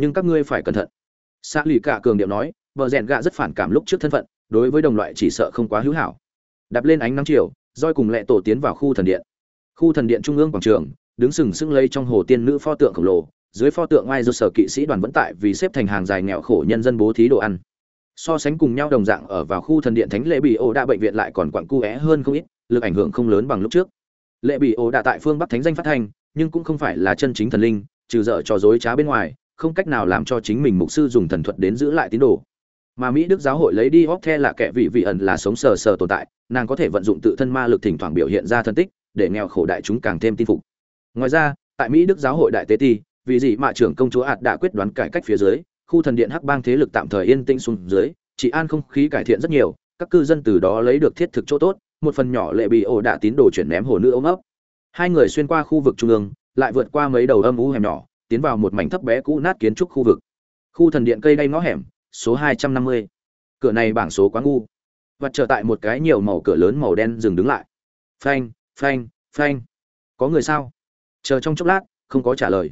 nhưng các ngươi phải cẩn thận. Xã lì Cả cường điệu nói bờ rèn gạ rất phản cảm lúc trước thân phận, đối với đồng loại chỉ sợ không quá hữu hảo. Đạp lên ánh nắng chiều, roi cùng lệ tổ tiến vào khu thần điện. Khu thần điện trung ương quảng trường, đứng sừng sững lây trong hồ tiên nữ pho tượng khổng lồ, dưới pho tượng ai do sở kỵ sĩ đoàn vẫn tại vì xếp thành hàng dài nghèo khổ nhân dân bố thí đồ ăn. So sánh cùng nhau đồng dạng ở vào khu thần điện thánh lễ bị ổ đa bệnh viện lại còn quặn cu é hơn không ít, lực ảnh hưởng không lớn bằng lúc trước. Lệ bị ổ đa tại phương bắc thánh danh phát thanh, nhưng cũng không phải là chân chính thần linh, trừ dở trò dối trá bên ngoài không cách nào làm cho chính mình mục sư dùng thần thuật đến giữ lại tín đồ. Mà mỹ đức giáo hội lấy đi hóc the là kẻ vị vị ẩn là sống sờ sờ tồn tại, nàng có thể vận dụng tự thân ma lực thỉnh thoảng biểu hiện ra thân tích, để nghèo khổ đại chúng càng thêm tin phục. Ngoài ra, tại mỹ đức giáo hội đại tế ti vì gì mạ trưởng công chúa ạt đã quyết đoán cải cách phía dưới, khu thần điện hắc bang thế lực tạm thời yên tĩnh xuống dưới chỉ an không khí cải thiện rất nhiều, các cư dân từ đó lấy được thiết thực chỗ tốt, một phần nhỏ lệ bị ổ đạ tín đồ chuyển ném hồ nữ ôm ấp. Hai người xuyên qua khu vực trung ương, lại vượt qua mấy đầu âm u hẻm nhỏ tiến vào một mảnh thấp bé cũ nát kiến trúc khu vực. Khu thần điện cây đay ngõ hẻm, số hai trăm năm mươi. Cửa này bảng số quá ngu. Và trở tại một cái nhiều màu cửa lớn màu đen dừng đứng lại. Phanh phanh phanh. Có người sao? Chờ trong chốc lát, không có trả lời.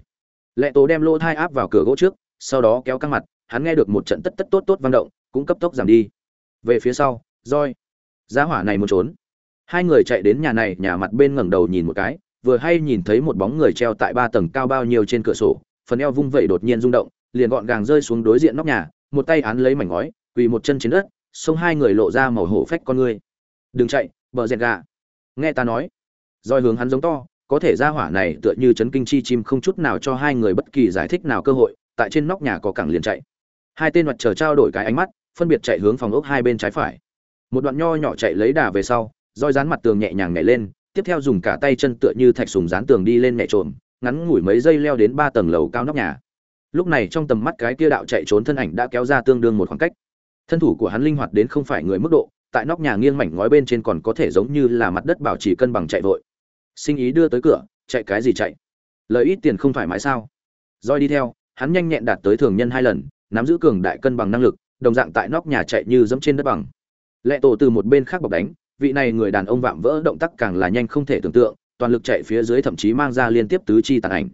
Lệ tố đem lỗ thai áp vào cửa gỗ trước, sau đó kéo căng mặt, hắn nghe được một trận tất tất tốt tốt vang động, cũng cấp tốc giảm đi. Về phía sau, roi. Giá hỏa này muốn trốn. Hai người chạy đến nhà này, nhà mặt bên ngẩng đầu nhìn một cái vừa hay nhìn thấy một bóng người treo tại ba tầng cao bao nhiêu trên cửa sổ, phần eo vung vẩy đột nhiên rung động, liền gọn gàng rơi xuống đối diện nóc nhà, một tay án lấy mảnh ngói, quỳ một chân trên đất, xông hai người lộ ra màu hổ phách con ngươi. Đừng chạy, bờ dẹt gà. Nghe ta nói, roi hướng hắn giống to, có thể ra hỏa này tựa như chấn kinh chi chim không chút nào cho hai người bất kỳ giải thích nào cơ hội, tại trên nóc nhà có cẳng liền chạy. Hai tên mặt chờ trao đổi cái ánh mắt, phân biệt chạy hướng phòng ốc hai bên trái phải. Một đoạn nho nhỏ chạy lấy đà về sau, roi dán mặt tường nhẹ nhàng nhảy lên tiếp theo dùng cả tay chân tựa như thạch sùng dán tường đi lên nhẹ trộm, ngắn ngủi mấy giây leo đến ba tầng lầu cao nóc nhà. Lúc này trong tầm mắt cái kia đạo chạy trốn thân ảnh đã kéo ra tương đương một khoảng cách. Thân thủ của hắn linh hoạt đến không phải người mức độ, tại nóc nhà nghiêng mảnh ngói bên trên còn có thể giống như là mặt đất bảo trì cân bằng chạy vội. Sinh ý đưa tới cửa, chạy cái gì chạy? Lợi ít tiền không thoải mái sao? Roi đi theo, hắn nhanh nhẹn đạt tới thường nhân hai lần, nắm giữ cường đại cân bằng năng lực, đồng dạng tại nóc nhà chạy như dẫm trên đất bằng. Lệ tổ từ một bên khác bọc đánh vị này người đàn ông vạm vỡ động tác càng là nhanh không thể tưởng tượng, toàn lực chạy phía dưới thậm chí mang ra liên tiếp tứ chi tàn ảnh.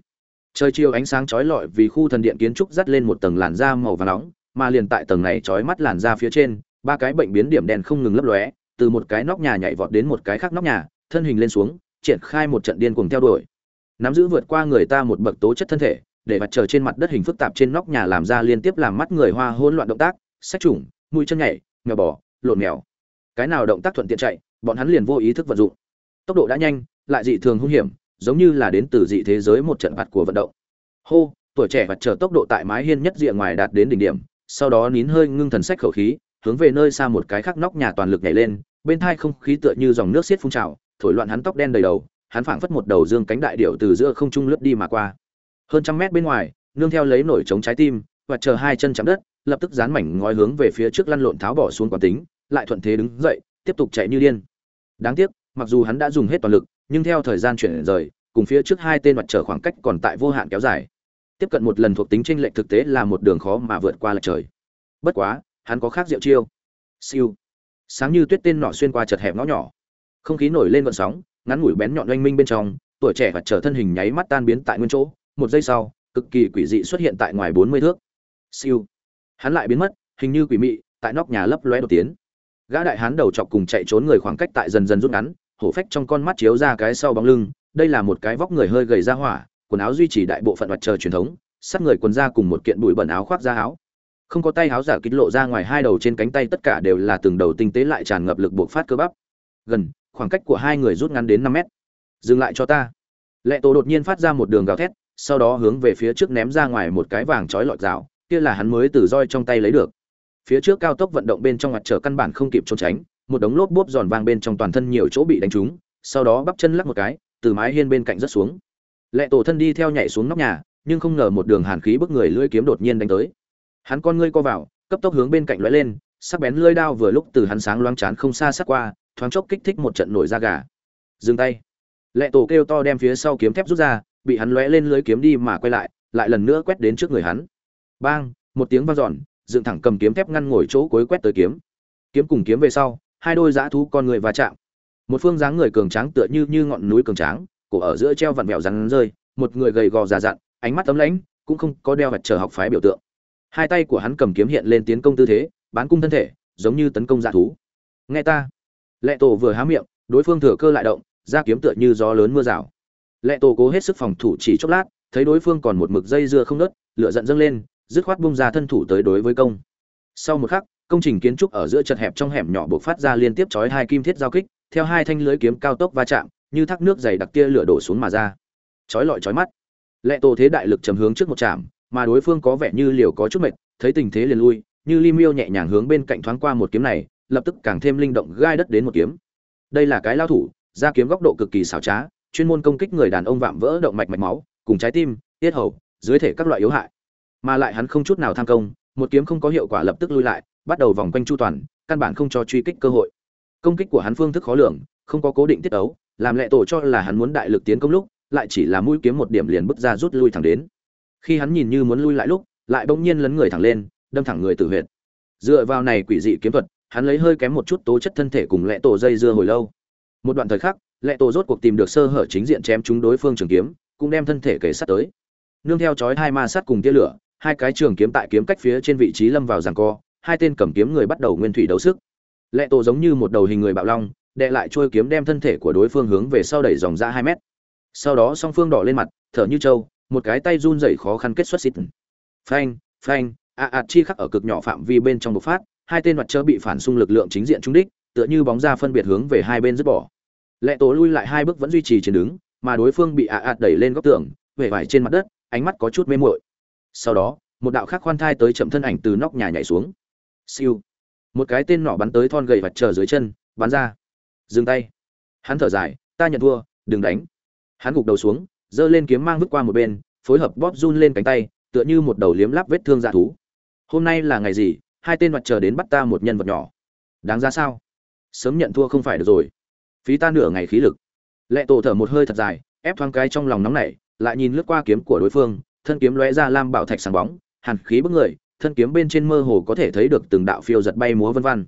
Trời chiều ánh sáng chói lọi vì khu thần điện kiến trúc dắt lên một tầng làn da màu vàng nóng, mà liền tại tầng này chói mắt làn da phía trên, ba cái bệnh biến điểm đèn không ngừng lấp lóe, từ một cái nóc nhà nhảy vọt đến một cái khác nóc nhà, thân hình lên xuống, triển khai một trận điên cuồng theo đuổi. Nắm giữ vượt qua người ta một bậc tố chất thân thể, để mặt trời trên mặt đất hình phức tạp trên nóc nhà làm ra liên tiếp làm mắt người hoa hỗn loạn động tác sách trùng mũi chân nhảy, mèo bò, lộn mèo cái nào động tác thuận tiện chạy, bọn hắn liền vô ý thức vận dụng. Tốc độ đã nhanh, lại dị thường hung hiểm, giống như là đến từ dị thế giới một trận phạt của vận động. Hô, tuổi trẻ vặt chờ tốc độ tại mái hiên nhất diện ngoài đạt đến đỉnh điểm, sau đó nín hơi ngưng thần sách khẩu khí, hướng về nơi xa một cái khác nóc nhà toàn lực nhảy lên, bên thai không khí tựa như dòng nước xiết phun trào, thổi loạn hắn tóc đen đầy đầu, hắn phảng phất một đầu dương cánh đại điệu từ giữa không trung lướt đi mà qua. Hơn trăm mét bên ngoài, nương theo lấy nổi trống trái tim, và chờ hai chân chạm đất, lập tức dán mảnh ngói hướng về phía trước lăn lộn tháo bỏ xuống quán tính lại thuận thế đứng dậy, tiếp tục chạy như điên. Đáng tiếc, mặc dù hắn đã dùng hết toàn lực, nhưng theo thời gian chuyển rời, cùng phía trước hai tên mặt trở khoảng cách còn tại vô hạn kéo dài. Tiếp cận một lần thuộc tính tranh lệch thực tế là một đường khó mà vượt qua lệch trời. Bất quá, hắn có khác diệu chiêu. Siêu. Sáng như tuyết tên nọ xuyên qua chật hẹp ngõ nhỏ. Không khí nổi lên vận sóng, ngắn ngủi bén nhọn oanh minh bên trong, tuổi trẻ và trở thân hình nháy mắt tan biến tại nguyên chỗ. Một giây sau, cực kỳ quỷ dị xuất hiện tại ngoài bốn mươi thước. Siêu. Hắn lại biến mất, hình như quỷ mị, tại nóc nhà lấp lóe đột tiến gã đại hán đầu chọc cùng chạy trốn người khoảng cách tại dần dần rút ngắn, hổ phách trong con mắt chiếu ra cái sau bóng lưng, đây là một cái vóc người hơi gầy ra hỏa, quần áo duy trì đại bộ phận mặt trời truyền thống sát người quần ra cùng một kiện bụi bẩn áo khoác da áo. Không có tay áo giả kích lộ ra ngoài hai đầu trên cánh tay tất cả đều là từng đầu tinh tế lại tràn ngập lực buộc phát cơ bắp. Gần, khoảng cách của hai người rút ngắn đến năm mét. Dừng lại cho ta. Lệ tổ đột nhiên phát ra một đường gào thét, sau đó hướng về phía trước ném ra ngoài một cái vàng trói lọt rào, kia là hắn mới từ roi trong tay lấy được phía trước cao tốc vận động bên trong mặt trở căn bản không kịp trốn tránh, một đống lốp bốp giòn vang bên trong toàn thân nhiều chỗ bị đánh trúng, sau đó bắp chân lắc một cái, từ mái hiên bên cạnh rất xuống. Lệ tổ thân đi theo nhảy xuống nóc nhà, nhưng không ngờ một đường hàn khí bức người lưỡi kiếm đột nhiên đánh tới. Hắn con ngươi co vào, cấp tốc hướng bên cạnh lóe lên, sắc bén lưỡi đao vừa lúc từ hắn sáng loáng chán không xa sát qua, thoáng chốc kích thích một trận nổi da gà. Dừng tay. Lệ tổ kêu to đem phía sau kiếm thép rút ra, bị hắn lóe lên lưới kiếm đi mà quay lại lại lần nữa quét đến trước người hắn. Bang, một tiếng vang dọn dựng thẳng cầm kiếm thép ngăn ngồi chỗ cuối quét tới kiếm. Kiếm cùng kiếm về sau, hai đôi dã thú con người va chạm. Một phương dáng người cường tráng tựa như như ngọn núi cường tráng, cổ ở giữa treo vặn vẹo rắn rơi, một người gầy gò già dặn, ánh mắt tấm lãnh, cũng không có đeo vật chờ học phái biểu tượng. Hai tay của hắn cầm kiếm hiện lên tiến công tư thế, bán cung thân thể, giống như tấn công dã thú. Nghe ta. Lệ tổ vừa há miệng, đối phương thừa cơ lại động, ra kiếm tựa như gió lớn mưa rào. Lệ tổ cố hết sức phòng thủ chỉ chốc lát, thấy đối phương còn một mực dây dưa không nớt lửa giận dâng lên dứt khoát bung ra thân thủ tới đối với công. Sau một khắc, công trình kiến trúc ở giữa chật hẹp trong hẻm nhỏ buộc phát ra liên tiếp chói hai kim thiết giao kích, theo hai thanh lưới kiếm cao tốc va chạm, như thác nước dày đặc kia lửa đổ xuống mà ra. Chói lọi chói mắt. Lệ tổ thế đại lực chầm hướng trước một chạm mà đối phương có vẻ như liều có chút mệt, thấy tình thế liền lui, như li miêu nhẹ nhàng hướng bên cạnh thoáng qua một kiếm này, lập tức càng thêm linh động gai đất đến một kiếm. Đây là cái lao thủ, ra kiếm góc độ cực kỳ xảo trá, chuyên môn công kích người đàn ông vạm vỡ động mạch mạch máu, cùng trái tim, tiết hầu, dưới thể các loại yếu hại mà lại hắn không chút nào tham công, một kiếm không có hiệu quả lập tức lui lại, bắt đầu vòng quanh chu toàn, căn bản không cho truy kích cơ hội. Công kích của hắn phương thức khó lường, không có cố định tiết ấu, làm lệ tổ cho là hắn muốn đại lực tiến công lúc, lại chỉ là mũi kiếm một điểm liền bước ra rút lui thẳng đến. Khi hắn nhìn như muốn lui lại lúc, lại bỗng nhiên lấn người thẳng lên, đâm thẳng người tử huyệt. Dựa vào này quỷ dị kiếm thuật, hắn lấy hơi kém một chút tố chất thân thể cùng lệ tổ dây dưa hồi lâu. Một đoạn thời khắc, lệ tổ rốt cuộc tìm được sơ hở chính diện chém chúng đối phương trường kiếm, cũng đem thân thể kể sát tới. Nương theo chói hai ma sát cùng tia lửa hai cái trường kiếm tại kiếm cách phía trên vị trí lâm vào giằng co, hai tên cầm kiếm người bắt đầu nguyên thủy đấu sức. Lệ tổ giống như một đầu hình người bạo long, đệ lại chuôi kiếm đem thân thể của đối phương hướng về sau đẩy dòng ra hai mét. Sau đó song phương đỏ lên mặt, thở như trâu, một cái tay run rẩy khó khăn kết xuất xít. phanh phanh, a a chi khắc ở cực nhỏ phạm vi bên trong bộc phát, hai tên mặt chớ bị phản xung lực lượng chính diện trúng đích, tựa như bóng ra phân biệt hướng về hai bên dứt bỏ. Lệ tổ lui lại hai bước vẫn duy trì chiến đứng, mà đối phương bị a a đẩy lên góc tường về vải trên mặt đất, ánh mắt có chút mê muội sau đó, một đạo khác khoan thai tới chậm thân ảnh từ nóc nhà nhảy xuống. Siêu. Một cái tên nọ bắn tới thon gầy vặt chờ dưới chân, bắn ra. Dừng tay. Hắn thở dài, ta nhận thua, đừng đánh. Hắn gục đầu xuống, giơ lên kiếm mang vứt qua một bên, phối hợp bóp run lên cánh tay, tựa như một đầu liếm láp vết thương dạ thú. Hôm nay là ngày gì? Hai tên mặt chờ đến bắt ta một nhân vật nhỏ. Đáng ra sao? Sớm nhận thua không phải được rồi. Phí ta nửa ngày khí lực. Lệ tổ thở một hơi thật dài, ép thoáng cái trong lòng nóng nảy, lại nhìn lướt qua kiếm của đối phương thân kiếm lóe ra lam bảo thạch sáng bóng hàn khí bức người thân kiếm bên trên mơ hồ có thể thấy được từng đạo phiêu giật bay múa vân vân.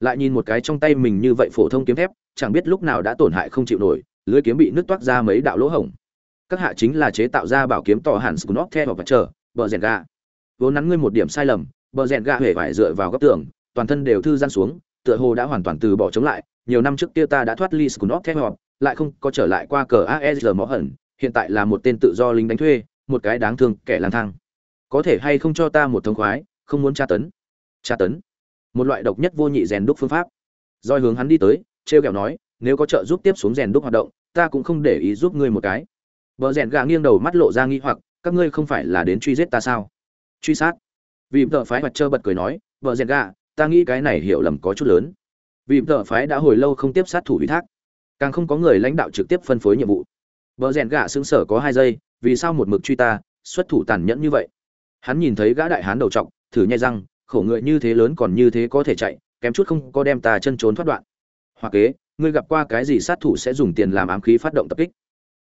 Lại nhìn một cái trong tay mình như vậy phổ thông kiếm thép chẳng biết lúc nào đã tổn hại không chịu nổi lưỡi kiếm bị nứt toát ra mấy đạo lỗ hổng. Các hạ chính là chế tạo ra bảo kiếm tỏ hẳn scunop theo và chờ bờ rèn gà. Vốn nắn ngươi một điểm sai lầm bờ rèn gà hề phải dựa vào góc tường toàn thân đều thư gian xuống tựa hồ đã hoàn toàn từ bỏ chống lại. Nhiều năm trước kia ta đã thoát ly scunop theo lại không có trở lại qua cờ aesr mõ hận, hiện tại là một tên tự do lính đánh thuê một cái đáng thương kẻ lang thang. Có thể hay không cho ta một thông khoái, không muốn tra tấn? Tra tấn? Một loại độc nhất vô nhị rèn đúc phương pháp. Doi hướng hắn đi tới, trêu kẹo nói, nếu có trợ giúp tiếp xuống rèn đúc hoạt động, ta cũng không để ý giúp ngươi một cái. Vợ rèn gà nghiêng đầu mắt lộ ra nghi hoặc, các ngươi không phải là đến truy giết ta sao? Truy sát. Vì vợ phái mặt trơ bật cười nói vợ rèn gạ ta nghĩ cái này hiểu lầm có chút lớn. Vì vợ phái đã hồi lâu không tiếp sát thủ ủy thác, càng không có người lãnh đạo trực tiếp phân phối nhiệm vụ. Vợ rèn gạ xứng sở có hai giây vì sao một mực truy ta, xuất thủ tàn nhẫn như vậy? Hắn nhìn thấy gã đại hán đầu trọc, thử nhai răng, khổ người như thế lớn còn như thế có thể chạy, kém chút không có đem ta chân trốn thoát đoạn. Hoặc kế, ngươi gặp qua cái gì sát thủ sẽ dùng tiền làm ám khí phát động tập kích?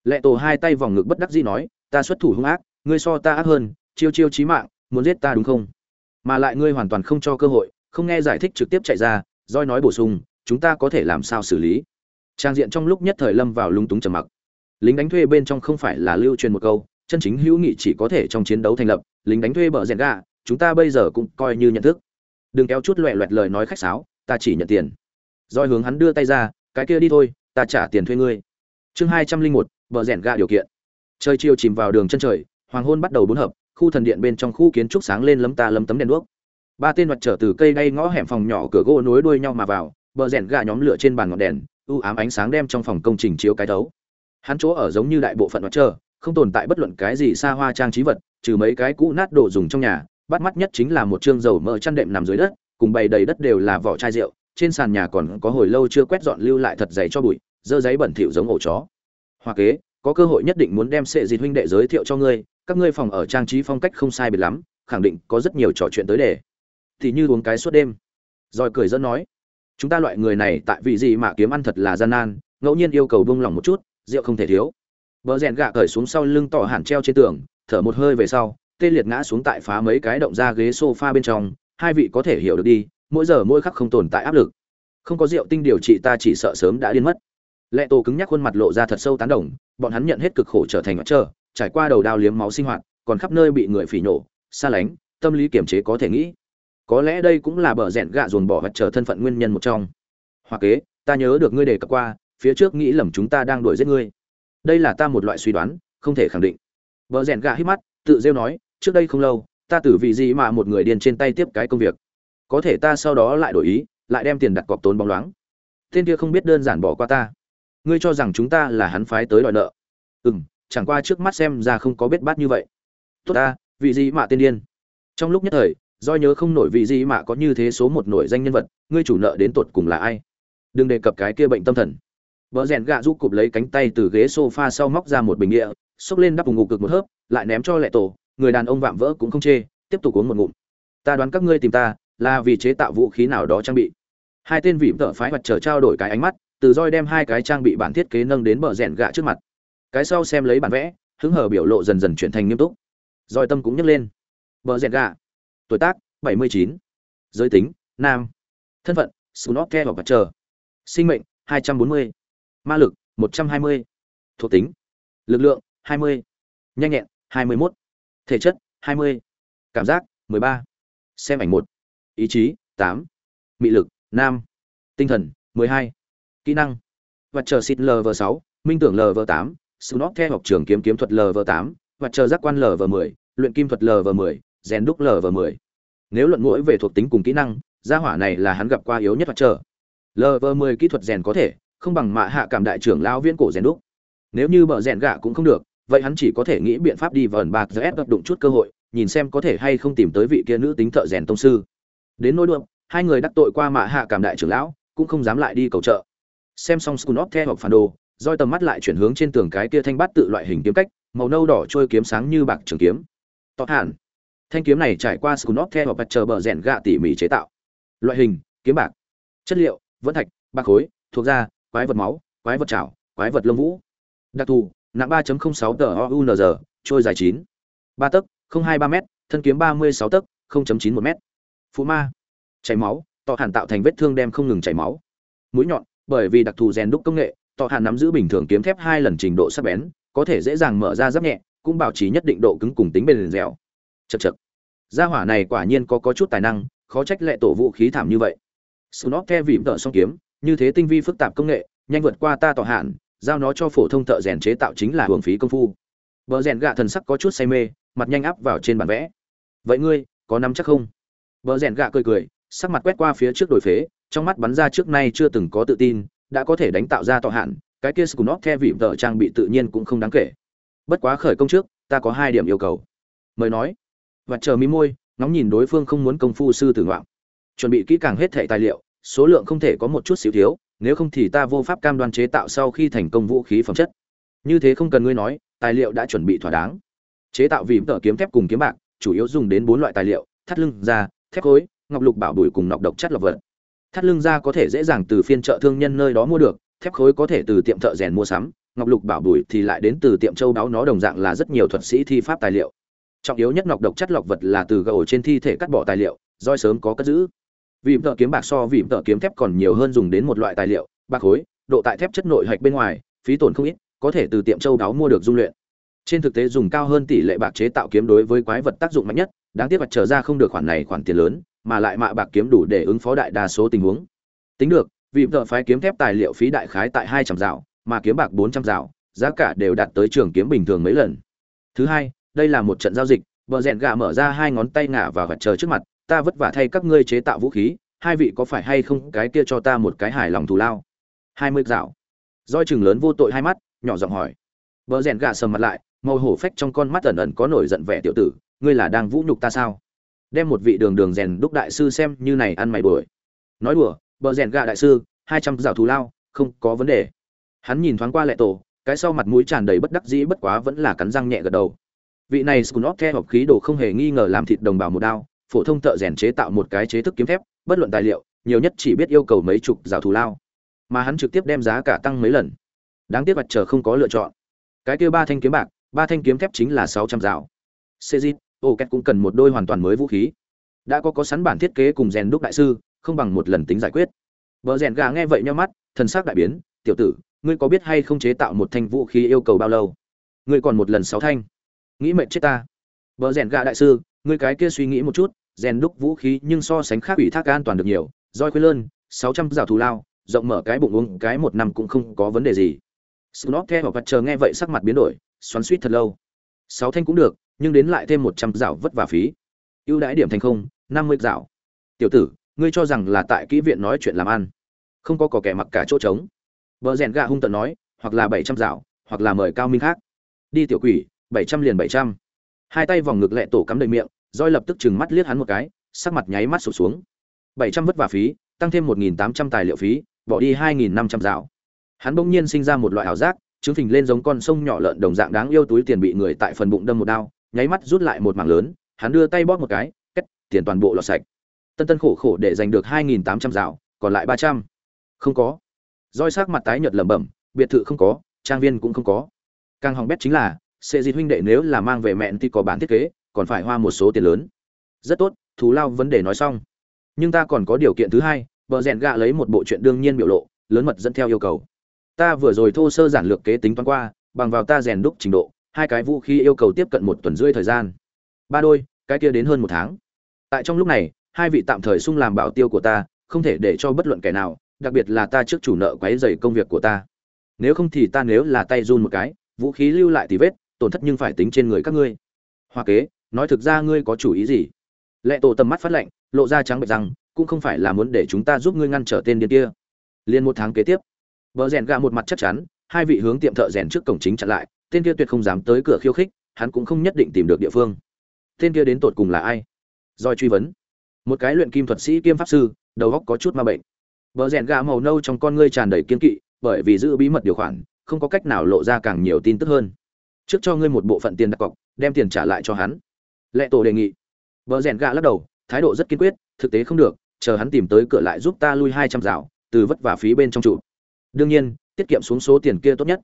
Lệ tổ hai tay vòng ngực bất đắc dĩ nói, ta xuất thủ hung ác, ngươi so ta ác hơn, chiêu chiêu chí mạng, muốn giết ta đúng không? Mà lại ngươi hoàn toàn không cho cơ hội, không nghe giải thích trực tiếp chạy ra, roi nói bổ sung, chúng ta có thể làm sao xử lý? Trang diện trong lúc nhất thời lâm vào lung túng trầm mặc lính đánh thuê bên trong không phải là lưu truyền một câu, chân chính hữu nghị chỉ có thể trong chiến đấu thành lập, lính đánh thuê bờ rèn gà chúng ta bây giờ cũng coi như nhận thức. Đừng kéo chút loẹ loẹt lời nói khách sáo, ta chỉ nhận tiền. Doi hướng hắn đưa tay ra, cái kia đi thôi, ta trả tiền thuê ngươi. Chương hai trăm linh một, bờ rèn gà điều kiện. Trời chiều chìm vào đường chân trời, hoàng hôn bắt đầu bốn hợp, khu thần điện bên trong khu kiến trúc sáng lên lấm ta lấm tấm đèn đuốc. Ba tên mặt trở từ cây đay ngõ hẻm phòng nhỏ cửa gỗ nối đuôi nhau mà vào, bờ rèn gà nhóm lửa trên bàn ngọn đèn, u ám ánh sáng đem trong phòng công trình chiếu cái đấu hắn chỗ ở giống như đại bộ phận mặt trời, không tồn tại bất luận cái gì xa hoa trang trí vật, trừ mấy cái cũ nát đồ dùng trong nhà, bắt mắt nhất chính là một chương dầu mỡ chăn đệm nằm dưới đất, cùng bày đầy đất đều là vỏ chai rượu, trên sàn nhà còn có hồi lâu chưa quét dọn lưu lại thật dày cho bụi, dơ giấy bẩn thỉu giống ổ chó. Hoa kế, có cơ hội nhất định muốn đem sệ dịt huynh đệ giới thiệu cho ngươi, các ngươi phòng ở trang trí phong cách không sai biệt lắm, khẳng định có rất nhiều trò chuyện tới để thì như uống cái suốt đêm. Rồi cười dẫn nói, chúng ta loại người này tại vì gì mà kiếm ăn thật là gian nan, ngẫu nhiên yêu cầu buông lỏng một chút rượu không thể thiếu Bờ rèn gạ cởi xuống sau lưng tỏ hẳn treo trên tường, thở một hơi về sau, tê liệt ngã xuống tại phá mấy cái động ra ghế sofa bên trong, hai vị có thể hiểu được đi, mỗi giờ mỗi khắc không tồn tại áp lực. Không có rượu tinh điều trị ta chỉ sợ sớm đã điên mất. Lệ Tổ cứng nhắc khuôn mặt lộ ra thật sâu tán đồng, bọn hắn nhận hết cực khổ trở thành mặt trơ, trải qua đầu đao liếm máu sinh hoạt, còn khắp nơi bị người phỉ nhổ, xa lánh, tâm lý kiềm chế có thể nghĩ. Có lẽ đây cũng là bờ rèn gạ dồn bỏ vật trở thân phận nguyên nhân một trong. Hoặc kế, ta nhớ được ngươi đề cập qua, phía trước nghĩ lầm chúng ta đang đuổi giết ngươi. Đây là ta một loại suy đoán, không thể khẳng định. Vợ rèn gà hít mắt, tự rêu nói, trước đây không lâu, ta tử vì gì mà một người điên trên tay tiếp cái công việc. Có thể ta sau đó lại đổi ý, lại đem tiền đặt cọc tốn bóng loáng. Tên kia không biết đơn giản bỏ qua ta. Ngươi cho rằng chúng ta là hắn phái tới đòi nợ. Ừ m chẳng qua trước mắt xem ra không có biết bát như vậy. Tốt ta, vị gì mà tên điên. Trong lúc nhất thời, do nhớ không nổi vị gì mà có như thế số một nổi danh nhân vật, ngươi chủ nợ đến tột cùng là ai? Đừng đề cập cái kia bệnh tâm thần. Bờ rèn gạ rũ cụp lấy cánh tay từ ghế sofa sau móc ra một bình địa, xúc lên đắp vùng ngục cực một hớp, lại ném cho lệ tổ, người đàn ông vạm vỡ cũng không chê, tiếp tục uống một ngụm. Ta đoán các ngươi tìm ta là vì chế tạo vũ khí nào đó trang bị. Hai tên vị tợ phái mặt trở trao đổi cái ánh mắt, từ roi đem hai cái trang bị bản thiết kế nâng đến bờ rèn gạ trước mặt. Cái sau xem lấy bản vẽ, hứng hờ biểu lộ dần dần chuyển thành nghiêm túc. Roi tâm cũng nhấc lên. Bờ rèn gạ, tuổi tác 79, giới tính nam, thân phận Snorkel hoặc mặt trở, sinh mệnh 240 ma lực 120. thuộc tính lực lượng 20. nhanh nhẹn 21. thể chất 20. cảm giác 13. xem ảnh một ý chí 8. mị lực 5, tinh thần 12. kỹ năng vật chờ xịt lv 6 minh tưởng lv 8 Snot theo học trường kiếm kiếm thuật lv 8 vật chờ giác quan lv 10 luyện kim thuật lv 10 rèn đúc lv 10 nếu luận mũi về thuộc tính cùng kỹ năng gia hỏa này là hắn gặp qua yếu nhất vật chờ lv 10 kỹ thuật rèn có thể không bằng mạ hạ cảm đại trưởng lão viễn cổ rèn đúc. Nếu như bờ rèn gạ cũng không được, vậy hắn chỉ có thể nghĩ biện pháp đi vờn bạc ép đụng chút cơ hội, nhìn xem có thể hay không tìm tới vị kia nữ tính thợ rèn tông sư. Đến nỗi đuộm, hai người đắc tội qua mạ hạ cảm đại trưởng lão, cũng không dám lại đi cầu trợ. Xem xong scunop theo hoặc phản đồ, roi tầm mắt lại chuyển hướng trên tường cái kia thanh bát tự loại hình kiếm cách, màu nâu đỏ trôi kiếm sáng như bạc trường kiếm. Tọt hẳn. Thanh kiếm này trải qua scunop theo hoặc chờ bờ rèn gạ tỉ mỉ chế tạo. Loại hình, kiếm bạc. Chất liệu, vẫn thạch, bạc khối, thuộc da quái vật máu, quái vật chảo, quái vật lông vũ. Đặc thù, nặng 3.06 tờ ounz trôi dài 9 ba tấc 023 m thân kiếm 36 tấc 0.91 m phụ ma, chảy máu, tọ hàn tạo thành vết thương đem không ngừng chảy máu. Mũi nhọn, bởi vì đặc thù rèn đúc công nghệ, tọ hàn nắm giữ bình thường kiếm thép hai lần trình độ sắc bén, có thể dễ dàng mở ra giáp nhẹ, cũng bảo trì nhất định độ cứng cùng tính bền dẻo. Chật chật gia hỏa này quả nhiên có có chút tài năng, khó trách lệ tổ vũ khí thảm như vậy. Snot ke vịm tợ song kiếm như thế tinh vi phức tạp công nghệ, nhanh vượt qua ta tỏ hạn, giao nó cho phổ thông thợ rèn chế tạo chính là hưởng phí công phu. Vợ rèn gạ thần sắc có chút say mê, mặt nhanh áp vào trên bản vẽ. Vậy ngươi, có nắm chắc không? Vợ rèn gạ cười cười, sắc mặt quét qua phía trước đồi phế, trong mắt bắn ra trước nay chưa từng có tự tin, đã có thể đánh tạo ra tỏ hạn, cái kia scunop theo vị vợ trang bị tự nhiên cũng không đáng kể. Bất quá khởi công trước, ta có hai điểm yêu cầu. Mời nói. Và chờ mí môi, ngóng nhìn đối phương không muốn công phu sư tử ngoạm. Chuẩn bị kỹ càng hết thẻ tài liệu số lượng không thể có một chút xíu thiếu, nếu không thì ta vô pháp cam đoan chế tạo sau khi thành công vũ khí phẩm chất. Như thế không cần ngươi nói, tài liệu đã chuẩn bị thỏa đáng. Chế tạo vì tờ kiếm thép cùng kiếm bạc, chủ yếu dùng đến bốn loại tài liệu, thắt lưng da, thép khối, ngọc lục bảo bùi cùng nọc độc chất lọc vật. Thắt lưng da có thể dễ dàng từ phiên chợ thương nhân nơi đó mua được, thép khối có thể từ tiệm thợ rèn mua sắm, ngọc lục bảo bùi thì lại đến từ tiệm châu đáo nó đồng dạng là rất nhiều thuật sĩ thi pháp tài liệu. Trọng yếu nhất ngọc độc chất lọc vật là từ gầu trên thi thể cắt bỏ tài liệu, roi sớm có cất giữ vì tợ kiếm bạc so vì tợ kiếm thép còn nhiều hơn dùng đến một loại tài liệu, bạc khối, độ tại thép chất nội hạch bên ngoài, phí tổn không ít, có thể từ tiệm châu đáo mua được dung luyện. Trên thực tế dùng cao hơn tỷ lệ bạc chế tạo kiếm đối với quái vật tác dụng mạnh nhất, đáng tiếc vật trở ra không được khoản này khoản tiền lớn, mà lại mạ bạc kiếm đủ để ứng phó đại đa số tình huống. Tính được vì tợ phái kiếm thép tài liệu phí đại khái tại hai trăm dạo mà kiếm bạc bốn trăm dạo giá cả đều đạt tới trường kiếm bình thường mấy lần. Thứ hai, đây là một trận giao dịch, bờ rèn gà mở ra hai ngón tay ngả và vật chờ trước mặt ta vất vả thay các ngươi chế tạo vũ khí, hai vị có phải hay không cái kia cho ta một cái hài lòng thù lao? Hai mươi dạo. Roi chừng lớn vô tội hai mắt, nhỏ giọng hỏi. Bờ rèn gà sầm mặt lại, màu hổ phách trong con mắt ẩn ẩn có nổi giận vẻ tiểu tử, ngươi là đang vũ nhục ta sao? Đem một vị đường đường rèn đúc đại sư xem như này ăn mày đuổi nói đùa, bờ rèn gà đại sư, hai trăm dạo thù lao, không có vấn đề. Hắn nhìn thoáng qua lệ tổ, cái sau mặt mũi tràn đầy bất đắc dĩ bất quá vẫn là cắn răng nhẹ gật đầu. Vị này scunop theo học khí đồ không hề nghi ngờ làm thịt đồng bào một đao phổ thông thợ rèn chế tạo một cái chế thức kiếm thép bất luận tài liệu nhiều nhất chỉ biết yêu cầu mấy chục rào thù lao. Mà hắn trực tiếp đem giá cả tăng mấy lần. Đáng tiếc mặt chờ không có lựa chọn. Cái kia ba thanh kiếm bạc ba thanh kiếm thép chính là sáu trăm rào. Cezin, Oket cũng cần một đôi hoàn toàn mới vũ khí. Đã có có sẵn bản thiết kế cùng rèn đúc đại sư không bằng một lần tính giải quyết. Bờ rèn gà nghe vậy nhíu mắt thần sắc đại biến tiểu tử ngươi có biết hay không chế tạo một thanh vũ khí yêu cầu bao lâu? Ngươi còn một lần sáu thanh. Nghĩ mệt chết ta. Bờ rèn gà đại sư ngươi cái kia suy nghĩ một chút rèn đúc vũ khí nhưng so sánh khác ủy thác an toàn được nhiều. Roi khuyên lơn, sáu trăm rào thù lao, rộng mở cái bụng uống cái một năm cũng không có vấn đề gì. Snot theo và chờ nghe vậy sắc mặt biến đổi, xoắn suýt thật lâu. Sáu thanh cũng được, nhưng đến lại thêm một trăm dạo vất vả phí. Ưu đãi điểm thành không, năm mươi dạo tiểu tử, ngươi cho rằng là tại kỹ viện nói chuyện làm ăn. Không có cỏ kẻ mặc cả chỗ trống. Vợ rèn gạ hung tận nói, hoặc là bảy trăm dạo hoặc là mời cao minh khác. Đi tiểu quỷ, bảy trăm liền bảy trăm. Hai tay vòng ngực lẹ tổ cắm đầy miệng roi lập tức chừng mắt liếc hắn một cái, sắc mặt nháy mắt sụp xuống. Bảy trăm vất vả phí, tăng thêm một nghìn tám trăm tài liệu phí, bỏ đi hai nghìn năm trăm dạo. Hắn bỗng nhiên sinh ra một loại ảo giác chứng phình lên giống con sông nhỏ lợn đồng dạng đáng yêu túi tiền bị người tại phần bụng đâm một đao, nháy mắt rút lại một mảng lớn, hắn đưa tay bóp một cái kết tiền toàn bộ lọt sạch. Tân tân khổ khổ để giành được hai nghìn tám trăm dạo, còn lại ba trăm. Không có. Roi sắc mặt tái nhợt lẩm bẩm, biệt thự không có, trang viên cũng không có. Càng hỏng bét chính là sẽ dịt huynh đệ nếu là mang về mẹn thì có bản thiết kế còn phải hoa một số tiền lớn. Rất tốt, thù lao vấn đề nói xong. Nhưng ta còn có điều kiện thứ hai bờ rèn gạ lấy một bộ chuyện đương nhiên biểu lộ, lớn mật dẫn theo yêu cầu. Ta vừa rồi thô sơ giản lược kế tính toán qua, bằng vào ta rèn đúc trình độ, hai cái vũ khí yêu cầu tiếp cận một tuần rưỡi thời gian. Ba đôi, cái kia đến hơn một tháng. Tại trong lúc này, hai vị tạm thời sung làm bảo tiêu của ta, không thể để cho bất luận kẻ nào, đặc biệt là ta trước chủ nợ quấy dày công việc của ta. Nếu không thì ta nếu là tay run một cái, vũ khí lưu lại thì vết, tổn thất nhưng phải tính trên người các ngươi. Hoa kế nói thực ra ngươi có chủ ý gì? Lệ tổ tầm mắt phát lệnh lộ ra trắng bệch rằng, cũng không phải là muốn để chúng ta giúp ngươi ngăn trở tên điên kia. Liền một tháng kế tiếp vợ rèn gà một mặt chắc chắn, hai vị hướng tiệm thợ rèn trước cổng chính chặn lại, tên kia tuyệt không dám tới cửa khiêu khích, hắn cũng không nhất định tìm được địa phương. Tên kia đến tột cùng là ai? Doi truy vấn. Một cái luyện kim thuật sĩ kiêm pháp sư, đầu góc có chút ma bệnh. Vợ rèn gà màu nâu trong con ngươi tràn đầy kiên kỵ, bởi vì giữ bí mật điều khoản, không có cách nào lộ ra càng nhiều tin tức hơn. Trước cho ngươi một bộ phận tiền đặt cọc, đem tiền trả lại cho hắn lệ tổ đề nghị. Vợ rèn gạ lắc đầu, thái độ rất kiên quyết, thực tế không được, chờ hắn tìm tới cửa lại giúp ta lui hai trăm rào từ vất vả phí bên trong trụ. Đương nhiên, tiết kiệm xuống số tiền kia tốt nhất.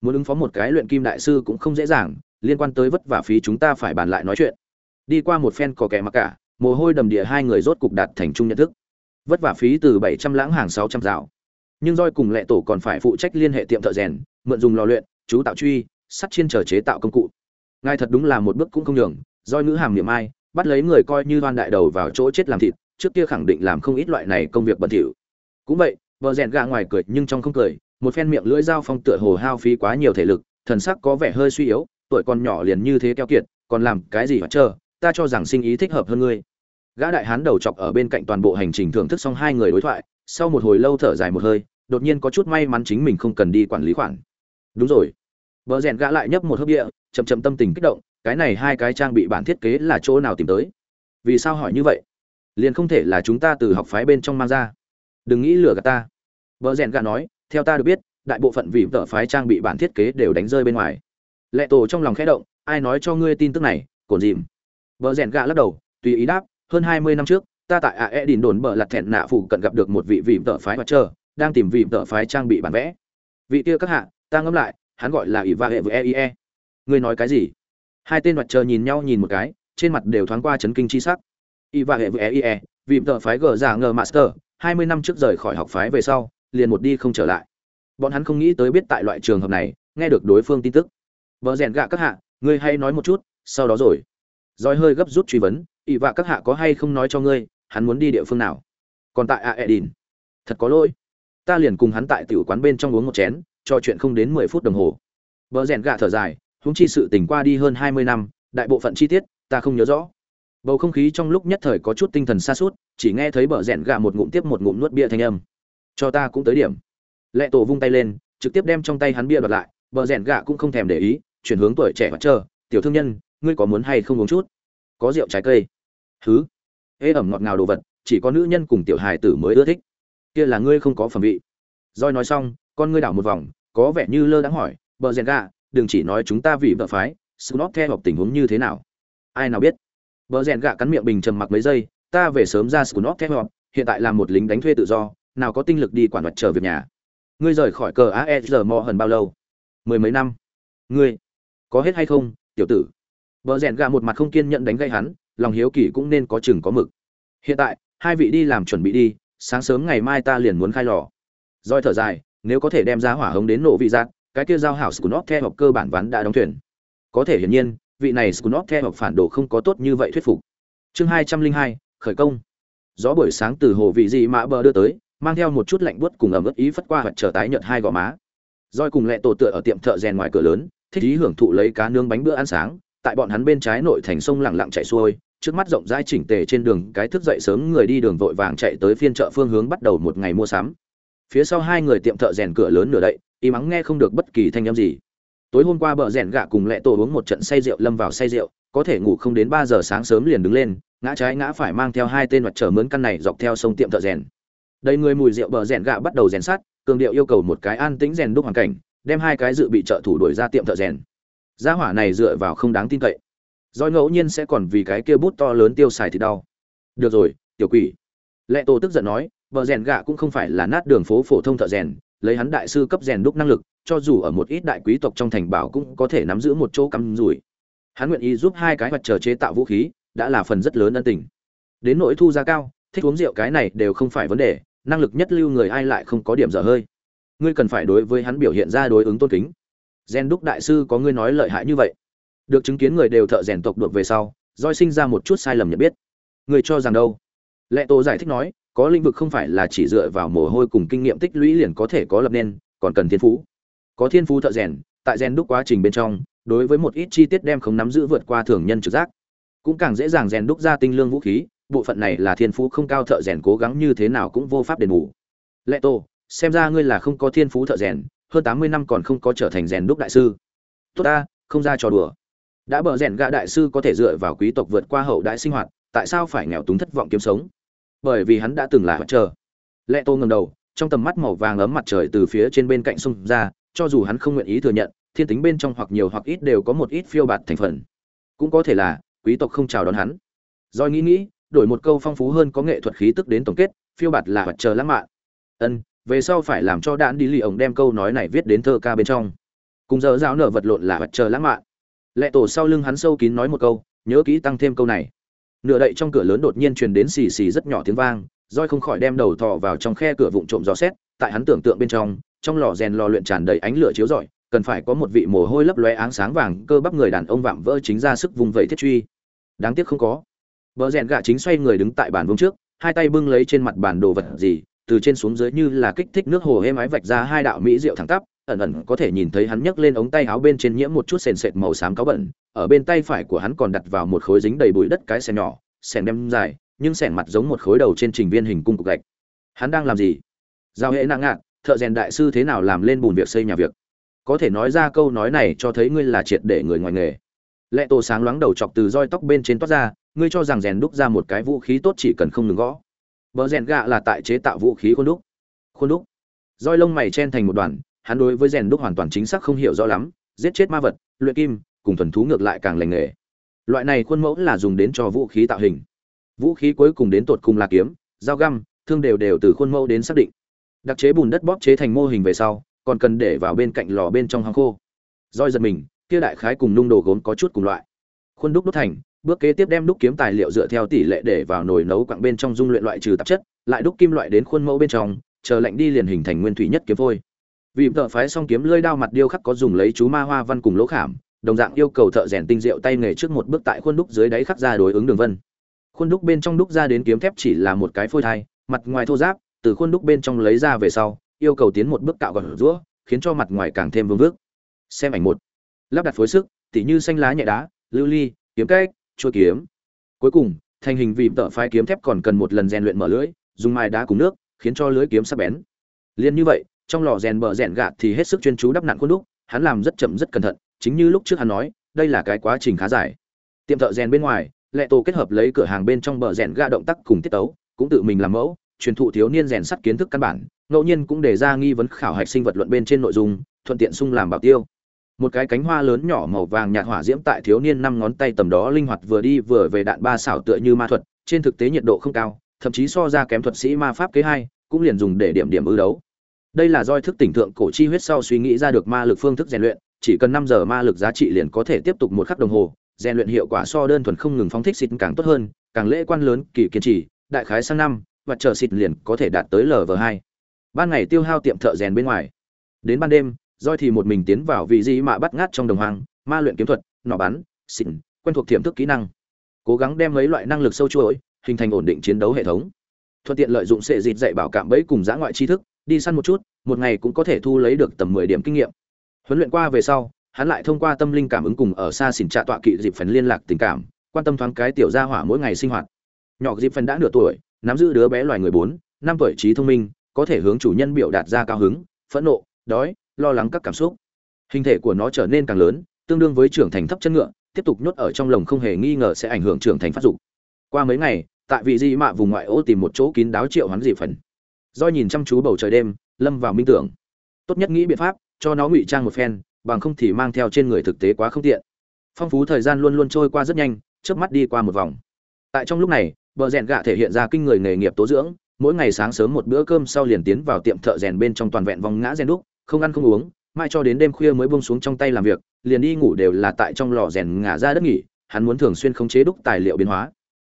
Muốn ứng phó một cái luyện kim đại sư cũng không dễ dàng, liên quan tới vất vả phí chúng ta phải bàn lại nói chuyện. Đi qua một phen có kẻ mặc cả, mồ hôi đầm địa hai người rốt cục đạt thành chung nhận thức. Vất vả phí từ bảy trăm lãng hàng sáu trăm rào nhưng roi cùng lệ tổ còn phải phụ trách liên hệ tiệm thợ rèn, mượn dùng lò luyện, chú tạo truy, sắt chiên trở chế tạo công cụ. Ngài thật đúng là một bước cũng không nhường doi ngữ hàm niệm ai, bắt lấy người coi như đoan đại đầu vào chỗ chết làm thịt, trước kia khẳng định làm không ít loại này công việc bẩn thỉu. Cũng vậy, vợ rèn gạ ngoài cười nhưng trong không cười, một phen miệng lưỡi dao phong tựa hồ hao phí quá nhiều thể lực, thần sắc có vẻ hơi suy yếu, tuổi còn nhỏ liền như thế keo kiệt, còn làm cái gì mà chờ, ta cho rằng sinh ý thích hợp hơn ngươi. Gã đại hán đầu chọc ở bên cạnh toàn bộ hành trình thưởng thức xong hai người đối thoại, sau một hồi lâu thở dài một hơi, đột nhiên có chút may mắn chính mình không cần đi quản lý khoản. Đúng rồi. Vợ rèn gã lại nhấp một hớp địa, chậm chậm tâm tình kích động cái này hai cái trang bị bản thiết kế là chỗ nào tìm tới? Vì sao hỏi như vậy? Liền không thể là chúng ta từ học phái bên trong mang ra. Đừng nghĩ lừa gạt ta. Vợ rèn gà nói, theo ta được biết, đại bộ phận vì vợ phái trang bị bản thiết kế đều đánh rơi bên ngoài. Lệ tổ trong lòng khẽ động, ai nói cho ngươi tin tức này cồn dìm? Vợ rèn gà lắc đầu, tùy ý đáp, hơn hai mươi năm trước, ta tại ae đình đồn bờ lặt thẹn nạ phụ cận gặp được một vị vị vợ phái mặt trơ, đang tìm vị vợ phái trang bị bản vẽ. Vị kia các hạ, ta ngẫm lại, hắn gọi là ỷ va hệ với eie ngươi nói cái gì? Hai tên mặt trời nhìn nhau nhìn một cái, trên mặt đều thoáng qua chấn kinh chi sắc. Y và hệ với e vì tờ phái gờ giả ngờ master, hai mươi năm trước rời khỏi học phái về sau, liền một đi không trở lại. Bọn hắn không nghĩ tới biết tại loại trường hợp này, nghe được đối phương tin tức. Vợ rèn gạ các hạ, ngươi hay nói một chút, sau đó rồi. Roi hơi gấp rút truy vấn, y vạ các hạ có hay không nói cho ngươi, hắn muốn đi địa phương nào? Còn tại a edin. Thật có lỗi. Ta liền cùng hắn tại tiểu quán bên trong uống một chén, trò chuyện không đến mười phút đồng hồ. Vợ rèn gạ thở dài huống chi sự tình qua đi hơn hai mươi năm đại bộ phận chi tiết ta không nhớ rõ. Bầu không khí trong lúc nhất thời có chút tinh thần xa sút, chỉ nghe thấy bờ rèn gạ một ngụm tiếp một ngụm nuốt bia thanh âm. Cho ta cũng tới điểm. Lệ tổ vung tay lên trực tiếp đem trong tay hắn bia đoạt lại bờ rèn gạ cũng không thèm để ý chuyển hướng tuổi trẻ và trơ tiểu thương nhân ngươi có muốn hay không uống chút? Có rượu trái cây? Thứ ế ẩm ngọt ngào đồ vật chỉ có nữ nhân cùng tiểu hài tử mới ưa thích. Kia là ngươi không có phẩm vị. Roi nói xong con ngươi đảo một vòng có vẻ như lơ đãng hỏi bờ rèn gạ đừng chỉ nói chúng ta vì vợ phái snot theo học tình huống như thế nào? Ai nào biết? Bờ rèn gạ cắn miệng bình trầm mặc mấy giây, ta về sớm ra snot theo học, hiện tại là một lính đánh thuê tự do, nào có tinh lực đi quản vật trở việc nhà. Ngươi rời khỏi cờ aesr mò hần bao lâu? Mười mấy năm. Ngươi, có hết hay không, tiểu tử? Vợ rèn gạ một mặt không kiên nhẫn đánh gây hắn, lòng hiếu kỳ cũng nên có chừng có mực. Hiện tại, hai vị đi làm chuẩn bị đi, sáng sớm ngày mai ta liền muốn khai lò. Roi thở dài, nếu có thể đem ra hỏa hống đến nổ vị giác cái kia giao hảo scunop theo học cơ bản ván đã đóng thuyền. Có thể hiển nhiên, vị này scunop theo học phản đồ không có tốt như vậy thuyết phục. Chương hai trăm linh hai, khởi công. Gió buổi sáng từ hồ vị dị mã bờ đưa tới, mang theo một chút lạnh buốt cùng ẩm ướt ý phất qua hoặc trở tái nhợt hai gò má. Rồi cùng lẹ tổ tựa ở tiệm thợ rèn ngoài cửa lớn, thích ý hưởng thụ lấy cá nướng bánh bữa ăn sáng, tại bọn hắn bên trái nội thành sông lặng lặng chảy xuôi, trước mắt rộng rãi chỉnh tề trên đường, cái thức dậy sớm người đi đường vội vàng chạy tới phiên chợ phương hướng bắt đầu một ngày mua sắm. Phía sau hai người tiệm thợ rèn cửa lớn nửa đậy y mắng nghe không được bất kỳ thanh âm gì. Tối hôm qua bờ rèn gạ cùng lẹ tổ uống một trận say rượu, lâm vào say rượu, có thể ngủ không đến ba giờ sáng sớm liền đứng lên, ngã trái ngã phải mang theo hai tên mặt trở mướn căn này dọc theo sông tiệm thợ rèn. Đầy người mùi rượu bờ rèn gạ bắt đầu rèn sát, cường điệu yêu cầu một cái an tĩnh rèn đúc hoàn cảnh, đem hai cái dự bị trợ thủ đuổi ra tiệm thợ rèn. Gia hỏa này dựa vào không đáng tin cậy. Doi ngẫu nhiên sẽ còn vì cái kia bút to lớn tiêu xài thì đau. Được rồi, tiểu quỷ. Lệ tổ tức giận nói vợ rèn gạ cũng không phải là nát đường phố phổ thông thợ rèn lấy hắn đại sư cấp rèn đúc năng lực, cho dù ở một ít đại quý tộc trong thành bảo cũng có thể nắm giữ một chỗ cắm rủi. Hắn nguyện ý giúp hai cái vật chờ chế tạo vũ khí, đã là phần rất lớn ân tình. Đến nỗi thu giá cao, thích uống rượu cái này đều không phải vấn đề, năng lực nhất lưu người ai lại không có điểm dở hơi. Ngươi cần phải đối với hắn biểu hiện ra đối ứng tôn kính. Gen đúc đại sư có ngươi nói lợi hại như vậy. Được chứng kiến người đều thợ rèn tộc được về sau doi sinh ra một chút sai lầm nhận biết. Người cho rằng đâu? Lệ tổ giải thích nói có lĩnh vực không phải là chỉ dựa vào mồ hôi cùng kinh nghiệm tích lũy liền có thể có lập nên, còn cần thiên phú. Có thiên phú thợ rèn, tại rèn đúc quá trình bên trong, đối với một ít chi tiết đem không nắm giữ vượt qua thường nhân trực giác. Cũng càng dễ dàng rèn đúc ra tinh lương vũ khí, bộ phận này là thiên phú không cao thợ rèn cố gắng như thế nào cũng vô pháp đền bù. Lệ tô xem ra ngươi là không có thiên phú thợ rèn, hơn tám mươi năm còn không có trở thành rèn đúc đại sư. Tốt ta, không ra trò đùa. Đã bờ rèn gạ đại sư có thể dựa vào quý tộc vượt qua hậu đại sinh hoạt, tại sao phải nghèo túng thất vọng kiếm sống? Bởi vì hắn đã từng là mặt trời lệ tô ngầm đầu, trong tầm mắt màu vàng ấm mặt trời từ phía trên bên cạnh sông ra, cho dù hắn không nguyện ý thừa nhận, thiên tính bên trong hoặc nhiều hoặc ít đều có một ít phiêu bạt thành phần. Cũng có thể là, quý tộc không chào đón hắn. Doi nghĩ nghĩ, đổi một câu phong phú hơn có nghệ thuật khí tức đến tổng kết, phiêu bạt là mặt trời lãng mạn. Ân, về sau phải làm cho đạn đi lì ổng đem câu nói này viết đến thơ ca bên trong. Cùng giờ giáo nở vật lộn là mặt trời lãng mạn. Lệ tổ sau lưng hắn sâu kín nói một câu, nhớ kỹ tăng thêm câu này nửa đậy trong cửa lớn đột nhiên truyền đến xì xì rất nhỏ tiếng vang roi không khỏi đem đầu thò vào trong khe cửa vụn trộm gió xét tại hắn tưởng tượng bên trong trong lò rèn lò luyện tràn đầy ánh lửa chiếu rọi cần phải có một vị mồ hôi lấp lóe áng sáng vàng cơ bắp người đàn ông vạm vỡ chính ra sức vùng vẫy thiết truy. Đáng tiếc không có. Bờ rèn gạ chính xoay người đứng tại bàn vương trước, hai tay bưng lấy trên mặt bàn đồ vật gì, từ trên xuống dưới như là kích thích nước hồ êm ái vạch ra hai đạo mỹ rượu thẳng tắp, ẩn ẩn có thể nhìn thấy hắn nhấc lên ống tay áo bên trên nhiễm một chút sền sệt màu xám cáo bẩn, ở bên tay phải của hắn còn đặt vào một khối dính đầy bụi đất cái xẻng nhỏ, xẻng đem dài, nhưng xẻng mặt giống một khối đầu trên trình viên hình cung cục gạch. Hắn đang làm gì? Giao hệ nặng ngạn, thợ rèn đại sư thế nào làm lên bùn việc xây nhà việc? Có thể nói ra câu nói này cho thấy ngươi là triệt để người ngoài nghề. Lệ Tô sáng loáng đầu chọc từ roi tóc bên trên toát ra, ngươi cho rằng rèn đúc ra một cái vũ khí tốt chỉ cần không ngừng gõ vợ rèn gạ là tại chế tạo vũ khí khuôn đúc khuôn đúc roi lông mày chen thành một đoàn hắn đối với rèn đúc hoàn toàn chính xác không hiểu rõ lắm, giết chết ma vật, luyện kim, cùng thuần thú ngược lại càng lành nghề. Loại này khuôn mẫu là dùng đến cho vũ khí tạo hình. Vũ khí cuối cùng đến tột cùng là kiếm, dao găm, thương đều đều từ khuôn mẫu đến xác định. Đặc chế bùn đất bóp chế thành mô hình về sau, còn cần để vào bên cạnh lò bên trong hang khô. Roi giật mình, kia đại khái cùng nung đồ gốm có chút cùng loại. Khuôn đúc đúc thành, bước kế tiếp đem đúc kiếm tài liệu dựa theo tỷ lệ để vào nồi nấu quặng bên trong dung luyện loại trừ tạp chất, lại đúc kim loại đến khuôn mẫu bên trong, chờ lạnh đi liền hình thành nguyên thủy nhất kiếm phôi vì thợ phái song kiếm lưỡi đao mặt điêu khắc có dùng lấy chú ma hoa văn cùng lỗ khảm, đồng dạng yêu cầu thợ rèn tinh diệu tay nghề trước một bước tại khuôn đúc dưới đáy khắc ra đối ứng đường vân. Khuôn đúc bên trong đúc ra đến kiếm thép chỉ là một cái phôi thai, mặt ngoài thô giáp, từ khuôn đúc bên trong lấy ra về sau, yêu cầu tiến một bước cạo gọt rũa, khiến cho mặt ngoài càng thêm vương vước xem ảnh một. Lắp đặt phối sức, tỉ như xanh lá nhẹ đá, lưu ly, kiếm cách, chua kiếm. Cuối cùng, thành hình vì tợ phái kiếm thép còn cần một lần rèn luyện mở lưỡi, dùng mài đá cùng nước, khiến cho lưỡi kiếm sắc bén. Liên như vậy trong lò rèn bờ rèn gạt thì hết sức chuyên chú đắp nặn khuôn đúc, hắn làm rất chậm rất cẩn thận, chính như lúc trước hắn nói, đây là cái quá trình khá dài. Tiệm thợ rèn bên ngoài, lệ tổ kết hợp lấy cửa hàng bên trong bờ rèn ga động tác cùng tiết tấu, cũng tự mình làm mẫu, truyền thụ thiếu niên rèn sắt kiến thức căn bản, ngẫu nhiên cũng đề ra nghi vấn khảo hạch sinh vật luận bên trên nội dung, thuận tiện sung làm bảo tiêu. Một cái cánh hoa lớn nhỏ màu vàng nhạt hỏa diễm tại thiếu niên năm ngón tay tầm đó linh hoạt vừa đi vừa về đạn ba xảo tựa như ma thuật, trên thực tế nhiệt độ không cao, thậm chí so ra kém thuật sĩ ma pháp kế hai, cũng liền dùng để điểm điểm ư đấu đây là doi thức tỉnh thượng cổ chi huyết sau suy nghĩ ra được ma lực phương thức rèn luyện, chỉ cần năm giờ ma lực giá trị liền có thể tiếp tục một khắc đồng hồ, rèn luyện hiệu quả so đơn thuần không ngừng phóng thích xịt càng tốt hơn, càng lễ quan lớn, kỳ kiên trì, đại khái sang năm, và chờ xịt liền có thể đạt tới lv hai. Ban ngày tiêu hao tiệm thợ rèn bên ngoài. Đến ban đêm roi thì một mình tiến vào vị di mạ bắt ngát trong đồng hoang, ma luyện kiếm thuật, nỏ bắn xịt quen thuộc tiềm thức kỹ năng. Cố gắng đem mấy loại năng lực sâu chuỗi, hình thành ổn định chiến đấu hệ thống. Thuận tiện lợi dụng sệ dịt dạy bảo cảm bẫy cùng giã ngoại tri thức đi săn một chút, một ngày cũng có thể thu lấy được tầm mười điểm kinh nghiệm. Huấn luyện qua về sau, hắn lại thông qua tâm linh cảm ứng cùng ở xa xỉn trạ tọa kỵ dịp phần liên lạc tình cảm, quan tâm thoáng cái tiểu gia hỏa mỗi ngày sinh hoạt. Nhỏ dịp phần đã nửa tuổi, nắm giữ đứa bé loài người bốn, năm tuổi trí thông minh, có thể hướng chủ nhân biểu đạt ra cao hứng, phẫn nộ, đói, lo lắng các cảm xúc. Hình thể của nó trở nên càng lớn, tương đương với trưởng thành thấp chân ngựa, tiếp tục nhốt ở trong lồng không hề nghi ngờ sẽ ảnh hưởng trưởng thành phát dục. Qua mấy ngày, tại vị di mạ vùng ngoại ô tìm một chỗ kín đáo triệu hắn dịp phần do nhìn chăm chú bầu trời đêm, lâm vào minh tưởng. Tốt nhất nghĩ biện pháp, cho nó ngụy trang một phen, bằng không thì mang theo trên người thực tế quá không tiện. Phong phú thời gian luôn luôn trôi qua rất nhanh trước mắt đi qua một vòng. Tại trong lúc này, bờ rèn gạ thể hiện ra kinh người nghề nghiệp tố dưỡng, mỗi ngày sáng sớm một bữa cơm sau liền tiến vào tiệm thợ rèn bên trong toàn vẹn vòng ngã rèn đúc, không ăn không uống, mai cho đến đêm khuya mới buông xuống trong tay làm việc, liền đi ngủ đều là tại trong lò rèn ngả ra đất nghỉ, hắn muốn thường xuyên khống chế đúc tài liệu biến hóa.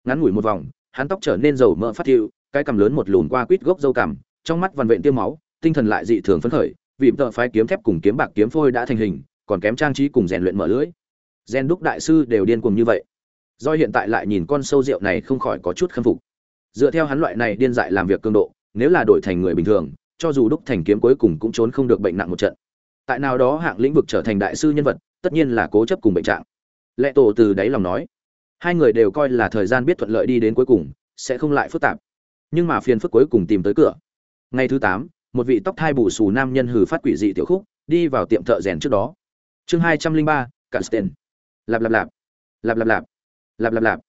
Ngắn ngủi một vòng, hắn tóc trở nên dầu mỡ phát thiệu cái cằm lớn một lùn qua quýt gốc dâu cằm, trong mắt vằn vện tiêu máu, tinh thần lại dị thường phấn khởi, vì tợ phái kiếm thép cùng kiếm bạc kiếm phôi đã thành hình, còn kém trang trí cùng rèn luyện mở lưỡi. Gen đúc đại sư đều điên cuồng như vậy. Do hiện tại lại nhìn con sâu rượu này không khỏi có chút khâm phục. Dựa theo hắn loại này điên dại làm việc cường độ, nếu là đổi thành người bình thường, cho dù đúc thành kiếm cuối cùng cũng trốn không được bệnh nặng một trận. Tại nào đó hạng lĩnh vực trở thành đại sư nhân vật, tất nhiên là cố chấp cùng bệnh trạng. Lệ tổ từ đáy lòng nói, hai người đều coi là thời gian biết thuận lợi đi đến cuối cùng, sẽ không lại phức tạp nhưng mà phiền phức cuối cùng tìm tới cửa. Ngày thứ tám, một vị tóc thai bù xù nam nhân hử phát quỷ dị tiểu khúc, đi vào tiệm thợ rèn trước đó. Chương hai trăm linh ba cạn sten lạp lạp lạp. Lạp lạp lạp. Lạp lạp lạp.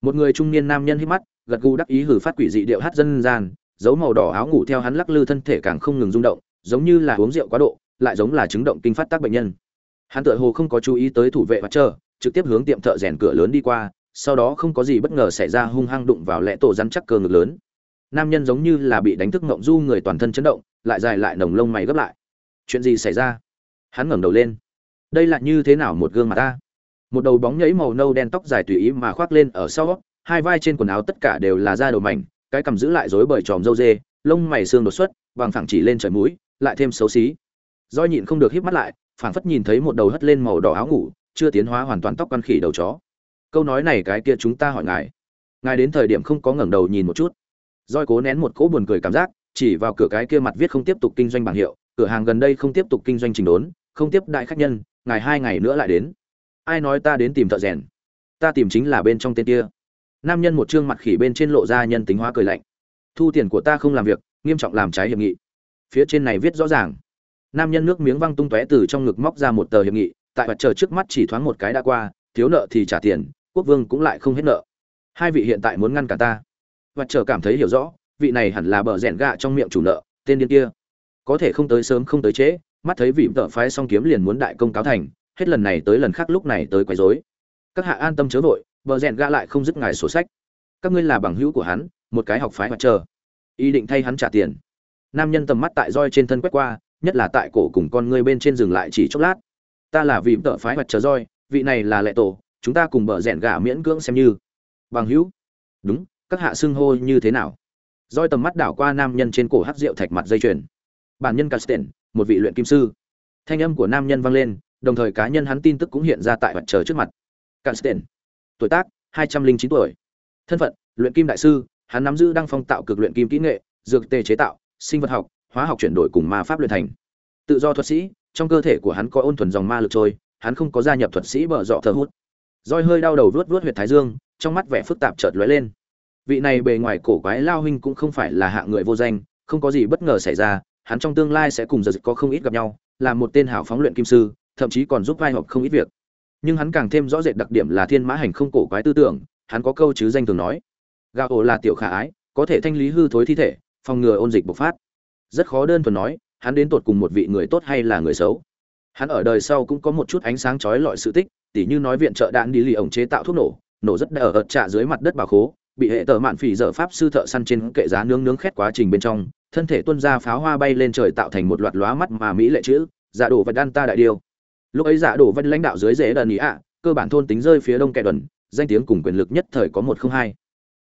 Một người trung niên nam nhân hít mắt, gật gù đắc ý hử phát quỷ dị điệu hát dân gian dấu màu đỏ áo ngủ theo hắn lắc lư thân thể càng không ngừng rung động, giống như là uống rượu quá độ, lại giống là chứng động kinh phát tác bệnh nhân. Hắn tựa hồ không có chú ý tới thủ vệ và chờ, trực tiếp hướng tiệm thợ rèn cửa lớn đi qua, sau đó không có gì bất ngờ xảy ra hung hăng đụng vào lẽ tổ rắn chắc cơ ngực lớn nam nhân giống như là bị đánh thức ngộng du người toàn thân chấn động, lại dài lại nồng lông mày gấp lại. Chuyện gì xảy ra? Hắn ngẩng đầu lên. Đây là như thế nào một gương mặt ta? Một đầu bóng nhẫy màu nâu đen tóc dài tùy ý mà khoác lên ở sau, hai vai trên quần áo tất cả đều là da đầu mảnh, cái cầm giữ lại rối bởi tròm râu dê, lông mày xương đột xuất bằng phẳng chỉ lên trời mũi, lại thêm xấu xí. Do nhịn không được híp mắt lại, phảng phất nhìn thấy một đầu hất lên màu đỏ áo ngủ, chưa tiến hóa hoàn toàn tóc con khỉ đầu chó. Câu nói này cái kia chúng ta hỏi ngài. Ngài đến thời điểm không có ngẩng đầu nhìn một chút roi cố nén một cỗ buồn cười cảm giác, chỉ vào cửa cái kia mặt viết không tiếp tục kinh doanh bảng hiệu, cửa hàng gần đây không tiếp tục kinh doanh trình đốn, không tiếp đại khách nhân, ngài hai ngày nữa lại đến. Ai nói ta đến tìm thợ rèn? Ta tìm chính là bên trong tên kia. Nam nhân một trương mặt khỉ bên trên lộ ra nhân tính hóa cười lạnh. Thu tiền của ta không làm việc, nghiêm trọng làm trái hiệp nghị. Phía trên này viết rõ ràng. Nam nhân nước miếng văng tung tóe từ trong ngực móc ra một tờ hiệp nghị, tại vật chờ trước mắt chỉ thoáng một cái đã qua, thiếu nợ thì trả tiền, quốc vương cũng lại không hết nợ. Hai vị hiện tại muốn ngăn cả ta và chờ cảm thấy hiểu rõ, vị này hẳn là bờ rẽn gạ trong miệng chủ nợ, tên điên kia. Có thể không tới sớm không tới trễ, mắt thấy vị tợ phái song kiếm liền muốn đại công cáo thành, hết lần này tới lần khác lúc này tới quấy rối. Các hạ an tâm chớ vội, bờ rẽn gạ lại không dứt ngài sổ sách. Các ngươi là bằng hữu của hắn, một cái học phái mặt chờ. Ý định thay hắn trả tiền. Nam nhân tầm mắt tại roi trên thân quét qua, nhất là tại cổ cùng con ngươi bên trên dừng lại chỉ chốc lát. Ta là vị tợ phái mặt chờ roi, vị này là lệ tổ, chúng ta cùng bờ rẽn gạ miễn cưỡng xem như. Bằng hữu? Đúng các hạ xưng hô như thế nào? Roi tầm mắt đảo qua nam nhân trên cổ hắc rượu thạch mặt dây chuyền. Bản nhân Casten, một vị luyện kim sư. Thanh âm của nam nhân vang lên đồng thời cá nhân hắn tin tức cũng hiện ra tại mặt trời trước mặt. Casten. tuổi tác 209 tuổi. Thân phận luyện kim đại sư hắn nắm giữ đăng phong tạo cực luyện kim kỹ nghệ dược tê chế tạo sinh vật học hóa học chuyển đổi cùng ma pháp luyện thành. Tự do thuật sĩ trong cơ thể của hắn có ôn thuần dòng ma lực trôi hắn không có gia nhập thuật sĩ bở dọ thờ hút. Roi hơi đau đầu vuốt vuốt huyệt thái dương trong mắt vẻ phức tạp chợt lóe lên vị này bề ngoài cổ quái lao huynh cũng không phải là hạng người vô danh, không có gì bất ngờ xảy ra, hắn trong tương lai sẽ cùng giờ dịch có không ít gặp nhau, là một tên hảo phóng luyện kim sư, thậm chí còn giúp vai họp không ít việc. Nhưng hắn càng thêm rõ rệt đặc điểm là thiên mã hành không cổ quái tư tưởng, hắn có câu chứ danh thường nói. Gạo ổ là tiểu khả ái, có thể thanh lý hư thối thi thể, phòng ngừa ôn dịch bộc phát. Rất khó đơn thuần nói, hắn đến tột cùng một vị người tốt hay là người xấu. Hắn ở đời sau cũng có một chút ánh sáng chói lọi sự tích, tỉ như nói viện trợ đạn đi lì ổng chế tạo thuốc nổ nổ rất đã ở ợt trạ dưới mặt đất bà khố bị hệ tờ mạn phỉ dở pháp sư thợ săn trên kệ giá nướng nướng khét quá trình bên trong, thân thể tuôn ra pháo hoa bay lên trời tạo thành một loạt lóa mắt mà mỹ lệ chữ giả đổ vật đan ta đại điều. Lúc ấy giả đổ vật lãnh đạo dưới dễ đần ý ạ, cơ bản thôn tính rơi phía đông kẻ đần, danh tiếng cùng quyền lực nhất thời có một không hai.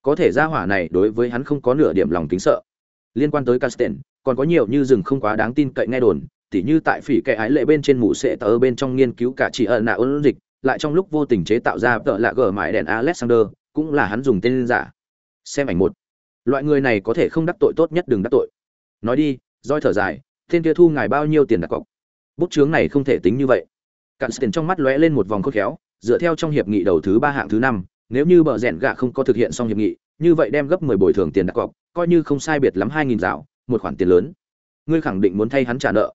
Có thể ra hỏa này đối với hắn không có nửa điểm lòng kính sợ. Liên quan tới casten còn có nhiều như rừng không quá đáng tin cậy nghe đồn, tỉ như tại phỉ kẻ ái lệ bên trên mũ sệ tờ bên trong nghiên cứu cả chỉ ở nạ ôn dịch lại trong lúc vô tình chế tạo ra tợ lạ gờ mãi đèn alexander, cũng là hắn dùng tên giả. Xem ảnh một. Loại người này có thể không đắc tội tốt nhất đừng đắc tội. Nói đi, roi thở dài, tên kia thu ngài bao nhiêu tiền đặt cọc? Bút chướng này không thể tính như vậy. Cạn tiền trong mắt lóe lên một vòng khôn khéo, dựa theo trong hiệp nghị đầu thứ ba hạng thứ năm, nếu như bờ rẽn gạ không có thực hiện xong hiệp nghị, như vậy đem gấp mười bồi thường tiền đặt cọc, coi như không sai biệt lắm hai nghìn dạo, một khoản tiền lớn. Ngươi khẳng định muốn thay hắn trả nợ.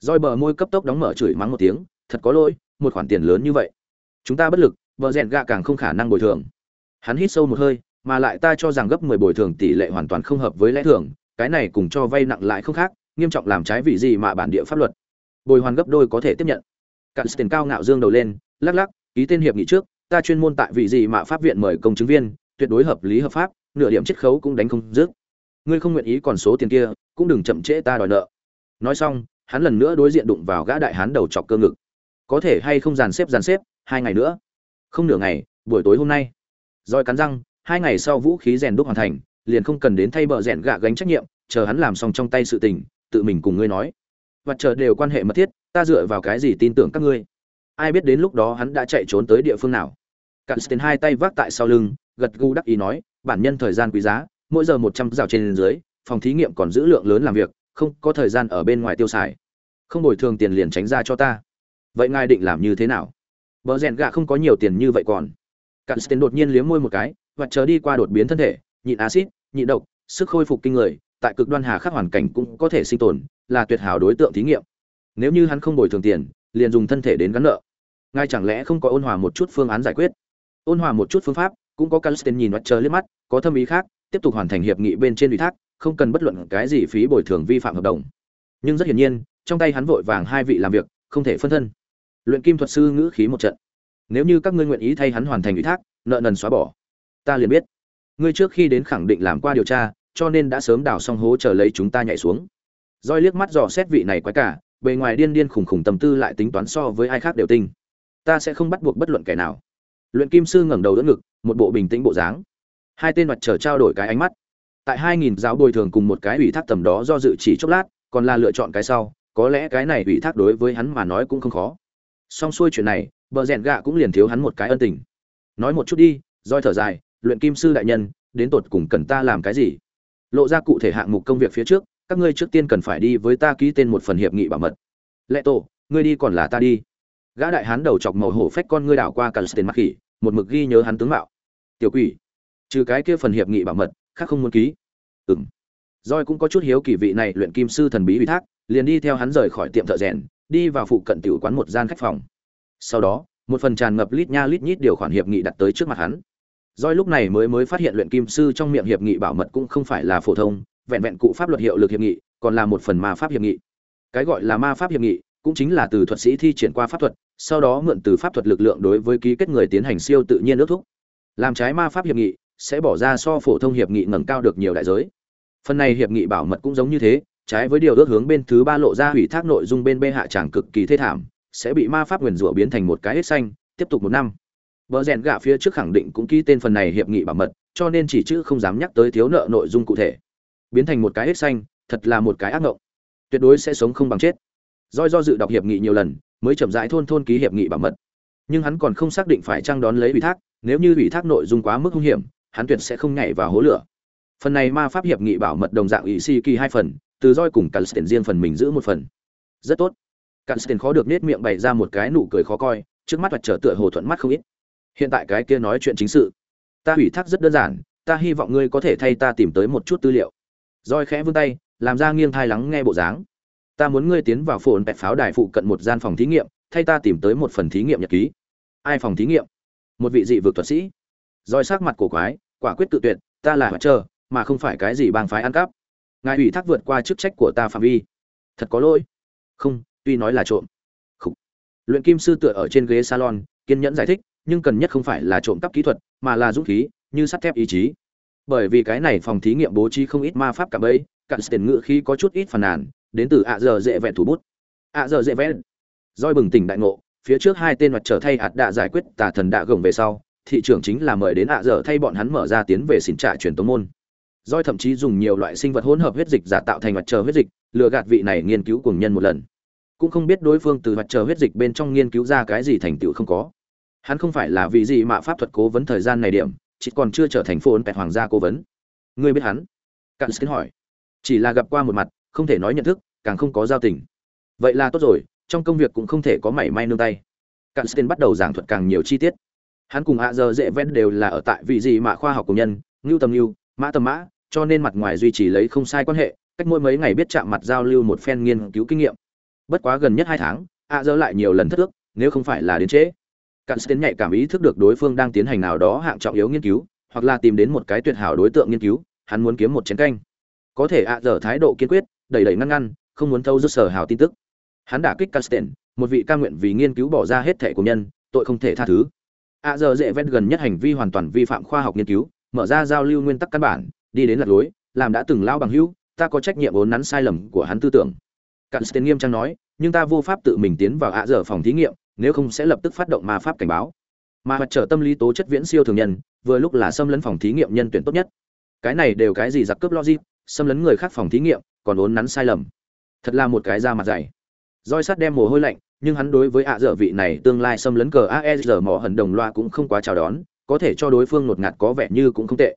Roi bờ môi cấp tốc đóng mở chửi mắng một tiếng, thật có lỗi, một khoản tiền lớn như vậy chúng ta bất lực, vợ rèn gạ càng không khả năng bồi thường. Hắn hít sâu một hơi, mà lại ta cho rằng gấp mười bồi thường tỷ lệ hoàn toàn không hợp với lẽ thường, cái này cùng cho vay nặng lãi không khác, nghiêm trọng làm trái vị gì mà bản địa pháp luật. Bồi hoàn gấp đôi có thể tiếp nhận. Cạn tiền cao ngạo dương đầu lên, lắc lắc, ký tên hiệp nghị trước, ta chuyên môn tại vị gì mà pháp viện mời công chứng viên, tuyệt đối hợp lý hợp pháp, nửa điểm chiết khấu cũng đánh không dứt. Ngươi không nguyện ý còn số tiền kia, cũng đừng chậm trễ ta đòi nợ. Nói xong, hắn lần nữa đối diện đụng vào gã đại hán đầu chọc cơ ngực. Có thể hay không dàn xếp dàn xếp hai ngày nữa. Không nửa ngày, buổi tối hôm nay. Roi cắn răng, hai ngày sau vũ khí rèn đúc hoàn thành, liền không cần đến thay bờ rèn gạ gánh trách nhiệm, chờ hắn làm xong trong tay sự tình, tự mình cùng ngươi nói. Và chờ đều quan hệ mật thiết, ta dựa vào cái gì tin tưởng các ngươi? Ai biết đến lúc đó hắn đã chạy trốn tới địa phương nào? Cặn tiền hai tay vác tại sau lưng, gật gù đắc ý nói, bản nhân thời gian quý giá, mỗi giờ một trăm rào trên dưới, phòng thí nghiệm còn giữ lượng lớn làm việc, không có thời gian ở bên ngoài tiêu xài. Không bồi thường tiền liền tránh ra cho ta. Vậy ngài định làm như thế nào? Bờ rèn gạ không có nhiều tiền như vậy còn. Cặn Sten đột nhiên liếm môi một cái, và chờ đi qua đột biến thân thể, nhịn axit, nhịn độc, sức khôi phục kinh người, tại cực đoan hà khắc hoàn cảnh cũng có thể sinh tồn, là tuyệt hảo đối tượng thí nghiệm. Nếu như hắn không bồi thường tiền, liền dùng thân thể đến gắn nợ. Ngay chẳng lẽ không có ôn hòa một chút phương án giải quyết? Ôn hòa một chút phương pháp, cũng có Calsten nhìn chờ liếc mắt, có thâm ý khác, tiếp tục hoàn thành hiệp nghị bên trên ủy thác, không cần bất luận cái gì phí bồi thường vi phạm hợp đồng. Nhưng rất hiển nhiên, trong tay hắn vội vàng hai vị làm việc, không thể phân thân luyện kim thuật sư ngữ khí một trận. Nếu như các ngươi nguyện ý thay hắn hoàn thành ủy thác, nợ nần xóa bỏ. Ta liền biết. Ngươi trước khi đến khẳng định làm qua điều tra, cho nên đã sớm đào xong hố chờ lấy chúng ta nhảy xuống. Roi liếc mắt dò xét vị này quái cả, bề ngoài điên điên khủng khủng tâm tư lại tính toán so với ai khác đều tinh. Ta sẽ không bắt buộc bất luận kẻ nào. Luyện kim sư ngẩng đầu đỡ ngực, một bộ bình tĩnh bộ dáng. Hai tên mặt trở trao đổi cái ánh mắt. Tại hai nghìn giáo bồi thường cùng một cái ủy thác tầm đó do dự chỉ chốc lát, còn là lựa chọn cái sau, có lẽ cái này ủy thác đối với hắn mà nói cũng không khó xong xuôi chuyện này bờ rèn gạ cũng liền thiếu hắn một cái ân tình. Nói một chút đi roi thở dài luyện kim sư đại nhân đến tột cùng cần ta làm cái gì? Lộ ra cụ thể hạng mục công việc phía trước các ngươi trước tiên cần phải đi với ta ký tên một phần hiệp nghị bảo mật. Lệ tổ ngươi đi còn là ta đi. Gã đại hán đầu chọc màu hổ phách con ngươi đảo qua cả tiền mặc khỉ một mực ghi nhớ hắn tướng mạo. Tiểu quỷ trừ cái kia phần hiệp nghị bảo mật khác không muốn ký. Ừm, roi cũng có chút hiếu kỳ vị này luyện kim sư thần bí ủy thác liền đi theo hắn rời khỏi tiệm thợ rèn đi vào phụ cận tiểu quán một gian khách phòng. Sau đó, một phần tràn ngập lít nha lít nhít điều khoản hiệp nghị đặt tới trước mặt hắn. Doi lúc này mới mới phát hiện luyện kim sư trong miệng hiệp nghị bảo mật cũng không phải là phổ thông, vẹn vẹn cụ pháp luật hiệu lực hiệp nghị, còn là một phần ma pháp hiệp nghị. Cái gọi là ma pháp hiệp nghị, cũng chính là từ thuật sĩ thi triển qua pháp thuật, sau đó mượn từ pháp thuật lực lượng đối với ký kết người tiến hành siêu tự nhiên ước thúc. Làm trái ma pháp hiệp nghị, sẽ bỏ ra so phổ thông hiệp nghị ngẩng cao được nhiều đại giới. Phần này hiệp nghị bảo mật cũng giống như thế, trái với điều ước hướng bên thứ ba lộ ra hủy thác nội dung bên bê hạ chẳng cực kỳ thê thảm, sẽ bị ma pháp nguyền rủa biến thành một cái hết xanh, tiếp tục một năm. Bờ rèn gạ phía trước khẳng định cũng ký tên phần này hiệp nghị bảo mật, cho nên chỉ chữ không dám nhắc tới thiếu nợ nội dung cụ thể. Biến thành một cái hết xanh, thật là một cái ác ngộng. Tuyệt đối sẽ sống không bằng chết. Doi do dự đọc hiệp nghị nhiều lần, mới chậm rãi thôn thôn ký hiệp nghị bảo mật. Nhưng hắn còn không xác định phải trang đón lấy ủy thác, nếu như ủy thác nội dung quá mức hung hiểm, hắn tuyệt sẽ không nhảy vào hố lửa. Phần này ma pháp hiệp nghị bảo mật đồng dạng ủy si kỳ hai phần, từ roi cùng Calsten riêng phần mình giữ một phần. Rất tốt. Calsten khó được nết miệng bày ra một cái nụ cười khó coi, trước mắt vật trở tựa hồ thuận mắt không ít. Hiện tại cái kia nói chuyện chính sự ta ủy thác rất đơn giản ta hy vọng ngươi có thể thay ta tìm tới một chút tư liệu. Roi khẽ vươn tay làm ra nghiêng thai lắng nghe bộ dáng. Ta muốn ngươi tiến vào phồn bẹt pháo đài phụ cận một gian phòng thí nghiệm thay ta tìm tới một phần thí nghiệm nhật ký. Ai phòng thí nghiệm? Một vị dị vực thuật sĩ. Roi sắc mặt cổ quái quả quyết tự tuyệt ta là hoạt trơ mà không phải cái gì bang phái ăn cắp ngài ủy thác vượt qua chức trách của ta phạm vi. Thật có lỗi. Không, tuy nói là trộm. Khủ. luyện kim sư tựa ở trên ghế salon, kiên nhẫn giải thích, nhưng cần nhất không phải là trộm cắp kỹ thuật, mà là dũng khí, như sắt thép ý chí. Bởi vì cái này phòng thí nghiệm bố trí không ít ma pháp cả bấy cặn tiền ngự khí có chút ít phàn nàn, đến từ ạ giờ dễ vẹn thủ bút. Ạ giờ dễ vẹn. Roi bừng tỉnh đại ngộ, phía trước hai tên mặt trở thay hạt đạ giải quyết tà thần đạ gồng về sau, thị trưởng chính là mời đến ạ giờ thay bọn hắn mở ra tiến về xin trả truyền tống môn roi thậm chí dùng nhiều loại sinh vật hỗn hợp huyết dịch giả tạo thành mặt trời huyết dịch, lừa gạt vị này nghiên cứu cùng nhân một lần. Cũng không biết đối phương từ mặt trời huyết dịch bên trong nghiên cứu ra cái gì thành tựu không có. Hắn không phải là vì gì mà pháp thuật cố vấn thời gian này điểm, chỉ còn chưa trở thành phồn pẹt hoàng gia cố vấn. Ngươi biết hắn? Cạn xin hỏi. Chỉ là gặp qua một mặt, không thể nói nhận thức, càng không có giao tình. Vậy là tốt rồi, trong công việc cũng không thể có mảy may nương tay. Cạn xin bắt đầu giảng thuật càng nhiều chi tiết. Hắn cùng ạ giờ dễ ven đều là ở tại vị gì mà khoa học công nhân, ngưu tầm ngưu, mã tầm mã cho nên mặt ngoài duy trì lấy không sai quan hệ cách mỗi mấy ngày biết chạm mặt giao lưu một phen nghiên cứu kinh nghiệm. Bất quá gần nhất hai tháng ạ dơ lại nhiều lần thất ước nếu không phải là đến trễ. Cạn tiến nhạy cảm ý thức được đối phương đang tiến hành nào đó hạng trọng yếu nghiên cứu hoặc là tìm đến một cái tuyệt hảo đối tượng nghiên cứu hắn muốn kiếm một chén canh. Có thể ạ à dở thái độ kiên quyết đẩy đẩy ngăn ngăn không muốn thâu rút sở hào tin tức. Hắn đả kích Casten, một vị ca nguyện vì nghiên cứu bỏ ra hết thể của nhân tội không thể tha thứ. Ạ à giờ dễ ven gần nhất hành vi hoàn toàn vi phạm khoa học nghiên cứu mở ra giao lưu nguyên tắc căn bản đi đến lạc lối, làm đã từng lao bằng hữu, ta có trách nhiệm vốn nắn sai lầm của hắn tư tưởng. Casten nghiêm trang nói, nhưng ta vô pháp tự mình tiến vào ạ dở phòng thí nghiệm, nếu không sẽ lập tức phát động ma pháp cảnh báo. Mà mặt trở tâm lý tố chất viễn siêu thường nhân, vừa lúc là xâm lấn phòng thí nghiệm nhân tuyển tốt nhất. Cái này đều cái gì giặc cướp logic, xâm lấn người khác phòng thí nghiệm, còn ốn nắn sai lầm. Thật là một cái da mặt dày. Roi sắt đem mồ hôi lạnh, nhưng hắn đối với ạ dở vị này tương lai xâm lấn cờ aesr mỏ hận đồng loa cũng không quá chào đón, có thể cho đối phương ngột ngạt có vẻ như cũng không tệ.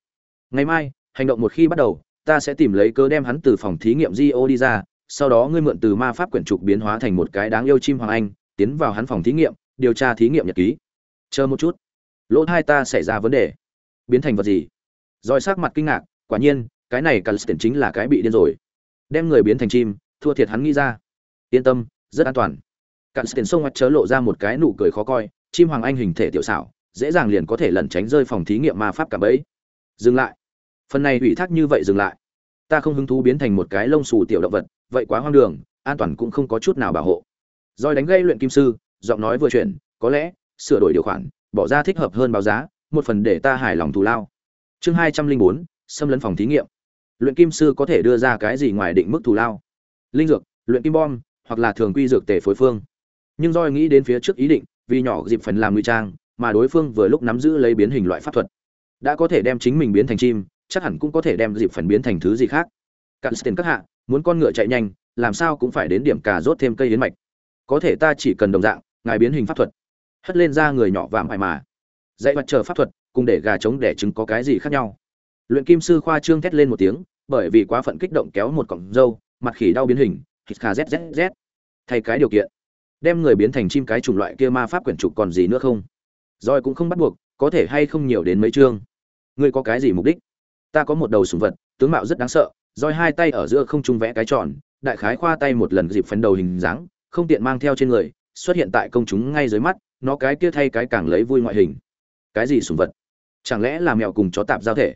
Ngày mai hành động một khi bắt đầu ta sẽ tìm lấy cơ đem hắn từ phòng thí nghiệm Gio đi ra, sau đó ngươi mượn từ ma pháp quyển trục biến hóa thành một cái đáng yêu chim hoàng anh, tiến vào hắn phòng thí nghiệm điều tra thí nghiệm nhật ký. Chờ một chút. Lỗ hai ta xảy ra vấn đề. Biến thành vật gì? Roi sắc mặt kinh ngạc quả nhiên cái này Calston chính là cái bị điên rồi. Đem người biến thành chim thua thiệt hắn nghĩ ra. Yên tâm rất an toàn. Calston sông mặt chớ lộ ra một cái nụ cười khó coi chim hoàng anh hình thể tiểu xảo dễ dàng liền có thể lẩn tránh rơi phòng thí nghiệm ma pháp cả bẫy. Dừng lại phần này ủy thác như vậy dừng lại ta không hứng thú biến thành một cái lông xù tiểu động vật vậy quá hoang đường an toàn cũng không có chút nào bảo hộ Rồi đánh gây luyện kim sư, giọng nói vừa chuyển, có lẽ sửa đổi điều khoản, bỏ ra thích hợp hơn báo giá, một phần để ta hài lòng thù lao. Chương hai trăm linh bốn, xâm lấn phòng thí nghiệm. Luyện kim sư có thể đưa ra cái gì ngoài định mức thù lao? Linh dược, luyện kim bom, hoặc là thường quy dược tề phối phương. Nhưng roi nghĩ đến phía trước ý định, vì nhỏ dịp phần làm nguy trang, mà đối phương vừa lúc nắm giữ lấy biến hình loại pháp thuật, đã có thể đem chính mình biến thành chim, chắc hẳn cũng có thể đem dịp phần biến thành thứ gì khác. Cạn tiền các hạ, muốn con ngựa chạy nhanh, làm sao cũng phải đến điểm cà rốt thêm cây yến mạch. Có thể ta chỉ cần đồng dạng ngài biến hình pháp thuật. Hất lên ra người nhỏ vàng mại mà. Dạy mặt chờ pháp thuật cùng để gà trống đẻ trứng có cái gì khác nhau? Luyện kim sư khoa trương thét lên một tiếng bởi vì quá phận kích động kéo một cọng râu mặt khỉ đau biến hình hít kha zzz thay cái điều kiện đem người biến thành chim cái chủng loại kia ma pháp quyển trục còn gì nữa không? Rồi cũng không bắt buộc có thể hay không nhiều đến mấy chương. Ngươi có cái gì mục đích? Ta có một đầu sùng vật, tướng mạo rất đáng sợ, roi hai tay ở giữa không trung vẽ cái tròn, đại khái khoa tay một lần dịp phấn đầu hình dáng, không tiện mang theo trên người, xuất hiện tại công chúng ngay dưới mắt, nó cái kia thay cái càng lấy vui ngoại hình. Cái gì sùng vật? Chẳng lẽ là mèo cùng chó tạp giao thể?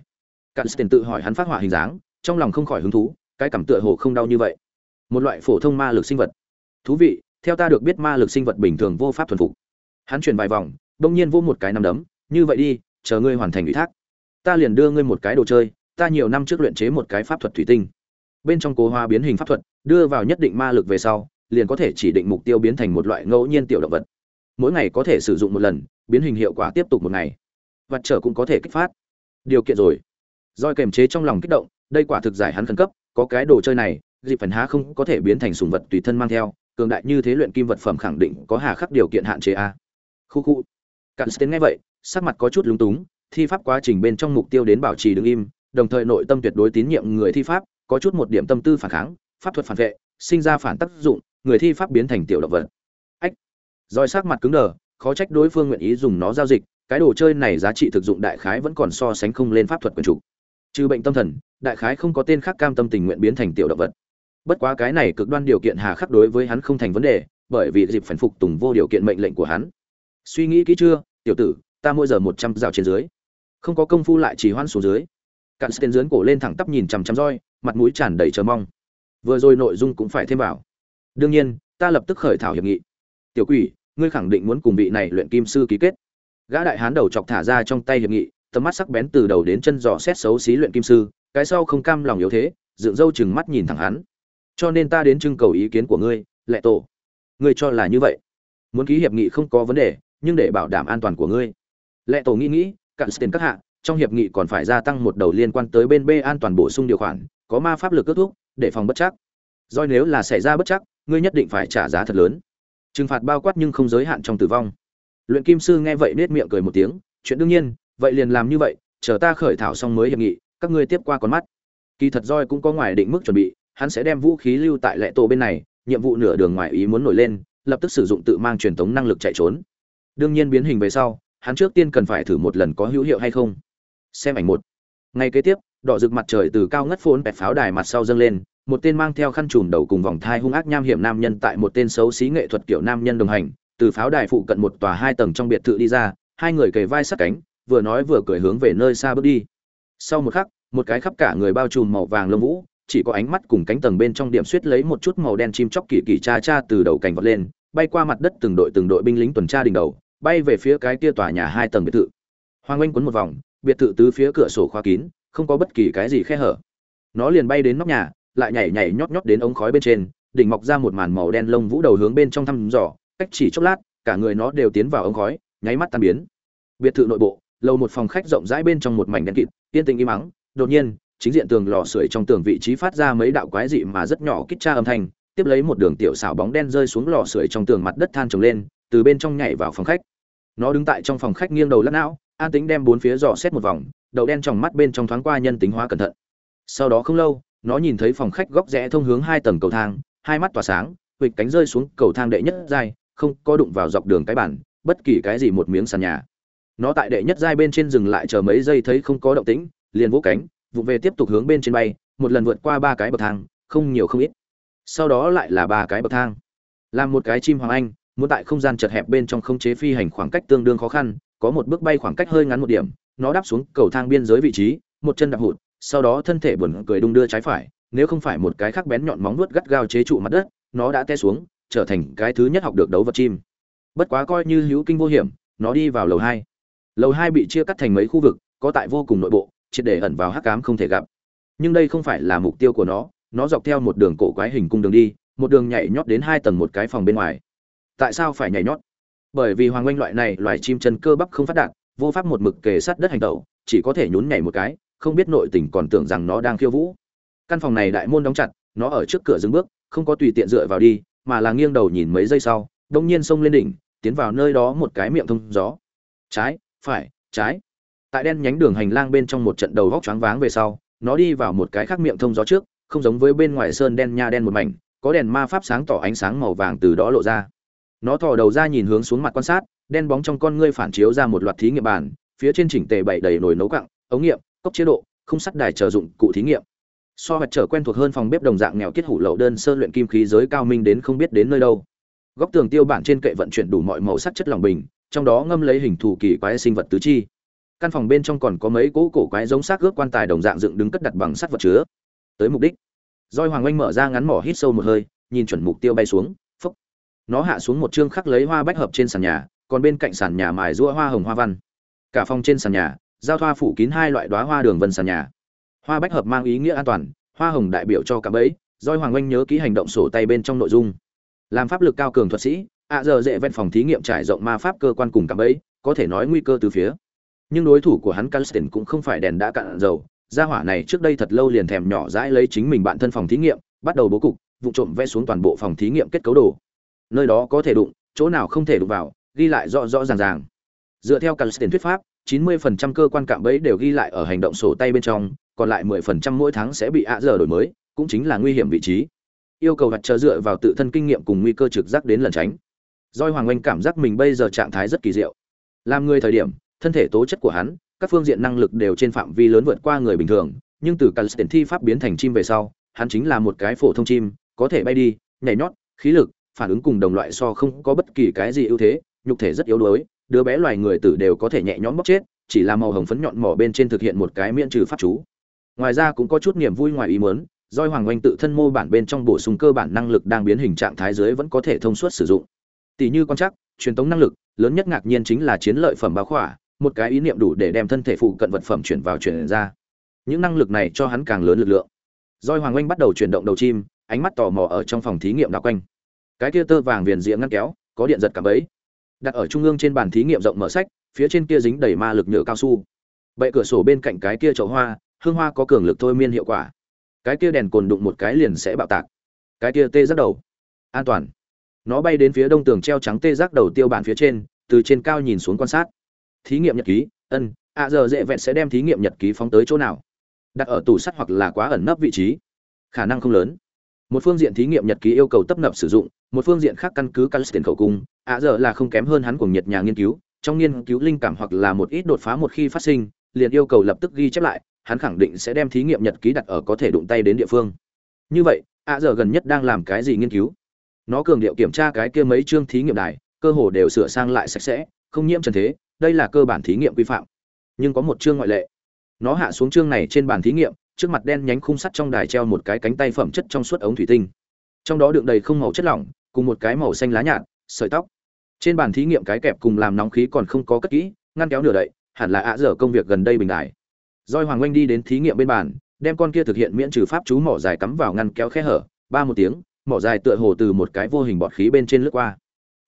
Cạn tiền tự hỏi hắn phát họa hình dáng, trong lòng không khỏi hứng thú, cái cảm tựa hồ không đau như vậy. Một loại phổ thông ma lực sinh vật. Thú vị, theo ta được biết ma lực sinh vật bình thường vô pháp thuần phục. Hắn chuyển vài vòng, đông nhiên vô một cái nằm đấm, như vậy đi, chờ ngươi hoàn thành ủy thác ta liền đưa ngươi một cái đồ chơi, ta nhiều năm trước luyện chế một cái pháp thuật thủy tinh. Bên trong cố hóa biến hình pháp thuật, đưa vào nhất định ma lực về sau, liền có thể chỉ định mục tiêu biến thành một loại ngẫu nhiên tiểu động vật. Mỗi ngày có thể sử dụng một lần, biến hình hiệu quả tiếp tục một ngày. Vật trở cũng có thể kích phát. Điều kiện rồi. Roi kềm chế trong lòng kích động, đây quả thực giải hắn khẩn cấp, có cái đồ chơi này dịp phần há không có thể biến thành sùng vật tùy thân mang theo, cường đại như thế luyện kim vật phẩm khẳng định có hà khắc điều kiện hạn chế a. Khu khu. Cạn stén nghe vậy, sắc mặt có chút lúng túng thi pháp quá trình bên trong mục tiêu đến bảo trì đứng im, đồng thời nội tâm tuyệt đối tín nhiệm người thi pháp, có chút một điểm tâm tư phản kháng, pháp thuật phản vệ, sinh ra phản tác dụng, người thi pháp biến thành tiểu động vật. Ách! Roi sắc mặt cứng đờ, khó trách đối phương nguyện ý dùng nó giao dịch, cái đồ chơi này giá trị thực dụng đại khái vẫn còn so sánh không lên pháp thuật quyền chủ. Trừ bệnh tâm thần, đại khái không có tên khác cam tâm tình nguyện biến thành tiểu động vật. Bất quá cái này cực đoan điều kiện hà khắc đối với hắn không thành vấn đề, bởi vì dịp phản phục tùng vô điều kiện mệnh lệnh của hắn. Suy nghĩ kỹ chưa, tiểu tử, ta mỗi giờ một trăm rào trên dưới không có công phu lại chỉ hoan xuống dưới. Cạn sten dướn cổ lên thẳng tắp nhìn chằm chằm roi, mặt mũi tràn đầy chờ mong. Vừa rồi nội dung cũng phải thêm vào. Đương nhiên, ta lập tức khởi thảo hiệp nghị. Tiểu quỷ, ngươi khẳng định muốn cùng vị này luyện kim sư ký kết. Gã đại hán đầu chọc thả ra trong tay hiệp nghị, tầm mắt sắc bén từ đầu đến chân dò xét xấu xí luyện kim sư, cái sau không cam lòng yếu thế, dựng râu chừng mắt nhìn thẳng hắn. Cho nên ta đến trưng cầu ý kiến của ngươi, lệ tổ. Ngươi cho là như vậy. Muốn ký hiệp nghị không có vấn đề, nhưng để bảo đảm an toàn của ngươi. Lệ tổ nghĩ nghĩ cạn tiền các hạ, trong hiệp nghị còn phải gia tăng một đầu liên quan tới bên b an toàn bổ sung điều khoản, có ma pháp lực kết thúc, để phòng bất chắc. Do nếu là xảy ra bất chắc, ngươi nhất định phải trả giá thật lớn. Trừng phạt bao quát nhưng không giới hạn trong tử vong. Luyện kim sư nghe vậy nết miệng cười một tiếng, chuyện đương nhiên, vậy liền làm như vậy, chờ ta khởi thảo xong mới hiệp nghị, các ngươi tiếp qua con mắt. Kỳ thật roi cũng có ngoài định mức chuẩn bị, hắn sẽ đem vũ khí lưu tại lệ tổ bên này, nhiệm vụ nửa đường ngoài ý muốn nổi lên, lập tức sử dụng tự mang truyền thống năng lực chạy trốn. Đương nhiên biến hình về sau hắn trước tiên cần phải thử một lần có hữu hiệu hay không. Xem ảnh một. Ngay kế tiếp, đỏ rực mặt trời từ cao ngất phốn bẹt pháo đài mặt sau dâng lên, một tên mang theo khăn trùm đầu cùng vòng thai hung ác nham hiểm nam nhân tại một tên xấu xí nghệ thuật kiểu nam nhân đồng hành, từ pháo đài phụ cận một tòa hai tầng trong biệt thự đi ra, hai người kề vai sát cánh, vừa nói vừa cười hướng về nơi xa bước đi. Sau một khắc, một cái khắp cả người bao trùm màu vàng lông vũ, chỉ có ánh mắt cùng cánh tầng bên trong điểm suýt lấy một chút màu đen chim chóc kỳ kỳ cha cha từ đầu cành vọt lên, bay qua mặt đất từng đội từng đội binh lính tuần tra đỉnh đầu bay về phía cái kia tòa nhà hai tầng biệt thự. Hoàng anh quấn một vòng, biệt thự tứ phía cửa sổ khóa kín, không có bất kỳ cái gì khe hở. Nó liền bay đến nóc nhà, lại nhảy nhảy nhót nhót đến ống khói bên trên, đỉnh mọc ra một màn màu đen lông vũ đầu hướng bên trong thăm dò, cách chỉ chốc lát, cả người nó đều tiến vào ống khói, nháy mắt tan biến. Biệt thự nội bộ, lầu một phòng khách rộng rãi bên trong một mảnh đen kịt, yên tĩnh im mắng đột nhiên, chính diện tường lò sưởi trong tường vị trí phát ra mấy đạo quái dị mà rất nhỏ kích tra âm thanh, tiếp lấy một đường tiểu xảo bóng đen rơi xuống lò sưởi trong tường mặt đất than trồng lên, từ bên trong nhảy vào phòng khách nó đứng tại trong phòng khách nghiêng đầu lắc não, an tính đem bốn phía dò xét một vòng, đầu đen trong mắt bên trong thoáng qua nhân tính hóa cẩn thận. Sau đó không lâu, nó nhìn thấy phòng khách góc rẽ thông hướng hai tầng cầu thang, hai mắt tỏa sáng, huỵch cánh rơi xuống cầu thang đệ nhất giai, không có đụng vào dọc đường cái bản bất kỳ cái gì một miếng sàn nhà. Nó tại đệ nhất giai bên trên dừng lại chờ mấy giây thấy không có động tĩnh, liền vỗ cánh, vụ về tiếp tục hướng bên trên bay, một lần vượt qua ba cái bậc thang, không nhiều không ít. Sau đó lại là ba cái bậc thang. Làm một cái chim hoàng anh muốn tại không gian chật hẹp bên trong không chế phi hành khoảng cách tương đương khó khăn, có một bước bay khoảng cách hơi ngắn một điểm, nó đáp xuống cầu thang biên giới vị trí, một chân đạp hụt, sau đó thân thể buồn cười đung đưa trái phải, nếu không phải một cái khác bén nhọn móng vuốt gắt gao chế trụ mặt đất, nó đã té xuống, trở thành cái thứ nhất học được đấu vật chim. Bất quá coi như hữu kinh vô hiểm, nó đi vào lầu hai. Lầu hai bị chia cắt thành mấy khu vực, có tại vô cùng nội bộ, triệt để ẩn vào hắc ám không thể gặp. Nhưng đây không phải là mục tiêu của nó nó dọc theo một đường cổ quái hình cung đường đi, một đường nhảy nhót đến hai tầng một cái phòng bên ngoài tại sao phải nhảy nhót? Bởi vì hoàng oanh loại này, loài chim chân cơ bắp không phát đạt, vô pháp một mực kề sát đất hành tẩu, chỉ có thể nhún nhảy một cái, không biết nội tình còn tưởng rằng nó đang khiêu vũ. Căn phòng này đại môn đóng chặt, nó ở trước cửa dừng bước, không có tùy tiện dựa vào đi, mà là nghiêng đầu nhìn mấy giây sau đông nhiên xông lên đỉnh, tiến vào nơi đó một cái miệng thông gió. Trái, phải, trái. Tại đen nhánh đường hành lang bên trong một trận đầu góc choáng váng về sau, nó đi vào một cái khác miệng thông gió trước, không giống với bên ngoài sơn đen nha đen một mảnh, có đèn ma pháp sáng tỏ ánh sáng màu vàng từ đó lộ ra nó thò đầu ra nhìn hướng xuống mặt quan sát, đen bóng trong con ngươi phản chiếu ra một loạt thí nghiệm bàn, phía trên chỉnh tề bày đầy nồi nấu cặng ống nghiệm, cốc chế độ không sắt đài chờ dụng cụ thí nghiệm. So hoạt trở quen thuộc hơn phòng bếp đồng dạng nghèo kết hủ lậu đơn sơ luyện kim khí giới cao minh đến không biết đến nơi đâu. Góc tường tiêu bản trên kệ vận chuyển đủ mọi màu sắc chất lỏng bình, trong đó ngâm lấy hình thù kỳ quái sinh vật tứ chi. Căn phòng bên trong còn có mấy cỗ cổ quái giống xác ướp quan tài đồng dạng dựng đứng cất đặt bằng sắt vật chứa. Tới mục đích. Roi hoàng oanh mở ra ngắn mỏ hít sâu một hơi, nhìn chuẩn mục tiêu bay xuống nó hạ xuống một chương khắc lấy hoa bách hợp trên sàn nhà, còn bên cạnh sàn nhà mài rũa hoa hồng hoa văn. Cả phòng trên sàn nhà, giao thoa phủ kín hai loại đóa hoa đường vân sàn nhà. Hoa bách hợp mang ý nghĩa an toàn, hoa hồng đại biểu cho cả bẫy, roi hoàng oanh nhớ ký hành động sổ tay bên trong nội dung. Làm pháp lực cao cường thuật sĩ, ạ giờ dễ ven phòng thí nghiệm trải rộng ma pháp cơ quan cùng cả bẫy, có thể nói nguy cơ từ phía. Nhưng đối thủ của hắn Calston cũng không phải đèn đã cạn dầu, gia hỏa này trước đây thật lâu liền thèm nhỏ dãi lấy chính mình bạn thân phòng thí nghiệm, bắt đầu bố cục, vụ trộm vẽ xuống toàn bộ phòng thí nghiệm kết cấu đồ nơi đó có thể đụng, chỗ nào không thể đụng vào, ghi lại rõ rõ ràng ràng. Dựa theo Calston thuyết pháp 90% cơ quan cạm bẫy đều ghi lại ở hành động sổ tay bên trong, còn lại 10% mỗi tháng sẽ bị ạ giờ đổi mới, cũng chính là nguy hiểm vị trí. Yêu cầu đặt chờ dựa vào tự thân kinh nghiệm cùng nguy cơ trực giác đến lần tránh. Doi hoàng oanh cảm giác mình bây giờ trạng thái rất kỳ diệu. Làm người thời điểm, thân thể tố chất của hắn, các phương diện năng lực đều trên phạm vi lớn vượt qua người bình thường, nhưng từ Calston thi pháp biến thành chim về sau, hắn chính là một cái phổ thông chim, có thể bay đi, nhảy nhót, khí lực phản ứng cùng đồng loại so không có bất kỳ cái gì ưu thế, nhục thể rất yếu đuối, đứa bé loài người tử đều có thể nhẹ nhõm bóc chết, chỉ là màu hồng phấn nhọn mỏ bên trên thực hiện một cái miễn trừ pháp chú. Ngoài ra cũng có chút niềm vui ngoài ý muốn doi hoàng oanh tự thân mô bản bên trong bổ sung cơ bản năng lực đang biến hình trạng thái dưới vẫn có thể thông suốt sử dụng. Tỷ như quan chắc truyền tống năng lực, lớn nhất ngạc nhiên chính là chiến lợi phẩm báo khỏa, một cái ý niệm đủ để đem thân thể phụ cận vật phẩm chuyển vào chuyển ra. Những năng lực này cho hắn càng lớn lực lượng. Doi hoàng oanh bắt đầu chuyển động đầu chim, ánh mắt tò mò ở trong phòng thí nghiệm đảo quanh cái kia tơ vàng viền diện ngăn kéo, có điện giật cả bấy đặt ở trung ương trên bàn thí nghiệm rộng mở sách, phía trên kia dính đầy ma lực nhựa cao su. Bệ cửa sổ bên cạnh cái kia chậu hoa, hương hoa có cường lực thôi miên hiệu quả. Cái kia đèn cồn đụng một cái liền sẽ bạo tạc. Cái kia tê giác đầu. An toàn. Nó bay đến phía đông tường treo trắng tê giác đầu tiêu bản phía trên, từ trên cao nhìn xuống quan sát. Thí nghiệm nhật ký, ân, ạ giờ dễ vẹn sẽ đem thí nghiệm nhật ký phóng tới chỗ nào? Đặt ở tủ sắt hoặc là quá ẩn nấp vị trí. Khả năng không lớn. Một phương diện thí nghiệm nhật ký yêu cầu tấp nập sử dụng một phương diện khác căn cứ Calstin khẩu cung, ạ giờ là không kém hơn hắn cùng nhiệt nhà nghiên cứu, trong nghiên cứu linh cảm hoặc là một ít đột phá một khi phát sinh, liền yêu cầu lập tức ghi chép lại, hắn khẳng định sẽ đem thí nghiệm nhật ký đặt ở có thể đụng tay đến địa phương. Như vậy, ạ giờ gần nhất đang làm cái gì nghiên cứu? Nó cường điệu kiểm tra cái kia mấy chương thí nghiệm đài, cơ hồ đều sửa sang lại sạch sẽ, không nhiễm trần thế, đây là cơ bản thí nghiệm quy phạm. Nhưng có một chương ngoại lệ. Nó hạ xuống chương này trên bàn thí nghiệm, trước mặt đen nhánh khung sắt trong đài treo một cái cánh tay phẩm chất trong suốt ống thủy tinh. Trong đó đựng đầy không màu chất lỏng cùng một cái màu xanh lá nhạt, sợi tóc. Trên bàn thí nghiệm cái kẹp cùng làm nóng khí còn không có cất kỹ, ngăn kéo nửa đậy, hẳn là ạ dở công việc gần đây bình đại. Roi hoàng oanh đi đến thí nghiệm bên bàn, đem con kia thực hiện miễn trừ pháp chú mỏ dài cắm vào ngăn kéo khe hở, ba một tiếng, mỏ dài tựa hồ từ một cái vô hình bọt khí bên trên lướt qua.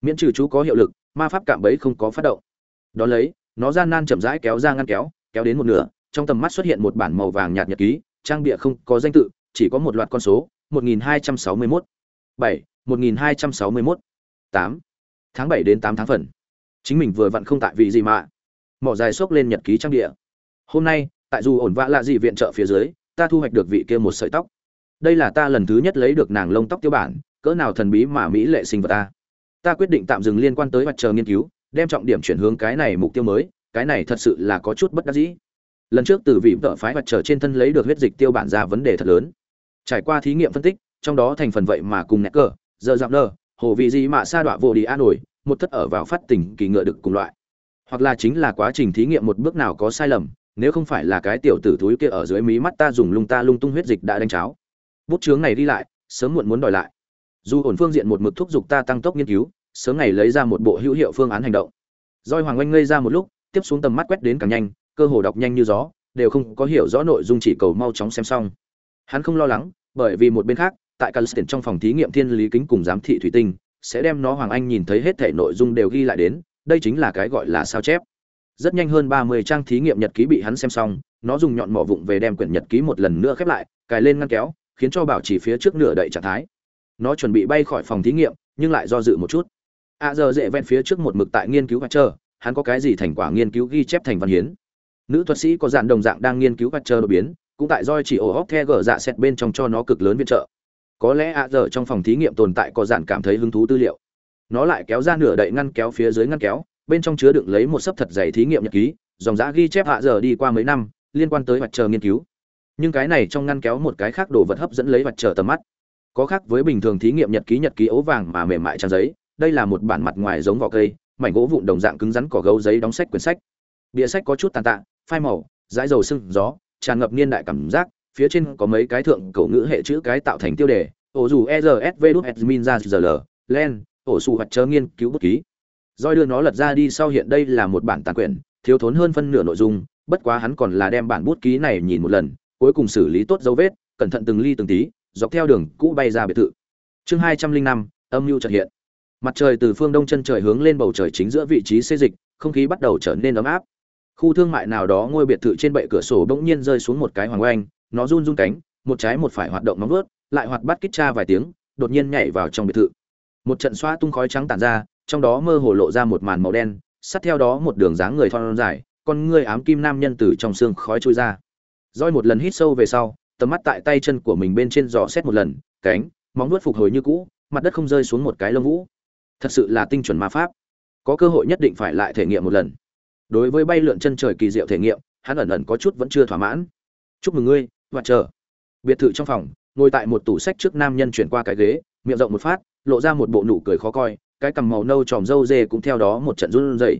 Miễn trừ chú có hiệu lực, ma pháp cạm bẫy không có phát động. Đó lấy, nó gian nan chậm rãi kéo ra ngăn kéo kéo đến một nửa, trong tầm mắt xuất hiện một bản màu vàng nhạt nhật ký, trang bịa không có danh tự, chỉ có một loạt con số 1261 7 1261 8 tháng 7 đến 8 tháng phần. Chính mình vừa vặn không tại vị gì mà. Mỏ dài xốc lên nhật ký trang địa. Hôm nay, tại dù ổn vạ lạ gì viện trợ phía dưới, ta thu hoạch được vị kia một sợi tóc. Đây là ta lần thứ nhất lấy được nàng lông tóc tiêu bản, cỡ nào thần bí mà mỹ lệ sinh vật ta. Ta quyết định tạm dừng liên quan tới mặt trời nghiên cứu, đem trọng điểm chuyển hướng cái này mục tiêu mới, cái này thật sự là có chút bất đắc dĩ. Lần trước từ vị vợ phái mặt trời trên thân lấy được huyết dịch tiêu bản ra vấn đề thật lớn. Trải qua thí nghiệm phân tích, trong đó thành phần vậy mà cùng nẹt cờ giờ dạo nơ hồ vị gì mà sa đọa vô đi an nổi một thất ở vào phát tỉnh kỳ ngựa được cùng loại. Hoặc là chính là quá trình thí nghiệm một bước nào có sai lầm nếu không phải là cái tiểu tử thúi kia ở dưới mí mắt ta dùng lung ta lung tung huyết dịch đã đánh cháo. Bút chướng này đi lại sớm muộn muốn đòi lại. Dù ổn phương diện một mực thúc giục ta tăng tốc nghiên cứu sớm ngày lấy ra một bộ hữu hiệu phương án hành động. Doi Hoàng Oanh ngây ra một lúc, tiếp xuống tầm mắt quét đến càng nhanh, cơ hồ đọc nhanh như gió, đều không có hiểu rõ nội dung chỉ cầu mau chóng xem xong. Hắn không lo lắng, bởi vì một bên khác, tại Calston trong phòng thí nghiệm thiên lý kính cùng giám thị thủy tinh, sẽ đem nó Hoàng Anh nhìn thấy hết thể nội dung đều ghi lại đến, đây chính là cái gọi là sao chép. Rất nhanh hơn 30 trang thí nghiệm nhật ký bị hắn xem xong, nó dùng nhọn mỏ vụng về đem quyển nhật ký một lần nữa khép lại, cài lên ngăn kéo, khiến cho bảo chỉ phía trước nửa đậy trạng thái. Nó chuẩn bị bay khỏi phòng thí nghiệm, nhưng lại do dự một chút a à giờ dễ ven phía trước một mực tại nghiên cứu và chờ hắn có cái gì thành quả nghiên cứu ghi chép thành văn hiến nữ thuật sĩ có dàn đồng dạng đang nghiên cứu và chờ đột biến cũng tại doi chỉ ổ hóc the gở dạ xét bên trong cho nó cực lớn viện trợ có lẽ ạ à giờ trong phòng thí nghiệm tồn tại có dàn cảm thấy hứng thú tư liệu. Nó lại kéo ra nửa đậy ngăn kéo phía dưới ngăn kéo, bên trong chứa đựng lấy một sấp thật dày thí nghiệm nhật ký, dòng giã ghi chép hạ giờ đi qua mấy năm, liên quan tới mặt trời nghiên cứu. Nhưng cái này trong ngăn kéo một cái khác đồ vật hấp dẫn lấy mặt trời tầm mắt. Có khác với bình thường thí nghiệm nhật ký nhật ký ố vàng mà mềm mại trang giấy, đây là một bản mặt ngoài giống vỏ cây, mảnh gỗ vụn đồng dạng cứng rắn cỏ gấu giấy đóng sách quyển sách. Bìa sách có chút tàn tạ, phai màu, dãi dầu sưng, gió, tràn ngập niên đại cảm giác phía trên có mấy cái thượng cổ ngữ hệ chữ cái tạo thành tiêu đề ổ dù ersv đút admin ra rl len ổ xù hoặc chớ nghiên cứu bút ký Doi đưa nó lật ra đi sau hiện đây là một bản tàn quyển, thiếu thốn hơn phân nửa nội dung, bất quá hắn còn là đem bản bút ký này nhìn một lần, cuối cùng xử lý tốt dấu vết, cẩn thận từng ly từng tí, dọc theo đường cũ bay ra biệt thự. Chương hai trăm linh năm âm mưu trật hiện. Mặt trời từ phương đông chân trời hướng lên bầu trời chính giữa vị trí xê dịch, không khí bắt đầu trở nên ấm áp. Khu thương mại nào đó ngôi biệt thự trên bệ cửa sổ bỗng nhiên rơi xuống một cái hoàng oanh, nó run run cánh, một trái một phải hoạt động móng vuốt, lại hoạt bắt kích tra vài tiếng, đột nhiên nhảy vào trong biệt thự. Một trận xoa tung khói trắng tản ra, trong đó mơ hồ lộ ra một màn màu đen, sát theo đó một đường dáng người thon dài, con người ám kim nam nhân từ trong xương khói trôi ra. Roi một lần hít sâu về sau, tầm mắt tại tay chân của mình bên trên dò xét một lần, cánh, móng vuốt phục hồi như cũ, mặt đất không rơi xuống một cái lông vũ. Thật sự là tinh chuẩn ma pháp. Có cơ hội nhất định phải lại thể nghiệm một lần. Đối với bay lượn chân trời kỳ diệu thể nghiệm, hắn ẩn ẩn có chút vẫn chưa thỏa mãn. Chúc mừng ngươi, và chờ. Biệt thự trong phòng, ngồi tại một tủ sách trước nam nhân chuyển qua cái ghế, miệng rộng một phát, lộ ra một bộ nụ cười khó coi, cái cằm màu nâu tròm râu dê cũng theo đó một trận run rẩy.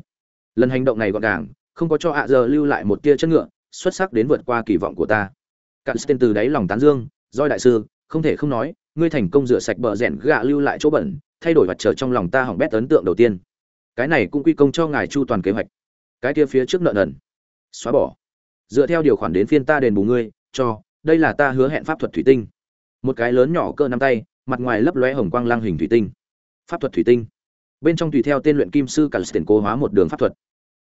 Lần hành động này gọn gàng, không có cho ạ giờ lưu lại một tia chân ngựa, xuất sắc đến vượt qua kỳ vọng của ta. Cạn tên từ đáy lòng tán dương, Doi đại sư, không thể không nói, ngươi thành công rửa sạch bờ rèn gạ lưu lại chỗ bẩn, thay đổi mặt trời trong lòng ta hỏng bét ấn tượng đầu tiên. Cái này cũng quy công cho ngài chu toàn kế hoạch. Cái kia phía trước nợ nần, xóa bỏ. Dựa theo điều khoản đến phiên ta đền bù ngươi, cho, đây là ta hứa hẹn pháp thuật thủy tinh. Một cái lớn nhỏ cỡ nắm tay, mặt ngoài lấp lóe hồng quang lăng hình thủy tinh. Pháp thuật thủy tinh. Bên trong tùy theo tên luyện kim sư Calstin cố hóa một đường pháp thuật.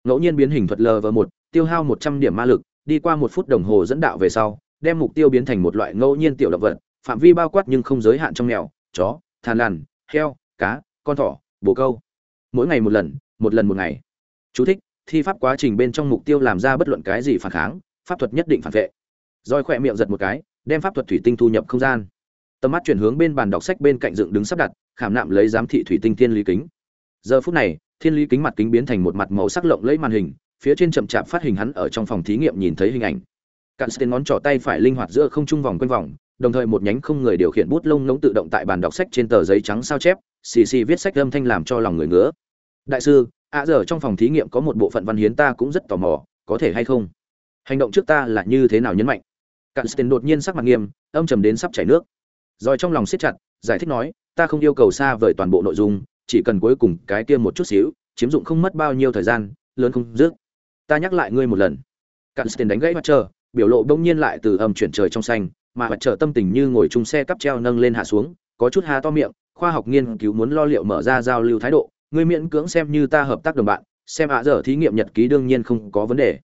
Ngẫu nhiên biến hình thuật lv một tiêu hao một trăm điểm ma lực đi qua một phút đồng hồ dẫn đạo về sau đem mục tiêu biến thành một loại ngẫu nhiên tiểu động vật phạm vi bao quát nhưng không giới hạn trong mèo chó thàn lằn heo cá con thỏ bồ câu. Mỗi ngày một lần một lần một ngày. Chú thích, thi pháp quá trình bên trong mục tiêu làm ra bất luận cái gì phản kháng pháp thuật nhất định phản vệ roi khỏe miệng giật một cái, đem pháp thuật thủy tinh thu nhập không gian. Tầm mắt chuyển hướng bên bàn đọc sách bên cạnh dựng đứng sắp đặt, khảm nạm lấy giám thị thủy tinh thiên lý kính. Giờ phút này, thiên lý kính mặt kính biến thành một mặt màu sắc lộng lẫy màn hình, phía trên chậm chạp phát hình hắn ở trong phòng thí nghiệm nhìn thấy hình ảnh. Cạn tên ngón trỏ tay phải linh hoạt giữa không trung vòng quanh vòng, đồng thời một nhánh không người điều khiển bút lông ngỗng tự động tại bàn đọc sách trên tờ giấy trắng sao chép, xì xì viết sách âm thanh làm cho lòng người ngứa. Đại sư, ạ giờ trong phòng thí nghiệm có một bộ phận văn hiến ta cũng rất tò mò, có thể hay không? Hành động trước ta là như thế nào nhấn mạnh? Cạn Sten đột nhiên sắc mặt nghiêm âm trầm đến sắp chảy nước rồi trong lòng siết chặt giải thích nói ta không yêu cầu xa vời toàn bộ nội dung chỉ cần cuối cùng cái kia một chút xíu, chiếm dụng không mất bao nhiêu thời gian, lớn không dứt. Ta nhắc lại ngươi một lần. Cạn Sten đánh gãy mặt trời, biểu lộ bỗng nhiên lại từ âm chuyển trời trong xanh, mà mặt trời tâm tình như ngồi chung xe cắp treo nâng lên hạ xuống, có chút há to miệng, khoa học nghiên cứu muốn lo liệu mở ra giao lưu thái độ, ngươi miễn cưỡng xem như ta hợp tác đồng bạn, xem ạ à giờ thí nghiệm nhật ký đương nhiên không có vấn đề.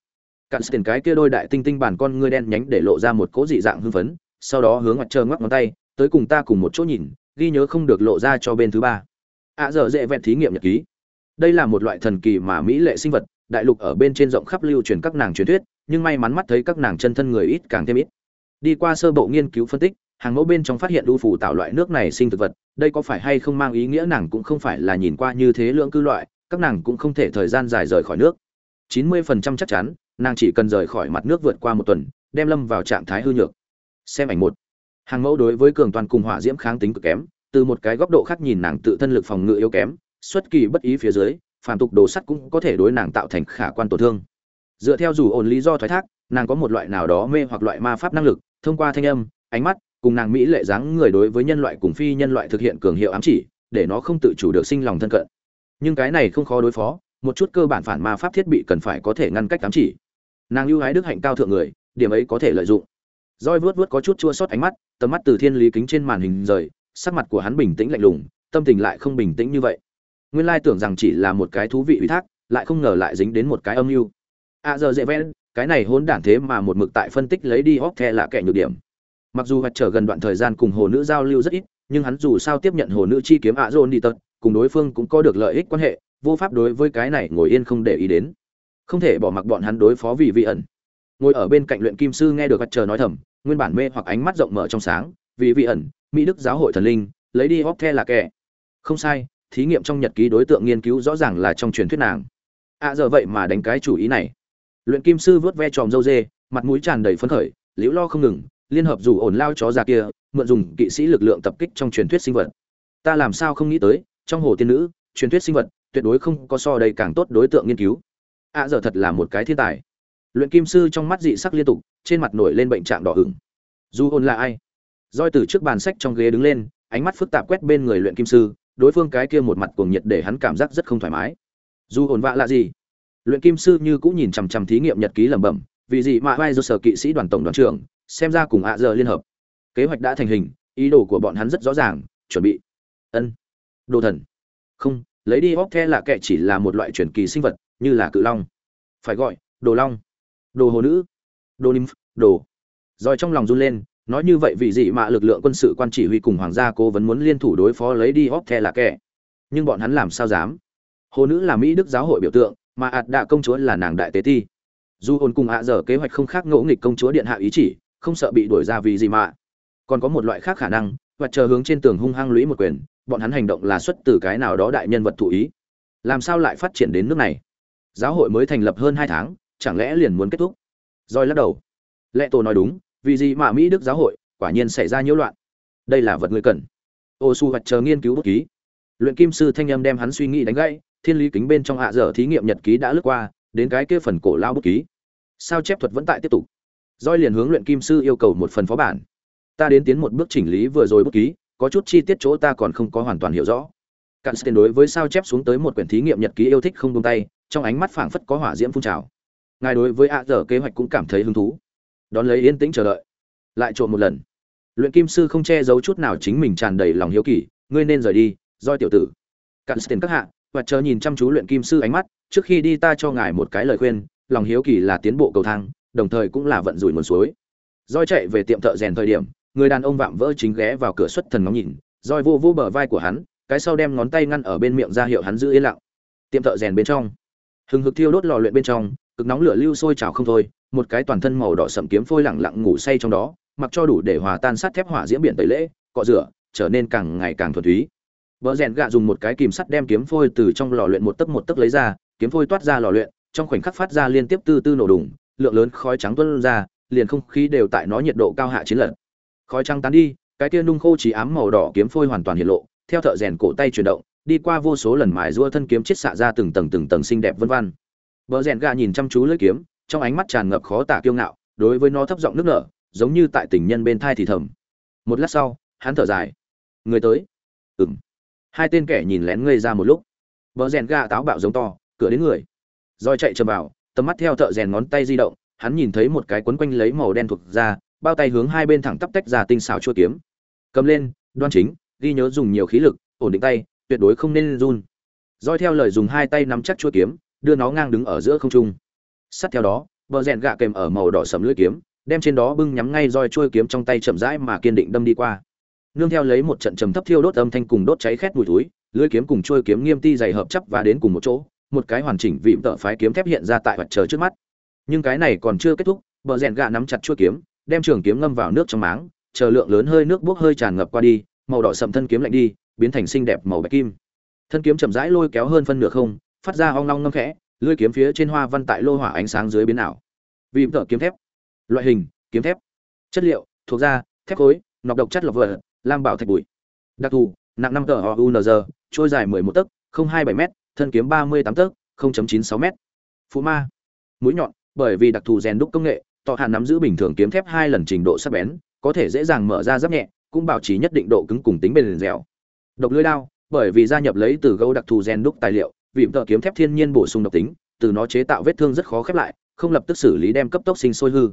Cản tiền cái kia đôi đại tinh tinh bản con ngươi đen nhánh để lộ ra một cố dị dạng hưng phấn, sau đó hướng mặt trơ ngoắc ngón tay, tới cùng ta cùng một chỗ nhìn, ghi nhớ không được lộ ra cho bên thứ ba. À, Ạ dở dễ vẹn thí nghiệm nhật ký. Đây là một loại thần kỳ mà mỹ lệ sinh vật đại lục ở bên trên rộng khắp lưu truyền các nàng truyền thuyết nhưng may mắn mắt thấy các nàng chân thân người ít càng thêm ít. Đi qua sơ bộ nghiên cứu phân tích hàng mẫu bên trong phát hiện đu phủ tạo loại nước này sinh thực vật đây có phải hay không mang ý nghĩa nàng cũng không phải là nhìn qua như thế lượng cư loại các nàng cũng không thể thời gian dài rời khỏi nước. 90% chắc chắn nàng chỉ cần rời khỏi mặt nước vượt qua một tuần, đem lâm vào trạng thái hư nhược. Xem ảnh một. Hàng mẫu đối với cường toàn cùng hỏa diễm kháng tính cực kém, từ một cái góc độ khác nhìn nàng tự thân lực phòng ngự yếu kém, xuất kỳ bất ý phía dưới, phàm tục đồ sắt cũng có thể đối nàng tạo thành khả quan tổn thương. Dựa theo dù ổn lý do thoái thác, nàng có một loại nào đó mê hoặc loại ma pháp năng lực, thông qua thanh âm, ánh mắt, cùng nàng mỹ lệ dáng người đối với nhân loại cùng phi nhân loại thực hiện cường hiệu ám chỉ, để nó không tự chủ được sinh lòng thân cận. Nhưng cái này không khó đối phó, một chút cơ bản phản ma pháp thiết bị cần phải có thể ngăn cách ám chỉ nàng ưu ái đức hạnh cao thượng người, điểm ấy có thể lợi dụng. Roi vớt vớt có chút chua sót ánh mắt, tầm mắt từ thiên lý kính trên màn hình rời, sắc mặt của hắn bình tĩnh lạnh lùng, tâm tình lại không bình tĩnh như vậy. Nguyên lai tưởng rằng chỉ là một cái thú vị ủy thác, lại không ngờ lại dính đến một cái âm mưu. À giờ dễ vẽ cái này hỗn đản thế mà một mực tại phân tích lấy đi hóc the là kẻ nhược điểm. Mặc dù hoạch trở gần đoạn thời gian cùng hồ nữ giao lưu rất ít, nhưng hắn dù sao tiếp nhận hồ nữ chi kiếm ạ dồn đi tật cùng đối phương cũng có được lợi ích quan hệ, vô pháp đối với cái này ngồi yên không để ý đến không thể bỏ mặc bọn hắn đối phó vì vị ẩn. Ngồi ở bên cạnh luyện kim sư nghe được hoạch chờ nói thầm, nguyên bản mê hoặc ánh mắt rộng mở trong sáng, vì vị ẩn, mỹ đức giáo hội thần linh, lấy đi hóc the là kẻ. Không sai, thí nghiệm trong nhật ký đối tượng nghiên cứu rõ ràng là trong truyền thuyết nàng. À giờ vậy mà đánh cái chủ ý này. Luyện kim sư vớt ve tròm dâu dê, mặt mũi tràn đầy phấn khởi, liễu lo không ngừng, liên hợp dù ổn lao chó già kia, mượn dùng kỵ sĩ lực lượng tập kích trong truyền thuyết sinh vật. Ta làm sao không nghĩ tới, trong hồ tiên nữ, truyền thuyết sinh vật, tuyệt đối không có so đây càng tốt đối tượng nghiên cứu ạ giờ thật là một cái thiên tài. Luyện kim sư trong mắt dị sắc liên tục, trên mặt nổi lên bệnh trạng đỏ ửng. Du hôn là ai? Roi từ trước bàn sách trong ghế đứng lên, ánh mắt phức tạp quét bên người luyện kim sư, đối phương cái kia một mặt cuồng nhiệt để hắn cảm giác rất không thoải mái. Du hồn vạ là gì? Luyện kim sư như cũng nhìn chằm chằm thí nghiệm nhật ký lẩm bẩm, vì gì mà vai do sở kỵ sĩ đoàn tổng đoàn trưởng, xem ra cùng ạ giờ liên hợp. Kế hoạch đã thành hình, ý đồ của bọn hắn rất rõ ràng, chuẩn bị. Ân. Đồ thần. Không lấy đi hóc the là kệ chỉ là một loại truyền kỳ sinh vật, như là cự long. Phải gọi, đồ long. Đồ hồ nữ. Đồ nymph, đồ. Rồi trong lòng run lên, nói như vậy vì gì mà lực lượng quân sự quan chỉ huy cùng hoàng gia cố vấn muốn liên thủ đối phó lấy đi hóc the là kệ nhưng bọn hắn làm sao dám? Hồ nữ là mỹ đức giáo hội biểu tượng, mà ạt đạ công chúa là nàng đại tế ti. Dù hồn cùng ạ dở kế hoạch không khác ngỗ nghịch công chúa điện hạ ý chỉ, không sợ bị đuổi ra vì gì mà. Còn có một loại khác khả năng, và chờ hướng trên tường hung hăng lũy một quyền bọn hắn hành động là xuất từ cái nào đó đại nhân vật thụ ý. Làm sao lại phát triển đến nước này? Giáo hội mới thành lập hơn hai tháng, chẳng lẽ liền muốn kết thúc? Roi lắc đầu. Lệ tổ nói đúng, vì gì mà mỹ đức giáo hội, quả nhiên xảy ra nhiễu loạn. Đây là vật người cần. Ô su hoạch chờ nghiên cứu bút ký. Luyện kim sư thanh âm đem hắn suy nghĩ đánh gãy, thiên lý kính bên trong hạ dở thí nghiệm nhật ký đã lướt qua, đến cái kia phần cổ lao bút ký. Sao chép thuật vẫn tại tiếp tục? Roi liền hướng luyện kim sư yêu cầu một phần phó bản. Ta đến tiến một bước chỉnh lý vừa rồi bút ký có chút chi tiết chỗ ta còn không có hoàn toàn hiểu rõ. Cạn tiền đối với sao chép xuống tới một quyển thí nghiệm nhật ký yêu thích không buông tay, trong ánh mắt phảng phất có hỏa diễm phun trào. Ngài đối với ạ dở kế hoạch cũng cảm thấy hứng thú. Đón lấy yên tĩnh chờ đợi. Lại trộn một lần. Luyện kim sư không che giấu chút nào chính mình tràn đầy lòng hiếu kỳ, ngươi nên rời đi doi tiểu tử. Cạn tiền các hạ, và chờ nhìn chăm chú luyện kim sư ánh mắt, trước khi đi ta cho ngài một cái lời khuyên, lòng hiếu kỳ là tiến bộ cầu thang, đồng thời cũng là vận rủi nguồn suối. Roi chạy về tiệm thợ rèn thời điểm người đàn ông vạm vỡ chính ghé vào cửa xuất thần ngóng nhìn roi vô vô bờ vai của hắn cái sau đem ngón tay ngăn ở bên miệng ra hiệu hắn giữ yên lặng. Tiệm thợ rèn bên trong. Hừng hực thiêu đốt lò luyện bên trong cực nóng lửa lưu sôi trào không thôi một cái toàn thân màu đỏ sậm kiếm phôi lẳng lặng ngủ say trong đó mặc cho đủ để hòa tan sắt thép hỏa diễm biển tẩy lễ cọ rửa trở nên càng ngày càng thuần túy. Vợ rèn gạ dùng một cái kìm sắt đem kiếm phôi từ trong lò luyện một tấc một tấc lấy ra, kiếm phôi toát ra lò luyện, trong khoảnh khắc phát ra liên tiếp tư tư nổ đùng, lượng lớn khói trắng tuôn ra, liền không khí đều tại nó nhiệt độ cao hạ chiến lận. Khói trắng tán đi, cái kia nung khô chỉ ám màu đỏ kiếm phôi hoàn toàn hiện lộ, theo thợ rèn cổ tay chuyển động, đi qua vô số lần mài rua thân kiếm chết xạ ra từng tầng từng tầng xinh đẹp vân vân. Bờ rèn gà nhìn chăm chú lưỡi kiếm, trong ánh mắt tràn ngập khó tả kiêu ngạo, đối với nó thấp giọng nước nở, giống như tại tình nhân bên thai thì thầm. Một lát sau, hắn thở dài. Người tới. Ừm hai tên kẻ nhìn lén ngây ra một lúc vợ rèn gà táo bạo giống to cửa đến người roi chạy chầm vào tầm mắt theo thợ rèn ngón tay di động hắn nhìn thấy một cái quấn quanh lấy màu đen thuộc ra bao tay hướng hai bên thẳng tắp tách ra tinh xảo chua kiếm. Cầm lên, đoan chính, ghi nhớ dùng nhiều khí lực, ổn định tay, tuyệt đối không nên run. Roi theo lời dùng hai tay nắm chắc chua kiếm, đưa nó ngang đứng ở giữa không trung. Sắt theo đó, bờ rèn gạ kèm ở màu đỏ sầm lưỡi kiếm, đem trên đó bưng nhắm ngay roi trôi kiếm trong tay chậm rãi mà kiên định đâm đi qua. Nương theo lấy một trận trầm thấp thiêu đốt âm thanh cùng đốt cháy khét mùi túi lưỡi kiếm cùng trôi kiếm nghiêm ti dày hợp chấp và đến cùng một chỗ, một cái hoàn chỉnh vịm tợ phái kiếm thép hiện ra tại mặt trời trước mắt. Nhưng cái này còn chưa kết thúc, bờ rèn gạ nắm chặt chuôi kiếm đem trường kiếm ngâm vào nước trong máng, chờ lượng lớn hơi nước bốc hơi tràn ngập qua đi, màu đỏ sậm thân kiếm lạnh đi, biến thành xinh đẹp màu bạch kim. Thân kiếm chậm rãi lôi kéo hơn phân nửa không, phát ra ong long ngâm khẽ, lưỡi kiếm phía trên hoa văn tại lô hỏa ánh sáng dưới biến ảo. Vị tự kiếm thép. Loại hình, kiếm thép. Chất liệu, thuộc da, thép khối, nọc độc chất lọc vợ lam bảo thạch bụi. Đặc thù, nặng năm tờ unz trôi dài mười một tấc, không hai bảy m thân kiếm ba mươi tám tấc, không chấm chín sáu m Phù ma. Mũi nhọn, bởi vì đặc thù rèn đúc công nghệ tọ hàn nắm giữ bình thường kiếm thép hai lần trình độ sắc bén, có thể dễ dàng mở ra giáp nhẹ, cũng bảo trì nhất định độ cứng cùng tính bền dẻo. Độc lưỡi đao, bởi vì gia nhập lấy từ gấu đặc thù gen đúc tài liệu, vì tợ kiếm thép thiên nhiên bổ sung độc tính, từ nó chế tạo vết thương rất khó khép lại, không lập tức xử lý đem cấp tốc sinh sôi hư.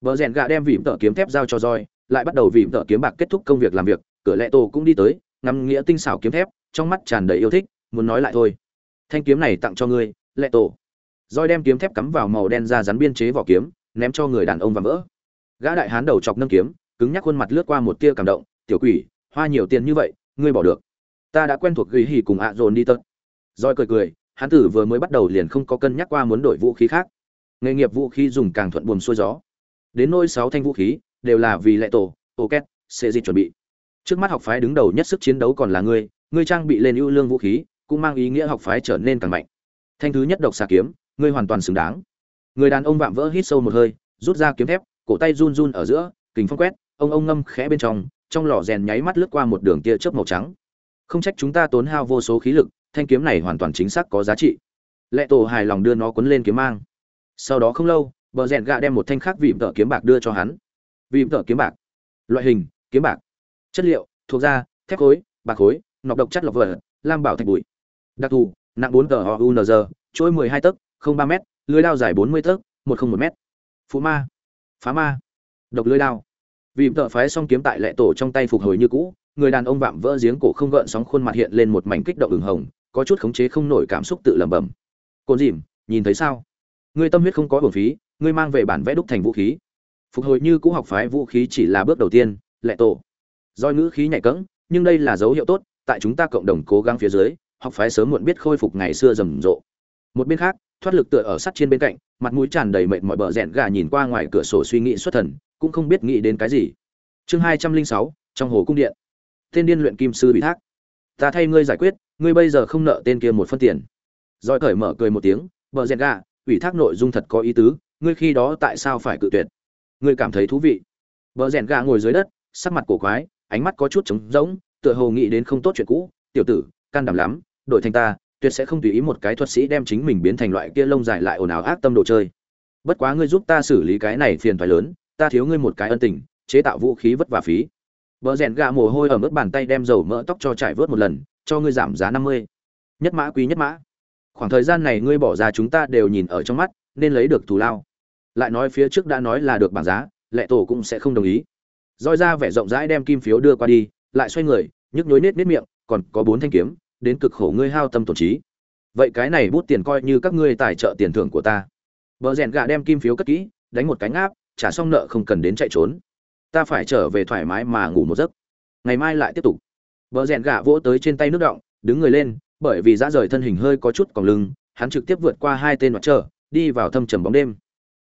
Vợ rèn gạ đem vỉm tợ kiếm thép giao cho roi lại bắt đầu vịm tợ kiếm bạc kết thúc công việc làm việc, cửa lệ tổ cũng đi tới, ngắm nghĩa tinh xảo kiếm thép, trong mắt tràn đầy yêu thích, muốn nói lại thôi. Thanh kiếm này tặng cho ngươi lệ tổ. Roi đem kiếm thép cắm vào màu đen ra rắn biên chế vỏ kiếm ném cho người đàn ông và vỡ. Gã đại hán đầu chọc nâng kiếm, cứng nhắc khuôn mặt lướt qua một tia cảm động, tiểu quỷ, hoa nhiều tiền như vậy, ngươi bỏ được. Ta đã quen thuộc ghi hỉ cùng ạ dồn đi tật. Roi cười cười, hán tử vừa mới bắt đầu liền không có cân nhắc qua muốn đổi vũ khí khác. Nghề nghiệp vũ khí dùng càng thuận buồm xuôi gió. Đến nôi sáu thanh vũ khí, đều là vì lệ tổ ô két sẽ gì chuẩn bị. Trước mắt học phái đứng đầu nhất sức chiến đấu còn là ngươi ngươi trang bị lên ưu lương vũ khí, cũng mang ý nghĩa học phái trở nên càng mạnh. Thanh thứ nhất độc xà kiếm, ngươi hoàn toàn xứng đáng người đàn ông vạm vỡ hít sâu một hơi, rút ra kiếm thép, cổ tay run run ở giữa kính phong quét, ông ông ngâm khẽ bên trong trong lò rèn nháy mắt lướt qua một đường tia chớp màu trắng. Không trách chúng ta tốn hao vô số khí lực, thanh kiếm này hoàn toàn chính xác có giá trị. Lệ tổ hài lòng đưa nó quấn lên kiếm mang. Sau đó không lâu, bờ rèn gạ đem một thanh khác vịm tợ kiếm bạc đưa cho hắn. Vịm tợ kiếm bạc. Loại hình, kiếm bạc. Chất liệu, thuộc da, thép khối, bạc khối, nọc độc chất lọc vờ lam bảo thạch bụi. Đặc thù, nặng bốn tờ unz trôi mười hai tấc, không ba m lưới đao dài bốn mươi tấc, một không một m phú ma. Phá ma. Độc lưới đao. Vì tợ phái xong kiếm tại lệ tổ trong tay phục hồi như cũ, người đàn ông vạm vỡ giếng cổ không gợn sóng khuôn mặt hiện lên một mảnh kích động ửng hồng, có chút khống chế không nổi cảm xúc tự lẩm bẩm. Cồn dìm, nhìn thấy sao? Ngươi tâm huyết không có bổn phí, ngươi mang về bản vẽ đúc thành vũ khí. Phục hồi như cũ học phái vũ khí chỉ là bước đầu tiên, lệ tổ. Doi ngữ khí nhạy cẫng, nhưng đây là dấu hiệu tốt, tại chúng ta cộng đồng cố gắng phía dưới, học phái sớm muộn biết khôi phục ngày xưa rầm rộ. Một bên khác thoát lực tựa ở sắt trên bên cạnh, mặt mũi tràn đầy mệt mỏi bờ rẽn gà nhìn qua ngoài cửa sổ suy nghĩ xuất thần, cũng không biết nghĩ đến cái gì. Chương hai trăm linh sáu, trong hồ cung điện. Tên điên luyện kim sư bị thác. Ta thay ngươi giải quyết, ngươi bây giờ không nợ tên kia một phân tiền. Roi cởi mở cười một tiếng, bờ rẽn gà, ủy thác nội dung thật có ý tứ, ngươi khi đó tại sao phải cự tuyệt? Ngươi cảm thấy thú vị. Bờ rẽn gà ngồi dưới đất, sắc mặt cổ quái, ánh mắt có chút trống rỗng, tựa hồ nghĩ đến không tốt chuyện cũ. Tiểu tử, can đảm lắm đội thành ta tuyệt sẽ không tùy ý một cái thuật sĩ đem chính mình biến thành loại kia lông dài lại ồn ào ác tâm đồ chơi bất quá ngươi giúp ta xử lý cái này phiền toái lớn ta thiếu ngươi một cái ân tình chế tạo vũ khí vất vả phí Bờ rèn gà mồ hôi ở mức bàn tay đem dầu mỡ tóc cho trải vớt một lần, cho ngươi giảm giá năm mươi. Nhất mã quý nhất mã. Khoảng thời gian này ngươi bỏ ra chúng ta đều nhìn ở trong mắt, nên lấy được thù lao. Lại nói phía trước đã nói là được bảng giá, lệ tổ cũng sẽ không đồng ý. Roi ra vẻ rộng rãi đem kim phiếu đưa qua đi, lại xoay người, nhức nhối nết nết miệng, còn có bốn thanh kiếm, đến cực khổ ngươi hao tâm tổn trí. Vậy cái này bút tiền coi như các ngươi tài trợ tiền thưởng của ta. Bờ rèn gà đem kim phiếu cất kỹ, đánh một cái ngáp, trả xong nợ không cần đến chạy trốn. Ta phải trở về thoải mái mà ngủ một giấc. Ngày mai lại tiếp tục. Bờ rèn gà vỗ tới trên tay nước động, đứng người lên, bởi vì dã rời thân hình hơi có chút còn lưng, hắn trực tiếp vượt qua hai tên mặt trở, đi vào thâm trầm bóng đêm.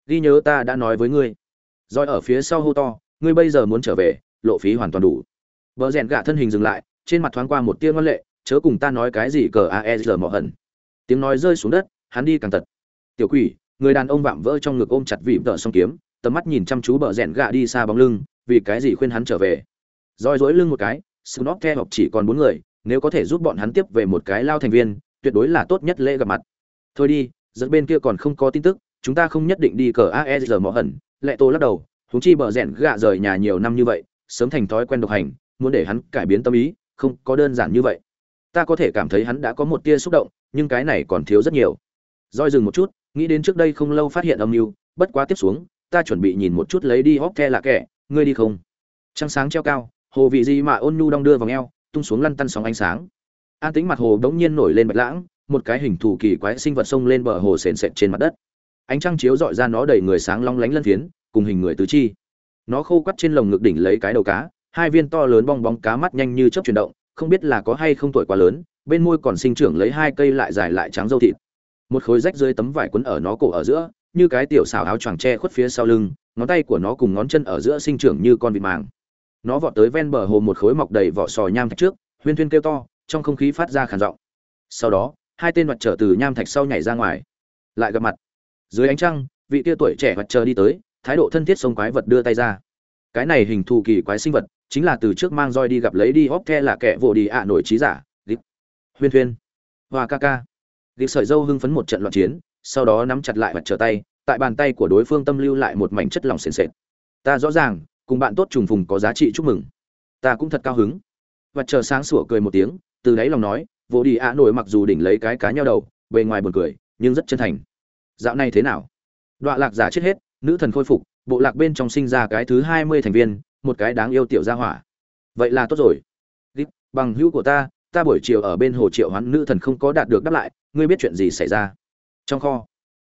Ghi nhớ ta đã nói với ngươi. Rồi ở phía sau hô to, ngươi bây giờ muốn trở về, lộ phí hoàn toàn đủ. Bờ rèn gạ thân hình dừng lại, trên mặt thoáng qua một tia ngoan lệ, chớ cùng ta nói cái gì cờ aer mỏ hận. Tiếng nói rơi xuống đất, hắn đi càng tật. Tiểu quỷ, người đàn ông vạm vỡ trong ngực ôm chặt vị vợ song kiếm, tầm mắt nhìn chăm chú bờ rèn gạ đi xa bóng lưng, vì cái gì khuyên hắn trở về. roi rối lưng một cái, Snob theo học chỉ còn bốn người, nếu có thể giúp bọn hắn tiếp về một cái lao thành viên, tuyệt đối là tốt nhất lễ gặp mặt. Thôi đi, dẫn bên kia còn không có tin tức, chúng ta không nhất định đi cờ aer mỏ hận. Lệ Tô lắc đầu, huống chi bờ rèn gạ rời nhà nhiều năm như vậy, sớm thành thói quen độc hành, muốn để hắn cải biến tâm ý, không có đơn giản như vậy. Ta có thể cảm thấy hắn đã có một tia xúc động, nhưng cái này còn thiếu rất nhiều. Doi dừng một chút, nghĩ đến trước đây không lâu phát hiện âm mưu, bất quá tiếp xuống, ta chuẩn bị nhìn một chút lấy đi hốc the là kẻ, ngươi đi không? Trăng sáng treo cao, hồ vị gì mà ôn nhu đong đưa vào eo, tung xuống lăn tăn sóng ánh sáng. An tĩnh mặt hồ đống nhiên nổi lên bạch lãng, một cái hình thù kỳ quái sinh vật sông lên bờ hồ sền sệt trên mặt đất. Ánh trăng chiếu dọi ra nó đầy người sáng long lánh lân phiến, cùng hình người tứ chi. Nó khô quắt trên lồng ngực đỉnh lấy cái đầu cá, hai viên to lớn bong bóng cá mắt nhanh như chớp chuyển động, không biết là có hay không tuổi quá lớn, bên môi còn sinh trưởng lấy hai cây lại dài lại trắng dâu thịt. Một khối rách dưới tấm vải quấn ở nó cổ ở giữa, như cái tiểu xảo áo choàng tre khuất phía sau lưng, ngón tay của nó cùng ngón chân ở giữa sinh trưởng như con vịt màng. Nó vọt tới ven bờ hồ một khối mọc đầy vỏ sò nham thạch trước, huyên thuyên kêu to, trong không khí phát ra khàn giọng. Sau đó, hai tên mặt trở từ nham thạch sau nhảy ra ngoài. Lại gặp mặt. Dưới ánh trăng, vị tia tuổi trẻ mặt chờ đi tới, thái độ thân thiết sông quái vật đưa tay ra cái này hình thù kỳ quái sinh vật chính là từ trước mang roi đi gặp lấy đi hóc the là kẻ vô đi ạ nổi trí giả gịp huyên thuyên. Hoa ca ca. Gịp sợi dâu hưng phấn một trận loạn chiến, sau đó nắm chặt lại mặt trở tay, tại bàn tay của đối phương tâm lưu lại một mảnh chất lỏng sền sệt. Ta rõ ràng, cùng bạn tốt trùng phùng có giá trị chúc mừng. Ta cũng thật cao hứng. Và chờ sáng sủa cười một tiếng, từ đáy lòng nói, vô đi ạ nổi mặc dù đỉnh lấy cái cá nhau đầu, bề ngoài buồn cười, nhưng rất chân thành. Dạo này thế nào? Đoạn lạc giả chết hết, nữ thần khôi phục, bộ lạc bên trong sinh ra cái thứ hai mươi thành viên một cái đáng yêu tiểu gia hỏa. Vậy là tốt rồi. Gip, bằng hữu của ta ta buổi chiều ở bên hồ triệu hoán nữ thần không có đạt được đáp lại ngươi biết chuyện gì xảy ra? Trong kho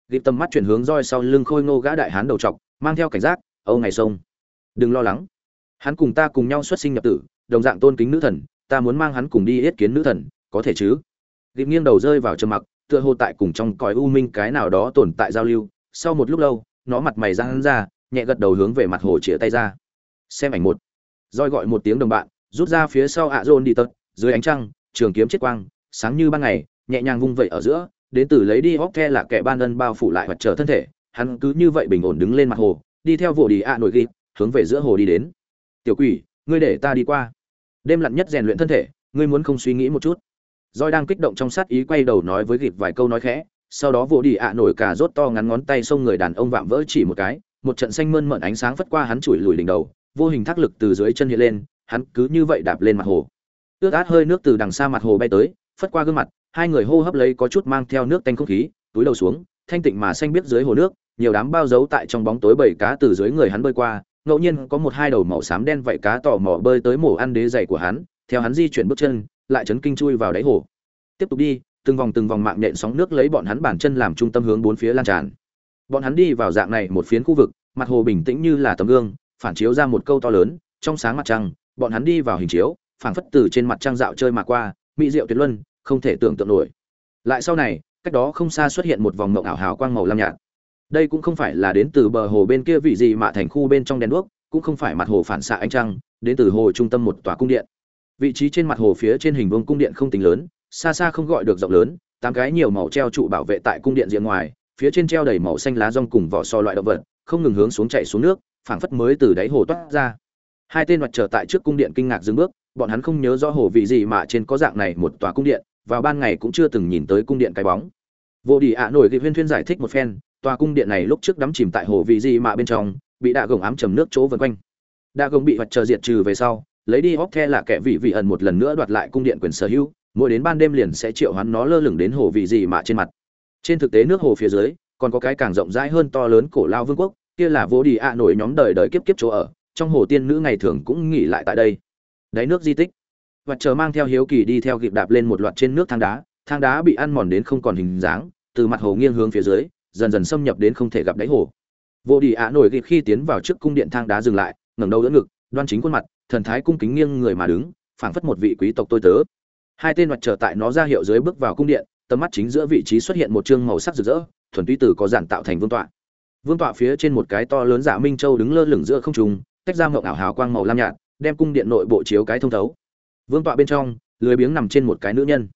Gip tầm mắt chuyển hướng roi sau lưng khôi ngô gã đại hán đầu trọc mang theo cảnh giác âu ngày sông đừng lo lắng. Hắn cùng ta cùng nhau xuất sinh nhập tử đồng dạng tôn kính nữ thần ta muốn mang hắn cùng đi yết kiến nữ thần có thể chứ? Gip nghiêng đầu rơi vào trầm mặc tựa hồ tại cùng trong cõi u minh cái nào đó tồn tại giao lưu. Sau một lúc lâu nó mặt mày ra hắn ra nhẹ gật đầu hướng về mặt hồ chĩa tay ra xem ảnh một. Roi gọi một tiếng đồng bạn, rút ra phía sau ạ dôn đi tật, dưới ánh trăng, trường kiếm chết quang, sáng như ban ngày, nhẹ nhàng vung vẩy ở giữa, đến từ lấy đi hóc the là kẻ ban ân bao phủ lại hoặc trở thân thể, hắn cứ như vậy bình ổn đứng lên mặt hồ, đi theo vụ đi ạ nổi ghi, hướng về giữa hồ đi đến. Tiểu quỷ, ngươi để ta đi qua. Đêm lặn nhất rèn luyện thân thể, ngươi muốn không suy nghĩ một chút. Roi đang kích động trong sát ý quay đầu nói với gịp vài câu nói khẽ, sau đó vụ đi ạ nổi cả rốt to ngắn ngón tay xông người đàn ông vạm vỡ chỉ một cái, một trận xanh mơn mởn ánh sáng phất qua hắn chùi lùi đỉnh đầu vô hình thác lực từ dưới chân hiện lên, hắn cứ như vậy đạp lên mặt hồ. Ướt át hơi nước từ đằng xa mặt hồ bay tới, phất qua gương mặt, hai người hô hấp lấy có chút mang theo nước tanh không khí, túi đầu xuống, thanh tịnh mà xanh biết dưới hồ nước, nhiều đám bao giấu tại trong bóng tối bầy cá từ dưới người hắn bơi qua, ngẫu nhiên có một hai đầu màu xám đen vậy cá tỏ mỏ bơi tới mổ ăn đế dày của hắn, theo hắn di chuyển bước chân, lại chấn kinh chui vào đáy hồ. Tiếp tục đi, từng vòng từng vòng mạng nện sóng nước lấy bọn hắn bản chân làm trung tâm hướng bốn phía lan tràn. Bọn hắn đi vào dạng này một phiến khu vực, mặt hồ bình tĩnh như là tấm gương phản chiếu ra một câu to lớn, trong sáng mặt trăng, bọn hắn đi vào hình chiếu, phảng phất từ trên mặt trăng dạo chơi mà qua, mỹ diệu tuyệt luân, không thể tưởng tượng nổi. Lại sau này, cách đó không xa xuất hiện một vòng mộng ảo hào quang màu lam nhạt. Đây cũng không phải là đến từ bờ hồ bên kia vị gì mà thành khu bên trong đèn đuốc, cũng không phải mặt hồ phản xạ ánh trăng, đến từ hồ trung tâm một tòa cung điện. Vị trí trên mặt hồ phía trên hình vuông cung điện không tính lớn, xa xa không gọi được rộng lớn, tám cái nhiều màu treo trụ bảo vệ tại cung điện diện ngoài, phía trên treo đầy màu xanh lá rong cùng vỏ so loại động vật, không ngừng hướng xuống chạy xuống nước phảng phất mới từ đáy hồ toát ra. Hai tên mặt trở tại trước cung điện kinh ngạc dừng bước, bọn hắn không nhớ rõ hồ vị gì mà trên có dạng này một tòa cung điện, vào ban ngày cũng chưa từng nhìn tới cung điện cái bóng. Vô đi ạ nổi thì huyên thuyên giải thích một phen, tòa cung điện này lúc trước đắm chìm tại hồ vị gì mà bên trong, bị đạ gồng ám trầm nước chỗ vần quanh. Đạ gồng bị vật chờ diệt trừ về sau, lấy đi hóc the là kẻ vị vị ẩn một lần nữa đoạt lại cung điện quyền sở hữu, mỗi đến ban đêm liền sẽ triệu hắn nó lơ lửng đến hồ vị gì mà trên mặt. Trên thực tế nước hồ phía dưới, còn có cái càng rộng rãi hơn to lớn cổ lao vương quốc kia là vô đi ạ nổi nhóm đời đời kiếp kiếp chỗ ở, trong hồ tiên nữ ngày thường cũng nghỉ lại tại đây. Đáy nước di tích. Và chờ mang theo hiếu kỳ đi theo kịp đạp lên một loạt trên nước thang đá thang đá bị ăn mòn đến không còn hình dáng, từ mặt hồ nghiêng hướng phía dưới, dần dần xâm nhập đến không thể gặp đáy hồ. Vô đi ạ nổi kịp khi tiến vào trước cung điện thang đá dừng lại, ngẩng đầu đỡ ngực, đoan chính khuôn mặt, thần thái cung kính nghiêng người mà đứng, phảng phất một vị quý tộc tôi tớ. Hai tên mặt trở tại nó ra hiệu dưới bước vào cung điện, tầm mắt chính giữa vị trí xuất hiện một chương màu sắc rực rỡ, thuần túy từ có giản tạo thành vương tọa vương tọa phía trên một cái to lớn dạ minh châu đứng lơ lửng giữa không trung, tách ra mộng ảo hào quang màu lam nhạt, đem cung điện nội bộ chiếu cái thông thấu. Vương tọa bên trong, lười biếng nằm trên một cái nữ nhân.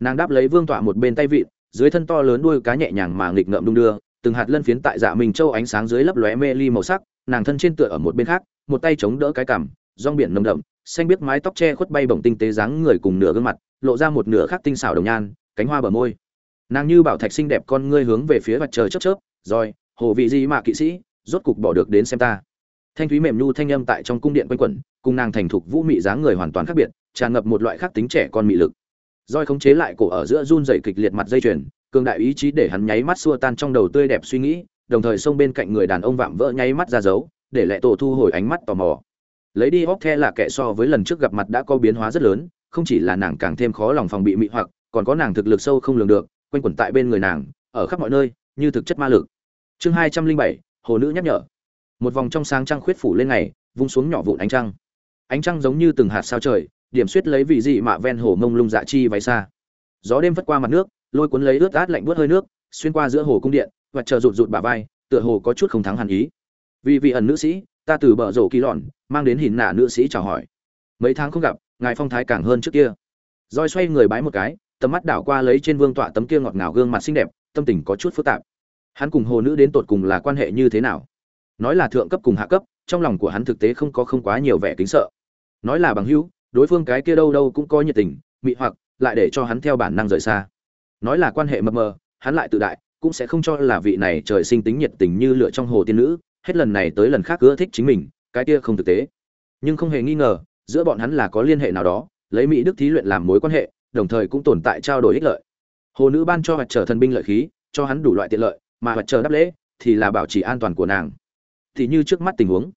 Nàng đáp lấy vương tọa một bên tay vịn, dưới thân to lớn đuôi cá nhẹ nhàng mà nghịch ngợm đung đưa, từng hạt lân phiến tại dạ minh châu ánh sáng dưới lấp lóe mê ly màu sắc, nàng thân trên tựa ở một bên khác, một tay chống đỡ cái cằm, rong biển nồng đậm, xanh biết mái tóc che khuất bay bổng tinh tế dáng người cùng nửa gương mặt, lộ ra một nửa khác tinh xảo đồng nhan, cánh hoa bờ môi. Nàng như bảo thạch xinh đẹp con ngươi hướng về phía mặt trời chớp chớp, rồi hồ vị gì mà kỵ sĩ, rốt cục bỏ được đến xem ta. Thanh thúy mềm nhu thanh âm tại trong cung điện quanh quẩn, cùng nàng thành thục vũ mị dáng người hoàn toàn khác biệt, tràn ngập một loại khác tính trẻ con mị lực. Roi khống chế lại cổ ở giữa run rẩy kịch liệt mặt dây chuyền, cường đại ý chí để hắn nháy mắt xua tan trong đầu tươi đẹp suy nghĩ, đồng thời xông bên cạnh người đàn ông vạm vỡ nháy mắt ra dấu, để lệ tổ thu hồi ánh mắt tò mò. Lấy đi hóc the là kẻ so với lần trước gặp mặt đã có biến hóa rất lớn, không chỉ là nàng càng thêm khó lòng phòng bị mị hoặc, còn có nàng thực lực sâu không lường được, quanh quẩn tại bên người nàng, ở khắp mọi nơi, như thực chất ma lực chương hai trăm linh bảy, hồ nữ nhắc nhở. Một vòng trong sáng trăng khuyết phủ lên ngày, vung xuống nhỏ vụn ánh trăng. Ánh trăng giống như từng hạt sao trời, điểm suýt lấy vị dị mạ ven hồ mông lung dạ chi váy xa. Gió đêm vất qua mặt nước, lôi cuốn lấy ướt át lạnh buốt hơi nước, xuyên qua giữa hồ cung điện, và chờ rụt rụt bà vai, tựa hồ có chút không thắng hẳn ý. Vì vị ẩn nữ sĩ, ta từ bờ rổ kỳ lòn mang đến hình nả nữ sĩ chào hỏi. Mấy tháng không gặp, ngài phong thái càng hơn trước kia. Roi xoay người bái một cái, tầm mắt đảo qua lấy trên vương tọa tấm kia ngọt ngào gương mặt xinh đẹp, tâm tình có chút phức tạp hắn cùng hồ nữ đến tột cùng là quan hệ như thế nào? Nói là thượng cấp cùng hạ cấp, trong lòng của hắn thực tế không có không quá nhiều vẻ kính sợ. Nói là bằng hữu, đối phương cái kia đâu đâu cũng có nhiệt tình, mị hoặc, lại để cho hắn theo bản năng rời xa. Nói là quan hệ mập mờ, hắn lại tự đại, cũng sẽ không cho là vị này trời sinh tính nhiệt tình như lựa trong hồ tiên nữ, hết lần này tới lần khác ưa thích chính mình, cái kia không thực tế. Nhưng không hề nghi ngờ, giữa bọn hắn là có liên hệ nào đó, lấy mỹ đức thí luyện làm mối quan hệ, đồng thời cũng tồn tại trao đổi ích lợi. Hồ nữ ban cho mặt trở thần binh lợi khí, cho hắn đủ loại tiện lợi mà vật chờ đáp lễ, thì là bảo trì an toàn của nàng. Thì như trước mắt tình huống,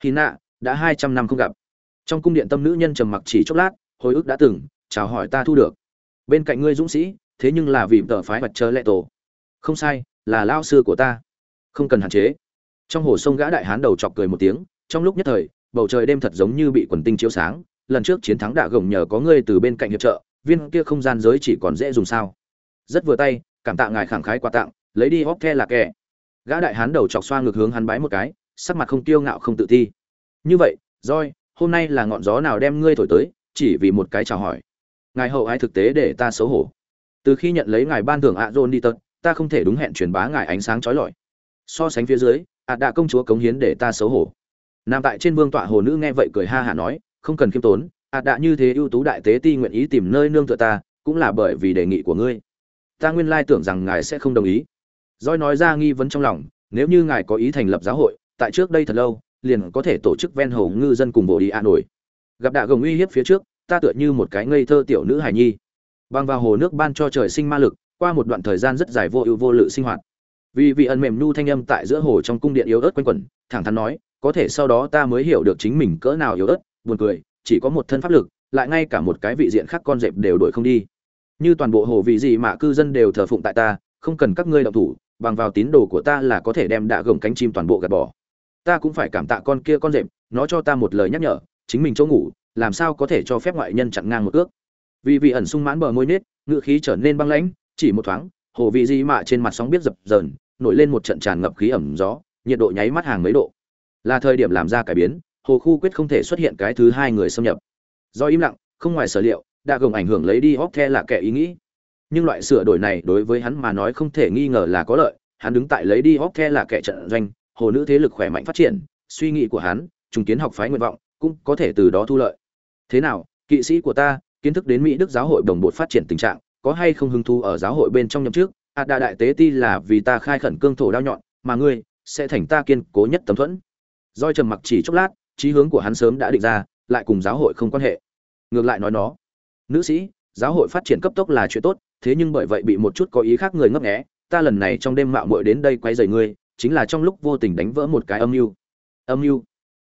khi nạ đã hai trăm năm không gặp. Trong cung điện tâm nữ nhân trầm mặc chỉ chốc lát, hồi ức đã từng, chào hỏi ta thu được. Bên cạnh ngươi dũng sĩ, thế nhưng là vì tờ phái vật chờ lệ tổ. Không sai, là lao sư của ta. Không cần hạn chế. Trong hồ sông gã đại hán đầu chọc cười một tiếng, trong lúc nhất thời, bầu trời đêm thật giống như bị quần tinh chiếu sáng. Lần trước chiến thắng đạ gồng nhờ có ngươi từ bên cạnh hiệp trợ, viên kia không gian giới chỉ còn dễ dùng sao. Rất vừa tay, cảm tạ ngài khẳng khái quà tặng lấy đi hóc the là kẻ. Gã đại hán đầu chọc xoa ngược hướng hắn bái một cái, sắc mặt không tiêu ngạo không tự ti. Như vậy roi hôm nay là ngọn gió nào đem ngươi thổi tới? Chỉ vì một cái chào hỏi. Ngài hậu ai thực tế để ta xấu hổ. Từ khi nhận lấy ngài ban thưởng ạ dôn đi tật ta không thể đúng hẹn truyền bá ngài ánh sáng trói lọi. So sánh phía dưới, ạ đạ công chúa cống hiến để ta xấu hổ. Nằm tại trên vương tọa hồ nữ nghe vậy cười ha hả nói, không cần khiêm tốn, ạ đạ như thế ưu tú đại tế ti nguyện ý tìm nơi nương tựa ta, cũng là bởi vì đề nghị của ngươi. Ta nguyên lai tưởng rằng ngài sẽ không đồng ý. Doi nói ra nghi vấn trong lòng, nếu như ngài có ý thành lập giáo hội, tại trước đây thật lâu, liền có thể tổ chức ven hồ ngư dân cùng bộ đi a nổi. Gặp đạ gồng uy hiếp phía trước, ta tựa như một cái ngây thơ tiểu nữ hài nhi. Băng vào hồ nước ban cho trời sinh ma lực, qua một đoạn thời gian rất dài vô ưu vô lự sinh hoạt. Vì vị ẩn mềm nhu thanh âm tại giữa hồ trong cung điện yếu ớt quanh quẩn, thẳng thắn nói, có thể sau đó ta mới hiểu được chính mình cỡ nào yếu ớt, buồn cười, chỉ có một thân pháp lực, lại ngay cả một cái vị diện khác con dẹp đều đổi không đi. Như toàn bộ hồ vị gì mà cư dân đều thờ phụng tại ta, không cần các ngươi động thủ bằng vào tín đồ của ta là có thể đem đạ gồng cánh chim toàn bộ gạt bỏ. Ta cũng phải cảm tạ con kia con rệp, nó cho ta một lời nhắc nhở, chính mình chỗ ngủ, làm sao có thể cho phép ngoại nhân chặn ngang một ước vì vị ẩn sung mãn bờ môi nết ngựa khí trở nên băng lãnh, chỉ một thoáng, hồ vị di mạ trên mặt sóng biết dập dờn, nổi lên một trận tràn ngập khí ẩm gió, nhiệt độ nháy mắt hàng mấy độ. Là thời điểm làm ra cải biến, hồ khu quyết không thể xuất hiện cái thứ hai người xâm nhập. Do im lặng, không ngoài sở liệu đã gồng ảnh hưởng lấy đi hóc the là kẻ ý nghĩ nhưng loại sửa đổi này đối với hắn mà nói không thể nghi ngờ là có lợi, hắn đứng tại lấy đi hóc the là kẻ trận doanh, hồ nữ thế lực khỏe mạnh phát triển, suy nghĩ của hắn, trùng kiến học phái nguyện vọng, cũng có thể từ đó thu lợi. Thế nào, kỵ sĩ của ta, kiến thức đến mỹ đức giáo hội đồng bộ phát triển tình trạng, có hay không hứng thu ở giáo hội bên trong nhậm trước ạt đa đại tế ti là vì ta khai khẩn cương thổ đao nhọn, mà ngươi sẽ thành ta kiên cố nhất tấm thuẫn. Doi trầm mặc chỉ chốc lát trí hướng của hắn sớm đã định ra, lại cùng giáo hội không quan hệ. Ngược lại nói nó, nữ sĩ, giáo hội phát triển cấp tốc là chuyện tốt thế nhưng bởi vậy bị một chút có ý khác người ngấp nghé, ta lần này trong đêm mạo muội đến đây quay rầy ngươi, chính là trong lúc vô tình đánh vỡ một cái âm mưu. Âm mưu?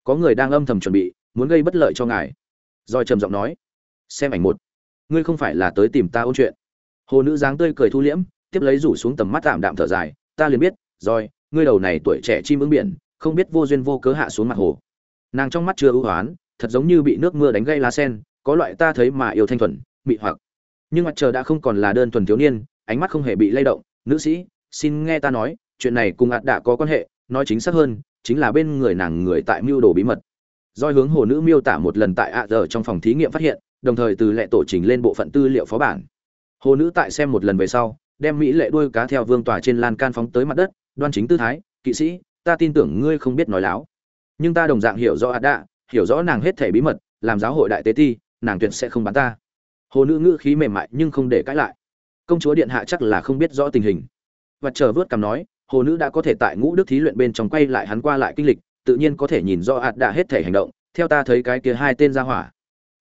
Có người đang âm thầm chuẩn bị, muốn gây bất lợi cho ngài. Roi trầm giọng nói, xem ảnh một. Ngươi không phải là tới tìm ta ôn chuyện. Hồ nữ dáng tươi cười thu liễm, tiếp lấy rủ xuống tầm mắt tạm đạm thở dài, ta liền biết roi ngươi đầu này tuổi trẻ chim ứng biển, không biết vô duyên vô cớ hạ xuống mặt hồ. Nàng trong mắt chưa ưu hoán, thật giống như bị nước mưa đánh gây lá sen, có loại ta thấy mà yêu thanh thuần, mị hoặc nhưng mặt trời đã không còn là đơn thuần thiếu niên, ánh mắt không hề bị lay động. Nữ sĩ, xin nghe ta nói, chuyện này cùng ạt đã có quan hệ, nói chính xác hơn, chính là bên người nàng người tại mưu đồ bí mật. Doi hướng hồ nữ miêu tả một lần tại ạ giờ trong phòng thí nghiệm phát hiện, đồng thời từ lệ tổ trình lên bộ phận tư liệu phó bản. Hồ nữ tại xem một lần về sau, đem mỹ lệ đuôi cá theo vương tòa trên lan can phóng tới mặt đất, đoan chính tư thái, kỵ sĩ, ta tin tưởng ngươi không biết nói láo. Nhưng ta đồng dạng hiểu rõ ạt đạ, hiểu rõ nàng hết thể bí mật, làm giáo hội đại tế ti, nàng tuyệt sẽ không bán ta hồ nữ ngữ khí mềm mại nhưng không để cãi lại. Công chúa điện hạ chắc là không biết rõ tình hình. Và chờ vớt cằm nói, hồ nữ đã có thể tại ngũ đức thí luyện bên trong quay lại hắn qua lại kinh lịch, tự nhiên có thể nhìn rõ ạt đã hết thể hành động, theo ta thấy cái kia hai tên ra hỏa.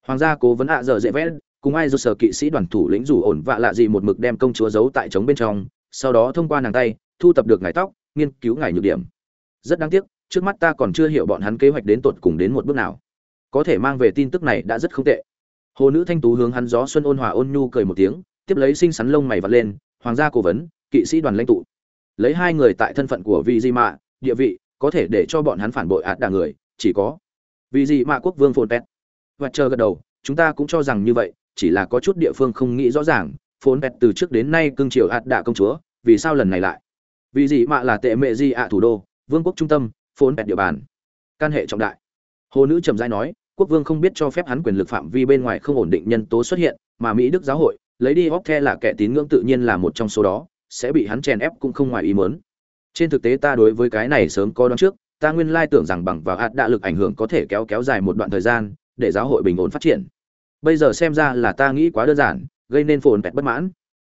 Hoàng gia cố vấn ạ giờ dễ vẽ cùng ai do sở kỵ sĩ đoàn thủ lĩnh rủ ổn vạ lạ gì một mực đem công chúa giấu tại trống bên trong, sau đó thông qua nàng tay, thu tập được ngài tóc, nghiên cứu ngài nhược điểm. Rất đáng tiếc, trước mắt ta còn chưa hiểu bọn hắn kế hoạch đến tột cùng đến một bước nào. Có thể mang về tin tức này đã rất không tệ hồ nữ thanh tú hướng hắn gió xuân ôn hòa ôn nhu cười một tiếng, tiếp lấy sinh sắn lông mày vặt lên, hoàng gia cố vấn, kỵ sĩ đoàn lãnh tụ. Lấy hai người tại thân phận của vị di mạ địa vị, có thể để cho bọn hắn phản bội ạt đà người, chỉ có vị di mạ quốc vương phồn pet. Và chờ gật đầu, chúng ta cũng cho rằng như vậy, chỉ là có chút địa phương không nghĩ rõ ràng, phồn pet từ trước đến nay cương triều ạt đà công chúa, vì sao lần này lại? Vị di mạ là tệ mệ di ạ thủ đô, vương quốc trung tâm, phồn pet địa bàn can hệ trọng đại. Hồ nữ trầm dai nói quốc vương không biết cho phép hắn quyền lực phạm vi bên ngoài không ổn định nhân tố xuất hiện, mà mỹ đức giáo hội, lấy đi hóc the là kẻ tín ngưỡng tự nhiên là một trong số đó, sẽ bị hắn chèn ép cũng không ngoài ý mớn trên thực tế ta đối với cái này sớm có đoán trước, ta nguyên lai tưởng rằng bằng vào hạt đạ lực ảnh hưởng có thể kéo kéo dài một đoạn thời gian, để giáo hội bình ổn phát triển. Bây giờ xem ra là ta nghĩ quá đơn giản, gây nên phồn pẹt bất mãn.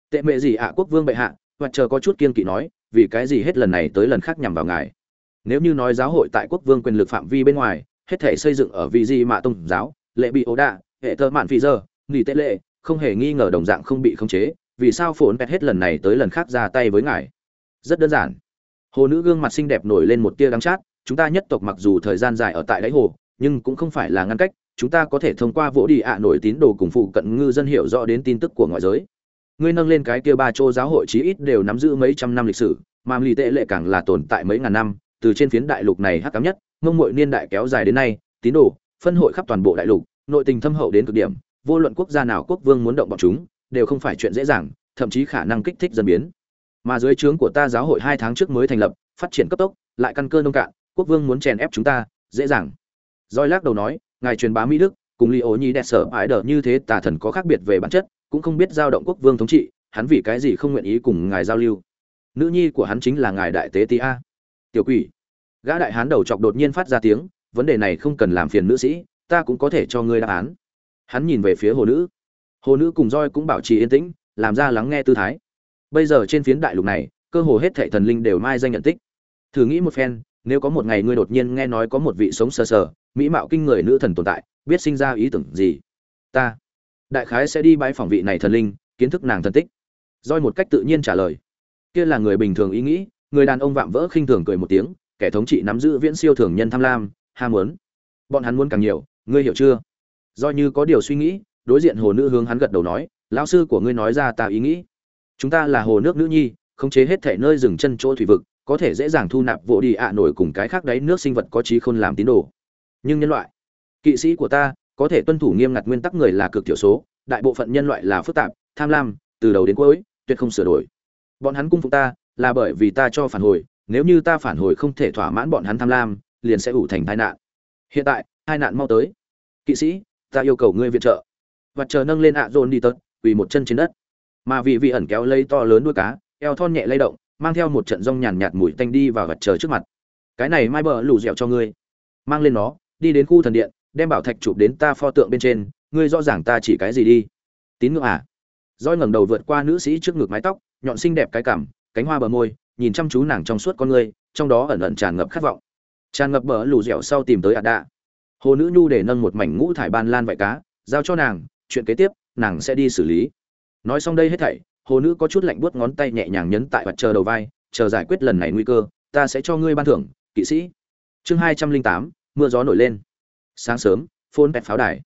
Tệ mệ gì ạ, quốc vương bệ hạ? Hoặc chờ có chút kiên kỵ nói, vì cái gì hết lần này tới lần khác nhằm vào ngài? Nếu như nói giáo hội tại quốc vương quyền lực phạm vi bên ngoài hết thể xây dựng ở vị gì mà tông giáo, lệ bị ố đạ, hệ thơ mạn phi giờ, nghỉ tệ lệ, không hề nghi ngờ đồng dạng không bị khống chế, vì sao phồn pet hết lần này tới lần khác ra tay với ngài? Rất đơn giản. Hồ nữ gương mặt xinh đẹp nổi lên một tia đắng chát, chúng ta nhất tộc mặc dù thời gian dài ở tại đáy hồ, nhưng cũng không phải là ngăn cách, chúng ta có thể thông qua vỗ đi ạ nổi tín đồ cùng phụ cận ngư dân hiểu rõ đến tin tức của ngoại giới. Ngươi nâng lên cái kia ba châu giáo hội chí ít đều nắm giữ mấy trăm năm lịch sử, mà lì tệ lệ càng là tồn tại mấy ngàn năm, từ trên phiến đại lục này hắc cám nhất mông muội niên đại kéo dài đến nay, tín đồ, phân hội khắp toàn bộ đại lục, nội tình thâm hậu đến cực điểm, vô luận quốc gia nào quốc vương muốn động bọn chúng, đều không phải chuyện dễ dàng, thậm chí khả năng kích thích dân biến. Mà dưới trướng của ta giáo hội hai tháng trước mới thành lập, phát triển cấp tốc, lại căn cơ nông cạn, quốc vương muốn chèn ép chúng ta, dễ dàng. Roi lắc đầu nói, ngài truyền bá mỹ đức, cùng ly ố nhi đẹp sở ái đờ như thế, tà thần có khác biệt về bản chất, cũng không biết giao động quốc vương thống trị, hắn vì cái gì không nguyện ý cùng ngài giao lưu? Nữ nhi của hắn chính là ngài đại tế ti a. Tiểu quỷ gã đại hán đầu chọc đột nhiên phát ra tiếng, vấn đề này không cần làm phiền nữ sĩ, ta cũng có thể cho ngươi đáp án. Hắn nhìn về phía hồ nữ. Hồ nữ cùng roi cũng bảo trì yên tĩnh, làm ra lắng nghe tư thái. Bây giờ trên phiến đại lục này, cơ hồ hết thệ thần linh đều mai danh nhận tích. Thử nghĩ một phen, nếu có một ngày ngươi đột nhiên nghe nói có một vị sống sờ sờ, mỹ mạo kinh người nữ thần tồn tại, biết sinh ra ý tưởng gì? Ta. Đại khái sẽ đi bãi phòng vị này thần linh, kiến thức nàng thần tích. Roi một cách tự nhiên trả lời. Kia là người bình thường ý nghĩ, người đàn ông vạm vỡ khinh thường cười một tiếng kẻ thống trị nắm giữ viễn siêu thường nhân tham lam, ham muốn. Bọn hắn muốn càng nhiều, ngươi hiểu chưa? Do như có điều suy nghĩ, đối diện hồ nữ hướng hắn gật đầu nói, lão sư của ngươi nói ra ta ý nghĩ. Chúng ta là hồ nước nữ nhi, khống chế hết thể nơi dừng chân chỗ thủy vực, có thể dễ dàng thu nạp vỗ đi ạ nổi cùng cái khác đấy nước sinh vật có trí khôn làm tín đồ. Nhưng nhân loại, kỵ sĩ của ta, có thể tuân thủ nghiêm ngặt nguyên tắc người là cực thiểu số, đại bộ phận nhân loại là phức tạp, tham lam, từ đầu đến cuối, tuyệt không sửa đổi. Bọn hắn cung phục ta, là bởi vì ta cho phản hồi nếu như ta phản hồi không thể thỏa mãn bọn hắn tham lam, liền sẽ ủ thành tai nạn. Hiện tại hai nạn mau tới. Kỵ sĩ, ta yêu cầu ngươi viện trợ. Và chờ nâng lên ạ dồn đi tớt quỳ một chân trên đất. Mà vì vị ẩn kéo lấy to lớn đuôi cá, eo thon nhẹ lay động, mang theo một trận rong nhàn nhạt mùi tanh đi vào vật chờ trước mặt. Cái này mai bờ lù dẻo cho ngươi. Mang lên nó, đi đến khu thần điện, đem bảo thạch chụp đến ta pho tượng bên trên, ngươi rõ ràng ta chỉ cái gì đi. Tín ngưỡng à? Roi ngẩng đầu vượt qua nữ sĩ trước ngực mái tóc, nhọn xinh đẹp cái cằm, cánh hoa bờ môi nhìn chăm chú nàng trong suốt con ngươi, trong đó ẩn ẩn tràn ngập khát vọng. Tràn ngập bờ lù dẻo sau tìm tới ạt đạ. Hồ nữ nhu để nâng một mảnh ngũ thải ban lan vải cá, giao cho nàng, chuyện kế tiếp, nàng sẽ đi xử lý. Nói xong đây hết thảy, hồ nữ có chút lạnh buốt ngón tay nhẹ nhàng nhấn tại mặt chờ đầu vai, chờ giải quyết lần này nguy cơ, ta sẽ cho ngươi ban thưởng, kỵ sĩ. Chương hai trăm linh tám, mưa gió nổi lên. Sáng sớm, phôn pẹt pháo đài.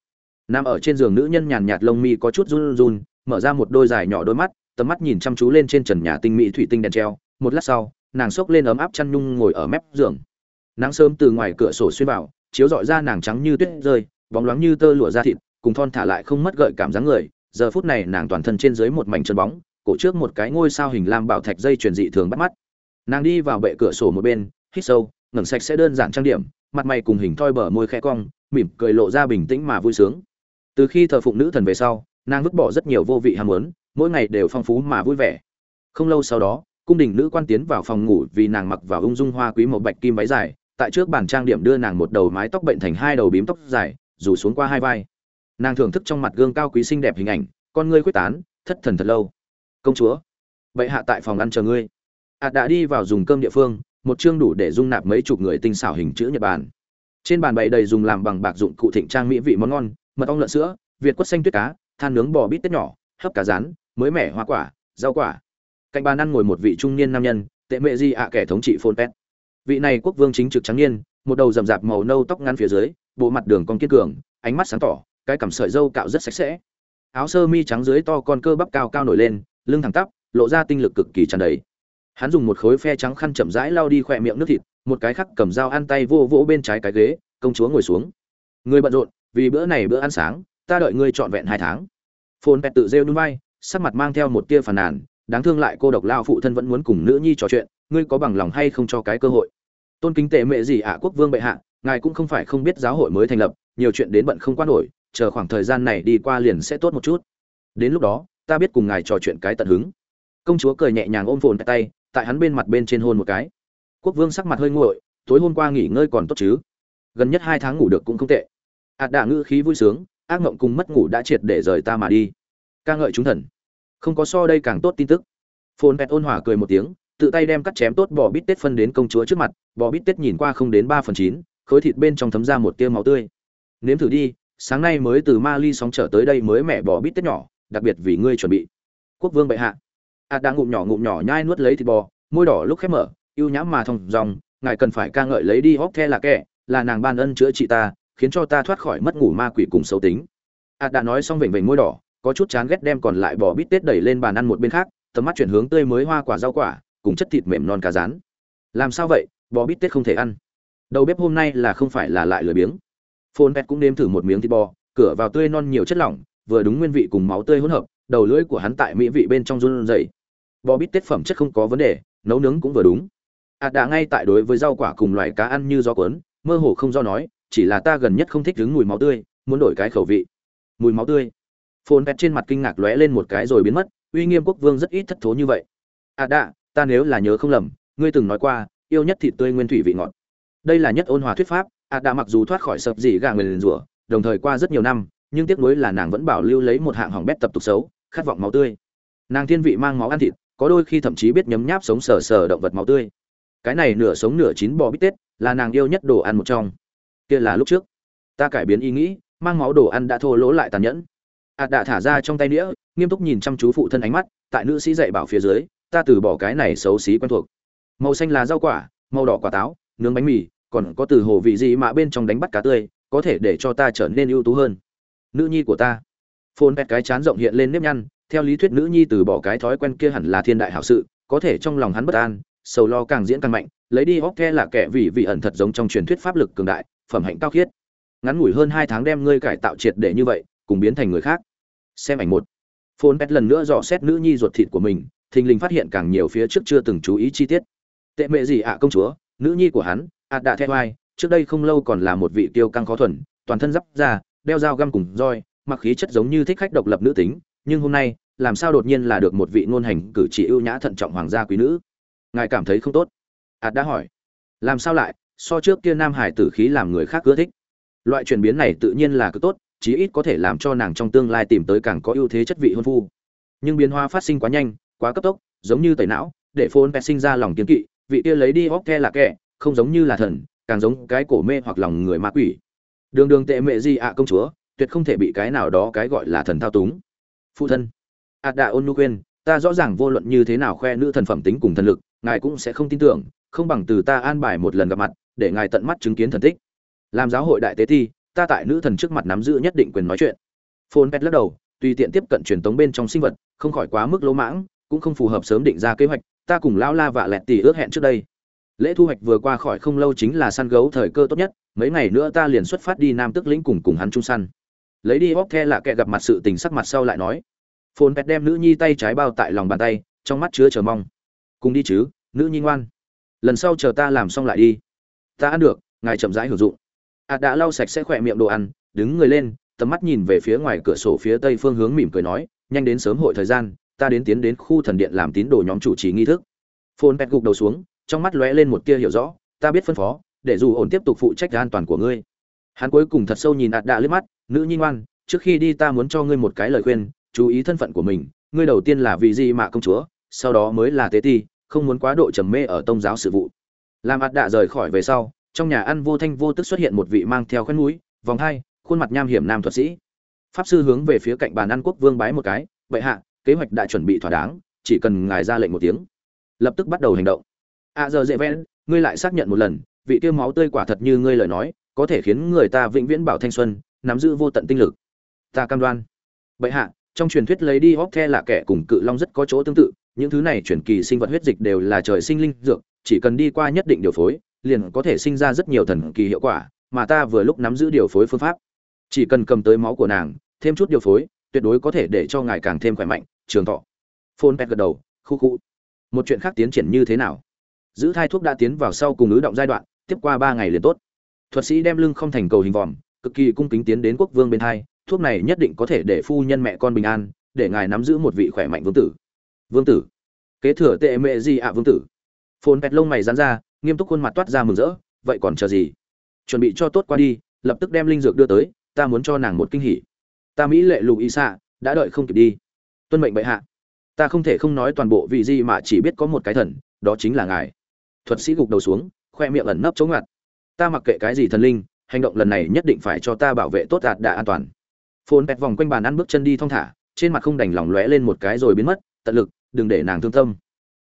Nằm ở trên giường nữ nhân nhàn nhạt lông mi có chút run run, mở ra một đôi dài nhỏ đôi mắt, tầm mắt nhìn chăm chú lên trên trần nhà tinh mỹ thủy tinh đèn treo một lát sau, nàng xốc lên ấm áp chăn nhung ngồi ở mép giường. Nắng sớm từ ngoài cửa sổ xuyên vào, chiếu rọi ra nàng trắng như tuyết rơi, bóng loáng như tơ lụa da thịt, cùng thon thả lại không mất gợi cảm dáng người. Giờ phút này nàng toàn thân trên dưới một mảnh chân bóng, cổ trước một cái ngôi sao hình lam bảo thạch dây truyền dị thường bắt mắt. Nàng đi vào bệ cửa sổ một bên, hít sâu, ngẩng sạch sẽ đơn giản trang điểm, mặt mày cùng hình thoi bờ môi khẽ cong, mỉm cười lộ ra bình tĩnh mà vui sướng. Từ khi thờ phụng nữ thần về sau, nàng vứt bỏ rất nhiều vô vị ham muốn, mỗi ngày đều phong phú mà vui vẻ. Không lâu sau đó cung đình nữ quan tiến vào phòng ngủ vì nàng mặc vào ung dung hoa quý một bạch kim váy dài, tại trước bàn trang điểm đưa nàng một đầu mái tóc bệnh thành hai đầu bím tóc dài, rủ xuống qua hai vai. Nàng thưởng thức trong mặt gương cao quý xinh đẹp hình ảnh, con ngươi quyết tán, thất thần thật lâu. Công chúa vậy hạ tại phòng ăn chờ ngươi. Ạt đã đi vào dùng cơm địa phương, một chương đủ để dung nạp mấy chục người tinh xảo hình chữ nhật bản. Trên bàn bày đầy dùng làm bằng bạc dụng cụ thịnh trang mỹ vị món ngon, mật ong lợn sữa, việt quất xanh tuyết cá, than nướng bò bít tết nhỏ, hấp cá rán, mới mẻ hoa quả, rau quả cạnh bàn ăn ngồi một vị trung niên nam nhân, tệ mệ di ạ kẻ thống trị phôn pet. Vị này quốc vương chính trực trắng niên, một đầu rậm rạp màu nâu tóc ngắn phía dưới, bộ mặt đường cong kiên cường, ánh mắt sáng tỏ, cái cằm sợi râu cạo rất sạch sẽ. Áo sơ mi trắng dưới to con cơ bắp cao cao nổi lên, lưng thẳng tắp, lộ ra tinh lực cực kỳ tràn đầy. Hắn dùng một khối phe trắng khăn chậm rãi lau đi khỏe miệng nước thịt, một cái khắc cầm dao ăn tay vô vỗ bên trái cái ghế, công chúa ngồi xuống. Người bận rộn, vì bữa này bữa ăn sáng, ta đợi ngươi trọn vẹn hai tháng. Phồn pẹt tự rêu núi bay, sắc mặt mang theo một tia phàn nàn đáng thương lại cô độc lao phụ thân vẫn muốn cùng nữ nhi trò chuyện, ngươi có bằng lòng hay không cho cái cơ hội? Tôn kính tệ mệ gì ạ, quốc vương bệ hạ, ngài cũng không phải không biết giáo hội mới thành lập, nhiều chuyện đến bận không quan nổi, chờ khoảng thời gian này đi qua liền sẽ tốt một chút. Đến lúc đó, ta biết cùng ngài trò chuyện cái tận hứng. Công chúa cười nhẹ nhàng ôm phồn tay, tại hắn bên mặt bên trên hôn một cái. Quốc vương sắc mặt hơi nguội, tối hôm qua nghỉ ngơi còn tốt chứ? Gần nhất hai tháng ngủ được cũng không tệ. Ạt đạ ngữ khí vui sướng, ác mộng cùng mất ngủ đã triệt để rời ta mà đi. Ca ngợi chúng thần không có so đây càng tốt tin tức. Phồn pet ôn hòa cười một tiếng, tự tay đem cắt chém tốt bò bít tết phân đến công chúa trước mặt, bò bít tết nhìn qua không đến ba phần chín, khối thịt bên trong thấm ra một tia máu tươi. Nếm thử đi, sáng nay mới từ ma ly sóng trở tới đây mới mẹ bò bít tết nhỏ, đặc biệt vì ngươi chuẩn bị. Quốc vương bệ hạ. Ạt đang ngụm nhỏ ngụm nhỏ nhai nuốt lấy thịt bò, môi đỏ lúc khép mở, ưu nhãm mà thong dòng, ngài cần phải ca ngợi lấy đi hóc the là kẻ, là nàng ban ân chữa trị ta, khiến cho ta thoát khỏi mất ngủ ma quỷ cùng xấu tính. Ạt đã nói xong vểnh vểnh môi đỏ có chút chán ghét đem còn lại bò bít tết đẩy lên bàn ăn một bên khác, tầm mắt chuyển hướng tươi mới hoa quả rau quả, cùng chất thịt mềm non cá rán. Làm sao vậy? Bò bít tết không thể ăn. Đầu bếp hôm nay là không phải là lại lười biếng. Phôn pet cũng nếm thử một miếng thịt bò, cửa vào tươi non nhiều chất lỏng, vừa đúng nguyên vị cùng máu tươi hỗn hợp, đầu lưỡi của hắn tại mỹ vị bên trong run rẩy. Bò bít tết phẩm chất không có vấn đề, nấu nướng cũng vừa đúng. Ạt đã ngay tại đối với rau quả cùng loài cá ăn như do cuốn, mơ hồ không do nói, chỉ là ta gần nhất không thích đứng mùi máu tươi, muốn đổi cái khẩu vị. Mùi máu tươi. Phồn pet trên mặt kinh ngạc lóe lên một cái rồi biến mất, uy nghiêm quốc vương rất ít thất thố như vậy. À đã ta nếu là nhớ không lầm, ngươi từng nói qua, yêu nhất thịt tươi nguyên thủy vị ngọt. Đây là nhất ôn hòa thuyết pháp À đã mặc dù thoát khỏi sập dị gà người liền rủa, đồng thời qua rất nhiều năm, nhưng tiếc nuối là nàng vẫn bảo lưu lấy một hạng hỏng bét tập tục xấu, khát vọng máu tươi. Nàng thiên vị mang máu ăn thịt, có đôi khi thậm chí biết nhấm nháp sống sờ sờ động vật máu tươi. Cái này nửa sống nửa chín bò bít tết, là nàng yêu nhất đồ ăn một trong. Kia là lúc trước. Ta cải biến ý nghĩ, mang máu đồ ăn đã thô lỗ lại tàn nhẫn ạt đã thả ra trong tay đĩa nghiêm túc nhìn chăm chú phụ thân ánh mắt, tại nữ sĩ dạy bảo phía dưới, ta từ bỏ cái này xấu xí quen thuộc. Màu xanh là rau quả, màu đỏ quả táo, nướng bánh mì, còn có từ hồ vị gì mà bên trong đánh bắt cá tươi, có thể để cho ta trở nên ưu tú hơn. Nữ nhi của ta. Phôn pet cái chán rộng hiện lên nếp nhăn, theo lý thuyết nữ nhi từ bỏ cái thói quen kia hẳn là thiên đại hảo sự, có thể trong lòng hắn bất an, sầu lo càng diễn càng mạnh, lấy đi hóc the là kẻ vì vị ẩn thật giống trong truyền thuyết pháp lực cường đại, phẩm hạnh cao khiết. Ngắn ngủi hơn hai tháng đem ngươi cải tạo triệt để như vậy, cùng biến thành người khác xem ảnh một. Phôn pet lần nữa dò xét nữ nhi ruột thịt của mình, thình lình phát hiện càng nhiều phía trước chưa từng chú ý chi tiết. Tệ mệ gì ạ à, công chúa? Nữ nhi của hắn, ạt đạ theo ai trước đây không lâu còn là một vị tiêu căng khó thuần, toàn thân giáp ra đeo dao găm cùng roi, mặc khí chất giống như thích khách độc lập nữ tính, nhưng hôm nay, làm sao đột nhiên là được một vị ngôn hành cử chỉ ưu nhã thận trọng hoàng gia quý nữ? Ngài cảm thấy không tốt? Ạt đã hỏi. Làm sao lại? So trước kia nam hải tử khí làm người khác ưa thích. Loại chuyển biến này tự nhiên là cứ tốt chí ít có thể làm cho nàng trong tương lai tìm tới càng có ưu thế chất vị hôn phu. Nhưng biến hóa phát sinh quá nhanh, quá cấp tốc, giống như tẩy não, để phôn pet sinh ra lòng kiến kỵ, vị kia lấy đi óc the là kẻ, không giống như là thần, càng giống cái cổ mê hoặc lòng người ma quỷ. Đường đường tệ mẹ di ạ, công chúa, tuyệt không thể bị cái nào đó cái gọi là thần thao túng. Phụ thân ạt đạ ôn nu quên ta rõ ràng vô luận như thế nào khoe nữ thần phẩm tính cùng thần lực, ngài cũng sẽ không tin tưởng, không bằng từ ta an bài một lần gặp mặt, để ngài tận mắt chứng kiến thần tích. Làm giáo hội đại tế thi ta tại nữ thần trước mặt nắm giữ nhất định quyền nói chuyện. Phôn pet lắc đầu, tùy tiện tiếp cận truyền tống bên trong sinh vật, không khỏi quá mức lỗ mãng, cũng không phù hợp sớm định ra kế hoạch, ta cùng lão la vạ lẹt tỷ ước hẹn trước đây. Lễ thu hoạch vừa qua khỏi không lâu chính là săn gấu thời cơ tốt nhất, mấy ngày nữa ta liền xuất phát đi nam tức lĩnh cùng cùng hắn chung săn. Lấy đi bóp the là kẻ gặp mặt sự tình sắc mặt sau lại nói. Phồn pet đem nữ nhi tay trái bao tại lòng bàn tay, trong mắt chứa chờ mong. Cùng đi chứ, nữ nhi ngoan. Lần sau chờ ta làm xong lại đi. Ta ăn được, ngài chậm rãi hưởng dụng ạt đã lau sạch sẽ khỏe miệng đồ ăn, đứng người lên, tầm mắt nhìn về phía ngoài cửa sổ phía tây phương hướng mỉm cười nói, nhanh đến sớm hội thời gian, ta đến tiến đến khu thần điện làm tín đồ nhóm chủ trì nghi thức. Phôn pet gục đầu xuống, trong mắt lóe lên một tia hiểu rõ, ta biết phân phó, để dù ổn tiếp tục phụ trách an toàn của ngươi. Hắn cuối cùng thật sâu nhìn ạt đạ liếc mắt, nữ nhi ngoan, trước khi đi ta muốn cho ngươi một cái lời khuyên, chú ý thân phận của mình, ngươi đầu tiên là vị di mạ công chúa, sau đó mới là tế ti, không muốn quá độ trầm mê ở tông giáo sự vụ. Làm ạt đạ rời khỏi về sau trong nhà ăn vô thanh vô tức xuất hiện một vị mang theo khăn núi vòng hai, khuôn mặt nham hiểm nam thuật sĩ. Pháp sư hướng về phía cạnh bàn ăn quốc vương bái một cái, bệ hạ, kế hoạch đã chuẩn bị thỏa đáng, chỉ cần ngài ra lệnh một tiếng. Lập tức bắt đầu hành động. À giờ dễ ven ngươi lại xác nhận một lần, vị tiêu máu tươi quả thật như ngươi lời nói, có thể khiến người ta vĩnh viễn bảo thanh xuân, nắm giữ vô tận tinh lực. Ta cam đoan. Bệ hạ, trong truyền thuyết lấy đi hóc the là kẻ cùng cự long rất có chỗ tương tự, những thứ này chuyển kỳ sinh vật huyết dịch đều là trời sinh linh dược, chỉ cần đi qua nhất định điều phối liền có thể sinh ra rất nhiều thần kỳ hiệu quả, mà ta vừa lúc nắm giữ điều phối phương pháp. Chỉ cần cầm tới máu của nàng, thêm chút điều phối, tuyệt đối có thể để cho ngài càng thêm khỏe mạnh, trường thọ. Phôn pet gật đầu, khu khu. Một chuyện khác tiến triển như thế nào? Giữ thai thuốc đã tiến vào sau cùng ứ động giai đoạn, tiếp qua ba ngày liền tốt. Thuật sĩ đem lưng không thành cầu hình vòm, cực kỳ cung kính tiến đến quốc vương bên hai, thuốc này nhất định có thể để phu nhân mẹ con bình an, để ngài nắm giữ một vị khỏe mạnh vương tử. Vương tử. Kế thừa tệ mẹ gì ạ, vương tử? Phồn pet lông mày dán ra nghiêm túc khuôn mặt toát ra mừng rỡ, vậy còn chờ gì? Chuẩn bị cho tốt qua đi, lập tức đem linh dược đưa tới, ta muốn cho nàng một kinh hỉ. Ta mỹ lệ lục y xạ đã đợi không kịp đi. Tuân mệnh bệ hạ. Ta không thể không nói toàn bộ vị gì mà chỉ biết có một cái thần, đó chính là ngài. Thuật sĩ gục đầu xuống, khoe miệng ẩn nấp chống ngặt ta mặc kệ cái gì thần linh, hành động lần này nhất định phải cho ta bảo vệ tốt đạt đà an toàn. Phồn pẹt vòng quanh bàn ăn bước chân đi thong thả, trên mặt không đành lòng lóe lên một cái rồi biến mất, tận lực, đừng để nàng thương tâm.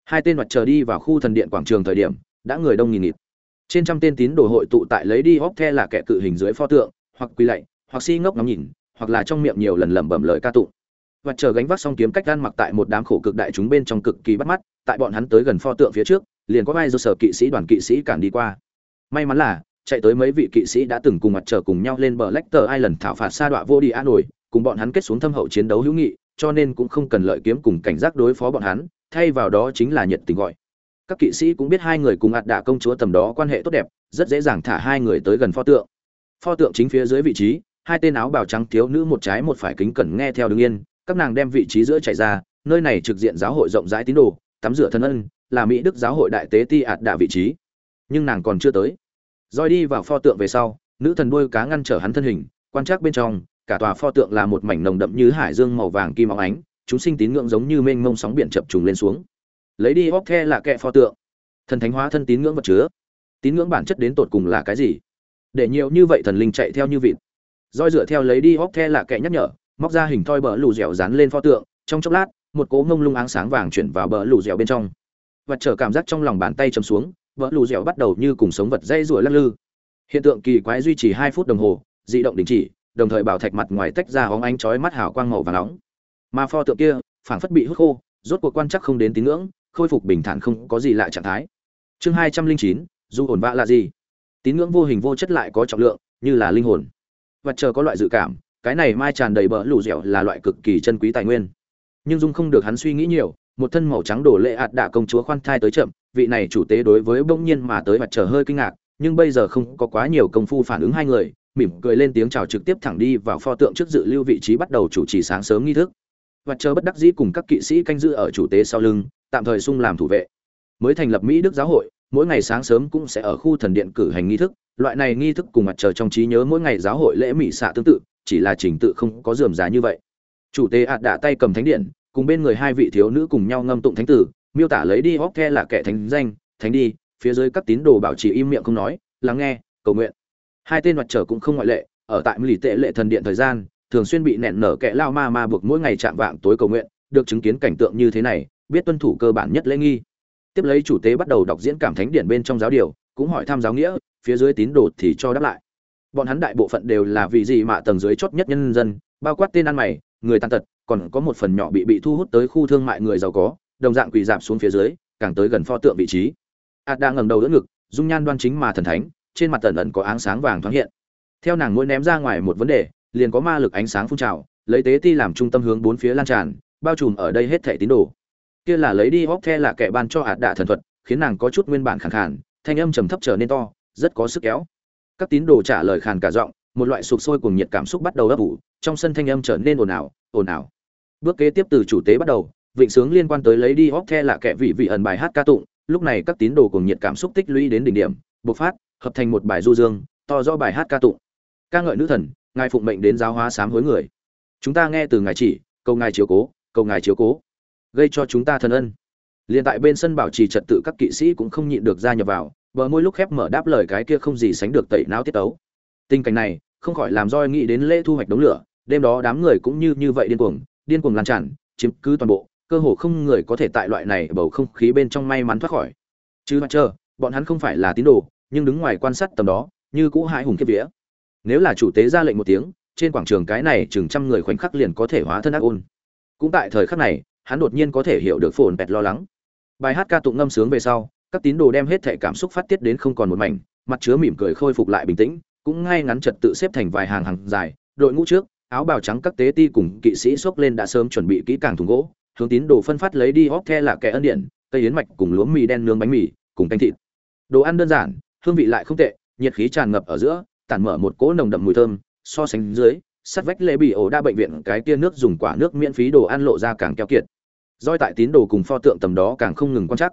Hai tên mặt chờ đi vào khu thần điện quảng trường thời điểm đã người đông nghìn nghịt. Trên trăm tên tín đồ hội tụ tại lấy đi hóc the là kẻ cự hình dưới pho tượng hoặc quỳ lạy hoặc si ngốc ngắm nhìn hoặc là trong miệng nhiều lần lẩm bẩm lời ca tụng. Và chờ gánh vác xong kiếm cách gan mặc tại một đám khổ cực đại chúng bên trong cực kỳ bắt mắt tại bọn hắn tới gần pho tượng phía trước liền có vai do sở kỵ sĩ đoàn kỵ sĩ cản đi qua. May mắn là chạy tới mấy vị kỵ sĩ đã từng cùng mặt trở cùng nhau lên bờ Lecter Island thảo phạt sa đọa vô đi an nổi, cùng bọn hắn kết xuống thâm hậu chiến đấu hữu nghị, cho nên cũng không cần lợi kiếm cùng cảnh giác đối phó bọn hắn, thay vào đó chính là nhiệt tình gọi. Các kỵ sĩ cũng biết hai người cùng ạt đạ công chúa tầm đó quan hệ tốt đẹp, rất dễ dàng thả hai người tới gần pho tượng. Pho tượng chính phía dưới vị trí, hai tên áo bào trắng thiếu nữ một trái một phải kính cẩn nghe theo đứng yên, các nàng đem vị trí giữa chạy ra, nơi này trực diện giáo hội rộng rãi tín đồ, tắm rửa thân ân, là Mỹ Đức giáo hội đại tế ti ạt đạ vị trí. Nhưng nàng còn chưa tới roi đi vào pho tượng về sau nữ thần đuôi cá ngăn trở hắn thân hình quan trắc bên trong cả tòa pho tượng là một mảnh nồng đậm như hải dương màu vàng kim óng ánh chúng sinh tín ngưỡng giống như mênh mông sóng biển chập trùng lên xuống lấy đi óc the là kệ pho tượng. Thần thánh hóa thân tín ngưỡng vật chứa. Tín ngưỡng bản chất đến tột cùng là cái gì? Để nhiều như vậy thần linh chạy theo như vịt. Roi dựa theo lấy đi óc the là kệ nhắc nhở, móc ra hình thoi bờ lù dẻo dán lên pho tượng. Trong chốc lát, một cỗ ngông lung áng sáng vàng chuyển vào bờ lù dẻo bên trong. Vật trở cảm giác trong lòng bàn tay chầm xuống, bờ lù dẻo bắt đầu như cùng sống vật dây rủa lắc lư. Hiện tượng kỳ quái duy trì hai phút đồng hồ, dị động đình chỉ, đồng thời bảo thạch mặt ngoài tách ra hóng ánh chói mắt hào quang màu và nóng. Mà pho tượng kia, phảng phất bị hút khô, rốt cuộc quan chắc không đến tín ngưỡng khôi phục bình thản không có gì lạ trạng thái. Chương hai trăm linh chín, dù ổn vạ là gì? Tín ngưỡng vô hình vô chất lại có trọng lượng, như là linh hồn. Và chờ có loại dự cảm, cái này mai tràn đầy bờ lù dẻo là loại cực kỳ chân quý tài nguyên. Nhưng dung không được hắn suy nghĩ nhiều, một thân màu trắng đổ lệ ạt đạ công chúa khoan thai tới chậm, vị này chủ tế đối với bỗng nhiên mà tới mặt trời hơi kinh ngạc, nhưng bây giờ không có quá nhiều công phu phản ứng hai người, mỉm cười lên tiếng chào trực tiếp thẳng đi vào pho tượng trước dự lưu vị trí bắt đầu chủ trì sáng sớm nghi thức. Và chờ bất đắc dĩ cùng các kỵ sĩ canh giữ ở chủ tế sau lưng tạm thời sung làm thủ vệ. Mới thành lập mỹ đức giáo hội, mỗi ngày sáng sớm cũng sẽ ở khu thần điện cử hành nghi thức. Loại này nghi thức cùng mặt trời trong trí nhớ mỗi ngày giáo hội lễ mỹ xạ tương tự, chỉ là trình tự không có dườm giá như vậy. Chủ tế ạt đã tay cầm thánh điện, cùng bên người hai vị thiếu nữ cùng nhau ngâm tụng thánh tử, miêu tả lấy đi hóc the là kẻ thánh danh, thánh đi. Phía dưới các tín đồ bảo trì im miệng không nói, lắng nghe, cầu nguyện. Hai tên mặt trở cũng không ngoại lệ, ở tại lì tệ lệ thần điện thời gian, thường xuyên bị nẹn nở kẻ lao ma ma buộc mỗi ngày chạm vạng tối cầu nguyện, được chứng kiến cảnh tượng như thế này biết tuân thủ cơ bản nhất lễ nghi. Tiếp lấy chủ tế bắt đầu đọc diễn cảm thánh điển bên trong giáo điều, cũng hỏi tham giáo nghĩa, phía dưới tín đồ thì cho đáp lại. Bọn hắn đại bộ phận đều là vì gì mà tầng dưới chót nhất nhân dân, bao quát tên ăn mày, người tàn tật, còn có một phần nhỏ bị bị thu hút tới khu thương mại người giàu có, đồng dạng quỳ dạp xuống phía dưới, càng tới gần pho tượng vị trí. Ạt đang ngẩng đầu đỡ ngực, dung nhan đoan chính mà thần thánh, trên mặt tần ẩn có áng sáng vàng thoáng hiện. Theo nàng mỗi ném ra ngoài một vấn đề, liền có ma lực ánh sáng phun trào, lấy tế ti làm trung tâm hướng bốn phía lan tràn, bao trùm ở đây hết thảy tín đồ kia là lấy đi hóc the là kẻ ban cho ạt đạ thần thuật, khiến nàng có chút nguyên bản khàn khàn, thanh âm trầm thấp trở nên to, rất có sức kéo. Các tín đồ trả lời khàn cả giọng, một loại sụp sôi cùng nhiệt cảm xúc bắt đầu ấp ủ, trong sân thanh âm trở nên ồn ào ồn ào. Bước kế tiếp từ chủ tế bắt đầu, vịnh sướng liên quan tới lấy đi hóc the là kẻ vị vị ẩn bài hát ca tụng, lúc này các tín đồ cùng nhiệt cảm xúc tích lũy đến đỉnh điểm, bộc phát, hợp thành một bài du dương, to do bài hát ca tụng. Ca ngợi nữ thần, ngài phụng mệnh đến giáo hóa sám hối người. Chúng ta nghe từ ngài chỉ, cầu ngài chiếu cố, cầu ngài chiếu cố gây cho chúng ta thần ân. Liền tại bên sân bảo trì trật tự các kỵ sĩ cũng không nhịn được ra nhập vào, bờ môi lúc khép mở đáp lời cái kia không gì sánh được tẩy não tiết ấu tình cảnh này, không khỏi làm roi nghĩ đến lễ thu hoạch đống lửa, đêm đó đám người cũng như như vậy điên cuồng điên cuồng lan tràn, chiếm cứ toàn bộ, cơ hồ không người có thể tại loại này bầu không khí bên trong may mắn thoát khỏi. Chứ mặt chờ, bọn hắn không phải là tín đồ, nhưng đứng ngoài quan sát tầm đó, như cũ hãi hùng kiếp vía. Nếu là chủ tế ra lệnh một tiếng, trên quảng trường cái này chừng trăm người khoảnh khắc liền có thể hóa thân ác ôn. Cũng tại thời khắc này hắn đột nhiên có thể hiểu được phồn pẹt lo lắng. Bài hát ca tụng ngâm sướng về sau, các tín đồ đem hết thể cảm xúc phát tiết đến không còn một mảnh, mặt chứa mỉm cười khôi phục lại bình tĩnh, cũng ngay ngắn trật tự xếp thành vài hàng hàng dài, đội ngũ trước, áo bào trắng các tế ti cùng kỵ sĩ xốc lên đã sớm chuẩn bị kỹ càng thùng gỗ, hướng tín đồ phân phát lấy đi hóc the là kẻ ân điện cây yến mạch cùng lúa mì đen nướng bánh mì, cùng canh thịt. Đồ ăn đơn giản, hương vị lại không tệ, nhiệt khí tràn ngập ở giữa, tản mở một cỗ nồng đậm mùi thơm, so sánh dưới sắt vách lễ bị ổ đa bệnh viện, cái kia nước dùng quả nước miễn phí đồ ăn lộ ra càng keo kiệt. Doi tại tín đồ cùng pho tượng tầm đó càng không ngừng quan chắc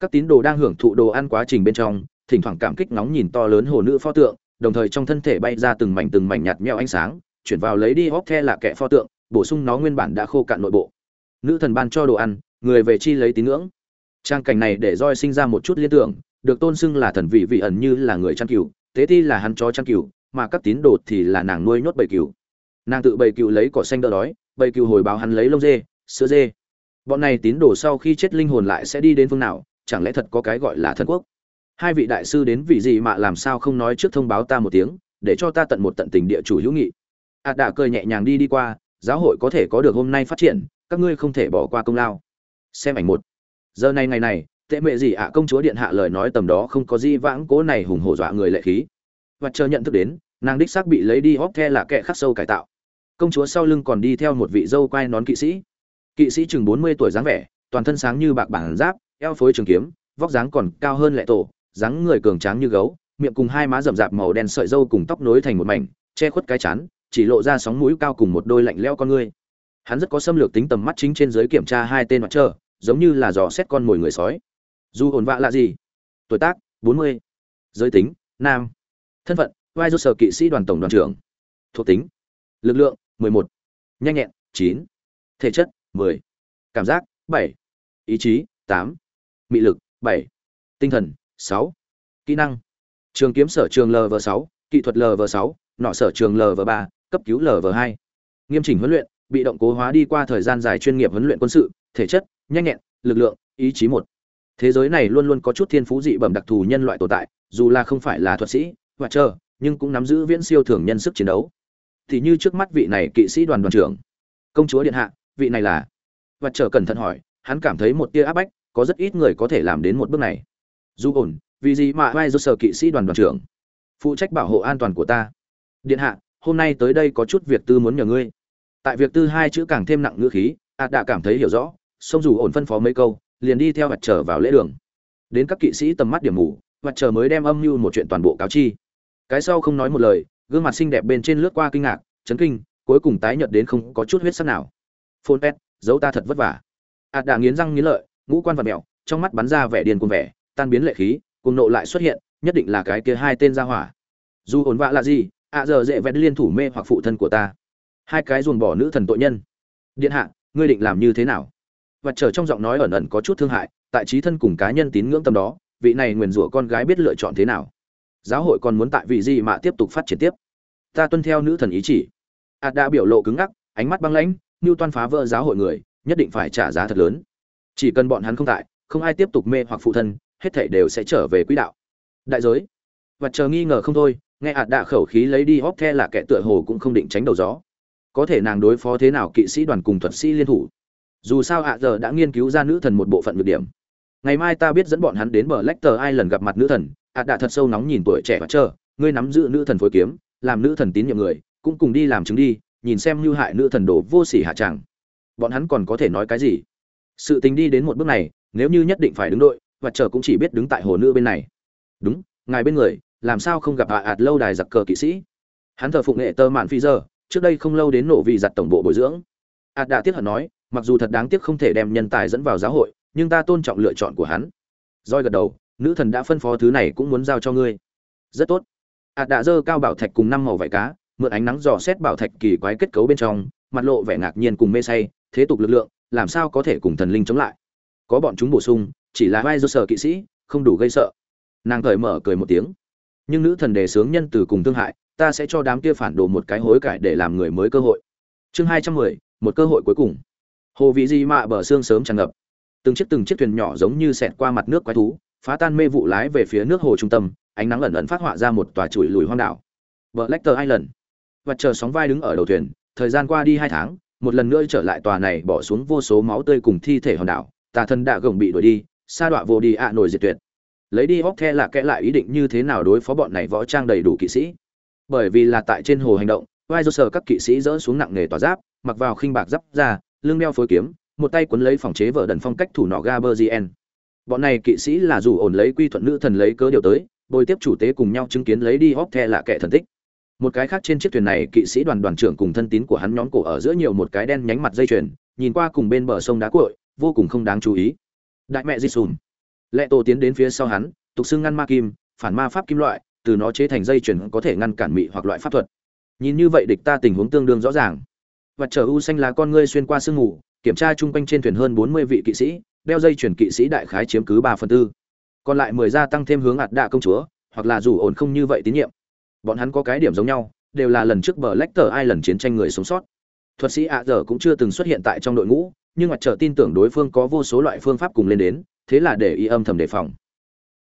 các tín đồ đang hưởng thụ đồ ăn quá trình bên trong, thỉnh thoảng cảm kích nóng nhìn to lớn hồ nữ pho tượng, đồng thời trong thân thể bay ra từng mảnh từng mảnh nhạt meo ánh sáng, chuyển vào lấy đi hóc the là kẻ pho tượng, bổ sung nó nguyên bản đã khô cạn nội bộ. Nữ thần ban cho đồ ăn, người về chi lấy tín ngưỡng. Trang cảnh này để roi sinh ra một chút liên tưởng, được tôn xưng là thần vị vị ẩn như là người chăn cừu, tế thi là hắn chó chăn cừu, mà các tín đồ thì là nàng nuôi nhốt bầy cừu nàng tự bầy cừu lấy cỏ xanh đỡ đói, bầy cừu hồi báo hắn lấy lông dê, sữa dê. Bọn này tín đồ sau khi chết linh hồn lại sẽ đi đến phương nào, chẳng lẽ thật có cái gọi là thần quốc? Hai vị đại sư đến vị gì mà làm sao không nói trước thông báo ta một tiếng, để cho ta tận một tận tình địa chủ hữu nghị. Ạt à đã cười nhẹ nhàng đi đi qua, giáo hội có thể có được hôm nay phát triển, các ngươi không thể bỏ qua công lao. Xem ảnh một. Giờ này ngày này, tệ mẹ gì ạ, công chúa điện hạ lời nói tầm đó không có gì vãng cố này hùng hổ dọa người lệ khí. Và chờ nhận thức đến, nàng đích xác bị lấy đi hóc the là kẻ khắc sâu cải tạo công chúa sau lưng còn đi theo một vị dâu quai nón kỵ sĩ. Kỵ sĩ chừng bốn mươi tuổi dáng vẻ, toàn thân sáng như bạc bản giáp, eo phối trường kiếm, vóc dáng còn cao hơn lệ tổ, dáng người cường tráng như gấu, miệng cùng hai má rậm rạp màu đen sợi dâu cùng tóc nối thành một mảnh, che khuất cái chán, chỉ lộ ra sóng mũi cao cùng một đôi lạnh lẽo con ngươi. Hắn rất có xâm lược tính tầm mắt chính trên giới kiểm tra hai tên mặt trơ, giống như là dò xét con mồi người sói. Dù ổn vạ là gì? Tuổi tác, bốn mươi. Giới tính, nam. Thân phận vai do sở kỵ sĩ đoàn tổng đoàn trưởng. Thuộc tính, lực lượng mười một. Nhanh nhẹn, chín. Thể chất, mười. Cảm giác, bảy. Ý chí, tám. Mị lực, bảy. Tinh thần, sáu. Kỹ năng. Trường kiếm sở trường lv sáu, kỹ thuật lv sáu, nọ sở trường lv ba, cấp cứu lv hai. Nghiêm chỉnh huấn luyện, bị động cố hóa đi qua thời gian dài chuyên nghiệp huấn luyện quân sự, thể chất, nhanh nhẹn, lực lượng, ý chí một. Thế giới này luôn luôn có chút thiên phú dị bẩm đặc thù nhân loại tồn tại, dù là không phải là thuật sĩ hoặc chờ nhưng cũng nắm giữ viễn siêu thường nhân sức chiến đấu thì như trước mắt vị này kỵ sĩ đoàn đoàn trưởng. Công chúa điện hạ, vị này là? Và chờ cẩn thận hỏi, hắn cảm thấy một tia áp bách, có rất ít người có thể làm đến một bước này. Dù ổn, vì gì mà vai do sở kỵ sĩ đoàn đoàn trưởng? Phụ trách bảo hộ an toàn của ta. Điện hạ, hôm nay tới đây có chút việc tư muốn nhờ ngươi. Tại việc tư hai chữ càng thêm nặng ngữ khí, ạt đã cảm thấy hiểu rõ xong dù ổn phân phó mấy câu, liền đi theo mặt trở vào lễ đường. Đến các kỵ sĩ tầm mắt điểm mù mặt trở mới đem âm mưu một chuyện toàn bộ cáo chi. Cái sau không nói một lời gương mặt xinh đẹp bên trên lướt qua kinh ngạc, chấn kinh, cuối cùng tái nhợt đến không có chút huyết sắc nào. Phôn pet, giấu ta thật vất vả. Ạt đã nghiến răng nghiến lợi, ngũ quan vật mẹo, trong mắt bắn ra vẻ điên cuồng vẻ, tan biến lệ khí cùng nộ lại xuất hiện, nhất định là cái kia hai tên ra hỏa. Dù ổn vạ là gì, ạ giờ dễ vẽ liên thủ mê hoặc phụ thân của ta. Hai cái dồn bỏ nữ thần tội nhân. Điện hạ, ngươi định làm như thế nào? Và trở trong giọng nói ẩn ẩn có chút thương hại, tại trí thân cùng cá nhân tín ngưỡng tâm đó, vị này nguyền rủa con gái biết lựa chọn thế nào? Giáo hội còn muốn tại vị gì mà tiếp tục phát triển tiếp. Ta tuân theo nữ thần ý chỉ. Ạt đã biểu lộ cứng ngắc, ánh mắt băng lãnh như toan phá vỡ giáo hội người, nhất định phải trả giá thật lớn. Chỉ cần bọn hắn không tại, không ai tiếp tục mê hoặc phụ thân, hết thảy đều sẽ trở về quỹ đạo. Đại giới. Và chờ nghi ngờ không thôi, nghe ạt đạ khẩu khí lấy đi hóp the là kẻ tựa hồ cũng không định tránh đầu gió. Có thể nàng đối phó thế nào kỵ sĩ đoàn cùng thuật sĩ liên thủ. Dù sao ạ giờ đã nghiên cứu ra nữ thần một bộ phận nhược điểm ngày mai ta biết dẫn bọn hắn đến bờ lecter ai lần gặp mặt nữ thần ạ đạ thật sâu nóng nhìn tuổi trẻ và chờ ngươi nắm giữ nữ thần phối kiếm, làm nữ thần tín nhiệm người, cũng cùng đi làm chứng đi, nhìn xem hư hại nữ thần đồ vô sỉ hạ tràng bọn hắn còn có thể nói cái gì? Sự tình đi đến một bước này, nếu như nhất định phải đứng đội, và chờ cũng chỉ biết đứng tại hồ nữ bên này. Đúng, ngài bên người, làm sao không gặp hạ ạt lâu đài giặc cờ kỵ sĩ? Hắn thờ phụng nghệ tơ mạn phi giờ, trước đây không lâu đến nổ vì giặt tổng bộ bồi dưỡng. Ạt đã tiếc hận nói, mặc dù thật đáng tiếc không thể đem nhân tài dẫn vào giáo hội nhưng ta tôn trọng lựa chọn của hắn. Roi gật đầu, nữ thần đã phân phó thứ này cũng muốn giao cho ngươi. Rất tốt. Ạt đã dơ cao bảo thạch cùng năm màu vải cá, mượn ánh nắng dò xét bảo thạch kỳ quái kết cấu bên trong, mặt lộ vẻ ngạc nhiên cùng mê say, thế tục lực lượng, làm sao có thể cùng thần linh chống lại? Có bọn chúng bổ sung, chỉ là vai do sở kỵ sĩ, không đủ gây sợ. Nàng cởi mở cười một tiếng. Nhưng nữ thần đề sướng nhân từ cùng thương hại, ta sẽ cho đám kia phản đồ một cái hối cải để làm người mới cơ hội. Chương hai trăm mười, một cơ hội cuối cùng. Hồ vị di mạ bờ xương sớm tràn ngập từng chiếc từng chiếc thuyền nhỏ giống như xẹt qua mặt nước quái thú, phá tan mê vụ lái về phía nước hồ trung tâm, ánh nắng ẩn ẩn phát họa ra một tòa chuỗi lùi hoang đảo. Vợ lecter island. Và chờ sóng vai đứng ở đầu thuyền, thời gian qua đi hai tháng, một lần nữa trở lại tòa này bỏ xuống vô số máu tươi cùng thi thể hòn đảo, tà thân đã gồng bị đuổi đi, sa đọa vô đi ạ nổi diệt tuyệt. Lấy đi hóc the là kẽ lại ý định như thế nào đối phó bọn này võ trang đầy đủ kỵ sĩ? Bởi vì là tại trên hồ hành động vai do sở các kỵ sĩ dỡ xuống nặng nghề tỏa giáp, mặc vào khinh bạc giáp ra, lưng đeo phối kiếm một tay cuốn lấy phòng chế vợ đần phong cách thủ nọ gaberzien bọn này kỵ sĩ là dù ổn lấy quy thuận nữ thần lấy cớ điều tới bồi tiếp chủ tế cùng nhau chứng kiến lấy đi hóc the là kẻ thần tích. Một cái khác trên chiếc thuyền này kỵ sĩ đoàn đoàn trưởng cùng thân tín của hắn nhóm cổ ở giữa nhiều một cái đen nhánh mặt dây chuyền nhìn qua cùng bên bờ sông đá cuội, vô cùng không đáng chú ý. Đại mẹ di sùn. Lệ tổ tiến đến phía sau hắn tục xưng ngăn ma kim phản ma pháp kim loại từ nó chế thành dây chuyền có thể ngăn cản mị hoặc loại pháp thuật. Nhìn như vậy địch ta tình huống tương đương rõ ràng. Vật trở u xanh là con ngươi xuyên qua sương ngủ kiểm tra chung quanh trên thuyền hơn bốn mươi vị kỵ sĩ, đeo dây chuyển kỵ sĩ đại khái chiếm cứ ba phần tư. Còn lại mười gia tăng thêm hướng ạt đạ công chúa, hoặc là dù ổn không như vậy tín nhiệm. Bọn hắn có cái điểm giống nhau, đều là lần trước bờ lách tờ ai lần chiến tranh người sống sót. Thuật sĩ ạ giờ cũng chưa từng xuất hiện tại trong đội ngũ, nhưng mặt trở tin tưởng đối phương có vô số loại phương pháp cùng lên đến, thế là để y âm thầm đề phòng.